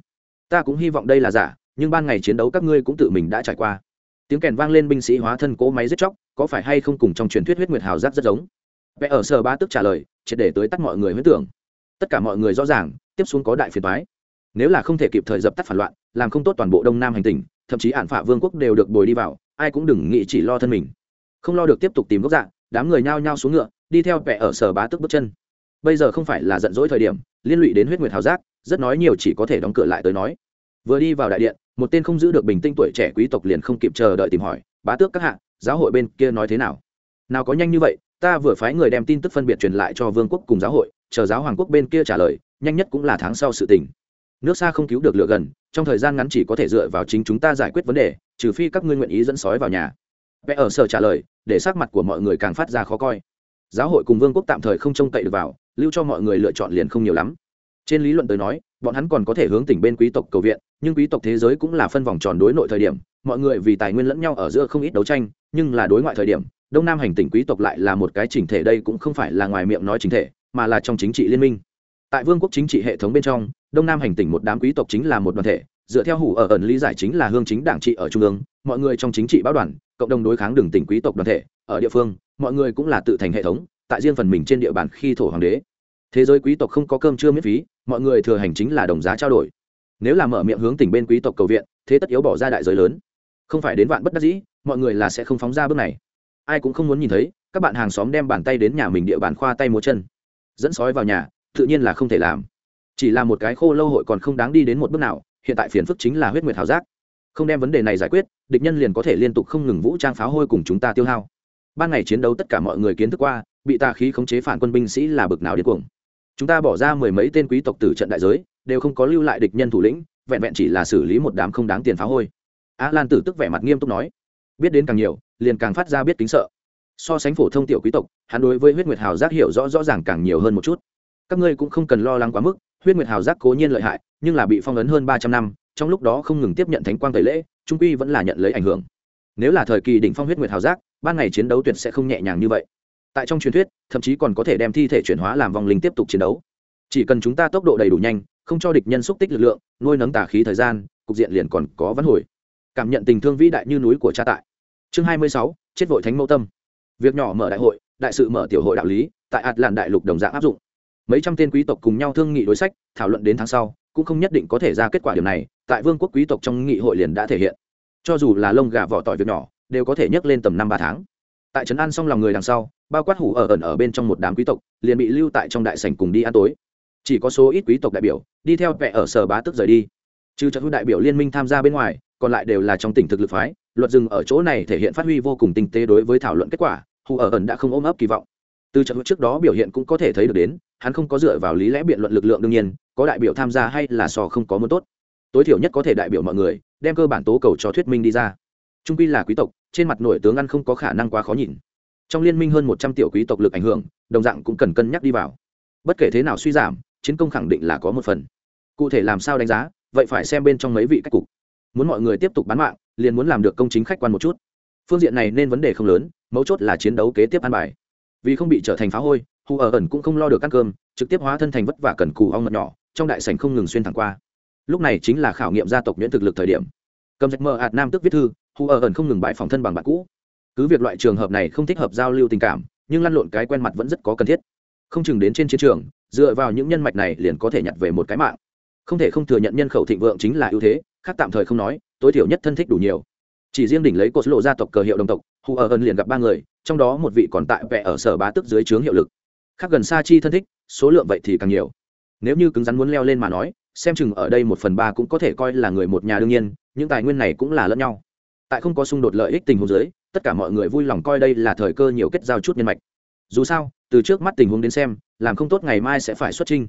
Ta cũng hy vọng đây là giả, nhưng ban ngày chiến đấu các ngươi cũng tự mình đã trải qua. Tiếng kèn vang lên binh sĩ hóa thân cỗ máy giết chóc, có phải hay không cùng trong truyền thuyết huyết nguyệt hào giác rất giống? Vẽ ở sở bá tức trả lời, triệt để tới tắt mọi người huyết tưởng. Tất cả mọi người rõ ràng, tiếp xuống có đại phiền toái. Nếu là không thể kịp thời dập tắt phản loạn, làm không tốt toàn bộ đông nam hành tình thậm chí ản phả vương quốc đều được bồi đi vào ai cũng đừng nghĩ chỉ lo thân mình. Không lo được tiếp tục tìm gốc dạng đám người nhao nhao xuống ngựa, đi theo vẻ ở sở bá tức bước chân. Bây giờ không phải là giận dỗi thời điểm, liên lụy đến huyết nguyệt hào giác, rất nói nhiều chỉ có thể đóng cửa lại tới nói. Vừa đi vào đại điện, một tên không giữ được bình tĩnh tuổi trẻ quý tộc liền không kịp chờ đợi tìm hỏi, bá tước các hạ, giáo hội bên kia nói thế nào? Nào có nhanh như vậy, ta vừa phái người đem tin tức phân biệt truyền lại cho vương quốc cùng giáo hội, chờ giáo hoàng quốc bên kia trả lời, nhanh nhất cũng là tháng sau sự tình nước xa không cứu được lửa gần, trong thời gian ngắn chỉ có thể dựa vào chính chúng ta giải quyết vấn đề, trừ phi các ngươi nguyện ý dẫn sói vào nhà. Vẽ ở sở trả lời, để sắc mặt của mọi người càng phát ra khó coi. Giáo hội cùng vương quốc tạm thời không trông cậy được vào, lưu cho mọi người lựa chọn liền không nhiều lắm. Trên lý luận tới nói, bọn hắn còn có thể hướng tỉnh bên quý tộc cầu viện, nhưng quý tộc thế giới cũng là phân vòng tròn đối nội thời điểm, mọi người vì tài nguyên lẫn nhau ở giữa không ít đấu tranh, nhưng là đối ngoại thời điểm, đông nam hành tỉnh quý tộc lại là một cái chỉnh thể đây cũng không phải là ngoài miệng nói chính thể, mà là trong chính trị liên minh. Tại vương quốc chính trị hệ thống bên trong đông nam hành tỉnh một đám quý tộc chính là một đoàn thể, dựa theo hủ ở ẩn lý giải chính là hương chính đảng trị ở trung ương, mọi người trong chính trị báo đoàn, cộng đồng đối kháng đường tỉnh quý tộc đoàn thể, ở địa phương, mọi người cũng là tự thành hệ thống, tại riêng phần mình trên địa bàn khi thổ hoàng đế. Thế giới quý tộc không có cơm chưa miễn phí, mọi người thừa hành chính là đồng giá trao đổi. Nếu là mở miệng hướng tỉnh bên quý tộc cầu viện, thế tất yếu bỏ ra đại giới lớn. Không phải đến vạn bất đắc dĩ, mọi người là sẽ không phóng ra bước này. Ai cũng không muốn nhìn thấy, các bạn hàng xóm đem bàn tay đến nhà mình địa bàn khoa tay múa chân. Dẫn sói vào nhà, tự nhiên là không thể làm chỉ là một cái khô lâu hội còn không đáng đi đến một bước nào, hiện tại phiền phức chính là huyết nguyệt hào giác. Không đem vấn đề này giải quyết, địch nhân liền có thể liên tục không ngừng vũ trang pháo hôi cùng chúng ta tiêu hao. Ban ngày chiến đấu tất cả mọi người kiến thức qua, bị tà khí khống chế phản quân binh sĩ là bực nào điên cuồng. Chúng ta bỏ ra mười mấy tên quý tộc tử trận đại giới, đều không có lưu lại địch nhân thủ lĩnh, vẹn vẹn chỉ là xử lý một đám không đáng tiền phá hôi. A lan tử tức vẻ mặt nghiêm túc nói. Biết đến càng nhiều, liền càng phát ra biết kính sợ. So sánh phổ thông tiểu quý tộc, hắn đối với huyết nguyệt hào giác hiểu rõ rõ ràng càng nhiều hơn một chút. Các ngươi cũng không cần lo lắng quá mức huyết nguyệt hào giác cố nhiên lợi hại, nhưng là bị phong ấn hơn ba trăm năm, trong lúc đó không ngừng tiếp nhận thánh quang tẩy lễ, trung quy vẫn là nhận lấy ảnh hưởng. Nếu là thời kỳ đỉnh phong huyết nguyệt hào giác, ban ngày chiến đấu tuyệt sẽ không nhẹ nhàng như vậy. Tại trong truyền thuyết, thậm chí còn có thể đem thi thể chuyển hóa làm vòng linh tiếp tục chiến đấu. Chỉ cần chúng ta tốc độ đầy đủ nhanh, không cho địch nhân xúc tích lực lượng, nuôi nấng tà khí thời gian, cục diện liền còn có vắn hồi. Cảm nhận tình thương vĩ đại như núi của cha tại. Chương hai mươi sáu, chết vội thánh mẫu tâm. Việc nhỏ mở đại hội, đại sự mở tiểu hội đạo lý, tại ạt làn đại lục đồng dạng áp dụng mấy trăm tên quý tộc cùng nhau thương nghị đối sách, thảo luận đến tháng sau, cũng không nhất định có thể ra kết quả điều này, tại vương quốc quý tộc trong nghị hội liền đã thể hiện. Cho dù là lông gà vỏ tỏi việc nhỏ, đều có thể nhấc lên tầm năm ba tháng. Tại trấn an xong lòng người đằng sau, bao quát hủ ở ẩn ở bên trong một đám quý tộc, liền bị lưu tại trong đại sảnh cùng đi ăn tối. Chỉ có số ít quý tộc đại biểu, đi theo vẽ ở sở bá tức rời đi. Trừ trợ hữu đại biểu liên minh tham gia bên ngoài, còn lại đều là trong tỉnh thực lực phái. Luật dừng ở chỗ này thể hiện phát huy vô cùng tinh tế đối với thảo luận kết quả hù ở ẩn đã không ôm ấp kỳ vọng. Từ trận trước đó biểu hiện cũng có thể thấy được đến hắn không có dựa vào lý lẽ biện luận lực lượng đương nhiên, có đại biểu tham gia hay là sò không có muốn tốt. Tối thiểu nhất có thể đại biểu mọi người, đem cơ bản tố cầu cho thuyết minh đi ra. Trung quy là quý tộc, trên mặt nổi tướng ăn không có khả năng quá khó nhìn. Trong liên minh hơn một trăm tiểu quý tộc lực ảnh hưởng, đồng dạng cũng cần cân nhắc đi vào. Bất kể thế nào suy giảm, chiến công khẳng định là có một phần. Cụ thể làm sao đánh giá, vậy phải xem bên trong mấy vị cách cục. Muốn mọi người tiếp tục bán mạng, liền muốn làm được công chính khách quan một chút. Phương diện này nên vấn đề không lớn, mấu chốt là chiến đấu kế tiếp an bài. Vì không bị trở thành phá hôi hù ở ẩn cũng không lo được ăn cơm, trực tiếp hóa thân thành vất vả cần cù ong mật nhỏ, trong đại sảnh không ngừng xuyên thẳng qua. Lúc này chính là khảo nghiệm gia tộc nhuyễn thực lực thời điểm. Cầm dạch mờ ạt nam tức viết thư, hù ở ẩn không ngừng bãi phòng thân bằng bạn cũ. Cứ việc loại trường hợp này không thích hợp giao lưu tình cảm, nhưng lăn lộn cái quen mặt vẫn rất có cần thiết. Không chừng đến trên chiến trường, dựa vào những nhân mạch này liền có thể nhặt về một cái mạng. Không thể không thừa nhận nhân khẩu thịnh vượng chính là ưu thế, khác tạm thời không nói, tối thiểu nhất thân thích đủ nhiều. Chỉ riêng đỉnh lấy cột lộ gia tộc cờ hiệu đồng tộc, hù ở ẩn liền gặp ba người, trong đó một vị còn tại vẽ ở sở bá tức dưới trướng hiệu lực khác gần xa chi thân thích, số lượng vậy thì càng nhiều. Nếu như cứng rắn muốn leo lên mà nói, xem chừng ở đây một phần ba cũng có thể coi là người một nhà đương nhiên, những tài nguyên này cũng là lẫn nhau. Tại không có xung đột lợi ích tình huống dưới, tất cả mọi người vui lòng coi đây là thời cơ nhiều kết giao chút nhân mạch. Dù sao, từ trước mắt tình huống đến xem, làm không tốt ngày mai sẽ phải xuất trinh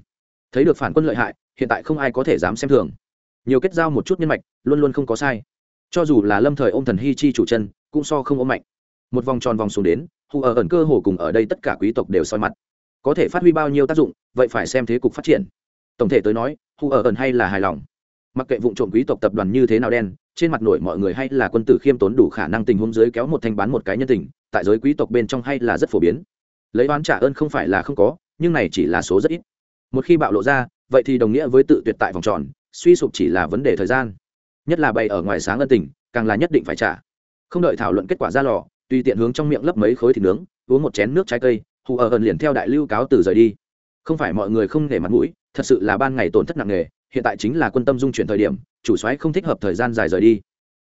thấy được phản quân lợi hại, hiện tại không ai có thể dám xem thường. Nhiều kết giao một chút nhân mạch, luôn luôn không có sai. Cho dù là lâm thời ôm thần hi chi chủ chân, cũng so không ôm mạnh. Một vòng tròn vòng xuống đến hù ở ẩn cơ hồ cùng ở đây tất cả quý tộc đều soi mặt có thể phát huy bao nhiêu tác dụng, vậy phải xem thế cục phát triển. Tổng thể tới nói, hù ở ẩn hay là hài lòng. Mặc kệ vụ trộm quý tộc tập đoàn như thế nào đen, trên mặt nổi mọi người hay là quân tử khiêm tốn đủ khả năng tình huống dưới kéo một thanh bán một cái nhân tình, tại giới quý tộc bên trong hay là rất phổ biến. Lấy oán trả ơn không phải là không có, nhưng này chỉ là số rất ít. Một khi bạo lộ ra, vậy thì đồng nghĩa với tự tuyệt tại vòng tròn, suy sụp chỉ là vấn đề thời gian. Nhất là bày ở ngoài sáng ân tình, càng là nhất định phải trả. Không đợi thảo luận kết quả ra lò, tùy tiện hướng trong miệng lấp mấy khối thịt nướng, uống một chén nước trái cây hù ở ẩn liền theo đại lưu cáo từ rời đi. Không phải mọi người không để mặt mũi, thật sự là ban ngày tổn thất nặng nề, hiện tại chính là quân tâm dung chuyển thời điểm, chủ soái không thích hợp thời gian dài rời đi.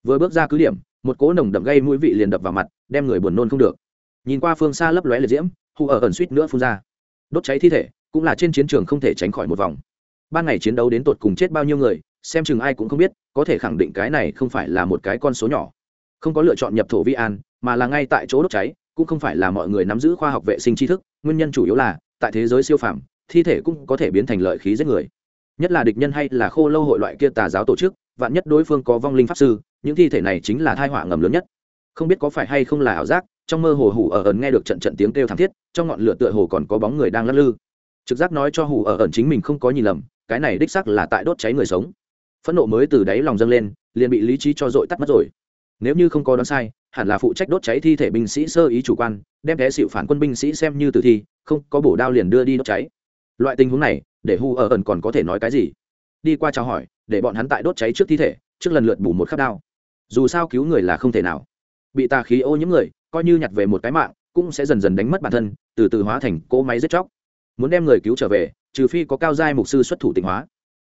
Vừa bước ra cứ điểm, một cỗ nồng đậm gây mũi vị liền đập vào mặt, đem người buồn nôn không được. Nhìn qua phương xa lấp lóe liệt diễm, hù ở ẩn suýt nữa phun ra. Đốt cháy thi thể, cũng là trên chiến trường không thể tránh khỏi một vòng. Ban ngày chiến đấu đến tột cùng chết bao nhiêu người, xem chừng ai cũng không biết, có thể khẳng định cái này không phải là một cái con số nhỏ. Không có lựa chọn nhập thổ vi an, mà là ngay tại chỗ đốt cháy cũng không phải là mọi người nắm giữ khoa học vệ sinh tri thức, nguyên nhân chủ yếu là, tại thế giới siêu phàm, thi thể cũng có thể biến thành lợi khí giết người. Nhất là địch nhân hay là khô lâu hội loại kia tà giáo tổ chức, vạn nhất đối phương có vong linh pháp sư, những thi thể này chính là thai họa ngầm lớn nhất. Không biết có phải hay không là ảo giác, trong mơ hồ hủ ở ẩn nghe được trận trận tiếng kêu thảm thiết, trong ngọn lửa tựa hồ còn có bóng người đang lắc lư. Trực giác nói cho hủ ở ẩn chính mình không có nhìn lầm, cái này đích sắc là tại đốt cháy người sống. Phẫn nộ mới từ đáy lòng dâng lên, liền bị lý trí cho dội tắt mất rồi. Nếu như không có đoán sai hẳn là phụ trách đốt cháy thi thể binh sĩ sơ ý chủ quan, đem té xịu phản quân binh sĩ xem như tử thi, không có bổ đao liền đưa đi đốt cháy. Loại tình huống này, để hu ở ẩn còn có thể nói cái gì? Đi qua chào hỏi, để bọn hắn tại đốt cháy trước thi thể, trước lần lượt bù một khắc đao. Dù sao cứu người là không thể nào. Bị tà khí ô nhiễm người, coi như nhặt về một cái mạng, cũng sẽ dần dần đánh mất bản thân, từ từ hóa thành cỗ máy giết chóc. Muốn đem người cứu trở về, trừ phi có cao giai mục sư xuất thủ tịnh hóa.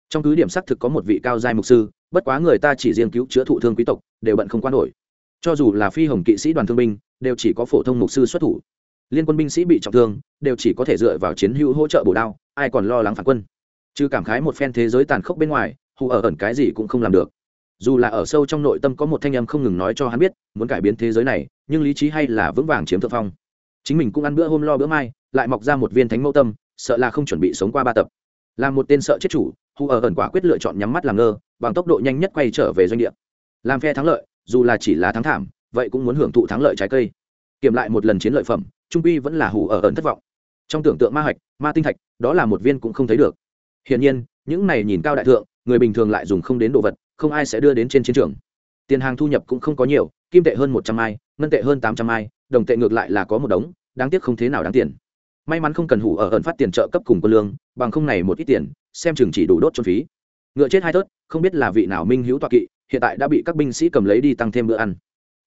Trong cứ điểm xác thực có một vị cao giai mục sư, bất quá người ta chỉ riêng cứu chữa thụ thương quý tộc, đều bận không quan nổi cho dù là phi hồng kỵ sĩ đoàn thương binh, đều chỉ có phổ thông mục sư xuất thủ. Liên quân binh sĩ bị trọng thương, đều chỉ có thể dựa vào chiến hữu hỗ trợ bổ đao, ai còn lo lắng phản quân. Chứ cảm khái một phen thế giới tàn khốc bên ngoài, hù ở ẩn cái gì cũng không làm được. Dù là ở sâu trong nội tâm có một thanh âm không ngừng nói cho hắn biết, muốn cải biến thế giới này, nhưng lý trí hay là vững vàng chiếm thượng phong. Chính mình cũng ăn bữa hôm lo bữa mai, lại mọc ra một viên thánh mẫu tâm, sợ là không chuẩn bị sống qua ba tập. Là một tên sợ chết chủ, hù ở ẩn quả quyết lựa chọn nhắm mắt làm ngơ, bằng tốc độ nhanh nhất quay trở về doanh địa. Làm phe thắng lợi dù là chỉ là thắng thảm, vậy cũng muốn hưởng thụ thắng lợi trái cây. Kiểm lại một lần chiến lợi phẩm, trung quy vẫn là hủ ở ẩn thất vọng. Trong tưởng tượng ma hạch, ma tinh thạch, đó là một viên cũng không thấy được. Hiển nhiên, những này nhìn cao đại thượng, người bình thường lại dùng không đến đồ vật, không ai sẽ đưa đến trên chiến trường. Tiền hàng thu nhập cũng không có nhiều, kim tệ hơn một trăm ai ngân tệ hơn tám trăm ai đồng tệ ngược lại là có một đống, đáng tiếc không thế nào đáng tiền. May mắn không cần hủ ở ẩn phát tiền trợ cấp cùng quân lương, bằng không này một ít tiền, xem chừng chỉ đủ đốt cho phí. Ngựa chết hai tớt không biết là vị nào minh hữu toa kỵ hiện tại đã bị các binh sĩ cầm lấy đi tăng thêm bữa ăn.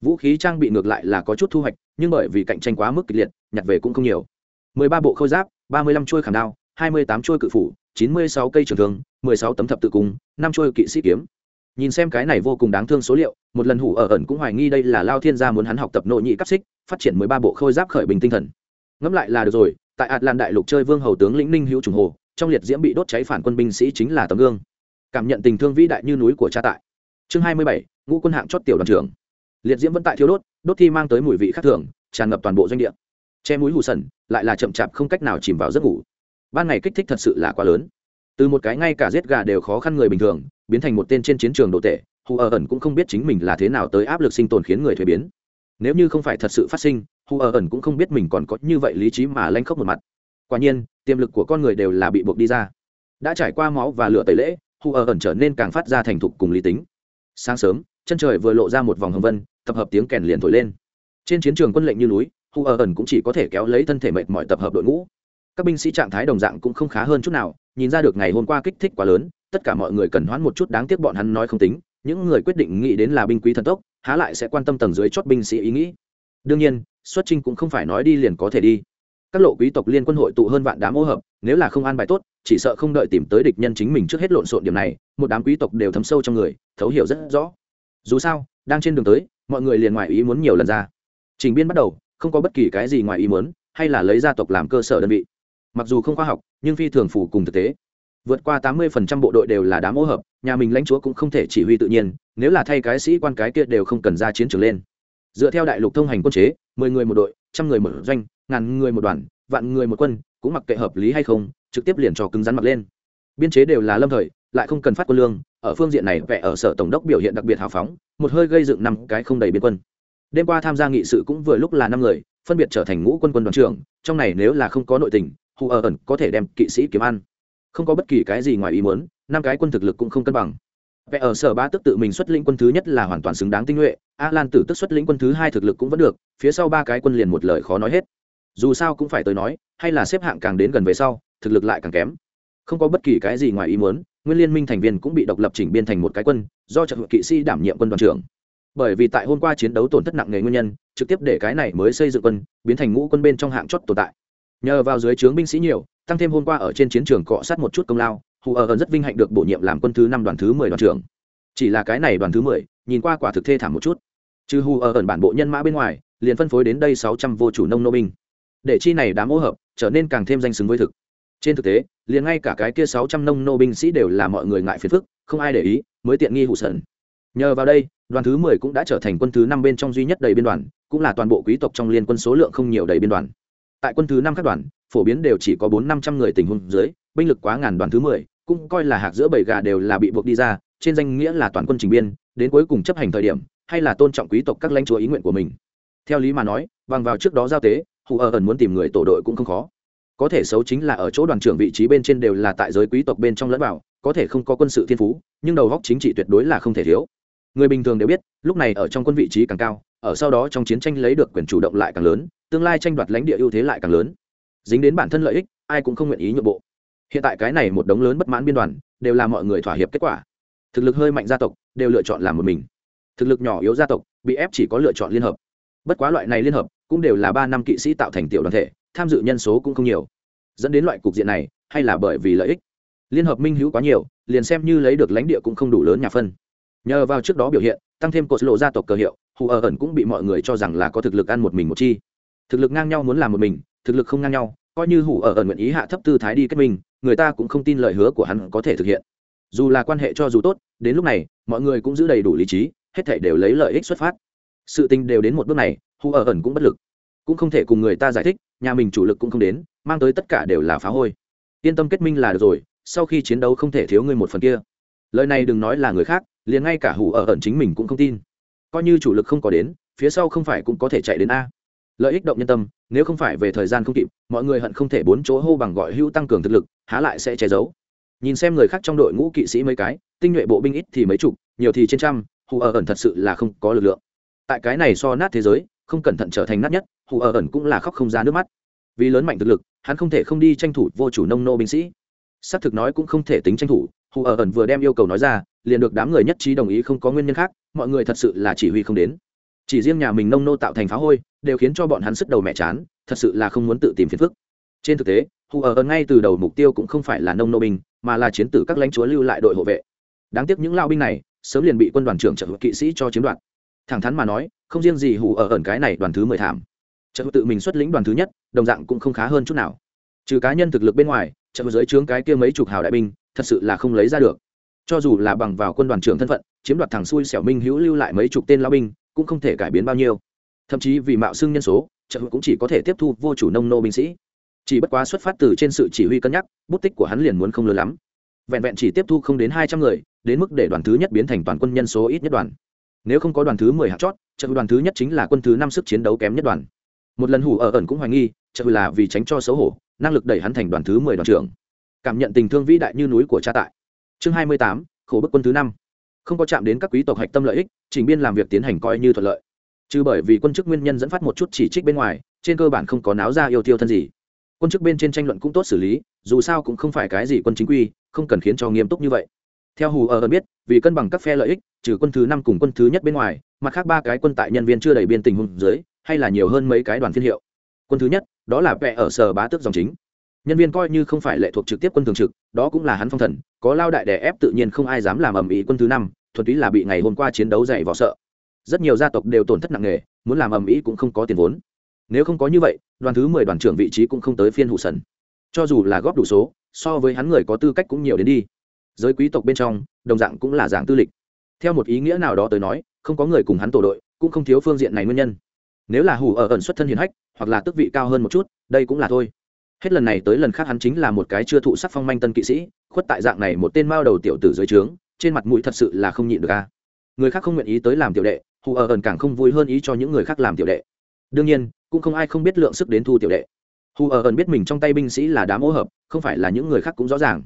Vũ khí trang bị ngược lại là có chút thu hoạch, nhưng bởi vì cạnh tranh quá mức kịch liệt, nhặt về cũng không nhiều. mười ba bộ khôi giáp, ba mươi lăm chuôi khảm đao, hai mươi tám chuôi cự phủ, chín mươi sáu cây trường thương, mười sáu tấm thập tự cung 5 chuôi kỵ sĩ kiếm. Nhìn xem cái này vô cùng đáng thương số liệu, một lần hủ ở ẩn cũng hoài nghi đây là lao thiên gia muốn hắn học tập nội nhị cấp xích, phát triển mười ba bộ khôi giáp khởi bình tinh thần. Ngẫm lại là được rồi, tại ạt lan đại lục chơi vương hầu tướng lĩnh ninh hữu trùng hồ, trong liệt diễm bị đốt cháy phản quân binh sĩ chính là tấm gương. Cảm nhận tình thương vĩ đại như núi của cha tại chương hai mươi bảy, ngũ quân hạng chót tiểu đoàn trưởng. Liệt diễm vẫn tại thiếu đốt đốt thi mang tới mùi vị khác thường, tràn ngập toàn bộ doanh địa. Che mũi hù sần, lại là chậm chạp không cách nào chìm vào giấc ngủ. Ban ngày kích thích thật sự là quá lớn. Từ một cái ngay cả giết gà đều khó khăn người bình thường, biến thành một tên trên chiến trường đồ tệ hù ở ẩn cũng không biết chính mình là thế nào tới áp lực sinh tồn khiến người thuế biến. Nếu như không phải thật sự phát sinh, hù ở ẩn cũng không biết mình còn có như vậy lý trí mà lanh khóc một mặt. Quả nhiên, tiềm lực của con người đều là bị buộc đi ra. Đã trải qua máu và lửa tẩy lễ, hù ở ẩn trở nên càng phát ra thành thục cùng lý tính sáng sớm, chân trời vừa lộ ra một vòng hồng vân, tập hợp tiếng kèn liền thổi lên. Trên chiến trường quân lệnh như núi hù ở ẩn cũng chỉ có thể kéo lấy thân thể mệt mỏi tập hợp đội ngũ. Các binh sĩ trạng thái đồng dạng cũng không khá hơn chút nào, nhìn ra được ngày hôm qua kích thích quá lớn, tất cả mọi người cần hoãn một chút đáng tiếc bọn hắn nói không tính, những người quyết định nghĩ đến là binh quý thần tốc, há lại sẽ quan tâm tầng dưới chót binh sĩ ý nghĩ. Đương nhiên, xuất trinh cũng không phải nói đi liền có thể đi. Các lộ quý tộc liên quân hội tụ hơn vạn đám ô hợp nếu là không an bài tốt, chỉ sợ không đợi tìm tới địch nhân chính mình trước hết lộn xộn điểm này, một đám quý tộc đều thấm sâu trong người, thấu hiểu rất rõ. Dù sao, đang trên đường tới, mọi người liền ngoài ý muốn nhiều lần ra. Trình biên bắt đầu, không có bất kỳ cái gì ngoài ý muốn, hay là lấy gia tộc làm cơ sở đơn vị. Mặc dù không khoa học, nhưng phi thường phủ cùng thực tế. Vượt qua tám mươi phần trăm bộ đội đều là đám ô hợp, nhà mình lãnh chúa cũng không thể chỉ huy tự nhiên, nếu là thay cái sĩ quan cái kia đều không cần ra chiến trường lên. Dựa theo đại lục thông hành quân chế, mười người một đội, trăm người một doanh, ngàn người một đoàn, vạn người một quân cũng mặc kệ hợp lý hay không, trực tiếp liền cho cứng rắn mặc lên. Biên chế đều là lâm thời, lại không cần phát quân lương, ở phương diện này vẽ ở sở tổng đốc biểu hiện đặc biệt hào phóng, một hơi gây dựng năm cái không đầy biên quân. Đêm qua tham gia nghị sự cũng vừa lúc là năm người, phân biệt trở thành ngũ quân quân đoàn trưởng, trong này nếu là không có nội tình, hù ở ẩn có thể đem kỵ sĩ kiếm ăn. Không có bất kỳ cái gì ngoài ý muốn, năm cái quân thực lực cũng không cân bằng. Vẽ ở sở ba tức tự mình xuất lĩnh quân thứ nhất là hoàn toàn xứng đáng tinh nhuệ, a lan tử tức xuất lĩnh quân thứ hai thực lực cũng vẫn được, phía sau ba cái quân liền một lời khó nói hết dù sao cũng phải tới nói, hay là xếp hạng càng đến gần về sau, thực lực lại càng kém. Không có bất kỳ cái gì ngoài ý muốn, nguyên liên minh thành viên cũng bị độc lập chỉnh biên thành một cái quân, do trận kỵ sĩ đảm nhiệm quân đoàn trưởng. Bởi vì tại hôm qua chiến đấu tổn thất nặng nề nguyên nhân, trực tiếp để cái này mới xây dựng quân, biến thành ngũ quân bên trong hạng chót tồn tại. Nhờ vào dưới trướng binh sĩ nhiều, tăng thêm hôm qua ở trên chiến trường cọ sát một chút công lao, hù ở ẩn rất vinh hạnh được bổ nhiệm làm quân thứ năm đoàn thứ mười đoàn trưởng. Chỉ là cái này đoàn thứ mười, nhìn qua quả thực thê thảm một chút. Trừ hù ở ẩn bản bộ nhân mã bên ngoài, liền phân phối đến đây sáu trăm vô chủ nông nô binh để chi này đám ô hợp trở nên càng thêm danh xứng với thực. Trên thực tế, liền ngay cả cái kia sáu trăm nông nô binh sĩ đều là mọi người ngại phiền phức, không ai để ý, mới tiện nghi hụ sần. Nhờ vào đây, đoàn thứ mười cũng đã trở thành quân thứ năm bên trong duy nhất đầy biên đoàn, cũng là toàn bộ quý tộc trong liên quân số lượng không nhiều đầy biên đoàn. Tại quân thứ năm các đoàn, phổ biến đều chỉ có bốn năm trăm người tình huống dưới, binh lực quá ngàn đoàn thứ mười, cũng coi là hạc giữa bảy gà đều là bị buộc đi ra, trên danh nghĩa là toàn quân trình biên, đến cuối cùng chấp hành thời điểm, hay là tôn trọng quý tộc các lãnh chúa ý nguyện của mình. Theo lý mà nói, bằng vào trước đó giao tế hù ở ẩn muốn tìm người tổ đội cũng không khó. Có thể xấu chính là ở chỗ đoàn trưởng vị trí bên trên đều là tại giới quý tộc bên trong lẫn vào, có thể không có quân sự thiên phú, nhưng đầu góc chính trị tuyệt đối là không thể thiếu. Người bình thường đều biết, lúc này ở trong quân vị trí càng cao, ở sau đó trong chiến tranh lấy được quyền chủ động lại càng lớn, tương lai tranh đoạt lãnh địa ưu thế lại càng lớn. Dính đến bản thân lợi ích, ai cũng không nguyện ý nhượng bộ. Hiện tại cái này một đống lớn bất mãn biên đoàn, đều là mọi người thỏa hiệp kết quả. Thực lực hơi mạnh gia tộc, đều lựa chọn làm một mình. Thực lực nhỏ yếu gia tộc, bị ép chỉ có lựa chọn liên hợp. Bất quá loại này liên hợp cũng đều là ba năm kỵ sĩ tạo thành tiểu đoàn thể, tham dự nhân số cũng không nhiều. Dẫn đến loại cục diện này, hay là bởi vì lợi ích. Liên hợp minh hữu quá nhiều, liền xem như lấy được lãnh địa cũng không đủ lớn nhà phân. Nhờ vào trước đó biểu hiện, tăng thêm cột lộ gia tộc cờ hiệu, hù ở ẩn cũng bị mọi người cho rằng là có thực lực ăn một mình một chi. Thực lực ngang nhau muốn làm một mình, thực lực không ngang nhau, coi như hủ ở ẩn nguyện ý hạ thấp tư thái đi kết minh, người ta cũng không tin lời hứa của hắn có thể thực hiện. Dù là quan hệ cho dù tốt, đến lúc này, mọi người cũng giữ đầy đủ lý trí, hết thể đều lấy lợi ích xuất phát. Sự tình đều đến một bước này hù ở ẩn cũng bất lực. Cũng không thể cùng người ta giải thích, nhà mình chủ lực cũng không đến, mang tới tất cả đều là phá hôi. Yên tâm kết minh là được rồi, sau khi chiến đấu không thể thiếu ngươi một phần kia. Lời này đừng nói là người khác, liền ngay cả hủ ở ẩn chính mình cũng không tin. Coi như chủ lực không có đến, phía sau không phải cũng có thể chạy đến a. Lợi ích động nhân tâm, nếu không phải về thời gian không kịp, mọi người hận không thể bốn chỗ hô bằng gọi hữu tăng cường thực lực, há lại sẽ che giấu. Nhìn xem người khác trong đội ngũ kỵ sĩ mấy cái, tinh nhuệ bộ binh ít thì mấy chục, nhiều thì trên trăm, hù ở ẩn thật sự là không có lực lượng. Tại cái này so nát thế giới không cẩn thận trở thành nát nhất, hù ở ẩn cũng là khóc không ra nước mắt. Vì lớn mạnh thực lực, hắn không thể không đi tranh thủ vô chủ nông nô binh sĩ. Xác thực nói cũng không thể tính tranh thủ, hù ở ẩn vừa đem yêu cầu nói ra, liền được đám người nhất trí đồng ý không có nguyên nhân khác, mọi người thật sự là chỉ huy không đến. Chỉ riêng nhà mình nông nô tạo thành phá hôi, đều khiến cho bọn hắn sức đầu mẹ chán, thật sự là không muốn tự tìm phiền phức. Trên thực tế, hù ở ẩn ngay từ đầu mục tiêu cũng không phải là nông nô binh, mà là chiến tử các lãnh chúa lưu lại đội hộ vệ. Đáng tiếc những lao binh này, sớm liền bị quân đoàn trưởng trợ hữu kỵ sĩ cho chiếm đoạt. Thẳng thắn mà nói không riêng gì hủ ở ẩn cái này đoàn thứ mười thảm. Trợ tự mình xuất lĩnh đoàn thứ nhất, đồng dạng cũng không khá hơn chút nào. Trừ cá nhân thực lực bên ngoài trợ dưới trướng cái kia mấy chục hào đại binh, thật sự là không lấy ra được. Cho dù là bằng vào quân đoàn trưởng thân phận, chiếm đoạt thằng xui xẻo minh hữu lưu lại mấy chục tên lao binh, cũng không thể cải biến bao nhiêu. Thậm chí vì mạo xưng nhân số trợ cũng chỉ có thể tiếp thu vô chủ nông nô binh sĩ. Chỉ bất quá xuất phát từ trên sự chỉ huy cân nhắc, bút tích của hắn liền muốn không lớn lắm. Vẹn vẹn chỉ tiếp thu không đến hai trăm người, đến mức để đoàn thứ nhất biến thành toàn quân nhân số ít nhất đoàn nếu không có đoàn thứ mười hạt chót trợ đoàn thứ nhất chính là quân thứ năm sức chiến đấu kém nhất đoàn. Một lần hủ ở ẩn cũng hoài nghi trợ là vì tránh cho xấu hổ, năng lực đẩy hắn thành đoàn thứ mười đoàn trưởng. Cảm nhận tình thương vĩ đại như núi của cha tại. Chương hai mươi tám, khổ bức quân thứ năm. Không có chạm đến các quý tộc hạch tâm lợi ích trình biên làm việc tiến hành coi như thuận lợi. Trừ bởi vì quân chức nguyên nhân dẫn phát một chút chỉ trích bên ngoài, trên cơ bản không có náo ra yêu tiêu thân gì. Quân chức bên trên tranh luận cũng tốt xử lý, dù sao cũng không phải cái gì quân chính quy, không cần khiến cho nghiêm túc như vậy theo hù ở ở biết, vì cân bằng các phe lợi ích, trừ quân thứ năm cùng quân thứ nhất bên ngoài, mặt khác ba cái quân tại nhân viên chưa đầy biên tình huống dưới, hay là nhiều hơn mấy cái đoàn phiên hiệu. Quân thứ nhất, đó là vẽ ở sở bá tước dòng chính. Nhân viên coi như không phải lệ thuộc trực tiếp quân thường trực, đó cũng là hắn phong thần, có lao đại đè ép tự nhiên không ai dám làm ầm ĩ quân thứ năm, thuần túy là bị ngày hôm qua chiến đấu dày vỏ sợ. Rất nhiều gia tộc đều tổn thất nặng nề, muốn làm ầm ĩ cũng không có tiền vốn. Nếu không có như vậy, đoàn thứ mười đoàn trưởng vị trí cũng không tới phiên hụ sần. Cho dù là góp đủ số, so với hắn người có tư cách cũng nhiều đến đi giới quý tộc bên trong, đồng dạng cũng là dạng tư lịch. Theo một ý nghĩa nào đó tới nói, không có người cùng hắn tổ đội, cũng không thiếu phương diện này nguyên nhân. Nếu là hủ ở ẩn xuất thân hiền hách, hoặc là tước vị cao hơn một chút, đây cũng là thôi. Hết lần này tới lần khác hắn chính là một cái chưa thụ sắc phong manh tân kỵ sĩ, khuất tại dạng này một tên mao đầu tiểu tử dưới trướng, trên mặt mũi thật sự là không nhịn được a. Người khác không nguyện ý tới làm tiểu đệ hù ở ẩn càng không vui hơn ý cho những người khác làm tiểu đệ. Đương nhiên, cũng không ai không biết lượng sức đến thu tiểu đệ. Hù ở ẩn biết mình trong tay binh sĩ là đám ô hợp, không phải là những người khác cũng rõ ràng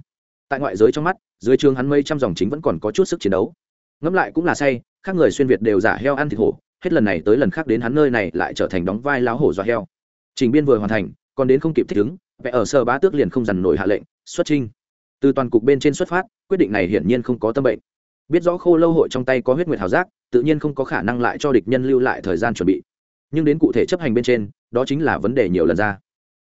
tại ngoại giới trong mắt, dưới trường hắn mây trăm dòng chính vẫn còn có chút sức chiến đấu. Ngẫm lại cũng là say, khác người xuyên việt đều giả heo ăn thịt hổ, hết lần này tới lần khác đến hắn nơi này lại trở thành đóng vai láo hổ do heo. Trình biên vừa hoàn thành, còn đến không kịp thích ứng, vẽ ở sở bá tước liền không dằn nổi hạ lệnh, xuất trinh từ toàn cục bên trên xuất phát, quyết định này hiển nhiên không có tâm bệnh. Biết rõ khô lâu hội trong tay có huyết nguyệt hào giác, tự nhiên không có khả năng lại cho địch nhân lưu lại thời gian chuẩn bị. Nhưng đến cụ thể chấp hành bên trên, đó chính là vấn đề nhiều lần ra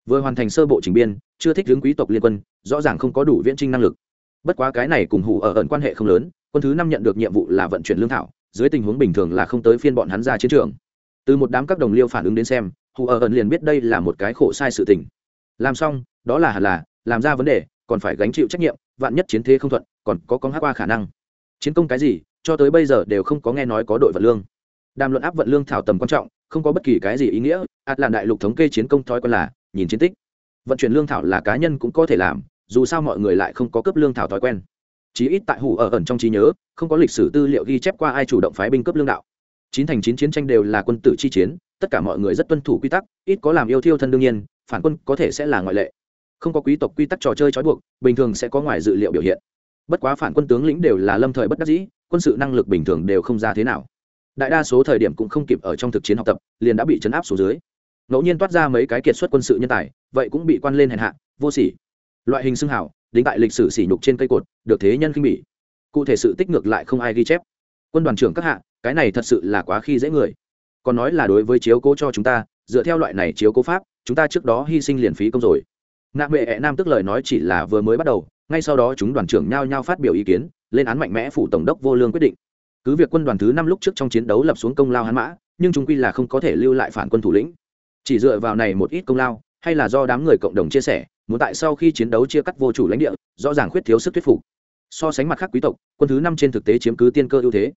vừa hoàn thành sơ bộ trình biên, chưa thích hướng quý tộc liên quân, rõ ràng không có đủ viễn trinh năng lực. Bất quá cái này cùng hủ ở ẩn quan hệ không lớn, quân thứ năm nhận được nhiệm vụ là vận chuyển lương thảo, dưới tình huống bình thường là không tới phiên bọn hắn ra chiến trường. Từ một đám các đồng liêu phản ứng đến xem, hủ ở ẩn liền biết đây là một cái khổ sai sự tình. Làm xong, đó là hẳn là, làm ra vấn đề, còn phải gánh chịu trách nhiệm, vạn nhất chiến thế không thuận, còn có con hát qua khả năng. Chiến công cái gì, cho tới bây giờ đều không có nghe nói có đội vận lương. Đàm luận áp vận lương thảo tầm quan trọng, không có bất kỳ cái gì ý nghĩa ạt làm đại lục thống kê chiến công thói quen là nhìn chiến tích. Vận chuyển lương thảo là cá nhân cũng có thể làm, dù sao mọi người lại không có cấp lương thảo thói quen. Chí ít tại hủ ở ẩn trong trí nhớ, không có lịch sử tư liệu ghi chép qua ai chủ động phái binh cấp lương đạo. Chín thành chín chiến tranh đều là quân tử chi chiến, tất cả mọi người rất tuân thủ quy tắc, ít có làm yêu thiêu thân đương nhiên, phản quân có thể sẽ là ngoại lệ. Không có quý tộc quy tắc trò chơi trói buộc, bình thường sẽ có ngoài dự liệu biểu hiện. Bất quá phản quân tướng lĩnh đều là lâm thời bất đắc dĩ, quân sự năng lực bình thường đều không ra thế nào. Đại đa số thời điểm cũng không kịp ở trong thực chiến học tập, liền đã bị chấn áp xuống dưới ngẫu nhiên toát ra mấy cái kiệt xuất quân sự nhân tài, vậy cũng bị quan lên hèn hạ, vô sỉ. Loại hình xưng hảo, đính tại lịch sử sỉ nhục trên cây cột, được thế nhân khinh bỉ. Cụ thể sự tích ngược lại không ai ghi chép. Quân đoàn trưởng các hạ, cái này thật sự là quá khi dễ người. Còn nói là đối với chiếu cố cho chúng ta, dựa theo loại này chiếu cố pháp, chúng ta trước đó hy sinh liền phí công rồi. Nạ bệ ẹ nam tức lời nói chỉ là vừa mới bắt đầu, ngay sau đó chúng đoàn trưởng nhao nhao phát biểu ý kiến, lên án mạnh mẽ phủ tổng đốc vô lương quyết định. Cứ việc quân đoàn thứ năm lúc trước trong chiến đấu lập xuống công lao hắn mã, nhưng chúng quy là không có thể lưu lại phản quân thủ lĩnh chỉ dựa vào này một ít công lao, hay là do đám người cộng đồng chia sẻ, muốn tại sau khi chiến đấu chia cắt vô chủ lãnh địa, rõ ràng khuyết thiếu sức thuyết phục. So sánh mặt khác quý tộc, quân thứ năm trên thực tế chiếm cứ tiên cơ ưu thế.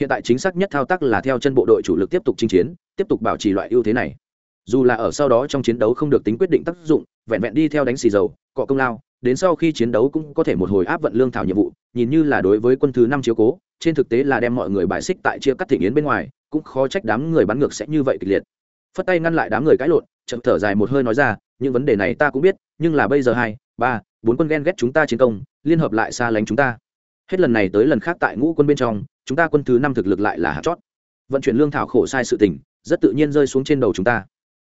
Hiện tại chính xác nhất thao tác là theo chân bộ đội chủ lực tiếp tục chinh chiến, tiếp tục bảo trì loại ưu thế này. Dù là ở sau đó trong chiến đấu không được tính quyết định tác dụng, vẹn vẹn đi theo đánh xì dầu, cọ công lao, đến sau khi chiến đấu cũng có thể một hồi áp vận lương thảo nhiệm vụ, nhìn như là đối với quân thứ năm chiếu cố, trên thực tế là đem mọi người bài xích tại chia cắt thị nghiến bên ngoài, cũng khó trách đám người bắn ngược sẽ như vậy kịch liệt phất tay ngăn lại đám người cãi lộn chậm thở dài một hơi nói ra, những vấn đề này ta cũng biết, nhưng là bây giờ hai, ba, bốn quân ghen ghét chúng ta chiến công, liên hợp lại xa lánh chúng ta. Hết lần này tới lần khác tại ngũ quân bên trong, chúng ta quân thứ năm thực lực lại là hạt chót. Vận chuyển lương thảo khổ sai sự tình, rất tự nhiên rơi xuống trên đầu chúng ta.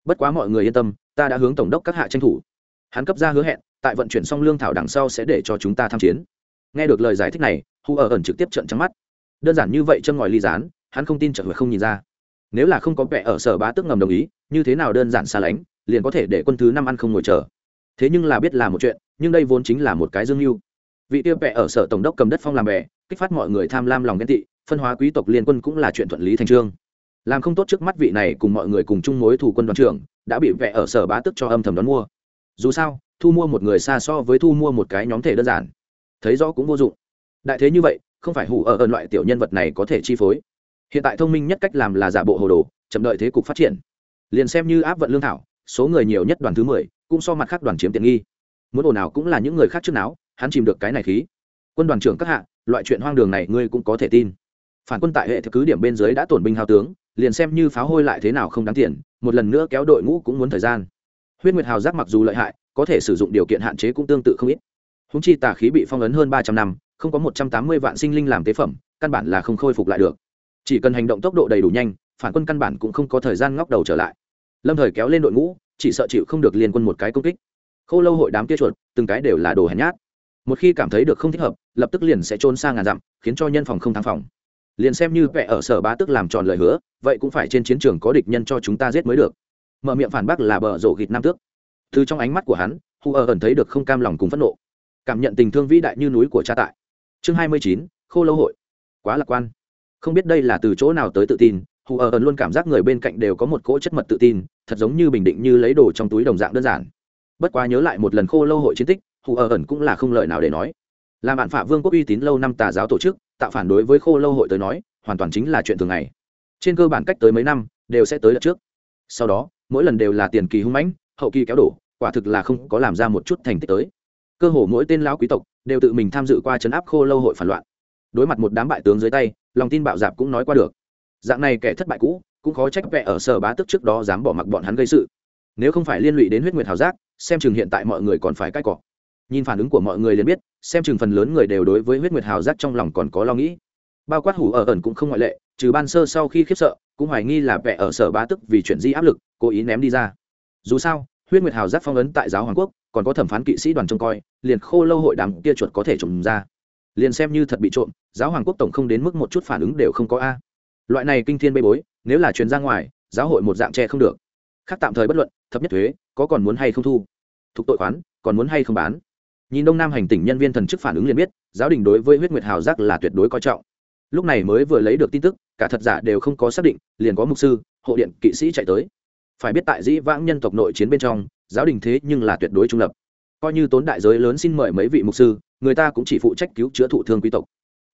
Bất quá mọi người yên tâm, ta đã hướng tổng đốc các hạ tranh thủ. Hắn cấp ra hứa hẹn, tại vận chuyển xong lương thảo đằng sau sẽ để cho chúng ta tham chiến. Nghe được lời giải thích này, hu ở ẩn trực tiếp trận trắng mắt. Đơn giản như vậy châm ngòi ly dán hắn không tin trở không nhìn ra nếu là không có vẻ ở sở bá tức ngầm đồng ý, như thế nào đơn giản xa lánh, liền có thể để quân thứ năm ăn không ngồi chờ. Thế nhưng là biết là một chuyện, nhưng đây vốn chính là một cái dương mưu. Vị tiêu vẻ ở sở tổng đốc cầm đất phong làm bè, kích phát mọi người tham lam lòng ghen tị, phân hóa quý tộc liên quân cũng là chuyện thuận lý thành trương. Làm không tốt trước mắt vị này cùng mọi người cùng chung mối thủ quân đoàn trưởng, đã bị vẻ ở sở bá tức cho âm thầm đón mua. Dù sao, thu mua một người xa so với thu mua một cái nhóm thể đơn giản. Thấy rõ cũng vô dụng. Đại thế như vậy, không phải hủ ở ơn loại tiểu nhân vật này có thể chi phối hiện tại thông minh nhất cách làm là giả bộ hồ đồ, chậm đợi thế cục phát triển. Liền xem như áp vận lương thảo, số người nhiều nhất đoàn thứ mười, cũng so mặt khác đoàn chiếm tiện nghi. Muốn ồn nào cũng là những người khác trước não hắn chìm được cái này khí. Quân đoàn trưởng các hạ, loại chuyện hoang đường này ngươi cũng có thể tin. Phản quân tại hệ thứ cứ điểm bên dưới đã tổn binh hao tướng, liền xem như pháo hôi lại thế nào không đáng tiền, một lần nữa kéo đội ngũ cũng muốn thời gian. Huyết nguyệt hào giác mặc dù lợi hại, có thể sử dụng điều kiện hạn chế cũng tương tự không ít. Húng chi tà khí bị phong ấn hơn ba trăm năm, không có một trăm tám mươi vạn sinh linh làm tế phẩm, căn bản là không khôi phục lại được chỉ cần hành động tốc độ đầy đủ nhanh, phản quân căn bản cũng không có thời gian ngóc đầu trở lại. Lâm thời kéo lên đội ngũ, chỉ sợ chịu không được liên quân một cái công kích. K h ô lâu hội đám kia chuột, từng cái đều là đồ hèn nhát. Một khi cảm thấy được không thích hợp, lập tức liền sẽ trôn sang ngàn dặm, khiến cho nhân phòng không thắng phòng. Liền xem như vẽ ở sở bá tức làm tròn lời hứa, vậy cũng phải trên chiến trường có địch nhân cho chúng ta giết mới được. Mở miệng phản bác là bờ rổ gịt nam tước. Từ trong ánh mắt của hắn, hu ở ẩn thấy được không cam lòng cùng phẫn nộ. Cảm nhận tình thương vĩ đại như núi của cha tại. Chương hai mươi chín, khô lâu hội. Quá lạc quan không biết đây là từ chỗ nào tới tự tin, hù ở ẩn luôn cảm giác người bên cạnh đều có một cỗ chất mật tự tin, thật giống như bình định như lấy đồ trong túi đồng dạng đơn giản. Bất quá nhớ lại một lần khô lâu hội chiến tích, hù ở ẩn cũng là không lời nào để nói. Là bạn phạ vương quốc uy tín lâu năm tà giáo tổ chức, tạo phản đối với khô lâu hội tới nói, hoàn toàn chính là chuyện thường ngày. Trên cơ bản cách tới mấy năm, đều sẽ tới đợt trước. Sau đó, mỗi lần đều là tiền kỳ hung mãnh, hậu kỳ kéo đổ, quả thực là không có làm ra một chút thành tích tới. Cơ hồ mỗi tên lão quý tộc đều tự mình tham dự qua chấn áp khô lâu hội phản loạn. Đối mặt một đám bại tướng dưới tay lòng tin bạo dạp cũng nói qua được. Dạng này kẻ thất bại cũ, cũng khó trách vẽ ở sở bá tức trước đó dám bỏ mặc bọn hắn gây sự. Nếu không phải liên lụy đến huyết nguyệt hào giác, xem chừng hiện tại mọi người còn phải cãi cọ. Nhìn phản ứng của mọi người liền biết, xem chừng phần lớn người đều đối với huyết nguyệt hào giác trong lòng còn có lo nghĩ. Bao quát hủ ở ẩn cũng không ngoại lệ, trừ ban sơ sau khi khiếp sợ, cũng hoài nghi là vẽ ở sở bá tức vì chuyện di áp lực, cố ý ném đi ra. Dù sao, huyết nguyệt hào giác phong ấn tại giáo hoàng quốc, còn có thẩm phán kỵ sĩ đoàn trông coi, liền khô lâu hội đám kia chuột có thể trùng ra liền xem như thật bị trộm, giáo hoàng quốc tổng không đến mức một chút phản ứng đều không có a. Loại này kinh thiên bê bối, nếu là truyền ra ngoài, giáo hội một dạng che không được. Khác tạm thời bất luận thấp nhất thuế, có còn muốn hay không thu? Thuộc tội khoán, còn muốn hay không bán? Nhìn đông nam hành tỉnh nhân viên thần chức phản ứng liền biết, giáo đình đối với huyết nguyệt hào giác là tuyệt đối coi trọng. Lúc này mới vừa lấy được tin tức, cả thật giả đều không có xác định, liền có mục sư, hộ điện, kỵ sĩ chạy tới. Phải biết tại dĩ vãng nhân tộc nội chiến bên trong, giáo đình thế nhưng là tuyệt đối trung lập coi như tốn đại giới lớn xin mời mấy vị mục sư, người ta cũng chỉ phụ trách cứu chữa thụ thương quý tộc.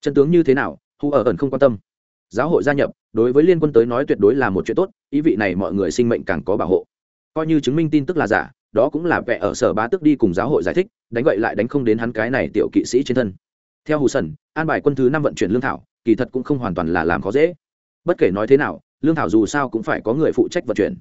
Chân tướng như thế nào, hu ở ẩn không quan tâm. Giáo hội gia nhập, đối với liên quân tới nói tuyệt đối là một chuyện tốt, ý vị này mọi người sinh mệnh càng có bảo hộ. Coi như chứng minh tin tức là giả, đó cũng là vẽ ở sở bá tức đi cùng giáo hội giải thích, đánh vậy lại đánh không đến hắn cái này tiểu kỵ sĩ trên thân. Theo hù sần an bài quân thứ năm vận chuyển lương thảo, kỳ thật cũng không hoàn toàn là làm khó dễ. Bất kể nói thế nào, lương thảo dù sao cũng phải có người phụ trách vận chuyển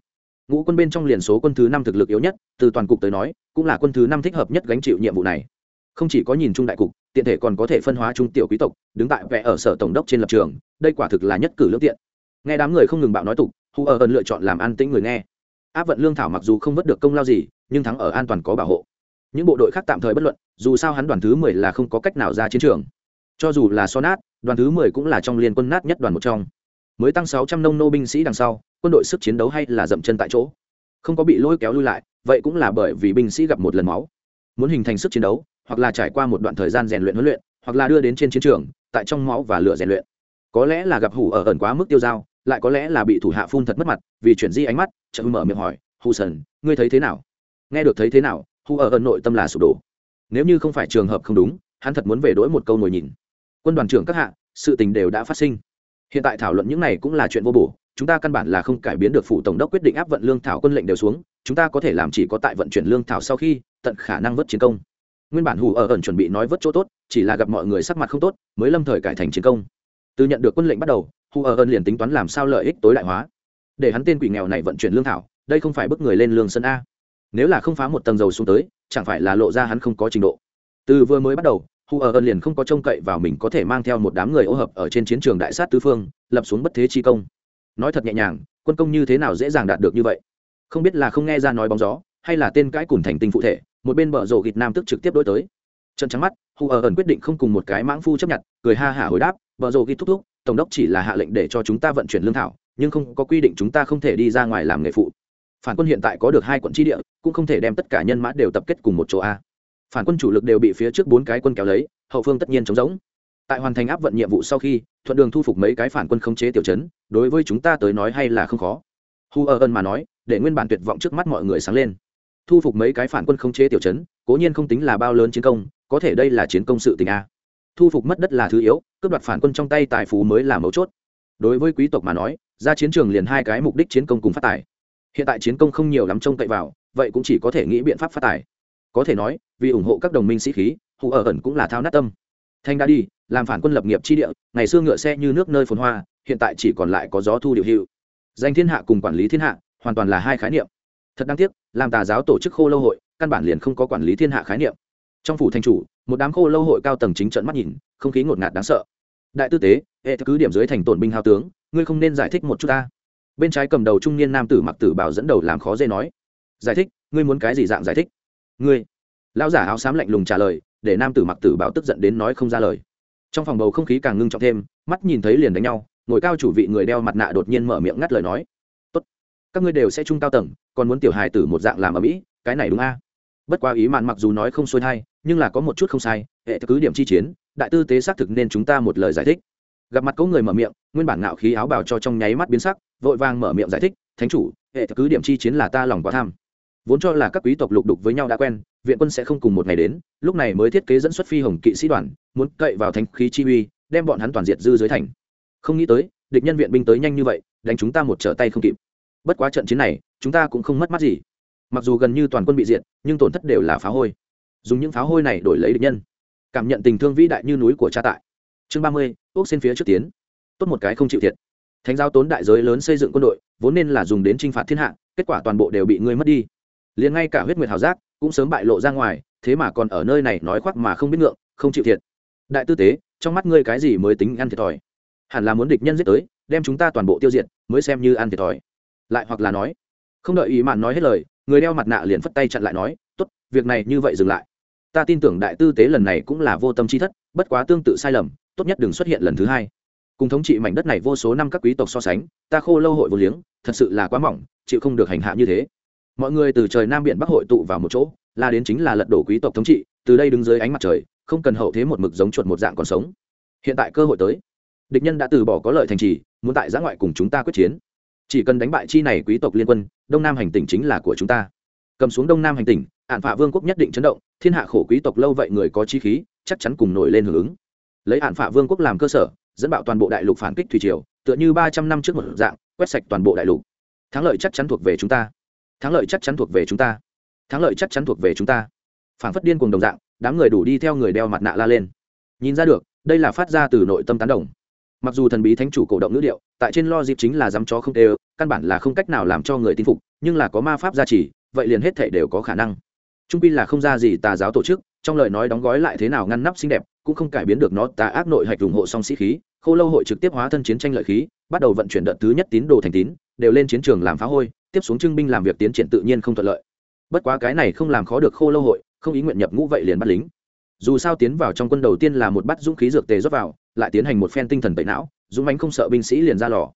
ngũ quân bên trong liền số quân thứ năm thực lực yếu nhất, từ toàn cục tới nói, cũng là quân thứ năm thích hợp nhất gánh chịu nhiệm vụ này. Không chỉ có nhìn chung đại cục, tiện thể còn có thể phân hóa trung tiểu quý tộc, đứng tại vẽ ở sở tổng đốc trên lập trường, đây quả thực là nhất cử lương tiện. Nghe đám người không ngừng bạo nói tục hù ở ẩn lựa chọn làm an tĩnh người nghe. Áp vận lương thảo mặc dù không vớt được công lao gì, nhưng thắng ở an toàn có bảo hộ. Những bộ đội khác tạm thời bất luận, dù sao hắn đoàn thứ mười là không có cách nào ra chiến trường. Cho dù là so nát đoàn thứ mười cũng là trong liên quân nát nhất đoàn một trong. Mới tăng sáu trăm nông nô binh sĩ đằng sau quân đội sức chiến đấu hay là dậm chân tại chỗ? Không có bị lôi kéo lui lại, vậy cũng là bởi vì binh sĩ gặp một lần máu. Muốn hình thành sức chiến đấu, hoặc là trải qua một đoạn thời gian rèn luyện huấn luyện, hoặc là đưa đến trên chiến trường, tại trong máu và lửa rèn luyện. Có lẽ là gặp hủ ở ẩn quá mức tiêu dao, lại có lẽ là bị thủ hạ phun thật mất mặt, vì chuyển di ánh mắt chợ mở miệng hỏi, hù sần, ngươi thấy thế nào? Nghe được thấy thế nào, hù ở ẩn nội tâm là sụp đổ. Nếu như không phải trường hợp không đúng, hắn thật muốn về đỗi một câu ngồi nhìn. Quân đoàn trưởng các hạ, sự tình đều đã phát sinh hiện tại thảo luận những này cũng là chuyện vô bổ, chúng ta căn bản là không cải biến được phủ tổng đốc quyết định áp vận lương thảo quân lệnh đều xuống, chúng ta có thể làm chỉ có tại vận chuyển lương thảo sau khi, tận khả năng vớt chiến công. Nguyên bản hù ở ẩn chuẩn bị nói vớt chỗ tốt, chỉ là gặp mọi người sắc mặt không tốt, mới lâm thời cải thành chiến công. Từ nhận được quân lệnh bắt đầu, hù ở ẩn liền tính toán làm sao lợi ích tối đại hóa. Để hắn tên quỷ nghèo này vận chuyển lương thảo, đây không phải bức người lên lương sân a. Nếu là không phá một tầng dầu xuống tới, chẳng phải là lộ ra hắn không có trình độ. Từ vừa mới bắt đầu hù ở ơn liền không có trông cậy vào mình có thể mang theo một đám người ô hợp ở trên chiến trường đại sát tứ phương, lập xuống bất thế chi công. Nói thật nhẹ nhàng, quân công như thế nào dễ dàng đạt được như vậy? Không biết là không nghe ra nói bóng gió, hay là tên cãi cùn thành tinh phụ thể, một bên bờ rổ gịt nam tức trực tiếp đối tới. Trận trắng mắt hù ở ẩn quyết định không cùng một cái mãng phu chấp nhận, cười ha hả hồi đáp, bờ rổ gịt thúc thúc, tổng đốc chỉ là hạ lệnh để cho chúng ta vận chuyển lương thảo, nhưng không có quy định chúng ta không thể đi ra ngoài làm nghề phụ. Phản quân hiện tại có được hai quận tri địa, cũng không thể đem tất cả nhân mã đều tập kết cùng một chỗ a phản quân chủ lực đều bị phía trước bốn cái quân kéo lấy, hậu phương tất nhiên chống giống tại hoàn thành áp vận nhiệm vụ sau khi, thuận đường thu phục mấy cái phản quân khống chế tiểu chấn đối với chúng ta tới nói hay là không khó. Hu ở ân mà nói, để nguyên bản tuyệt vọng trước mắt mọi người sáng lên. Thu phục mấy cái phản quân khống chế tiểu chấn cố nhiên không tính là bao lớn chiến công, có thể đây là chiến công sự tình a. Thu phục mất đất là thứ yếu, cướp đoạt phản quân trong tay tài phú mới là mấu chốt. Đối với quý tộc mà nói, ra chiến trường liền hai cái mục đích chiến công cùng phát tài. Hiện tại chiến công không nhiều lắm trông cậy vào, vậy cũng chỉ có thể nghĩ biện pháp phát tài. Có thể nói vì ủng hộ các đồng minh sĩ khí, hù ở ẩn cũng là thao nát tâm. Thanh đã đi, làm phản quân lập nghiệp chi địa, ngày xưa ngựa xe như nước nơi phồn hoa, hiện tại chỉ còn lại có gió thu điều hiệu. Danh thiên hạ cùng quản lý thiên hạ, hoàn toàn là hai khái niệm. Thật đáng tiếc, làm tà giáo tổ chức khô lâu hội, căn bản liền không có quản lý thiên hạ khái niệm. Trong phủ thành chủ, một đám khô lâu hội cao tầng chính trận mắt nhìn, không khí ngột ngạt đáng sợ. Đại tư tế, hệ cứ điểm dưới thành tổn binh hao tướng, ngươi không nên giải thích một chút ta. Bên trái cầm đầu trung niên nam tử mặc tử bảo dẫn đầu làm khó dễ nói. Giải thích, ngươi muốn cái gì dạng giải thích? Ngươi lão giả áo xám lạnh lùng trả lời, để nam tử mặc tử bảo tức giận đến nói không ra lời. Trong phòng bầu không khí càng ngưng trọng thêm, mắt nhìn thấy liền đánh nhau, ngồi cao chủ vị người đeo mặt nạ đột nhiên mở miệng ngắt lời nói. Tốt, các ngươi đều sẽ trung cao tầng, còn muốn tiểu hài tử một dạng làm ở mỹ, cái này đúng a? Bất quá ý mạn mặc dù nói không xuôi thai, nhưng là có một chút không sai, hệ cứ điểm chi chiến, đại tư tế xác thực nên chúng ta một lời giải thích. Gặp mặt có người mở miệng, nguyên bản ngạo khí áo bào cho trong nháy mắt biến sắc, vội vàng mở miệng giải thích, thánh chủ, hệ cứ điểm chi chiến là ta lòng quá tham vốn cho là các quý tộc lục đục với nhau đã quen, viện quân sẽ không cùng một ngày đến, lúc này mới thiết kế dẫn xuất phi hồng kỵ sĩ đoàn, muốn cậy vào thanh khí chi uy, đem bọn hắn toàn diệt dư dưới thành. Không nghĩ tới, địch nhân viện binh tới nhanh như vậy, đánh chúng ta một trở tay không kịp. Bất quá trận chiến này, chúng ta cũng không mất mát gì. Mặc dù gần như toàn quân bị diệt, nhưng tổn thất đều là phá hôi. Dùng những pháo hôi này đổi lấy địch nhân. Cảm nhận tình thương vĩ đại như núi của cha tại. Chương ba mươi ốc xin phía trước tiến. Tốt một cái không chịu thiệt. Thánh giao tốn đại giới lớn xây dựng quân đội, vốn nên là dùng đến t r i n h phạt thiên hạ, kết quả toàn bộ đều bị ngươi mất đi liền ngay cả huyết nguyệt hào giác cũng sớm bại lộ ra ngoài, thế mà còn ở nơi này nói khoác mà không biết ngượng, không chịu thiệt. Đại tư tế, trong mắt ngươi cái gì mới tính ăn thiệt thòi? Hẳn là muốn địch nhân giết tới, đem chúng ta toàn bộ tiêu diệt, mới xem như ăn thiệt thòi. Lại hoặc là nói, không đợi ý mạn nói hết lời, người đeo mặt nạ liền phất tay chặn lại nói, tốt, việc này như vậy dừng lại. Ta tin tưởng đại tư tế lần này cũng là vô tâm trí thất, bất quá tương tự sai lầm, tốt nhất đừng xuất hiện lần thứ hai. Cùng thống trị mảnh đất này vô số năm các quý tộc so sánh, ta khô lâu hội vô liếng, thật sự là quá mỏng, chịu không được hành hạ như thế mọi người từ trời nam biển bắc hội tụ vào một chỗ, là đến chính là lật đổ quý tộc thống trị, từ đây đứng dưới ánh mặt trời, không cần hậu thế một mực giống chuột một dạng còn sống. Hiện tại cơ hội tới. Địch nhân đã từ bỏ có lợi thành trì, muốn tại giã ngoại cùng chúng ta quyết chiến. Chỉ cần đánh bại chi này quý tộc liên quân, đông nam hành tỉnh chính là của chúng ta. Cầm xuống đông nam hành tỉnh ạn phạ vương quốc nhất định chấn động, thiên hạ khổ quý tộc lâu vậy người có chi khí, chắc chắn cùng nổi lên hưởng ứng. Lấy ạn phạ vương quốc làm cơ sở, dẫn bạo toàn bộ đại lục phản kích thủy triều, tựa như ba trăm năm trước một dạng, quét sạch toàn bộ đại lục. Thắng lợi chắc chắn thuộc về chúng ta thắng lợi chắc chắn thuộc về chúng ta. Thắng lợi chắc chắn thuộc về chúng ta. Phản phất điên cùng đồng dạng, đám người đủ đi theo người đeo mặt nạ la lên. Nhìn ra được, đây là phát ra từ nội tâm tán đồng. Mặc dù thần bí thánh chủ cổ động ngữ điệu, tại trên lo dịp chính là dám chó không đều căn bản là không cách nào làm cho người tin phục, nhưng là có ma pháp gia trì, vậy liền hết thể đều có khả năng. Trung pin là không ra gì tà giáo tổ chức, trong lời nói đóng gói lại thế nào ngăn nắp xinh đẹp, cũng không cải biến được nó tà ác nội hạch ủng hộ song sĩ khí khô lâu hội trực tiếp hóa thân chiến tranh lợi khí, bắt đầu vận chuyển đợt thứ nhất tín đồ thành tín, đều lên chiến trường làm phá hôi, tiếp xuống trưng binh làm việc tiến triển tự nhiên không thuận lợi. Bất quá cái này không làm khó được khô lâu hội, không ý nguyện nhập ngũ vậy liền bắt lính. Dù sao tiến vào trong quân đầu tiên là một bắt dũng khí dược tề rót vào, lại tiến hành một phen tinh thần tẩy não, dũng bánh không sợ binh sĩ liền ra lò.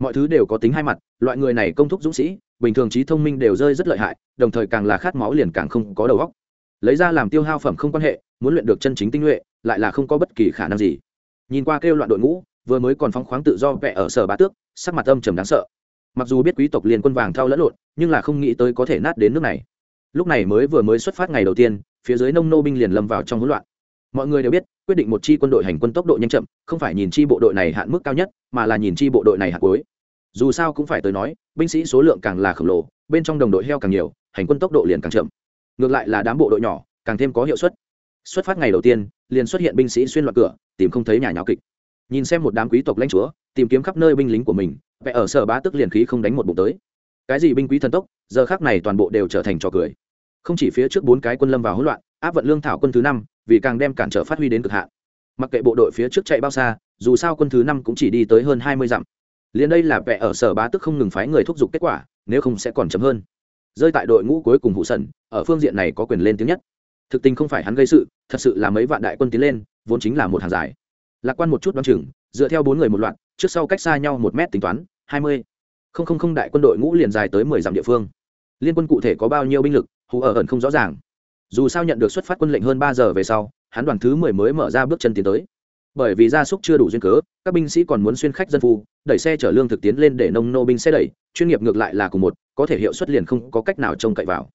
Mọi thứ đều có tính hai mặt, loại người này công thúc dũng sĩ, bình thường trí thông minh đều rơi rất lợi hại, đồng thời càng là khát máu liền càng không có đầu óc. Lấy ra làm tiêu hao phẩm không quan hệ, muốn luyện được chân chính tinh nhuệ, lại là không có bất kỳ khả năng gì nhìn qua kêu loạn đội ngũ, vừa mới còn phóng khoáng tự do vẽ ở sở bá tước, sắc mặt âm trầm đáng sợ. Mặc dù biết quý tộc liền quân vàng thao lẫn lộn, nhưng là không nghĩ tới có thể nát đến nước này. Lúc này mới vừa mới xuất phát ngày đầu tiên, phía dưới nông nô binh liền lâm vào trong hỗn loạn. Mọi người đều biết, quyết định một chi quân đội hành quân tốc độ nhanh chậm, không phải nhìn chi bộ đội này hạn mức cao nhất, mà là nhìn chi bộ đội này hạt cuối. Dù sao cũng phải tới nói, binh sĩ số lượng càng là khổng lồ, bên trong đồng đội heo càng nhiều, hành quân tốc độ liền càng chậm. Ngược lại là đám bộ đội nhỏ, càng thêm có hiệu suất. Xuất phát ngày đầu tiên liền xuất hiện binh sĩ xuyên loạt cửa, tìm không thấy nhà nháo kịch. Nhìn xem một đám quý tộc lãnh chúa, tìm kiếm khắp nơi binh lính của mình vẽ ở sở bá tức liền khí không đánh một bụng tới. Cái gì binh quý thần tốc, giờ khác này toàn bộ đều trở thành trò cười. Không chỉ phía trước bốn cái quân lâm vào hỗn loạn, áp vận lương thảo quân thứ năm, vì càng đem cản trở phát huy đến cực hạn. Mặc kệ bộ đội phía trước chạy bao xa, dù sao quân thứ năm cũng chỉ đi tới hơn hai mươi dặm. Liền đây là vẽ ở sở bá tức không ngừng phái người thúc giục kết quả, nếu không sẽ còn chậm hơn. Rơi tại đội ngũ cuối cùng vụ sần, ở phương diện này có quyền lên tiếng nhất thực tình không phải hắn gây sự, thật sự là mấy vạn đại quân tiến lên, vốn chính là một hàng dài. Lạc quan một chút đoán chừng, dựa theo bốn người một loạt, trước sau cách xa nhau một mét tính toán, hai mươi. Không không không đại quân đội ngũ liền dài tới mười dặm địa phương. Liên quân cụ thể có bao nhiêu binh lực, hù ở ẩn không rõ ràng. Dù sao nhận được xuất phát quân lệnh hơn ba giờ về sau, hắn đoàn thứ mười mới mở ra bước chân tiến tới. Bởi vì gia súc chưa đủ duyên cớ, các binh sĩ còn muốn xuyên khách dân phu, đẩy xe chở lương thực tiến lên để nông nô binh xe đẩy, chuyên nghiệp ngược lại là cùng một, có thể hiệu suất liền không có cách nào trông cậy vào.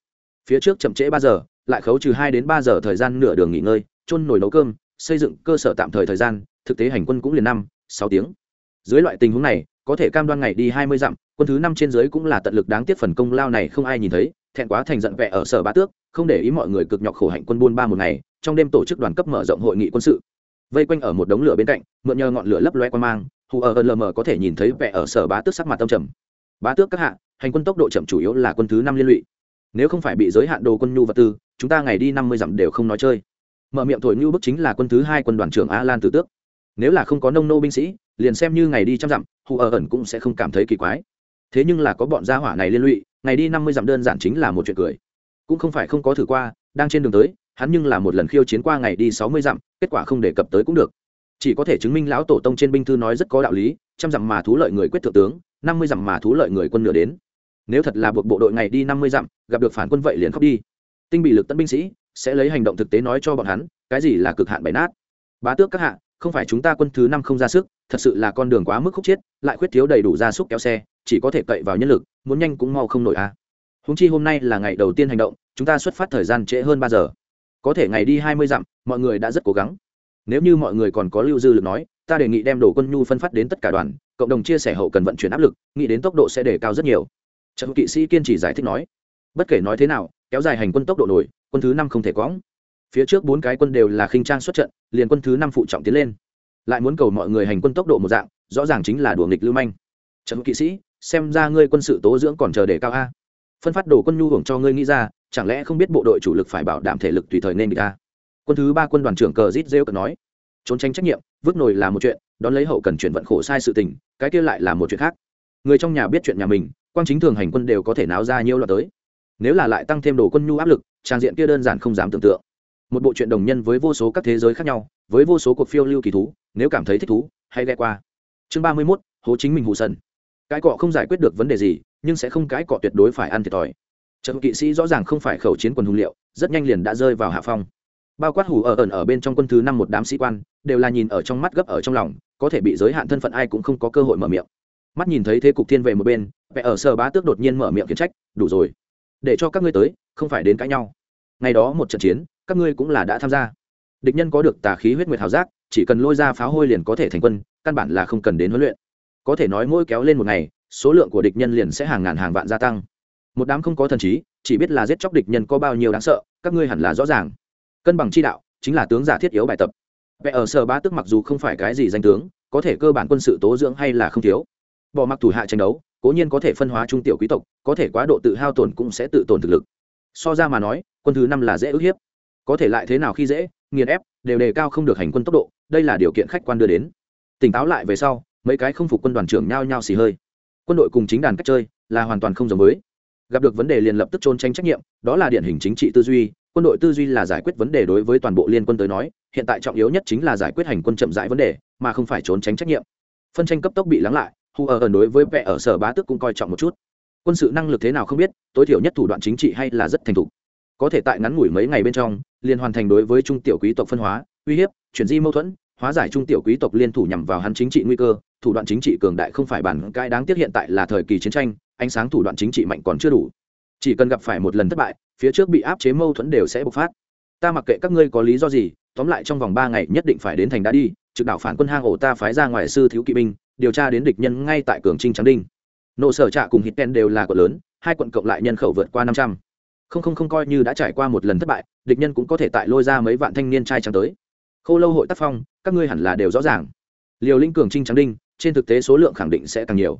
Phía trước chậm trễ ba giờ lại khấu trừ hai đến ba giờ thời gian nửa đường nghỉ ngơi trôn nồi nấu cơm, xây dựng cơ sở tạm thời thời gian, thực tế hành quân cũng liền năm, sáu tiếng. Dưới loại tình huống này, có thể cam đoan ngày đi hai mươi dặm, quân thứ năm trên dưới cũng là tận lực đáng tiếc phần công lao này không ai nhìn thấy, thẹn quá thành giận vẹ ở sở bá tước, không để ý mọi người cực nhọc khổ hạnh quân buôn ba một ngày, trong đêm tổ chức đoàn cấp mở rộng hội nghị quân sự. Vây quanh ở một đống lửa bên cạnh, mượn nhờ ngọn lửa lấp loe qua mang, hù ở lm có thể nhìn thấy vẹ ở sở bá tước sắc mặt tâm trầm. Bá tước các hạ, hành quân tốc độ chậm chủ yếu là quân thứ năm liên lụy nếu không phải bị giới hạn đồ quân nhu vật tư, chúng ta ngày đi năm mươi dặm đều không nói chơi. Mở miệng thổi nhu bức chính là quân thứ hai quân đoàn trưởng a lan tử tước. Nếu là không có nông nô binh sĩ, liền xem như ngày đi trăm dặm, hù ở ẩn cũng sẽ không cảm thấy kỳ quái. Thế nhưng là có bọn gia hỏa này liên lụy, ngày đi năm mươi dặm đơn giản chính là một chuyện cười. Cũng không phải không có thử qua, đang trên đường tới, hắn nhưng là một lần khiêu chiến qua ngày đi sáu mươi dặm, kết quả không đề cập tới cũng được. Chỉ có thể chứng minh lão tổ tông trên binh thư nói rất có đạo lý, trăm dặm mà thú lợi người quyết thượng tướng, năm mươi dặm mà thú lợi người quân nửa đến nếu thật là buộc bộ đội ngày đi năm mươi dặm, gặp được phản quân vậy liền khóc đi. Tinh bị lực tân binh sĩ, sẽ lấy hành động thực tế nói cho bọn hắn, cái gì là cực hạn bày nát. Bá tước các hạ, không phải chúng ta quân thứ năm không ra sức, thật sự là con đường quá mức khúc chiết lại khuyết thiếu đầy đủ gia súc kéo xe, chỉ có thể cậy vào nhân lực, muốn nhanh cũng mau không nổi a à. húng chi hôm nay là ngày đầu tiên hành động, chúng ta xuất phát thời gian trễ hơn ba giờ. Có thể ngày đi hai mươi dặm, mọi người đã rất cố gắng. Nếu như mọi người còn có lưu dư lực nói, ta đề nghị đem đồ quân nhu phân phát đến tất cả đoàn, cộng đồng chia sẻ hậu cần vận chuyển áp lực, nghĩ đến tốc độ sẽ đề cao rất nhiều trận kỵ sĩ kiên trì giải thích nói, bất kể nói thế nào, kéo dài hành quân tốc độ nổi, quân thứ năm không thể quõng. Phía trước bốn cái quân đều là khinh trang xuất trận, liền quân thứ năm phụ trọng tiến lên. Lại muốn cầu mọi người hành quân tốc độ một dạng, rõ ràng chính là đùa nghịch lưu manh. Trận kỵ sĩ, xem ra ngươi quân sự tố dưỡng còn chờ để cao a. Phân phát đồ quân nhu hưởng cho ngươi nghĩ ra, chẳng lẽ không biết bộ đội chủ lực phải bảo đảm thể lực tùy thời nên địch ta quân thứ ba quân đoàn trưởng cờ rít rêu cờ nói, trốn tránh trách nhiệm, vứt nổi là một chuyện, đón lấy hậu cần chuyển vận khổ sai sự tình, cái kia lại là một chuyện khác. Người trong nhà biết chuyện nhà mình quan chính thường hành quân đều có thể náo ra nhiều loạt tới. Nếu là lại tăng thêm đồ quân nhu áp lực, trang diện kia đơn giản không dám tưởng tượng. Một bộ truyện đồng nhân với vô số các thế giới khác nhau, với vô số cuộc phiêu lưu kỳ thú, nếu cảm thấy thích thú, hãy ghe qua. Chương ba mươi mốt, hố chính mình hù sần. Cái cọ không giải quyết được vấn đề gì, nhưng sẽ không cái cọ tuyệt đối phải ăn thiệt thòi. Trận kỵ sĩ rõ ràng không phải khẩu chiến quần hùng liệu, rất nhanh liền đã rơi vào hạ phong. Bao quát hủ ở ẩn ở bên trong quân thứ năm một đám sĩ quan, đều là nhìn ở trong mắt gấp ở trong lòng, có thể bị giới hạn thân phận ai cũng không có cơ hội mở miệng mắt nhìn thấy thế cục thiên vệ một bên vẽ ở sở bá tước đột nhiên mở miệng khiển trách, đủ rồi, để cho các ngươi tới, không phải đến cãi nhau. Ngày đó một trận chiến, các ngươi cũng là đã tham gia. Địch nhân có được tà khí huyết nguyệt hào giác, chỉ cần lôi ra pháo hôi liền có thể thành quân, căn bản là không cần đến huấn luyện. Có thể nói mỗi kéo lên một ngày, số lượng của địch nhân liền sẽ hàng ngàn hàng vạn gia tăng. Một đám không có thần trí, chỉ biết là giết chóc địch nhân có bao nhiêu đáng sợ, các ngươi hẳn là rõ ràng. Cân bằng chi đạo, chính là tướng giả thiết yếu bài tập. Vẽ ở sở bá tức mặc dù không phải cái gì danh tướng, có thể cơ bản quân sự tố dưỡng hay là không thiếu bỏ mặc thủ hạ tranh đấu, cố nhiên có thể phân hóa trung tiểu quý tộc, có thể quá độ tự hao tổn cũng sẽ tự tổn thực lực. So ra mà nói, quân thứ năm là dễ ức hiếp. Có thể lại thế nào khi dễ, nghiền ép, đều đề cao không được hành quân tốc độ, đây là điều kiện khách quan đưa đến. Tỉnh táo lại về sau, mấy cái không phục quân đoàn trưởng nhao nhao xì hơi. Quân đội cùng chính đàn cách chơi là hoàn toàn không giống với. Gặp được vấn đề liền lập tức trốn tránh trách nhiệm, đó là điển hình chính trị tư duy, quân đội tư duy là giải quyết vấn đề đối với toàn bộ liên quân tới nói, hiện tại trọng yếu nhất chính là giải quyết hành quân chậm rãi vấn đề, mà không phải trốn tránh trách nhiệm. Phân tranh cấp tốc bị lắng lại hù ở ẩn đối với vẽ ở sở bá tước cũng coi trọng một chút. Quân sự năng lực thế nào không biết, tối thiểu nhất thủ đoạn chính trị hay là rất thành thục. Có thể tại ngắn ngủi mấy ngày bên trong, liền hoàn thành đối với trung tiểu quý tộc phân hóa, uy hiếp, chuyển di mâu thuẫn, hóa giải trung tiểu quý tộc liên thủ nhằm vào hắn chính trị nguy cơ. Thủ đoạn chính trị cường đại không phải bản cái đáng tiếc hiện tại là thời kỳ chiến tranh, ánh sáng thủ đoạn chính trị mạnh còn chưa đủ. Chỉ cần gặp phải một lần thất bại, phía trước bị áp chế mâu thuẫn đều sẽ bộc phát. Ta mặc kệ các ngươi có lý do gì, tóm lại trong vòng ba ngày nhất định phải đến thành đã đi, trực đảo phản quân hang ổ ta phái ra ngoài sư thiếu kỵ binh điều tra đến địch nhân ngay tại cường trinh trắng đinh. Nộ sở trạ cùng hít ken đều là quận lớn, hai quận cộng lại nhân khẩu vượt qua năm trăm. Không không không coi như đã trải qua một lần thất bại, địch nhân cũng có thể tại lôi ra mấy vạn thanh niên trai trắng tới. Khô lâu hội tác phong, các ngươi hẳn là đều rõ ràng. Liều linh cường trinh trắng đinh, trên thực tế số lượng khẳng định sẽ càng nhiều.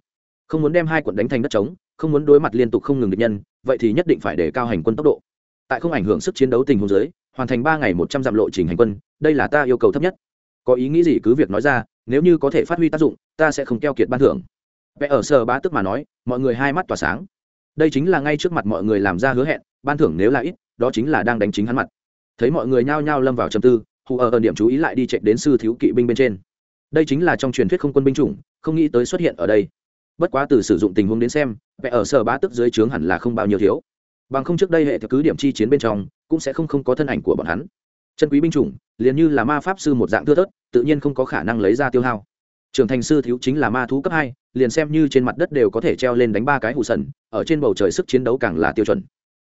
Không muốn đem hai quận đánh thành đất trống, không muốn đối mặt liên tục không ngừng địch nhân, vậy thì nhất định phải để cao hành quân tốc độ. Tại không ảnh hưởng sức chiến đấu tình huống giới hoàn thành ba ngày một trăm dặm lộ trình hành quân, đây là ta yêu cầu thấp nhất. Có ý nghĩ gì cứ việc nói ra, nếu như có thể phát huy tác dụng ta sẽ không keo kiệt ban thưởng. Vẽ ở sở bá tức mà nói, mọi người hai mắt tỏa sáng. Đây chính là ngay trước mặt mọi người làm ra hứa hẹn, ban thưởng nếu là ít, đó chính là đang đánh chính hắn mặt. Thấy mọi người nhao nhao lâm vào trầm tư, hù ờ ở ẩn điểm chú ý lại đi chạy đến sư thiếu kỵ binh bên trên. Đây chính là trong truyền thuyết không quân binh chủng, không nghĩ tới xuất hiện ở đây. Bất quá từ sử dụng tình huống đến xem, vẽ ở sở bá tức dưới trướng hẳn là không bao nhiêu thiếu. Bằng không trước đây hệ thực cứ điểm chi chiến bên trong, cũng sẽ không không có thân ảnh của bọn hắn. Chân quý binh chủng, liền như là ma pháp sư một dạng thưa thớt, tự nhiên không có khả năng lấy ra tiêu hao trưởng thành sư thiếu chính là ma thú cấp hai, liền xem như trên mặt đất đều có thể treo lên đánh ba cái hù sần, ở trên bầu trời sức chiến đấu càng là tiêu chuẩn.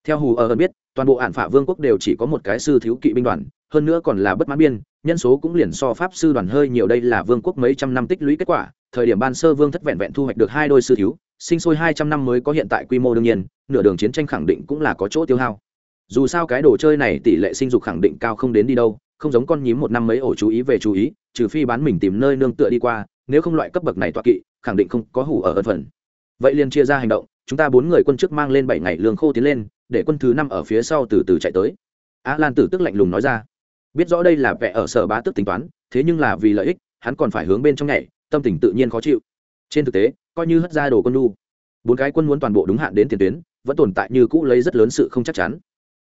Theo hù ở ẩn biết, toàn bộ ạn phả vương quốc đều chỉ có một cái sư thiếu kỵ binh đoàn, hơn nữa còn là bất mãn biên, nhân số cũng liền so pháp sư đoàn hơi nhiều đây là vương quốc mấy trăm năm tích lũy kết quả, thời điểm ban sơ vương thất vẹn vẹn thu hoạch được hai đôi sư thiếu, sinh sôi hai trăm năm mới có hiện tại quy mô đương nhiên, nửa đường chiến tranh khẳng định cũng là có chỗ tiêu hao. Dù sao cái đồ chơi này tỷ lệ sinh dục khẳng định cao không đến đi đâu không giống con nhím một năm mấy ổ chú ý về chú ý, trừ phi bán mình tìm nơi nương tựa đi qua, nếu không loại cấp bậc này toạ kỵ, khẳng định không có hủ ở ân phần vậy liền chia ra hành động, chúng ta bốn người quân trước mang lên bảy ngày lương khô tiến lên, để quân thứ năm ở phía sau từ từ chạy tới. Á lan tử tức lạnh lùng nói ra. Biết rõ đây là vẽ ở sở bá tức tính toán, thế nhưng là vì lợi ích, hắn còn phải hướng bên trong nhảy, tâm tình tự nhiên khó chịu. Trên thực tế, coi như hất ra đồ quân nu bốn cái quân muốn toàn bộ đúng hạn đến tiền tuyến, vẫn tồn tại như cũ lấy rất lớn sự không chắc chắn.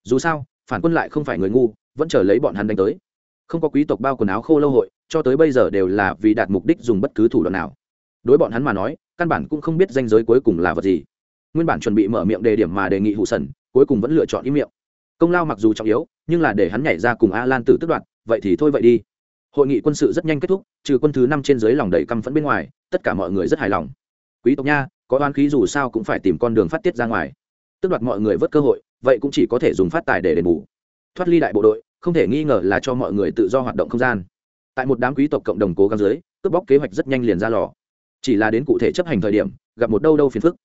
Dù sao, phản quân lại không phải người ngu vẫn chờ lấy bọn hắn đánh tới. Không có quý tộc bao quần áo khô lâu hội, cho tới bây giờ đều là vì đạt mục đích dùng bất cứ thủ đoạn nào. Đối bọn hắn mà nói, căn bản cũng không biết danh giới cuối cùng là vật gì. Nguyên bản chuẩn bị mở miệng đề điểm mà đề nghị hụ sần cuối cùng vẫn lựa chọn ý miệng. Công lao mặc dù trọng yếu, nhưng là để hắn nhảy ra cùng a lan tử tức đoạt, vậy thì thôi vậy đi. Hội nghị quân sự rất nhanh kết thúc, trừ quân thứ năm trên dưới lòng đầy căm phẫn bên ngoài, tất cả mọi người rất hài lòng. Quý tộc nha, có oán khí dù sao cũng phải tìm con đường phát tiết ra ngoài. Tức đoạt mọi người vớt cơ hội, vậy cũng chỉ có thể dùng phát tài để đền bù thoát ly đại bộ đội, không thể nghi ngờ là cho mọi người tự do hoạt động không gian. Tại một đám quý tộc cộng đồng cố gắng dưới, cướp bóc kế hoạch rất nhanh liền ra lò. Chỉ là đến cụ thể chấp hành thời điểm, gặp một đâu đâu phiền phức.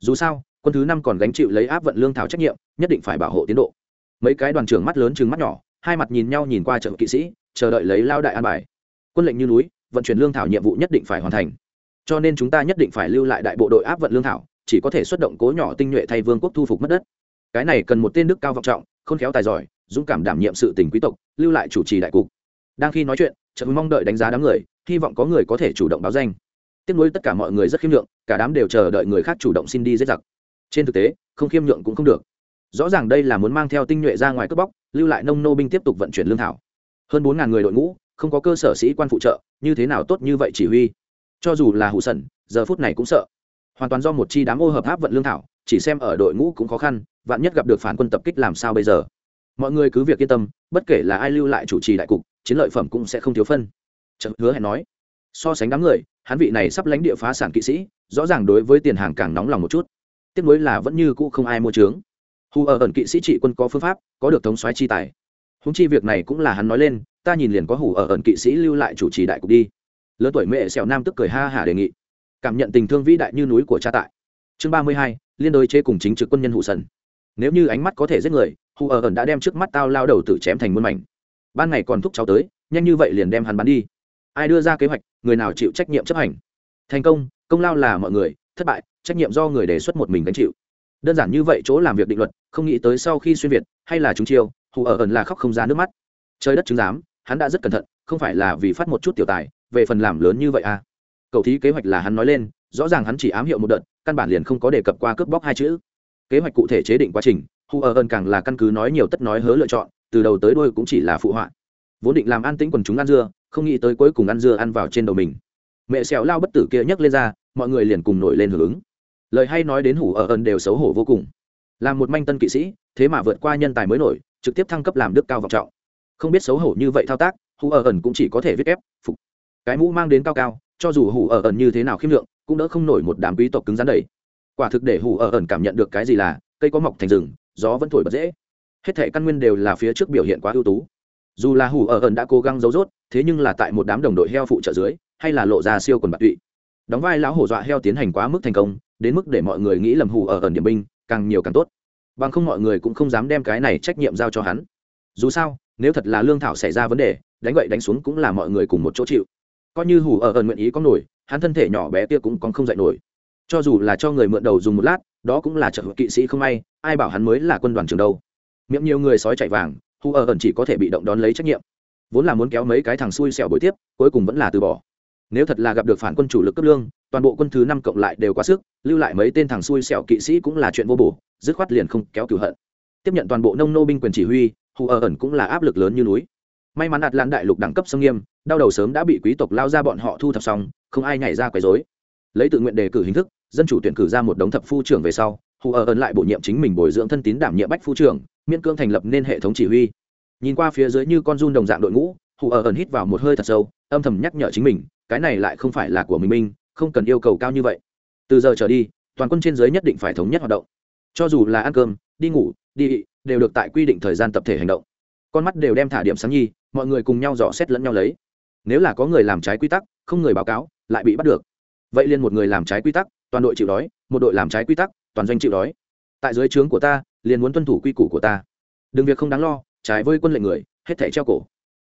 Dù sao, quân thứ năm còn gánh chịu lấy áp vận lương thảo trách nhiệm, nhất định phải bảo hộ tiến độ. Mấy cái đoàn trưởng mắt lớn chừng mắt nhỏ, hai mặt nhìn nhau nhìn qua trợ kỵ sĩ, chờ đợi lấy lao đại an bài. Quân lệnh như núi, vận chuyển lương thảo nhiệm vụ nhất định phải hoàn thành. Cho nên chúng ta nhất định phải lưu lại đại bộ đội áp vận lương thảo, chỉ có thể xuất động cố nhỏ tinh nhuệ thay vương quốc thu phục mất đất cái này cần một tên đức cao vọng trọng khôn khéo tài giỏi dũng cảm đảm nhiệm sự tình quý tộc lưu lại chủ trì đại cục. Đang khi nói chuyện trận mong đợi đánh giá đám người hy vọng có người có thể chủ động báo danh. Tiếp nối tất cả mọi người rất khiêm nhượng, cả đám đều chờ đợi người khác chủ động xin đi giết giặc. Trên thực tế không khiêm nhượng cũng không được. Rõ ràng đây là muốn mang theo tinh nhuệ ra ngoài cướp bóc lưu lại nông nô binh tiếp tục vận chuyển lương thảo. Hơn bốn ngàn người đội ngũ không có cơ sở sĩ quan phụ trợ như thế nào tốt như vậy chỉ huy. Cho dù là hụ sẩn giờ phút này cũng sợ. Hoàn toàn do một chi đám ô hợp áp vận lương thảo chỉ xem ở đội ngũ cũng khó khăn, vạn nhất gặp được phản quân tập kích làm sao bây giờ? Mọi người cứ việc yên tâm, bất kể là ai lưu lại chủ trì đại cục, chiến lợi phẩm cũng sẽ không thiếu phân. Trận hứa hẹn nói. So sánh đám người, hắn vị này sắp lánh địa phá sản kỵ sĩ, rõ ràng đối với tiền hàng càng nóng lòng một chút. Tiếc nuối là vẫn như cũ không ai mua trướng hù ở ẩn kỵ sĩ trị quân có phương pháp, có được thống soái chi tài. Húng chi việc này cũng là hắn nói lên, ta nhìn liền có hủ ở ẩn kỵ sĩ lưu lại chủ trì đại cục đi. Lớn tuổi mẹ xẻo nam tức cười ha hả đề nghị. Cảm nhận tình thương vĩ đại như núi của cha tại chương ba mươi hai, liên đối chế cùng chính trực quân nhân hụ sần. Nếu như ánh mắt có thể giết người hù ở ẩn đã đem trước mắt tao lao đầu tự chém thành muôn mảnh. Ban ngày còn thúc cháu tới, nhanh như vậy liền đem hắn bắn đi. Ai đưa ra kế hoạch, người nào chịu trách nhiệm chấp hành? Thành công công lao là mọi người, thất bại, trách nhiệm do người đề xuất một mình gánh chịu. Đơn giản như vậy chỗ làm việc định luật, không nghĩ tới sau khi xuyên việt, hay là chúng chiêu hù ở ẩn là khóc không ra nước mắt. Trời đất chứng giám, hắn đã rất cẩn thận, không phải là vì phát một chút tiểu tài, về phần làm lớn như vậy à? Cầu thí kế hoạch là hắn nói lên, rõ ràng hắn chỉ ám hiệu một đợt căn bản liền không có đề cập qua cướp bóc hai chữ. Kế hoạch cụ thể chế định quá trình, hu ở ẩn càng là căn cứ nói nhiều tất nói hớ lựa chọn, từ đầu tới đôi cũng chỉ là phụ họa. Vốn định làm an tĩnh quần chúng ăn dưa, không nghĩ tới cuối cùng ăn dưa ăn vào trên đầu mình. Mẹ xẻo lao bất tử kia nhấc lên ra, mọi người liền cùng nổi lên hưởng ứng. Lời hay nói đến hủ ở ẩn đều xấu hổ vô cùng. Là một manh tân kỵ sĩ, thế mà vượt qua nhân tài mới nổi, trực tiếp thăng cấp làm đức cao vọng trọng. Không biết xấu hổ như vậy thao tác hủ ở ẩn cũng chỉ có thể viết ép, phục. Cái mũ mang đến cao cao, cho dù hủ ở ẩn như thế nào khiêm lượng cũng đỡ không nổi một đám quý tộc cứng rắn đầy. Quả thực để hủ ở ẩn cảm nhận được cái gì là, cây có mọc thành rừng, gió vẫn thổi bật dễ. Hết thể căn nguyên đều là phía trước biểu hiện quá ưu tú. Dù là hủ ở ẩn đã cố gắng giấu rốt, thế nhưng là tại một đám đồng đội heo phụ trợ dưới, hay là lộ ra siêu quần bạc tụy. Đóng vai lão hổ dọa heo tiến hành quá mức thành công, đến mức để mọi người nghĩ lầm hủ ở ẩn điểm binh, càng nhiều càng tốt. Bằng không mọi người cũng không dám đem cái này trách nhiệm giao cho hắn. Dù sao, nếu thật là lương thảo xảy ra vấn đề, đánh vậy đánh xuống cũng là mọi người cùng một chỗ chịu. Coi như hủ ở ẩn nguyện ý có nổi hắn thân thể nhỏ bé kia cũng còn không dậy nổi. Cho dù là cho người mượn đầu dùng một lát, đó cũng là trợ kỵ sĩ không may, ai bảo hắn mới là quân đoàn trường đâu. Miệng nhiều người sói chạy vàng Hù ở ẩn chỉ có thể bị động đón lấy trách nhiệm. Vốn là muốn kéo mấy cái thằng xui xẻo bồi tiếp, cuối cùng vẫn là từ bỏ. Nếu thật là gặp được phản quân chủ lực cấp lương, toàn bộ quân thứ năm cộng lại đều quá sức, lưu lại mấy tên thằng xui xẻo kỵ sĩ cũng là chuyện vô bổ, dứt khoát liền không kéo cửu hận. Tiếp nhận toàn bộ nông nô binh quyền chỉ huy hù ở ẩn cũng là áp lực lớn như núi. May mắn đạt lan đại lục đẳng cấp sông nghiêm đau đầu sớm đã bị quý tộc lao ra bọn họ thu thập xong, không ai nhảy ra quấy rối. Lấy tự nguyện đề cử hình thức, dân chủ tuyển cử ra một đống thập phu trưởng về sau, hù ở ẩn lại bổ nhiệm chính mình bồi dưỡng thân tín đảm nhiệm bách phu trưởng, miễn cương thành lập nên hệ thống chỉ huy. Nhìn qua phía dưới như con run đồng dạng đội ngũ, hù ở ẩn hít vào một hơi thật sâu, âm thầm nhắc nhở chính mình, cái này lại không phải là của mình minh không cần yêu cầu cao như vậy. Từ giờ trở đi, toàn quân trên giới nhất định phải thống nhất hoạt động. Cho dù là ăn cơm, đi ngủ, đi ị, đều được tại quy định thời gian tập thể hành động. Con mắt đều đem thả điểm sáng nhi, mọi người cùng nhau dò xét lẫn nhau lấy nếu là có người làm trái quy tắc, không người báo cáo, lại bị bắt được. Vậy liền một người làm trái quy tắc, toàn đội chịu đói, một đội làm trái quy tắc, toàn doanh chịu đói. Tại dưới trướng của ta, liền muốn tuân thủ quy củ của ta. Đừng việc không đáng lo, trái với quân lệnh người, hết thảy treo cổ.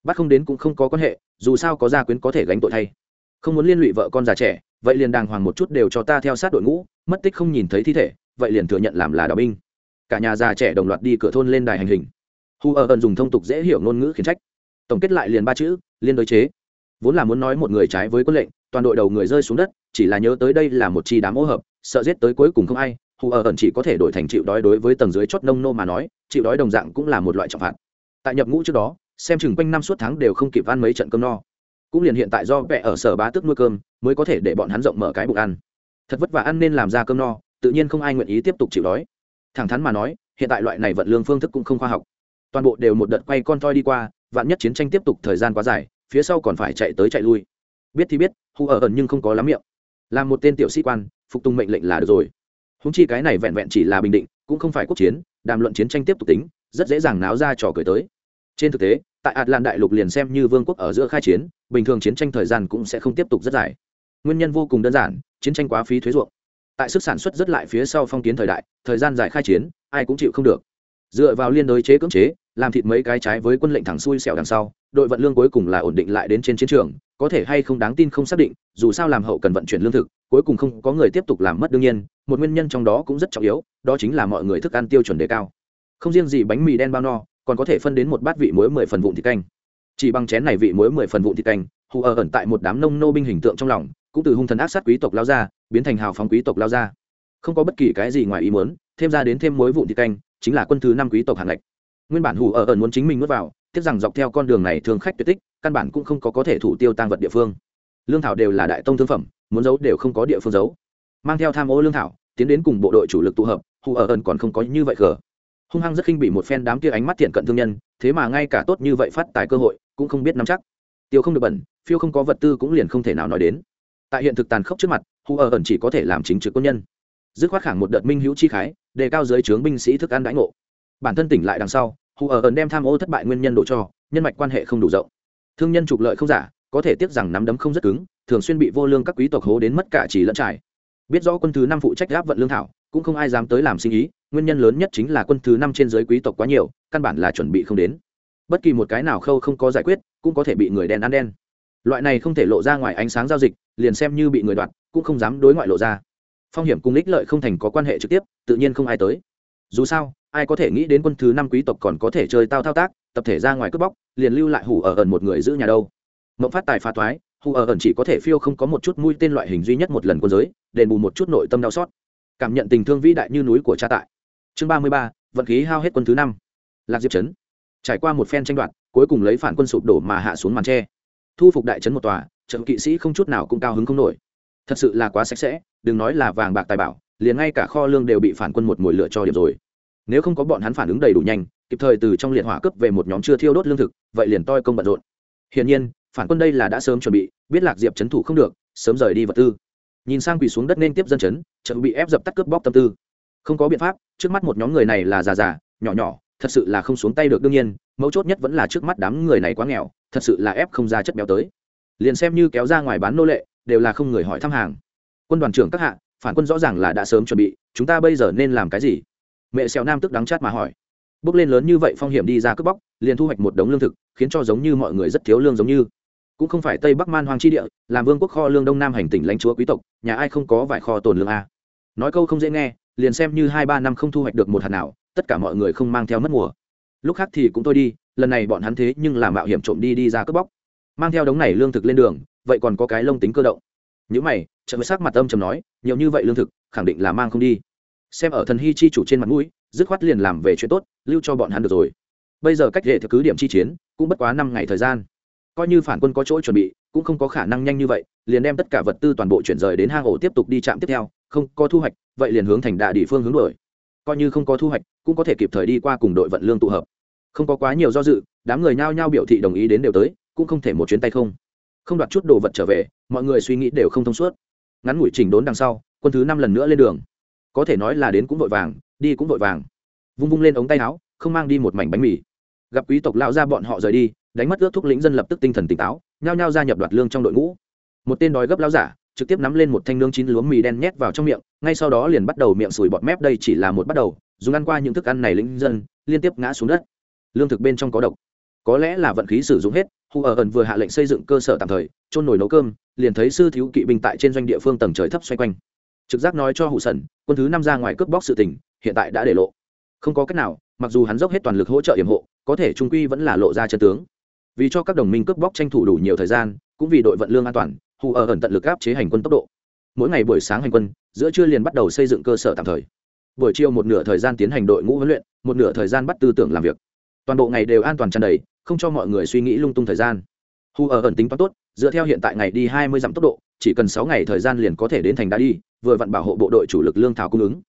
Bắt không đến cũng không có quan hệ, dù sao có gia quyến có thể gánh tội thay. Không muốn liên lụy vợ con già trẻ, vậy liền đàng hoàng một chút đều cho ta theo sát đội ngũ, mất tích không nhìn thấy thi thể, vậy liền thừa nhận làm là đạo binh. Cả nhà già trẻ đồng loạt đi cửa thôn lên đài hành hình. Hu ở ẩn dùng thông tục dễ hiểu ngôn ngữ khiển trách. Tổng kết lại liền ba chữ, liên đối chế vốn là muốn nói một người trái với quân lệnh, toàn đội đầu người rơi xuống đất, chỉ là nhớ tới đây là một chi đám ô hợp, sợ giết tới cuối cùng không ai, hù ở ẩn chỉ có thể đổi thành chịu đói đối với tầng dưới chót nông nô mà nói, chịu đói đồng dạng cũng là một loại trọng phạt. Tại nhập ngũ trước đó, xem chừng quanh năm suốt tháng đều không kịp ăn mấy trận cơm no. Cũng liền hiện tại do vẽ ở sở bá tước nuôi cơm, mới có thể để bọn hắn rộng mở cái bụng ăn. Thật vất vả ăn nên làm ra cơm no, tự nhiên không ai nguyện ý tiếp tục chịu đói. Thẳng thắn mà nói, hiện tại loại này vận lương phương thức cũng không khoa học. Toàn bộ đều một đợt quay con toi đi qua, vạn nhất chiến tranh tiếp tục thời gian quá dài phía sau còn phải chạy tới chạy lui. Biết thì biết, hù ở ẩn nhưng không có lắm miệng. Làm một tên tiểu sĩ quan, phục tùng mệnh lệnh là được rồi. Húng chi cái này vẹn vẹn chỉ là bình định, cũng không phải quốc chiến, đàm luận chiến tranh tiếp tục tính, rất dễ dàng náo ra trò cười tới. Trên thực tế, tại ạt lan đại lục liền xem như vương quốc ở giữa khai chiến, bình thường chiến tranh thời gian cũng sẽ không tiếp tục rất dài. Nguyên nhân vô cùng đơn giản, chiến tranh quá phí thuế ruộng. Tại sức sản xuất rất lại phía sau phong kiến thời đại, thời gian dài khai chiến, ai cũng chịu không được. Dựa vào liên đối chế cưỡng chế, làm thịt mấy cái trái với quân lệnh thẳng xuôi xẻo đằng sau đội vận lương cuối cùng là ổn định lại đến trên chiến trường, có thể hay không đáng tin không xác định, dù sao làm hậu cần vận chuyển lương thực, cuối cùng không có người tiếp tục làm mất đương nhiên, một nguyên nhân trong đó cũng rất trọng yếu, đó chính là mọi người thức ăn tiêu chuẩn đề cao. Không riêng gì bánh mì đen bao no, còn có thể phân đến một bát vị muối mười phần vụn thịt canh. Chỉ bằng chén này vị muối mười phần vụn thịt canh, hù ở ẩn tại một đám nông nô binh hình tượng trong lòng, cũng từ hung thần ác sát quý tộc lao ra, biến thành hào phóng quý tộc lao ra. Không có bất kỳ cái gì ngoài ý muốn, thêm ra đến thêm muối vụn thịt canh, chính là quân thứ năm quý tộc hạng lệch nguyên bản hù ở ẩn muốn chính mình nuốt vào tiếc rằng dọc theo con đường này thường khách tuyệt tích, căn bản cũng không có có thể thủ tiêu tăng vật địa phương. Lương thảo đều là đại tông thương phẩm, muốn giấu đều không có địa phương giấu. Mang theo tham ô lương thảo, tiến đến cùng bộ đội chủ lực tụ hợp, hù ở ẩn còn không có như vậy cờ hung hăng rất khinh bị một phen đám kia ánh mắt thiện cận thương nhân, thế mà ngay cả tốt như vậy phát tài cơ hội, cũng không biết nắm chắc. Tiêu không được bẩn, phiêu không có vật tư cũng liền không thể nào nói đến. Tại hiện thực tàn khốc trước mặt, hù ở ẩn chỉ có thể làm chính trực quân nhân. Dứt khoát khẳng một đợt minh hữu chi khái, đề cao giới trướng binh sĩ thức ăn đãi ngộ. Bản thân tỉnh lại đằng sau hù ở ẩn đem tham ô thất bại nguyên nhân đổ cho, nhân mạch quan hệ không đủ rộng. Thương nhân trục lợi không giả, có thể tiếc rằng nắm đấm không rất cứng, thường xuyên bị vô lương các quý tộc hố đến mất cả chỉ lẫn trải. Biết rõ quân thứ năm phụ trách áp vận lương thảo, cũng không ai dám tới làm sinh ý, nguyên nhân lớn nhất chính là quân thứ năm trên giới quý tộc quá nhiều, căn bản là chuẩn bị không đến. Bất kỳ một cái nào khâu không có giải quyết, cũng có thể bị người đen ăn đen. Loại này không thể lộ ra ngoài ánh sáng giao dịch, liền xem như bị người đoạt, cũng không dám đối ngoại lộ ra. Phong hiểm cùng ích lợi không thành có quan hệ trực tiếp, tự nhiên không ai tới. Dù sao ai có thể nghĩ đến quân thứ năm quý tộc còn có thể chơi tao thao tác, tập thể ra ngoài cướp bóc, liền lưu lại hủ ở ẩn một người giữ nhà đâu. Mộng phát tài phá thoái, hủ ở ẩn chỉ có thể phiêu không có một chút mũi tên loại hình duy nhất một lần quân giới, đền bù một chút nội tâm đau xót. Cảm nhận tình thương vĩ đại như núi của cha tại. Chương ba mươi ba, vận khí hao hết quân thứ năm. Lạc diệp trấn. Trải qua một phen tranh đoạt, cuối cùng lấy phản quân sụp đổ mà hạ xuống màn tre. Thu phục đại trấn một tòa, trận kỵ sĩ không chút nào cũng cao hứng không nổi. Thật sự là quá sạch sẽ, đừng nói là vàng bạc tài bảo, liền ngay cả kho lương đều bị phản quân một mồi lửa cho điểm rồi nếu không có bọn hắn phản ứng đầy đủ nhanh, kịp thời từ trong liệt hỏa cướp về một nhóm chưa thiêu đốt lương thực, vậy liền toi công bận rộn. Hiển nhiên, phản quân đây là đã sớm chuẩn bị, biết lạc diệp trấn thủ không được, sớm rời đi vật tư. Nhìn sang quỳ xuống đất nên tiếp dân chấn chợ bị ép dập tắt cướp bóc tâm tư. Không có biện pháp, trước mắt một nhóm người này là già già, nhỏ nhỏ, thật sự là không xuống tay được đương nhiên, mấu chốt nhất vẫn là trước mắt đám người này quá nghèo, thật sự là ép không ra chất béo tới. Liền xem như kéo ra ngoài bán nô lệ, đều là không người hỏi thăm hàng. Quân đoàn trưởng các hạ, phản quân rõ ràng là đã sớm chuẩn bị, chúng ta bây giờ nên làm cái gì? Mẹ xèo nam tức đắng chát mà hỏi. Bước lên lớn như vậy phong hiểm đi ra cướp bóc, liền thu hoạch một đống lương thực, khiến cho giống như mọi người rất thiếu lương giống như. Cũng không phải tây bắc man hoang chi địa, làm vương quốc kho lương đông nam hành tỉnh lãnh chúa quý tộc, nhà ai không có vài kho tồn lương a. Nói câu không dễ nghe, liền xem như hai ba năm không thu hoạch được một hạt nào, tất cả mọi người không mang theo mất mùa. Lúc khác thì cũng thôi đi, lần này bọn hắn thế nhưng làm mạo hiểm trộm đi đi ra cướp bóc. Mang theo đống này lương thực lên đường, vậy còn có cái lông tính cơ động. Những mày trợ với sắc mặt âm chầm nói, nhiều như vậy lương thực, khẳng định là mang không đi xem ở thần hy chi chủ trên mặt mũi, dứt khoát liền làm về chuyện tốt, lưu cho bọn hắn được rồi. Bây giờ cách hệ thực cứ điểm chi chiến, cũng bất quá năm ngày thời gian. Coi như phản quân có chỗ chuẩn bị, cũng không có khả năng nhanh như vậy, liền đem tất cả vật tư toàn bộ chuyển rời đến hang ổ tiếp tục đi trạm tiếp theo, không có thu hoạch, vậy liền hướng thành đạ địa phương hướng đổi coi như không có thu hoạch, cũng có thể kịp thời đi qua cùng đội vận lương tụ hợp. Không có quá nhiều do dự, đám người nhao nhao biểu thị đồng ý đến đều tới, cũng không thể một chuyến tay không. Không đoạt chút đồ vật trở về, mọi người suy nghĩ đều không thông suốt. Ngắn ngủi chỉnh đốn đằng sau, quân thứ năm lần nữa lên đường có thể nói là đến cũng vội vàng, đi cũng vội vàng. Vung vung lên ống tay áo, không mang đi một mảnh bánh mì. Gặp quý tộc lao ra bọn họ rời đi, đánh mất ước thúc lĩnh dân lập tức tinh thần tỉnh táo, nhao nhao gia nhập đoạt lương trong đội ngũ. Một tên đói gấp lao giả, trực tiếp nắm lên một thanh nướng chín lúa mì đen nhét vào trong miệng, ngay sau đó liền bắt đầu miệng sùi bọt mép, đây chỉ là một bắt đầu, dùng ăn qua những thức ăn này lĩnh dân, liên tiếp ngã xuống đất. Lương thực bên trong có độc. Có lẽ là vận khí sử dụng hết hù ở ẩn vừa hạ lệnh xây dựng cơ sở tạm thời trôn nồi nấu cơm, liền thấy sư thiếu kỵ binh tại trên doanh địa phương tầng trời thấp xoay quanh trực giác nói cho hụ sần, quân thứ năm ra ngoài cướp bóc sự tình, hiện tại đã để lộ. Không có cách nào, mặc dù hắn dốc hết toàn lực hỗ trợ yểm hộ, có thể trung quy vẫn là lộ ra chân tướng. Vì cho các đồng minh cướp bóc tranh thủ đủ nhiều thời gian, cũng vì đội vận lương an toàn hù ở ẩn tận lực áp chế hành quân tốc độ. Mỗi ngày buổi sáng hành quân, giữa trưa liền bắt đầu xây dựng cơ sở tạm thời. Buổi chiều một nửa thời gian tiến hành đội ngũ huấn luyện, một nửa thời gian bắt tư tưởng làm việc. Toàn bộ ngày đều an toàn tràn đầy, không cho mọi người suy nghĩ lung tung thời gian. Hù ở ẩn tính toán tốt, dựa theo hiện tại ngày đi hai mươi dặm tốc độ, chỉ cần sáu ngày thời gian liền có thể đến thành đã đi vừa vặn bảo hộ bộ đội chủ lực lương thảo cung ứng.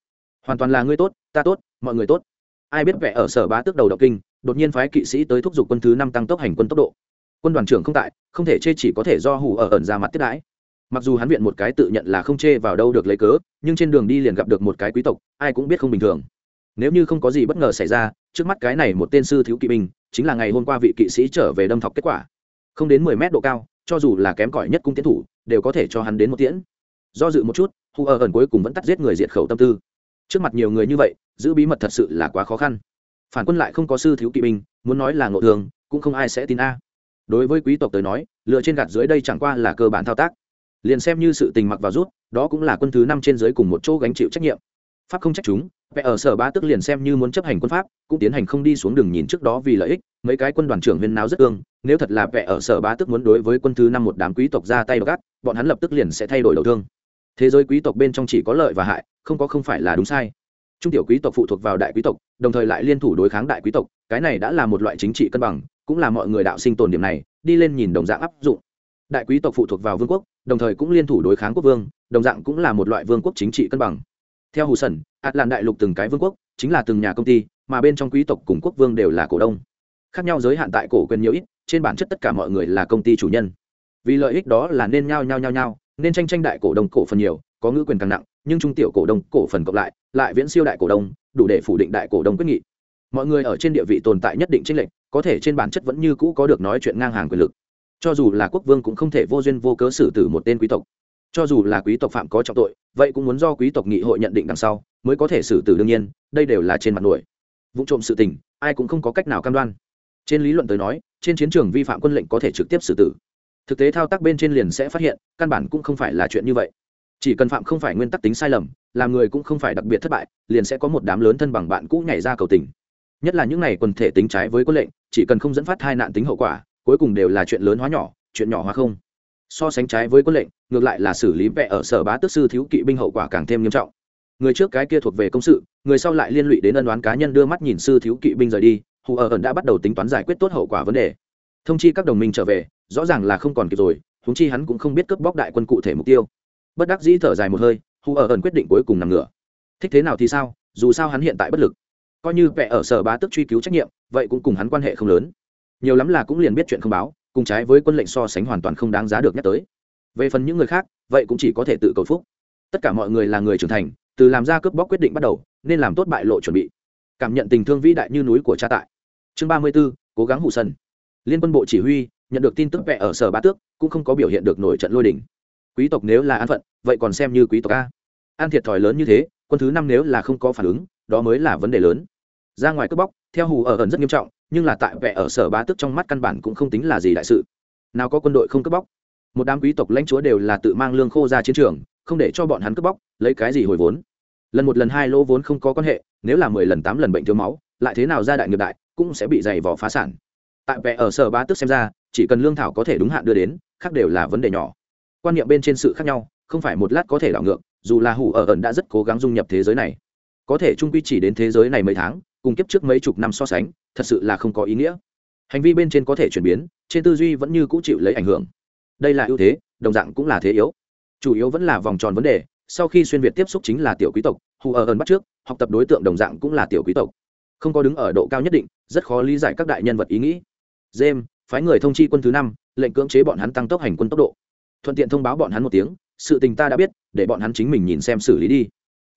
Hoàn toàn là ngươi tốt, ta tốt, mọi người tốt. Ai biết vẽ ở sở bá tước đầu đọc kinh, đột nhiên phái kỵ sĩ tới thúc giục quân thứ năm tăng tốc hành quân tốc độ. Quân đoàn trưởng không tại, không thể chê chỉ có thể do hủ ở ẩn ra mặt tiết đãi. Mặc dù hắn viện một cái tự nhận là không chê vào đâu được lấy cớ, nhưng trên đường đi liền gặp được một cái quý tộc, ai cũng biết không bình thường. Nếu như không có gì bất ngờ xảy ra, trước mắt cái này một tên sư thiếu kỵ binh, chính là ngày hôm qua vị kỵ sĩ trở về đâm thọc kết quả. Không đến mười mét độ cao, cho dù là kém cỏi nhất cung tiến thủ, đều có thể cho hắn đến một tiễn do dự một chút hù ở ẩn cuối cùng vẫn tắt giết người diệt khẩu tâm tư. Trước mặt nhiều người như vậy, giữ bí mật thật sự là quá khó khăn. Phản quân lại không có sư thiếu kỵ binh, muốn nói là ngộ thường, cũng không ai sẽ tin a. Đối với quý tộc tới nói, lựa trên gạt dưới đây chẳng qua là cơ bản thao tác. Liền xem như sự tình mặc vào rút, đó cũng là quân thứ năm trên dưới cùng một chỗ gánh chịu trách nhiệm. Pháp không trách chúng vẽ ở sở ba tức liền xem như muốn chấp hành quân pháp, cũng tiến hành không đi xuống đường nhìn trước đó vì lợi ích, mấy cái quân đoàn trưởng viên nào rất ương nếu thật là vẽ ở sở ba tức muốn đối với quân thứ năm một đám quý tộc ra tay gắt, bọn hắn lập tức liền sẽ thay đổi đầu thương thế giới quý tộc bên trong chỉ có lợi và hại, không có không phải là đúng sai. Trung tiểu quý tộc phụ thuộc vào đại quý tộc, đồng thời lại liên thủ đối kháng đại quý tộc, cái này đã là một loại chính trị cân bằng, cũng là mọi người đạo sinh tồn điểm này, đi lên nhìn đồng dạng áp dụng. Đại quý tộc phụ thuộc vào vương quốc, đồng thời cũng liên thủ đối kháng quốc vương, đồng dạng cũng là một loại vương quốc chính trị cân bằng. Theo hù sần ạt làn đại lục từng cái vương quốc, chính là từng nhà công ty, mà bên trong quý tộc cùng quốc vương đều là cổ đông. Khác nhau giới hạn tại cổ quyền nhiều ít, trên bản chất tất cả mọi người là công ty chủ nhân. Vì lợi ích đó là nên nhao nhao nhao nhao nên tranh tranh đại cổ đông cổ phần nhiều, có ngữ quyền càng nặng, nhưng trung tiểu cổ đông cổ phần cộng lại lại viễn siêu đại cổ đông, đủ để phủ định đại cổ đông quyết nghị. Mọi người ở trên địa vị tồn tại nhất định tranh lệch, có thể trên bản chất vẫn như cũ có được nói chuyện ngang hàng quyền lực. Cho dù là quốc vương cũng không thể vô duyên vô cớ xử tử một tên quý tộc. Cho dù là quý tộc phạm có trọng tội, vậy cũng muốn do quý tộc nghị hội nhận định đằng sau, mới có thể xử tử đương nhiên, đây đều là trên mặt nổi. Vụ trộm sự tình, ai cũng không có cách nào cam đoan. Trên lý luận tới nói, trên chiến trường vi phạm quân lệnh có thể trực tiếp xử tử thực tế thao tác bên trên liền sẽ phát hiện, căn bản cũng không phải là chuyện như vậy. Chỉ cần phạm không phải nguyên tắc tính sai lầm, làm người cũng không phải đặc biệt thất bại, liền sẽ có một đám lớn thân bằng bạn cũ nhảy ra cầu tình. Nhất là những này quần thể tính trái với quân lệnh, chỉ cần không dẫn phát hai nạn tính hậu quả, cuối cùng đều là chuyện lớn hóa nhỏ, chuyện nhỏ hóa không. So sánh trái với quân lệnh, ngược lại là xử lý vẽ ở sở bá tước sư thiếu kỵ binh hậu quả càng thêm nghiêm trọng. Người trước cái kia thuộc về công sự, người sau lại liên lụy đến ân đoán cá nhân đưa mắt nhìn sư thiếu kỵ binh rời đi, hù ở ẩn đã bắt đầu tính toán giải quyết tốt hậu quả vấn đề thông chi các đồng minh trở về, rõ ràng là không còn kịp rồi húng chi hắn cũng không biết cướp bóc đại quân cụ thể mục tiêu. Bất đắc dĩ thở dài một hơi hù ở ẩn quyết định cuối cùng nằm ngửa. Thích thế nào thì sao, dù sao hắn hiện tại bất lực. Coi như vẽ ở sở bá tức truy cứu trách nhiệm, vậy cũng cùng hắn quan hệ không lớn. Nhiều lắm là cũng liền biết chuyện không báo, cùng trái với quân lệnh so sánh hoàn toàn không đáng giá được nhắc tới. Về phần những người khác, vậy cũng chỉ có thể tự cầu phúc. Tất cả mọi người là người trưởng thành, từ làm ra cướp bóc quyết định bắt đầu, nên làm tốt bại lộ chuẩn bị. Cảm nhận tình thương vĩ đại như núi của cha tại. Chương ba mươi b ố cố gắng hụ sân liên quân bộ chỉ huy, nhận được tin tức vẽ ở sở ba tước, cũng không có biểu hiện được nổi trận lôi đỉnh quý tộc nếu là an phận, vậy còn xem như quý tộc a. An thiệt thòi lớn như thế, quân thứ năm nếu là không có phản ứng, đó mới là vấn đề lớn. Ra ngoài cướp bóc, theo hù ở ẩn rất nghiêm trọng, nhưng là tại vẽ ở sở ba tước trong mắt căn bản cũng không tính là gì đại sự. Nào có quân đội không cướp bóc? Một đám quý tộc lãnh chúa đều là tự mang lương khô ra chiến trường, không để cho bọn hắn cướp bóc, lấy cái gì hồi vốn? Lần một lần hai lỗ vốn không có quan hệ, nếu là mười lần tám lần bệnh thiếu máu, lại thế nào ra đại nghiệp đại, cũng sẽ bị dày vò phá sản tại vẻ ở sở bá tức xem ra, chỉ cần lương thảo có thể đúng hạn đưa đến, khác đều là vấn đề nhỏ. Quan niệm bên trên sự khác nhau, không phải một lát có thể đảo ngược, dù là hủ ở ẩn đã rất cố gắng dung nhập thế giới này. Có thể trung quy chỉ đến thế giới này mấy tháng, cùng kiếp trước mấy chục năm so sánh, thật sự là không có ý nghĩa. Hành vi bên trên có thể chuyển biến, trên tư duy vẫn như cũ chịu lấy ảnh hưởng. Đây là ưu thế, đồng dạng cũng là thế yếu. Chủ yếu vẫn là vòng tròn vấn đề, sau khi xuyên việt tiếp xúc chính là tiểu quý tộc hù ở ẩn bắt trước, học tập đối tượng đồng dạng cũng là tiểu quý tộc. Không có đứng ở độ cao nhất định, rất khó lý giải các đại nhân vật ý nghĩ james phái người thông chi quân thứ năm, lệnh cưỡng chế bọn hắn tăng tốc hành quân tốc độ. Thuận tiện thông báo bọn hắn một tiếng, sự tình ta đã biết, để bọn hắn chính mình nhìn xem xử lý đi.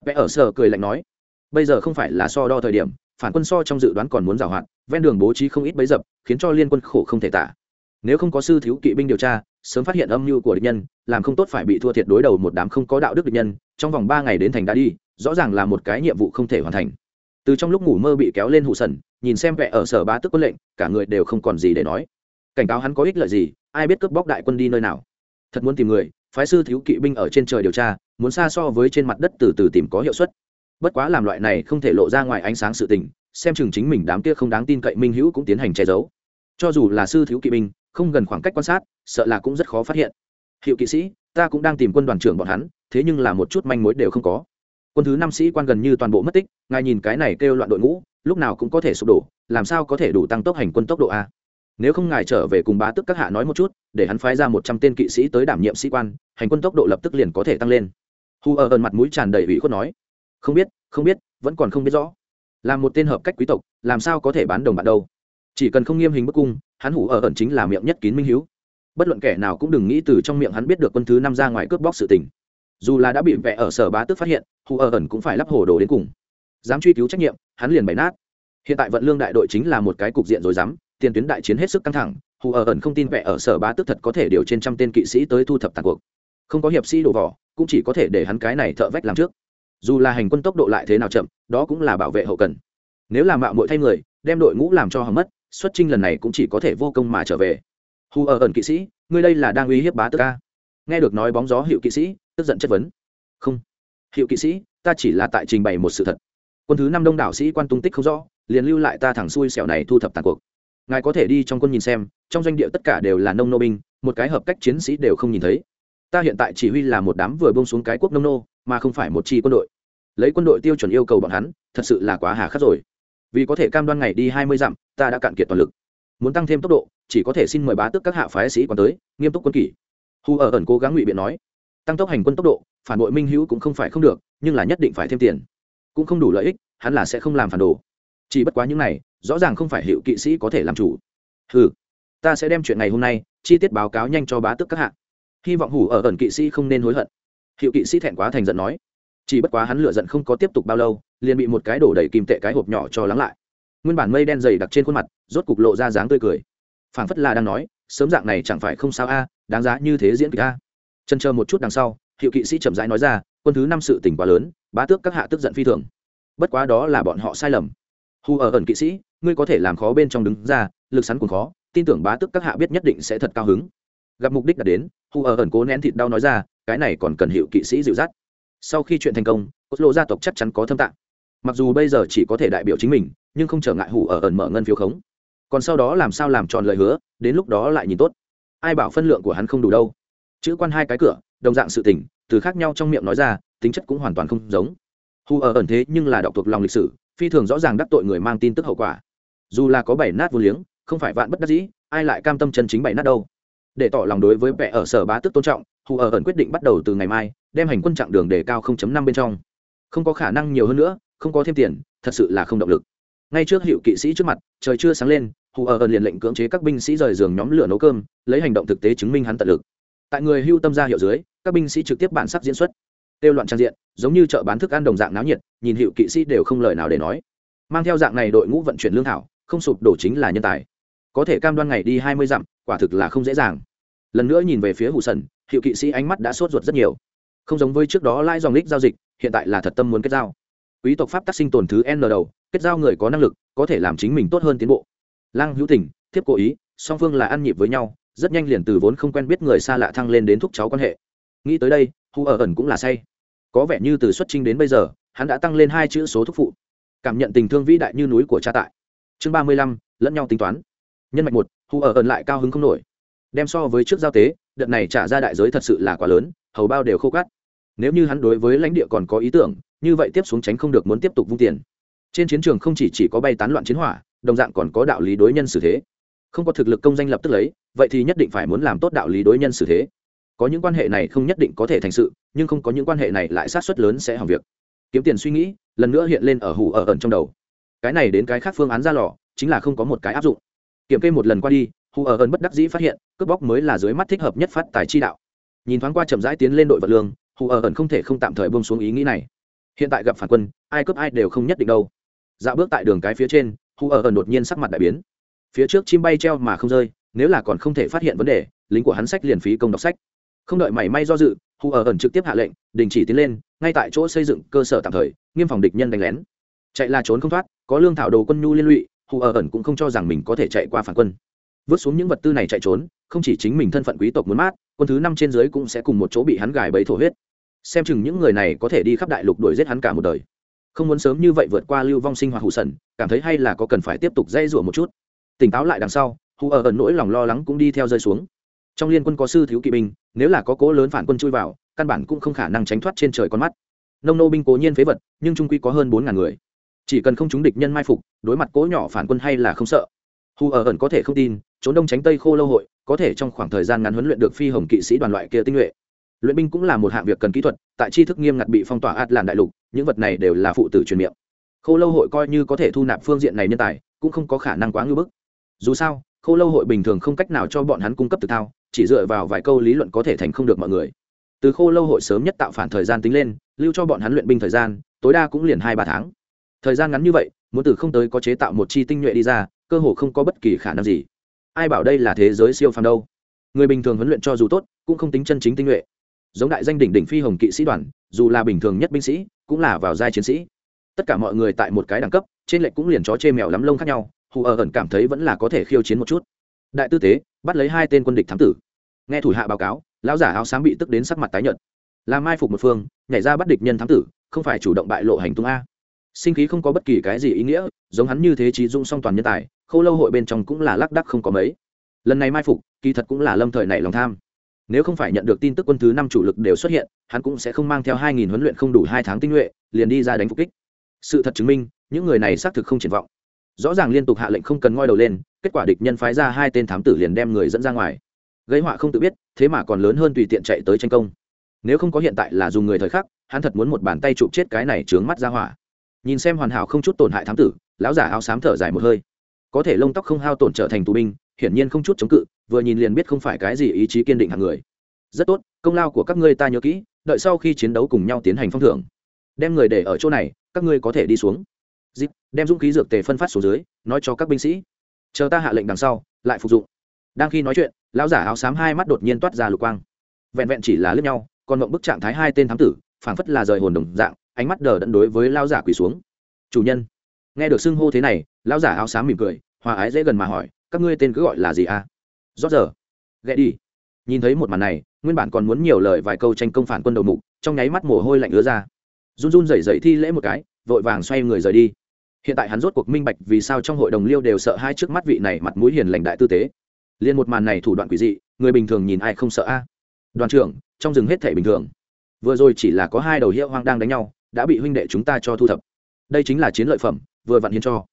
Vẽ ở sở cười lạnh nói, bây giờ không phải là so đo thời điểm, phản quân so trong dự đoán còn muốn giảo hoạt ven đường bố trí không ít bẫy dập, khiến cho liên quân khổ không thể tả. Nếu không có sư thiếu kỵ binh điều tra, sớm phát hiện âm mưu của địch nhân, làm không tốt phải bị thua thiệt đối đầu một đám không có đạo đức địch nhân, trong vòng ba ngày đến thành đã đi, rõ ràng là một cái nhiệm vụ không thể hoàn thành. Từ trong lúc ngủ mơ bị kéo lên hụ sần nhìn xem vẻ ở sở bá tức quân lệnh, cả người đều không còn gì để nói. Cảnh cáo hắn có ích lợi gì, ai biết cướp bóc đại quân đi nơi nào. Thật muốn tìm người, phái sư thiếu kỵ binh ở trên trời điều tra, muốn xa so với trên mặt đất từ từ tìm có hiệu suất. Bất quá làm loại này không thể lộ ra ngoài ánh sáng sự tình, xem chừng chính mình đám kia không đáng tin cậy minh hữu cũng tiến hành che giấu. Cho dù là sư thiếu kỵ binh, không gần khoảng cách quan sát, sợ là cũng rất khó phát hiện. Hiệu kỵ sĩ, ta cũng đang tìm quân đoàn trưởng bọn hắn, thế nhưng là một chút manh mối đều không có. Quân thứ năm sĩ quan gần như toàn bộ mất tích, ngài nhìn cái này kêu loạn đội ngũ lúc nào cũng có thể sụp đổ, làm sao có thể đủ tăng tốc hành quân tốc độ a? Nếu không ngài trở về cùng bá tức các hạ nói một chút, để hắn phái ra một trăm tên kỵ sĩ tới đảm nhiệm sĩ quan, hành quân tốc độ lập tức liền có thể tăng lên. Hu ở ơn mặt mũi tràn đầy ủy khuất nói. Không biết không biết, vẫn còn không biết rõ. Là một tên hợp cách quý tộc, làm sao có thể bán đồng bạn đâu? Chỉ cần không nghiêm hình bức cung, hắn hủ ở ẩn chính là miệng nhất kín minh hiếu. Bất luận kẻ nào cũng đừng nghĩ từ trong miệng hắn biết được quân thứ năm ra ngoài cướp bóc sự tình. Dù là đã bị vẽ ở sở bá tức phát hiện hủ ở ẩn cũng phải lắp hồ đồ đến cùng dám truy cứu trách nhiệm, hắn liền bày nát. Hiện tại vận lương đại đội chính là một cái cục diện rồi dám tiền tuyến đại chiến hết sức căng thẳng, hù ở ẩn không tin vẻ ở sở bá tức thật có thể điều trên trăm tên kỵ sĩ tới thu thập tàn cuộc. Không có hiệp sĩ đổ vỏ, cũng chỉ có thể để hắn cái này thợ vách làm trước. Dù là hành quân tốc độ lại thế nào chậm, đó cũng là bảo vệ hậu cần. Nếu làm mạo muội thay người, đem đội ngũ làm cho hỏng mất, xuất trinh lần này cũng chỉ có thể vô công mà trở về. Hù ở ẩn kỵ sĩ, ngươi đây là đang uy hiếp bá tức ca. Nghe được nói bóng gió hiệu kỵ sĩ, tức giận chất vấn. Không. Hiệu kỵ sĩ, ta chỉ là tại trình bày một sự thật quân thứ năm đông đảo sĩ quan tung tích không rõ, liền lưu lại ta thẳng xui xẻo này thu thập tàn cuộc. Ngài có thể đi trong quân nhìn xem, trong doanh địa tất cả đều là nông nô binh, một cái hợp cách chiến sĩ đều không nhìn thấy. Ta hiện tại chỉ huy là một đám vừa bông xuống cái quốc nông nô, mà không phải một chi quân đội. Lấy quân đội tiêu chuẩn yêu cầu bọn hắn, thật sự là quá hà khắc rồi. Vì có thể cam đoan ngày đi hai mươi dặm, ta đã cạn kiệt toàn lực. Muốn tăng thêm tốc độ, chỉ có thể xin mời bá tước các hạ phái sĩ quan tới, nghiêm túc quân kỷ. Hu ở ẩn cố gắng ngụy biện nói. Tăng tốc hành quân tốc độ, phản bội minh hữu cũng không phải không được, nhưng là nhất định phải thêm tiền cũng không đủ lợi ích, hắn là sẽ không làm phản đồ. Chỉ bất quá những này, rõ ràng không phải hiệu kỵ sĩ có thể làm chủ. Ừ ta sẽ đem chuyện ngày hôm nay, chi tiết báo cáo nhanh cho bá tước các hạ. Hy vọng hủ ở ẩn kỵ sĩ không nên hối hận. Hiệu kỵ sĩ thẹn quá thành giận nói. Chỉ bất quá hắn lựa giận không có tiếp tục bao lâu, liền bị một cái đổ đầy kim tệ cái hộp nhỏ cho lắng lại. Nguyên bản mây đen dày đặc trên khuôn mặt, rốt cục lộ ra dáng tươi cười. Phảng phất là đang nói, sớm dạng này chẳng phải không sao a, đáng giá như thế diễn kịch a. Chân chờ một chút đằng sau, hiệu kỵ sĩ chậm rãi nói ra, quân thứ năm sự tỉnh quá lớn bá tước các hạ tức giận phi thường. Bất quá đó là bọn họ sai lầm. Hù ở ẩn kỵ sĩ, ngươi có thể làm khó bên trong đứng ra, lực sắn cũng khó, tin tưởng bá tước các hạ biết nhất định sẽ thật cao hứng. Gặp mục đích đã đến, hù ở ẩn cố nén thịt đau nói ra, cái này còn cần hiệu kỵ sĩ dịu dắt. Sau khi chuyện thành công, cốt lộ gia tộc chắc chắn có thâm tạng. Mặc dù bây giờ chỉ có thể đại biểu chính mình, nhưng không trở ngại hủ ở ẩn mở ngân phiếu khống. Còn sau đó làm sao làm tròn lời hứa, đến lúc đó lại nhìn tốt. Ai bảo phân lượng của hắn không đủ đâu. Chữ quan hai cái cửa đồng dạng sự tình, từ khác nhau trong miệng nói ra, tính chất cũng hoàn toàn không giống. Hù ở ẩn thế nhưng là đọc thuộc lòng lịch sử, phi thường rõ ràng đắc tội người mang tin tức hậu quả. Dù là có bảy nát vô liếng, không phải vạn bất đắc dĩ, ai lại cam tâm chân chính bảy nát đâu. Để tỏ lòng đối với vẻ ở sở bá tức tôn trọng hù ở ẩn quyết định bắt đầu từ ngày mai, đem hành quân chặng đường đề cao 0.5 bên trong. Không có khả năng nhiều hơn nữa, không có thêm tiền, thật sự là không động lực. Ngay trước hiệu kỵ sĩ trước mặt, trời chưa sáng lên hù ở ẩn liền lệnh cưỡng chế các binh sĩ rời giường nhóm lửa nấu cơm, lấy hành động thực tế chứng minh hắn tận lực tại người hưu tâm ra hiệu dưới, các binh sĩ trực tiếp bản sắc diễn xuất. Kêu loạn trang diện, giống như chợ bán thức ăn đồng dạng náo nhiệt, nhìn hiệu kỵ sĩ đều không lời nào để nói. Mang theo dạng này đội ngũ vận chuyển lương thảo, không sụp đổ chính là nhân tài. Có thể cam đoan ngày đi hai mươi dặm, quả thực là không dễ dàng. Lần nữa nhìn về phía hụ sần, hiệu kỵ sĩ ánh mắt đã sốt ruột rất nhiều. Không giống với trước đó lai dòng lích giao dịch, hiện tại là thật tâm muốn kết giao. Quý tộc pháp tác sinh tồn thứ n đầu, kết giao người có năng lực, có thể làm chính mình tốt hơn tiến bộ. Lăng hữu tình, thiếp cố ý, song phương là ăn nhịp với nhau rất nhanh liền từ vốn không quen biết người xa lạ thăng lên đến thúc cháu quan hệ. Nghĩ tới đây hù ở ẩn cũng là say. Có vẻ như từ xuất trinh đến bây giờ hắn đã tăng lên hai chữ số thúc phụ. Cảm nhận tình thương vĩ đại như núi của cha tại. Chương ba mươi lăm lẫn nhau tính toán. Nhân mạch một hù ở ẩn lại cao hứng không nổi. Đem so với trước giao tế đợt này trả ra đại giới thật sự là quá lớn hầu bao đều khô cắt nếu như hắn đối với lãnh địa còn có ý tưởng như vậy tiếp xuống tránh không được muốn tiếp tục vung tiền. Trên chiến trường không chỉ, chỉ có bay tán loạn chiến hỏa đồng dạng còn có đạo lý đối nhân xử thế không có thực lực công danh lập tức lấy, vậy thì nhất định phải muốn làm tốt đạo lý đối nhân xử thế. Có những quan hệ này không nhất định có thể thành sự, nhưng không có những quan hệ này lại sát xuất lớn sẽ hỏng việc. Kiếm tiền suy nghĩ, lần nữa hiện lên ở hủ ở ẩn trong đầu. Cái này đến cái khác phương án ra lò, chính là không có một cái áp dụng. Kiểm kê một lần qua đi, hủ ở ẩn bất đắc dĩ phát hiện, cướp bóc mới là dưới mắt thích hợp nhất phát tài chi đạo. Nhìn thoáng qua chậm rãi tiến lên đội vật lương, hủ ở ẩn không thể không tạm thời bông xuống ý nghĩ này. Hiện tại gặp phản quân, ai cướp ai đều không nhất định đâu. Dạo bước tại đường cái phía trên hù ở ẩn đột nhiên sắc mặt đại biến phía trước chim bay treo mà không rơi, nếu là còn không thể phát hiện vấn đề, lính của hắn sách liền phí công đọc sách. Không đợi mảy may do dự hù ở ẩn trực tiếp hạ lệnh, đình chỉ tiến lên, ngay tại chỗ xây dựng cơ sở tạm thời, nghiêm phòng địch nhân đánh lén. Chạy là trốn không thoát, có lương thảo đồ quân nhu liên lụy hù ở ẩn cũng không cho rằng mình có thể chạy qua phản quân. Vứt xuống những vật tư này chạy trốn, không chỉ chính mình thân phận quý tộc muốn mát, quân thứ năm trên dưới cũng sẽ cùng một chỗ bị hắn gài bẫy thổ huyết. Xem chừng những người này có thể đi khắp đại lục đuổi giết hắn cả một đời. Không muốn sớm như vậy vượt qua lưu vong sinh hoạt hủ sần, cảm thấy hay là có cần phải tiếp tục dây rủa một chút tỉnh táo lại đằng sau, hù ở ẩn nỗi lòng lo lắng cũng đi theo rơi xuống. Trong liên quân có sư thiếu kỵ binh, nếu là có cố lớn phản quân chui vào, căn bản cũng không khả năng tránh thoát trên trời con mắt. Nông nô binh cố nhiên phế vật, nhưng trung quy có hơn bốn ngàn người. Chỉ cần không chúng địch nhân mai phục, đối mặt cố nhỏ phản quân hay là không sợ. Hù ở ẩn có thể không tin, trốn đông tránh tây khô lâu hội, có thể trong khoảng thời gian ngắn huấn luyện được phi hồng kỵ sĩ đoàn loại kia tinh nhuệ. Luyện binh cũng là một hạng việc cần kỹ thuật, tại tri thức nghiêm ngặt bị phong tỏa át làn đại lục, những vật này đều là phụ tử truyền miệng. Khô lâu hội coi như có thể thu nạp phương diện này nhân tài, cũng không có khả năng quá ngưỡng bức dù sao, khô lâu hội bình thường không cách nào cho bọn hắn cung cấp thực thao, chỉ dựa vào vài câu lý luận có thể thành không được mọi người. Từ khô lâu hội sớm nhất tạo phản thời gian tính lên, lưu cho bọn hắn luyện binh thời gian, tối đa cũng liền hai ba tháng. Thời gian ngắn như vậy, muốn từ không tới có chế tạo một chi tinh nhuệ đi ra, cơ hồ không có bất kỳ khả năng gì. Ai bảo đây là thế giới siêu phàm đâu? Người bình thường huấn luyện cho dù tốt, cũng không tính chân chính tinh nhuệ. Giống đại danh đỉnh đỉnh phi hồng kỵ sĩ đoàn, dù là bình thường nhất binh sĩ, cũng là vào giai chiến sĩ. Tất cả mọi người tại một cái đẳng cấp, trên lệnh cũng liền chó chê mèo lắm lông khác nhau hù ở ẩn cảm thấy vẫn là có thể khiêu chiến một chút. Đại tư tế, bắt lấy hai tên quân địch thám tử. Nghe thủ hạ báo cáo, lão giả áo sáng bị tức đến sắc mặt tái nhợt. Làm mai phục một phương, nhảy ra bắt địch nhân thám tử, không phải chủ động bại lộ hành tung a. Sinh khí không có bất kỳ cái gì ý nghĩa, giống hắn như thế trí dung song toàn nhân tài, khâu lâu hội bên trong cũng là lác đắc không có mấy. Lần này mai phục, kỳ thật cũng là lâm thời này lòng tham. Nếu không phải nhận được tin tức quân thứ năm chủ lực đều xuất hiện, hắn cũng sẽ không mang theo hai nghìn huấn luyện không đủ hai tháng tinh nhuệ, liền đi ra đánh phục kích. Sự thật chứng minh, những người này xác thực không triển vọng rõ ràng liên tục hạ lệnh không cần ngoi đầu lên, kết quả địch nhân phái ra hai tên thám tử liền đem người dẫn ra ngoài. Gây họa không tự biết, thế mà còn lớn hơn tùy tiện chạy tới tranh công. Nếu không có hiện tại là dùng người thời khắc, hắn thật muốn một bàn tay chụp chết cái này trướng mắt ra hỏa. Nhìn xem hoàn hảo không chút tổn hại thám tử, lão giả áo xám thở dài một hơi. Có thể lông tóc không hao tổn trở thành tù binh, hiển nhiên không chút chống cự, vừa nhìn liền biết không phải cái gì ý chí kiên định hàng người. Rất tốt, công lao của các ngươi ta nhớ kỹ, đợi sau khi chiến đấu cùng nhau tiến hành phong thưởng. Đem người để ở chỗ này, các ngươi có thể đi xuống dịp đem dũng khí dược tề phân phát xuống dưới, nói cho các binh sĩ. Chờ ta hạ lệnh đằng sau, lại phục dụng. Đang khi nói chuyện, lão giả áo xám hai mắt đột nhiên toát ra lục quang. Vẹn vẹn chỉ là lướt nhau, còn mộng bức trạng thái hai tên thám tử, phảng phất là rời hồn đồng dạng, ánh mắt đờ đẫn đối với lão giả quỳ xuống. Chủ nhân. Nghe được xưng hô thế này, lão giả áo xám mỉm cười, hòa ái dễ gần mà hỏi, các ngươi tên cứ gọi là gì à rót giờ. Ghé đi. Nhìn thấy một màn này, nguyên bản còn muốn nhiều lời vài câu tranh công phản quân đầu mục, trong nháy mắt mồ hôi lạnh ứa ra. Run run rẩy rẩy thi lễ một cái, vội vàng xoay người rời đi hiện tại hắn rốt cuộc minh bạch vì sao trong hội đồng liêu đều sợ hai trước mắt vị này mặt mũi hiền lành đại tư tế. Liên một màn này thủ đoạn quỷ dị, người bình thường nhìn ai không sợ a? Đoàn trưởng, trong rừng hết thể bình thường. Vừa rồi chỉ là có hai đầu hiệu hoang đang đánh nhau, đã bị huynh đệ chúng ta cho thu thập. Đây chính là chiến lợi phẩm, vừa vặn hiến cho.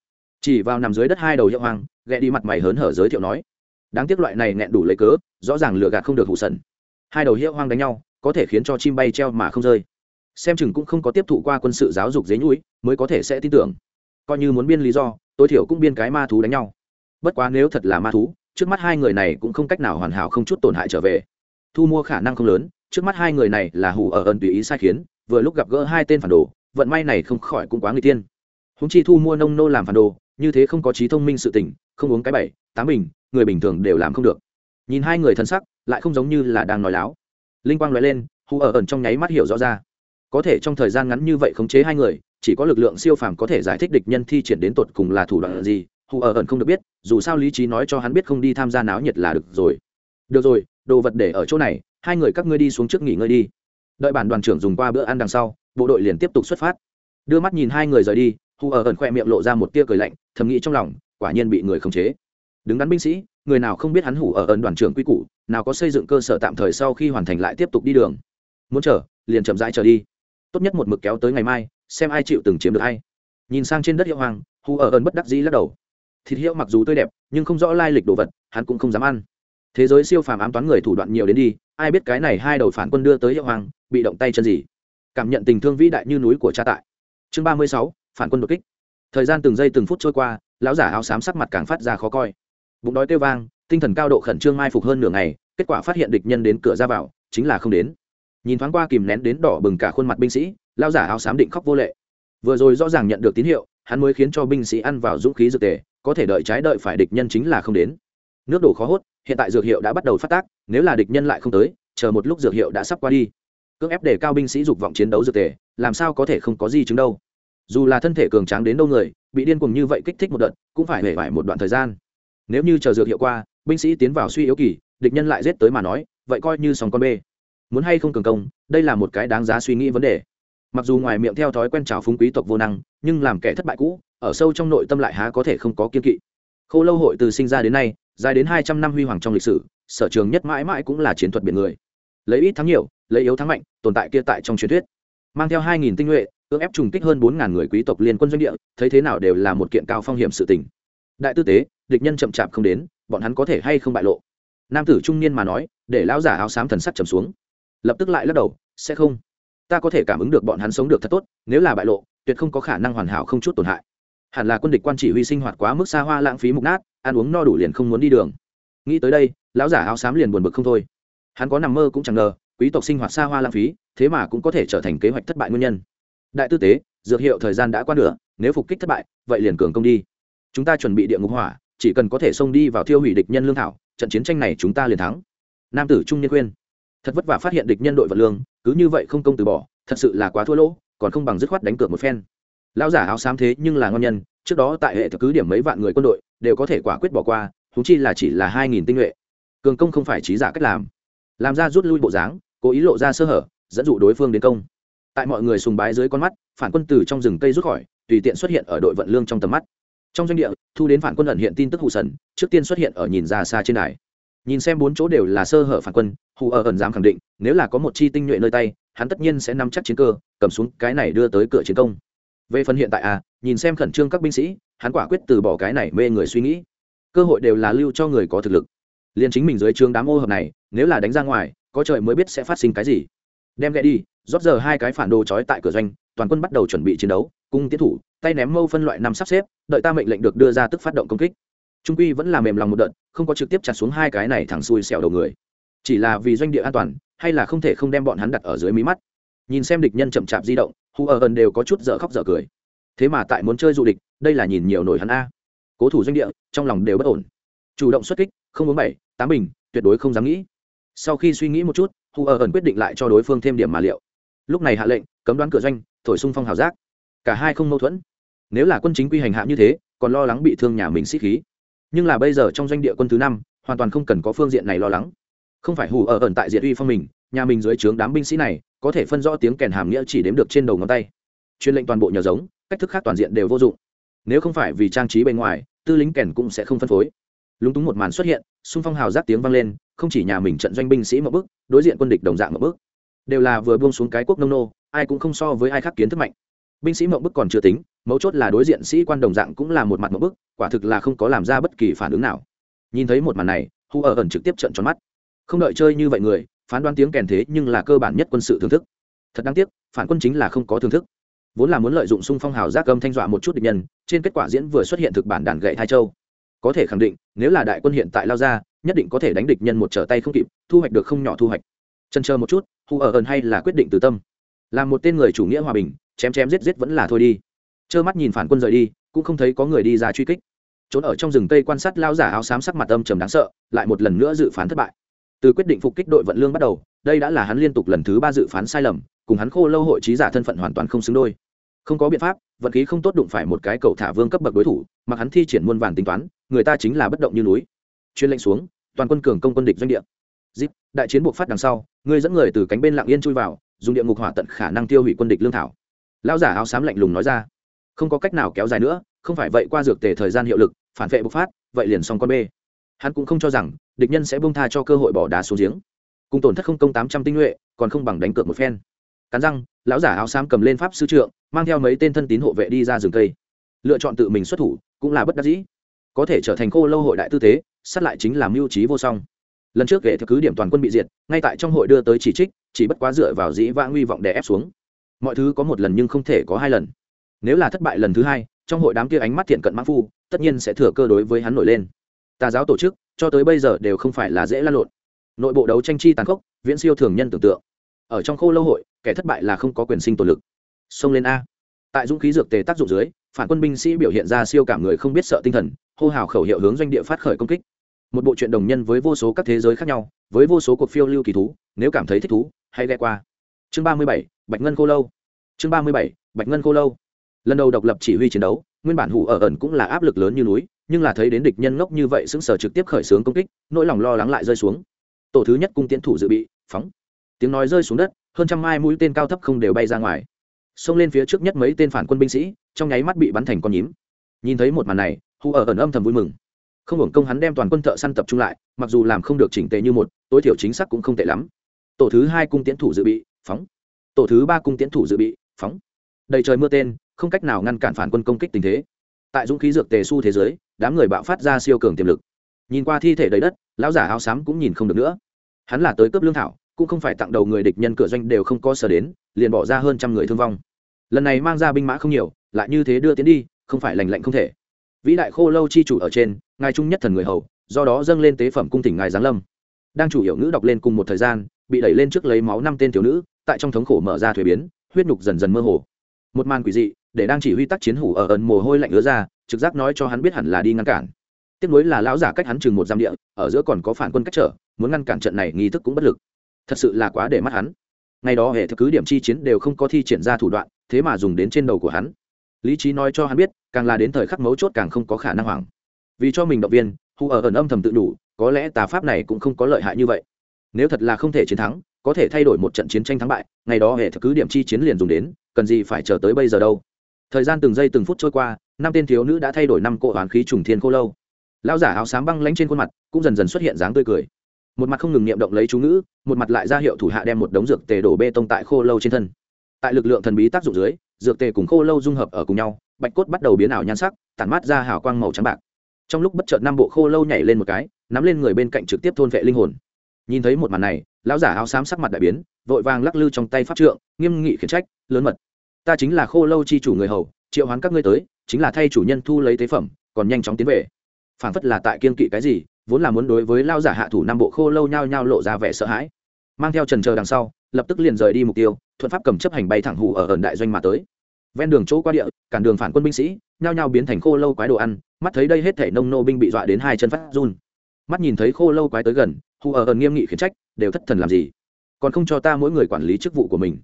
Chỉ vào nằm dưới đất hai đầu hiệu hoang ghẹ đi mặt mày hớn hở giới thiệu nói, đáng tiếc loại này nghẹn đủ lấy cớ, rõ ràng lừa gạt không được hụ sần. Hai đầu hiệu hoang đánh nhau, có thể khiến cho chim bay treo mà không rơi. Xem chừng cũng không có tiếp thụ qua quân sự giáo dục dế nhũi, mới có thể sẽ tin tưởng coi như muốn biên lý do, tối thiểu cũng biên cái ma thú đánh nhau. Bất quá nếu thật là ma thú, trước mắt hai người này cũng không cách nào hoàn hảo không chút tổn hại trở về. Thu mua khả năng không lớn, trước mắt hai người này là hủ ở ẩn tùy ý sai khiến, vừa lúc gặp gỡ hai tên phản đồ, vận may này không khỏi cũng quá người tiên. Húng chi thu mua nông nô làm phản đồ, như thế không có trí thông minh sự tình, không uống cái bảy, tám bình, người bình thường đều làm không được. Nhìn hai người thân sắc, lại không giống như là đang nói láo. Linh quang nói lên hù ở ẩn trong nháy mắt hiểu rõ ra. Có thể trong thời gian ngắn như vậy khống chế hai người chỉ có lực lượng siêu phàm có thể giải thích địch nhân thi triển đến tột cùng là thủ đoạn gì, hù ở ẩn không được biết, dù sao lý trí nói cho hắn biết không đi tham gia náo nhiệt là được rồi. Được rồi, đồ vật để ở chỗ này, hai người các ngươi đi xuống trước nghỉ ngơi đi. Đợi bản đoàn trưởng dùng qua bữa ăn đằng sau, bộ đội liền tiếp tục xuất phát. Đưa mắt nhìn hai người rời đi, hù ở ẩn khoe miệng lộ ra một tia cười lạnh, thầm nghĩ trong lòng, quả nhiên bị người khống chế. Đứng đắn binh sĩ, người nào không biết hắn hủ ở ẩn đoàn trưởng quy củ, nào có xây dựng cơ sở tạm thời sau khi hoàn thành lại tiếp tục đi đường. Muốn chờ, liền chậm rãi chờ đi. Tốt nhất một mực kéo tới ngày mai xem ai chịu từng chiếm được hay nhìn sang trên đất hiệu hoàng hù ở ẩn bất đắc dĩ lắc đầu. Thịt hiệu mặc dù tươi đẹp, nhưng không rõ lai lịch đồ vật, hắn cũng không dám ăn. Thế giới siêu phàm ám toán người thủ đoạn nhiều đến đi, ai biết cái này hai đầu phản quân đưa tới hiệu hoàng, bị động tay chân gì. Cảm nhận tình thương vĩ đại như núi của cha tại. Chương ba mươi sáu, phản quân đột kích. Thời gian từng giây từng phút trôi qua, lão giả áo xám sắc mặt càng phát ra khó coi. Bụng đói kêu vang, tinh thần cao độ khẩn trương mai phục hơn nửa ngày, kết quả phát hiện địch nhân đến cửa ra vào, chính là không đến nhìn thoáng qua kìm nén đến đỏ bừng cả khuôn mặt binh sĩ, lao giả áo xám định khóc vô lệ. Vừa rồi rõ ràng nhận được tín hiệu, hắn mới khiến cho binh sĩ ăn vào dũng khí dược tề, có thể đợi trái đợi phải địch nhân chính là không đến. Nước đổ khó hốt, hiện tại dược hiệu đã bắt đầu phát tác, nếu là địch nhân lại không tới, chờ một lúc dược hiệu đã sắp qua đi. Cưỡng ép để cao binh sĩ dục vọng chiến đấu dược tề, làm sao có thể không có gì chứng đâu. Dù là thân thể cường tráng đến đâu người, bị điên cuồng như vậy kích thích một đợt, cũng phải hể vải một đoạn thời gian. Nếu như chờ dược hiệu qua, binh sĩ tiến vào suy yếu kỳ, địch nhân lại giết tới mà nói, vậy coi như sòng con bê muốn hay không cường công, đây là một cái đáng giá suy nghĩ vấn đề. Mặc dù ngoài miệng theo thói quen trào phúng quý tộc vô năng, nhưng làm kẻ thất bại cũ, ở sâu trong nội tâm lại há có thể không có kiên kỵ. Khô lâu hội từ sinh ra đến nay, dài đến hai trăm năm huy hoàng trong lịch sử, sở trường nhất mãi mãi cũng là chiến thuật biển người. Lấy ít thắng nhiều, lấy yếu thắng mạnh, tồn tại kia tại trong truyền thuyết. Mang theo hai nghìn tinh nhuệ ước ép trùng kích hơn bốn ngàn người quý tộc liên quân doanh địa, thấy thế nào đều là một kiện cao phong hiểm sự tình. Đại tư tế, địch nhân chậm chạp không đến, bọn hắn có thể hay không bại lộ? Nam tử trung niên mà nói, để lão giả áo xám thần sắc trầm xuống lập tức lại lắc đầu, sẽ không. Ta có thể cảm ứng được bọn hắn sống được thật tốt, nếu là bại lộ, tuyệt không có khả năng hoàn hảo không chút tổn hại. Hẳn là quân địch quan chỉ huy sinh hoạt quá mức xa hoa lãng phí mục nát, ăn uống no đủ liền không muốn đi đường. Nghĩ tới đây, lão giả áo xám liền buồn bực không thôi. Hắn có nằm mơ cũng chẳng ngờ, quý tộc sinh hoạt xa hoa lãng phí, thế mà cũng có thể trở thành kế hoạch thất bại nguyên nhân. Đại tư tế, dược hiệu thời gian đã qua nửa, nếu phục kích thất bại, vậy liền cường công đi. Chúng ta chuẩn bị địa ngục hỏa, chỉ cần có thể xông đi vào thiêu hủy địch nhân lương thảo, trận chiến tranh này chúng ta liền thắng. Nam tử trung niên khuyên thật vất vả phát hiện địch nhân đội vật lương, cứ như vậy không công từ bỏ, thật sự là quá thua lỗ, còn không bằng dứt khoát đánh cược một phen. Lão giả áo xám thế nhưng là ngon nhân, trước đó tại hệ thực cứ điểm mấy vạn người quân đội, đều có thể quả quyết bỏ qua húng chi là chỉ là hai nghìn tinh nhuệ. Cường công không phải trí giả cách làm. Làm ra rút lui bộ dáng, cố ý lộ ra sơ hở, dẫn dụ đối phương đến công. Tại mọi người sùng bái dưới con mắt, phản quân từ trong rừng cây rút khỏi, tùy tiện xuất hiện ở đội vận lương trong tầm mắt. Trong doanh địa, thu đến phản quân ẩn hiện tin tức hụ sần, trước tiên xuất hiện ở nhìn ra xa trên đài nhìn xem bốn chỗ đều là sơ hở phản quân, hù ở ẩn dám khẳng định, nếu là có một chi tinh nhuệ nơi tay, hắn tất nhiên sẽ nắm chắc chiến cơ, cầm xuống cái này đưa tới cửa chiến công. Về phần hiện tại à nhìn xem khẩn trương các binh sĩ, hắn quả quyết từ bỏ cái này mê người suy nghĩ. Cơ hội đều là lưu cho người có thực lực. Liền chính mình dưới trương đám ô hợp này, nếu là đánh ra ngoài, có trời mới biết sẽ phát sinh cái gì. Đem ghẹ đi, rót giờ hai cái phản đồ trói tại cửa doanh, toàn quân bắt đầu chuẩn bị chiến đấu, cung tiến thủ, tay ném mâu phân loại năm sắp xếp, đợi ta mệnh lệnh được đưa ra tức phát động công kích trung quy vẫn là mềm lòng một đợt, không có trực tiếp chặt xuống hai cái này thẳng xuôi xẻo đầu người. Chỉ là vì doanh địa an toàn, hay là không thể không đem bọn hắn đặt ở dưới mí mắt. Nhìn xem địch nhân chậm chạp di động hù ở ẩn đều có chút dở khóc dở cười. Thế mà tại muốn chơi du địch, đây là nhìn nhiều nổi hắn a. Cố thủ doanh địa, trong lòng đều bất ổn. Chủ động xuất kích, không bốn bảy, tám bình, tuyệt đối không dám nghĩ. Sau khi suy nghĩ một chút hù ở ẩn quyết định lại cho đối phương thêm điểm mà liệu. Lúc này hạ lệnh, cấm đoán cửa doanh, thổi sung phong hào giác. Cả hai không mâu thuẫn. Nếu là quân chính quy hành hạ như thế, còn lo lắng bị thương nhà mình sĩ khí nhưng là bây giờ trong doanh địa quân thứ năm, hoàn toàn không cần có phương diện này lo lắng. Không phải hù ở ẩn tại diện uy phong mình, nhà mình dưới trướng đám binh sĩ này, có thể phân rõ tiếng kèn hàm nghĩa chỉ đếm được trên đầu ngón tay. Chuyên lệnh toàn bộ nhờ giống, cách thức khác toàn diện đều vô dụng. Nếu không phải vì trang trí bên ngoài, tư lính kèn cũng sẽ không phân phối. Lúng túng một màn xuất hiện, xung phong hào giáp tiếng vang lên, không chỉ nhà mình trận doanh binh sĩ một bước, đối diện quân địch đồng dạng một bước. Đều là vừa buông xuống cái quốc nông nô, ai cũng không so với ai khác kiến thức mạnh. Binh sĩ mộng bức còn chưa tính mấu chốt là đối diện sĩ quan đồng dạng cũng là một mặt một bức, quả thực là không có làm ra bất kỳ phản ứng nào. Nhìn thấy một màn này, hu ở ẩn trực tiếp trận tròn mắt. Không đợi chơi như vậy người, phán đoán tiếng kèn thế nhưng là cơ bản nhất quân sự thưởng thức. Thật đáng tiếc, phản quân chính là không có thưởng thức. Vốn là muốn lợi dụng xung phong hào giác âm thanh dọa một chút địch nhân, trên kết quả diễn vừa xuất hiện thực bản đàn gậy thai châu. Có thể khẳng định, nếu là đại quân hiện tại lao ra, nhất định có thể đánh địch nhân một trở tay không kịp, thu hoạch được không nhỏ thu hoạch. Chân chờ một chút, hu ở ẩn hay là quyết định từ tâm. Là một tên người chủ nghĩa hòa bình, chém chém giết giết vẫn là thôi đi trơ mắt nhìn phản quân rời đi, cũng không thấy có người đi ra truy kích. Trốn ở trong rừng cây quan sát lao giả áo xám sắc mặt âm trầm đáng sợ, lại một lần nữa dự phán thất bại. Từ quyết định phục kích đội vận lương bắt đầu, đây đã là hắn liên tục lần thứ ba dự phán sai lầm, cùng hắn khô lâu hội trí giả thân phận hoàn toàn không xứng đôi. Không có biện pháp, vận khí không tốt đụng phải một cái cầu thả vương cấp bậc đối thủ mặc hắn thi triển muôn vàn tính toán, người ta chính là bất động như núi. Chuyên lệnh xuống, toàn quân cường công quân địch doanh địa. Dịp, đại chiến buộc phát đằng sau ngươi dẫn người từ cánh bên lạng yên chui vào, dùng địa ngục hỏa tận khả năng tiêu hủy quân địch lương thảo. Lao giả áo xám lạnh lùng nói ra không có cách nào kéo dài nữa, không phải vậy qua dược tề thời gian hiệu lực, phản vệ bộc phát, vậy liền xong con bê. Hắn cũng không cho rằng, địch nhân sẽ bông tha cho cơ hội bỏ đá xuống giếng. Cùng tổn thất không công tám trăm tinh nhuệ, còn không bằng đánh cược một phen. Cắn răng, lão giả áo xám cầm lên pháp sư trượng, mang theo mấy tên thân tín hộ vệ đi ra rừng cây. Lựa chọn tự mình xuất thủ, cũng là bất đắc dĩ. Có thể trở thành khô lâu hội đại tư thế, sát lại chính là mưu trí vô song. Lần trước kể theo cứ điểm toàn quân bị diệt, ngay tại trong hội đưa tới chỉ trích, chỉ bất quá dựa vào dĩ vã nguy vọng đè ép xuống. Mọi thứ có một lần nhưng không thể có hai lần nếu là thất bại lần thứ hai, trong hội đám kia ánh mắt thiện cận mãn phu, tất nhiên sẽ thừa cơ đối với hắn nổi lên. Tà giáo tổ chức, cho tới bây giờ đều không phải là dễ lan lộn. Nội bộ đấu tranh chi tàn khốc, viễn siêu thường nhân tưởng tượng. Ở trong khô lâu hội, kẻ thất bại là không có quyền sinh tồn lực. Xông lên a. Tại dũng khí dược tề tác dụng dưới, phản quân binh sĩ biểu hiện ra siêu cảm người không biết sợ tinh thần, hô hào khẩu hiệu hướng doanh địa phát khởi công kích. Một bộ truyện đồng nhân với vô số các thế giới khác nhau, với vô số cuộc phiêu lưu kỳ thú, nếu cảm thấy thích thú, hãy ghe qua. Chương ba mươi bảy, bạch ngân khô lâu. Chương ba mươi bảy, bạch ngân khô lâu lần đầu độc lập chỉ huy chiến đấu, nguyên bản hủ ở ẩn cũng là áp lực lớn như núi, nhưng là thấy đến địch nhân ngốc như vậy xứng sở trực tiếp khởi xướng công kích, nỗi lòng lo lắng lại rơi xuống. Tổ thứ nhất cung tiến thủ dự bị, phóng. Tiếng nói rơi xuống đất, hơn trăm mai mũi tên cao thấp không đều bay ra ngoài. Xông lên phía trước nhất mấy tên phản quân binh sĩ, trong nháy mắt bị bắn thành con nhím. Nhìn thấy một màn này hù ở ẩn âm thầm vui mừng. Không hưởng công hắn đem toàn quân thợ săn tập trung lại, mặc dù làm không được chỉnh tề như một, tối thiểu chính xác cũng không tệ lắm. Tổ thứ hai cung tiến thủ dự bị, phóng. Tổ thứ ba cung tiến thủ dự bị, phóng. Đầy trời mưa tên không cách nào ngăn cản phản quân công kích tình thế. Tại dũng khí dược tề su thế giới, đám người bạo phát ra siêu cường tiềm lực. Nhìn qua thi thể đầy đất, lão giả áo xám cũng nhìn không được nữa. Hắn là tới cướp lương thảo, cũng không phải tặng đầu người địch nhân cửa doanh đều không có sở đến, liền bỏ ra hơn trăm người thương vong. Lần này mang ra binh mã không nhiều, lại như thế đưa tiến đi, không phải lành lạnh không thể. Vĩ đại khô lâu chi chủ ở trên, ngài trung nhất thần người hầu, do đó dâng lên tế phẩm cung tỉnh ngài giáng lâm. Đang chủ yếu ngữ đọc lên cùng một thời gian, bị đẩy lên trước lấy máu năm tên thiếu nữ, tại trong thống khổ mở ra thuế biến, huyết nhục dần dần mơ hồ. Một màn quỷ dị để đang chỉ huy tác chiến hủ ở ẩn mồ hôi lạnh ứa ra, trực giác nói cho hắn biết hẳn là đi ngăn cản. Tiếp nối là lão giả cách hắn chừng một giam địa, ở giữa còn có phản quân cách trở, muốn ngăn cản trận này nghi thức cũng bất lực. Thật sự là quá để mắt hắn. Ngày đó hệ thực cứ điểm chi chiến đều không có thi triển ra thủ đoạn, thế mà dùng đến trên đầu của hắn. Lý trí nói cho hắn biết, càng là đến thời khắc mấu chốt càng không có khả năng hoảng. Vì cho mình động viên hù ở ẩn âm thầm tự đủ, có lẽ tà pháp này cũng không có lợi hại như vậy. Nếu thật là không thể chiến thắng, có thể thay đổi một trận chiến tranh thắng bại, ngày đó hệ thực cứ điểm chi chiến liền dùng đến, cần gì phải chờ tới bây giờ đâu? Thời gian từng giây từng phút trôi qua, năm tên thiếu nữ đã thay đổi năm cỗ oán khí trùng thiên khô lâu. Lão giả áo xám băng lánh trên khuôn mặt cũng dần dần xuất hiện dáng tươi cười. Một mặt không ngừng niệm động lấy chú ngữ, một mặt lại ra hiệu thủ hạ đem một đống dược tề đổ bê tông tại khô lâu trên thân. Tại lực lượng thần bí tác dụng dưới, dược tề cùng khô lâu dung hợp ở cùng nhau, bạch cốt bắt đầu biến ảo nhan sắc, tản mát ra hào quang màu trắng bạc. Trong lúc bất chợt năm bộ khô lâu nhảy lên một cái, nắm lên người bên cạnh trực tiếp thôn vệ linh hồn. Nhìn thấy một màn này, lão giả áo xám sắc mặt đại biến, vội vàng lắc lư trong tay pháp trượng, nghiêm nghị khiển trách, lớn mật ta chính là khô lâu chi chủ người hầu, triệu hoán các ngươi tới, chính là thay chủ nhân thu lấy tế phẩm, còn nhanh chóng tiến về. Phản phất là tại kiên kỵ cái gì, vốn là muốn đối với lao giả hạ thủ năm bộ khô lâu nhao nhao lộ ra vẻ sợ hãi. Mang theo trần chờ đằng sau, lập tức liền rời đi mục tiêu, thuận pháp cầm chấp hành bay thẳng hủ ở ẩn đại doanh mà tới. Ven đường chỗ qua địa, cản đường phản quân binh sĩ, nhao nhao biến thành khô lâu quái đồ ăn, mắt thấy đây hết thể nông nô binh bị dọa đến hai chân phát run. Mắt nhìn thấy khô lâu quái tới gần hụ ở ẩn nghiêm nghị khiển trách, đều thất thần làm gì? Còn không cho ta mỗi người quản lý chức vụ của mình.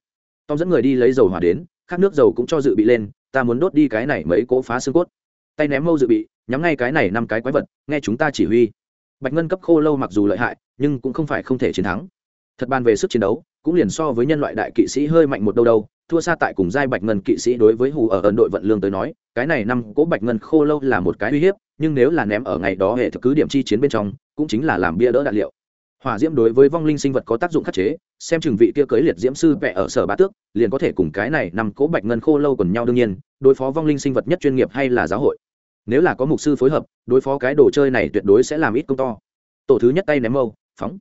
Tom dẫn người đi lấy dầu hỏa đến Khác nước dầu cũng cho dự bị lên, ta muốn đốt đi cái này mấy cỗ phá xương cốt. Tay ném mâu dự bị, nhắm ngay cái này năm cái quái vật, nghe chúng ta chỉ huy. Bạch ngân cấp khô lâu mặc dù lợi hại, nhưng cũng không phải không thể chiến thắng. Thật bàn về sức chiến đấu, cũng liền so với nhân loại đại kỵ sĩ hơi mạnh một đâu đâu, thua xa tại cùng giai bạch ngân kỵ sĩ đối với hù ở ấn đội vận lương tới nói, cái này năm cỗ bạch ngân khô lâu là một cái uy hiếp, nhưng nếu là ném ở ngày đó hệ thực cứ điểm chi chiến bên trong, cũng chính là làm bia đỡ đạn liệu hỏa diễm đối với vong linh sinh vật có tác dụng khắc chế, xem chừng vị kia cưới liệt diễm sư vẽ ở sở bá tước, liền có thể cùng cái này nằm cố bạch ngân khô lâu còn nhau đương nhiên, đối phó vong linh sinh vật nhất chuyên nghiệp hay là giáo hội. Nếu là có mục sư phối hợp, đối phó cái đồ chơi này tuyệt đối sẽ làm ít công to. Tổ thứ nhất tay ném mâu, phóng.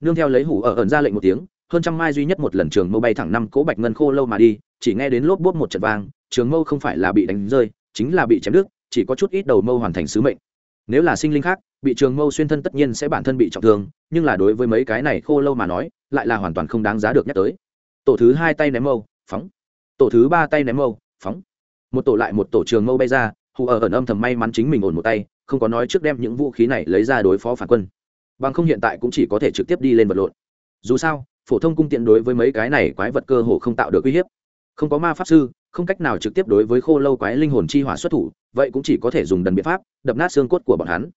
Nương theo lấy hủ ở ẩn ra lệnh một tiếng, hơn trăm mai duy nhất một lần trường mâu bay thẳng năm cố bạch ngân khô lâu mà đi, chỉ nghe đến lốp bốt một trận vang, trường mâu không phải là bị đánh rơi, chính là bị chém đứt, chỉ có chút ít đầu mâu hoàn thành sứ mệnh. Nếu là sinh linh khác bị trường mâu xuyên thân tất nhiên sẽ bản thân bị trọng thương, nhưng là đối với mấy cái này khô lâu mà nói, lại là hoàn toàn không đáng giá được nhắc tới. Tổ thứ hai tay ném mâu, phóng. Tổ thứ ba tay ném mâu, phóng. Một tổ lại một tổ trường mâu bay ra, hù ở ẩn âm thầm may mắn chính mình ổn một tay, không có nói trước đem những vũ khí này lấy ra đối phó phản quân. Bằng không hiện tại cũng chỉ có thể trực tiếp đi lên vật lộn. Dù sao, phổ thông cung tiện đối với mấy cái này quái vật cơ hồ không tạo được uy hiếp. Không có ma pháp sư, không cách nào trực tiếp đối với khô lâu quái linh hồn chi hỏa xuất thủ, vậy cũng chỉ có thể dùng đần biện pháp, đập nát xương cốt của bọn hắn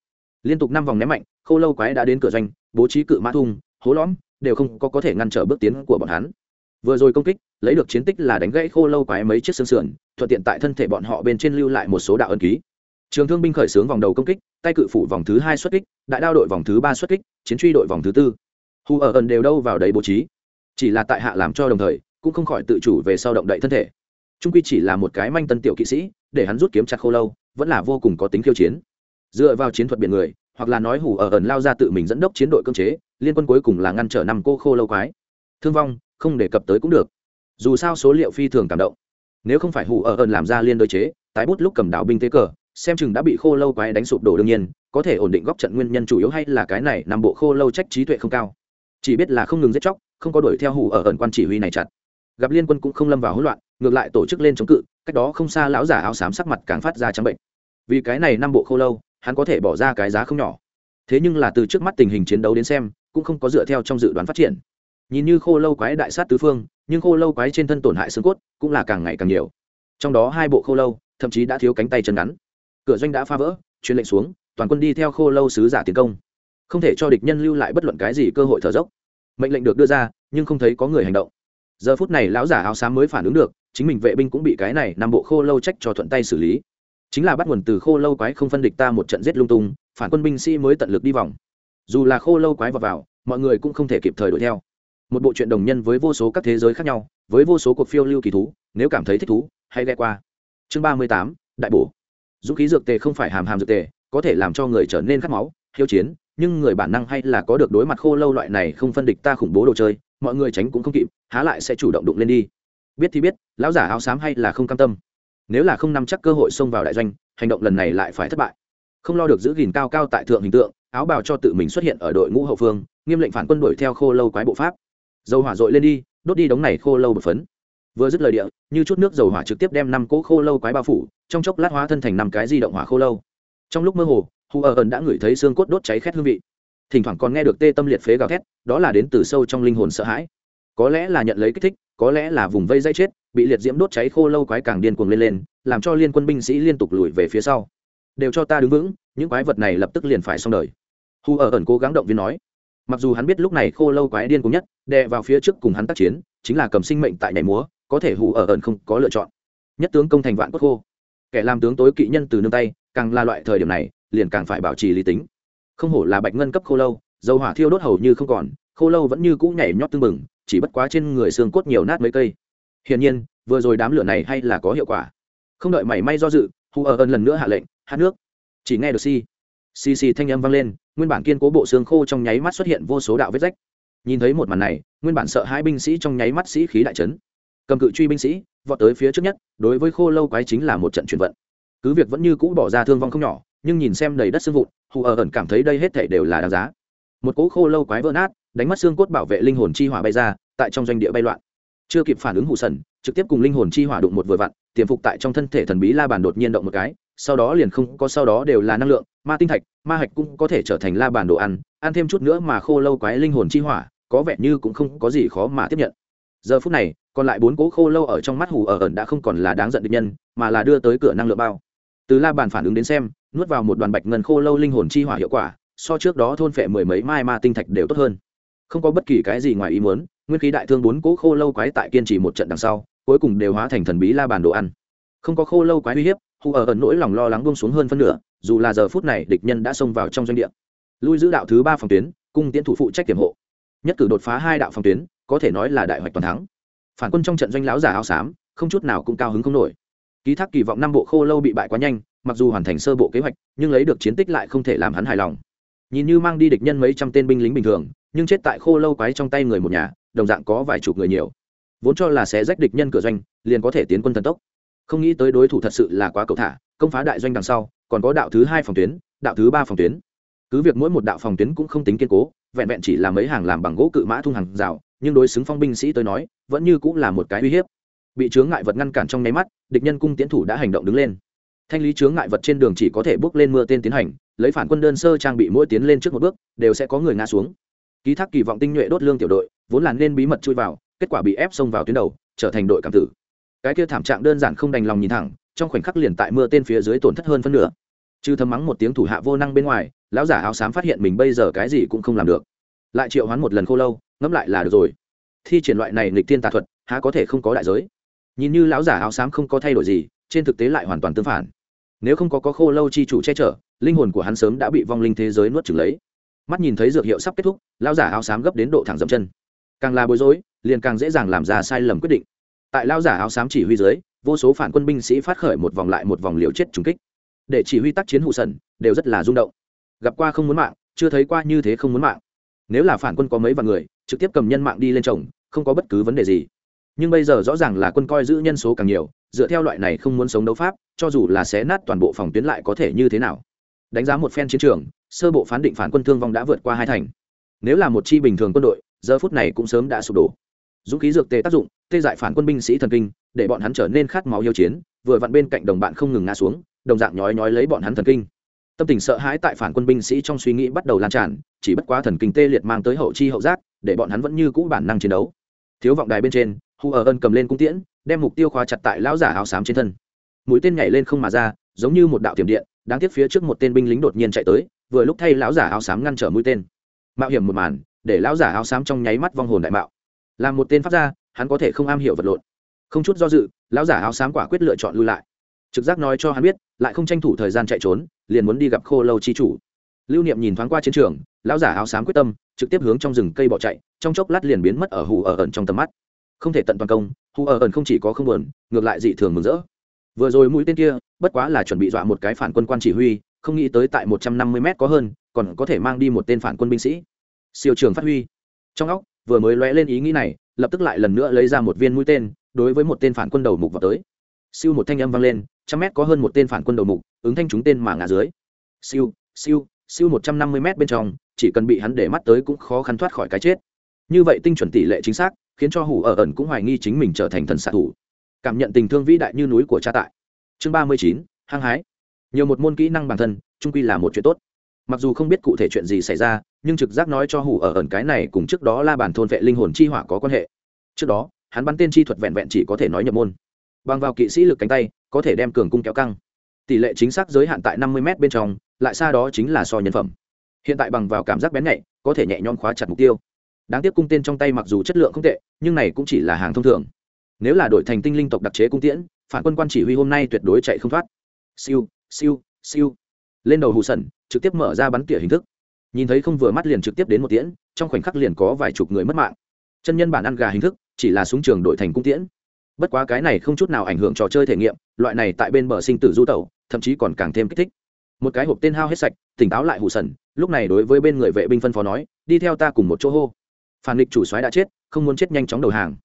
liên tục năm vòng ném mạnh khô lâu quái đã đến cửa doanh, bố trí cự mã thung, hố lõm, đều không có có thể ngăn trở bước tiến của bọn hắn. Vừa rồi công kích, lấy được chiến tích là đánh gãy khô lâu quái mấy chiếc xương sườn, thuận tiện tại thân thể bọn họ bên trên lưu lại một số đạo ân ký. Trường thương binh khởi xướng vòng đầu công kích, tay cự phủ vòng thứ hai xuất kích, đại đao đội vòng thứ ba xuất kích, chiến truy đội vòng thứ tư. Hù ở ẩn đều đâu vào đấy bố trí. Chỉ là tại hạ làm cho đồng thời, cũng không khỏi tự chủ về sau động đậy thân thể. Trung quy chỉ là một cái manh tân tiểu kỵ sĩ, để hắn rút kiếm chặt khô lâu, vẫn là vô cùng có tính khiêu chiến dựa vào chiến thuật biển người, hoặc là nói hủ ở ẩn lao ra tự mình dẫn đốc chiến đội cơ chế, liên quân cuối cùng là ngăn trở năm cô khô lâu quái. Thương vong, không đề cập tới cũng được. Dù sao số liệu phi thường cảm động. Nếu không phải hủ ở ẩn làm ra liên đối chế, tái bút lúc cầm đảo binh tế cờ, xem chừng đã bị khô lâu quái đánh sụp đổ đương nhiên, có thể ổn định góc trận nguyên nhân chủ yếu hay là cái này nằm bộ khô lâu trách trí tuệ không cao. Chỉ biết là không ngừng giết chóc, không có đuổi theo hủ ở ẩn quan chỉ huy này chặt. Gặp liên quân cũng không lâm vào hỗn loạn, ngược lại tổ chức lên chống cự, cách đó không xa lão giả áo xám sắc mặt càng phát ra trắng bệnh. Vì cái này năm bộ khô lâu hắn có thể bỏ ra cái giá không nhỏ. Thế nhưng là từ trước mắt tình hình chiến đấu đến xem, cũng không có dựa theo trong dự đoán phát triển. Nhìn như khô lâu quái đại sát tứ phương, nhưng khô lâu quái trên thân tổn hại xương cốt cũng là càng ngày càng nhiều. Trong đó hai bộ khô lâu, thậm chí đã thiếu cánh tay chân ngắn. Cửa doanh đã phá vỡ, truyền lệnh xuống, toàn quân đi theo khô lâu sứ giả tiến công. Không thể cho địch nhân lưu lại bất luận cái gì cơ hội thở dốc. Mệnh lệnh được đưa ra, nhưng không thấy có người hành động. Giờ phút này lão giả áo xám mới phản ứng được, chính mình vệ binh cũng bị cái này năm bộ khô lâu trách cho thuận tay xử lý chính là bắt nguồn từ khô lâu quái không phân địch ta một trận giết lung tung, phản quân binh sĩ mới tận lực đi vòng. Dù là khô lâu quái vào vào, mọi người cũng không thể kịp thời đuổi theo. Một bộ truyện đồng nhân với vô số các thế giới khác nhau, với vô số cuộc phiêu lưu kỳ thú, nếu cảm thấy thích thú, hãy ghe qua. Chương ba mươi tám, đại bổ. Dũng khí dược tề không phải hàm hàm dược tề, có thể làm cho người trở nên khát máu, hiếu chiến, nhưng người bản năng hay là có được đối mặt khô lâu loại này không phân địch ta khủng bố đồ chơi, mọi người tránh cũng không kịp, há lại sẽ chủ động đụng lên đi. Biết thì biết, lão giả áo xám hay là không cam tâm nếu là không nắm chắc cơ hội xông vào đại doanh, hành động lần này lại phải thất bại. Không lo được giữ gìn cao cao tại thượng hình tượng, áo bào cho tự mình xuất hiện ở đội ngũ hậu phương, nghiêm lệnh phản quân đuổi theo khô lâu quái bộ pháp. Dầu hỏa dội lên đi, đốt đi đống này khô lâu bột phấn. Vừa dứt lời địa, như chút nước dầu hỏa trực tiếp đem năm cỗ khô lâu quái bao phủ, trong chốc lát hóa thân thành năm cái di động hỏa khô lâu. Trong lúc mơ hồ hù ở ẩn đã ngửi thấy xương cốt đốt cháy khét hương vị. Thỉnh thoảng còn nghe được tê tâm liệt phế gào thét, đó là đến từ sâu trong linh hồn sợ hãi có lẽ là nhận lấy kích thích, có lẽ là vùng vây dây chết, bị liệt diễm đốt cháy khô lâu quái càng điên cuồng lên lên, làm cho liên quân binh sĩ liên tục lùi về phía sau. Đều cho ta đứng vững, những quái vật này lập tức liền phải xong đời. Hù ở ẩn cố gắng động viên nói. Mặc dù hắn biết lúc này khô lâu quái điên cuồng nhất, đè vào phía trước cùng hắn tác chiến, chính là cầm sinh mệnh tại nhảy múa, có thể hù ở ẩn không có lựa chọn. Nhất tướng công thành vạn cốt khô. Kẻ làm tướng tối kỵ nhân từ nương tay, càng là loại thời điểm này, liền càng phải bảo trì lý tính. Không hổ là bạch ngân cấp khô lâu, dầu hỏa thiêu đốt hầu như không còn khô lâu vẫn như cũ nhảy nhót tưng bừng, chỉ bất quá trên người xương cốt nhiều nát mấy cây. Hiển nhiên, vừa rồi đám lửa này hay là có hiệu quả. Không đợi mảy may do dự hù ở ẩn lần nữa hạ lệnh hát nước. Chỉ nghe được si xì xì thanh âm vang lên, nguyên bản kiên cố bộ xương khô trong nháy mắt xuất hiện vô số đạo vết rách. Nhìn thấy một màn này, nguyên bản sợ hai binh sĩ trong nháy mắt sĩ khí đại trấn cầm cự truy binh sĩ, vọt tới phía trước nhất, đối với khô lâu quái chính là một trận chuyển vận. Cứ việc vẫn như cũ bỏ ra thương vong không nhỏ, nhưng nhìn xem đầy đất xương vụn hù ở ẩn cảm thấy đây hết thể đều là đáng giá. Một cỗ khô lâu quái vỡ nát đánh mất xương cốt bảo vệ linh hồn chi hỏa bay ra, tại trong doanh địa bay loạn. Chưa kịp phản ứng hụ sần trực tiếp cùng linh hồn chi hỏa đụng một vừa vặn, tiềm phục tại trong thân thể thần bí la bàn đột nhiên động một cái, sau đó liền không có, sau đó đều là năng lượng, ma tinh thạch, ma hạch cũng có thể trở thành la bàn đồ ăn ăn thêm chút nữa mà khô lâu quái linh hồn chi hỏa, có vẻ như cũng không có gì khó mà tiếp nhận. Giờ phút này, còn lại bốn cố khô lâu ở trong mắt hù ở ẩn đã không còn là đáng giận địch nhân, mà là đưa tới cửa năng lượng bao. Từ la bàn phản ứng đến xem, nuốt vào một đoàn bạch ngân khô lâu linh hồn chi hỏa hiệu quả, so trước đó thôn phệ mười mấy mai ma tinh thạch đều tốt hơn không có bất kỳ cái gì ngoài ý muốn, nguyên khí đại thương bốn cố khô lâu quái tại kiên trì một trận đằng sau, cuối cùng đều hóa thành thần bí la bàn đồ ăn. Không có khô lâu quái uy hiếp, hù ở ẩn nỗi lòng lo lắng buông xuống hơn phân nửa, dù là giờ phút này địch nhân đã xông vào trong doanh địa. Lui giữ đạo thứ ba phòng tuyến, cung tiến thủ phụ trách tiềm hộ. Nhất cử đột phá hai đạo phòng tuyến, có thể nói là đại hoạch toàn thắng. Phản quân trong trận doanh lão giả áo xám, không chút nào cũng cao hứng không nổi. Ký thác kỳ vọng năm bộ khô lâu bị bại quá nhanh, mặc dù hoàn thành sơ bộ kế hoạch, nhưng lấy được chiến tích lại không thể làm hắn hài lòng. Nhìn như mang đi địch nhân mấy trăm tên binh lính bình thường nhưng chết tại khô lâu quái trong tay người một nhà, đồng dạng có vài chục người nhiều. Vốn cho là sẽ rách địch nhân cửa doanh, liền có thể tiến quân thần tốc. Không nghĩ tới đối thủ thật sự là quá cầu thả, công phá đại doanh đằng sau, còn có đạo thứ hai phòng tuyến, đạo thứ ba phòng tuyến. Cứ việc mỗi một đạo phòng tuyến cũng không tính kiên cố, vẹn vẹn chỉ là mấy hàng làm bằng gỗ cự mã thung hàng rào, nhưng đối xứng phong binh sĩ tới nói, vẫn như cũng là một cái uy hiếp. Bị chướng ngại vật ngăn cản trong nháy mắt, địch nhân cung tiến thủ đã hành động đứng lên. Thanh lý chướng ngại vật trên đường chỉ có thể bước lên mưa tên tiến hành, lấy phản quân đơn sơ trang bị mỗi tiến lên trước một bước, đều sẽ có người ngã xuống ký thác kỳ vọng tinh nhuệ đốt lương tiểu đội, vốn là nên bí mật chui vào, kết quả bị ép xông vào tuyến đầu, trở thành đội cảm tử. Cái kia thảm trạng đơn giản không đành lòng nhìn thẳng, trong khoảnh khắc liền tại mưa tên phía dưới tổn thất hơn phân nửa. Trừ thấm mắng một tiếng thủ hạ vô năng bên ngoài, lão giả áo xám phát hiện mình bây giờ cái gì cũng không làm được. Lại triệu hoán một lần khô lâu, ngẫm lại là được rồi. Thi triển loại này nghịch tiên tà thuật, há có thể không có đại giới? Nhìn như lão giả áo xám không có thay đổi gì, trên thực tế lại hoàn toàn tương phản. Nếu không có có khô lâu chi chủ che chở, linh hồn của hắn sớm đã bị vong linh thế giới nuốt chửng lấy mắt nhìn thấy dược hiệu sắp kết thúc, lão giả áo xám gấp đến độ thẳng dậm chân. Càng là bối rối, liền càng dễ dàng làm ra sai lầm quyết định. Tại lão giả áo xám chỉ huy dưới, vô số phản quân binh sĩ phát khởi một vòng lại một vòng liều chết trúng kích. Để chỉ huy tác chiến hụ sần, đều rất là rung động. Gặp qua không muốn mạng, chưa thấy qua như thế không muốn mạng. Nếu là phản quân có mấy vạn người, trực tiếp cầm nhân mạng đi lên chồng không có bất cứ vấn đề gì. Nhưng bây giờ rõ ràng là quân coi giữ nhân số càng nhiều, dựa theo loại này không muốn sống đấu pháp, cho dù là xé nát toàn bộ phòng tuyến lại có thể như thế nào? Đánh giá một phen chiến trường sơ bộ phán định phản quân thương vong đã vượt qua hai thành. Nếu là một chi bình thường quân đội, giờ phút này cũng sớm đã sụp đổ. Dũng khí dược tê tác dụng, tê dại phản quân binh sĩ thần kinh, để bọn hắn trở nên khát máu yêu chiến, vừa vặn bên cạnh đồng bạn không ngừng ngã xuống, đồng dạng nhói nhói lấy bọn hắn thần kinh. Tâm tình sợ hãi tại phản quân binh sĩ trong suy nghĩ bắt đầu lan tràn, chỉ bất quá thần kinh tê liệt mang tới hậu chi hậu giác, để bọn hắn vẫn như cũ bản năng chiến đấu. Thiếu vọng đài bên trên, hu ở ân cầm lên cung tiễn, đem mục tiêu khóa chặt tại lão giả áo xám trên thân. Mũi tên nhảy lên không mà ra, giống như một đạo tiềm điện đáng tiếc phía trước một tên binh lính đột nhiên chạy tới, vừa lúc thay lão giả áo xám ngăn trở mũi tên. Mạo hiểm một màn, để lão giả áo xám trong nháy mắt vong hồn đại mạo. Làm một tên pháp gia, hắn có thể không am hiểu vật lộn. Không chút do dự, lão giả áo xám quả quyết lựa chọn lui lại. Trực giác nói cho hắn biết, lại không tranh thủ thời gian chạy trốn, liền muốn đi gặp khô lâu chi chủ. Lưu niệm nhìn thoáng qua chiến trường, lão giả áo xám quyết tâm, trực tiếp hướng trong rừng cây bỏ chạy, trong chốc lát liền biến mất ở hù ở ẩn trong tầm mắt. Không thể tận toàn công, hù ở ẩn không chỉ có không buồn, ngược lại dị thường mừng rỡ vừa rồi mũi tên kia, bất quá là chuẩn bị dọa một cái phản quân quan chỉ huy, không nghĩ tới tại một trăm năm mươi m có hơn, còn có thể mang đi một tên phản quân binh sĩ. Siêu trường phát huy. Trong óc, vừa mới lóe lên ý nghĩ này, lập tức lại lần nữa lấy ra một viên mũi tên, đối với một tên phản quân đầu mục vào tới. Siêu một thanh âm vang lên, trăm mét có hơn một tên phản quân đầu mục, ứng thanh chúng tên mà ngã dưới. Siêu siêu siêu một trăm năm mươi m bên trong, chỉ cần bị hắn để mắt tới cũng khó khăn thoát khỏi cái chết. Như vậy tinh chuẩn tỷ lệ chính xác, khiến cho hủ ở ẩn cũng hoài nghi chính mình trở thành thần xạ thủ cảm nhận tình thương vĩ đại như núi của cha tại. Chương ba mươi chín, hăng hái. Nhiều một môn kỹ năng bản thân trung quy là một chuyện tốt. Mặc dù không biết cụ thể chuyện gì xảy ra, nhưng trực giác nói cho hủ ở ẩn cái này cùng trước đó la bản thôn vệ linh hồn chi hỏa có quan hệ. Trước đó, hắn bắn tên chi thuật vẹn vẹn chỉ có thể nói nhập môn. Bằng vào kỵ sĩ lực cánh tay, có thể đem cường cung kéo căng. Tỷ lệ chính xác giới hạn tại năm mươi m bên trong, lại xa đó chính là so nhân phẩm. Hiện tại bằng vào cảm giác bén nhạy, có thể nhẹ nhõm khóa chặt mục tiêu. Đáng tiếc cung tên trong tay mặc dù chất lượng không tệ, nhưng này cũng chỉ là hàng thông thường nếu là đội thành tinh linh tộc đặc chế cung tiễn, phản quân quan chỉ huy hôm nay tuyệt đối chạy không thoát. Siêu siêu siêu. Lên đầu hù sần, trực tiếp mở ra bắn tỉa hình thức. Nhìn thấy không vừa mắt liền trực tiếp đến một tiễn, trong khoảnh khắc liền có vài chục người mất mạng. Chân nhân bản ăn gà hình thức, chỉ là súng trường đội thành cung tiễn. Bất quá cái này không chút nào ảnh hưởng trò chơi thể nghiệm, loại này tại bên bờ sinh tử du tẩu, thậm chí còn càng thêm kích thích. Một cái hộp tên hao hết sạch, tỉnh táo lại hù sần, lúc này đối với bên người vệ binh phân phó nói, đi theo ta cùng một chỗ hô. Phản địch chủ soái đã chết, không muốn chết nhanh chóng đầu hàng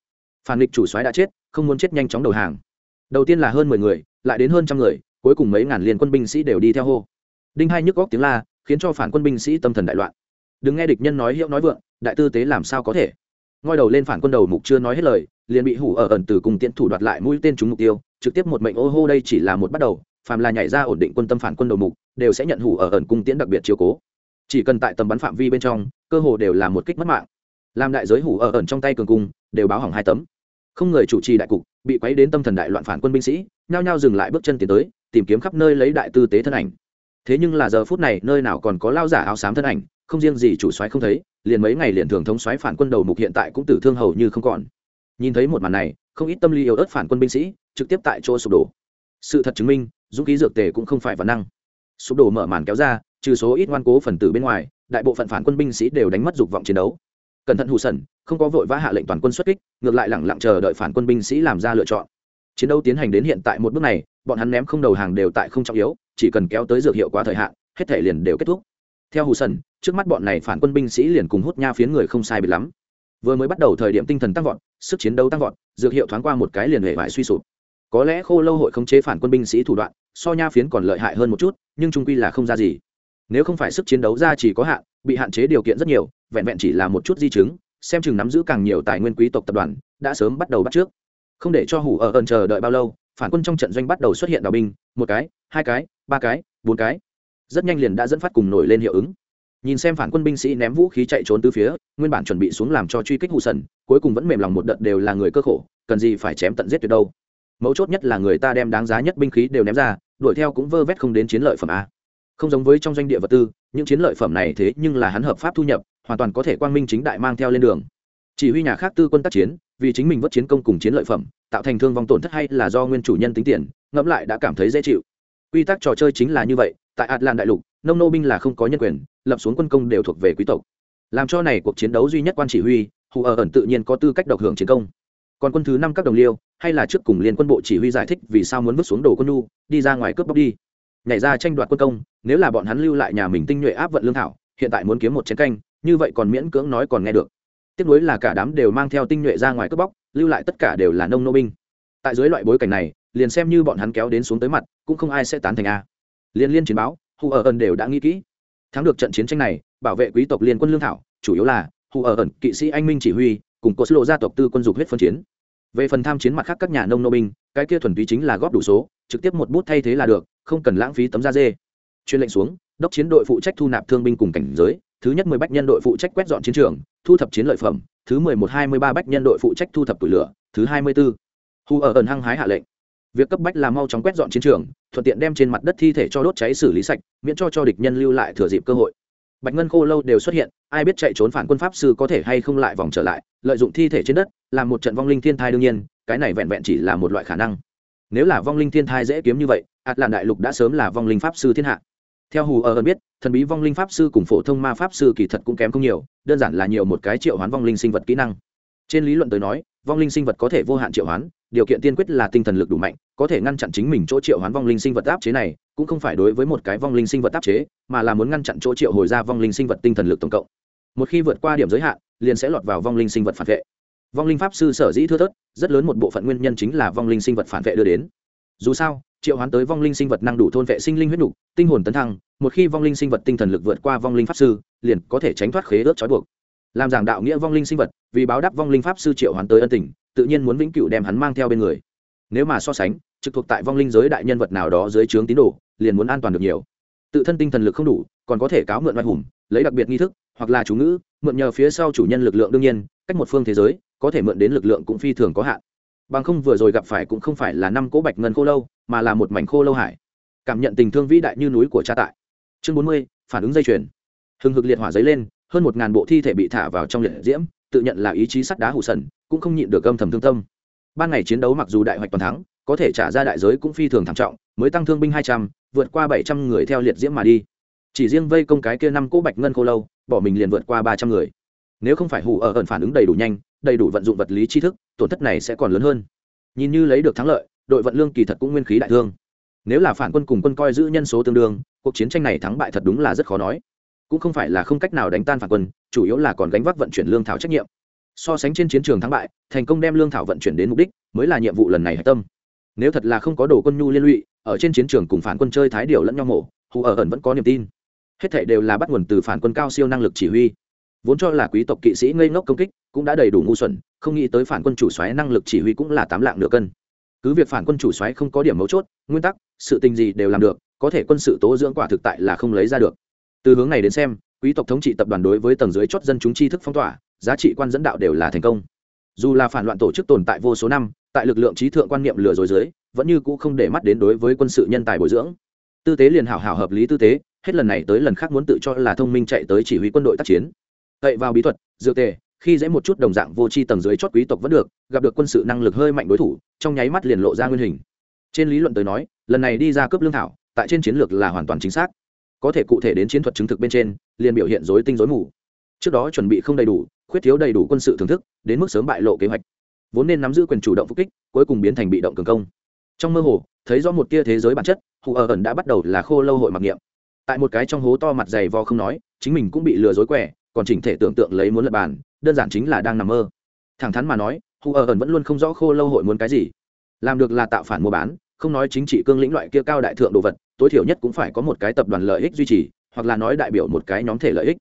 phản địch chủ soái đã chết, không muốn chết nhanh chóng đầu hàng. Đầu tiên là hơn mười người, lại đến hơn trăm người, cuối cùng mấy ngàn liền quân binh sĩ đều đi theo hô. Đinh hai nhức góc tiếng la, khiến cho phản quân binh sĩ tâm thần đại loạn. Đừng nghe địch nhân nói hiệu nói vượng, đại tư tế làm sao có thể? Ngoi đầu lên phản quân đầu mục chưa nói hết lời, liền bị hủ ở ẩn từ cùng tiễn thủ đoạt lại mũi tên trúng mục tiêu, trực tiếp một mệnh ô hô đây chỉ là một bắt đầu, phàm là nhảy ra ổn định quân tâm phản quân đầu mục, đều sẽ nhận hủ ở ẩn cung tiễn đặc biệt chiếu cố. Chỉ cần tại tầm bắn phạm vi bên trong, cơ hồ đều là một kích mất mạng. Làm đại giới hủ ở ẩn trong tay cường cung đều báo hỏng hai tấm. Không người chủ trì đại cục, bị quấy đến tâm thần đại loạn phản quân binh sĩ, nhao nhao dừng lại bước chân tiến tới, tìm kiếm khắp nơi lấy đại tư tế thân ảnh. Thế nhưng là giờ phút này, nơi nào còn có lao giả áo xám thân ảnh, không riêng gì chủ soái không thấy, liền mấy ngày liền thường thống soái phản quân đầu mục hiện tại cũng tử thương hầu như không còn. Nhìn thấy một màn này, không ít tâm lý yếu ớt phản quân binh sĩ trực tiếp tại chỗ sụp đổ. Sự thật chứng minh, dũng khí dược tề cũng không phải văn năng. Sụp đổ mở màn kéo ra, trừ số ít ngoan cố phần tử bên ngoài, đại bộ phận phản quân binh sĩ đều đánh mất dục vọng chiến đấu. Cẩn thận hù sẩn không có vội vã hạ lệnh toàn quân xuất kích, ngược lại lẳng lặng chờ đợi phản quân binh sĩ làm ra lựa chọn. Chiến đấu tiến hành đến hiện tại một bước này, bọn hắn ném không đầu hàng đều tại không trọng yếu, chỉ cần kéo tới dược hiệu quá thời hạn, hết thể liền đều kết thúc. Theo hù sần, trước mắt bọn này phản quân binh sĩ liền cùng hút nha phiến người không sai biệt lắm. Vừa mới bắt đầu thời điểm tinh thần tăng vọt, sức chiến đấu tăng vọt, dược hiệu thoáng qua một cái liền hệ vải suy sụp. Có lẽ khô lâu hội khống chế phản quân binh sĩ thủ đoạn, so nha phiến còn lợi hại hơn một chút, nhưng trung quy là không ra gì. Nếu không phải sức chiến đấu ra chỉ có hạn, bị hạn chế điều kiện rất nhiều, vẹn vẹn chỉ là một chút di chứng xem chừng nắm giữ càng nhiều tài nguyên quý tộc tập đoàn, đã sớm bắt đầu bắt trước. Không để cho hủ ở ẩn chờ đợi bao lâu, phản quân trong trận doanh bắt đầu xuất hiện đào binh, một cái, hai cái, ba cái, bốn cái. Rất nhanh liền đã dẫn phát cùng nổi lên hiệu ứng. Nhìn xem phản quân binh sĩ ném vũ khí chạy trốn từ phía, nguyên bản chuẩn bị xuống làm cho truy kích hụ sần, cuối cùng vẫn mềm lòng một đợt đều là người cơ khổ, cần gì phải chém tận giết tuyệt đâu. Mấu chốt nhất là người ta đem đáng giá nhất binh khí đều ném ra, đuổi theo cũng vơ vét không đến chiến lợi phẩm a. Không giống với trong doanh địa vật tư, những chiến lợi phẩm này thế nhưng là hắn hợp pháp thu nhập hoàn toàn có thể quang minh chính đại mang theo lên đường. Chỉ huy nhà khác tư quân tác chiến, vì chính mình vất chiến công cùng chiến lợi phẩm, tạo thành thương vong tổn thất hay là do nguyên chủ nhân tính tiền, ngẫm lại đã cảm thấy dễ chịu. Quy tắc trò chơi chính là như vậy, tại atlan đại lục, nông nô binh là không có nhân quyền, lập xuống quân công đều thuộc về quý tộc. Làm cho này cuộc chiến đấu duy nhất quan chỉ huy, hù ở ẩn tự nhiên có tư cách độc hưởng chiến công. Còn quân thứ năm các đồng liêu, hay là trước cùng liên quân bộ chỉ huy giải thích vì sao muốn vứt xuống đồ quân nu đi ra ngoài cướp bóc đi. Nhảy ra tranh đoạt quân công, nếu là bọn hắn lưu lại nhà mình tinh nhuệ áp vận lương thảo, hiện tại muốn kiếm một chén canh như vậy còn miễn cưỡng nói còn nghe được. Tiếp nối là cả đám đều mang theo tinh nhuệ ra ngoài cướp bóc, lưu lại tất cả đều là nông nô binh. Tại dưới loại bối cảnh này, liền xem như bọn hắn kéo đến xuống tới mặt, cũng không ai sẽ tán thành a. Liên liên chiến báo, hù ở ẩn đều đã nghĩ kỹ. Thắng được trận chiến tranh này, bảo vệ quý tộc liên quân lương thảo, chủ yếu là hù ở ẩn, kỵ sĩ anh minh chỉ huy, cùng cột lộ gia tộc tư quân dục huyết phân chiến. Về phần tham chiến mặt khác các nhà nông nô binh, cái kia thuần túy chính là góp đủ số, trực tiếp một bút thay thế là được, không cần lãng phí tấm da dê. Chuyên lệnh xuống, đốc chiến đội phụ trách thu nạp thương binh cùng cảnh giới thứ nhất mười bách nhân đội phụ trách quét dọn chiến trường, thu thập chiến lợi phẩm. Thứ mười một hai mươi ba bách nhân đội phụ trách thu thập tủi lửa. Thứ hai mươi b ố hu ở ẩn hăng hái hạ lệnh. Việc cấp bách là mau chóng quét dọn chiến trường, thuận tiện đem trên mặt đất thi thể cho đốt cháy xử lý sạch, miễn cho cho địch nhân lưu lại thừa dịp cơ hội. Bạch ngân khô lâu đều xuất hiện, ai biết chạy trốn phản quân pháp sư có thể hay không lại vòng trở lại, lợi dụng thi thể trên đất, làm một trận vong linh thiên thai đương nhiên, cái này vẹn vẹn chỉ là một loại khả năng. Nếu là vong linh thiên thai dễ kiếm như vậy ạt làn đại lục đã sớm là vong linh pháp sư thiên hạ theo hù ở ẩn biết, thần bí vong linh pháp sư cùng phổ thông ma pháp sư kỳ thật cũng kém không nhiều, đơn giản là nhiều một cái triệu hoán vong linh sinh vật kỹ năng. Trên lý luận tới nói, vong linh sinh vật có thể vô hạn triệu hoán, điều kiện tiên quyết là tinh thần lực đủ mạnh, có thể ngăn chặn chính mình chỗ triệu hoán vong linh sinh vật áp chế này, cũng không phải đối với một cái vong linh sinh vật áp chế, mà là muốn ngăn chặn chỗ triệu hồi ra vong linh sinh vật tinh thần lực tổng cộng. Một khi vượt qua điểm giới hạn, liền sẽ lọt vào vong linh sinh vật phản vệ. Vong linh pháp sư sở dĩ thưa thớt, rất lớn một bộ phận nguyên nhân chính là vong linh sinh vật phản vệ đưa đến. Dù sao triệu hoán tới vong linh sinh vật năng đủ thôn vệ sinh linh huyết nục, tinh hồn tấn thăng, một khi vong linh sinh vật tinh thần lực vượt qua vong linh pháp sư, liền có thể tránh thoát khế ước trói buộc. Làm giảng đạo nghĩa vong linh sinh vật, vì báo đáp vong linh pháp sư triệu hoán tới ân tình, tự nhiên muốn vĩnh cửu đem hắn mang theo bên người. Nếu mà so sánh, trực thuộc tại vong linh giới đại nhân vật nào đó dưới trướng tín đồ, liền muốn an toàn được nhiều. Tự thân tinh thần lực không đủ, còn có thể cáo mượn oai hùng, lấy đặc biệt nghi thức, hoặc là chú ngữ, mượn nhờ phía sau chủ nhân lực lượng đương nhiên, cách một phương thế giới, có thể mượn đến lực lượng cũng phi thường có hạn bằng không vừa rồi gặp phải cũng không phải là năm cỗ bạch ngân khô lâu, mà là một mảnh khô lâu hải. Cảm nhận tình thương vĩ đại như núi của cha tại. Chương bốn mươi, phản ứng dây chuyền. Hừng hực liệt hỏa dấy lên, hơn một ngàn bộ thi thể bị thả vào trong liệt diễm, tự nhận là ý chí sắt đá hủ sần, cũng không nhịn được âm thầm thương tâm. Ban ngày chiến đấu mặc dù đại hoạch toàn thắng, có thể trả ra đại giới cũng phi thường thảm trọng, mới tăng thương binh hai trăm, vượt qua bảy trăm người theo liệt diễm mà đi. Chỉ riêng vây công cái kia năm cỗ bạch ngân khô lâu, bỏ mình liền vượt qua ba trăm người. Nếu không phải hủ ở ẩn phản ứng đầy đủ nhanh đầy đủ vận dụng vật lý tri thức, tổn thất này sẽ còn lớn hơn. Nhìn như lấy được thắng lợi, đội vận lương kỳ thật cũng nguyên khí đại thương. Nếu là phản quân cùng quân coi giữ nhân số tương đương, cuộc chiến tranh này thắng bại thật đúng là rất khó nói. Cũng không phải là không cách nào đánh tan phản quân, chủ yếu là còn gánh vác vận chuyển lương thảo trách nhiệm. So sánh trên chiến trường thắng bại, thành công đem lương thảo vận chuyển đến mục đích, mới là nhiệm vụ lần này hạch tâm. Nếu thật là không có đồ quân nhu liên lụy, ở trên chiến trường cùng phản quân chơi thái điều lẫn nhau mổ, hù ở ẩn vẫn có niềm tin. Hết thể đều là bắt nguồn từ phản quân cao siêu năng lực chỉ huy vốn cho là quý tộc kỵ sĩ ngây ngốc công kích cũng đã đầy đủ ngu xuẩn, không nghĩ tới phản quân chủ xoáy năng lực chỉ huy cũng là tám lạng nửa cân. Cứ việc phản quân chủ xoáy không có điểm mấu chốt, nguyên tắc, sự tình gì đều làm được, có thể quân sự tố dưỡng quả thực tại là không lấy ra được. Từ hướng này đến xem, quý tộc thống trị tập đoàn đối với tầng dưới chót dân chúng tri thức phong tỏa, giá trị quan dẫn đạo đều là thành công. Dù là phản loạn tổ chức tồn tại vô số năm, tại lực lượng trí thượng quan niệm lừa dối dưới, vẫn như cũ không để mắt đến đối với quân sự nhân tài bồi dưỡng. Tư tế liền hảo hảo hợp lý tư tế, hết lần này tới lần khác muốn tự cho là thông minh chạy tới chỉ huy quân đội tác chiến cậy vào bí thuật, dược tề, khi dễ một chút đồng dạng vô tri tầng dưới chót quý tộc vẫn được, gặp được quân sự năng lực hơi mạnh đối thủ, trong nháy mắt liền lộ ra nguyên hình. Trên lý luận tới nói, lần này đi ra cướp lương thảo, tại trên chiến lược là hoàn toàn chính xác. Có thể cụ thể đến chiến thuật chứng thực bên trên, liền biểu hiện dối tinh dối mù. Trước đó chuẩn bị không đầy đủ, khuyết thiếu đầy đủ quân sự thưởng thức, đến mức sớm bại lộ kế hoạch. Vốn nên nắm giữ quyền chủ động phục kích, cuối cùng biến thành bị động cường công. Trong mơ hồ, thấy rõ một tia thế giới bản chất, hù ở ẩn đã bắt đầu là khô lâu hội mặc niệm. Tại một cái trong hố to mặt dày vo không nói, chính mình cũng bị lừa dối quẻ còn chỉnh thể tưởng tượng lấy muốn lập bàn, đơn giản chính là đang nằm mơ. Thẳng thắn mà nói hù ở ẩn vẫn luôn không rõ khô lâu hội muốn cái gì. Làm được là tạo phản mua bán, không nói chính trị cương lĩnh loại kia cao đại thượng đồ vật, tối thiểu nhất cũng phải có một cái tập đoàn lợi ích duy trì, hoặc là nói đại biểu một cái nhóm thể lợi ích.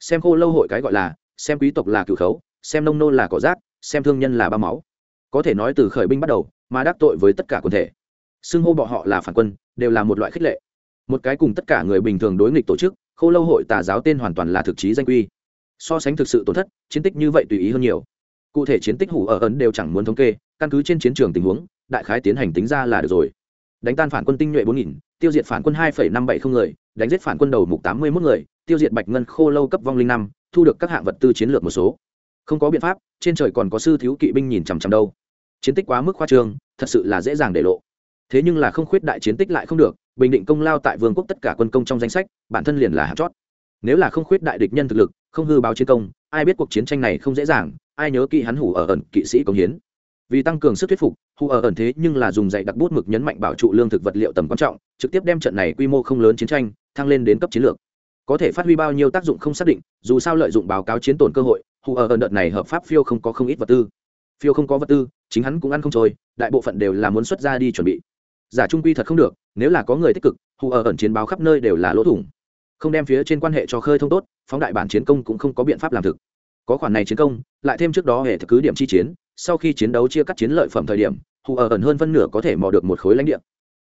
Xem khô lâu hội cái gọi là, xem quý tộc là cửu khấu, xem nông nô là cỏ rác, xem thương nhân là ba máu. Có thể nói từ khởi binh bắt đầu, mà đắc tội với tất cả quần thể. Xưng hô bọn họ là phản quân, đều là một loại khích lệ. Một cái cùng tất cả người bình thường đối nghịch tổ chức khô lâu hội tà giáo tên hoàn toàn là thực chí danh quy. So sánh thực sự tổn thất, chiến tích như vậy tùy ý hơn nhiều. Cụ thể chiến tích hủ ở ấn đều chẳng muốn thống kê, căn cứ trên chiến trường tình huống, đại khái tiến hành tính ra là được rồi. Đánh tan phản quân tinh nhuệ bốn nghìn, tiêu diệt phản quân hai năm bảy không người, đánh giết phản quân đầu mục tám mươi một người, tiêu diệt bạch ngân khô lâu cấp vong linh năm, thu được các hạng vật tư chiến lược một số. Không có biện pháp, trên trời còn có sư thiếu kỵ binh nhìn chằm chằm đâu. Chiến tích quá mức khoa trương, thật sự là dễ dàng để lộ. Thế nhưng là không khuyết đại chiến tích lại không được bình định công lao tại vương quốc tất cả quân công trong danh sách, bản thân liền là hạt chót. Nếu là không khuyết đại địch nhân thực lực, không hư báo chiến công, ai biết cuộc chiến tranh này không dễ dàng, ai nhớ kỹ hắn hủ ở ẩn kỵ sĩ công hiến. Vì tăng cường sức thuyết phục, hủ ở ẩn thế nhưng là dùng dạy đặc bút mực nhấn mạnh bảo trụ lương thực vật liệu tầm quan trọng, trực tiếp đem trận này quy mô không lớn chiến tranh thăng lên đến cấp chiến lược. Có thể phát huy bao nhiêu tác dụng không xác định, dù sao lợi dụng báo cáo chiến tổn cơ hội, hủ ở ẩn đợt này hợp pháp phiêu không có không ít vật tư. Phiêu không có vật tư, chính hắn cũng ăn không trôi, đại bộ phận đều là muốn xuất ra đi chuẩn bị. Giả trung quy thật không được nếu là có người tích cực, hù ở ẩn chiến báo khắp nơi đều là lỗ thủng. Không đem phía trên quan hệ cho khơi thông tốt, phóng đại bản chiến công cũng không có biện pháp làm thực. Có khoản này chiến công, lại thêm trước đó hệ thực cứ điểm chi chiến, sau khi chiến đấu chia cắt chiến lợi phẩm thời điểm, hù ở ẩn hơn phân nửa có thể mò được một khối lãnh địa.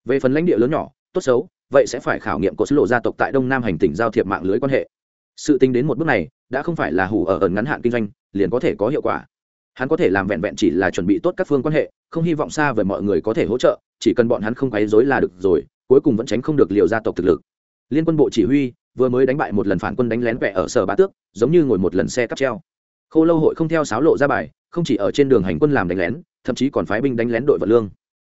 Về phần lãnh địa lớn nhỏ, tốt xấu, vậy sẽ phải khảo nghiệm của số lộ gia tộc tại đông nam hành tỉnh giao thiệp mạng lưới quan hệ. Sự tính đến một bước này, đã không phải là hủ ở ẩn ngắn hạn kinh doanh, liền có thể có hiệu quả. Hắn có thể làm vẹn vẹn chỉ là chuẩn bị tốt các phương quan hệ, không hy vọng xa về mọi người có thể hỗ trợ chỉ cần bọn hắn không quấy dối là được rồi, cuối cùng vẫn tránh không được liều gia tộc thực lực. Liên quân bộ chỉ huy vừa mới đánh bại một lần phản quân đánh lén vẻ ở sở bá tước, giống như ngồi một lần xe cắp treo. Khô lâu hội không theo sáo lộ ra bài, không chỉ ở trên đường hành quân làm đánh lén, thậm chí còn phái binh đánh lén đội vật lương.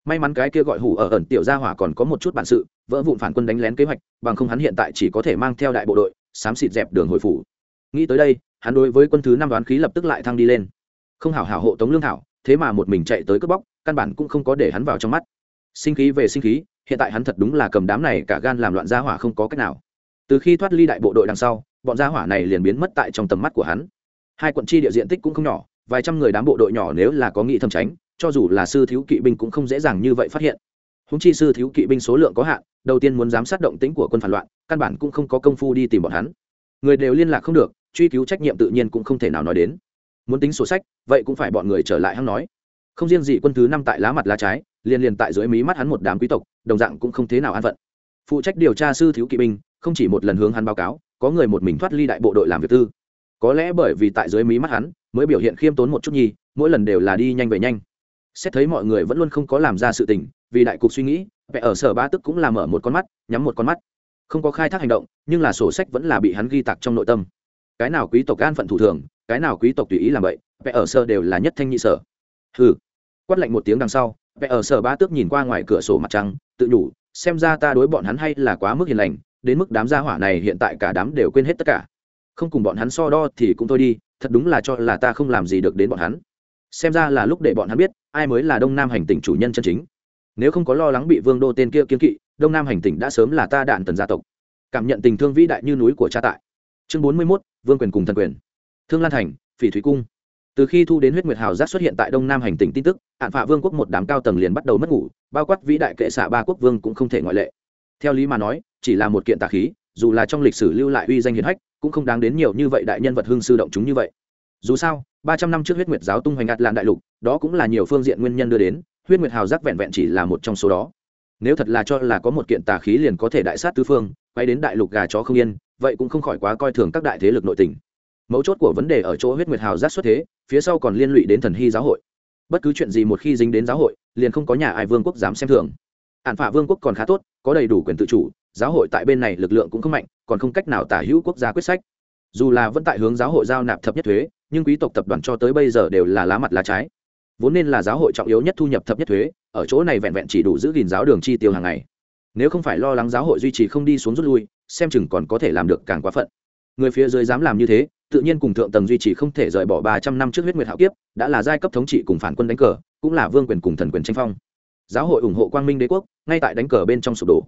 May mắn cái kia gọi hủ ở ẩn tiểu gia hỏa còn có một chút bản sự, vỡ vụn phản quân đánh lén kế hoạch, bằng không hắn hiện tại chỉ có thể mang theo đại bộ đội, xám xịt dẹp đường hồi phủ. Nghĩ tới đây, hắn đối với quân thứ năm đoán khí lập tức lại thăng đi lên. Không hảo hảo hộ tống lương thảo, thế mà một mình chạy tới cướp bóc, căn bản cũng không có để hắn vào trong mắt sinh khí về sinh khí, hiện tại hắn thật đúng là cầm đám này cả gan làm loạn gia hỏa không có cách nào. Từ khi thoát ly đại bộ đội đằng sau, bọn gia hỏa này liền biến mất tại trong tầm mắt của hắn. Hai quận chi địa diện tích cũng không nhỏ, vài trăm người đám bộ đội nhỏ nếu là có nghị thâm tránh, cho dù là sư thiếu kỵ binh cũng không dễ dàng như vậy phát hiện. Húng chi sư thiếu kỵ binh số lượng có hạn, đầu tiên muốn giám sát động tính của quân phản loạn, căn bản cũng không có công phu đi tìm bọn hắn. Người đều liên lạc không được, truy cứu trách nhiệm tự nhiên cũng không thể nào nói đến. Muốn tính sổ sách, vậy cũng phải bọn người trở lại hăng nói không riêng gì, quân thứ năm tại lá mặt lá trái, liền liền tại dưới mí mắt hắn một đám quý tộc, đồng dạng cũng không thế nào an phận. Phụ trách điều tra sư thiếu kỵ binh, không chỉ một lần hướng hắn báo cáo, có người một mình thoát ly đại bộ đội làm việc tư. Có lẽ bởi vì tại dưới mí mắt hắn, mới biểu hiện khiêm tốn một chút nhi mỗi lần đều là đi nhanh về nhanh. Xét thấy mọi người vẫn luôn không có làm ra sự tình, vì đại cục suy nghĩ vẽ ở sở ba tức cũng là mở một con mắt, nhắm một con mắt. Không có khai thác hành động, nhưng là sổ sách vẫn là bị hắn ghi tặc trong nội tâm. Cái nào quý tộc an phận thủ thường, cái nào quý tộc tùy ý làm vậy vẽ ở sở đều là nhất thanh nhị sở hừ. Quát lạnh một tiếng đằng sau vẽ ở sở ba tước nhìn qua ngoài cửa sổ mặt trăng, tự nhủ, xem ra ta đối bọn hắn hay là quá mức hiền lành, đến mức đám gia hỏa này hiện tại cả đám đều quên hết tất cả. Không cùng bọn hắn so đo thì cũng thôi đi, thật đúng là cho là ta không làm gì được đến bọn hắn. Xem ra là lúc để bọn hắn biết, ai mới là đông nam hành tỉnh chủ nhân chân chính. Nếu không có lo lắng bị vương đô tên kia kiên kỵ, đông nam hành tỉnh đã sớm là ta đạn tần gia tộc. Cảm nhận tình thương vĩ đại như núi của cha tại. Chương bốn mươi mốt, vương quyền cùng thần quyền. Thương lan thành, phỉ thúy cung từ khi thu đến huyết nguyệt hào giác xuất hiện tại đông nam hành tỉnh tin tức, hạn phạ vương quốc một đám cao tầng liền bắt đầu mất ngủ, bao quát vĩ đại kệ xạ ba quốc vương cũng không thể ngoại lệ. Theo lý mà nói, chỉ là một kiện tà khí, dù là trong lịch sử lưu lại uy danh hiền hách, cũng không đáng đến nhiều như vậy đại nhân vật hương sư động chúng như vậy. Dù sao, ba trăm năm trước huyết nguyệt giáo tung hoành ạt lan đại lục, đó cũng là nhiều phương diện nguyên nhân đưa đến, huyết nguyệt hào giác vẹn vẹn chỉ là một trong số đó. Nếu thật là cho là có một kiện tà khí liền có thể đại sát tứ phương, quay đến đại lục gà chó không yên, vậy cũng không khỏi quá coi thường các đại thế lực nội tình. Mấu chốt của vấn đề ở chỗ huyết nguyệt hào giác xuất thế phía sau còn liên lụy đến thần hy giáo hội. Bất cứ chuyện gì một khi dính đến giáo hội, liền không có nhà ai vương quốc dám xem thường. Ạn phả vương quốc còn khá tốt, có đầy đủ quyền tự chủ, giáo hội tại bên này lực lượng cũng không mạnh, còn không cách nào tả hữu quốc gia quyết sách. Dù là vẫn tại hướng giáo hội giao nạp thập nhất thuế, nhưng quý tộc tập đoàn cho tới bây giờ đều là lá mặt lá trái. Vốn nên là giáo hội trọng yếu nhất thu nhập thập nhất thuế, ở chỗ này vẹn vẹn chỉ đủ giữ gìn giáo đường chi tiêu hàng ngày. Nếu không phải lo lắng giáo hội duy trì không đi xuống rút lui, xem chừng còn có thể làm được càng quá phận. Người phía dưới dám làm như thế tự nhiên cùng thượng tầng duy trì không thể rời bỏ ba trăm năm trước huyết nguyệt hạo kiếp, đã là giai cấp thống trị cùng phản quân đánh cờ, cũng là vương quyền cùng thần quyền tranh phong. Giáo hội ủng hộ quang minh đế quốc, ngay tại đánh cờ bên trong sụp đổ.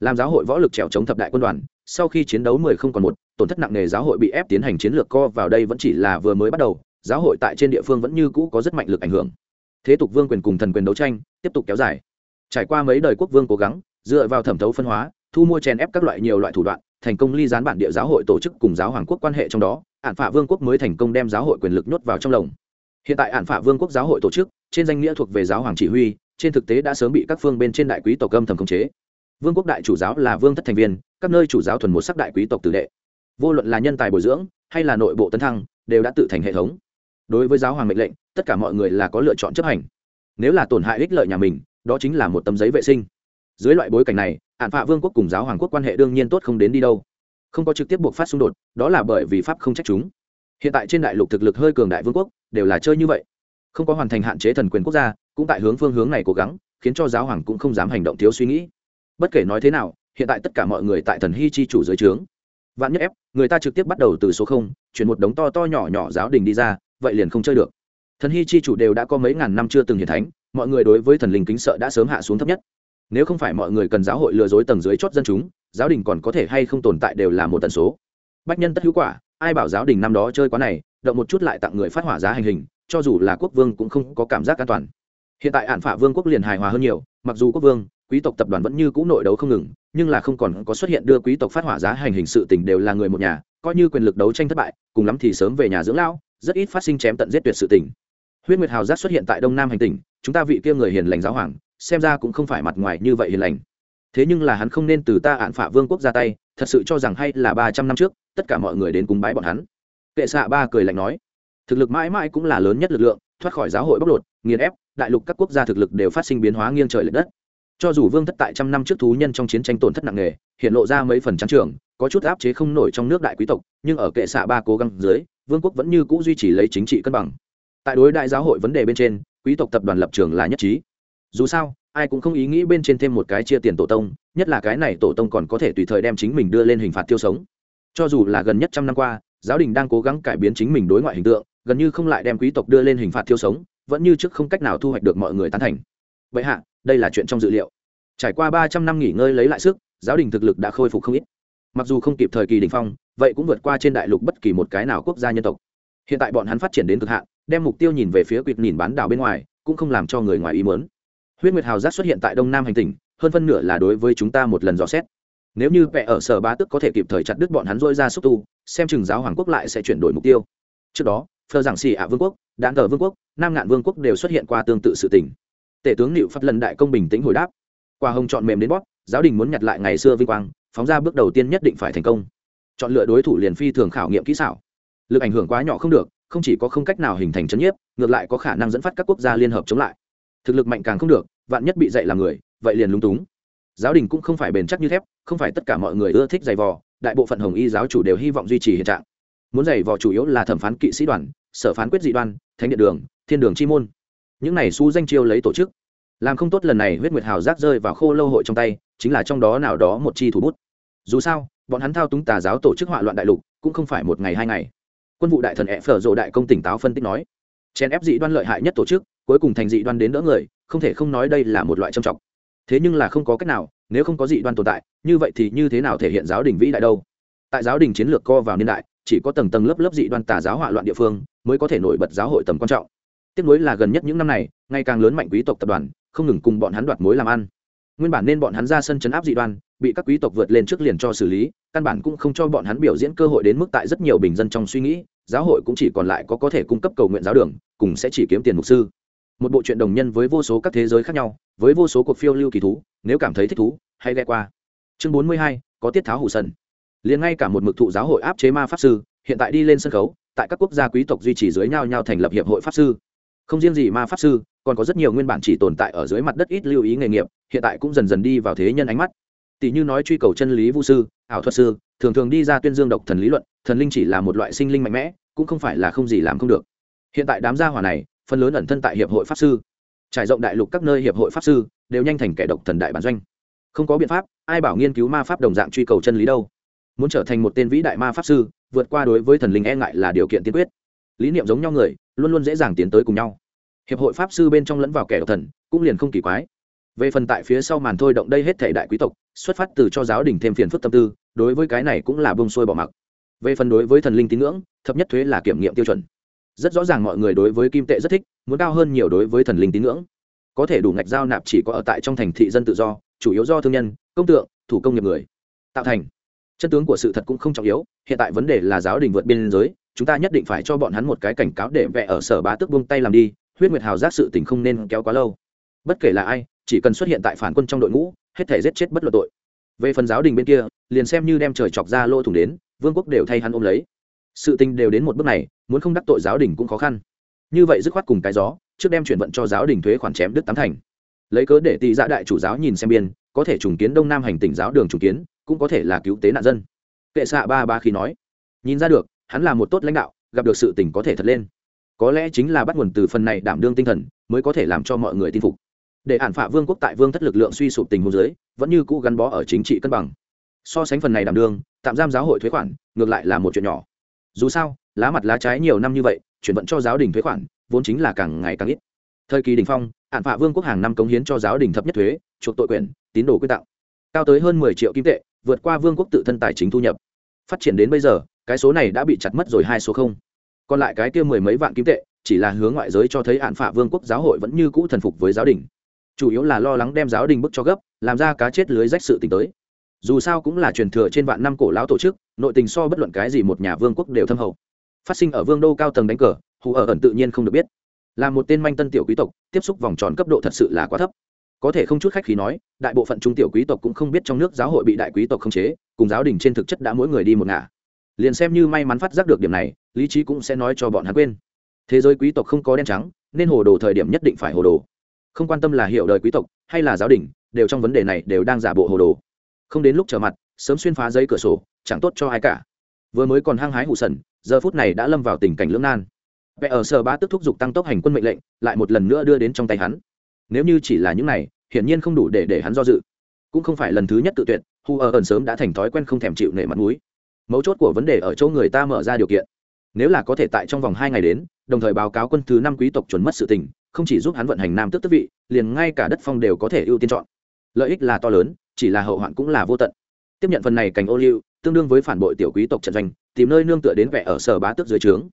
Làm giáo hội võ lực trèo chống thập đại quân đoàn, sau khi chiến đấu mười không còn một, tổn thất nặng nề giáo hội bị ép tiến hành chiến lược co vào đây vẫn chỉ là vừa mới bắt đầu, giáo hội tại trên địa phương vẫn như cũ có rất mạnh lực ảnh hưởng. Thế tục vương quyền cùng thần quyền đấu tranh, tiếp tục kéo dài. Trải qua mấy đời quốc vương cố gắng, dựa vào thẩm thấu phân hóa, thu mua chèn ép các loại nhiều loại thủ đoạn, thành công ly gián bản địa giáo hội tổ chức cùng giáo hoàng quốc quan hệ trong đó ạn phạ vương quốc mới thành công đem giáo hội quyền lực nhốt vào trong lồng. Hiện tại ạn phạ vương quốc giáo hội tổ chức, trên danh nghĩa thuộc về giáo hoàng chỉ huy, trên thực tế đã sớm bị các phương bên trên đại quý tộc âm thầm khống chế. Vương quốc đại chủ giáo là vương thất thành viên, các nơi chủ giáo thuần một sắc đại quý tộc tử đệ. Vô luận là nhân tài bồi dưỡng, hay là nội bộ tấn thăng, đều đã tự thành hệ thống. Đối với giáo hoàng mệnh lệnh, tất cả mọi người là có lựa chọn chấp hành. Nếu là tổn hại ích lợi nhà mình, đó chính là một tấm giấy vệ sinh. Dưới loại bối cảnh này hạn phạ vương quốc cùng giáo hoàng quốc quan hệ đương nhiên tốt không đến đi đâu không có trực tiếp buộc phát xung đột, đó là bởi vì pháp không trách chúng. Hiện tại trên đại lục thực lực hơi cường đại vương quốc, đều là chơi như vậy. Không có hoàn thành hạn chế thần quyền quốc gia, cũng tại hướng phương hướng này cố gắng, khiến cho giáo hoàng cũng không dám hành động thiếu suy nghĩ. Bất kể nói thế nào, hiện tại tất cả mọi người tại thần hy chi chủ dưới trướng. Vạn nhất ép, người ta trực tiếp bắt đầu từ số không, chuyển một đống to to nhỏ nhỏ giáo đình đi ra, vậy liền không chơi được. Thần hy chi chủ đều đã có mấy ngàn năm chưa từng hiền thánh, mọi người đối với thần linh kính sợ đã sớm hạ xuống thấp nhất. Nếu không phải mọi người cần giáo hội lừa dối tầng dưới chót dân chúng giáo đình còn có thể hay không tồn tại đều là một tần số. Bách nhân tất hữu quả, ai bảo giáo đình năm đó chơi quá này, động một chút lại tặng người phát hỏa giá hành hình, cho dù là quốc vương cũng không có cảm giác an toàn. Hiện tại ản phả vương quốc liền hài hòa hơn nhiều, mặc dù quốc vương, quý tộc tập đoàn vẫn như cũ nội đấu không ngừng, nhưng là không còn có xuất hiện đưa quý tộc phát hỏa giá hành hình sự tình đều là người một nhà, coi như quyền lực đấu tranh thất bại, cùng lắm thì sớm về nhà dưỡng lão, rất ít phát sinh chém tận giết tuyệt sự tình. Huyết nguyệt hào giác xuất hiện tại đông nam hành tỉnh, chúng ta vị kia người hiền lành giáo hoàng, xem ra cũng không phải mặt ngoài như vậy hiền lành thế nhưng là hắn không nên từ ta án phả vương quốc ra tay, thật sự cho rằng hay là ba trăm năm trước, tất cả mọi người đến cúng bái bọn hắn. Kệ xạ ba cười lạnh nói, thực lực mãi mãi cũng là lớn nhất lực lượng, thoát khỏi giáo hội bóc lột, nghiền ép, đại lục các quốc gia thực lực đều phát sinh biến hóa nghiêng trời l ệ đất. Cho dù vương thất tại trăm năm trước thú nhân trong chiến tranh tổn thất nặng nề, hiện lộ ra mấy phần trắng trường có chút áp chế không nổi trong nước đại quý tộc, nhưng ở kệ xạ ba cố gắng dưới, vương quốc vẫn như c ũ duy trì lấy chính trị cân bằng. Tại đối đại giáo hội vấn đề bên trên, quý tộc tập đoàn lập trường là nhất trí. Dù sao ai cũng không ý nghĩ bên trên thêm một cái chia tiền tổ tông, nhất là cái này tổ tông còn có thể tùy thời đem chính mình đưa lên hình phạt tiêu sống. Cho dù là gần nhất trăm năm qua, giáo đình đang cố gắng cải biến chính mình đối ngoại hình tượng, gần như không lại đem quý tộc đưa lên hình phạt tiêu sống, vẫn như trước không cách nào thu hoạch được mọi người tán thành. Vậy hạ, đây là chuyện trong dự liệu. Trải qua ba trăm năm nghỉ ngơi lấy lại sức, giáo đình thực lực đã khôi phục không ít. Mặc dù không kịp thời kỳ đình phong, vậy cũng vượt qua trên đại lục bất kỳ một cái nào quốc gia nhân tộc. Hiện tại bọn hắn phát triển đến cực hạn, đem mục tiêu nhìn về phía quỵt nhìn bán đảo bên ngoài, cũng không làm cho người ngoài ý mớn huyết nguyệt hào giác xuất hiện tại đông nam hành tinh hơn phân nửa là đối với chúng ta một lần dò xét. Nếu như vẽ ở sở bá tức có thể kịp thời chặt đứt bọn hắn dôi ra xúc tu, xem chừng giáo hoàng quốc lại sẽ chuyển đổi mục tiêu. Trước đó, phờ giảng xì ạ vương quốc, đạn cờ vương quốc, nam ngạn vương quốc đều xuất hiện qua tương tự sự tình. Tể tướng liệu phát lần đại công bình tĩnh hồi đáp. Qua hồng chọn mềm đến bóp, giáo đình muốn nhặt lại ngày xưa vinh quang, phóng ra bước đầu tiên nhất định phải thành công. Chọn lựa đối thủ liền phi thường khảo nghiệm kỹ xảo. Lực ảnh hưởng quá nhỏ không được, không chỉ có không cách nào hình thành chấn nhiếp, ngược lại có khả năng dẫn phát các quốc gia liên hợp chống lại thực lực mạnh càng không được, vạn nhất bị dạy làm người, vậy liền lúng túng. Giáo đình cũng không phải bền chắc như thép, không phải tất cả mọi người ưa thích giày vò, đại bộ phận hồng y giáo chủ đều hy vọng duy trì hiện trạng. Muốn giày vò chủ yếu là thẩm phán kỵ sĩ đoàn, sở phán quyết dị đoan, thánh điện đường, thiên đường chi môn. Những này su danh chiêu lấy tổ chức. Làm không tốt lần này huyết nguyệt hào giác rơi vào khô lâu hội trong tay, chính là trong đó nào đó một chi thủ bút. Dù sao, bọn hắn thao túng tà giáo tổ chức họa loạn đại lục, cũng không phải một ngày hai ngày. Quân vụ đại thần ẹ phở rộ đại công tỉnh táo phân tích nói, chèn ép dị đoan lợi hại nhất tổ chức cuối cùng thành dị đoan đến đỡ người, không thể không nói đây là một loại trầm trọng. Thế nhưng là không có cách nào, nếu không có dị đoan tồn tại, như vậy thì như thế nào thể hiện giáo đình vĩ đại đâu? Tại giáo đình chiến lược co vào niên đại, chỉ có tầng tầng lớp lớp dị đoan tà giáo hỏa loạn địa phương mới có thể nổi bật giáo hội tầm quan trọng. Tiếp nối là gần nhất những năm này, ngày càng lớn mạnh quý tộc tập đoàn, không ngừng cùng bọn hắn đoạt mối làm ăn. Nguyên bản nên bọn hắn ra sân chấn áp dị đoan, bị các quý tộc vượt lên trước liền cho xử lý, căn bản cũng không cho bọn hắn biểu diễn cơ hội đến mức tại rất nhiều bình dân trong suy nghĩ, giáo hội cũng chỉ còn lại có có thể cung cấp cầu nguyện giáo đường, cùng sẽ chỉ kiếm tiền mục sư một bộ truyện đồng nhân với vô số các thế giới khác nhau, với vô số cuộc phiêu lưu kỳ thú, nếu cảm thấy thích thú, hãy ghe qua. Chương bốn mươi hai, có tiết tháo hủ sân liền ngay cả một mực thụ giáo hội áp chế ma pháp sư, hiện tại đi lên sân khấu, tại các quốc gia quý tộc duy trì dưới nhau nhau thành lập hiệp hội pháp sư. Không riêng gì ma pháp sư, còn có rất nhiều nguyên bản chỉ tồn tại ở dưới mặt đất ít lưu ý nghề nghiệp, hiện tại cũng dần dần đi vào thế nhân ánh mắt. Tỷ như nói truy cầu chân lý vũ sư, ảo thuật sư, thường thường đi ra tuyên dương độc thần lý luận, thần linh chỉ là một loại sinh linh mạnh mẽ, cũng không phải là không gì làm không được. Hiện tại đám gia hỏa này phần lớn ẩn thân tại hiệp hội pháp sư. Trải rộng đại lục các nơi hiệp hội pháp sư đều nhanh thành kẻ độc thần đại bản doanh. Không có biện pháp, ai bảo nghiên cứu ma pháp đồng dạng truy cầu chân lý đâu. Muốn trở thành một tên vĩ đại ma pháp sư, vượt qua đối với thần linh e ngại là điều kiện tiên quyết. Lý niệm giống nhau người, luôn luôn dễ dàng tiến tới cùng nhau. Hiệp hội pháp sư bên trong lẫn vào kẻ độc thần, cũng liền không kỳ quái. Về phần tại phía sau màn thôi động đây hết thể đại quý tộc, xuất phát từ cho giáo đình thêm phiền phức tâm tư, đối với cái này cũng là bông sôi bỏ mặc. Về phần đối với thần linh tín ngưỡng, thấp nhất thuế là kiểm nghiệm tiêu chuẩn rất rõ ràng mọi người đối với kim tệ rất thích, muốn cao hơn nhiều đối với thần linh tín ngưỡng. Có thể đủ ngạch giao nạp chỉ có ở tại trong thành thị dân tự do, chủ yếu do thương nhân, công tượng, thủ công nghiệp người. Tạo thành. Chân tướng của sự thật cũng không trọng yếu, hiện tại vấn đề là giáo đình vượt biên giới, chúng ta nhất định phải cho bọn hắn một cái cảnh cáo để vẽ ở sở bá tức buông tay làm đi, huyết nguyệt hào giác sự tình không nên kéo quá lâu. Bất kể là ai, chỉ cần xuất hiện tại phản quân trong đội ngũ, hết thể giết chết bất luận tội. Về phần giáo đình bên kia, liền xem như đem trời chọc ra lỗ thủng đến, vương quốc đều thay hắn ôm lấy sự tình đều đến một bước này, muốn không đắc tội giáo đình cũng khó khăn. Như vậy dứt khoát cùng cái gió, trước đem chuyển vận cho giáo đình thuế khoản chém đứt tám thành. Lấy cớ để tị dạ đại chủ giáo nhìn xem biên, có thể trùng kiến đông nam hành tỉnh giáo đường trùng kiến, cũng có thể là cứu tế nạn dân. Kệ xạ ba ba khi nói, nhìn ra được, hắn là một tốt lãnh đạo, gặp được sự tình có thể thật lên. Có lẽ chính là bắt nguồn từ phần này đảm đương tinh thần, mới có thể làm cho mọi người tin phục. Để hạn phạ vương quốc tại vương thất lực lượng suy sụp tình hồ dưới, vẫn như cũ gắn bó ở chính trị cân bằng. So sánh phần này đảm đương, tạm giam giáo hội thuế khoản, ngược lại là một chuyện nhỏ dù sao, lá mặt lá trái nhiều năm như vậy, chuyển vận cho giáo đình thuế khoản, vốn chính là càng ngày càng ít. Thời kỳ đình phong, hạn phạ vương quốc hàng năm cống hiến cho giáo đình thấp nhất thuế, chuộc tội quyền, tín đồ quyết tạo cao tới hơn mười triệu kim tệ, vượt qua vương quốc tự thân tài chính thu nhập. Phát triển đến bây giờ, cái số này đã bị chặt mất rồi hai số không. Còn lại cái kia mười mấy vạn kim tệ, chỉ là hướng ngoại giới cho thấy hạn phạ vương quốc giáo hội vẫn như cũ thần phục với giáo đình. Chủ yếu là lo lắng đem giáo đình bức cho gấp, làm ra cá chết lưới rách sự tình tới. Dù sao cũng là truyền thừa trên vạn năm cổ lão tổ chức nội tình so bất luận cái gì một nhà vương quốc đều thâm hậu. Phát sinh ở vương đô cao tầng đánh cờ, hù ở ẩn tự nhiên không được biết. Là một tên manh tân tiểu quý tộc, tiếp xúc vòng tròn cấp độ thật sự là quá thấp. Có thể không chút khách khí nói, đại bộ phận trung tiểu quý tộc cũng không biết trong nước giáo hội bị đại quý tộc khống chế, cùng giáo đình trên thực chất đã mỗi người đi một ngả. Liền xem như may mắn phát giác được điểm này, lý trí cũng sẽ nói cho bọn hắn quên. Thế giới quý tộc không có đen trắng, nên hồ đồ thời điểm nhất định phải hồ đồ. Không quan tâm là hiệu đời quý tộc, hay là giáo đình, đều trong vấn đề này đều đang giả bộ hồ đồ. Không đến lúc trở mặt, sớm xuyên phá giấy cửa sổ chẳng tốt cho ai cả. Vừa mới còn hăng hái hụ sần, giờ phút này đã lâm vào tình cảnh lưỡng nan. Vẽ ở sở ba tức thúc giục tăng tốc hành quân mệnh lệnh, lại một lần nữa đưa đến trong tay hắn. Nếu như chỉ là những này, hiển nhiên không đủ để để hắn do dự. Cũng không phải lần thứ nhất tự tuyệt, hu ở ẩn sớm đã thành thói quen không thèm chịu nể mặt mũi. Mấu chốt của vấn đề ở chỗ người ta mở ra điều kiện. Nếu là có thể tại trong vòng hai ngày đến, đồng thời báo cáo quân thứ năm quý tộc chuẩn mất sự tình, không chỉ giúp hắn vận hành nam tức tức vị, liền ngay cả đất phong đều có thể ưu tiên chọn. Lợi ích là to lớn, chỉ là hậu hoạn cũng là vô tận. Tiếp nhận phần này cảnh ô liu tương đương với phản bội tiểu quý tộc trận doanh, tìm nơi nương tựa đến vẻ ở sở bá tước dưới trướng.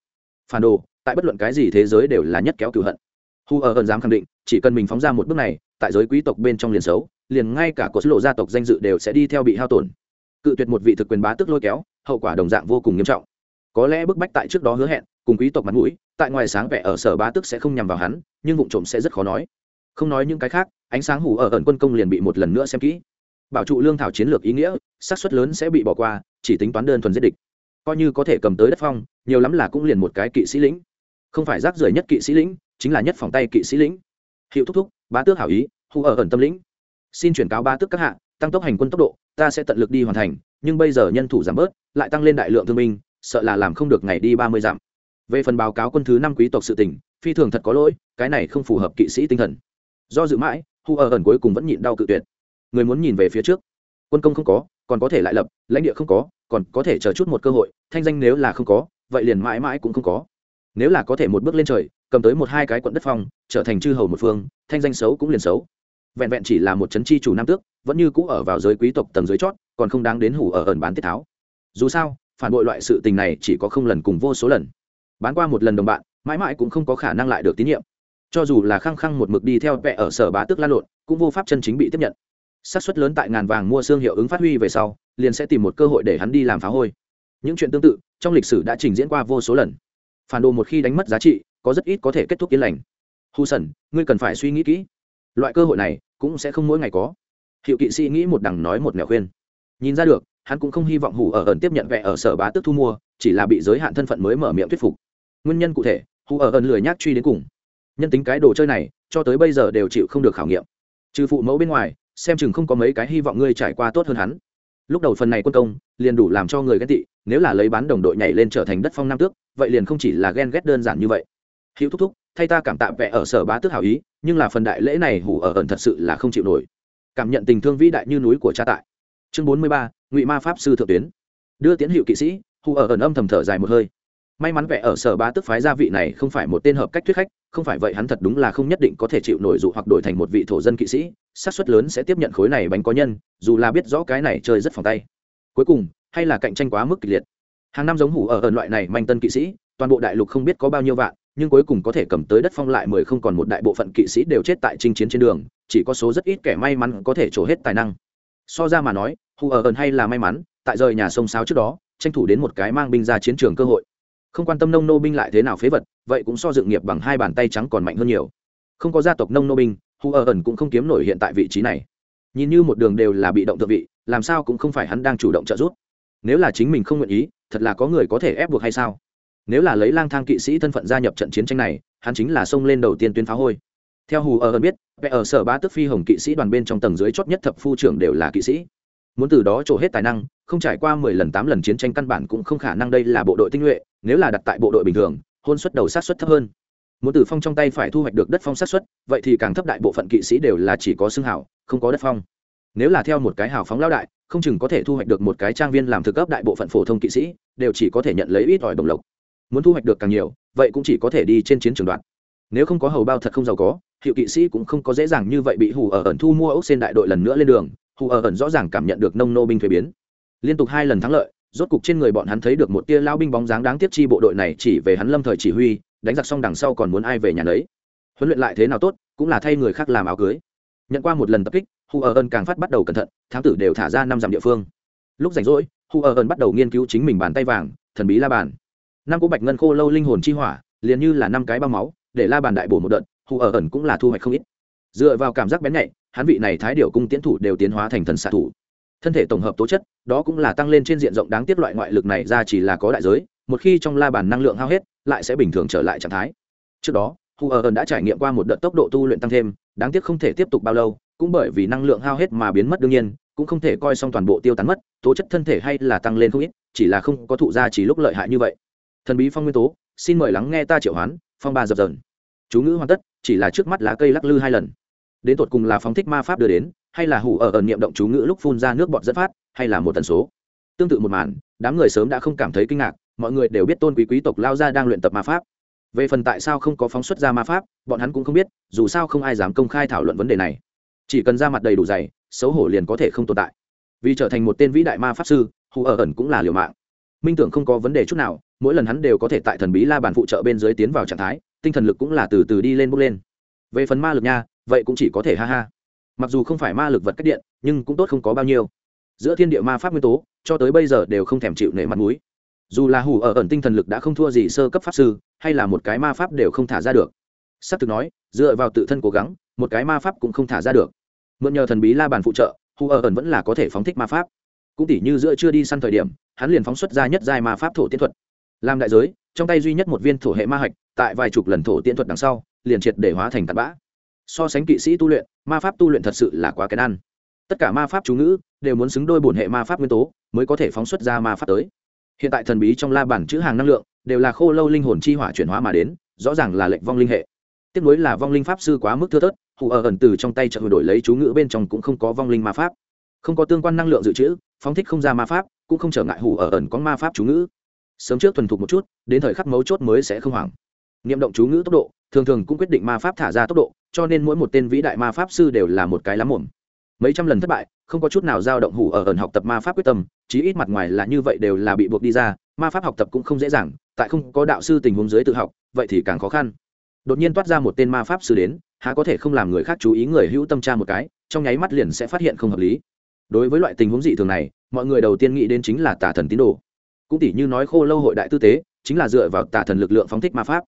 Phản đồ, tại bất luận cái gì thế giới đều là nhất kéo cửu hận. Hu ở ẩn dám khẳng định, chỉ cần mình phóng ra một bước này, tại giới quý tộc bên trong liền xấu, liền ngay cả cột lộ gia tộc danh dự đều sẽ đi theo bị hao tổn. Cự tuyệt một vị thực quyền bá tước lôi kéo, hậu quả đồng dạng vô cùng nghiêm trọng. Có lẽ bức bách tại trước đó hứa hẹn, cùng quý tộc mặt mũi, tại ngoài sáng vẻ ở sở bá tước sẽ không nhằm vào hắn, nhưng vụ trộm sẽ rất khó nói. Không nói những cái khác, ánh sáng hủ ở ẩn quân công liền bị một lần nữa xem kỹ bảo trụ lương thảo chiến lược ý nghĩa, xác suất lớn sẽ bị bỏ qua, chỉ tính toán đơn thuần giết địch. Coi như có thể cầm tới đất phong, nhiều lắm là cũng liền một cái kỵ sĩ lĩnh. Không phải rác rưởi nhất kỵ sĩ lĩnh, chính là nhất phòng tay kỵ sĩ lĩnh. Hiệu thúc thúc, bá tước hảo ý, hù ở ẩn tâm lĩnh. Xin chuyển cáo ba tước các hạ, tăng tốc hành quân tốc độ, ta sẽ tận lực đi hoàn thành, nhưng bây giờ nhân thủ giảm bớt, lại tăng lên đại lượng thương binh, sợ là làm không được ngày đi ba mươi dặm. Về phần báo cáo quân thứ năm quý tộc sự tỉnh phi thường thật có lỗi, cái này không phù hợp kỵ sĩ tinh thần. Do dự mãi, hù ở ẩn cuối cùng vẫn nhịn đau cự tuyệt người muốn nhìn về phía trước. Quân công không có, còn có thể lại lập, lãnh địa không có, còn có thể chờ chút một cơ hội, thanh danh nếu là không có, vậy liền mãi mãi cũng không có. Nếu là có thể một bước lên trời, cầm tới một hai cái quận đất phong, trở thành chư hầu một phương, thanh danh xấu cũng liền xấu. Vẹn vẹn chỉ là một chấn chi chủ nam tước, vẫn như cũ ở vào giới quý tộc tầng dưới chót, còn không đáng đến hủ ở ẩn bán tiết tháo. Dù sao, phản bội loại sự tình này chỉ có không lần cùng vô số lần. Bán qua một lần đồng bạn, mãi mãi cũng không có khả năng lại được tín nhiệm. Cho dù là khăng khăng một mực đi theo vẽ ở sở bá tước lan lộn, cũng vô pháp chân chính bị tiếp nhận xác suất lớn tại ngàn vàng mua xương hiệu ứng phát huy về sau, liền sẽ tìm một cơ hội để hắn đi làm phá hôi. Những chuyện tương tự, trong lịch sử đã trình diễn qua vô số lần. Phản đồ một khi đánh mất giá trị, có rất ít có thể kết thúc yên lành. Hù sần ngươi cần phải suy nghĩ kỹ. Loại cơ hội này cũng sẽ không mỗi ngày có. Hiệu kỵ sĩ nghĩ một đằng nói một nẻo khuyên. Nhìn ra được, hắn cũng không hy vọng hủ ở ẩn tiếp nhận vẽ ở sở bá tức thu mua, chỉ là bị giới hạn thân phận mới mở miệng thuyết phục. Nguyên nhân cụ thể hủ ở ẩn lười nhác truy đến cùng. Nhân tính cái đồ chơi này, cho tới bây giờ đều chịu không được khảo nghiệm. Trừ phụ mẫu bên ngoài xem chừng không có mấy cái hy vọng ngươi trải qua tốt hơn hắn. Lúc đầu phần này quân công, liền đủ làm cho người ghen tị, nếu là lấy bán đồng đội nhảy lên trở thành đất phong nam tước, vậy liền không chỉ là ghen ghét đơn giản như vậy. Hữu thúc thúc, thay ta cảm tạ vẽ ở sở bá tước hảo ý, nhưng là phần đại lễ này hủ ở ẩn thật sự là không chịu nổi. Cảm nhận tình thương vĩ đại như núi của cha tại. Chương bốn mươi ba, ngụy ma pháp sư thượng tuyến. Đưa tiến hiệu kỵ sĩ, hủ ở ẩn âm thầm thở dài một hơi. May mắn vẽ ở sở bá tước phái gia vị này không phải một tên hợp cách thuyết khách không phải vậy hắn thật đúng là không nhất định có thể chịu nổi dụ hoặc đổi thành một vị thổ dân kỵ sĩ, xác suất lớn sẽ tiếp nhận khối này bánh có nhân, dù là biết rõ cái này chơi rất phòng tay. Cuối cùng, hay là cạnh tranh quá mức kịch liệt. Hàng năm giống hủ ở ẩn loại này manh tân kỵ sĩ, toàn bộ đại lục không biết có bao nhiêu vạn, nhưng cuối cùng có thể cầm tới đất phong lại mười không còn một đại bộ phận kỵ sĩ đều chết tại chinh chiến trên đường, chỉ có số rất ít kẻ may mắn có thể trổ hết tài năng. So ra mà nói hù ở ẩn hay là may mắn, tại rời nhà sông sáo trước đó, tranh thủ đến một cái mang binh ra chiến trường cơ hội không quan tâm nông nô binh lại thế nào phế vật, vậy cũng so dựng nghiệp bằng hai bàn tay trắng còn mạnh hơn nhiều. Không có gia tộc nông nô binh hù ở ẩn cũng không kiếm nổi hiện tại vị trí này. Nhìn như một đường đều là bị động thượng vị, làm sao cũng không phải hắn đang chủ động trợ giúp. Nếu là chính mình không nguyện ý, thật là có người có thể ép buộc hay sao? Nếu là lấy lang thang kỵ sĩ thân phận gia nhập trận chiến tranh này, hắn chính là xông lên đầu tiên tuyến phá hôi. Theo hù ở ẩn biết vẽ ở sở ba tức phi hồng kỵ sĩ đoàn bên trong tầng dưới chót nhất thập phu trưởng đều là kỵ sĩ. Muốn từ đó trổ hết tài năng, không trải qua mười lần tám lần chiến tranh căn bản cũng không khả năng đây là bộ đội tinh nhuệ nếu là đặt tại bộ đội bình thường, hôn suất đầu sát suất thấp hơn. Muốn từ phong trong tay phải thu hoạch được đất phong sát suất, vậy thì càng thấp đại bộ phận kỵ sĩ đều là chỉ có xương hảo không có đất phong. Nếu là theo một cái hào phóng lao đại, không chừng có thể thu hoạch được một cái trang viên làm thực cấp đại bộ phận phổ thông kỵ sĩ, đều chỉ có thể nhận lấy ít ỏi đồng lộc. Muốn thu hoạch được càng nhiều, vậy cũng chỉ có thể đi trên chiến trường đoạn. Nếu không có hầu bao thật không giàu có, hiệu kỵ sĩ cũng không có dễ dàng như vậy bị hù ở ẩn thu mua ốc xên đại đội lần nữa lên đường, hù ở ẩn rõ ràng cảm nhận được nông nô binh thuế biến. Liên tục hai lần thắng lợi rốt cục trên người bọn hắn thấy được một tia lao binh bóng dáng đáng tiếc chi bộ đội này chỉ về hắn lâm thời chỉ huy, đánh giặc xong đằng sau còn muốn ai về nhà đấy huấn luyện lại thế nào tốt, cũng là thay người khác làm áo cưới. Nhận qua một lần tập kích, hu ở ơn càng phát bắt đầu cẩn thận, thám tử đều thả ra năm dặm địa phương. Lúc rảnh rỗi, hu ở ơn bắt đầu nghiên cứu chính mình bàn tay vàng, thần bí la bàn. Năm cỗ bạch ngân khô lâu linh hồn chi hỏa, liền như là năm cái bao máu, để la bàn đại bổ một đợt hù ở ẩn cũng là thu hoạch không ít. Dựa vào cảm giác bén nhạy, hắn vị này thái điệu cung tiến thủ đều tiến hóa thành thần xạ thủ thân thể tổng hợp tố chất, đó cũng là tăng lên trên diện rộng đáng tiếc loại ngoại lực này ra chỉ là có đại giới, một khi trong la bàn năng lượng hao hết, lại sẽ bình thường trở lại trạng thái. Trước đó, hu ở ẩn đã trải nghiệm qua một đợt tốc độ tu luyện tăng thêm, đáng tiếc không thể tiếp tục bao lâu, cũng bởi vì năng lượng hao hết mà biến mất đương nhiên, cũng không thể coi xong toàn bộ tiêu tán mất, tố chất thân thể hay là tăng lên không ít, chỉ là không có thụ ra chỉ lúc lợi hại như vậy. Thần bí phong nguyên tố, xin mời lắng nghe ta triệu hoán, phong ba dập dần chú ngữ hoàn tất, chỉ là trước mắt lá cây lắc lư hai lần. Đến tột cùng là phóng thích ma pháp đưa đến hay là hủ ở ẩn niệm động chú ngữ lúc phun ra nước bọt dẫn phát, hay là một tần số. Tương tự một màn, đám người sớm đã không cảm thấy kinh ngạc, mọi người đều biết tôn quý quý tộc lao ra đang luyện tập ma pháp. Về phần tại sao không có phóng xuất ra ma pháp, bọn hắn cũng không biết, dù sao không ai dám công khai thảo luận vấn đề này. Chỉ cần ra mặt đầy đủ dày, xấu hổ liền có thể không tồn tại. Vì trở thành một tên vĩ đại ma pháp sư hù ở ẩn cũng là liều mạng. Minh tưởng không có vấn đề chút nào, mỗi lần hắn đều có thể tại thần bí la bàn phụ trợ bên dưới tiến vào trạng thái, tinh thần lực cũng là từ từ đi lên bốc lên. Về phần ma lực nha, vậy cũng chỉ có thể ha ha mặc dù không phải ma lực vật cách điện, nhưng cũng tốt không có bao nhiêu. Giữa thiên địa ma pháp nguyên tố, cho tới bây giờ đều không thèm chịu nể mặt mũi. Dù là hủ ở ẩn tinh thần lực đã không thua gì sơ cấp pháp sư, hay là một cái ma pháp đều không thả ra được. S ắ c thực nói, dựa vào tự thân cố gắng, một cái ma pháp cũng không thả ra được. Mượn nhờ thần bí la bàn phụ trợ hủ ở ẩn vẫn là có thể phóng thích ma pháp. Cũng tỉ như giữa chưa đi săn thời điểm, hắn liền phóng xuất ra nhất giai ma pháp thổ tiến thuật. Làm đại giới, trong tay duy nhất một viên thổ hệ ma hạch, tại vài chục lần thổ tiến thuật đằng sau, liền triệt để hóa thành tạt bã so sánh kỵ sĩ tu luyện, ma pháp tu luyện thật sự là quá kén ăn. Tất cả ma pháp chú ngữ đều muốn xứng đôi bổn hệ ma pháp nguyên tố mới có thể phóng xuất ra ma pháp tới. Hiện tại thần bí trong la bản chữ hàng năng lượng đều là khô lâu linh hồn chi hỏa chuyển hóa mà đến, rõ ràng là lệnh vong linh hệ. Tiếp nối là vong linh pháp sư quá mức thưa thớt, hù ở ẩn từ trong tay chợ đổi lấy chú ngữ bên trong cũng không có vong linh ma pháp. Không có tương quan năng lượng dự trữ, phóng thích không ra ma pháp, cũng không trở ngại hù ở ẩn có ma pháp chú ngữ. Sớm trước thuần thục một chút, đến thời khắc mấu chốt mới sẽ không hoảng. Niệm động chú ngữ tốc độ, thường thường cũng quyết định ma pháp thả ra tốc độ cho nên mỗi một tên vĩ đại ma pháp sư đều là một cái lắm mồm. Mấy trăm lần thất bại, không có chút nào dao động hủ ở ẩn học tập ma pháp quyết tâm, chí ít mặt ngoài là như vậy đều là bị buộc đi ra, ma pháp học tập cũng không dễ dàng, tại không có đạo sư tình huống dưới tự học, vậy thì càng khó khăn. Đột nhiên toát ra một tên ma pháp sư đến, há có thể không làm người khác chú ý người hữu tâm tra một cái, trong nháy mắt liền sẽ phát hiện không hợp lý. Đối với loại tình huống dị thường này, mọi người đầu tiên nghĩ đến chính là tà thần tín đồ. Cũng tỷ như nói khô lâu hội đại tư tế, chính là dựa vào tà thần lực lượng phóng thích ma pháp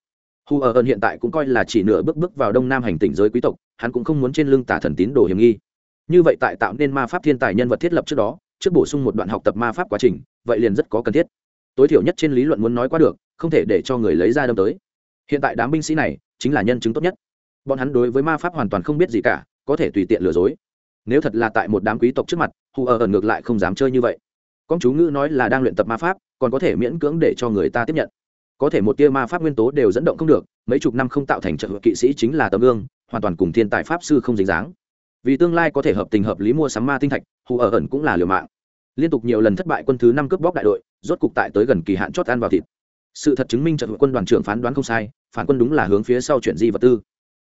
hu ở ơn hiện tại cũng coi là chỉ nửa bước bước vào đông nam hành tỉnh giới quý tộc, hắn cũng không muốn trên lưng tả thần tín đồ hiểm nghi. Như vậy tại tạo nên ma pháp thiên tài nhân vật thiết lập trước đó, trước bổ sung một đoạn học tập ma pháp quá trình, vậy liền rất có cần thiết. Tối thiểu nhất trên lý luận muốn nói qua được, không thể để cho người lấy ra đâm tới. Hiện tại đám binh sĩ này, chính là nhân chứng tốt nhất. Bọn hắn đối với ma pháp hoàn toàn không biết gì cả, có thể tùy tiện lừa dối. Nếu thật là tại một đám quý tộc trước mặt hù ở ẩn ngược lại không dám chơi như vậy. Con chú ngữ nói là đang luyện tập ma pháp, còn có thể miễn cưỡng để cho người ta tiếp nhận có thể một tia ma pháp nguyên tố đều dẫn động không được, mấy chục năm không tạo thành trợ kỵ sĩ chính là tấm gương, hoàn toàn cùng thiên tài pháp sư không dính dáng. Vì tương lai có thể hợp tình hợp lý mua sắm ma tinh thạch, hù ở ẩn cũng là liều mạng. Liên tục nhiều lần thất bại quân thứ năm cướp bóc đại đội, rốt cục tại tới gần kỳ hạn chót ăn vào thịt. Sự thật chứng minh trận quân đoàn trưởng phán đoán không sai, phản quân đúng là hướng phía sau chuyển di vật tư.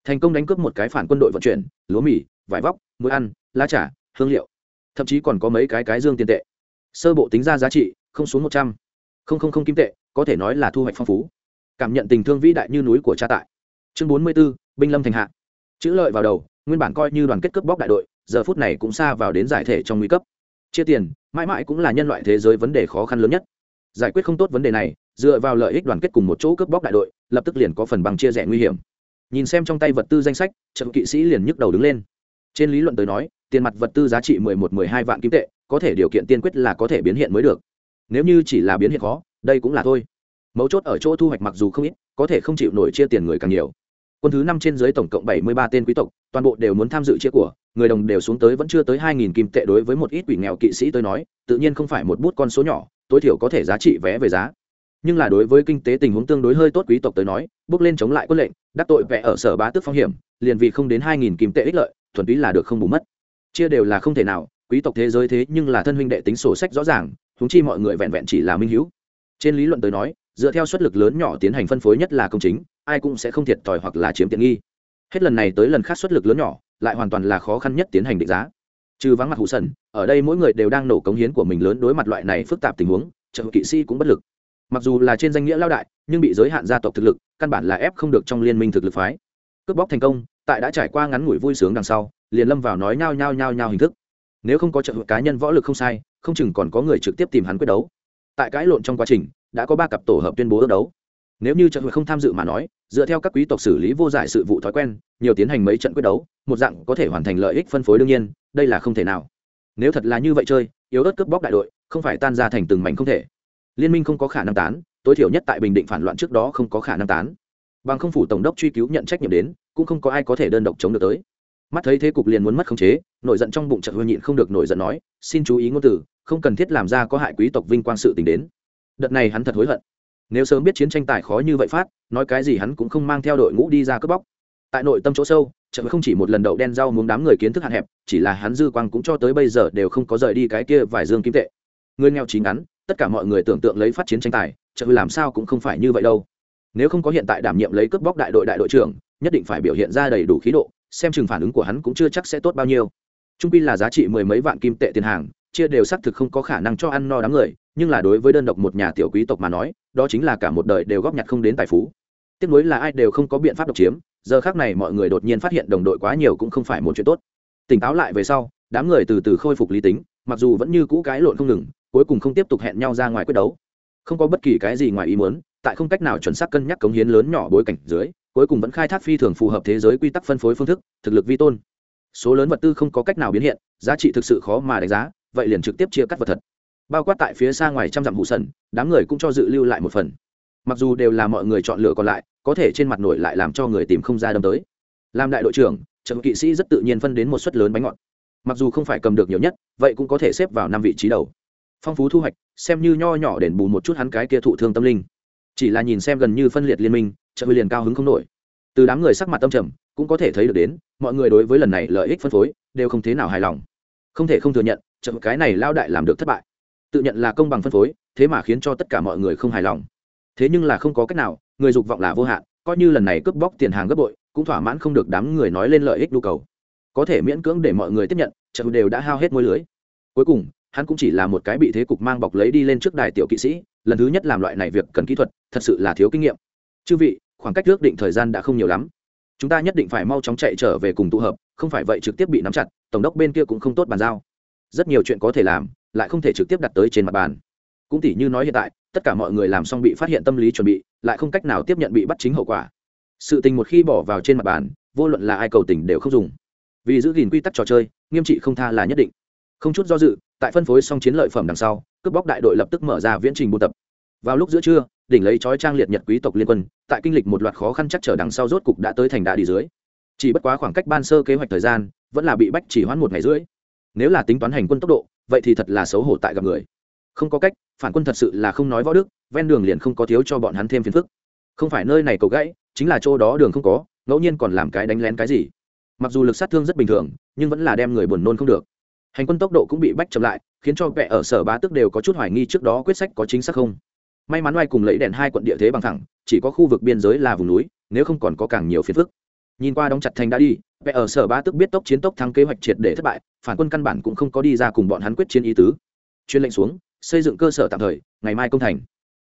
Thành công đánh cướp một cái phản quân đội vận chuyển, lúa mì, vải vóc, muối ăn, lá trà, hương liệu. Thậm chí còn có mấy cái cái dương tiền tệ. Sơ bộ tính ra giá trị, không xuống một trăm. Linh kim tệ có thể nói là thu hoạch phong phú. Cảm nhận tình thương vĩ đại như núi của cha tại. Chương bốn mươi b ố binh lâm thành hạ. Chữ lợi vào đầu, nguyên bản coi như đoàn kết cướp bóc đại đội, giờ phút này cũng xa vào đến giải thể trong nguy cấp. Chia tiền, mãi mãi cũng là nhân loại thế giới vấn đề khó khăn lớn nhất. Giải quyết không tốt vấn đề này, dựa vào lợi ích đoàn kết cùng một chỗ cướp bóc đại đội, lập tức liền có phần bằng chia rẽ nguy hiểm. Nhìn xem trong tay vật tư danh sách, trận kỵ sĩ liền nhức đầu đứng lên. Trên lý luận tới nói, tiền mặt vật tư giá trị mười một, mười hai vạn kim tệ, có thể điều kiện tiên quyết là có thể biến hiện mới được. Nếu như chỉ là biến hiện khó đây cũng là thôi. Mấu chốt ở chỗ thu hoạch mặc dù không ít, có thể không chịu nổi chia tiền người càng nhiều. Quân thứ năm trên dưới tổng cộng bảy mươi ba tên quý tộc, toàn bộ đều muốn tham dự chia của, người đồng đều xuống tới vẫn chưa tới hai nghìn kim tệ đối với một ít quỷ nghèo kỵ sĩ tới nói, tự nhiên không phải một bút con số nhỏ, tối thiểu có thể giá trị vé về giá. Nhưng là đối với kinh tế tình huống tương đối hơi tốt quý tộc tới nói, bước lên chống lại quân lệnh, đắc tội vẽ ở sở bá tước phong hiểm, liền vì không đến hai nghìn kim tệ ích lợi, thuần túy là được không bù mất. Chia đều là không thể nào, quý tộc thế giới thế nhưng là thân huynh đệ tính sổ sách rõ ràng húng chi mọi người vẹn vẹn chỉ là minh hữu trên lý luận tới nói, dựa theo suất lực lớn nhỏ tiến hành phân phối nhất là công chính, ai cũng sẽ không thiệt thòi hoặc là chiếm tiện nghi. Hết lần này tới lần khác suất lực lớn nhỏ, lại hoàn toàn là khó khăn nhất tiến hành định giá. Trừ vắng mặt hụ sần, ở đây mỗi người đều đang nổ cống hiến của mình lớn đối mặt loại này phức tạp tình huống, trợ kỵ sĩ cũng bất lực. Mặc dù là trên danh nghĩa lao đại, nhưng bị giới hạn gia tộc thực lực, căn bản là ép không được trong liên minh thực lực phái. Cướp bóc thành công, tại đã trải qua ngắn ngủi vui sướng đằng sau, liền lâm vào nói nhao nhao nhao nhao hình thức. Nếu không có trợ hữu cá nhân võ lực không sai, không chừng còn có người trực tiếp tìm hắn quyết đấu tại cãi lộn trong quá trình, đã có ba cặp tổ hợp tuyên bố ước đấu. Nếu như trận hội không tham dự mà nói, dựa theo các quý tộc xử lý vô giải sự vụ thói quen, nhiều tiến hành mấy trận quyết đấu, một dạng có thể hoàn thành lợi ích phân phối đương nhiên, đây là không thể nào. Nếu thật là như vậy chơi, yếu ớt cướp bóc đại đội, không phải tan ra thành từng mảnh không thể. Liên minh không có khả năng tán, tối thiểu nhất tại bình định phản loạn trước đó không có khả năng tán. Bằng không phủ tổng đốc truy cứu nhận trách nhiệm đến, cũng không có ai có thể đơn độc chống được tới mắt thấy thế cục liền muốn mất khống chế, nổi giận trong bụng chợt hơi nhịn không được nổi giận nói, xin chú ý ngôn từ, không cần thiết làm ra có hại quý tộc vinh quang sự tình đến. Đợt này hắn thật hối hận. Nếu sớm biết chiến tranh tài khó như vậy phát, nói cái gì hắn cũng không mang theo đội ngũ đi ra cướp bóc. Tại nội tâm chỗ sâu, chợt không chỉ một lần đậu đen rau muốn đám người kiến thức hạn hẹp, chỉ là hắn dư quang cũng cho tới bây giờ đều không có rời đi cái kia vài dương kim tệ. Người nghèo chín ngắn, tất cả mọi người tưởng tượng lấy phát chiến tranh tài, chợt làm sao cũng không phải như vậy đâu. Nếu không có hiện tại đảm nhiệm lấy cướp bóc đại đội đại đội trưởng, nhất định phải biểu hiện ra đầy đủ khí độ xem chừng phản ứng của hắn cũng chưa chắc sẽ tốt bao nhiêu. Trung pi là giá trị mười mấy vạn kim tệ tiền hàng, chia đều xác thực không có khả năng cho ăn no đám người, nhưng là đối với đơn độc một nhà tiểu quý tộc mà nói, đó chính là cả một đời đều góp nhặt không đến tài phú. Tiếc nuối là ai đều không có biện pháp độc chiếm, giờ khác này mọi người đột nhiên phát hiện đồng đội quá nhiều cũng không phải một chuyện tốt. Tỉnh táo lại về sau, đám người từ từ khôi phục lý tính, mặc dù vẫn như cũ cái lộn không ngừng, cuối cùng không tiếp tục hẹn nhau ra ngoài quyết đấu. Không có bất kỳ cái gì ngoài ý muốn, tại không cách nào chuẩn xác cân nhắc cống hiến lớn nhỏ bối cảnh dưới cuối cùng vẫn khai thác phi thường phù hợp thế giới quy tắc phân phối phương thức, thực lực vi tôn. Số lớn vật tư không có cách nào biến hiện, giá trị thực sự khó mà đánh giá, vậy liền trực tiếp chia cắt vật thật. Bao quát tại phía xa ngoài trăm dặm hụ sần, đám người cũng cho dự lưu lại một phần. Mặc dù đều là mọi người chọn lựa còn lại, có thể trên mặt nổi lại làm cho người tìm không ra đâm tới. Làm đại đội trưởng, trận kỵ sĩ rất tự nhiên phân đến một suất lớn bánh ngọt. Mặc dù không phải cầm được nhiều nhất, vậy cũng có thể xếp vào năm vị trí đầu. Phong phú thu hoạch, xem như nho nhỏ đền bù một chút hắn cái kia thụ thương tâm linh. Chỉ là nhìn xem gần như phân liệt liên minh chợ liền cao hứng không nổi. Từ đám người sắc mặt tâm trầm, cũng có thể thấy được đến, mọi người đối với lần này lợi ích phân phối, đều không thế nào hài lòng. Không thể không thừa nhận trợ cái này lao đại làm được thất bại. Tự nhận là công bằng phân phối, thế mà khiến cho tất cả mọi người không hài lòng. Thế nhưng là không có cách nào, người dục vọng là vô hạn, coi như lần này cướp bóc tiền hàng gấp bội, cũng thỏa mãn không được đám người nói lên lợi ích nhu cầu. Có thể miễn cưỡng để mọi người tiếp nhận trợ đều đã hao hết môi lưới. Cuối cùng, hắn cũng chỉ là một cái bị thế cục mang bọc lấy đi lên trước đài tiểu kỵ sĩ, lần thứ nhất làm loại này việc cần kỹ thuật, thật sự là thiếu kinh nghiệm. Chư vị khoảng cách ước định thời gian đã không nhiều lắm. Chúng ta nhất định phải mau chóng chạy trở về cùng tụ hợp, không phải vậy trực tiếp bị nắm chặt, tổng đốc bên kia cũng không tốt bàn giao. Rất nhiều chuyện có thể làm, lại không thể trực tiếp đặt tới trên mặt bàn. Cũng tỉ như nói hiện tại, tất cả mọi người làm xong bị phát hiện tâm lý chuẩn bị, lại không cách nào tiếp nhận bị bắt chính hậu quả. Sự tình một khi bỏ vào trên mặt bàn, vô luận là ai cầu tình đều không dùng. Vì giữ gìn quy tắc trò chơi, nghiêm trị không tha là nhất định. Không chút do dự, tại phân phối xong chiến lợi phẩm đằng sau, cướp bóc đại đội lập tức mở ra viễn trình buôn tập. Vào lúc giữa trưa đỉnh lấy chói trang liệt nhật quý tộc liên quân, tại kinh lịch một loạt khó khăn chắc trở đằng sau rốt cục đã tới thành đà đi dưới. Chỉ bất quá khoảng cách ban sơ kế hoạch thời gian, vẫn là bị bách chỉ hoãn một ngày rưỡi. Nếu là tính toán hành quân tốc độ, vậy thì thật là xấu hổ tại gặp người. Không có cách, phản quân thật sự là không nói võ đức, ven đường liền không có thiếu cho bọn hắn thêm phiền phức. Không phải nơi này cầu gãy, chính là chỗ đó đường không có, ngẫu nhiên còn làm cái đánh lén cái gì. Mặc dù lực sát thương rất bình thường, nhưng vẫn là đem người buồn nôn không được. Hành quân tốc độ cũng bị bách chậm lại, khiến cho vẻ ở sở bá tức đều có chút hoài nghi trước đó quyết sách có chính xác không may mắn oai cùng lấy đèn hai quận địa thế bằng thẳng, chỉ có khu vực biên giới là vùng núi, nếu không còn có càng nhiều phiền phức. Nhìn qua đóng chặt thành đã đi vẽ ở sở bá tức biết tốc chiến tốc thắng kế hoạch triệt để thất bại, phản quân căn bản cũng không có đi ra cùng bọn hắn quyết chiến ý tứ. Chuyên lệnh xuống, xây dựng cơ sở tạm thời, ngày mai công thành.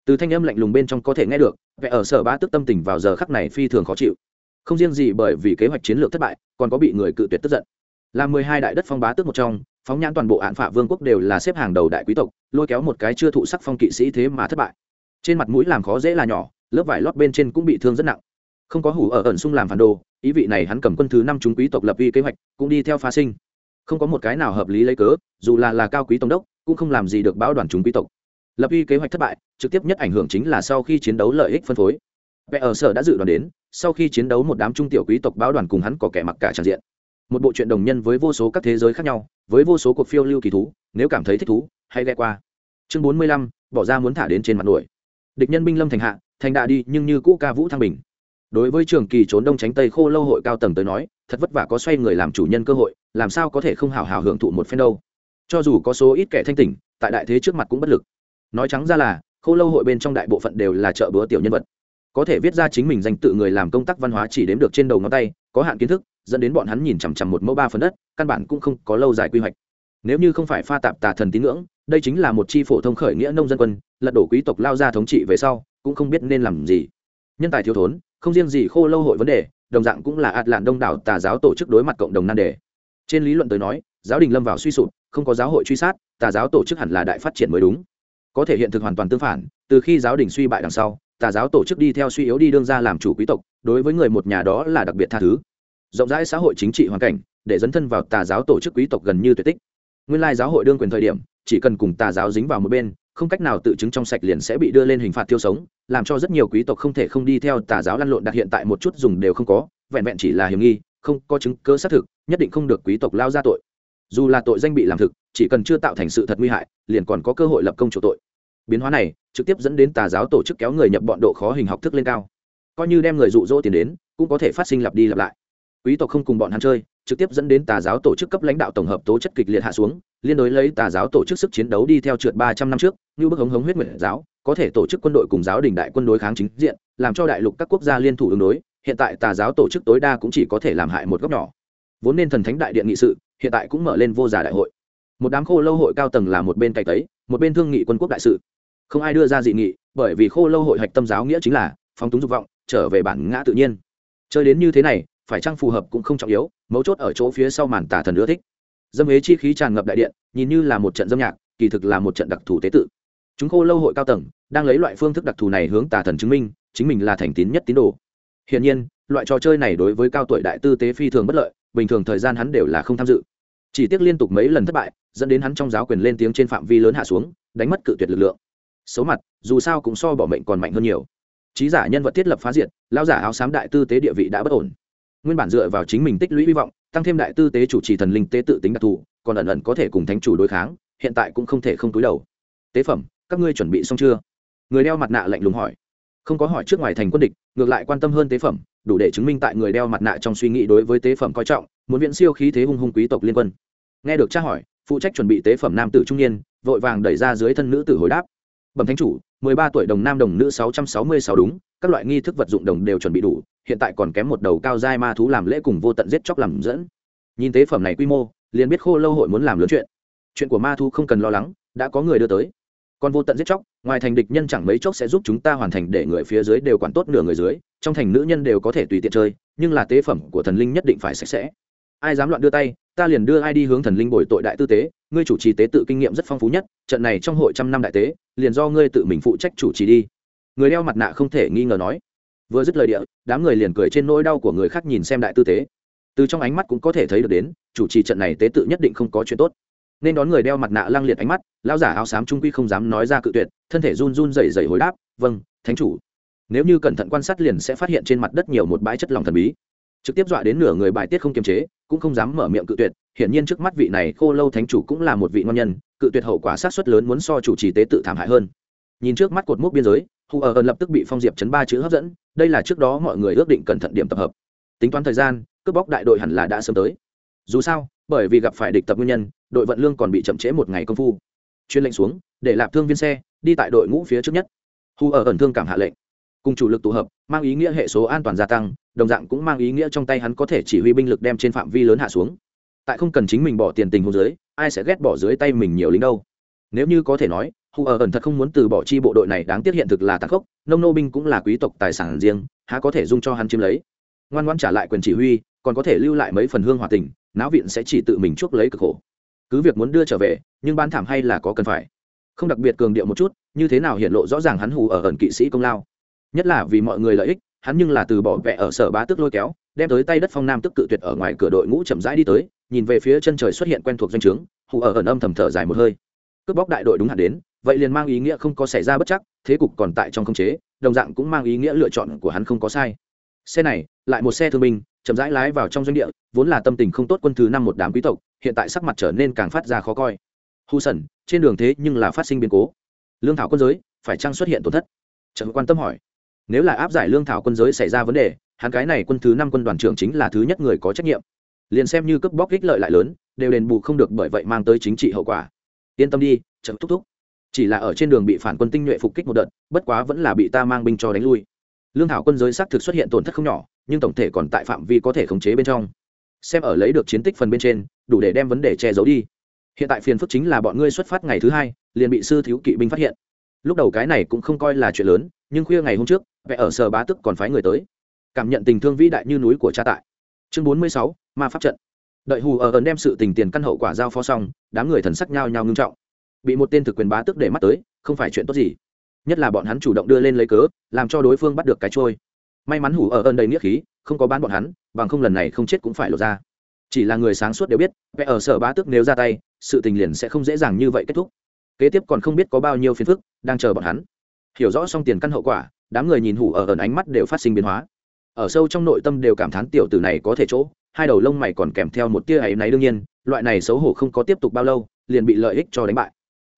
Từ thanh âm lạnh lùng bên trong có thể nghe được vẽ ở sở bá tức tâm tình vào giờ khắc này phi thường khó chịu. Không riêng gì bởi vì kế hoạch chiến lược thất bại, còn có bị người cự tuyệt tức giận. Là mười hai đại đất phong bá tước một trong, phóng nhãn toàn bộ hạn phả vương quốc đều là xếp hàng đầu đại quý tộc, lôi kéo một cái chưa thụ sắc phong kỵ sĩ thế mà thất bại trên mặt mũi làm khó dễ là nhỏ, lớp vải lót bên trên cũng bị thương rất nặng. Không có hủ ở ẩn sung làm phản đồ, ý vị này hắn cầm quân thứ năm chúng quý tộc lập uy kế hoạch, cũng đi theo phá sinh. Không có một cái nào hợp lý lấy cớ, dù là là cao quý tổng đốc, cũng không làm gì được báo đoàn chúng quý tộc. Lập uy kế hoạch thất bại, trực tiếp nhất ảnh hưởng chính là sau khi chiến đấu lợi ích phân phối. Vẽ ở sở đã dự đoán đến, sau khi chiến đấu một đám trung tiểu quý tộc báo đoàn cùng hắn có kẻ mặc cả tràn diện. Một bộ truyện đồng nhân với vô số các thế giới khác nhau, với vô số cuộc phiêu lưu kỳ thú, nếu cảm thấy thích thú, hãy ghe qua. Chương bốn mươi lăm, bỏ ra muốn thả đến trên mặt nổi địch nhân binh lâm thành hạ, thành đạ đi, nhưng như cũ ca vũ thăng bình. Đối với trường kỳ trốn đông tránh tây khô lâu hội cao tầng tới nói, thật vất vả có xoay người làm chủ nhân cơ hội, làm sao có thể không hào hào hưởng thụ một phen đâu. Cho dù có số ít kẻ thanh tỉnh, tại đại thế trước mặt cũng bất lực. Nói trắng ra là, khô lâu hội bên trong đại bộ phận đều là chợ búa tiểu nhân vật. Có thể viết ra chính mình danh tự người làm công tác văn hóa chỉ đếm được trên đầu ngón tay, có hạn kiến thức, dẫn đến bọn hắn nhìn chằm chằm một mẫu ba phần đất, căn bản cũng không có lâu dài quy hoạch. Nếu như không phải pha tạp tà thần tín ngưỡng đây chính là một chi phổ thông khởi nghĩa nông dân quân, lật đổ quý tộc lao ra thống trị về sau, cũng không biết nên làm gì. Nhân tài thiếu thốn, không riêng gì khô lâu hội vấn đề, đồng dạng cũng là ạt lạn đông đảo tà giáo tổ chức đối mặt cộng đồng nan đề. Trên lý luận tới nói, giáo đình lâm vào suy sụp, không có giáo hội truy sát, tà giáo tổ chức hẳn là đại phát triển mới đúng. Có thể hiện thực hoàn toàn tương phản, từ khi giáo đình suy bại đằng sau, tà giáo tổ chức đi theo suy yếu đi đương ra làm chủ quý tộc, đối với người một nhà đó là đặc biệt tha thứ. Rộng rãi xã hội chính trị hoàn cảnh, để dấn thân vào tà giáo tổ chức quý tộc gần như tuyệt tích. Nguyên lai giáo hội đương quyền thời điểm chỉ cần cùng tà giáo dính vào một bên, không cách nào tự chứng trong sạch liền sẽ bị đưa lên hình phạt tiêu sống, làm cho rất nhiều quý tộc không thể không đi theo tà giáo lăn lộn đặt hiện tại một chút dùng đều không có, vẹn vẹn chỉ là hiểm nghi, không có chứng cơ xác thực, nhất định không được quý tộc lao ra tội. Dù là tội danh bị làm thực, chỉ cần chưa tạo thành sự thật nguy hại, liền còn có cơ hội lập công chủ tội. Biến hóa này, trực tiếp dẫn đến tà giáo tổ chức kéo người nhập bọn độ khó hình học thức lên cao. Coi như đem người dụ dỗ tiền đến, cũng có thể phát sinh lặp đi lặp lại. Quý tộc không cùng bọn hắn chơi trực tiếp dẫn đến tà giáo tổ chức cấp lãnh đạo tổng hợp tố chất kịch liệt hạ xuống, liên đối lấy tà giáo tổ chức sức chiến đấu đi theo trượt ba trăm năm trước, như bức hống hống huyết nguyện giáo, có thể tổ chức quân đội cùng giáo đình đại quân đối kháng chính diện, làm cho đại lục các quốc gia liên thủ ứng đối, hiện tại tà giáo tổ chức tối đa cũng chỉ có thể làm hại một góc nhỏ. Vốn nên thần thánh đại điện nghị sự, hiện tại cũng mở lên vô giả đại hội. Một đám khô lâu hội cao tầng là một bên cày tấy một bên thương nghị quân quốc đại sự. Không ai đưa ra dị nghị, bởi vì khô lâu hội hạch tâm giáo nghĩa chính là phóng túng dục vọng, trở về bản ngã tự nhiên. Chơi đến như thế này phải chăng phù hợp cũng không trọng yếu, mấu chốt ở chỗ phía sau màn tà thần ưa thích. Dâm hế chi khí tràn ngập đại điện, nhìn như là một trận dâm nhạc, kỳ thực là một trận đặc thù tế tự. Chúng khô lâu hội cao tầng, đang lấy loại phương thức đặc thù này hướng tà thần chứng minh, chính mình là thành tín nhất tín đồ. Hiển nhiên, loại trò chơi này đối với cao tuổi đại tư tế phi thường bất lợi, bình thường thời gian hắn đều là không tham dự. Chỉ tiếc liên tục mấy lần thất bại, dẫn đến hắn trong giáo quyền lên tiếng trên phạm vi lớn hạ xuống, đánh mất cự tuyệt lực lượng. Xấu mặt, dù sao cũng so bỏ mệnh còn mạnh hơn nhiều. Trí giả nhân vật thiết lập phá diệt lao giả áo xám đại tư tế địa vị đã bất ổn nguyên bản dựa vào chính mình tích lũy hy vọng, tăng thêm đại tư tế chủ trì thần linh tế tự tính đặc thù, còn ẩn ẩn có thể cùng thánh chủ đối kháng, hiện tại cũng không thể không túi đầu. Tế phẩm, các ngươi chuẩn bị xong chưa? Người đeo mặt nạ lạnh lùng hỏi. Không có hỏi trước ngoài thành quân địch, ngược lại quan tâm hơn tế phẩm, đủ để chứng minh tại người đeo mặt nạ trong suy nghĩ đối với tế phẩm coi trọng, muốn viễn siêu khí thế hung hung quý tộc liên quân. Nghe được tra hỏi, phụ trách chuẩn bị tế phẩm nam tử trung niên, vội vàng đẩy ra dưới thân nữ tử hồi đáp. Bẩm thánh chủ, mười ba tuổi đồng nam đồng nữ sáu trăm sáu mươi sáu đúng các loại nghi thức vật dụng đồng đều chuẩn bị đủ, hiện tại còn kém một đầu cao giai ma thú làm lễ cùng vô tận giết chóc làm dẫn. Nhìn tế phẩm này quy mô, liền biết khô lâu hội muốn làm lớn chuyện. Chuyện của ma thú không cần lo lắng, đã có người đưa tới. Còn vô tận giết chóc, ngoài thành địch nhân chẳng mấy chốc sẽ giúp chúng ta hoàn thành để người phía dưới đều quản tốt nửa người dưới, trong thành nữ nhân đều có thể tùy tiện chơi, nhưng là tế phẩm của thần linh nhất định phải sạch sẽ. Ai dám loạn đưa tay, ta liền đưa ai đi hướng thần linh bồi tội đại tư tế, ngươi chủ trì tế tự kinh nghiệm rất phong phú nhất, trận này trong hội trăm năm đại tế, liền do ngươi tự mình phụ trách chủ trì đi người đeo mặt nạ không thể nghi ngờ nói. Vừa dứt lời địa, đám người liền cười trên nỗi đau của người khác nhìn xem đại tư tế. Từ trong ánh mắt cũng có thể thấy được đến, chủ trì trận này tế tự nhất định không có chuyện tốt. Nên đón người đeo mặt nạ lăng liệt ánh mắt, lão giả áo xám trung quy không dám nói ra cự tuyệt, thân thể run run rẩy rẩy hồi đáp vâng thánh chủ. Nếu như cẩn thận quan sát liền sẽ phát hiện trên mặt đất nhiều một bãi chất lỏng thần bí. Trực tiếp dọa đến nửa người bài tiết không kiềm chế, cũng không dám mở miệng cự tuyệt, hiển nhiên trước mắt vị này khô lâu thánh chủ cũng là một vị ngon nhân, cự tuyệt hậu quả sát xuất lớn muốn so chủ trì tế tự thảm hại hơn nhìn trước mắt cột mốc biên giới, hù ở ơn lập tức bị phong diệp chấn ba chữ hấp dẫn, đây là trước đó mọi người ước định cẩn thận điểm tập hợp. Tính toán thời gian, cướp bóc đại đội hẳn là đã sớm tới. Dù sao, bởi vì gặp phải địch tập nguyên nhân, đội vận lương còn bị chậm trễ một ngày công phu. Chuyên lệnh xuống, để lạp thương viên xe, đi tại đội ngũ phía trước nhất. Hù ở ẩn thương cảm hạ lệnh. Cùng chủ lực tụ hợp, mang ý nghĩa hệ số an toàn gia tăng, đồng dạng cũng mang ý nghĩa trong tay hắn có thể chỉ huy binh lực đem trên phạm vi lớn hạ xuống. Tại không cần chính mình bỏ tiền tình hôn dưới, ai sẽ ghét bỏ dưới tay mình nhiều lính đâu? Nếu như có thể nói hù ở ẩn thật không muốn từ bỏ chi bộ đội này đáng tiếc hiện thực là tàn khốc, nông nô binh cũng là quý tộc tài sản riêng, há có thể dung cho hắn chiếm lấy. Ngoan ngoan trả lại quyền chỉ huy, còn có thể lưu lại mấy phần hương hòa tình, náo viện sẽ chỉ tự mình chuốc lấy cực khổ. Cứ việc muốn đưa trở về, nhưng ban thảm hay là có cần phải. Không đặc biệt cường điệu một chút, như thế nào hiện lộ rõ ràng hắn hù ở ẩn kỵ sĩ công lao. Nhất là vì mọi người lợi ích, hắn nhưng là từ bỏ vẽ ở sở bá tức lôi kéo, đem tới tay đất phong nam tức cự tuyệt ở ngoài cửa đội ngũ chậm rãi đi tới, nhìn về phía chân trời xuất hiện quen thuộc doanh trướng hù ở ẩn âm thầm thở dài một hơi. Cướp bóc đại đội đúng hạn đến vậy liền mang ý nghĩa không có xảy ra bất chắc, thế cục còn tại trong khống chế, đồng dạng cũng mang ý nghĩa lựa chọn của hắn không có sai. Xe này, lại một xe thương binh, chậm rãi lái vào trong doanh địa, vốn là tâm tình không tốt quân thứ năm một đám quý tộc, hiện tại sắc mặt trở nên càng phát ra khó coi. Hù sẩn trên đường thế nhưng là phát sinh biến cố. Lương thảo quân giới, phải chăng xuất hiện tổn thất? Trần quan tâm hỏi. Nếu là áp giải lương thảo quân giới xảy ra vấn đề, hắn cái này quân thứ năm quân đoàn trưởng chính là thứ nhất người có trách nhiệm. Liền xem như cướp bóc ích lợi lại lớn, đều đền bù không được bởi vậy mang tới chính trị hậu quả. Yên tâm đi chậm thúc thúc chỉ là ở trên đường bị phản quân tinh nhuệ phục kích một đợt, bất quá vẫn là bị ta mang binh cho đánh lui. Lương thảo quân giới xác thực xuất hiện tổn thất không nhỏ, nhưng tổng thể còn tại phạm vi có thể khống chế bên trong. Xem ở lấy được chiến tích phần bên trên, đủ để đem vấn đề che giấu đi. Hiện tại phiền phức chính là bọn ngươi xuất phát ngày thứ hai, liền bị sư thiếu kỵ binh phát hiện. Lúc đầu cái này cũng không coi là chuyện lớn, nhưng khuya ngày hôm trước vẽ ở sở bá tức còn phái người tới. Cảm nhận tình thương vĩ đại như núi của cha tại. Chương bốn mươi sáu, ma pháp trận. Đợi hù ở ấn đem sự tình tiền căn hậu quả giao phó xong, đám người thần sắc nhau nhau ngưng trọng bị một tên thực quyền bá tức để mắt tới, không phải chuyện tốt gì. Nhất là bọn hắn chủ động đưa lên lấy cớ, làm cho đối phương bắt được cái trôi. May mắn hủ ở ơn đầy nghĩa khí, không có bán bọn hắn, bằng không lần này không chết cũng phải lột ra. Chỉ là người sáng suốt đều biết vẽ ở sở bá tức nếu ra tay, sự tình liền sẽ không dễ dàng như vậy kết thúc. Kế tiếp còn không biết có bao nhiêu phiền phức đang chờ bọn hắn. Hiểu rõ xong tiền căn hậu quả, đám người nhìn hủ ở ẩn ánh mắt đều phát sinh biến hóa. Ở sâu trong nội tâm đều cảm thán tiểu tử này có thể chỗ, hai đầu lông mày còn kèm theo một tia ấy náy đương nhiên, loại này xấu hổ không có tiếp tục bao lâu, liền bị lợi ích cho đánh bại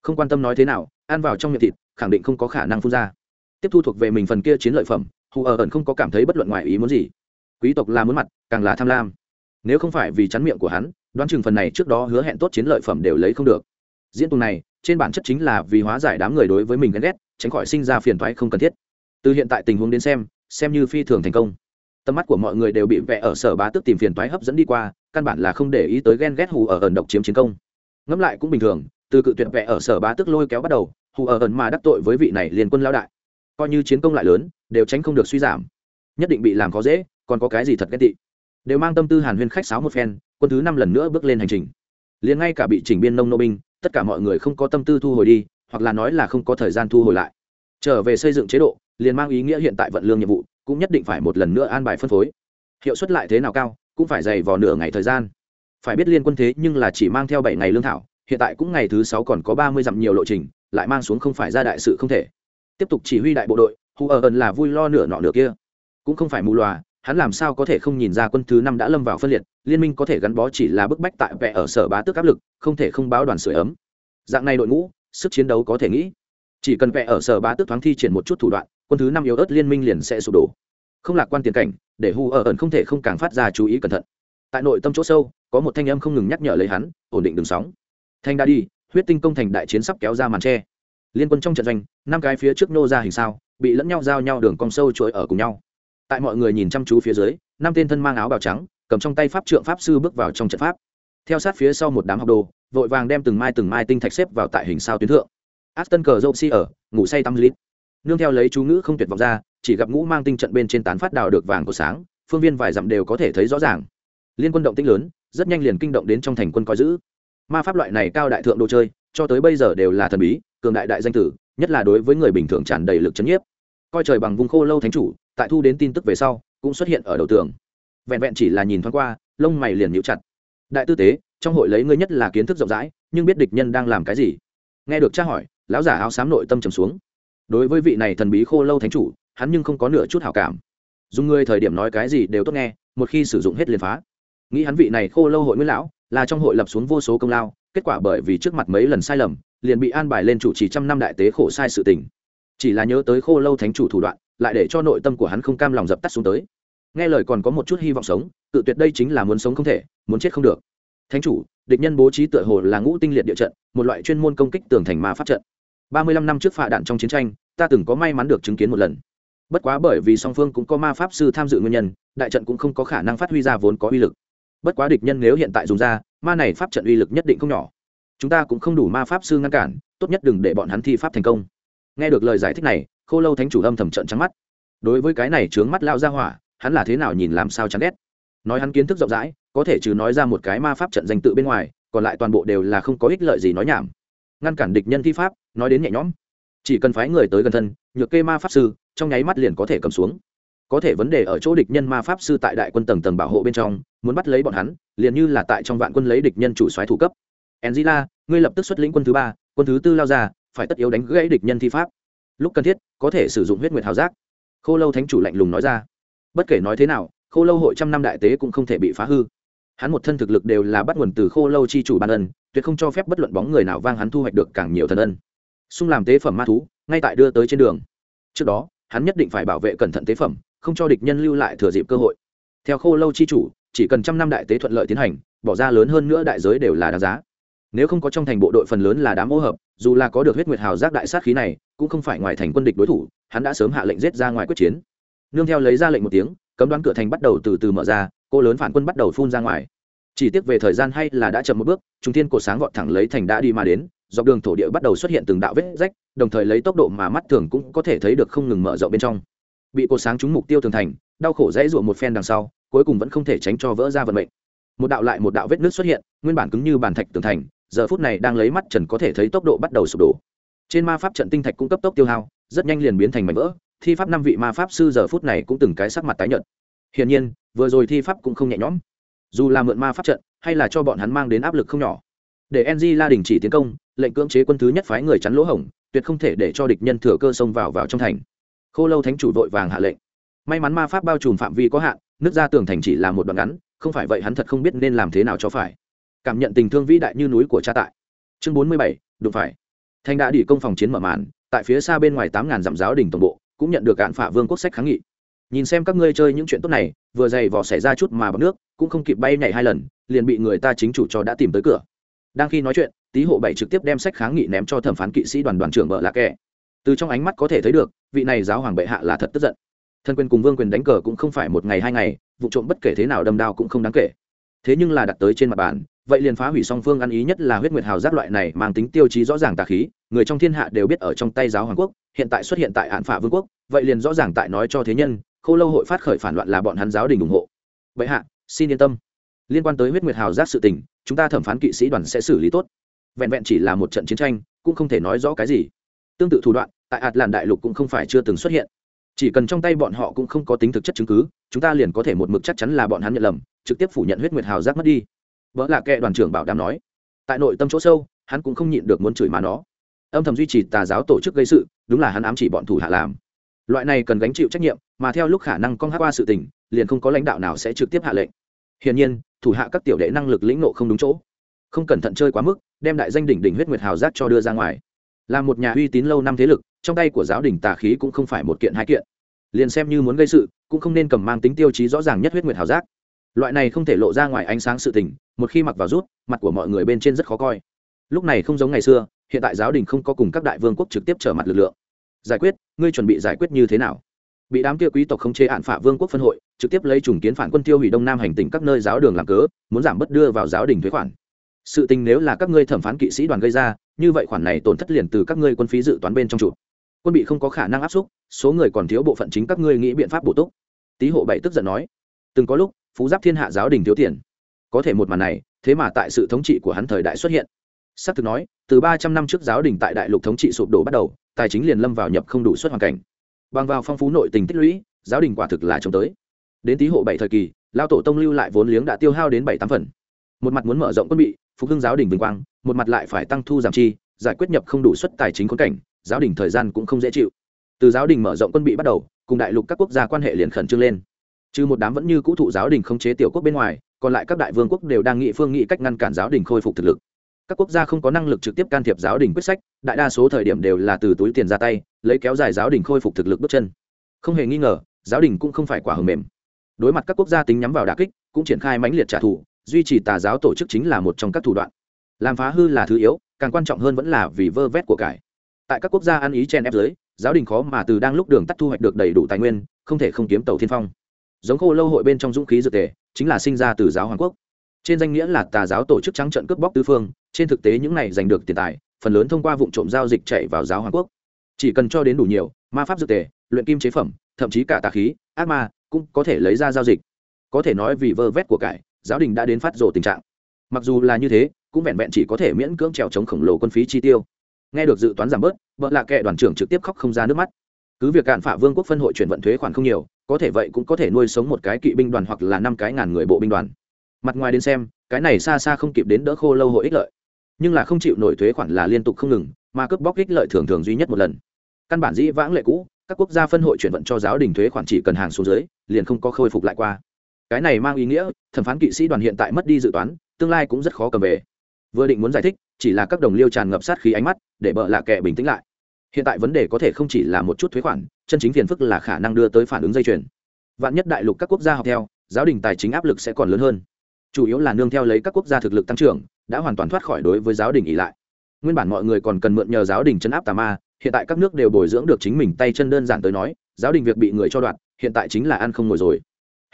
không quan tâm nói thế nào, ăn vào trong miệng thịt, khẳng định không có khả năng phun ra. Tiếp thu thuộc về mình phần kia chiến lợi phẩm, hù ở ẩn không có cảm thấy bất luận ngoài ý muốn gì. Quý tộc là muốn mặt, càng là tham lam. Nếu không phải vì chắn miệng của hắn, đoán chừng phần này trước đó hứa hẹn tốt chiến lợi phẩm đều lấy không được. Diễn tùng này, trên bản chất chính là vì hóa giải đám người đối với mình ghen ghét, tránh khỏi sinh ra phiền toái không cần thiết. Từ hiện tại tình huống đến xem xem như phi thường thành công. Tầm mắt của mọi người đều bị vẽ ở sở bá tước tìm phiền toái hấp dẫn đi qua, căn bản là không để ý tới ghen ghét hù ở ẩn độc chiếm chiến công. Ngẫm lại cũng bình thường từ cự tuyệt vẽ ở sở bá tức lôi kéo bắt đầu, hù ở ẩn mà đắc tội với vị này liền quân lao đại. Coi như chiến công lại lớn, đều tránh không được suy giảm. Nhất định bị làm khó dễ, còn có cái gì thật ghét tị. Đều mang tâm tư hàn huyên khách sáo một phen, quân thứ năm lần nữa bước lên hành trình. Liền ngay cả bị chỉnh biên nông nô binh, tất cả mọi người không có tâm tư thu hồi đi, hoặc là nói là không có thời gian thu hồi lại. Trở về xây dựng chế độ, liền mang ý nghĩa hiện tại vận lương nhiệm vụ, cũng nhất định phải một lần nữa an bài phân phối. Hiệu suất lại thế nào cao, cũng phải dày vào nửa ngày thời gian. Phải biết liên quân thế nhưng là chỉ mang theo bảy ngày lương thảo hiện tại cũng ngày thứ sáu còn có ba mươi dặm nhiều lộ trình, lại mang xuống không phải ra đại sự không thể. Tiếp tục chỉ huy đại bộ đội hù ở ẩn là vui lo nửa nọ nửa kia. Cũng không phải mù loà, hắn làm sao có thể không nhìn ra quân thứ năm đã lâm vào phân liệt, liên minh có thể gắn bó chỉ là bức bách tại vẽ ở sở bá tước áp lực, không thể không báo đoàn sửa ấm. Dạng này đội ngũ, sức chiến đấu có thể nghĩ. Chỉ cần vẽ ở sở bá tước thoáng thi triển một chút thủ đoạn, quân thứ năm yếu ớt liên minh liền sẽ sụp đổ. Không lạc quan tiền cảnh, để hù ở ẩn không thể không càng phát ra chú ý cẩn thận. Tại nội tâm chỗ sâu, có một thanh âm không ngừng nhắc nhở lấy hắn, ổn định đường sóng thanh đã đi, huyết tinh công thành đại chiến sắp kéo ra màn tre. Liên quân trong trận doanh, năm cái phía trước nô ra hình sao, bị lẫn nhau giao nhau đường cong sâu chuỗi ở cùng nhau. Tại mọi người nhìn chăm chú phía dưới, năm tên thân mang áo bào trắng, cầm trong tay pháp trượng pháp sư bước vào trong trận pháp. Theo sát phía sau một đám học đồ, vội vàng đem từng mai từng mai tinh thạch xếp vào tại hình sao tuyến thượng. Aston cờ dâu si ở, ngủ say tăm lít. Nương theo lấy chú ngữ không tuyệt vọng ra, chỉ gặp ngũ mang tinh trận bên trên tán phát đào được vàng của sáng, phương viên vài dặm đều có thể thấy rõ ràng. Liên quân động tinh lớn, rất nhanh liền kinh động đến trong thành quân coi giữ ma pháp loại này cao đại thượng đồ chơi, cho tới bây giờ đều là thần bí, cường đại đại danh tử, nhất là đối với người bình thường tràn đầy lực chấn nhiếp. Coi trời bằng vùng khô lâu thánh chủ, tại thu đến tin tức về sau, cũng xuất hiện ở đầu tường. Vẹn vẹn chỉ là nhìn thoáng qua, lông mày liền nhíu chặt. Đại tư tế, trong hội lấy ngươi nhất là kiến thức rộng rãi, nhưng biết địch nhân đang làm cái gì? Nghe được tra hỏi, lão giả áo xám nội tâm trầm xuống. Đối với vị này thần bí khô lâu thánh chủ, hắn nhưng không có nửa chút hảo cảm. Dùng ngươi thời điểm nói cái gì đều tốt nghe, một khi sử dụng hết liền phá nghĩ hắn vị này khô lâu hội nguyên lão, là trong hội lập xuống vô số công lao, kết quả bởi vì trước mặt mấy lần sai lầm, liền bị an bài lên chủ trì trăm năm đại tế khổ sai sự tình. Chỉ là nhớ tới khô lâu thánh chủ thủ đoạn, lại để cho nội tâm của hắn không cam lòng dập tắt xuống tới. Nghe lời còn có một chút hy vọng sống, tự tuyệt đây chính là muốn sống không thể, muốn chết không được. Thánh chủ, địch nhân bố trí tựa hồ là ngũ tinh liệt địa trận, một loại chuyên môn công kích tường thành ma pháp trận. Ba mươi lăm năm trước phạ đạn trong chiến tranh, ta từng có may mắn được chứng kiến một lần. Bất quá bởi vì song phương cũng có ma pháp sư tham dự nguyên nhân, đại trận cũng không có khả năng phát huy ra vốn có uy lực bất quá địch nhân nếu hiện tại dùng ra, ma này pháp trận uy lực nhất định không nhỏ. Chúng ta cũng không đủ ma pháp sư ngăn cản, tốt nhất đừng để bọn hắn thi pháp thành công. Nghe được lời giải thích này, khô lâu thánh chủ âm thầm trận trắng mắt. Đối với cái này trướng mắt lao ra hỏa, hắn là thế nào nhìn làm sao chán ghét. Nói hắn kiến thức rộng rãi, có thể trừ nói ra một cái ma pháp trận danh tự bên ngoài, còn lại toàn bộ đều là không có ích lợi gì nói nhảm. Ngăn cản địch nhân thi pháp, nói đến nhẹ nhõm. Chỉ cần phái người tới gần thân, nhược kê ma pháp sư, trong nháy mắt liền có thể cầm xuống có thể vấn đề ở chỗ địch nhân ma pháp sư tại đại quân tầng tầng bảo hộ bên trong, muốn bắt lấy bọn hắn, liền như là tại trong vạn quân lấy địch nhân chủ soái thủ cấp. Enzila ngươi lập tức xuất lĩnh quân thứ ba, quân thứ tư lao ra, phải tất yếu đánh gãy địch nhân thi pháp. Lúc cần thiết, có thể sử dụng huyết nguyệt hào giác. Khô lâu thánh chủ lạnh lùng nói ra. Bất kể nói thế nào, khô lâu hội trăm năm đại tế cũng không thể bị phá hư. Hắn một thân thực lực đều là bắt nguồn từ khô lâu chi chủ ban ân, tuyệt không cho phép bất luận bóng người nào vang hắn thu hoạch được càng nhiều thần ân. Xung làm tế phẩm ma thú, ngay tại đưa tới trên đường. Trước đó, hắn nhất định phải bảo vệ cẩn thận tế phẩm không cho địch nhân lưu lại thừa dịp cơ hội. Theo khô lâu chi chủ, chỉ cần trăm năm đại tế thuận lợi tiến hành, bỏ ra lớn hơn nữa đại giới đều là đáng giá. Nếu không có trong thành bộ đội phần lớn là đám ô hợp, dù là có được huyết nguyệt hào giác đại sát khí này, cũng không phải ngoài thành quân địch đối thủ, hắn đã sớm hạ lệnh giết ra ngoài quyết chiến. Nương theo lấy ra lệnh một tiếng, cấm đoán cửa thành bắt đầu từ từ mở ra, cô lớn phản quân bắt đầu phun ra ngoài. Chỉ tiếc về thời gian hay là đã chậm một bước trung thiên cổ sáng vọt thẳng lấy thành đã đi mà đến, dọc đường thổ địa bắt đầu xuất hiện từng đạo vết rách, đồng thời lấy tốc độ mà mắt thường cũng có thể thấy được không ngừng mở rộng bên trong bị cột sáng trúng mục tiêu tường thành, đau khổ dãy ruộng một phen đằng sau, cuối cùng vẫn không thể tránh cho vỡ ra vận mệnh. Một đạo lại một đạo vết nước xuất hiện, nguyên bản cứng như bàn thạch tường thành, giờ phút này đang lấy mắt trần có thể thấy tốc độ bắt đầu sụp đổ. Trên ma pháp trận tinh thạch cũng cấp tốc tiêu hao, rất nhanh liền biến thành mảnh vỡ, thi pháp năm vị ma pháp sư giờ phút này cũng từng cái sắc mặt tái nhợt. Hiển nhiên, vừa rồi thi pháp cũng không nhẹ nhõm. Dù là mượn ma pháp trận, hay là cho bọn hắn mang đến áp lực không nhỏ. Để ng la đình chỉ tiến công, lệnh cưỡng chế quân thứ nhất phái người chắn lỗ hổng, tuyệt không thể để cho địch nhân thừa cơ xông vào vào trong thành khô lâu thánh chủ vội vàng hạ lệnh. May mắn ma pháp bao trùm phạm vi có hạn, nước ra tường thành chỉ là một đoạn ngắn, không phải vậy hắn thật không biết nên làm thế nào cho phải. Cảm nhận tình thương vĩ đại như núi của cha tại. Chương bốn mươi bảy, đụng phải. Thanh đã đi công phòng chiến mở màn, tại phía xa bên ngoài tám ngàn dặm giáo đình tổng bộ, cũng nhận được cạn phả vương quốc sách kháng nghị. Nhìn xem các ngươi chơi những chuyện tốt này, vừa dày vò xảy ra chút mà bằng nước, cũng không kịp bay nhảy hai lần, liền bị người ta chính chủ cho đã tìm tới cửa. Đang khi nói chuyện, tý hộ bảy trực tiếp đem sách kháng nghị ném cho thẩm phán kỵ sĩ đoàn đoàn trưởng vợ lạ kẻ. Từ trong ánh mắt có thể thấy được vị này giáo hoàng bệ hạ là thật tức giận. Thân quyền cùng vương quyền đánh cờ cũng không phải một ngày hai ngày, vụ trộm bất kể thế nào đâm đao cũng không đáng kể. Thế nhưng là đặt tới trên mặt bàn, vậy liền phá hủy song phương ăn ý nhất là huyết nguyệt hào giác loại này mang tính tiêu chí rõ ràng tà khí, người trong thiên hạ đều biết ở trong tay giáo hoàng quốc, hiện tại xuất hiện tại hạn phả vương quốc, vậy liền rõ ràng tại nói cho thế nhân, khô lâu hội phát khởi phản loạn là bọn hắn giáo đình ủng hộ. Vậy hạ, xin yên tâm. Liên quan tới huyết nguyệt hào giác sự tình, chúng ta thẩm phán kỵ sĩ đoàn sẽ xử lý tốt. Vẹn vẹn chỉ là một trận chiến tranh, cũng không thể nói rõ cái gì. Tương tự thủ đoạn tại ạt làn đại lục cũng không phải chưa từng xuất hiện. Chỉ cần trong tay bọn họ cũng không có tính thực chất chứng cứ, chúng ta liền có thể một mực chắc chắn là bọn hắn nhận lầm, trực tiếp phủ nhận huyết nguyệt hào giác mất đi. Vợ là kệ đoàn trưởng bảo đảm nói. Tại nội tâm chỗ sâu, hắn cũng không nhịn được muốn chửi mà nó. Âm thầm duy trì tà giáo tổ chức gây sự, đúng là hắn ám chỉ bọn thủ hạ làm. Loại này cần gánh chịu trách nhiệm, mà theo lúc khả năng con hát qua sự tình, liền không có lãnh đạo nào sẽ trực tiếp hạ lệnh. Hiển nhiên, thủ hạ các tiểu đệ năng lực lĩnh nộ không đúng chỗ. Không cẩn thận chơi quá mức, đem đại danh đỉnh đỉnh huyết nguyệt hào giác cho đưa ra ngoài. Là một nhà uy tín lâu năm thế lực trong tay của giáo đình tà khí cũng không phải một kiện hai kiện. Liền xem như muốn gây sự, cũng không nên cầm mang tính tiêu chí rõ ràng nhất huyết nguyệt hào giác. Loại này không thể lộ ra ngoài ánh sáng sự tình, một khi mặc vào rút, mặt của mọi người bên trên rất khó coi. Lúc này không giống ngày xưa, hiện tại giáo đình không có cùng các đại vương quốc trực tiếp trở mặt lực lượng. Giải quyết, ngươi chuẩn bị giải quyết như thế nào? Bị đám kia quý tộc không chế hạn phả vương quốc phân hội, trực tiếp lấy trùng kiến phản quân tiêu hủy đông nam hành tỉnh các nơi giáo đường làm cớ, muốn giảm bớt đưa vào giáo đình thuế khoản. Sự tình nếu là các ngươi thẩm phán kỵ sĩ đoàn gây ra, như vậy khoản này tổn thất liền từ các ngươi quân phí dự toán bên trong trụ quân bị không có khả năng áp xúc, số người còn thiếu bộ phận chính các ngươi nghĩ biện pháp bổ túc. Tý hộ bảy tức giận nói, từng có lúc, phú giáp thiên hạ giáo đình thiếu tiền. Có thể một màn này, thế mà tại sự thống trị của hắn thời đại xuất hiện. S ắ c thực nói, từ ba trăm năm trước giáo đình tại đại lục thống trị sụp đổ bắt đầu, tài chính liền lâm vào nhập không đủ suất hoàn cảnh. Bằng vào phong phú nội tình tích lũy, giáo đình quả thực là chống tới. Đến tý hộ bảy thời kỳ lao tổ tông lưu lại vốn liếng đã tiêu hao đến bảy tám phần. Một mặt muốn mở rộng quân bị, phục hưng giáo đình vinh quang, một mặt lại phải tăng thu giảm chi, giải quyết nhập không đủ suất tài chính khốn cảnh giáo đình thời gian cũng không dễ chịu. Từ giáo đình mở rộng quân bị bắt đầu, cùng đại lục các quốc gia quan hệ liền khẩn trương lên. Trừ một đám vẫn như cũ thụ giáo đình không chế tiểu quốc bên ngoài, còn lại các đại vương quốc đều đang nghị phương nghị cách ngăn cản giáo đình khôi phục thực lực. Các quốc gia không có năng lực trực tiếp can thiệp giáo đình quyết sách, đại đa số thời điểm đều là từ túi tiền ra tay, lấy kéo dài giáo đình khôi phục thực lực bước chân. Không hề nghi ngờ, giáo đình cũng không phải quả hầm mềm. Đối mặt các quốc gia tính nhắm vào đà kích, cũng triển khai mãnh liệt trả thù, duy trì tà giáo tổ chức chính là một trong các thủ đoạn. Làm phá hư là thứ yếu, càng quan trọng hơn vẫn là vì vơ vét của cải tại các quốc gia ăn ý chen ép giới, giáo đình khó mà từ đang lúc đường tắt thu hoạch được đầy đủ tài nguyên, không thể không kiếm tàu thiên phong. Giống khô lâu hội bên trong dũng khí dược tề, chính là sinh ra từ giáo hoàng quốc. Trên danh nghĩa là tà giáo tổ chức trắng trận cướp bóc tứ phương, trên thực tế những này giành được tiền tài, phần lớn thông qua vụ trộm giao dịch chạy vào giáo hoàng quốc. Chỉ cần cho đến đủ nhiều, ma pháp dược tề, luyện kim chế phẩm, thậm chí cả tà khí, ác ma cũng có thể lấy ra giao dịch. Có thể nói vì vơ vét của cải, giáo đình đã đến phát rồ tình trạng. Mặc dù là như thế, cũng vẹn vẹn chỉ có thể miễn cưỡng trèo chống khổng lồ quân phí chi tiêu nghe được dự toán giảm bớt, vợ lạ kệ đoàn trưởng trực tiếp khóc không ra nước mắt. Cứ việc cạn phả vương quốc phân hội chuyển vận thuế khoản không nhiều, có thể vậy cũng có thể nuôi sống một cái kỵ binh đoàn hoặc là năm cái ngàn người bộ binh đoàn. Mặt ngoài đến xem, cái này xa xa không kịp đến đỡ khô lâu hội ích lợi. Nhưng là không chịu nổi thuế khoản là liên tục không ngừng, mà cướp bóc ích lợi thường thường duy nhất một lần. Căn bản dĩ vãng lệ cũ, các quốc gia phân hội chuyển vận cho giáo đình thuế khoản chỉ cần hàng xuống dưới, liền không có khôi phục lại qua. Cái này mang ý nghĩa, thẩm phán kỵ sĩ đoàn hiện tại mất đi dự toán, tương lai cũng rất khó cầm về. Vừa định muốn giải thích chỉ là các đồng liêu tràn ngập sát khí ánh mắt, để bợ lạ kệ bình tĩnh lại. Hiện tại vấn đề có thể không chỉ là một chút thuế khoản, chân chính phiền phức là khả năng đưa tới phản ứng dây chuyền. Vạn nhất đại lục các quốc gia học theo, giáo đình tài chính áp lực sẽ còn lớn hơn. Chủ yếu là nương theo lấy các quốc gia thực lực tăng trưởng, đã hoàn toàn thoát khỏi đối với giáo đình ỉ lại. Nguyên bản mọi người còn cần mượn nhờ giáo đình chấn áp tà ma, hiện tại các nước đều bồi dưỡng được chính mình tay chân đơn giản tới nói, giáo đình việc bị người cho đoạn, hiện tại chính là ăn không ngồi rồi.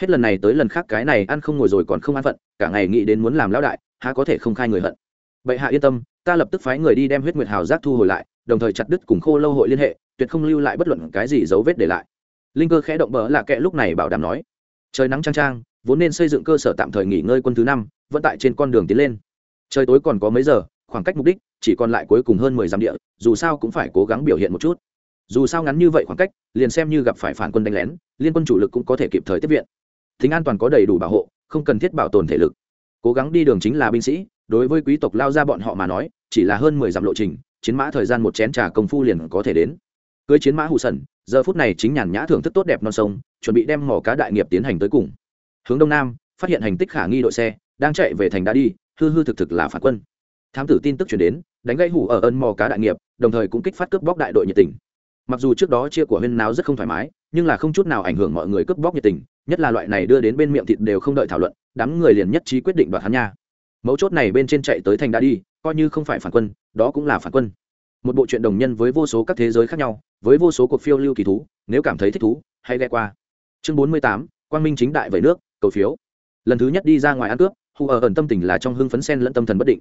Hết lần này tới lần khác cái này ăn không ngồi rồi còn không ăn phận, cả ngày nghĩ đến muốn làm lão đại, há có thể không khai người hận. Bệ hạ yên tâm, ta lập tức phái người đi đem huyết nguyệt hào giác thu hồi lại, đồng thời chặt đứt cùng khô lâu hội liên hệ, tuyệt không lưu lại bất luận cái gì dấu vết để lại. Linh cơ khẽ động bờ là kệ lúc này bảo đảm nói. Trời nắng trang trang vốn nên xây dựng cơ sở tạm thời nghỉ ngơi quân thứ năm, vẫn tại trên con đường tiến lên. Trời tối còn có mấy giờ, khoảng cách mục đích, chỉ còn lại cuối cùng hơn mười dặm địa, dù sao cũng phải cố gắng biểu hiện một chút. Dù sao ngắn như vậy khoảng cách, liền xem như gặp phải phản quân đánh lén, liên quân chủ lực cũng có thể kịp thời tiếp viện. Thính an toàn có đầy đủ bảo hộ, không cần thiết bảo tồn thể lực. Cố gắng đi đường chính là binh sĩ đối với quý tộc lao ra bọn họ mà nói, chỉ là hơn mười dặm lộ trình, chiến mã thời gian một chén trà công phu liền có thể đến. Cưới chiến mã hụ sần, giờ phút này chính nhàn nhã thưởng thức tốt đẹp non sông, chuẩn bị đem mỏ cá đại nghiệp tiến hành tới cùng. Hướng đông nam, phát hiện hành tích khả nghi đội xe, đang chạy về thành đã đi, hư hư thực thực là phản quân. Thám tử tin tức chuyển đến, đánh gãy hủ ở ân mò cá đại nghiệp, đồng thời cũng kích phát cướp bóc đại đội nhiệt tình. Mặc dù trước đó chia của huyên náo rất không thoải mái, nhưng là không chút nào ảnh hưởng mọi người cướp bóc nhiệt tình, nhất là loại này đưa đến bên miệng thịt đều không đợi thảo luận, đám người liền nhất trí quyết định đoạt hắn nha mấu chốt này bên trên chạy tới thành đã đi, coi như không phải phản quân, đó cũng là phản quân. Một bộ truyện đồng nhân với vô số các thế giới khác nhau, với vô số cuộc phiêu lưu kỳ thú, nếu cảm thấy thích thú, hãy ghe qua. Chương bốn mươi tám, quang minh chính đại vẩy nước, cầu phiếu. Lần thứ nhất đi ra ngoài ăn cướp hù ở ẩn tâm tình là trong hưng phấn sen lẫn tâm thần bất định.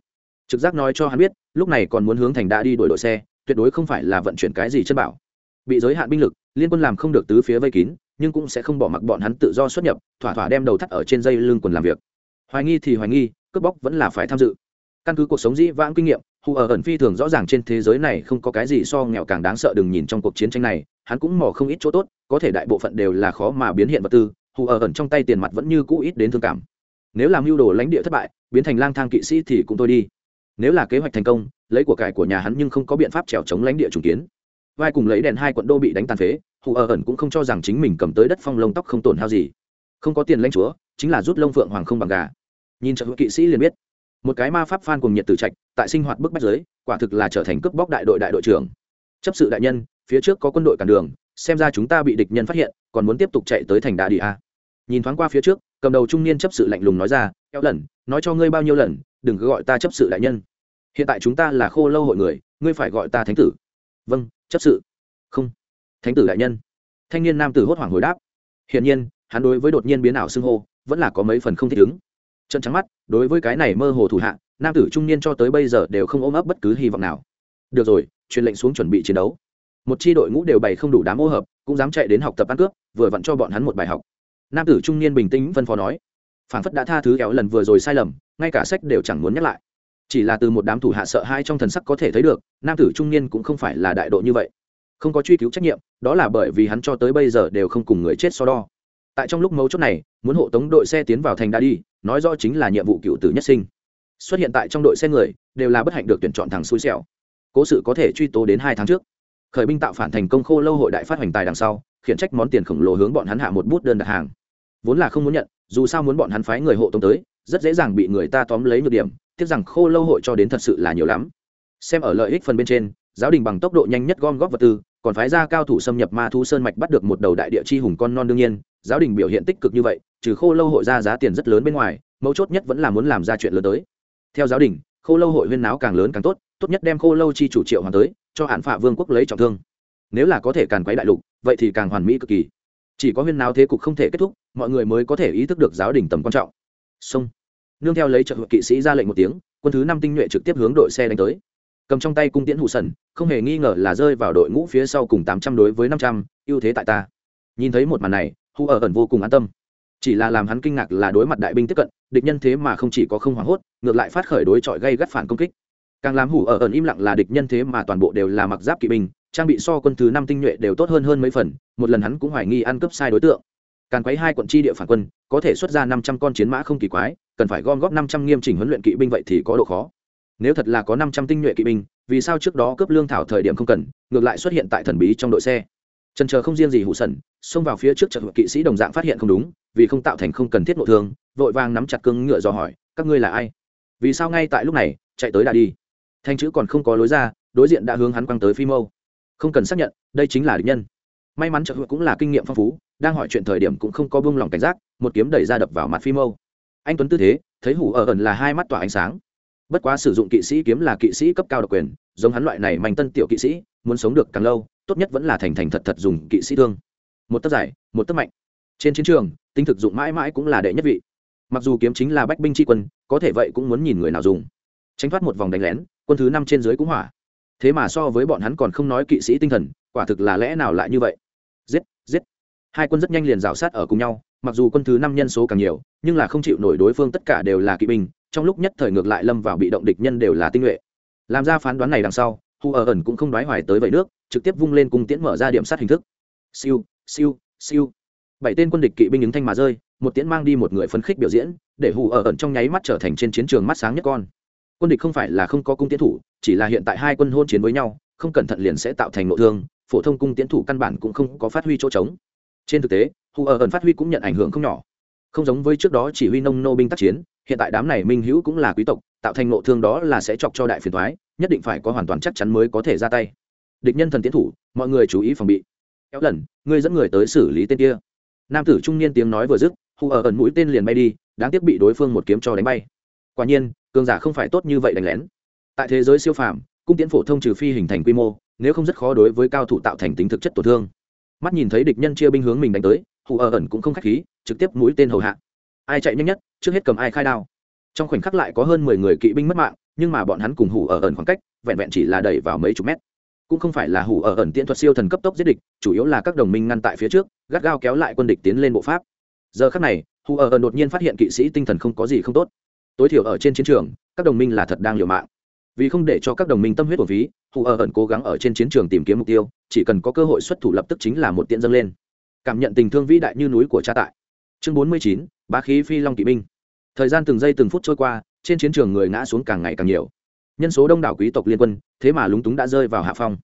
Trực giác nói cho hắn biết, lúc này còn muốn hướng thành đã đi đổi đội xe, tuyệt đối không phải là vận chuyển cái gì chân bảo. Bị giới hạn binh lực, liên quân làm không được tứ phía vây kín, nhưng cũng sẽ không bỏ mặc bọn hắn tự do xuất nhập, thỏa thỏa đem đầu thắt ở trên dây lưng quần làm việc. Hoài nghi thì hoài nghi cướp bóc vẫn là phải tham dự. Căn cứ cuộc sống dĩ vãng kinh nghiệm, hù ở ẩn phi thường rõ ràng trên thế giới này không có cái gì so nghèo càng đáng sợ đừng nhìn trong cuộc chiến tranh này, hắn cũng mò không ít chỗ tốt, có thể đại bộ phận đều là khó mà biến hiện vật tư, hù ở ẩn trong tay tiền mặt vẫn như cũ ít đến thương cảm. Nếu làm mưu đồ lãnh địa thất bại, biến thành lang thang kỵ sĩ thì cũng thôi đi. Nếu là kế hoạch thành công, lấy của cải của nhà hắn nhưng không có biện pháp trèo chống lãnh địa trùng kiến. Vai cùng lấy đèn hai quận đô bị đánh tàn phế, hù ở ẩn cũng không cho rằng chính mình cầm tới đất phong lông tóc không tổn hao gì. Không có tiền lãnh chúa, chính là rút lông phượng hoàng không bằng gà nhìn trợ hữu kỵ sĩ liền biết. Một cái ma pháp phan cùng nhiệt tử trạch, tại sinh hoạt bức bách giới, quả thực là trở thành cướp bóc đại đội đại đội trưởng. Chấp sự đại nhân, phía trước có quân đội cản đường, xem ra chúng ta bị địch nhân phát hiện, còn muốn tiếp tục chạy tới thành đà đi a. Nhìn thoáng qua phía trước, cầm đầu trung niên chấp sự lạnh lùng nói ra, kéo lần, nói cho ngươi bao nhiêu lần, đừng cứ gọi ta chấp sự đại nhân. Hiện tại chúng ta là khô lâu hội người, ngươi phải gọi ta thánh tử. Vâng chấp sự. Không. Thánh tử đại nhân. Thanh niên nam tử hốt hoảng hồi đáp. Hiển nhiên, hắn đối với đột nhiên biến ảo xưng hô, vẫn là có mấy phần không thích ứng trận trắng mắt, đối với cái này mơ hồ thủ hạ, nam tử trung niên cho tới bây giờ đều không ôm ấp bất cứ hy vọng nào. Được rồi, truyền lệnh xuống chuẩn bị chiến đấu. Một c h i đội ngũ đều bày không đủ đám ô hợp, cũng dám chạy đến học tập ăn cướp, vừa vặn cho bọn hắn một bài học. Nam tử trung niên bình tĩnh phân phó nói, phản phất đã tha thứ kéo lần vừa rồi sai lầm, ngay cả sách đều chẳng muốn nhắc lại. Chỉ là từ một đám thủ hạ sợ hai trong thần sắc có thể thấy được, nam tử trung niên cũng không phải là đại độ như vậy. Không có truy cứu trách nhiệm, đó là bởi vì hắn cho tới bây giờ đều không cùng người chết so đo. Tại trong lúc mấu chốt này, muốn hộ tống đội xe tiến vào thành đã đi nói rõ chính là nhiệm vụ cựu tử nhất sinh. Xuất hiện tại trong đội xe người, đều là bất hạnh được tuyển chọn thằng xui xẻo. Cố sự có thể truy tố đến hai tháng trước. Khởi binh tạo phản thành công khô lâu hội đại phát hoành tài đằng sau, khiển trách món tiền khổng lồ hướng bọn hắn hạ một bút đơn đặt hàng. Vốn là không muốn nhận, dù sao muốn bọn hắn phái người hộ tống tới, rất dễ dàng bị người ta tóm lấy nhược điểm, tiếc rằng khô lâu hội cho đến thật sự là nhiều lắm. Xem ở lợi ích phần bên trên, giáo đình bằng tốc độ nhanh nhất gom góp vật tư, còn phái ra cao thủ xâm nhập ma thu sơn mạch bắt được một đầu đại địa chi hùng con non đương nhiên, giáo đình biểu hiện tích cực như vậy trừ khô lâu hội ra giá tiền rất lớn bên ngoài, mấu chốt nhất vẫn là muốn làm ra chuyện lớn tới. Theo giáo đình, khô lâu hội huyên náo càng lớn càng tốt tốt nhất đem khô lâu chi chủ triệu hoàng tới, cho hạn phạ vương quốc lấy trọng thương. Nếu là có thể càn quấy đại lục, vậy thì càng hoàn mỹ cực kỳ. Chỉ có huyên náo thế cục không thể kết thúc, mọi người mới có thể ý thức được giáo đình tầm quan trọng. Sông nương theo lấy trợ hội kỵ sĩ ra lệnh một tiếng, quân thứ năm tinh nhuệ trực tiếp hướng đội xe đánh tới. Cầm trong tay cung tiễn hụ sần, không hề nghi ngờ là rơi vào đội ngũ phía sau cùng tám trăm đối với năm trăm, ưu thế tại ta. Nhìn thấy một màn này hù ở ẩn vô cùng an tâm chỉ là làm hắn kinh ngạc là đối mặt đại binh tiếp cận, địch nhân thế mà không chỉ có không hoảng hốt, ngược lại phát khởi đối chọi gây gắt phản công kích. Càng làm hủ ở ẩn im lặng là địch nhân thế mà toàn bộ đều là mặc giáp kỵ binh, trang bị so quân thứ năm tinh nhuệ đều tốt hơn hơn mấy phần, một lần hắn cũng hoài nghi ăn cướp sai đối tượng. Càng quấy hai quận chi địa phản quân, có thể xuất ra năm trăm con chiến mã không kỳ quái, cần phải gom góp năm trăm nghiêm chỉnh huấn luyện kỵ binh vậy thì có độ khó. Nếu thật là có năm trăm tinh nhuệ kỵ binh, vì sao trước đó cướp lương thảo thời điểm không cần, ngược lại xuất hiện tại thần bí trong đội xe? Trần chờ không riêng gì hụ sần, xông vào phía trước trận kỵ sĩ đồng dạng phát hiện không đúng, vì không tạo thành không cần thiết nội thương, vội vàng nắm chặt cương ngựa dò hỏi, các ngươi là ai? Vì sao ngay tại lúc này, chạy tới đã đi? Thanh chữ còn không có lối ra, đối diện đã hướng hắn quăng tới phi mâu. Không cần xác nhận, đây chính là địch nhân. May mắn trợ hữu cũng là kinh nghiệm phong phú, đang hỏi chuyện thời điểm cũng không có buông lỏng cảnh giác, một kiếm đẩy ra đập vào mặt phi mâu. Anh tuấn tư thế, thấy hủ ở ẩn là hai mắt tỏa ánh sáng. Bất quá sử dụng kỵ sĩ kiếm là kỵ sĩ cấp cao độc quyền, giống hắn loại này mạnh tân tiểu kỵ sĩ, muốn sống được càng lâu tốt nhất vẫn là thành thành thật thật dùng kỵ sĩ thương. Một tấc dài, một tấc mạnh. Trên chiến trường, tinh thực dụng mãi mãi cũng là đệ nhất vị. Mặc dù kiếm chính là bách binh tri quân, có thể vậy cũng muốn nhìn người nào dùng. Tránh thoát một vòng đánh lén, quân thứ năm trên dưới cũng hỏa. Thế mà so với bọn hắn còn không nói kỵ sĩ tinh thần, quả thực là lẽ nào lại như vậy? Giết giết. Hai quân rất nhanh liền rào sát ở cùng nhau, mặc dù quân thứ năm nhân số càng nhiều, nhưng là không chịu nổi đối phương tất cả đều là kỵ binh, trong lúc nhất thời ngược lại lâm vào bị động địch nhân đều là tinh nhuệ. Làm ra phán đoán này đằng sau hù ở ẩn cũng không đoái hoài tới vẩy nước, trực tiếp vung lên cung tiễn mở ra điểm sát hình thức. Siêu siêu siêu. Bảy tên quân địch kỵ binh ứng thanh mà rơi, một tiễn mang đi một người phấn khích biểu diễn, để hù ở ẩn trong nháy mắt trở thành trên chiến trường mắt sáng nhất con. Quân địch không phải là không có cung tiến thủ, chỉ là hiện tại hai quân hôn chiến với nhau, không cẩn thận liền sẽ tạo thành nội thương, phổ thông cung tiến thủ căn bản cũng không có phát huy chỗ trống. Trên thực tế, hù ở ẩn phát huy cũng nhận ảnh hưởng không nhỏ. Không giống với trước đó chỉ huy nông nô binh tác chiến, hiện tại đám này minh hữu cũng là quý tộc tạo thành nội thương đó là sẽ chọc cho đại phiền thoái, nhất định phải có hoàn toàn chắc chắn mới có thể ra tay. Địch nhân thần tiến thủ, mọi người chú ý phòng bị. Kéo lần, ngươi dẫn người tới xử lý tên kia. Nam tử trung niên tiếng nói vừa dứt, hù ở ẩn mũi tên liền bay đi, đáng tiếc bị đối phương một kiếm cho đánh bay. Quả nhiên, cường giả không phải tốt như vậy đánh lén. Tại thế giới siêu phàm, cung tiễn phổ thông trừ phi hình thành quy mô, nếu không rất khó đối với cao thủ tạo thành tính thực chất tổn thương. Mắt nhìn thấy địch nhân chia binh hướng mình đánh tới, hù ở ẩn cũng không khách khí, trực tiếp mũi tên hầu hạ. Ai chạy nhanh nhất, trước hết cầm ai khai đao trong khoảnh khắc lại có hơn mười người kỵ binh mất mạng, nhưng mà bọn hắn cùng hủ ở ẩn khoảng cách, vẹn vẹn chỉ là đẩy vào mấy chục mét. Cũng không phải là hủ ở ẩn tiễn thuật siêu thần cấp tốc giết địch, chủ yếu là các đồng minh ngăn tại phía trước, gắt gao kéo lại quân địch tiến lên bộ pháp. Giờ khắc này, hủ ở ẩn đột nhiên phát hiện kỵ sĩ tinh thần không có gì không tốt. Tối thiểu ở trên chiến trường, các đồng minh là thật đang liều mạng. Vì không để cho các đồng minh tâm huyết của phí, hủ ở ẩn cố gắng ở trên chiến trường tìm kiếm mục tiêu, chỉ cần có cơ hội xuất thủ lập tức chính là một tiện dâng lên. Cảm nhận tình thương vĩ đại như núi của cha tại. Chương bốn mươi chín, bá khí phi long kỵ binh thời gian từng giây từng phút trôi qua, trên chiến trường người ngã xuống càng ngày càng nhiều. Nhân số đông đảo quý tộc liên quân, thế mà lúng túng đã rơi vào hạ phong.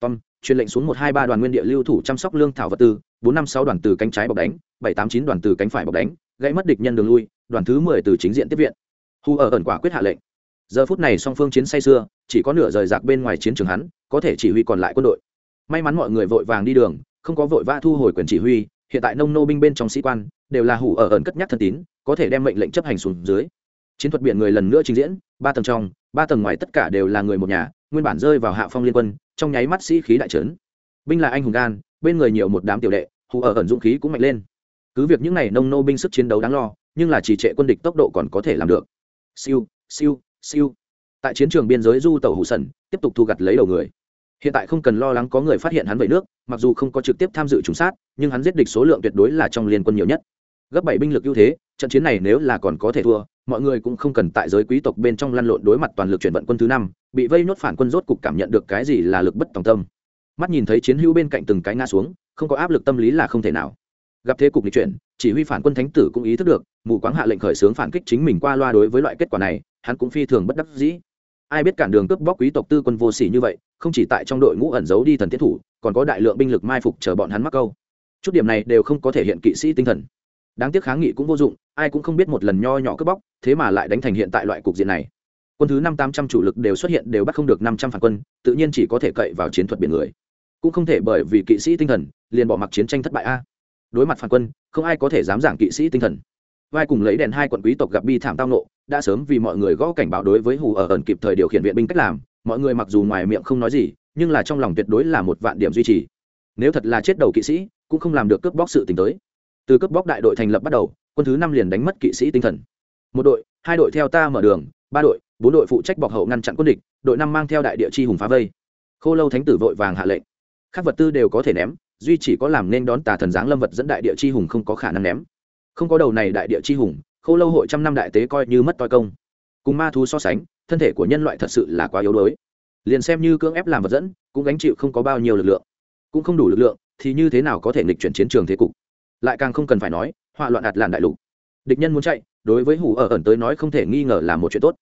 Tom, truyền lệnh xuống một hai ba đoàn nguyên địa lưu thủ chăm sóc lương thảo vật tư, bốn năm sáu đoàn từ cánh trái bọc đánh, bảy tám chín đoàn từ cánh phải bọc đánh, gãy mất địch nhân đường lui, đoàn thứ mười từ chính diện tiếp viện. Hù ở ẩn quả quyết hạ lệnh. Giờ phút này song phương chiến say xưa chỉ có nửa rời rạc bên ngoài chiến trường hắn, có thể chỉ huy còn lại quân đội. May mắn mọi người vội vàng đi đường, không có vội vã thu hồi quyền chỉ huy, hiện tại nông nô binh bên trong sĩ quan, đều là hủ ở ẩn cất nhắc thân tín có thể đem mệnh lệnh chấp hành xuống dưới. Chiến thuật biển người lần nữa trình diễn, ba tầng trong, ba tầng ngoài tất cả đều là người một nhà, nguyên bản rơi vào hạ phong liên quân, trong nháy mắt sĩ khí đại trấn. Binh là anh hùng gan, bên người nhiều một đám tiểu đệ, hù ở ẩn dũng khí cũng mạnh lên. Cứ việc những n à y nông nô binh sức chiến đấu đáng lo, nhưng là chỉ trệ quân địch tốc độ còn có thể làm được. Siêu siêu siêu. Tại chiến trường biên giới du tàu hụ sần tiếp tục thu gặt lấy đầu người. Hiện tại không cần lo lắng có người phát hiện hắn vậy nước, mặc dù không có trực tiếp tham dự trùng sát, nhưng hắn giết địch số lượng tuyệt đối là trong liên quân nhiều nhất. Gấp bảy binh lực ưu thế trận chiến này nếu là còn có thể thua, mọi người cũng không cần tại giới quý tộc bên trong lăn lộn đối mặt toàn lực chuyển vận quân thứ năm, bị vây nốt phản quân rốt cục cảm nhận được cái gì là lực bất tòng tâm. Mắt nhìn thấy chiến hữu bên cạnh từng cái ngã xuống, không có áp lực tâm lý là không thể nào. Gặp thế cục lịch chuyển, chỉ huy phản quân thánh tử cũng ý thức được, mù quáng hạ lệnh khởi xướng phản kích chính mình qua loa đối với loại kết quả này, hắn cũng phi thường bất đắc dĩ. Ai biết cản đường cướp bóc quý tộc tư quân vô sỉ như vậy, không chỉ tại trong đội ngũ ẩn giấu đi thần tiết thủ, còn có đại lượng binh lực mai phục chờ bọn hắn mắc câu. Chút điểm này đều không có thể hiện kỵ sĩ tinh thần. Đáng tiếc kháng nghị cũng vô dụng ai cũng không biết một lần nho nhỏ cướp bóc, thế mà lại đánh thành hiện tại loại cục diện này. Quân thứ năm tám trăm chủ lực đều xuất hiện đều bắt không được năm trăm phản quân, tự nhiên chỉ có thể cậy vào chiến thuật biển người. Cũng không thể bởi vì kỵ sĩ tinh thần, liền bỏ mặc chiến tranh thất bại a. Đối mặt phản quân, không ai có thể dám giảng kỵ sĩ tinh thần. Vai cùng lấy đèn hai quận quý tộc gặp bi thảm tao nộ, đã sớm vì mọi người gõ cảnh báo đối với hù ở ẩn kịp thời điều khiển viện binh cách làm, mọi người mặc dù ngoài miệng không nói gì, nhưng là trong lòng tuyệt đối là một vạn điểm duy trì. Nếu thật là chết đầu kỵ sĩ, cũng không làm được cướp bóc sự tình tới. Từ cướp bóc đại đội thành lập bắt đầu quân thứ năm liền đánh mất kỵ sĩ tinh thần. Một đội, hai đội theo ta mở đường, ba đội, bốn đội phụ trách bọc hậu ngăn chặn quân địch, đội năm mang theo đại địa chi hùng phá vây. Khô lâu thánh tử vội vàng hạ lệnh. Các vật tư đều có thể ném, duy chỉ có làm nên đón tà thần giáng lâm vật dẫn đại địa chi hùng không có khả năng ném. Không có đầu này đại địa chi hùng, khô lâu hội trăm năm đại tế coi như mất toi công. Cùng ma thú so sánh, thân thể của nhân loại thật sự là quá yếu đuối. Liền xem như cưỡng ép làm vật dẫn, cũng gánh chịu không có bao nhiêu lực lượng. Cũng không đủ lực lượng, thì như thế nào có thể nghịch chuyển chiến trường thế cục? Lại càng không cần phải nói họa loạn đạt làn đại lục. Địch nhân muốn chạy, đối với hủ ở ẩn tới nói không thể nghi ngờ là một chuyện tốt.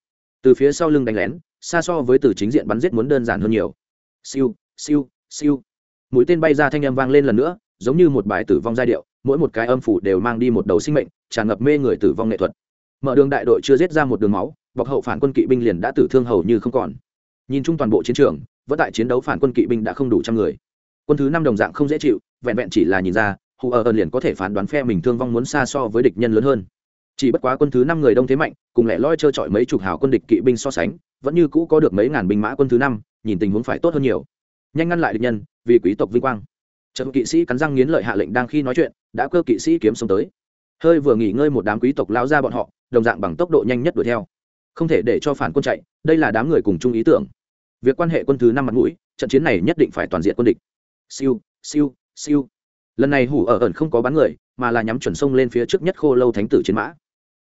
Từ phía sau lưng đánh lén, xa so với từ chính diện bắn giết muốn đơn giản hơn nhiều. Siêu siêu siêu. Mũi tên bay ra thanh âm vang lên lần nữa, giống như một bài tử vong giai điệu, mỗi một cái âm phủ đều mang đi một đầu sinh mệnh, tràn ngập mê người tử vong nghệ thuật. Mở đường đại đội chưa giết ra một đường máu, bọc hậu phản quân kỵ binh liền đã tử thương hầu như không còn. Nhìn chung toàn bộ chiến trường, vẫn tại chiến đấu phản quân kỵ binh đã không đủ trăm người. Quân thứ năm đồng dạng không dễ chịu, vẹn vẹn chỉ là nhìn ra hù ở ẩn liền có thể phán đoán phe mình thương vong muốn xa so với địch nhân lớn hơn. Chỉ bất quá quân thứ năm người đông thế mạnh, cùng lẻ loi trơ trọi mấy chục hào quân địch kỵ binh so sánh, vẫn như cũ có được mấy ngàn binh mã quân thứ năm, nhìn tình huống phải tốt hơn nhiều. Nhanh ngăn lại địch nhân, vì quý tộc vinh quang. Trận kỵ sĩ cắn răng nghiến lợi hạ lệnh đang khi nói chuyện, đã cơ kỵ sĩ kiếm sống tới. Hơi vừa nghỉ ngơi một đám quý tộc lao ra bọn họ, đồng dạng bằng tốc độ nhanh nhất đuổi theo. Không thể để cho phản quân chạy, đây là đám người cùng chung ý tưởng. Việc quan hệ quân thứ năm mặt mũi, trận chiến này nhất định phải toàn diện quân địch. Siêu siêu siêu lần này hủ ở ẩn không có bắn người, mà là nhắm chuẩn sông lên phía trước nhất khô lâu thánh tử chiến mã.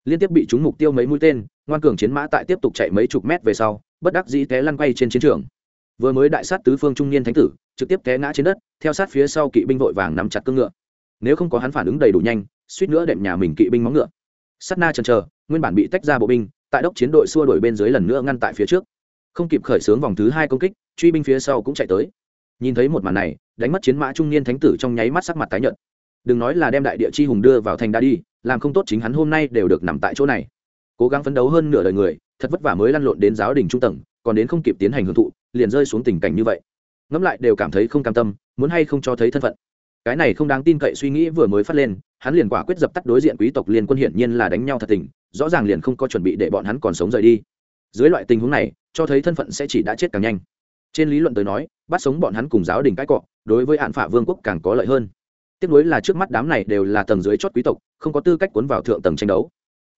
Liên tiếp bị trúng mục tiêu mấy mũi tên, ngoan cường chiến mã tại tiếp tục chạy mấy chục mét về sau, bất đắc dĩ té lăn quay trên chiến trường. Vừa mới đại sát tứ phương trung niên thánh tử, trực tiếp té ngã trên đất, theo sát phía sau kỵ binh vội vàng nắm chặt cương ngựa. Nếu không có hắn phản ứng đầy đủ nhanh, suýt nữa đệm nhà mình kỵ binh móng ngựa. Sắt na chần chờ, nguyên bản bị tách ra bộ binh, tại đốc chiến đội xua đổi bên dưới lần nữa ngăn tại phía trước. Không kịp khởi xướng vòng thứ hai công kích, truy binh phía sau cũng chạy tới. Nhìn thấy một màn này đánh mất chiến mã trung niên thánh tử trong nháy mắt sắc mặt tái nhợt. Đừng nói là đem đại địa chi hùng đưa vào thành đa đi, làm không tốt chính hắn hôm nay đều được nằm tại chỗ này. Cố gắng phấn đấu hơn nửa đời người, thật vất vả mới lăn lộn đến giáo đình trung tầng, còn đến không kịp tiến hành hưởng thụ, liền rơi xuống tình cảnh như vậy. Ngẫm lại đều cảm thấy không cam tâm, muốn hay không cho thấy thân phận. Cái này không đáng tin cậy suy nghĩ vừa mới phát lên, hắn liền quả quyết dập tắt đối diện quý tộc liên quân hiển nhiên là đánh nhau thật tình, rõ ràng liền không có chuẩn bị để bọn hắn còn sống rời đi. Dưới loại tình huống này, cho thấy thân phận sẽ chỉ đã chết càng nhanh. Trên lý luận tới nói, bắt sống bọn hắn cùng giáo đình cãi cọ đối với hạn phả vương quốc càng có lợi hơn. Tiếp nối là trước mắt đám này đều là tầng dưới chót quý tộc, không có tư cách cuốn vào thượng tầng tranh đấu.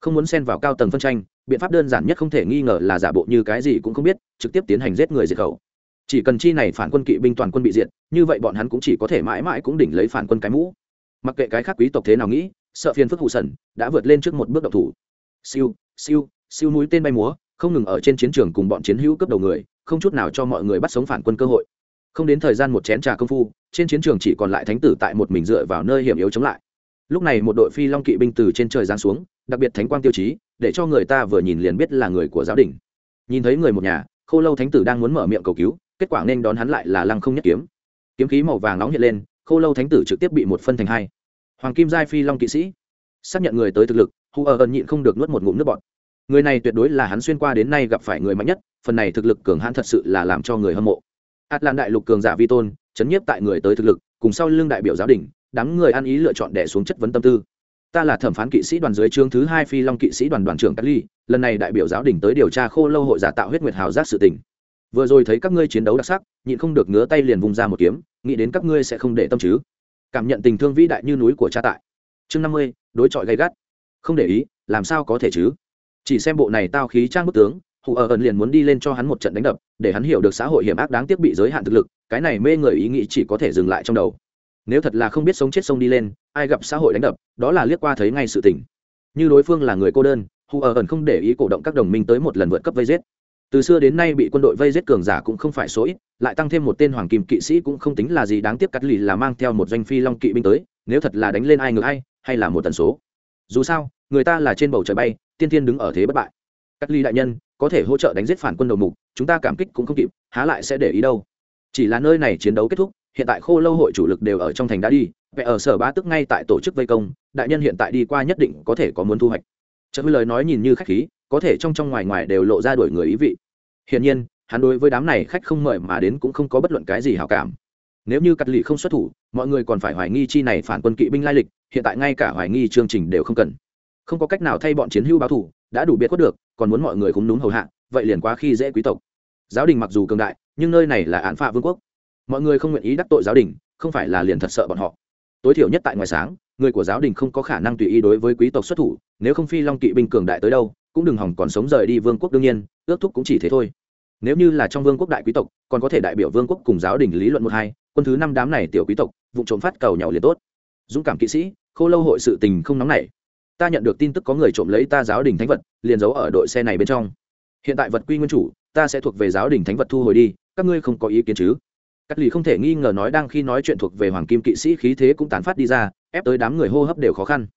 Không muốn xen vào cao tầng phân tranh, biện pháp đơn giản nhất không thể nghi ngờ là giả bộ như cái gì cũng không biết, trực tiếp tiến hành giết người diệt khẩu. Chỉ cần chi này phản quân kỵ binh toàn quân bị diệt, như vậy bọn hắn cũng chỉ có thể mãi mãi cũng đỉnh lấy phản quân cái mũ. Mặc kệ cái khác quý tộc thế nào nghĩ, sợ phiền phức hụ sần, đã vượt lên trước một bước động thủ. Siêu siêu siêu núi tên bay múa, không ngừng ở trên chiến trường cùng bọn chiến hữu cấp đầu người, không chút nào cho mọi người bắt sống phản quân cơ hội không đến thời gian một chén trà công phu, trên chiến trường chỉ còn lại thánh tử tại một mình dựa vào nơi hiểm yếu chống lại. Lúc này một đội phi long kỵ binh từ trên trời giáng xuống, đặc biệt thánh quang tiêu chí, để cho người ta vừa nhìn liền biết là người của giáo đình. Nhìn thấy người một nhà, khô lâu thánh tử đang muốn mở miệng cầu cứu, kết quả nên đón hắn lại là lăng không nhất kiếm. Kiếm khí màu vàng nóng hiện lên, khô lâu thánh tử trực tiếp bị một phân thành hai. Hoàng kim giai phi long kỵ sĩ, xác nhận người tới thực lực hù ở ẩn nhịn không được nuốt một ngụm nước bọt. Người này tuyệt đối là hắn xuyên qua đến nay gặp phải người mạnh nhất, phần này thực lực cường hãn thật sự là làm cho người hâm mộ ạt lan đại lục cường giả vi tôn, chấn nhiếp tại người tới thực lực, cùng sau lưng đại biểu giáo đình, đám người ăn ý lựa chọn đẻ xuống chất vấn tâm tư. Ta là thẩm phán kỵ sĩ đoàn dưới trương thứ hai phi long kỵ sĩ đoàn đoàn trưởng cát ly, lần này đại biểu giáo đình tới điều tra khô lâu hội giả tạo huyết nguyệt hào giác sự tình. Vừa rồi thấy các ngươi chiến đấu đặc sắc, nhịn không được ngứa tay liền vùng ra một kiếm, nghĩ đến các ngươi sẽ không để tâm chứ. Cảm nhận tình thương vĩ đại như núi của cha tại. Chương năm mươi, đối chọi gay gắt. Không để ý, làm sao có thể chứ? Chỉ xem bộ này tao khí trang bức tướng hù ở ẩn liền muốn đi lên cho hắn một trận đánh đập, để hắn hiểu được xã hội hiểm ác đáng tiếc bị giới hạn thực lực, cái này mê người ý nghĩ chỉ có thể dừng lại trong đầu. Nếu thật là không biết sống chết sông đi lên, ai gặp xã hội đánh đập, đó là liếc qua thấy ngay sự tình. Như đối phương là người cô đơn, hù ở ẩn không để ý cổ động các đồng minh tới một lần vượt cấp vây giết. Từ xưa đến nay bị quân đội vây giết cường giả cũng không phải số ít, lại tăng thêm một tên hoàng kim kỵ sĩ cũng không tính là gì đáng tiếc cắt lì là mang theo một doanh phi long kỵ binh tới, nếu thật là đánh lên ai ngược ai, hay là một tần số. Dù sao, người ta là trên bầu trời bay, tiên tiên đứng ở thế bất bại. Cắt ly đại nhân có thể hỗ trợ đánh giết phản quân đầu mục, chúng ta cảm kích cũng không kịp, há lại sẽ để ý đâu. Chỉ là nơi này chiến đấu kết thúc, hiện tại khô lâu hội chủ lực đều ở trong thành đã đi vẽ ở sở bá tức ngay tại tổ chức vây công, đại nhân hiện tại đi qua nhất định có thể có muốn thu hoạch. Chợt lời nói nhìn như khách khí, có thể trong trong ngoài ngoài đều lộ ra đuổi người ý vị. Hiển nhiên, hắn đối với đám này khách không mời mà đến cũng không có bất luận cái gì hảo cảm. Nếu như cắt lì không xuất thủ, mọi người còn phải hoài nghi chi này phản quân kỵ binh lai lịch, hiện tại ngay cả hoài nghi chương trình đều không cần. Không có cách nào thay bọn chiến hưu báo thủ, đã đủ biệt quất được còn muốn mọi người cũng đúng hầu hạ, vậy liền quá khi dễ quý tộc. Giáo đình mặc dù cường đại, nhưng nơi này là án phạ vương quốc. Mọi người không nguyện ý đắc tội giáo đình, không phải là liền thật sợ bọn họ. Tối thiểu nhất tại ngoài sáng, người của giáo đình không có khả năng tùy ý đối với quý tộc xuất thủ, nếu không phi long kỵ binh cường đại tới đâu, cũng đừng hỏng còn sống rời đi vương quốc đương nhiên, ước thúc cũng chỉ thế thôi. Nếu như là trong vương quốc đại quý tộc, còn có thể đại biểu vương quốc cùng giáo đình lý luận một hai, quân thứ năm đám này tiểu quý tộc, vụ trộm phát cầu nhau liền tốt. Dũng cảm kỵ sĩ, khô lâu hội sự tình không nóng nảy ta nhận được tin tức có người trộm lấy ta giáo đình thánh vật, liền giấu ở đội xe này bên trong. Hiện tại vật quy nguyên chủ, ta sẽ thuộc về giáo đình thánh vật thu hồi đi, các ngươi không có ý kiến chứ? Cắt lì không thể nghi ngờ nói đang khi nói chuyện thuộc về hoàng kim kỵ sĩ khí thế cũng tán phát đi ra, ép tới đám người hô hấp đều khó khăn.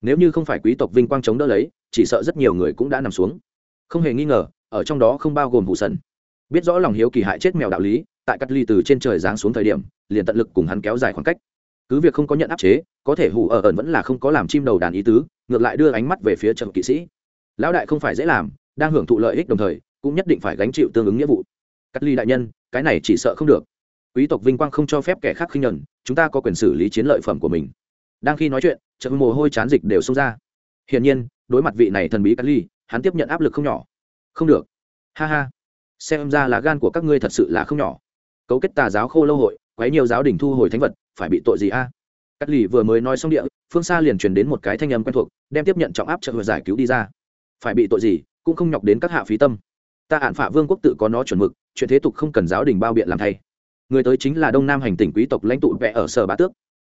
Nếu như không phải quý tộc vinh quang chống đỡ lấy, chỉ sợ rất nhiều người cũng đã nằm xuống. Không hề nghi ngờ, ở trong đó không bao gồm vụ sần. Biết rõ lòng hiếu kỳ hại chết mèo đạo lý, tại cắt ly từ trên trời giáng xuống thời điểm, liền tận lực cùng hắn kéo dài khoảng cách. Cứ việc không có nhận áp chế, có thể hủ ở ẩn vẫn là không có làm chim đầu đàn ý tứ ngược lại đưa ánh mắt về phía trận kỵ sĩ. Lão đại không phải dễ làm, đang hưởng thụ lợi ích đồng thời, cũng nhất định phải gánh chịu tương ứng nghĩa vụ. Cắt ly đại nhân, cái này chỉ sợ không được. Quý tộc vinh quang không cho phép kẻ khác khinh nhuận chúng ta có quyền xử lý chiến lợi phẩm của mình. Đang khi nói chuyện, trận mồ hôi chán dịch đều xông ra. Hiển nhiên, đối mặt vị này thần bí cắt ly, hắn tiếp nhận áp lực không nhỏ. Không được. Ha ha. Xem ra là gan của các ngươi thật sự là không nhỏ. Cấu kết tà giáo khô lâu hội, quấy nhiều giáo đình thu hồi thánh vật, phải bị tội gì a? Cắt lì vừa mới nói xong địa, phương xa liền truyền đến một cái thanh âm quen thuộc, đem tiếp nhận trọng áp trợ giải cứu đi ra. Phải bị tội gì, cũng không nhọc đến các hạ phí tâm. Ta hạn phạ vương quốc tự có nó chuẩn mực, chuyện thế tục không cần giáo đình bao biện làm thay. Người tới chính là đông nam hành tỉnh quý tộc lãnh tụ vẽ ở sở bá tước.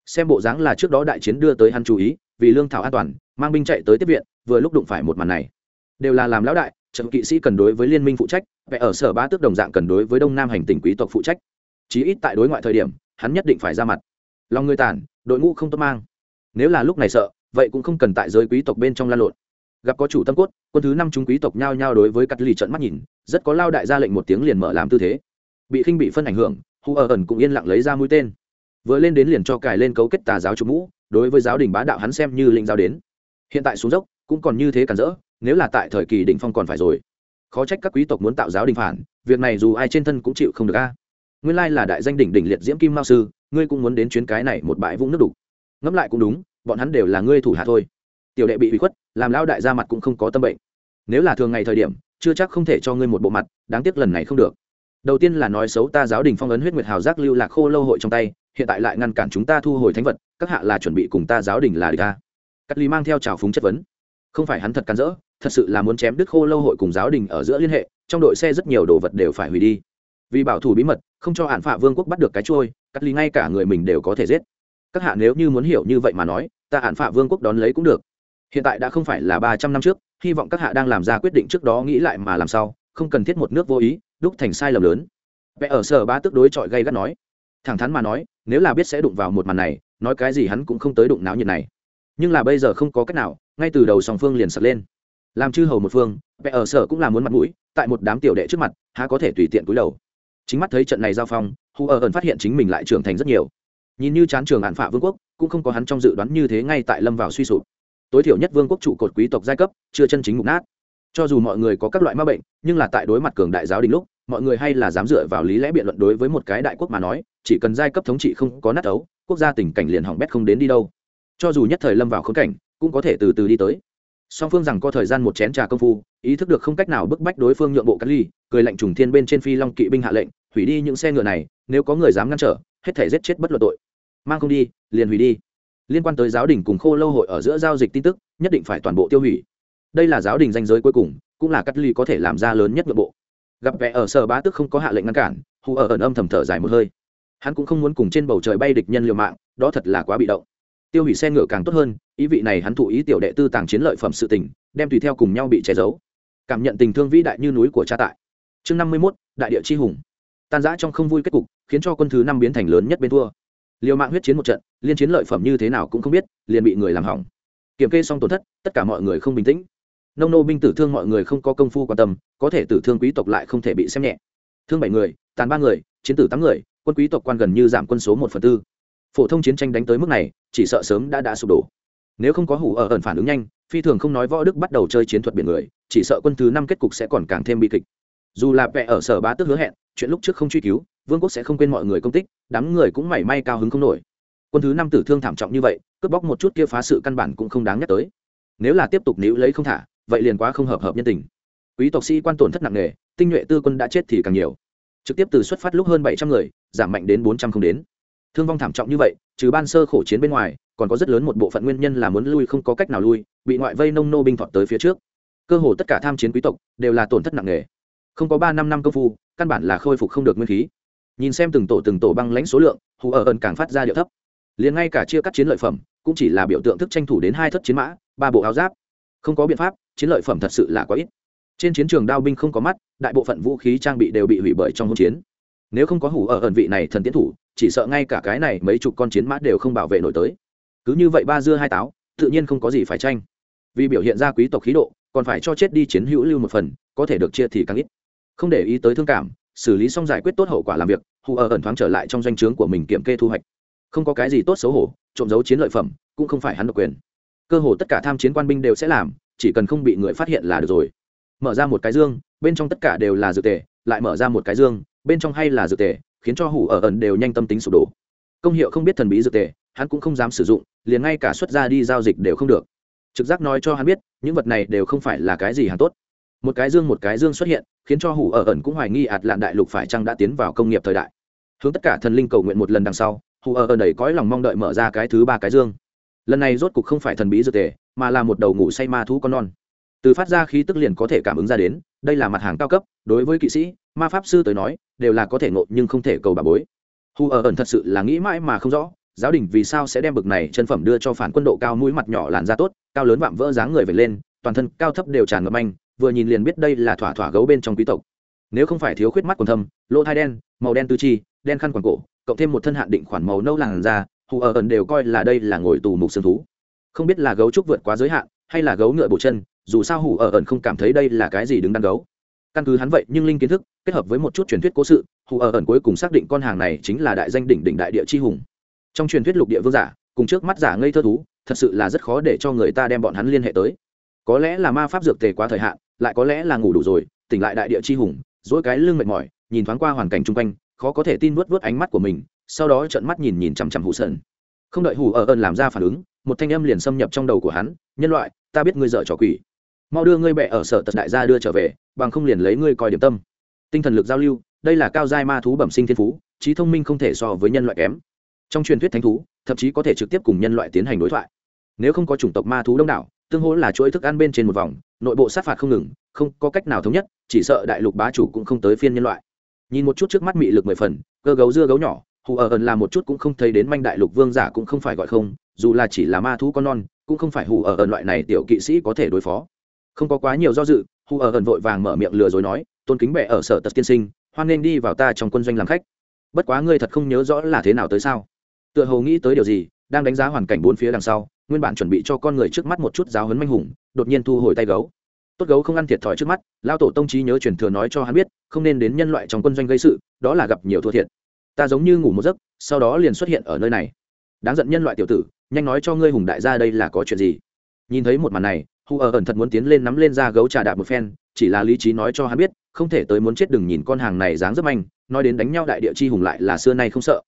Xem bộ dáng là trước đó đại chiến đưa tới hắn chú ý, vì lương thảo an toàn, mang binh chạy tới tiếp viện, vừa lúc đụng phải một màn này. Đều là làm lão đại, trận kỵ sĩ cần đối với liên minh phụ trách, vẽ ở sở bá tước đồng dạng cần đối với đông nam hành tỉnh quý tộc phụ trách. Chí ít tại đối ngoại thời điểm, hắn nhất định phải ra mặt. Lòng người tàn đội ngũ không tốt mang. Nếu là lúc này sợ, vậy cũng không cần tại giới quý tộc bên trong lan lộn. Gặp có chủ tâm cốt, quân thứ năm chúng quý tộc nhao nhao đối với cắt lì trận mắt nhìn, rất có lao đại ra lệnh một tiếng liền mở làm tư thế. Bị khinh bị phân ảnh hưởng, hu ở ẩn cũng yên lặng lấy ra mũi tên. Vừa lên đến liền cho cài lên cấu kết tà giáo chủ mũ, đối với giáo đình bá đạo hắn xem như linh giáo đến. Hiện tại xuống dốc, cũng còn như thế cản rỡ, nếu là tại thời kỳ đỉnh phong còn phải rồi. Khó trách các quý tộc muốn tạo giáo đình phản, việc này dù ai trên thân cũng chịu không được a. Nguyên lai là đại danh đỉnh đỉnh liệt diễm kim mao sư ngươi cũng muốn đến chuyến cái này một bãi vũng nước đục. Ngẫm lại cũng đúng, bọn hắn đều là ngươi thủ hạ thôi. Tiểu đệ bị bị khuất, làm lao đại ra mặt cũng không có tâm bệnh. Nếu là thường ngày thời điểm, chưa chắc không thể cho ngươi một bộ mặt, đáng tiếc lần này không được. Đầu tiên là nói xấu ta giáo đình phong ấn huyết nguyệt hào giác lưu lạc khô lâu hội trong tay, hiện tại lại ngăn cản chúng ta thu hồi thánh vật, các hạ là chuẩn bị cùng ta giáo đình là địch ta. Cắt lý mang theo trào phúng chất vấn. Không phải hắn thật cắn rỡ, thật sự là muốn chém đứt khô lâu hội cùng giáo đình ở giữa liên hệ, trong đội xe rất nhiều đồ vật đều phải hủy đi vì bảo thủ bí mật, không cho hạn phạ vương quốc bắt được cái trôi, cắt lý ngay cả người mình đều có thể giết. Các hạ nếu như muốn hiểu như vậy mà nói, ta hạn phạ vương quốc đón lấy cũng được. Hiện tại đã không phải là ba trăm năm trước, hy vọng các hạ đang làm ra quyết định trước đó nghĩ lại mà làm sao, không cần thiết một nước vô ý, đúc thành sai lầm lớn. Vẽ ở sở ba tức đối chọi gây gắt nói. Thẳng thắn mà nói, nếu là biết sẽ đụng vào một màn này, nói cái gì hắn cũng không tới đụng náo nhiệt này. Nhưng là bây giờ không có cách nào, ngay từ đầu song phương liền sập lên. Làm chư hầu một phương, vẽ ở sở cũng là muốn mặt mũi, tại một đám tiểu đệ trước mặt, há có thể tùy tiện cúi đầu chính mắt thấy trận này giao phong, hu ở ẩn phát hiện chính mình lại trưởng thành rất nhiều. Nhìn như chán trường hạn phả vương quốc, cũng không có hắn trong dự đoán như thế ngay tại lâm vào suy sụp. Tối thiểu nhất vương quốc trụ cột quý tộc giai cấp, chưa chân chính mục nát. Cho dù mọi người có các loại ma bệnh, nhưng là tại đối mặt cường đại giáo đình lúc, mọi người hay là dám dựa vào lý lẽ biện luận đối với một cái đại quốc mà nói, chỉ cần giai cấp thống trị không có nát ấu, quốc gia tình cảnh liền hỏng bét không đến đi đâu. Cho dù nhất thời lâm vào khốn cảnh, cũng có thể từ từ đi tới song phương rằng có thời gian một chén trà công phu, ý thức được không cách nào bức bách đối phương nhượng bộ cắt ly, cười lạnh trùng thiên bên trên phi long kỵ binh hạ lệnh, hủy đi những xe ngựa này, nếu có người dám ngăn trở, hết thể giết chết bất luận tội. Mang không đi, liền hủy đi. Liên quan tới giáo đình cùng khô lâu hội ở giữa giao dịch tin tức, nhất định phải toàn bộ tiêu hủy. Đây là giáo đình danh giới cuối cùng, cũng là cắt ly có thể làm ra lớn nhất nội bộ. Gặp vẻ ở sở bá tức không có hạ lệnh ngăn cản, hù ở ẩn âm thầm thở dài một hơi. Hắn cũng không muốn cùng trên bầu trời bay địch nhân liều mạng, đó thật là quá bị động tiêu hủy xe ngựa càng tốt hơn, ý vị này hắn thụ ý tiểu đệ tư tàng chiến lợi phẩm sự tình, đem tùy theo cùng nhau bị che giấu. Cảm nhận tình thương vĩ đại như núi của cha tại. Chương năm mươi mốt, đại địa chi hùng. Tan giã trong không vui kết cục, khiến cho quân thứ năm biến thành lớn nhất bên thua. Liều mạng huyết chiến một trận, liên chiến lợi phẩm như thế nào cũng không biết, liền bị người làm hỏng. Kiểm kê xong tổn thất, tất cả mọi người không bình tĩnh. Nông nô binh tử thương mọi người không có công phu quan tâm, có thể tử thương quý tộc lại không thể bị xem nhẹ. Thương bảy người, tàn ba người, chiến tử tám người, quân quý tộc quan gần như giảm quân số một phần tư phổ thông chiến tranh đánh tới mức này, chỉ sợ sớm đã đã sụp đổ. Nếu không có hủ ở ẩn phản ứng nhanh, phi thường không nói võ đức bắt đầu chơi chiến thuật biển người, chỉ sợ quân thứ năm kết cục sẽ còn càng thêm bi kịch. Dù là vẽ ở sở bá tức hứa hẹn, chuyện lúc trước không truy cứu, vương quốc sẽ không quên mọi người công tích, đám người cũng mảy may cao hứng không nổi. Quân thứ năm tử thương thảm trọng như vậy, cướp bóc một chút kia phá sự căn bản cũng không đáng nhắc tới. Nếu là tiếp tục níu lấy không thả, vậy liền quá không hợp hợp nhân tình. Quý tộc sĩ quan tổn thất nặng nề, tinh nhuệ tư quân đã chết thì càng nhiều. Trực tiếp từ xuất phát lúc hơn bảy trăm người, giảm mạnh đến bốn trăm không đến thương vong thảm trọng như vậy, trừ ban sơ khổ chiến bên ngoài, còn có rất lớn một bộ phận nguyên nhân là muốn lui không có cách nào lui, bị ngoại vây nông nô binh thọt tới phía trước. Cơ hồ tất cả tham chiến quý tộc đều là tổn thất nặng nề. Không có ba năm năm công phu, căn bản là khôi phục không được nguyên khí. Nhìn xem từng tổ từng tổ băng lãnh số lượng, hù ở ẩn càng phát ra điệu thấp. Liền ngay cả chia cắt chiến lợi phẩm, cũng chỉ là biểu tượng thức tranh thủ đến hai thất chiến mã, ba bộ áo giáp. Không có biện pháp, chiến lợi phẩm thật sự là quá ít. Trên chiến trường đao binh không có mắt, đại bộ phận vũ khí trang bị đều bị hủy bởi trong hỗn chiến. Nếu không có hủ ở ẩn vị này thần tiến thủ chỉ sợ ngay cả cái này mấy chục con chiến mã đều không bảo vệ nổi tới. Cứ như vậy ba dưa hai táo, tự nhiên không có gì phải tranh. Vì biểu hiện ra quý tộc khí độ, còn phải cho chết đi chiến hữu lưu một phần, có thể được chia thì càng ít. Không để ý tới thương cảm, xử lý xong giải quyết tốt hậu quả làm việc, hù ở ẩn thoáng trở lại trong doanh trướng của mình kiểm kê thu hoạch. Không có cái gì tốt xấu hổ, trộm giấu chiến lợi phẩm, cũng không phải hắn độc quyền. Cơ hồ tất cả tham chiến quan binh đều sẽ làm, chỉ cần không bị người phát hiện là được rồi. Mở ra một cái dương, bên trong tất cả đều là dược tề, lại mở ra một cái dương, bên trong hay là dược tề khiến cho hủ ở ẩn đều nhanh tâm tính sụp đổ. Công hiệu không biết thần bí dược tề, hắn cũng không dám sử dụng, liền ngay cả xuất ra đi giao dịch đều không được. Trực giác nói cho hắn biết, những vật này đều không phải là cái gì hắn tốt. Một cái dương một cái dương xuất hiện, khiến cho hủ ở ẩn cũng hoài nghi ạt lạn đại lục phải chăng đã tiến vào công nghiệp thời đại. Hướng tất cả thần linh cầu nguyện một lần đằng sau, hủ ở ẩn đầy cõi lòng mong đợi mở ra cái thứ ba cái dương. Lần này rốt cục không phải thần bí dược tề, mà là một đầu ngủ say ma thú con non. Từ phát ra khí tức liền có thể cảm ứng ra đến, đây là mặt hàng cao cấp, đối với kỵ sĩ, ma pháp sư tới nói đều là có thể ngộ nhưng không thể cầu bà bối. Hù ở ẩn thật sự là nghĩ mãi mà không rõ, giáo đình vì sao sẽ đem bực này chân phẩm đưa cho phản quân độ cao mũi mặt nhỏ làn da tốt, cao lớn vạm vỡ dáng người về lên, toàn thân cao thấp đều tràn ngập anh vừa nhìn liền biết đây là thỏa thỏa gấu bên trong quý tộc. Nếu không phải thiếu khuyết mắt còn thâm, lỗ thai đen, màu đen tư chi, đen khăn quàng cổ, cộng thêm một thân hạn định khoản màu nâu làn da hù ở ẩn đều coi là đây là ngồi tù mục xương thú. Không biết là gấu trúc vượt quá giới hạn, hay là gấu ngựa bổ chân, dù sao hù ở ẩn không cảm thấy đây là cái gì đứng đắn gấu căn cứ hắn vậy nhưng linh kiến thức, kết hợp với một chút truyền thuyết cố sự, hù ở ẩn cuối cùng xác định con hàng này chính là đại danh đỉnh đỉnh đại địa chi hùng. Trong truyền thuyết lục địa vương giả, cùng trước mắt giả ngây thơ thú, thật sự là rất khó để cho người ta đem bọn hắn liên hệ tới. Có lẽ là ma pháp dược tề quá thời hạn, lại có lẽ là ngủ đủ rồi, tỉnh lại đại địa chi hùng dỗi cái lưng mệt mỏi, nhìn thoáng qua hoàn cảnh chung quanh, khó có thể tin vớt vớt ánh mắt của mình, sau đó trợn mắt nhìn nhìn chằm chằm hụ sơn không đợi hù ở ơn làm ra phản ứng, một thanh âm liền xâm nhập trong đầu của hắn, nhân loại, ta biết ngươi dợ trò quỷ mau đưa ngươi bệ ở sở tật đại gia đưa trở về, bằng không liền lấy ngươi coi điểm tâm. Tinh thần lực giao lưu, đây là cao giai ma thú bẩm sinh thiên phú, trí thông minh không thể so với nhân loại kém. Trong truyền thuyết thánh thú, thậm chí có thể trực tiếp cùng nhân loại tiến hành đối thoại. Nếu không có chủng tộc ma thú đông đảo, tương hỗ là chuỗi thức ăn bên trên một vòng, nội bộ sát phạt không ngừng, không có cách nào thống nhất, chỉ sợ đại lục bá chủ cũng không tới phiên nhân loại. Nhìn một chút trước mắt mị lực mười phần, cơ gấu dưa gấu nhỏ, hù ở ẩn là một chút cũng không thấy đến manh đại lục vương giả cũng không phải gọi không, dù là chỉ là ma thú con non, cũng không phải hù ở ẩn loại này tiểu kỵ sĩ có thể đối phó không có quá nhiều do dự hù ở ẩn vội vàng mở miệng lừa dối nói, tôn kính bệ ở sở tật tiên sinh, hoan nên đi vào ta trong quân doanh làm khách. Bất quá ngươi thật không nhớ rõ là thế nào tới sao? Tựa hồ nghĩ tới điều gì, đang đánh giá hoàn cảnh bốn phía đằng sau, nguyên bản chuẩn bị cho con người trước mắt một chút giáo hấn manh hùng, đột nhiên thu hồi tay gấu. Tốt gấu không ăn thiệt thòi trước mắt lao tổ tông trí nhớ truyền thừa nói cho hắn biết, không nên đến nhân loại trong quân doanh gây sự, đó là gặp nhiều thua thiệt. Ta giống như ngủ một giấc, sau đó liền xuất hiện ở nơi này. Đáng giận nhân loại tiểu tử, nhanh nói cho ngươi hùng đại gia đây là có chuyện gì. Nhìn thấy một màn này hù ở ẩn thật muốn tiến lên nắm lên ra gấu trà đạp một phen, chỉ là lý trí nói cho hắn biết, không thể tới muốn chết đừng nhìn con hàng này dáng rất manh, nói đến đánh nhau đại địa chi hùng lại là xưa nay không sợ.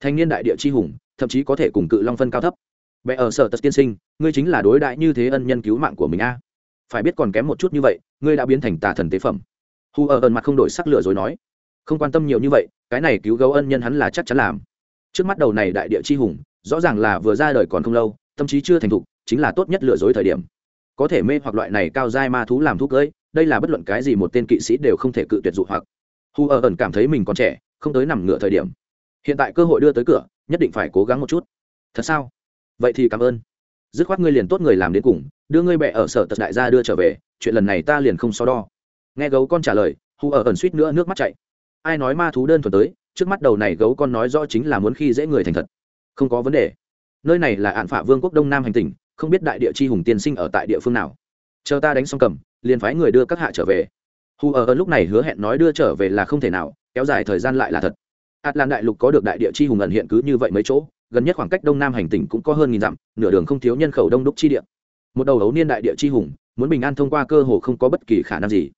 Thanh niên đại địa chi hùng, thậm chí có thể cùng cự long phân cao thấp. Vẽ ở sở tật tiên sinh, ngươi chính là đối đại như thế ân nhân cứu mạng của mình a. Phải biết còn kém một chút như vậy, ngươi đã biến thành tà thần tế phẩm. Hù ở ẩn mặt không đổi sắc lửa rồi nói. Không quan tâm nhiều như vậy, cái này cứu gấu ân nhân hắn là chắc chắn làm. Trước mắt đầu này đại địa chi hùng, rõ ràng là vừa ra đời còn không lâu, tâm trí chưa thành thục, chính là tốt nhất lừa dối thời điểm có thể mê hoặc loại này cao dai ma thú làm thú cưỡi đây là bất luận cái gì một tên kỵ sĩ đều không thể cự tuyệt dụ hoặc. Hù ở ẩn cảm thấy mình còn trẻ, không tới nằm ngựa thời điểm. Hiện tại cơ hội đưa tới cửa, nhất định phải cố gắng một chút. Thật sao? Vậy thì cảm ơn. Dứt khoát ngươi liền tốt người làm đến cùng, đưa ngươi bẹ ở sở tật đại gia đưa trở về, chuyện lần này ta liền không so đo. Nghe gấu con trả lời hù ở ẩn suýt nữa nước mắt chạy. Ai nói ma thú đơn thuần tới, trước mắt đầu này gấu con nói rõ chính là muốn khi dễ người thành thật. Không có vấn đề. Nơi này là ạn phả vương quốc đông nam hành tỉnh không biết đại địa chi hùng tiên sinh ở tại địa phương nào. Chờ ta đánh xong cầm, liền phái người đưa các hạ trở về. Hù ở lúc này hứa hẹn nói đưa trở về là không thể nào, kéo dài thời gian lại là thật. Ạt lan đại lục có được đại địa chi hùng ẩn hiện cứ như vậy mấy chỗ, gần nhất khoảng cách đông nam hành tỉnh cũng có hơn nghìn dặm, nửa đường không thiếu nhân khẩu đông đúc chi địa. Một đầu ấu niên đại địa chi hùng, muốn bình an thông qua cơ hồ không có bất kỳ khả năng gì.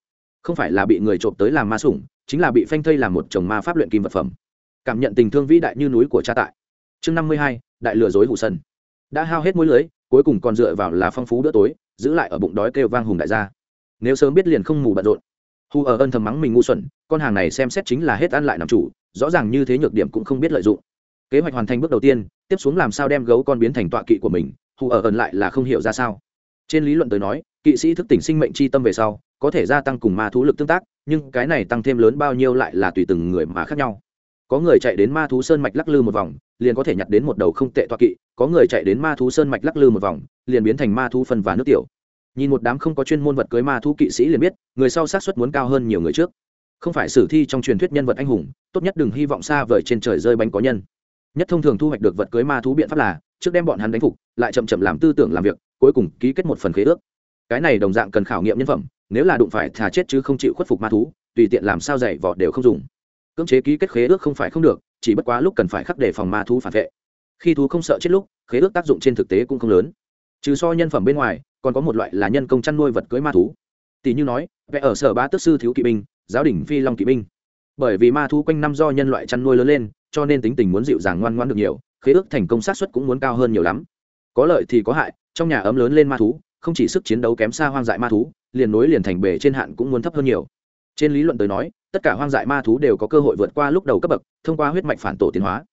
Không phải là bị người trộm tới làm ma sủng, chính là bị phanh thây làm một chồng ma pháp luyện kim vật phẩm. Cảm nhận tình thương vĩ đại như núi của cha tại. Chương năm mươi hai, đại lừa dối hủ sân đã hao hết mũi lưới cuối cùng còn dựa vào là phong phú bữa tối, giữ lại ở bụng đói kêu vang hùng đại gia. Nếu sớm biết liền không mù bận rộn. Hù ở ờ ân thầm mắng mình ngu xuẩn, con hàng này xem xét chính là hết ăn lại nằm chủ, rõ ràng như thế nhược điểm cũng không biết lợi dụng. Kế hoạch hoàn thành bước đầu tiên, tiếp xuống làm sao đem gấu con biến thành tọa kỵ của mình hù ở ờ ẩn lại là không hiểu ra sao. Trên lý luận tới nói, kỵ sĩ thức tỉnh sinh mệnh c h i tâm về sau, có thể gia tăng cùng ma thú lực tương tác, nhưng cái này tăng thêm lớn bao nhiêu lại là tùy từng người mà khác nhau. Có người chạy đến ma thú sơn mạch lắc lư một vòng liền có thể nhặt đến một đầu không tệ toa kỵ, có người chạy đến ma thú sơn mạch lắc lư một vòng, liền biến thành ma thú phân và nước tiểu. Nhìn một đám không có chuyên môn vật cưới ma thú kỵ sĩ liền biết, người sau sát suất muốn cao hơn nhiều người trước. Không phải sử thi trong truyền thuyết nhân vật anh hùng, tốt nhất đừng hy vọng xa vời trên trời rơi bánh có nhân. Nhất thông thường thu hoạch được vật cưới ma thú biện pháp là, trước đem bọn hắn đánh phục, lại chậm chậm làm tư tưởng làm việc, cuối cùng ký kết một phần khế ước. Cái này đồng dạng cần khảo nghiệm nhân phẩm, nếu là đụng phải thà chết chứ không chịu khuất phục ma thú, tùy tiện làm sao dạy vọt đều không dùng. Cưỡng chế ký kết khế ước không phải không được chỉ bất quá lúc cần phải khắc đề phòng ma thú phản vệ. Khi thú không sợ chết lúc, khế ước tác dụng trên thực tế cũng không lớn. Trừ so nhân phẩm bên ngoài, còn có một loại là nhân công chăn nuôi vật cưới ma thú. Tỷ như nói, vẽ ở sở ba tức sư thiếu kỵ binh, giáo đình phi long kỵ binh. Bởi vì ma thú quanh năm do nhân loại chăn nuôi lớn lên, cho nên tính tình muốn dịu dàng ngoan ngoan được nhiều, khế ước thành công sát xuất cũng muốn cao hơn nhiều lắm. Có lợi thì có hại, trong nhà ấm lớn lên ma thú, không chỉ sức chiến đấu kém xa hoang dại ma thú, liền nối liền thành bể trên hạn cũng muốn thấp hơn nhiều. Trên lý luận tới nói tất cả hoang dại ma thú đều có cơ hội vượt qua lúc đầu cấp bậc, thông qua huyết mạch phản tổ tiến hóa.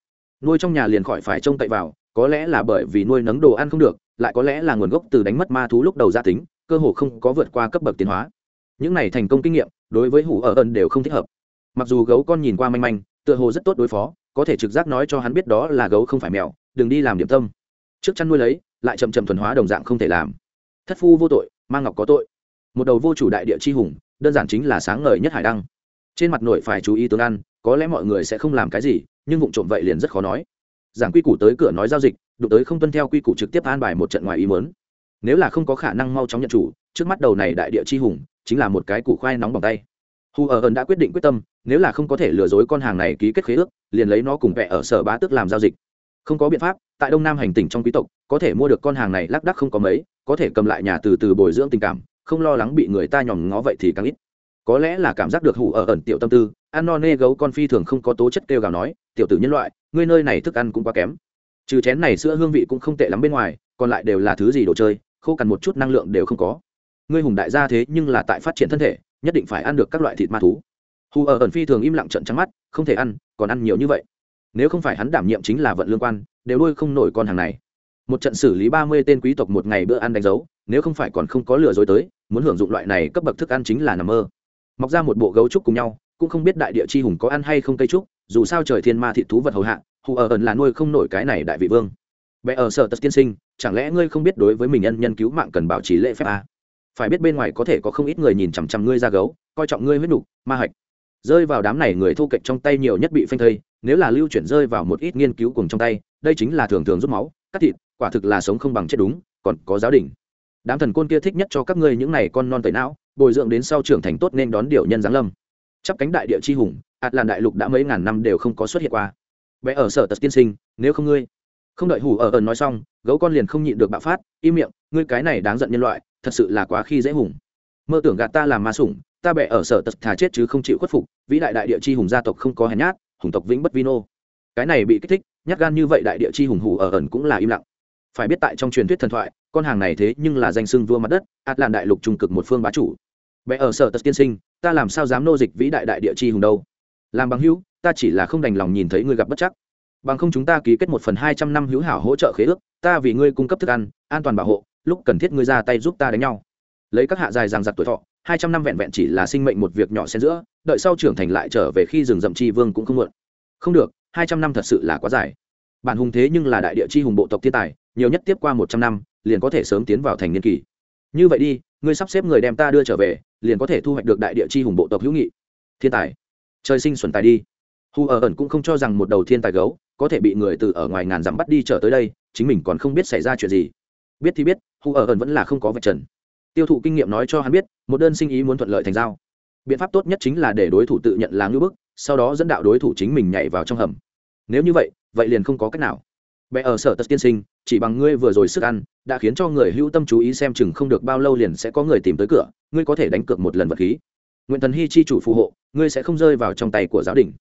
Nuôi trong nhà liền khỏi phải trông cậy vào, có lẽ là bởi vì nuôi nấng đồ ăn không được, lại có lẽ là nguồn gốc từ đánh mất ma thú lúc đầu gia tính, cơ hồ không có vượt qua cấp bậc tiến hóa. Những này thành công kinh nghiệm, đối với hủ ở ẩn đều không thích hợp. Mặc dù gấu con nhìn qua manh manh, tựa hồ rất tốt đối phó, có thể trực giác nói cho hắn biết đó là gấu không phải mèo, đừng đi làm điểm tâm. Trước chăn nuôi lấy, lại chậm chậm thuần hóa đồng dạng không thể làm. Thất phu vô tội mang ngọc có tội. Một đầu vô chủ đại địa chi hùng, đơn giản chính là sáng ngời nhất hải đăng trên mặt nội phải chú ý tướng ăn, có lẽ mọi người sẽ không làm cái gì, nhưng vụ trộm vậy liền rất khó nói. Giảng quy củ tới cửa nói giao dịch, đụng tới không tuân theo quy củ trực tiếp an bài một trận ngoài ý mớn nếu là không có khả năng mau chóng nhận chủ, trước mắt đầu này đại địa chi hùng, chính là một cái củ khoai nóng bằng tay. Hù ở ờ ẩn đã quyết định quyết tâm, nếu là không có thể lừa dối con hàng này ký kết khế ước, liền lấy nó cùng vẽ ở sở bá tước làm giao dịch. Không có biện pháp, tại đông nam hành tỉnh trong quý tộc, có thể mua được con hàng này lác đắc không có mấy, có thể cầm lại nhà từ từ bồi dưỡng tình cảm, không lo lắng bị người ta nhòm ngó vậy thì càng ít có lẽ là cảm giác được hủ ở ẩn tiểu tâm tư, ăn no nê gấu con phi thường không có tố chất kêu gào nói, tiểu tử nhân loại, ngươi nơi này thức ăn cũng quá kém. Trừ chén này sữa hương vị cũng không tệ lắm bên ngoài, còn lại đều là thứ gì đồ chơi, khô cằn một chút năng lượng đều không có. Ngươi hùng đại gia thế nhưng là tại phát triển thân thể, nhất định phải ăn được các loại thịt ma thú. Hù ở ẩn phi thường im lặng trận trắng mắt, không thể ăn, còn ăn nhiều như vậy. Nếu không phải hắn đảm nhiệm chính là vận lương quan, đều nuôi không nổi con hàng này. Một trận xử lý ba mươi tên quý tộc một ngày bữa ăn đánh dấu, nếu không phải còn không có lừa dối tới, muốn hưởng dụng loại này cấp bậc thức ăn chính là nằm mơ mọc ra một bộ gấu trúc cùng nhau, cũng không biết đại địa chi hùng có ăn hay không cây trúc, dù sao trời thiên ma thị thú vật hầu hạ, hù ở ẩn là nuôi không nổi cái này đại vị vương. Bé ở sở tật tiên sinh, chẳng lẽ ngươi không biết đối với mình nhân nhân cứu mạng cần bảo trì lễ phép à? phải biết bên ngoài có thể có không ít người nhìn chằm chằm ngươi ra gấu, coi trọng ngươi huyết nục, ma hạch. Rơi vào đám này người thu kệch trong tay nhiều nhất bị phanh thây, nếu là lưu chuyển rơi vào một ít nghiên cứu cùng trong tay, đây chính là thường thường rút máu, cắt thịt, quả thực là sống không bằng chết đúng, còn có giáo đình. Đám thần côn kia thích nhất cho các ngươi những này con non tẩy não bồi dưỡng đến sau trưởng thành tốt nên đón điều nhân giáng lâm. Chắp cánh đại địa chi hùng ạt làn đại lục đã mấy ngàn năm đều không có xuất hiện qua. Vẽ ở sở tật tiên sinh, nếu không ngươi. Không đợi hủ ở ẩn nói xong, gấu con liền không nhịn được bạo phát im miệng, ngươi cái này đáng giận nhân loại, thật sự là quá khi dễ hùng. Mơ tưởng gạt ta làm ma sủng, ta bẻ ở sở tật thà chết chứ không chịu khuất phục, vĩ đại đại địa chi hùng gia tộc không có hèn nhát, hùng tộc vĩnh bất vino cái này bị kích thích, nhát gan như vậy đại địa chi hùng hủ ở ẩn cũng là im lặng phải biết tại trong truyền thuyết thần thoại, con hàng này thế nhưng là danh sưng vua mặt đất ạt làn đại lục trung cực một phương bá chủ. Bé ở sở tật tiên sinh, ta làm sao dám nô dịch vĩ đại đại địa chi hùng đâu? Làm bằng hữu, ta chỉ là không đành lòng nhìn thấy ngươi gặp bất chắc. Bằng không chúng ta ký kết một phần hai trăm năm hữu hảo hỗ trợ khế ước, ta vì ngươi cung cấp thức ăn, an toàn bảo hộ, lúc cần thiết ngươi ra tay giúp ta đánh nhau. Lấy các hạ dài ràng giặc tuổi thọ, hai trăm năm vẹn vẹn chỉ là sinh mệnh một việc nhỏ xen giữa, đợi sau trưởng thành lại trở về khi rừng rậm chi vương cũng không muộn. Không được, hai trăm năm thật sự là quá dài bản hùng thế nhưng là đại địa chi hùng bộ tộc thiên tài, nhiều nhất tiếp qua một trăm năm, liền có thể sớm tiến vào thành niên kỳ. Như vậy đi, ngươi sắp xếp người đem ta đưa trở về, liền có thể thu hoạch được đại địa chi hùng bộ tộc hữu nghị. Thiên tài. Trời sinh xuẩn tài đi. Hù ở ẩn cũng không cho rằng một đầu thiên tài gấu có thể bị người từ ở ngoài ngàn dặm bắt đi trở tới đây, chính mình còn không biết xảy ra chuyện gì. Biết thì biết hù ở ẩn vẫn là không có vạch trần. Tiêu thụ kinh nghiệm nói cho hắn biết, một đơn sinh ý muốn thuận lợi thành giao. Biện pháp tốt nhất chính là để đối thủ tự nhận là ngưỡng bức, sau đó dẫn đạo đối thủ chính mình nhảy vào trong hầm. Nếu như vậy vậy liền không có cách nào. Bé ở sở tất tiên sinh, chỉ bằng ngươi vừa rồi sức ăn, đã khiến cho người hữu tâm chú ý xem chừng không được bao lâu liền sẽ có người tìm tới cửa, ngươi có thể đánh cược một lần vật khí. Nguyện thần hy chi chủ phù hộ, ngươi sẽ không rơi vào trong tay của giáo đình.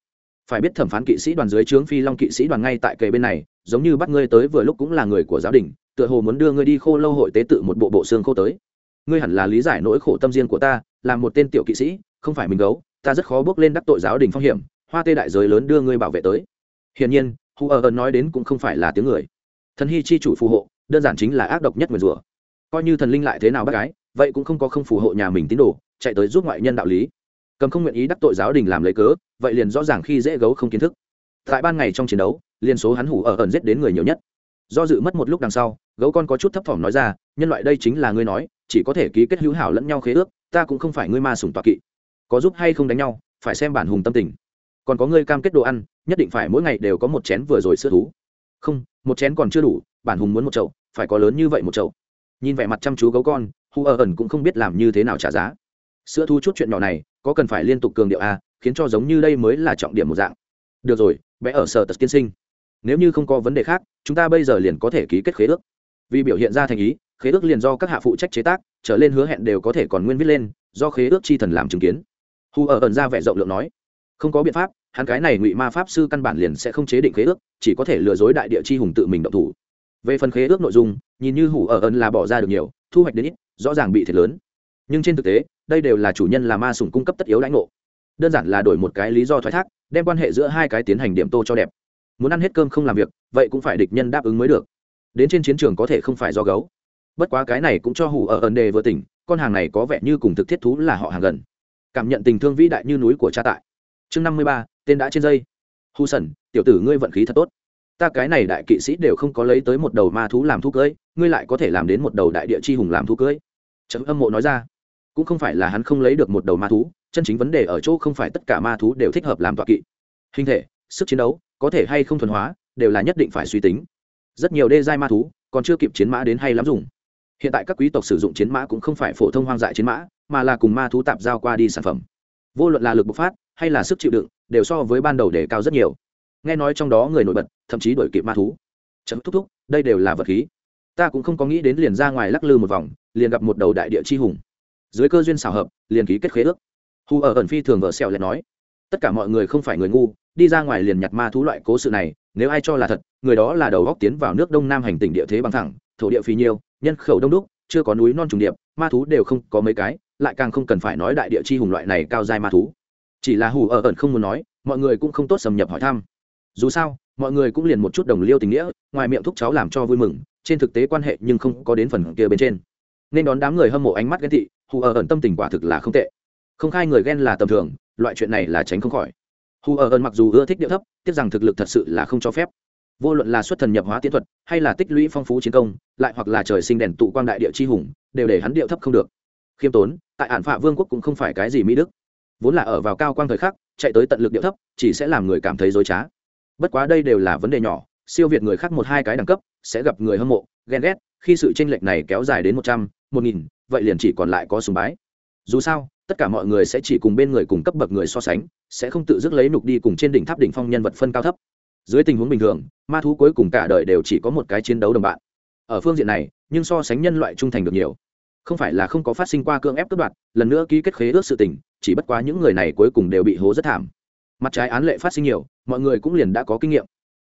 Phải biết thẩm phán kỵ sĩ đoàn dưới trướng phi long kỵ sĩ đoàn ngay tại kề bên này, giống như bắt ngươi tới vừa lúc cũng là người của giáo đình, tựa hồ muốn đưa ngươi đi khô lâu hội tế tự một bộ bộ xương khô tới. Ngươi hẳn là lý giải nỗi khổ tâm riêng của ta, là một tên tiểu kỵ sĩ, không phải mình gấu, ta rất khó bước lên đắc tội giáo đình phong hiểm, hoa tê đại giới lớn đưa ngươi bảo vệ tới. Hiển nhiên hu ở ơn nói đến cũng không phải là tiếng người. Thần hy chi chủ phù hộ, đơn giản chính là ác độc nhất người rủa. Coi như thần linh lại thế nào bác gái, vậy cũng không có không phù hộ nhà mình tín đồ, chạy tới giúp ngoại nhân đạo lý. Cầm không nguyện ý đắc tội giáo đình làm lấy cớ, vậy liền rõ ràng khi dễ gấu không kiến thức. Tại ban ngày trong chiến đấu liên số hắn hủ ở ẩn giết đến người nhiều nhất. Do dự mất một lúc đằng sau, gấu con có chút thấp thỏm nói ra, nhân loại đây chính là ngươi nói, chỉ có thể ký kết hữu hảo lẫn nhau khế ước, ta cũng không phải ngươi ma sùng tọa kỵ. Có giúp hay không đánh nhau, phải xem bản hùng tâm tình. Còn có ngươi cam kết đồ ăn nhất định phải mỗi ngày đều có một chén vừa rồi sữa thú. Không, một chén còn chưa đủ, bản hùng muốn một chậu, phải có lớn như vậy một chậu. Nhìn vẻ mặt chăm chú gấu con hù ở ẩn cũng không biết làm như thế nào trả giá. Sữa thú chút chuyện nhỏ này, có cần phải liên tục cường điệu a khiến cho giống như đây mới là trọng điểm một dạng. Được rồi, bé ở sở tật tiên sinh. Nếu như không có vấn đề khác, chúng ta bây giờ liền có thể ký kết khế ước. Vì biểu hiện ra thành ý, khế ước liền do các hạ phụ trách chế tác, trở lên hứa hẹn đều có thể còn nguyên viết lên, do khế ước chi thần làm chứng kiến. Hù ở ẩn ra vẻ rộng lượng nói. Không có biện pháp hắn cái này ngụy ma pháp sư căn bản liền sẽ không chế định khế ước, chỉ có thể lừa dối đại địa chi hùng tự mình động thủ. Về phần khế ước nội dung, nhìn như hủ ở ẩn là bỏ ra được nhiều, thu hoạch đến ít, rõ ràng bị thiệt lớn. Nhưng trên thực tế, đây đều là chủ nhân là ma sùng cung cấp tất yếu lãnh ngộ. Đơn giản là đổi một cái lý do thoái thác, đem quan hệ giữa hai cái tiến hành điểm tô cho đẹp. Muốn ăn hết cơm không làm việc, vậy cũng phải địch nhân đáp ứng mới được. Đến trên chiến trường có thể không phải do gấu. Bất quá cái này cũng cho hủ ở ẩn đề vừa tỉnh, con hàng này có vẻ như cùng thực thiết thú là họ hàng gần. Cảm nhận tình thương vĩ đại như núi của cha tại. Chương năm mươi ba tên đã trên dây. Hu sần tiểu tử ngươi vận khí thật tốt. Ta cái này đại kỵ sĩ đều không có lấy tới một đầu ma thú làm thú cưới, ngươi lại có thể làm đến một đầu đại địa chi hùng làm thú cưới. Trầm âm mộ nói ra, cũng không phải là hắn không lấy được một đầu ma thú, chân chính vấn đề ở chỗ không phải tất cả ma thú đều thích hợp làm tọa kỵ. Hình thể, sức chiến đấu, có thể hay không thuần hóa, đều là nhất định phải suy tính. Rất nhiều đê giai ma thú, còn chưa kịp chiến mã đến hay lắm dùng. Hiện tại các quý tộc sử dụng chiến mã cũng không phải phổ thông hoang dại chiến mã, mà là cùng ma thú tạp giao qua đi sản phẩm. Vô luận là lực bộc phát hay là sức chịu đựng đều so với ban đầu để cao rất nhiều. Nghe nói trong đó người nổi bật, thậm chí đổi kịp ma thú. Chấm thúc thúc, đây đều là vật khí. Ta cũng không có nghĩ đến liền ra ngoài lắc lư một vòng, liền gặp một đầu đại địa chi hùng. Dưới cơ duyên xảo hợp, liền ký kết khế ước. Hù ở ẩn phi thường vợ xẹo lại nói, tất cả mọi người không phải người ngu, đi ra ngoài liền nhặt ma thú loại cố sự này, nếu ai cho là thật, người đó là đầu góc tiến vào nước đông nam hành tỉnh địa thế bằng thẳng, thổ địa phì nhiêu nhân khẩu đông đúc, chưa có núi non trùng điệp, ma thú đều không có mấy cái, lại càng không cần phải nói đại địa chi hùng loại này cao dai ma thú chỉ là hù ở ẩn không muốn nói, mọi người cũng không tốt xâm nhập hỏi thăm. Dù sao, mọi người cũng liền một chút đồng liêu tình nghĩa, ngoài miệng thúc cháu làm cho vui mừng, trên thực tế quan hệ nhưng không có đến phần kia bên trên. Nên đón đám người hâm mộ ánh mắt ghen tị, hù ở ẩn tâm tình quả thực là không tệ. Không khai người ghen là tầm thường, loại chuyện này là tránh không khỏi. Hù ở ẩn mặc dù ưa thích điệu thấp, tiếc rằng thực lực thật sự là không cho phép. Vô luận là xuất thần nhập hóa tiến thuật, hay là tích lũy phong phú chiến công, lại hoặc là trời sinh đèn tụ quang đại địa chi hùng, đều để hắn điệu thấp không được. Khiêm tốn, tại ản phạ vương quốc cũng không phải cái gì mỹ đức vốn là ở vào cao quang thời khắc, chạy tới tận lực điệu thấp, chỉ sẽ làm người cảm thấy dối trá. Bất quá đây đều là vấn đề nhỏ, siêu việt người khác một hai cái đẳng cấp, sẽ gặp người hâm mộ, ghen ghét, khi sự tranh lệch này kéo dài đến một trăm, một nghìn, vậy liền chỉ còn lại có sùng bái. Dù sao, tất cả mọi người sẽ chỉ cùng bên người cùng cấp bậc người so sánh, sẽ không tự dứt lấy nục đi cùng trên đỉnh tháp đỉnh phong nhân vật phân cao thấp. Dưới tình huống bình thường, ma thú cuối cùng cả đời đều chỉ có một cái chiến đấu đồng bạn. Ở phương diện này, nhưng so sánh nhân loại trung thành được nhiều. Không phải là không có phát sinh qua cưỡng ép cướp đoạt, lần nữa ký kết khế ước sự tình chỉ bất quá những người này cuối cùng đều bị hố rất thảm. Mặt trái án lệ phát sinh nhiều, mọi người cũng liền đã có kinh nghiệm.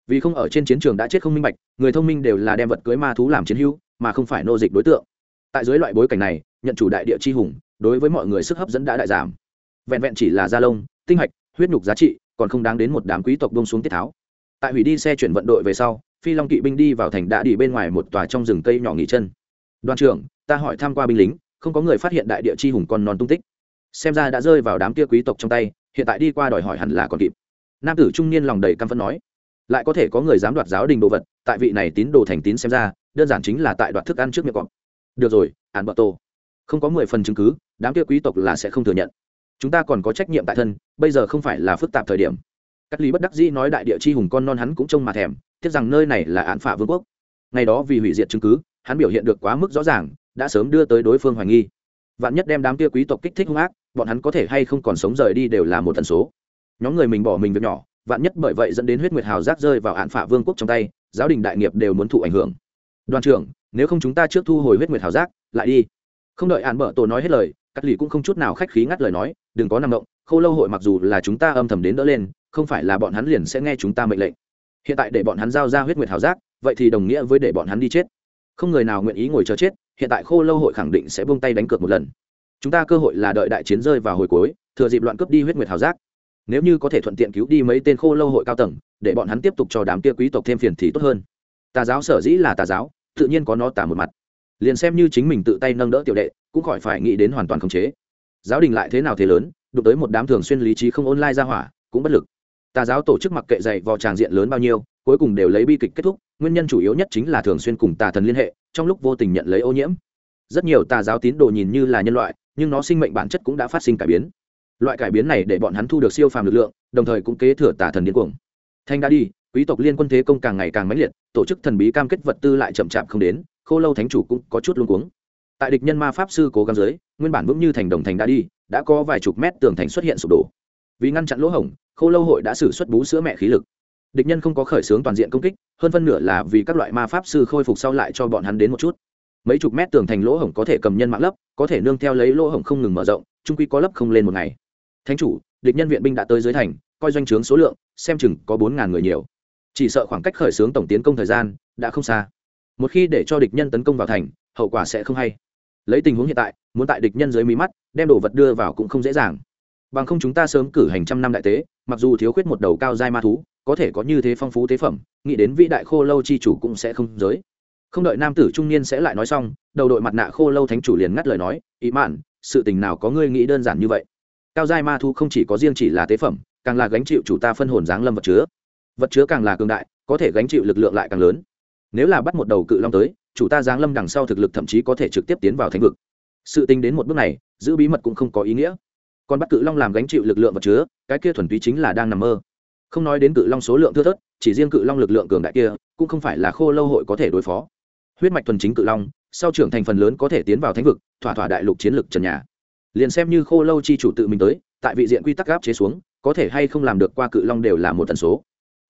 Vì không ở trên chiến trường đã chết không minh bạch, người thông minh đều là đem vật cưới ma thú làm chiến hữu, mà không phải nô dịch đối tượng. Tại dưới loại bối cảnh này, nhận chủ đại địa chi hùng, đối với mọi người sức hấp dẫn đã đại giảm. Vẹn vẹn chỉ là da lông, tinh hạch, huyết nhục giá trị, còn không đáng đến một đám quý tộc bông xuống tiết tháo. Tại hủy đi xe chuyển vận đội về sau, phi long kỵ binh đi vào thành đã đi bên ngoài một tòa trong rừng cây nhỏ nghỉ chân. Đoàn trưởng, ta hỏi tham q u a binh lính, không có người phát hiện đại địa chi hùng còn non tung tích xem ra đã rơi vào đám kia quý tộc trong tay, hiện tại đi qua đòi hỏi hẳn là còn kịp. Nam tử trung niên lòng đầy căm phẫn nói, lại có thể có người dám đoạt giáo đình đồ vật, tại vị này tín đồ thành tín xem ra, đơn giản chính là tại đoạt thức ăn trước miệng cọp. Được rồi, án bợ tô không có mười phần chứng cứ, đám kia quý tộc là sẽ không thừa nhận. Chúng ta còn có trách nhiệm tại thân, bây giờ không phải là phức tạp thời điểm. Cắt lý bất đắc dĩ nói đại địa chi hùng con non hắn cũng trông mà thèm, tiếc rằng nơi này là án phả vương quốc. Ngày đó vì hủy diệt chứng cứ, hắn biểu hiện được quá mức rõ ràng, đã sớm đưa tới đối phương hoài nghi vạn nhất đem đám kia quý tộc kích thích hung ác, bọn hắn có thể hay không còn sống rời đi đều là một tần số. Nhóm người mình bỏ mình việc nhỏ, vạn nhất bởi vậy dẫn đến huyết nguyệt hào giác rơi vào hạn phả vương quốc trong tay, giáo đình đại nghiệp đều muốn thụ ảnh hưởng. Đoàn trưởng, nếu không chúng ta trước thu hồi huyết nguyệt hào giác, lại đi. Không đợi hạn bợ tổ nói hết lời cắt lì cũng không chút nào khách khí ngắt lời nói, đừng có nằm động, khâu lâu hội mặc dù là chúng ta âm thầm đến đỡ lên, không phải là bọn hắn liền sẽ nghe chúng ta mệnh lệnh. Hiện tại để bọn hắn giao ra huyết nguyệt hào giác, vậy thì đồng nghĩa với để bọn hắn đi chết. Không người nào nguyện ý ngồi chờ chết hiện tại khô lâu hội khẳng định sẽ buông tay đánh cược một lần. Chúng ta cơ hội là đợi đại chiến rơi vào hồi cuối, thừa dịp loạn cướp đi huyết nguyệt hào giác. Nếu như có thể thuận tiện cứu đi mấy tên khô lâu hội cao tầng, để bọn hắn tiếp tục cho đám kia quý tộc thêm phiền thì tốt hơn. Tà giáo sở dĩ là tà giáo, tự nhiên có nó tà một mặt. Liền xem như chính mình tự tay nâng đỡ tiểu đệ, cũng khỏi phải nghĩ đến hoàn toàn khống chế. Giáo đình lại thế nào thế lớn, đụng tới một đám thường xuyên lý trí không ôn lai ra hỏa, cũng bất lực. Tà giáo tổ chức mặc kệ dạy vào tràng diện lớn bao nhiêu cuối cùng đều lấy bi kịch kết thúc, nguyên nhân chủ yếu nhất chính là thường xuyên cùng tà thần liên hệ, trong lúc vô tình nhận lấy ô nhiễm. Rất nhiều tà giáo tín đồ nhìn như là nhân loại, nhưng nó sinh mệnh bản chất cũng đã phát sinh cải biến. Loại cải biến này để bọn hắn thu được siêu phàm lực lượng, đồng thời cũng kế thừa tà thần điên cuồng. Thanh đã đi, quý tộc liên quân thế công càng ngày càng mãnh liệt, tổ chức thần bí cam kết vật tư lại chậm chạp không đến, khô lâu thánh chủ cũng có chút luống cuống. Tại địch nhân ma pháp sư cố gắng dưới, nguyên bản vững như thành đồng thành đã đi, đã có vài chục mét tường thành xuất hiện sụp đổ. Vì ngăn chặn lỗ hổng, khô lâu hội đã xử xuất bú sữa mẹ khí lực địch nhân không có khởi xướng toàn diện công kích, hơn phân nửa là vì các loại ma pháp sư khôi phục sau lại cho bọn hắn đến một chút. Mấy chục mét tường thành lỗ hổng có thể cầm nhân mạng lấp, có thể nương theo lấy lỗ hổng không ngừng mở rộng trung quy có lấp không lên một ngày. Thánh chủ, địch nhân viện binh đã tới dưới thành, coi doanh trướng số lượng, xem chừng có bốn ngàn người nhiều. Chỉ sợ khoảng cách khởi xướng tổng tiến công thời gian đã không xa. Một khi để cho địch nhân tấn công vào thành, hậu quả sẽ không hay. Lấy tình huống hiện tại, muốn tại địch nhân dưới mí mắt, đem đồ vật đưa vào cũng không dễ dàng. Bằng không chúng ta sớm cử hành trăm năm đại tế, mặc dù thiếu khuyết một đầu cao giai ma thú có thể có như thế phong phú tế phẩm, nghĩ đến vĩ đại khô lâu chi chủ cũng sẽ không giới. Không đợi nam tử trung niên sẽ lại nói xong, đầu đội mặt nạ khô lâu thánh chủ liền ngắt lời nói, ý mạn, sự tình nào có ngươi nghĩ đơn giản như vậy? Cao giai ma thu không chỉ có riêng chỉ là tế phẩm, càng là gánh chịu chủ ta phân hồn giáng lâm vật chứa. Vật chứa càng là cường đại, có thể gánh chịu lực lượng lại càng lớn. Nếu là bắt một đầu cự long tới, chủ ta giáng lâm đằng sau thực lực thậm chí có thể trực tiếp tiến vào thánh vực. Sự tính đến một bước này, giữ bí mật cũng không có ý nghĩa. Còn bắt cự long làm gánh chịu lực lượng vật chứa, cái kia thuần túy chính là đang nằm mơ không nói đến cự long số lượng thưa thớt, chỉ riêng cự long lực lượng cường đại kia, cũng không phải là khô lâu hội có thể đối phó. Huyết mạch thuần chính cự long, sau trưởng thành phần lớn có thể tiến vào thánh vực, thỏa thỏa đại lục chiến lược trần nhà. Liền xem như khô lâu chi chủ tự mình tới, tại vị diện quy tắc gáp chế xuống, có thể hay không làm được qua cự long đều là một tần số.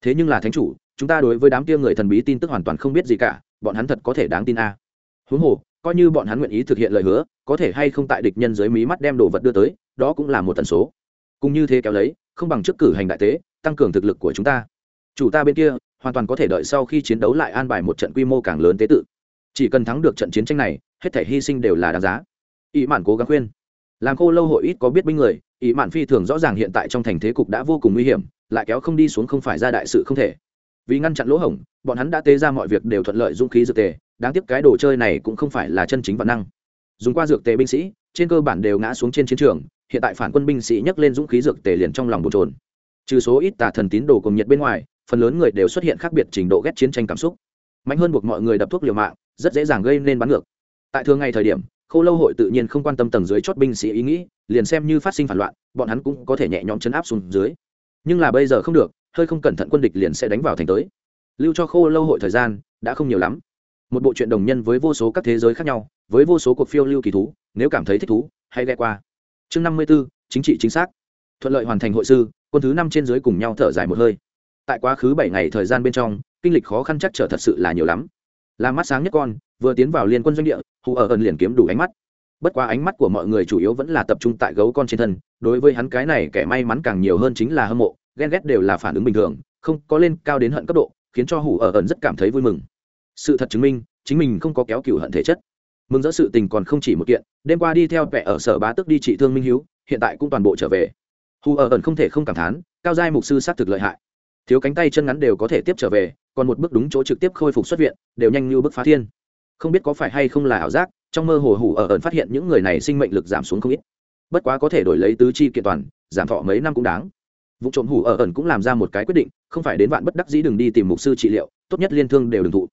Thế nhưng là thánh chủ, chúng ta đối với đám kia người thần bí tin tức hoàn toàn không biết gì cả, bọn hắn thật có thể đáng tin a. À. huống hồ, coi như bọn hắn nguyện ý thực hiện lời hứa, có thể hay không tại địch nhân dưới mí mắt đem đồ vật đưa tới, đó cũng là một tần số. Cũng như thế kéo lấy, không bằng trước cử hành đại tế tăng cường thực lực của chúng ta. Chủ ta bên kia, hoàn toàn có thể đợi sau khi chiến đấu lại an bài một trận quy mô càng lớn tế tự. Chỉ cần thắng được trận chiến tranh này, hết thể hy sinh đều là đáng giá. Ý mạn cố gắng khuyên. Làm khô lâu hội ít có biết binh người, ý mạn phi thường rõ ràng hiện tại trong thành thế cục đã vô cùng nguy hiểm, lại kéo không đi xuống không phải ra đại sự không thể. Vì ngăn chặn lỗ hổng, bọn hắn đã tế ra mọi việc đều thuận lợi dũng khí dược tề, đáng tiếc cái đồ chơi này cũng không phải là chân chính văn năng. Dùng qua dược tề binh sĩ, trên cơ bản đều ngã xuống trên chiến trường, hiện tại phản quân binh sĩ nhấc lên dũng khí dược tề liền trong lòng bồn trồn trừ số ít tà thần tín đồ cùng nhiệt bên ngoài, phần lớn người đều xuất hiện khác biệt trình độ ghét chiến tranh cảm xúc. Mạnh hơn buộc mọi người đập thuốc liều mạng, rất dễ dàng gây nên bắn ngược. Tại thường ngày thời điểm khâu lâu hội tự nhiên không quan tâm tầng dưới chót binh sĩ ý nghĩ, liền xem như phát sinh phản loạn, bọn hắn cũng có thể nhẹ nhõm chấn áp xuống dưới. Nhưng là bây giờ không được, hơi không cẩn thận quân địch liền sẽ đánh vào thành tới. Lưu cho khô lâu hội thời gian đã không nhiều lắm. Một bộ truyện đồng nhân với vô số các thế giới khác nhau, với vô số cuộc phiêu lưu kỳ thú, nếu cảm thấy thích thú, hãy ghe qua. Chương năm mươi b ố chính trị chính xác thuận lợi hoàn thành hội sư, quân thứ năm trên dưới cùng nhau thở dài một hơi. Tại quá khứ bảy ngày thời gian bên trong, kinh lịch khó khăn chắc trở thật sự là nhiều lắm. Làm mắt sáng nhất con, vừa tiến vào liên quân doanh địa, hù ở ẩn liền kiếm đủ ánh mắt. Bất quá ánh mắt của mọi người chủ yếu vẫn là tập trung tại gấu con trên thân, đối với hắn cái này kẻ may mắn càng nhiều hơn chính là hâm mộ, ghen ghét đều là phản ứng bình thường, không có lên cao đến hận cấp độ, khiến cho hủ ở ẩn rất cảm thấy vui mừng. Sự thật chứng minh, chính mình không có kéo cựu hận thể chất. Mừng rỡ sự tình còn không chỉ một kiện, đêm qua đi theo vẻ ở sở bá tức đi trị thương minh hiếu, hiện tại cũng toàn bộ trở về hù ở ẩn không thể không cảm thán, cao giai mục sư xác thực lợi hại. Thiếu cánh tay chân ngắn đều có thể tiếp trở về, còn một bước đúng chỗ trực tiếp khôi phục xuất viện, đều nhanh như bước phá thiên. Không biết có phải hay không là ảo giác, trong mơ hồ hủ ở ẩn phát hiện những người này sinh mệnh lực giảm xuống không ít. Bất quá có thể đổi lấy tứ chi kiện toàn, giảm thọ mấy năm cũng đáng. Vụ trộm hủ ở ẩn cũng làm ra một cái quyết định, không phải đến vạn bất đắc dĩ đừng đi tìm mục sư trị liệu, tốt nhất liên thương đều đừng thụ.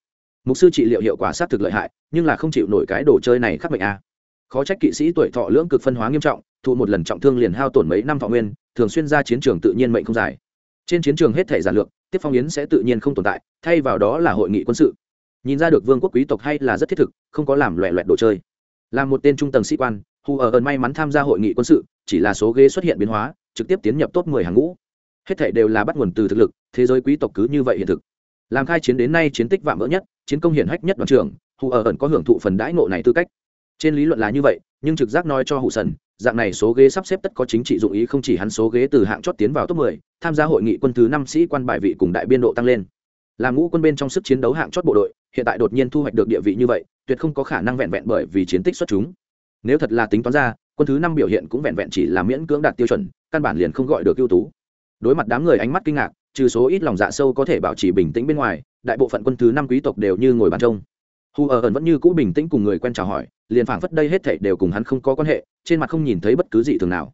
Mục sư trị liệu hiệu quả xác thực lợi hại, nhưng là không chịu nổi cái đồ chơi này khắc bệnh a. À. khó trách kỵ sĩ tuổi thọ lưỡng cực phân hóa nghiêm trọng, thụ một lần trọng thương liền hao tổn mấy năm thọ nguyên thường xuyên ra chiến trường tự nhiên mệnh không dài. Trên chiến trường hết thể giản lược, tiếp phong yến sẽ tự nhiên không tồn tại, thay vào đó là hội nghị quân sự. Nhìn ra được vương quốc quý tộc hay là rất thiết thực, không có làm loẹ loẹt đồ chơi. Là một tên trung tầng sĩ quan, hù ở ơn may mắn tham gia hội nghị quân sự, chỉ là số ghế xuất hiện biến hóa, trực tiếp tiến nhập top 10 hàng ngũ. Hết thể đều là bắt nguồn từ thực lực, thế giới quý tộc cứ như vậy hiện thực. Làm khai chiến đến nay chiến tích vạm vỡ nhất, chiến công hiển hách nhất đoàn trường hù ở ẩn có hưởng thụ phần đãi ngộ này tư cách. Trên lý luận là như vậy, nhưng trực giác nói cho hụ sần dạng này số ghế sắp xếp tất có chính trị dụng ý không chỉ hắn số ghế từ hạng chót tiến vào top 10, tham gia hội nghị quân thứ năm sĩ quan bài vị cùng đại biên độ tăng lên. Làm ngũ quân bên trong sức chiến đấu hạng chót bộ đội hiện tại đột nhiên thu hoạch được địa vị như vậy tuyệt không có khả năng vẹn vẹn bởi vì chiến tích xuất chúng. Nếu thật là tính toán ra quân thứ năm biểu hiện cũng vẹn vẹn chỉ là miễn cưỡng đạt tiêu chuẩn căn bản liền không gọi được ưu tú. Đối mặt đám người ánh mắt kinh ngạc trừ số ít lòng dạ sâu có thể bảo trì bình tĩnh bên ngoài đại bộ phận quân thứ năm quý tộc đều như ngồi bàn trông hù ở ẩn vẫn như cũ bình tĩnh cùng người quen chào hỏi, liền phảng phất đây hết thảy đều cùng hắn không có quan hệ, trên mặt không nhìn thấy bất cứ gì thường nào.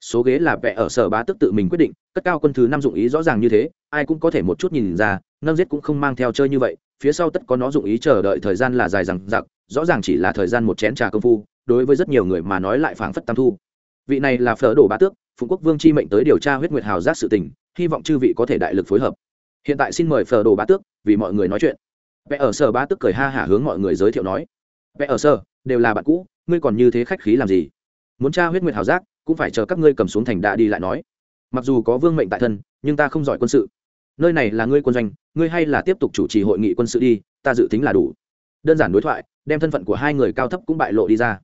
Số ghế là vẽ ở sở bá tức tự mình quyết định, cất cao quân thứ năm dụng ý rõ ràng như thế, ai cũng có thể một chút nhìn ra, nâng giết cũng không mang theo chơi như vậy, phía sau tất có nó dụng ý chờ đợi thời gian là dài rằng giặc rõ ràng chỉ là thời gian một chén trà công phu, đối với rất nhiều người mà nói lại phảng phất tam thu. Vị này là phở đổ bá tước Phùng quốc vương chi mệnh tới điều tra huyết nguyệt hào giác sự tình, hy vọng chư vị có thể đại lực phối hợp. Hiện tại xin mời phở đồ bá tước, vì mọi người nói chuyện vẽ ở sở bá tước cười ha hả hướng mọi người giới thiệu nói, vẽ ở sở, đều là bạn cũ, ngươi còn như thế khách khí làm gì? Muốn tra huyết nguyệt hào giác, cũng phải chờ các ngươi cầm xuống thành đã đi lại nói. Mặc dù có vương mệnh tại thân, nhưng ta không giỏi quân sự. Nơi này là ngươi quân doanh, ngươi hay là tiếp tục chủ trì hội nghị quân sự đi, ta dự tính là đủ. Đơn giản đối thoại, đem thân phận của hai người cao thấp cũng bại lộ đi ra.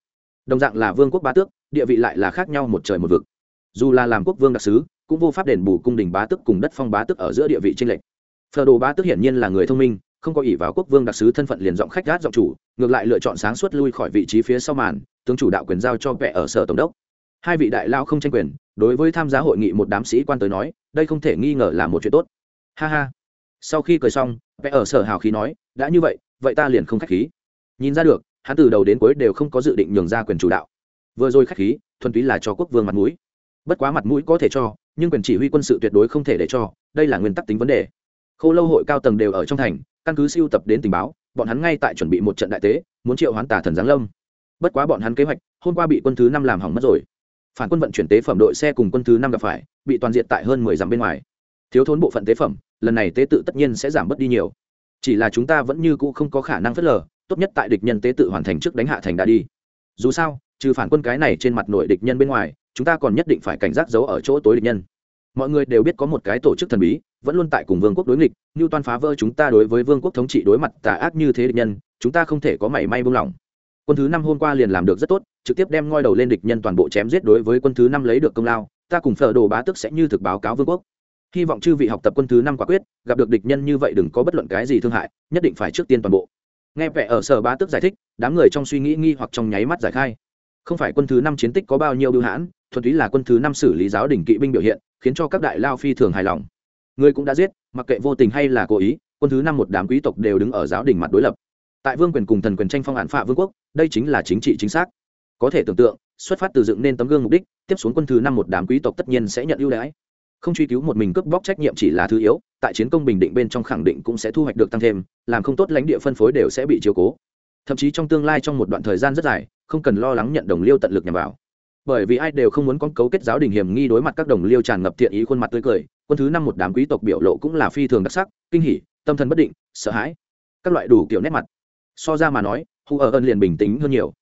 Đồng dạng là vương quốc bá tước, địa vị lại là khác nhau một trời một vực. Dù là làm quốc vương đặc sứ, cũng vô pháp đền bù cung đình bá Tước cùng đất phong bá Tước ở giữa địa vị tranh lệch. Phờ đồ bá Tước hiển nhiên là người thông minh không có ỷ vào quốc vương đặc sứ thân phận liền giọng khách gát giọng chủ, ngược lại lựa chọn sáng suốt lui khỏi vị trí phía sau màn, tướng chủ đạo quyền giao cho vẻ ở sở tổng đốc. Hai vị đại lao không tranh quyền, đối với tham gia hội nghị một đám sĩ quan tới nói, đây không thể nghi ngờ là một chuyện tốt. Ha ha. Sau khi cười xong vẻ ở sở hào khí nói, đã như vậy vậy ta liền không khách khí. Nhìn ra được, hắn từ đầu đến cuối đều không có dự định nhường ra quyền chủ đạo. Vừa rồi khách khí, thuần túy là cho quốc vương mặt mũi. Bất quá mặt mũi có thể cho, nhưng quyền chỉ huy quân sự tuyệt đối không thể để cho, đây là nguyên tắc tính vấn đề. Khâu lâu hội cao tầng đều ở trong thành căn cứ siêu tập đến tình báo, bọn hắn ngay tại chuẩn bị một trận đại tế, muốn triệu hoán tà thần giáng lâm. Bất quá bọn hắn kế hoạch, hôm qua bị quân thứ năm làm hỏng mất rồi. Phản quân vận chuyển tế phẩm đội xe cùng quân thứ năm gặp phải, bị toàn diện tại hơn mười dặm bên ngoài. Thiếu thốn bộ phận tế phẩm, lần này tế tự tất nhiên sẽ giảm bớt đi nhiều. Chỉ là chúng ta vẫn như cũ không có khả năng phớt lờ, tốt nhất tại địch nhân tế tự hoàn thành trước đánh hạ thành đã đi. Dù sao, trừ phản quân cái này trên mặt nội địch nhân bên ngoài, chúng ta còn nhất định phải cảnh giác giấu ở chỗ tối địch nhân. Mọi người đều biết có một cái tổ chức thần bí vẫn luôn tại cùng vương quốc đối nghịch như toan phá vỡ chúng ta đối với vương quốc thống trị đối mặt tà ác như thế địch nhân, chúng ta không thể có mảy may buông lỏng. Quân thứ năm hôm qua liền làm được rất tốt, trực tiếp đem ngoi đầu lên địch nhân toàn bộ chém giết đối với quân thứ năm lấy được công lao, ta cùng phở đồ bá tức sẽ như thực báo cáo vương quốc. Hy vọng chư vị học tập quân thứ năm quả quyết, gặp được địch nhân như vậy đừng có bất luận cái gì thương hại, nhất định phải trước tiên toàn bộ. Nghe vẻ ở sở bá tức giải thích, đám người trong suy nghĩ nghi hoặc trong nháy mắt giải khai. Không phải quân thứ năm chiến tích có bao nhiêu bưu hãn, thuần túy là quân thứ năm xử lý giáo đình kỵ binh biểu hiện, khiến cho các đại lao phi thường hài lòng người cũng đã giết, mặc kệ vô tình hay là cố ý, quân thứ năm một đám quý tộc đều đứng ở giáo đình mặt đối lập. Tại vương quyền cùng thần quyền tranh phong hạn phạ vương quốc, đây chính là chính trị chính xác. Có thể tưởng tượng, xuất phát từ dựng nên tấm gương mục đích, tiếp xuống quân thứ năm một đám quý tộc tất nhiên sẽ nhận ưu đãi. Không truy cứu một mình cướp bóc trách nhiệm chỉ là thứ yếu, tại chiến công bình định bên trong khẳng định cũng sẽ thu hoạch được tăng thêm, làm không tốt lãnh địa phân phối đều sẽ bị chiếu cố. Thậm chí trong tương lai trong một đoạn thời gian rất dài, không cần lo lắng nhận đồng liêu tận lực nhằm vào bởi vì ai đều không muốn con cấu kết giáo đình hiểm nghi đối mặt các đồng liêu tràn ngập thiện ý khuôn mặt tươi cười, quân thứ năm một đám quý tộc biểu lộ cũng là phi thường đặc sắc, kinh hỉ, tâm thần bất định, sợ hãi. Các loại đủ kiểu nét mặt. So ra mà nói hù ở ơn liền bình tĩnh hơn nhiều.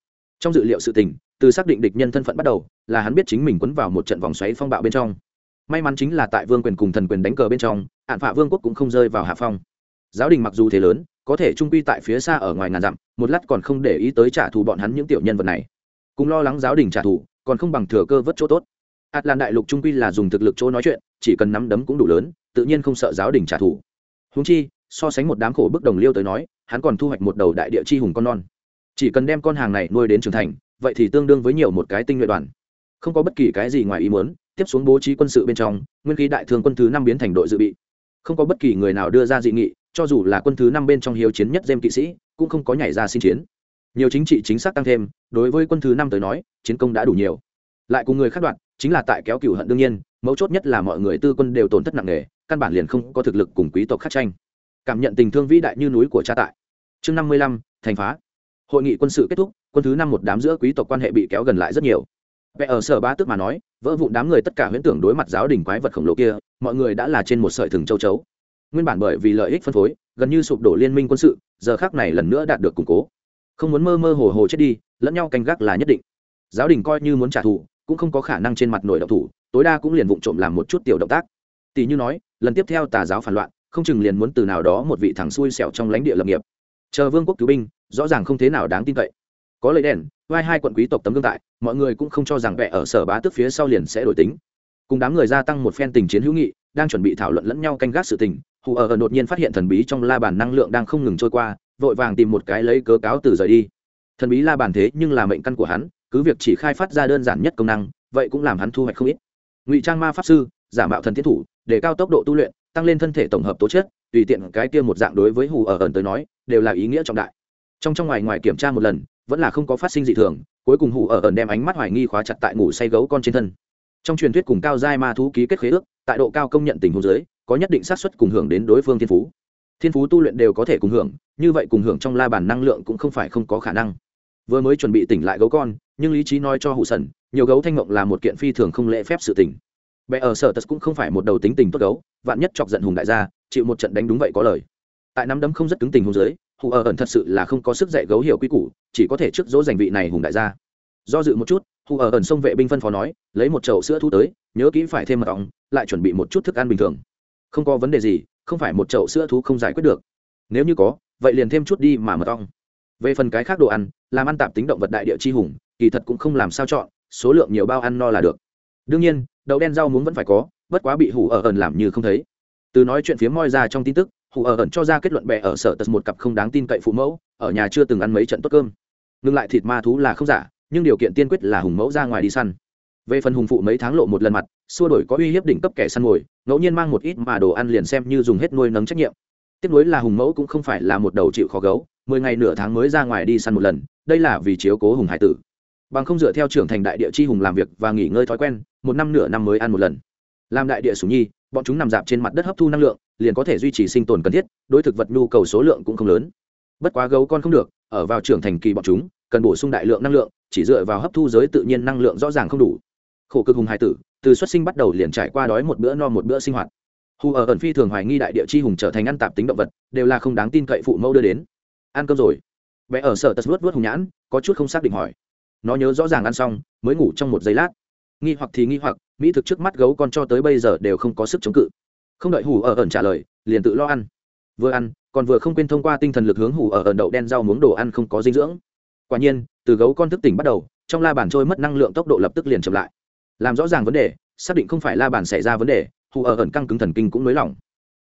Trong dự liệu sự tình, từ xác định địch nhân thân phận bắt đầu, là hắn biết chính mình quấn vào một trận vòng xoáy phong bạo bên trong. May mắn chính là tại vương quyền cùng thần quyền đánh cờ bên trong hạn phạ vương quốc cũng không rơi vào hạ phong. Giáo đình mặc dù thế lớn, có thể trung quy tại phía xa ở ngoài ngàn dặm, một lát còn không để ý tới trả thù bọn hắn những tiểu nhân vật này. Cùng lo lắng giáo đình trả thù còn không bằng thừa cơ vớt chỗ tốt. Ạt lan đại lục trung quy là dùng thực lực chỗ nói chuyện, chỉ cần nắm đấm cũng đủ lớn, tự nhiên không sợ giáo đình trả thù. Húng chi, so sánh một đám khổ bức đồng liêu tới nói, hắn còn thu hoạch một đầu đại địa chi hùng con non. Chỉ cần đem con hàng này nuôi đến trưởng thành, vậy thì tương đương với nhiều một cái tinh nhuệ đoàn. Không có bất kỳ cái gì ngoài ý muốn, tiếp xuống bố trí quân sự bên trong, nguyên khí đại thương quân thứ năm biến thành đội dự bị. Không có bất kỳ người nào đưa ra dị nghị, cho dù là quân thứ năm bên trong hiếu chiến nhất dêm kỵ sĩ, cũng không có nhảy ra xin chiến nhiều chính trị chính xác tăng thêm, đối với quân thứ năm tới nói, chiến công đã đủ nhiều. Lại cùng người khác đoạn, chính là tại kéo cửu hận đương nhiên, mấu chốt nhất là mọi người tư quân đều tổn thất nặng nề, căn bản liền không có thực lực cùng quý tộc khắc tranh. Cảm nhận tình thương vĩ đại như núi của cha tại. Chương năm mươi lăm, thành phá. Hội nghị quân sự kết thúc, quân thứ năm một đám giữa quý tộc quan hệ bị kéo gần lại rất nhiều. Vẽ ở sở ba tức mà nói, vỡ vụn đám người tất cả huyễn tưởng đối mặt giáo đình quái vật khổng lồ kia, mọi người đã là trên một sợi thừng châu chấu. Nguyên bản bởi vì lợi ích phân phối, gần như sụp đổ liên minh quân sự, giờ khác này lần nữa đạt được củng cố không muốn mơ mơ hồ hồ chết đi, lẫn nhau canh gác là nhất định. Giáo đình coi như muốn trả thù, cũng không có khả năng trên mặt nổi động thủ, tối đa cũng liền vụng trộm làm một chút tiểu động tác. Tỷ như nói, lần tiếp theo tà giáo phản loạn, không chừng liền muốn từ nào đó một vị thằng xui xẻo trong lãnh địa lập nghiệp. Chờ vương quốc cứu binh, rõ ràng không thế nào đáng tin cậy. Có lấy đèn, vai hai quận quý tộc tấm gương tại, mọi người cũng không cho rằng vẽ ở sở bá tức phía sau liền sẽ đổi tính. Cùng đám người gia tăng một phen tình chiến hữu nghị, đang chuẩn bị thảo luận lẫn nhau canh gác sự tình, hù ở đột nhiên phát hiện thần bí trong la bàn năng lượng đang không ngừng trôi qua vội vàng tìm một cái lấy cớ cáo từ rời đi. Thần bí la bàn thế nhưng là mệnh căn của hắn, cứ việc chỉ khai phát ra đơn giản nhất công năng, vậy cũng làm hắn thu hoạch không ít. Ngụy trang ma pháp sư, giả mạo thần tiến thủ, để cao tốc độ tu luyện, tăng lên thân thể tổng hợp tố chất, tùy tiện cái kia một dạng đối với hù ở ẩn tới nói, đều là ý nghĩa trọng đại. Trong trong ngoài ngoài kiểm tra một lần, vẫn là không có phát sinh dị thường, cuối cùng hù ở ẩn đem ánh mắt hoài nghi khóa chặt tại ngủ say gấu con trên thân. Trong truyền thuyết cùng cao giai ma thú ký kết khế ước, tại độ cao công nhận tình huống giới có nhất định xác suất cùng hưởng đến đối phương thiên phú thiên phú tu luyện đều có thể cùng hưởng, như vậy cùng hưởng trong la bàn năng lượng cũng không phải không có khả năng. Vừa mới chuẩn bị tỉnh lại gấu con, nhưng lý trí nói cho hụ sần, nhiều gấu thanh mộng là một kiện phi thường không lễ phép sự tỉnh bé ở sở tật cũng không phải một đầu tính tình tốt gấu, vạn nhất chọc giận hùng đại gia, chịu một trận đánh đúng vậy có lời. Tại nắm đấm không rất cứng tình hùng dưới hù ở ẩn thật sự là không có sức dạy gấu hiểu quy củ, chỉ có thể trước dỗ giành vị này hùng đại gia. Do dự một chút hù ở ẩn sông vệ binh phân phó nói, lấy một chậu sữa thu tới, nhớ kỹ phải thêm mật ong, lại chuẩn bị một chút thức ăn bình thường. Không có vấn đề gì không phải một chậu sữa thú không giải quyết được. Nếu như có, vậy liền thêm chút đi mà mật ong. Về phần cái khác đồ ăn, làm ăn tạp tính động vật đại địa chi hùng, kỳ thật cũng không làm sao chọn, số lượng nhiều bao ăn no là được. Đương nhiên, đậu đen rau muống vẫn phải có, bất quá bị hủ ở ẩn làm như không thấy. Từ nói chuyện phía moi ra trong tin tức, hủ ở ẩn cho ra kết luận bè ở sở tật một cặp không đáng tin cậy phụ mẫu, ở nhà chưa từng ăn mấy trận tốt cơm. Ngừng lại thịt ma thú là không giả, nhưng điều kiện tiên quyết là hùng mẫu ra ngoài đi săn về phần hùng phụ mấy tháng lộ một lần mặt, xua đổi có uy hiếp đỉnh cấp kẻ săn mồi, ngẫu nhiên mang một ít mà đồ ăn liền xem như dùng hết nuôi nấng trách nhiệm. Tiếp nối là hùng mẫu cũng không phải là một đầu chịu khó gấu, mười ngày nửa tháng mới ra ngoài đi săn một lần, đây là vì chiếu cố hùng hải tử. Bằng không dựa theo trưởng thành đại địa chi hùng làm việc và nghỉ ngơi thói quen, một năm nửa năm mới ăn một lần. Làm đại địa sủ nhi, bọn chúng nằm dạp trên mặt đất hấp thu năng lượng, liền có thể duy trì sinh tồn cần thiết, đối thực vật nhu cầu số lượng cũng không lớn. Bất quá gấu con không được, ở vào trưởng thành kỳ bọn chúng, cần bổ sung đại lượng năng lượng, chỉ dựa vào hấp thu giới tự nhiên năng lượng rõ ràng không đủ khổ cực hùng hải tử, từ xuất sinh bắt đầu liền trải qua đói một bữa no một bữa sinh hoạt. Hù ở ẩn phi thường hoài nghi đại địa chi hùng trở thành ăn tạp tính động vật, đều là không đáng tin cậy phụ mẫu đưa đến. Ăn cơm rồi. Bé ở sở tật vớt vớt hùng nhãn, có chút không xác định hỏi. Nó nhớ rõ ràng ăn xong, mới ngủ trong một giây lát. Nghi hoặc thì nghi hoặc, mỹ thực trước mắt gấu con cho tới bây giờ đều không có sức chống cự. Không đợi hù ở ẩn trả lời, liền tự lo ăn. Vừa ăn, còn vừa không quên thông qua tinh thần lực hướng hù ở ẩn đậu đen rau muống đồ ăn không có dinh dưỡng. Quả nhiên, từ gấu con thức tỉnh bắt đầu, trong la bàn trôi mất năng lượng tốc độ lập tức liền chậm lại làm rõ ràng vấn đề xác định không phải la bàn xảy ra vấn đề hù ở ẩn căng cứng thần kinh cũng nới lỏng.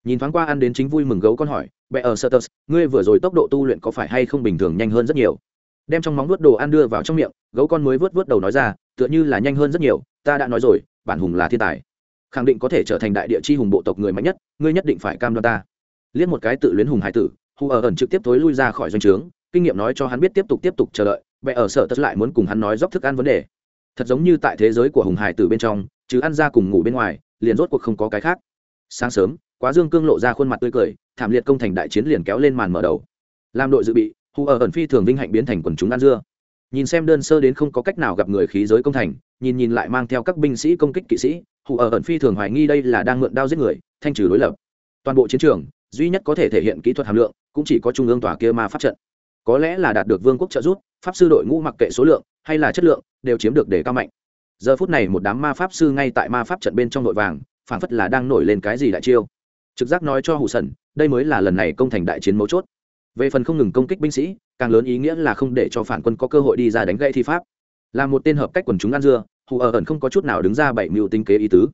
Nhìn thoáng qua ăn đến chính vui mừng gấu con hỏi bệ ở Sertus, ngươi vừa rồi tốc độ tu luyện có phải hay không bình thường nhanh hơn rất nhiều? Đem trong móng vuốt đồ ăn đưa vào trong miệng gấu con mới vớt vớt đầu nói ra tựa như là nhanh hơn rất nhiều ta đã nói rồi bản hùng là thiên tài. Khẳng định có thể trở thành đại địa chi hùng bộ tộc người mạnh nhất ngươi nhất định phải cam đoan ta. Liếc một cái tự luyến hùng hải tử hù ở ẩn trực tiếp tối lui ra khỏi doanh trướng kinh nghiệm nói cho hắn biết tiếp tục tiếp tục chờ đợi bệ ở sở tất lại muốn cùng hắn nói dốc thức ăn vấn đề thật giống như tại thế giới của hùng hải tử bên trong chứ ăn ra cùng ngủ bên ngoài, liền rốt cuộc không có cái khác. Sáng sớm, quá dương cương lộ ra khuôn mặt tươi cười, thảm liệt công thành đại chiến liền kéo lên màn mở đầu. Làm đội dự bị, hù ở ẩn phi thường vinh hạnh biến thành quần chúng ăn dưa. Nhìn xem đơn sơ đến không có cách nào gặp người khí giới công thành, nhìn nhìn lại mang theo các binh sĩ công kích kỵ sĩ, hù ở ẩn phi thường hoài nghi đây là đang mượn đao giết người, thanh trừ đối lập. Toàn bộ chiến trường, duy nhất có thể thể hiện kỹ thuật hàm lượng, cũng chỉ có trung ương tòa kia ma phát trận. Có lẽ là đạt được vương quốc trợ giúp pháp sư đội ngũ mặc kệ số lượng hay là chất lượng đều chiếm được đề cao mạnh. Giờ phút này một đám ma pháp sư ngay tại ma pháp trận bên trong nội vàng phản phất là đang nổi lên cái gì đại chiêu. Trực giác nói cho hủ sần, đây mới là lần này công thành đại chiến mấu chốt. Về phần không ngừng công kích binh sĩ, càng lớn ý nghĩa là không để cho phản quân có cơ hội đi ra đánh gãy thi pháp. Là một tên hợp cách quần chúng ăn dưa hù ở ẩn không có chút nào đứng ra bảy mưu tinh kế ý tứ.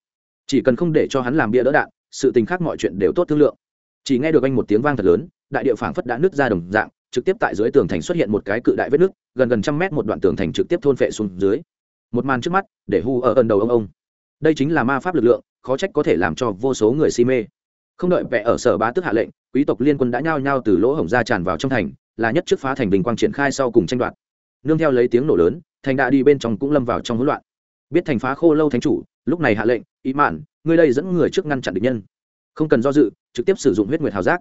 Chỉ cần không để cho hắn làm bia đỡ đạn, sự tình khác mọi chuyện đều tốt thương lượng. Chỉ nghe được anh một tiếng vang thật lớn, đại địa phảng phất đã nứt ra đồng dạng trực tiếp tại dưới tường thành xuất hiện một cái cự đại vết nước, gần gần trăm mét một đoạn tường thành trực tiếp thôn phệ xuống dưới. Một màn trước mắt, để hu ở ẩn đầu ông ông. Đây chính là ma pháp lực lượng, khó trách có thể làm cho vô số người si mê. Không đợi vẽ ở sở bá tức hạ lệnh, quý tộc liên quân đã nhao nhao từ lỗ hổng ra tràn vào trong thành, là nhất trước phá thành bình quang triển khai sau cùng tranh đoạt. Nương theo lấy tiếng nổ lớn, thành đã đi bên trong cũng lâm vào trong hỗn loạn. Biết thành phá khô lâu thánh chủ, lúc này hạ lệnh, ý mạn, ngươi đây dẫn người trước ngăn chặn địch nhân. Không cần do dự, trực tiếp sử dụng huyết nguyệt hào giác.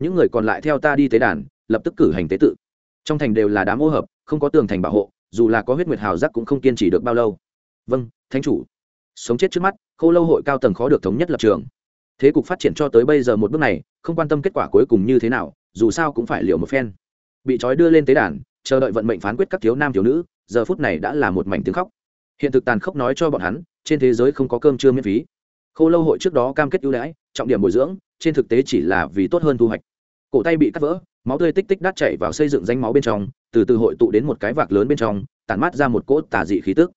Những người còn lại theo ta đi tế đàn lập tức cử hành tế tự. Trong thành đều là đám ô hợp, không có tường thành bảo hộ, dù là có huyết nguyệt hào giác cũng không kiên trì được bao lâu. Vâng thánh chủ. Sống chết trước mắt, khô lâu hội cao tầng khó được thống nhất lập trường. Thế cục phát triển cho tới bây giờ một bước này, không quan tâm kết quả cuối cùng như thế nào, dù sao cũng phải liệu một phen. Bị trói đưa lên tế đàn, chờ đợi vận mệnh phán quyết các thiếu nam thiếu nữ, giờ phút này đã là một mảnh tiếng khóc. Hiện thực tàn khốc nói cho bọn hắn, trên thế giới không có cơm trưa miễn phí. Khô lâu hội trước đó cam kết ưu đãi, trọng điểm bồi dưỡng, trên thực tế chỉ là vì tốt hơn thu hoạch. Cổ tay bị cắt vỡ máu tươi tích tích đắt chảy vào xây dựng danh máu bên trong, từ từ hội tụ đến một cái vạc lớn bên trong, tản mát ra một cỗ tà dị khí tức.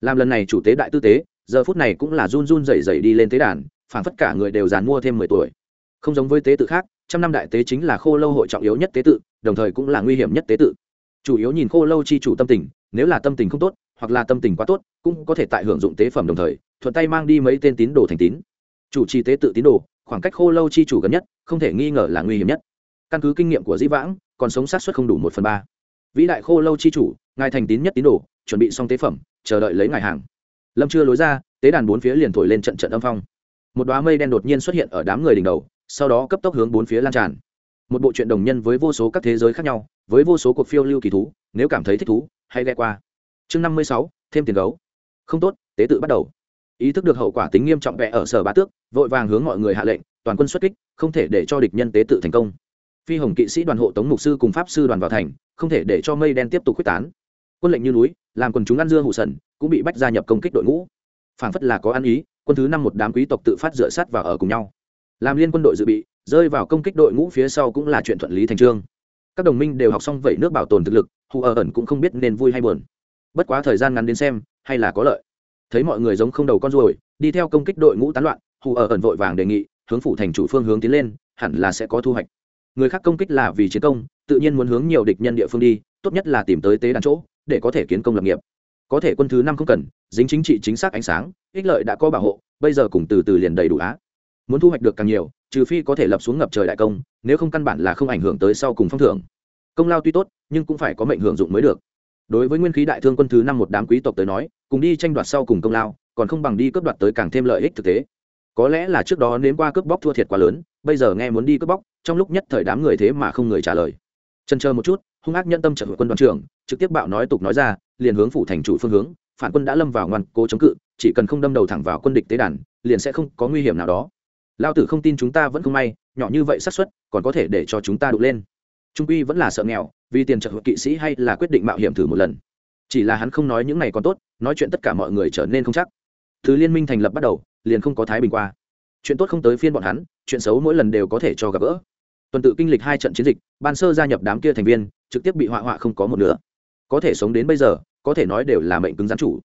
Làm lần này chủ tế đại tư tế, giờ phút này cũng là run run rẩy rẩy đi lên tế đàn phản phất cả người đều dàn mua thêm mười tuổi. Không giống với tế tự khác, trăm năm đại tế chính là khô lâu hội trọng yếu nhất tế tự, đồng thời cũng là nguy hiểm nhất tế tự. Chủ yếu nhìn khô lâu chi chủ tâm tình, nếu là tâm tình không tốt, hoặc là tâm tình quá tốt, cũng có thể tại hưởng dụng tế phẩm đồng thời, thuận tay mang đi mấy tên tín đồ thành tín. Chủ trì tế tự tín đồ, khoảng cách khô lâu chi chủ gần nhất, không thể nghi ngờ là nguy hiểm nhất căn cứ kinh nghiệm của dĩ vãng, còn sống sát xuất không đủ một phần ba. Vĩ đại khô lâu chi chủ, ngài thành tín nhất tín đồ, chuẩn bị xong tế phẩm, chờ đợi lấy ngài hàng. Lâm chưa lối ra, tế đàn bốn phía liền thổi lên trận trận âm phong. Một đoá mây đen đột nhiên xuất hiện ở đám người đỉnh đầu, sau đó cấp tốc hướng bốn phía lan tràn. Một bộ truyện đồng nhân với vô số các thế giới khác nhau, với vô số cuộc phiêu lưu kỳ thú, nếu cảm thấy thích thú, hãy ghe qua. Chương năm mươi sáu, thêm tiền gấu. Không tốt, tế tự bắt đầu. Ý thức được hậu quả tính nghiêm trọng vẽ ở sở bá tước, vội vàng hướng mọi người hạ lệnh, toàn quân xuất kích, không thể để cho địch nhân tế tự thành công phi hồng kỵ sĩ đoàn hộ tống mục sư cùng pháp sư đoàn vào thành, không thể để cho mây đen tiếp tục quyết tán. Quân lệnh như núi, làm quần chúng ăn dưa hụ sần, cũng bị bách gia nhập công kích đội ngũ. Phảng phất là có ăn ý, quân thứ năm một đám quý tộc tự phát dựa sát vào ở cùng nhau. Làm liên quân đội dự bị, rơi vào công kích đội ngũ phía sau cũng là chuyện thuận lý thành trương. Các đồng minh đều học xong vậy nước bảo tồn thực lực, hù ở ẩn cũng không biết nên vui hay buồn. Bất quá thời gian ngắn đến xem, hay là có lợi. Thấy mọi người giống không đầu con ruồi, đi theo công kích đội ngũ tán loạn, hù ở ẩn vội vàng đề nghị, hướng phủ thành chủ phương hướng tiến lên, hẳn là sẽ có thu hoạch người khác công kích là vì chiến công, tự nhiên muốn hướng nhiều địch nhân địa phương đi, tốt nhất là tìm tới tế đàn chỗ, để có thể kiến công lập nghiệp. Có thể quân thứ năm không cần, dính chính trị chính xác ánh sáng, ích lợi đã có bảo hộ, bây giờ cùng từ từ liền đầy đủ á. Muốn thu hoạch được càng nhiều, trừ phi có thể lập xuống ngập trời đại công, nếu không căn bản là không ảnh hưởng tới sau cùng phong thưởng. Công lao tuy tốt, nhưng cũng phải có mệnh hưởng dụng mới được. Đối với nguyên khí đại thương quân thứ năm một đám quý tộc tới nói, cùng đi tranh đoạt sau cùng công lao, còn không bằng đi cướp đoạt tới càng thêm lợi ích thực tế. Có lẽ là trước đó nếm qua cướp bóc thua thiệt quá lớn, bây giờ nghe muốn đi cướp bóc trong lúc nhất thời đám người thế mà không người trả lời. Trần chờ một chút, hung ác nhân tâm trợ quân đoàn trưởng, trực tiếp bạo nói tục nói ra, liền hướng phủ thành chủ phương hướng, phản quân đã lâm vào ngoan cố chống cự, chỉ cần không đâm đầu thẳng vào quân địch tế đàn, liền sẽ không có nguy hiểm nào đó. Lao tử không tin chúng ta vẫn không may, nhỏ như vậy xác suất, còn có thể để cho chúng ta đụng lên. Trung quy vẫn là sợ nghèo, vì tiền trợ kỵ sĩ hay là quyết định mạo hiểm thử một lần. Chỉ là hắn không nói những này còn tốt, nói chuyện tất cả mọi người trở nên không chắc. Thứ liên minh thành lập bắt đầu, liền không có thái bình qua. Chuyện tốt không tới phiên bọn hắn, chuyện xấu mỗi lần đều có thể cho gặp gỡ tuần tự kinh lịch hai trận chiến dịch, ban sơ gia nhập đám kia thành viên, trực tiếp bị họa họa không có một nửa. có thể sống đến bây giờ, có thể nói đều là mệnh cứng rắn chủ.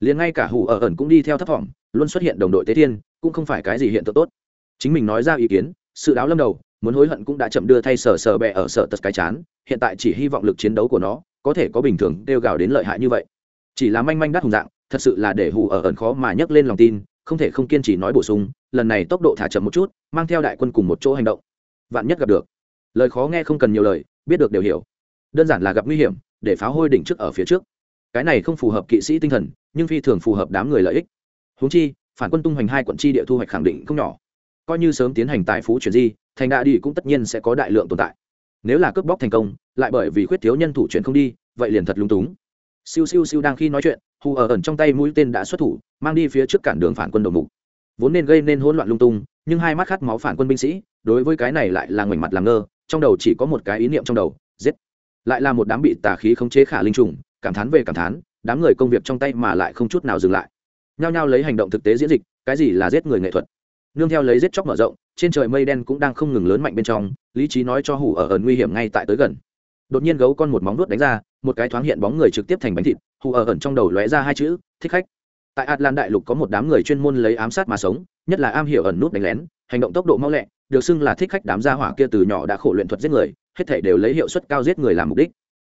Liền ngay cả hủ ở ẩn cũng đi theo thấp thỏm, luôn xuất hiện đồng đội tế thiên, cũng không phải cái gì hiện tượng tốt. Chính mình nói ra ý kiến, sự đáo lâm đầu, muốn hối hận cũng đã chậm đưa thay sở sở bẹ ở sở tật cái chán, hiện tại chỉ hy vọng lực chiến đấu của nó, có thể có bình thường đeo gào đến lợi hại như vậy. Chỉ là manh manh đắt hùng dạng, thật sự là để hủ ở ẩn khó mà nhấc lên lòng tin, không thể không kiên trì nói bổ sung, lần này tốc độ thả chậm một chút, mang theo đại quân cùng một chỗ hành động vạn nhất gặp được. Lời khó nghe không cần nhiều lời, biết được đều hiểu. Đơn giản là gặp nguy hiểm, để pháo hôi đỉnh trước ở phía trước. Cái này không phù hợp kỵ sĩ tinh thần, nhưng phi thường phù hợp đám người lợi ích. Húng chi, phản quân tung hoành hai quận chi địa thu hoạch khẳng định không nhỏ. Coi như sớm tiến hành tài phú chuyển di, thành đa đi cũng tất nhiên sẽ có đại lượng tồn tại. Nếu là cướp bóc thành công, lại bởi vì khuyết thiếu nhân thủ chuyển không đi, vậy liền thật lung túng. Siêu siêu siêu đang khi nói chuyện, hù ở ẩn trong tay mũi tên đã xuất thủ, mang đi phía trước cản đường phản quân đầu mục. Vốn nên gây nên hỗn loạn lung tung, nhưng hai mắt khát máu phản quân binh sĩ đối với cái này lại là ngoảnh mặt làm ngơ, trong đầu chỉ có một cái ý niệm trong đầu, giết. Lại là một đám bị tà khí khống chế khả linh trùng, cảm thán về cảm thán, đám người công việc trong tay mà lại không chút nào dừng lại. Nhao nhao lấy hành động thực tế diễn dịch, cái gì là giết người nghệ thuật? Nương theo lấy giết chóc mở rộng, trên trời mây đen cũng đang không ngừng lớn mạnh bên trong, lý trí nói cho hủ ở ẩn nguy hiểm ngay tại tới gần. Đột nhiên gấu con một móng nuốt đánh ra, một cái thoáng hiện bóng người trực tiếp thành bánh thịt, hủ ở ẩn trong đầu lóe ra hai chữ, thích khách. Tại atlan đại lục có một đám người chuyên môn lấy ám sát mà sống, nhất là am hiểu ẩn nút đánh lén, hành động tốc độ mau lẹ được xưng là thích khách đám gia hỏa kia từ nhỏ đã khổ luyện thuật giết người, hết thể đều lấy hiệu suất cao giết người làm mục đích.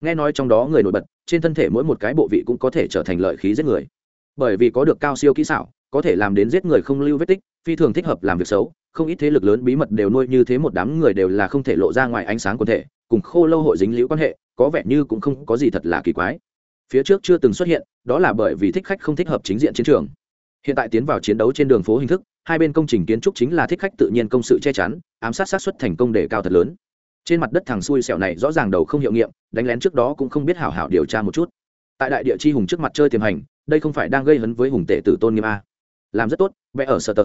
Nghe nói trong đó người nổi bật, trên thân thể mỗi một cái bộ vị cũng có thể trở thành lợi khí giết người. Bởi vì có được cao siêu kỹ xảo, có thể làm đến giết người không lưu vết tích, phi thường thích hợp làm việc xấu, không ít thế lực lớn bí mật đều nuôi như thế một đám người đều là không thể lộ ra ngoài ánh sáng quần thể, cùng khô lâu hội dính liễu quan hệ, có vẻ như cũng không có gì thật là kỳ quái. Phía trước chưa từng xuất hiện, đó là bởi vì thích khách không thích hợp chính diện chiến trường. Hiện tại tiến vào chiến đấu trên đường phố hình thức hai bên công trình kiến trúc chính là thích khách tự nhiên công sự che chắn, ám sát sát xuất thành công để cao thật lớn. Trên mặt đất thằng xui xẻo này rõ ràng đầu không hiệu nghiệm, đánh lén trước đó cũng không biết hảo hảo điều tra một chút. Tại đại địa chi hùng trước mặt chơi tiềm hành, đây không phải đang gây hấn với hùng tệ tử tôn nghiêm a. Làm rất tốt, vẽ ở sơ tơ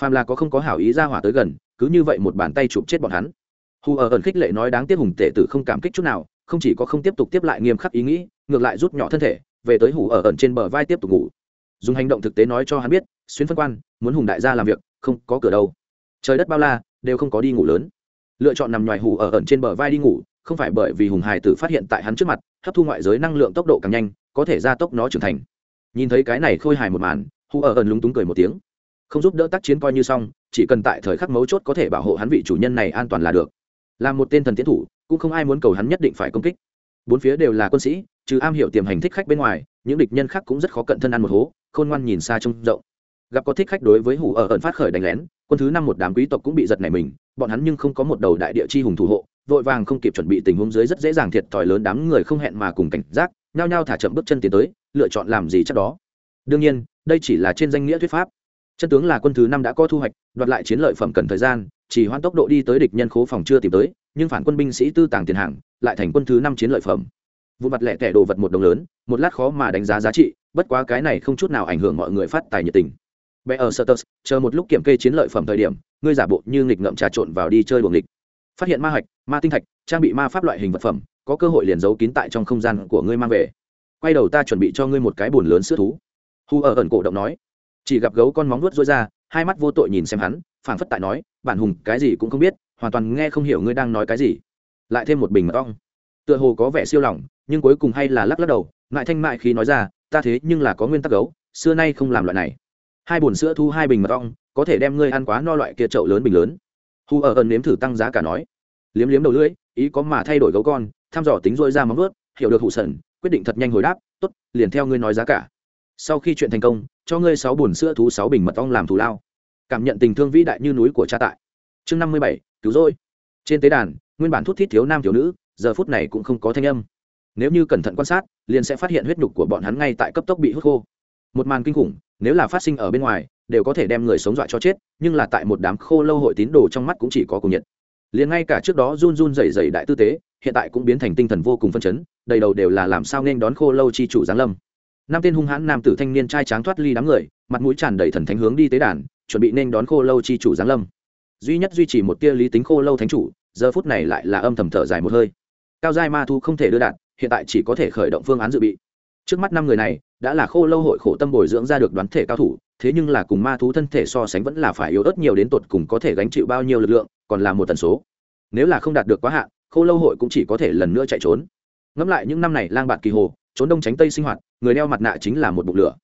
phàm là có không có hảo ý ra hỏa tới gần, cứ như vậy một bàn tay chụp chết bọn hắn. Hù ở ẩn khích lệ nói đáng tiếc hùng tệ tử không cảm kích chút nào, không chỉ có không tiếp tục tiếp lại nghiêm khắc ý nghĩ, ngược lại rút nhỏ thân thể, về tới hủ ở ẩn trên bờ vai tiếp tục ngủ. Dùng hành động thực tế nói cho hắn biết xuyên phân quan, muốn hùng đại gia làm việc, không có cửa đâu. Trời đất bao la, đều không có đi ngủ lớn. Lựa chọn nằm ngoài hủ ở ẩn trên bờ vai đi ngủ, không phải bởi vì hùng hải tử phát hiện tại hắn trước mặt, hấp thu ngoại giới năng lượng tốc độ càng nhanh, có thể gia tốc nó trưởng thành. Nhìn thấy cái này khôi hài một màn hủ ở ẩn lúng túng cười một tiếng. Không giúp đỡ tác chiến coi như xong, chỉ cần tại thời khắc mấu chốt có thể bảo hộ hắn vị chủ nhân này an toàn là được. Là một tên thần tiến thủ, cũng không ai muốn cầu hắn nhất định phải công kích. Bốn phía đều là quân sĩ, trừ am hiểu tiềm hành thích khách bên ngoài, những địch nhân khác cũng rất khó cận thân ăn một hố, khôn ngoan nhìn xa trông rộng gặp có thích khách đối với hủ ở ẩn phát khởi đánh lén, quân thứ năm một đám quý tộc cũng bị giật nảy mình, bọn hắn nhưng không có một đầu đại địa chi hùng thủ hộ, vội vàng không kịp chuẩn bị tình huống dưới rất dễ dàng thiệt thòi lớn đám người không hẹn mà cùng cảnh giác, nhao nhao thả chậm bước chân tiến tới, lựa chọn làm gì chắc đó. Đương nhiên, đây chỉ là trên danh nghĩa thuyết pháp. Chân tướng là quân thứ năm đã có thu hoạch, đoạt lại chiến lợi phẩm cần thời gian, chỉ hoãn tốc độ đi tới địch nhân khố phòng chưa tìm tới, nhưng phản quân binh sĩ tư tàng tiền hàng, lại thành quân thứ năm chiến lợi phẩm. Vụ mặt lẻ tẻ đồ vật một đồng lớn, một lát khó mà đánh giá giá trị, bất quá cái này không chút nào ảnh hưởng mọi người phát tài nhiệt tình bé ở Sertus, chờ một lúc kiểm kê chiến lợi phẩm thời điểm ngươi giả bộ như nghịch ngậm trà trộn vào đi chơi buồng nghịch. Phát hiện ma hạch ma tinh thạch trang bị ma pháp loại hình vật phẩm có cơ hội liền giấu kín tại trong không gian của ngươi mang về. Quay đầu ta chuẩn bị cho ngươi một cái bồn lớn sữa thú. Hu ở ẩn cổ động nói. Chỉ gặp gấu con móng nuốt rối ra hai mắt vô tội nhìn xem hắn phảng phất tại nói bản hùng cái gì cũng không biết hoàn toàn nghe không hiểu ngươi đang nói cái gì. Lại thêm một bình mật ong. Tựa hồ có vẻ siêu lòng nhưng cuối cùng hay là lắc lắc đầu ngại thanh mại khi nói ra ta thế nhưng là có nguyên tắc gấu xưa nay không làm loại này hai bồn sữa thu hai bình mật ong, có thể đem ngươi ăn quá no loại kia chậu lớn bình lớn. Hu ở ẩn nếm thử tăng giá cả nói. Liếm liếm đầu lưỡi, ý có mà thay đổi gấu con, thăm dò tính dôi ra móng vớt hiểu được hụ sần, quyết định thật nhanh hồi đáp t ố t liền theo ngươi nói giá cả. Sau khi chuyện thành công, cho ngươi sáu bồn sữa thú sáu bình mật ong làm thù lao. Cảm nhận tình thương vĩ đại như núi của cha tại. Chương năm mươi bảy, cứu rỗi. Trên tế đàn, nguyên bản thút thít thiếu nam thiếu nữ, giờ phút này cũng không có thanh âm. Nếu như cẩn thận quan sát, liền sẽ phát hiện huyết nhục của bọn hắn ngay tại cấp tốc bị hút khô. Một màn kinh khủng nếu là phát sinh ở bên ngoài, đều có thể đem người sống dọa cho chết, nhưng là tại một đám khô lâu hội tín đồ trong mắt cũng chỉ có cùng nhiệt. Liền ngay cả trước đó run run rẩy rẩy đại tư tế, hiện tại cũng biến thành tinh thần vô cùng phân chấn, đầy đầu đều là làm sao nên đón khô lâu chi chủ giáng lâm. Năm tên hung hãn nam tử thanh niên trai tráng thoát ly đám người, mặt mũi tràn đầy thần thánh hướng đi tế đàn, chuẩn bị nên đón khô lâu chi chủ giáng lâm. Duy nhất duy trì một tia lý tính khô lâu thánh chủ, giờ phút này lại là âm thầm thở dài một hơi. Cao giai ma thu không thể đưa đạt hiện tại chỉ có thể khởi động phương án dự bị. Trước mắt năm người này đã là khô lâu hội khổ tâm bồi dưỡng ra được đoán thể cao thủ thế nhưng là cùng ma thú thân thể so sánh vẫn là phải yếu ớt nhiều đến tột cùng có thể gánh chịu bao nhiêu lực lượng còn là một tần số. Nếu là không đạt được quá hạn khô lâu hội cũng chỉ có thể lần nữa chạy trốn. Ngẫm lại những năm này lang bạt kỳ hồ trốn đông tránh tây sinh hoạt người đeo mặt nạ chính là một bụng lửa.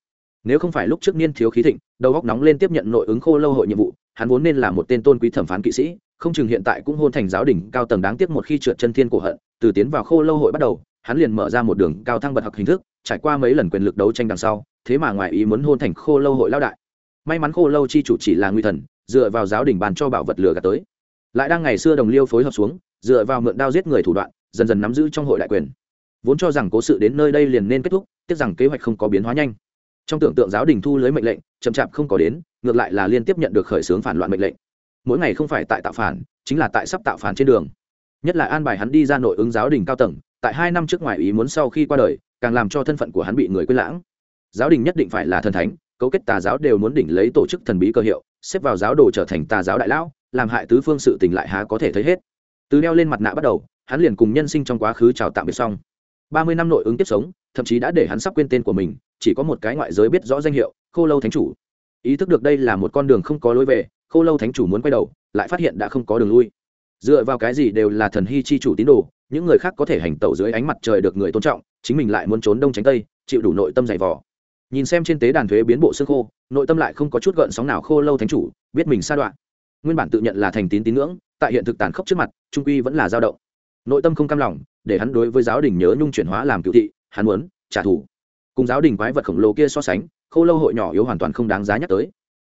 Nếu không phải lúc trước niên thiếu khí thịnh đầu góc nóng lên tiếp nhận nội ứng khô lâu hội nhiệm vụ hắn vốn nên là một tên tôn quý thẩm phán kỵ sĩ không chừng hiện tại cũng hôn thành giáo đỉnh, cao tầng đáng tiếc một khi trượt chân thiên cổ hận từ tiến vào khô lâu hội bắt đầu hắn liền mở ra một đường cao thăng bật học hình thức trải qua mấy lần quyền lực đấu tranh đằng sau, thế mà ngoài ý muốn hôn thành khô lâu hội lao đại. May mắn khô lâu chi chủ chỉ là nguy thần, dựa vào giáo đình bàn cho bảo vật lừa gạt tới. Lại đang ngày xưa đồng liêu phối hợp xuống, dựa vào mượn đao giết người thủ đoạn, dần dần nắm giữ trong hội đại quyền. Vốn cho rằng cố sự đến nơi đây liền nên kết thúc, tiếc rằng kế hoạch không có biến hóa nhanh. Trong tưởng tượng giáo đình thu lưới mệnh lệnh, chậm chạp không có đến, ngược lại là liên tiếp nhận được khởi xướng phản loạn mệnh lệnh. Mỗi ngày không phải tại tạo phản, chính là tại sắp tạo phản trên đường. Nhất là an bài hắn đi ra nội ứng giáo đình cao tầng, tại hai năm trước ngoài ý muốn sau khi qua đời càng làm cho thân phận của hắn bị người quên lãng. Giáo đình nhất định phải là thần thánh, cấu kết tà giáo đều muốn đỉnh lấy tổ chức thần bí cơ hiệu, xếp vào giáo đồ trở thành tà giáo đại lão, làm hại tứ phương sự tình lại há có thể thấy hết. Từ đeo lên mặt nạ bắt đầu, hắn liền cùng nhân sinh trong quá khứ chào tạm biệt xong. Ba mươi năm nội ứng tiếp sống, thậm chí đã để hắn sắp quên tên của mình, chỉ có một cái ngoại giới biết rõ danh hiệu, khô lâu thánh chủ. Ý thức được đây là một con đường không có lối về, khô lâu thánh chủ muốn quay đầu, lại phát hiện đã không có đường lui. Dựa vào cái gì đều là thần hy chi chủ tín đồ những người khác có thể hành tẩu dưới ánh mặt trời được người tôn trọng, chính mình lại muốn trốn đông tránh tây, chịu đủ nội tâm dày vò. Nhìn xem trên tế đàn thuế biến bộ xương khô, nội tâm lại không có chút gợn sóng nào khô lâu thánh chủ, biết mình sa đoạn. Nguyên bản tự nhận là thành tín tín ngưỡng, tại hiện thực tàn khốc trước mặt, trung quy vẫn là dao động. Nội tâm không cam lòng, để hắn đối với giáo đình nhớ nhung chuyển hóa làm cựu thị, hắn muốn trả thù. Cùng giáo đình quái vật khổng lồ kia so sánh, khô lâu hội nhỏ yếu hoàn toàn không đáng giá nhắc tới.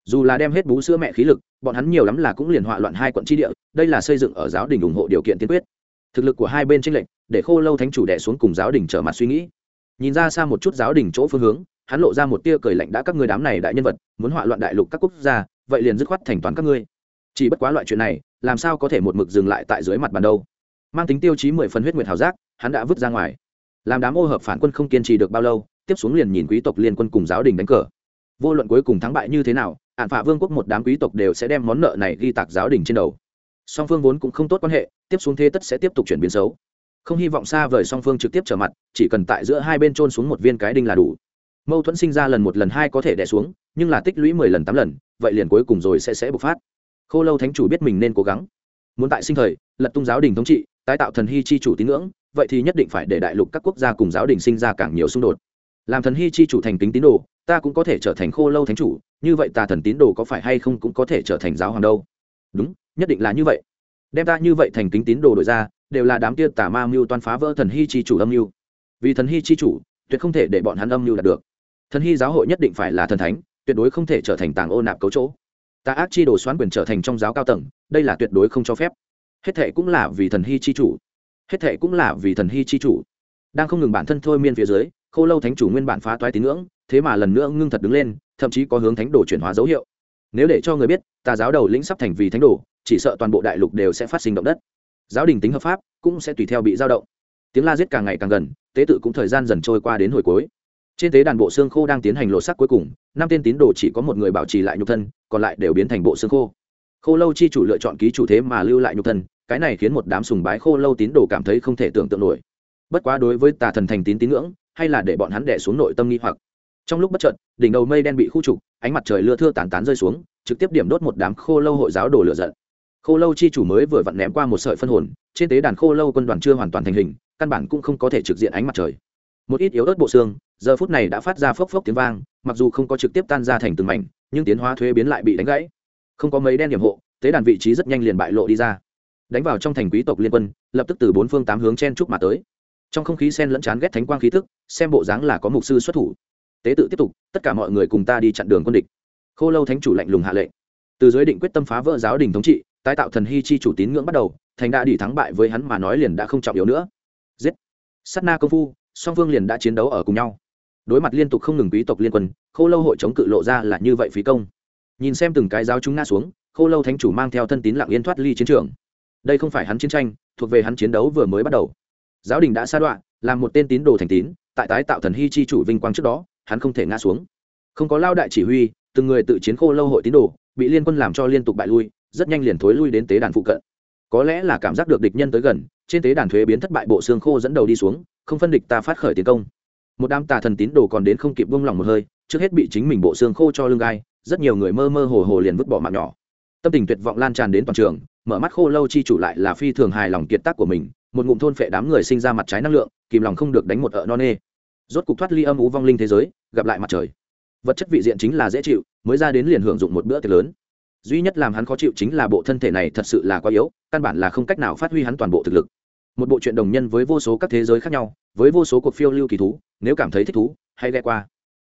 Dù là đem hết bú sữa mẹ khí lực, bọn hắn nhiều lắm là cũng liền họa loạn hai quận tri địa, đây là xây dựng ở giáo đình ủng hộ điều kiện tiên quyết thực lực của hai bên tranh lệch, để khô lâu thánh chủ đẻ xuống cùng giáo đình trở mặt suy nghĩ. Nhìn ra xa một chút giáo đình chỗ phương hướng, hắn lộ ra một tia cười lạnh đã các ngươi đám này đại nhân vật, muốn họa loạn đại lục các quốc gia, vậy liền dứt khoát thành toán các ngươi. Chỉ bất quá loại chuyện này, làm sao có thể một mực dừng lại tại dưới mặt bàn đâu. Mang tính tiêu chí mười phần huyết nguyệt hào giác, hắn đã vứt ra ngoài. Làm đám ô hợp phản quân không kiên trì được bao lâu, tiếp xuống liền nhìn quý tộc liên quân cùng giáo đình đánh cờ. Vô luận cuối cùng thắng bại như thế nào ạn phạ vương quốc một đám quý tộc đều sẽ đem món nợ này ghi tạc giáo đình trên đầu song phương vốn cũng không tốt quan hệ, tiếp xuống thế tất sẽ tiếp tục chuyển biến xấu. Không hy vọng xa vời song phương trực tiếp trở mặt, chỉ cần tại giữa hai bên trôn xuống một viên cái đinh là đủ. Mâu thuẫn sinh ra lần một lần hai có thể đẻ xuống, nhưng là tích lũy mười lần tám lần, vậy liền cuối cùng rồi sẽ sẽ bộc phát. Khô lâu thánh chủ biết mình nên cố gắng. Muốn tại sinh thời, lật tung giáo đình thống trị, tái tạo thần hy chi chủ tín ngưỡng, vậy thì nhất định phải để đại lục các quốc gia cùng giáo đình sinh ra càng nhiều xung đột. Làm thần hy chi chủ thành kính tín đồ, ta cũng có thể trở thành khô lâu thánh chủ, như vậy tà thần tín đồ có phải hay không cũng có thể trở thành giáo hoàng đâu? Đúng nhất định là như vậy. Đem ta như vậy thành kính tín đồ đổi ra, đều là đám kia tà ma mưu toan phá vỡ thần hy chi chủ âm mưu. Vì thần hy chi chủ, tuyệt không thể để bọn hắn âm mưu đạt được. Thần hy giáo hội nhất định phải là thần thánh, tuyệt đối không thể trở thành tàng ô nạp cấu chỗ. Ta ác chi đồ xoán quyền trở thành trong giáo cao tầng, đây là tuyệt đối không cho phép. Hết thệ cũng là vì thần hy chi chủ. Hết thệ cũng là vì thần hy chi chủ. Đang không ngừng bản thân thôi miên phía dưới, khô lâu thánh chủ nguyên bản phá toái tín ngưỡng, thế mà lần nữa ngưng thật đứng lên, thậm chí có hướng thánh đồ chuyển hóa dấu hiệu. Nếu để cho người biết, tà giáo đầu lĩnh sắp thành vì thánh đồ chỉ sợ toàn bộ đại lục đều sẽ phát sinh động đất. Giáo đình tính hợp pháp cũng sẽ tùy theo bị giao động. Tiếng la giết càng ngày càng gần, tế tự cũng thời gian dần trôi qua đến hồi cuối. Trên tế đàn bộ xương khô đang tiến hành lộ sắc cuối cùng, năm tên tín đồ chỉ có một người bảo trì lại nhục thân, còn lại đều biến thành bộ xương khô. Khô lâu chi chủ lựa chọn ký chủ thế mà lưu lại nhục thân, cái này khiến một đám sùng bái khô lâu tín đồ cảm thấy không thể tưởng tượng nổi. Bất quá đối với tà thần thành tín tín ngưỡng, hay là để bọn hắn đẻ xuống nội tâm nghi hoặc. Trong lúc bất chợt, đỉnh đầu mây đen bị khu trục, ánh mặt trời lưa thưa tàn tán rơi xuống, trực tiếp điểm đốt một đám khô lâu hội giáo đồ lửa giận khô lâu chi chủ mới vừa vặn ném qua một sợi phân hồn, trên tế đàn khô lâu quân đoàn chưa hoàn toàn thành hình, căn bản cũng không có thể trực diện ánh mặt trời. Một ít yếu ớt bộ xương, giờ phút này đã phát ra phốc phốc tiếng vang, mặc dù không có trực tiếp tan ra thành từng mảnh, nhưng tiến hóa thuế biến lại bị đánh gãy. Không có mấy đen điểm hộ, tế đàn vị trí rất nhanh liền bại lộ đi ra. Đánh vào trong thành quý tộc liên quân, lập tức từ bốn phương tám hướng chen trúc mà tới. Trong không khí sen lẫn chán ghét thánh quang khí thức xem bộ dáng là có mục sư xuất thủ. Tế tự tiếp tục, tất cả mọi người cùng ta đi chặn đường quân địch. Khô lâu thánh chủ lạnh lùng hạ lệnh. Từ giới định quyết tâm phá vỡ giáo đình thống trị tái tạo thần hy chi chủ tín ngưỡng bắt đầu, thành đã đi thắng bại với hắn mà nói liền đã không trọng yếu nữa. Giết! Sát na công phu, song phương liền đã chiến đấu ở cùng nhau. Đối mặt liên tục không ngừng quý tộc liên quân, khô lâu hội chống cự lộ ra là như vậy phí công. Nhìn xem từng cái giáo chúng ngã xuống, khô lâu thánh chủ mang theo thân tín lặng yên thoát ly chiến trường. Đây không phải hắn chiến tranh, thuộc về hắn chiến đấu vừa mới bắt đầu. Giáo đình đã sa đoạn làm một tên tín đồ thành tín, tại tái tạo thần hy chi chủ vinh quang trước đó, hắn không thể ngã xuống. Không có lao đại chỉ huy, từng người tự chiến khô lâu hội tín đồ, bị liên quân làm cho liên tục bại lui rất nhanh liền thối lui đến tế đàn phụ cận. Có lẽ là cảm giác được địch nhân tới gần, trên tế đàn thuế biến thất bại bộ xương khô dẫn đầu đi xuống, không phân địch ta phát khởi tiến công. Một đám tà thần tín đồ còn đến không kịp buông lỏng một hơi, trước hết bị chính mình bộ xương khô cho lưng gai, rất nhiều người mơ mơ hồ hồ liền vứt bỏ mạng nhỏ. Tâm tình tuyệt vọng lan tràn đến toàn trường, mở mắt khô lâu chi chủ lại là phi thường hài lòng kiệt tác của mình, một ngụm thôn phệ đám người sinh ra mặt trái năng lượng, kìm lòng không được đánh một ợ non nê. Rốt cục thoát ly âm ú vong linh thế giới, gặp lại mặt trời. Vật chất vị diện chính là dễ chịu, mới ra đến liền hưởng dụng một bữa tiệc lớn duy nhất làm hắn khó chịu chính là bộ thân thể này thật sự là quá yếu, căn bản là không cách nào phát huy hắn toàn bộ thực lực. Một bộ truyện đồng nhân với vô số các thế giới khác nhau, với vô số cuộc phiêu lưu kỳ thú, nếu cảm thấy thích thú, hãy ghe qua.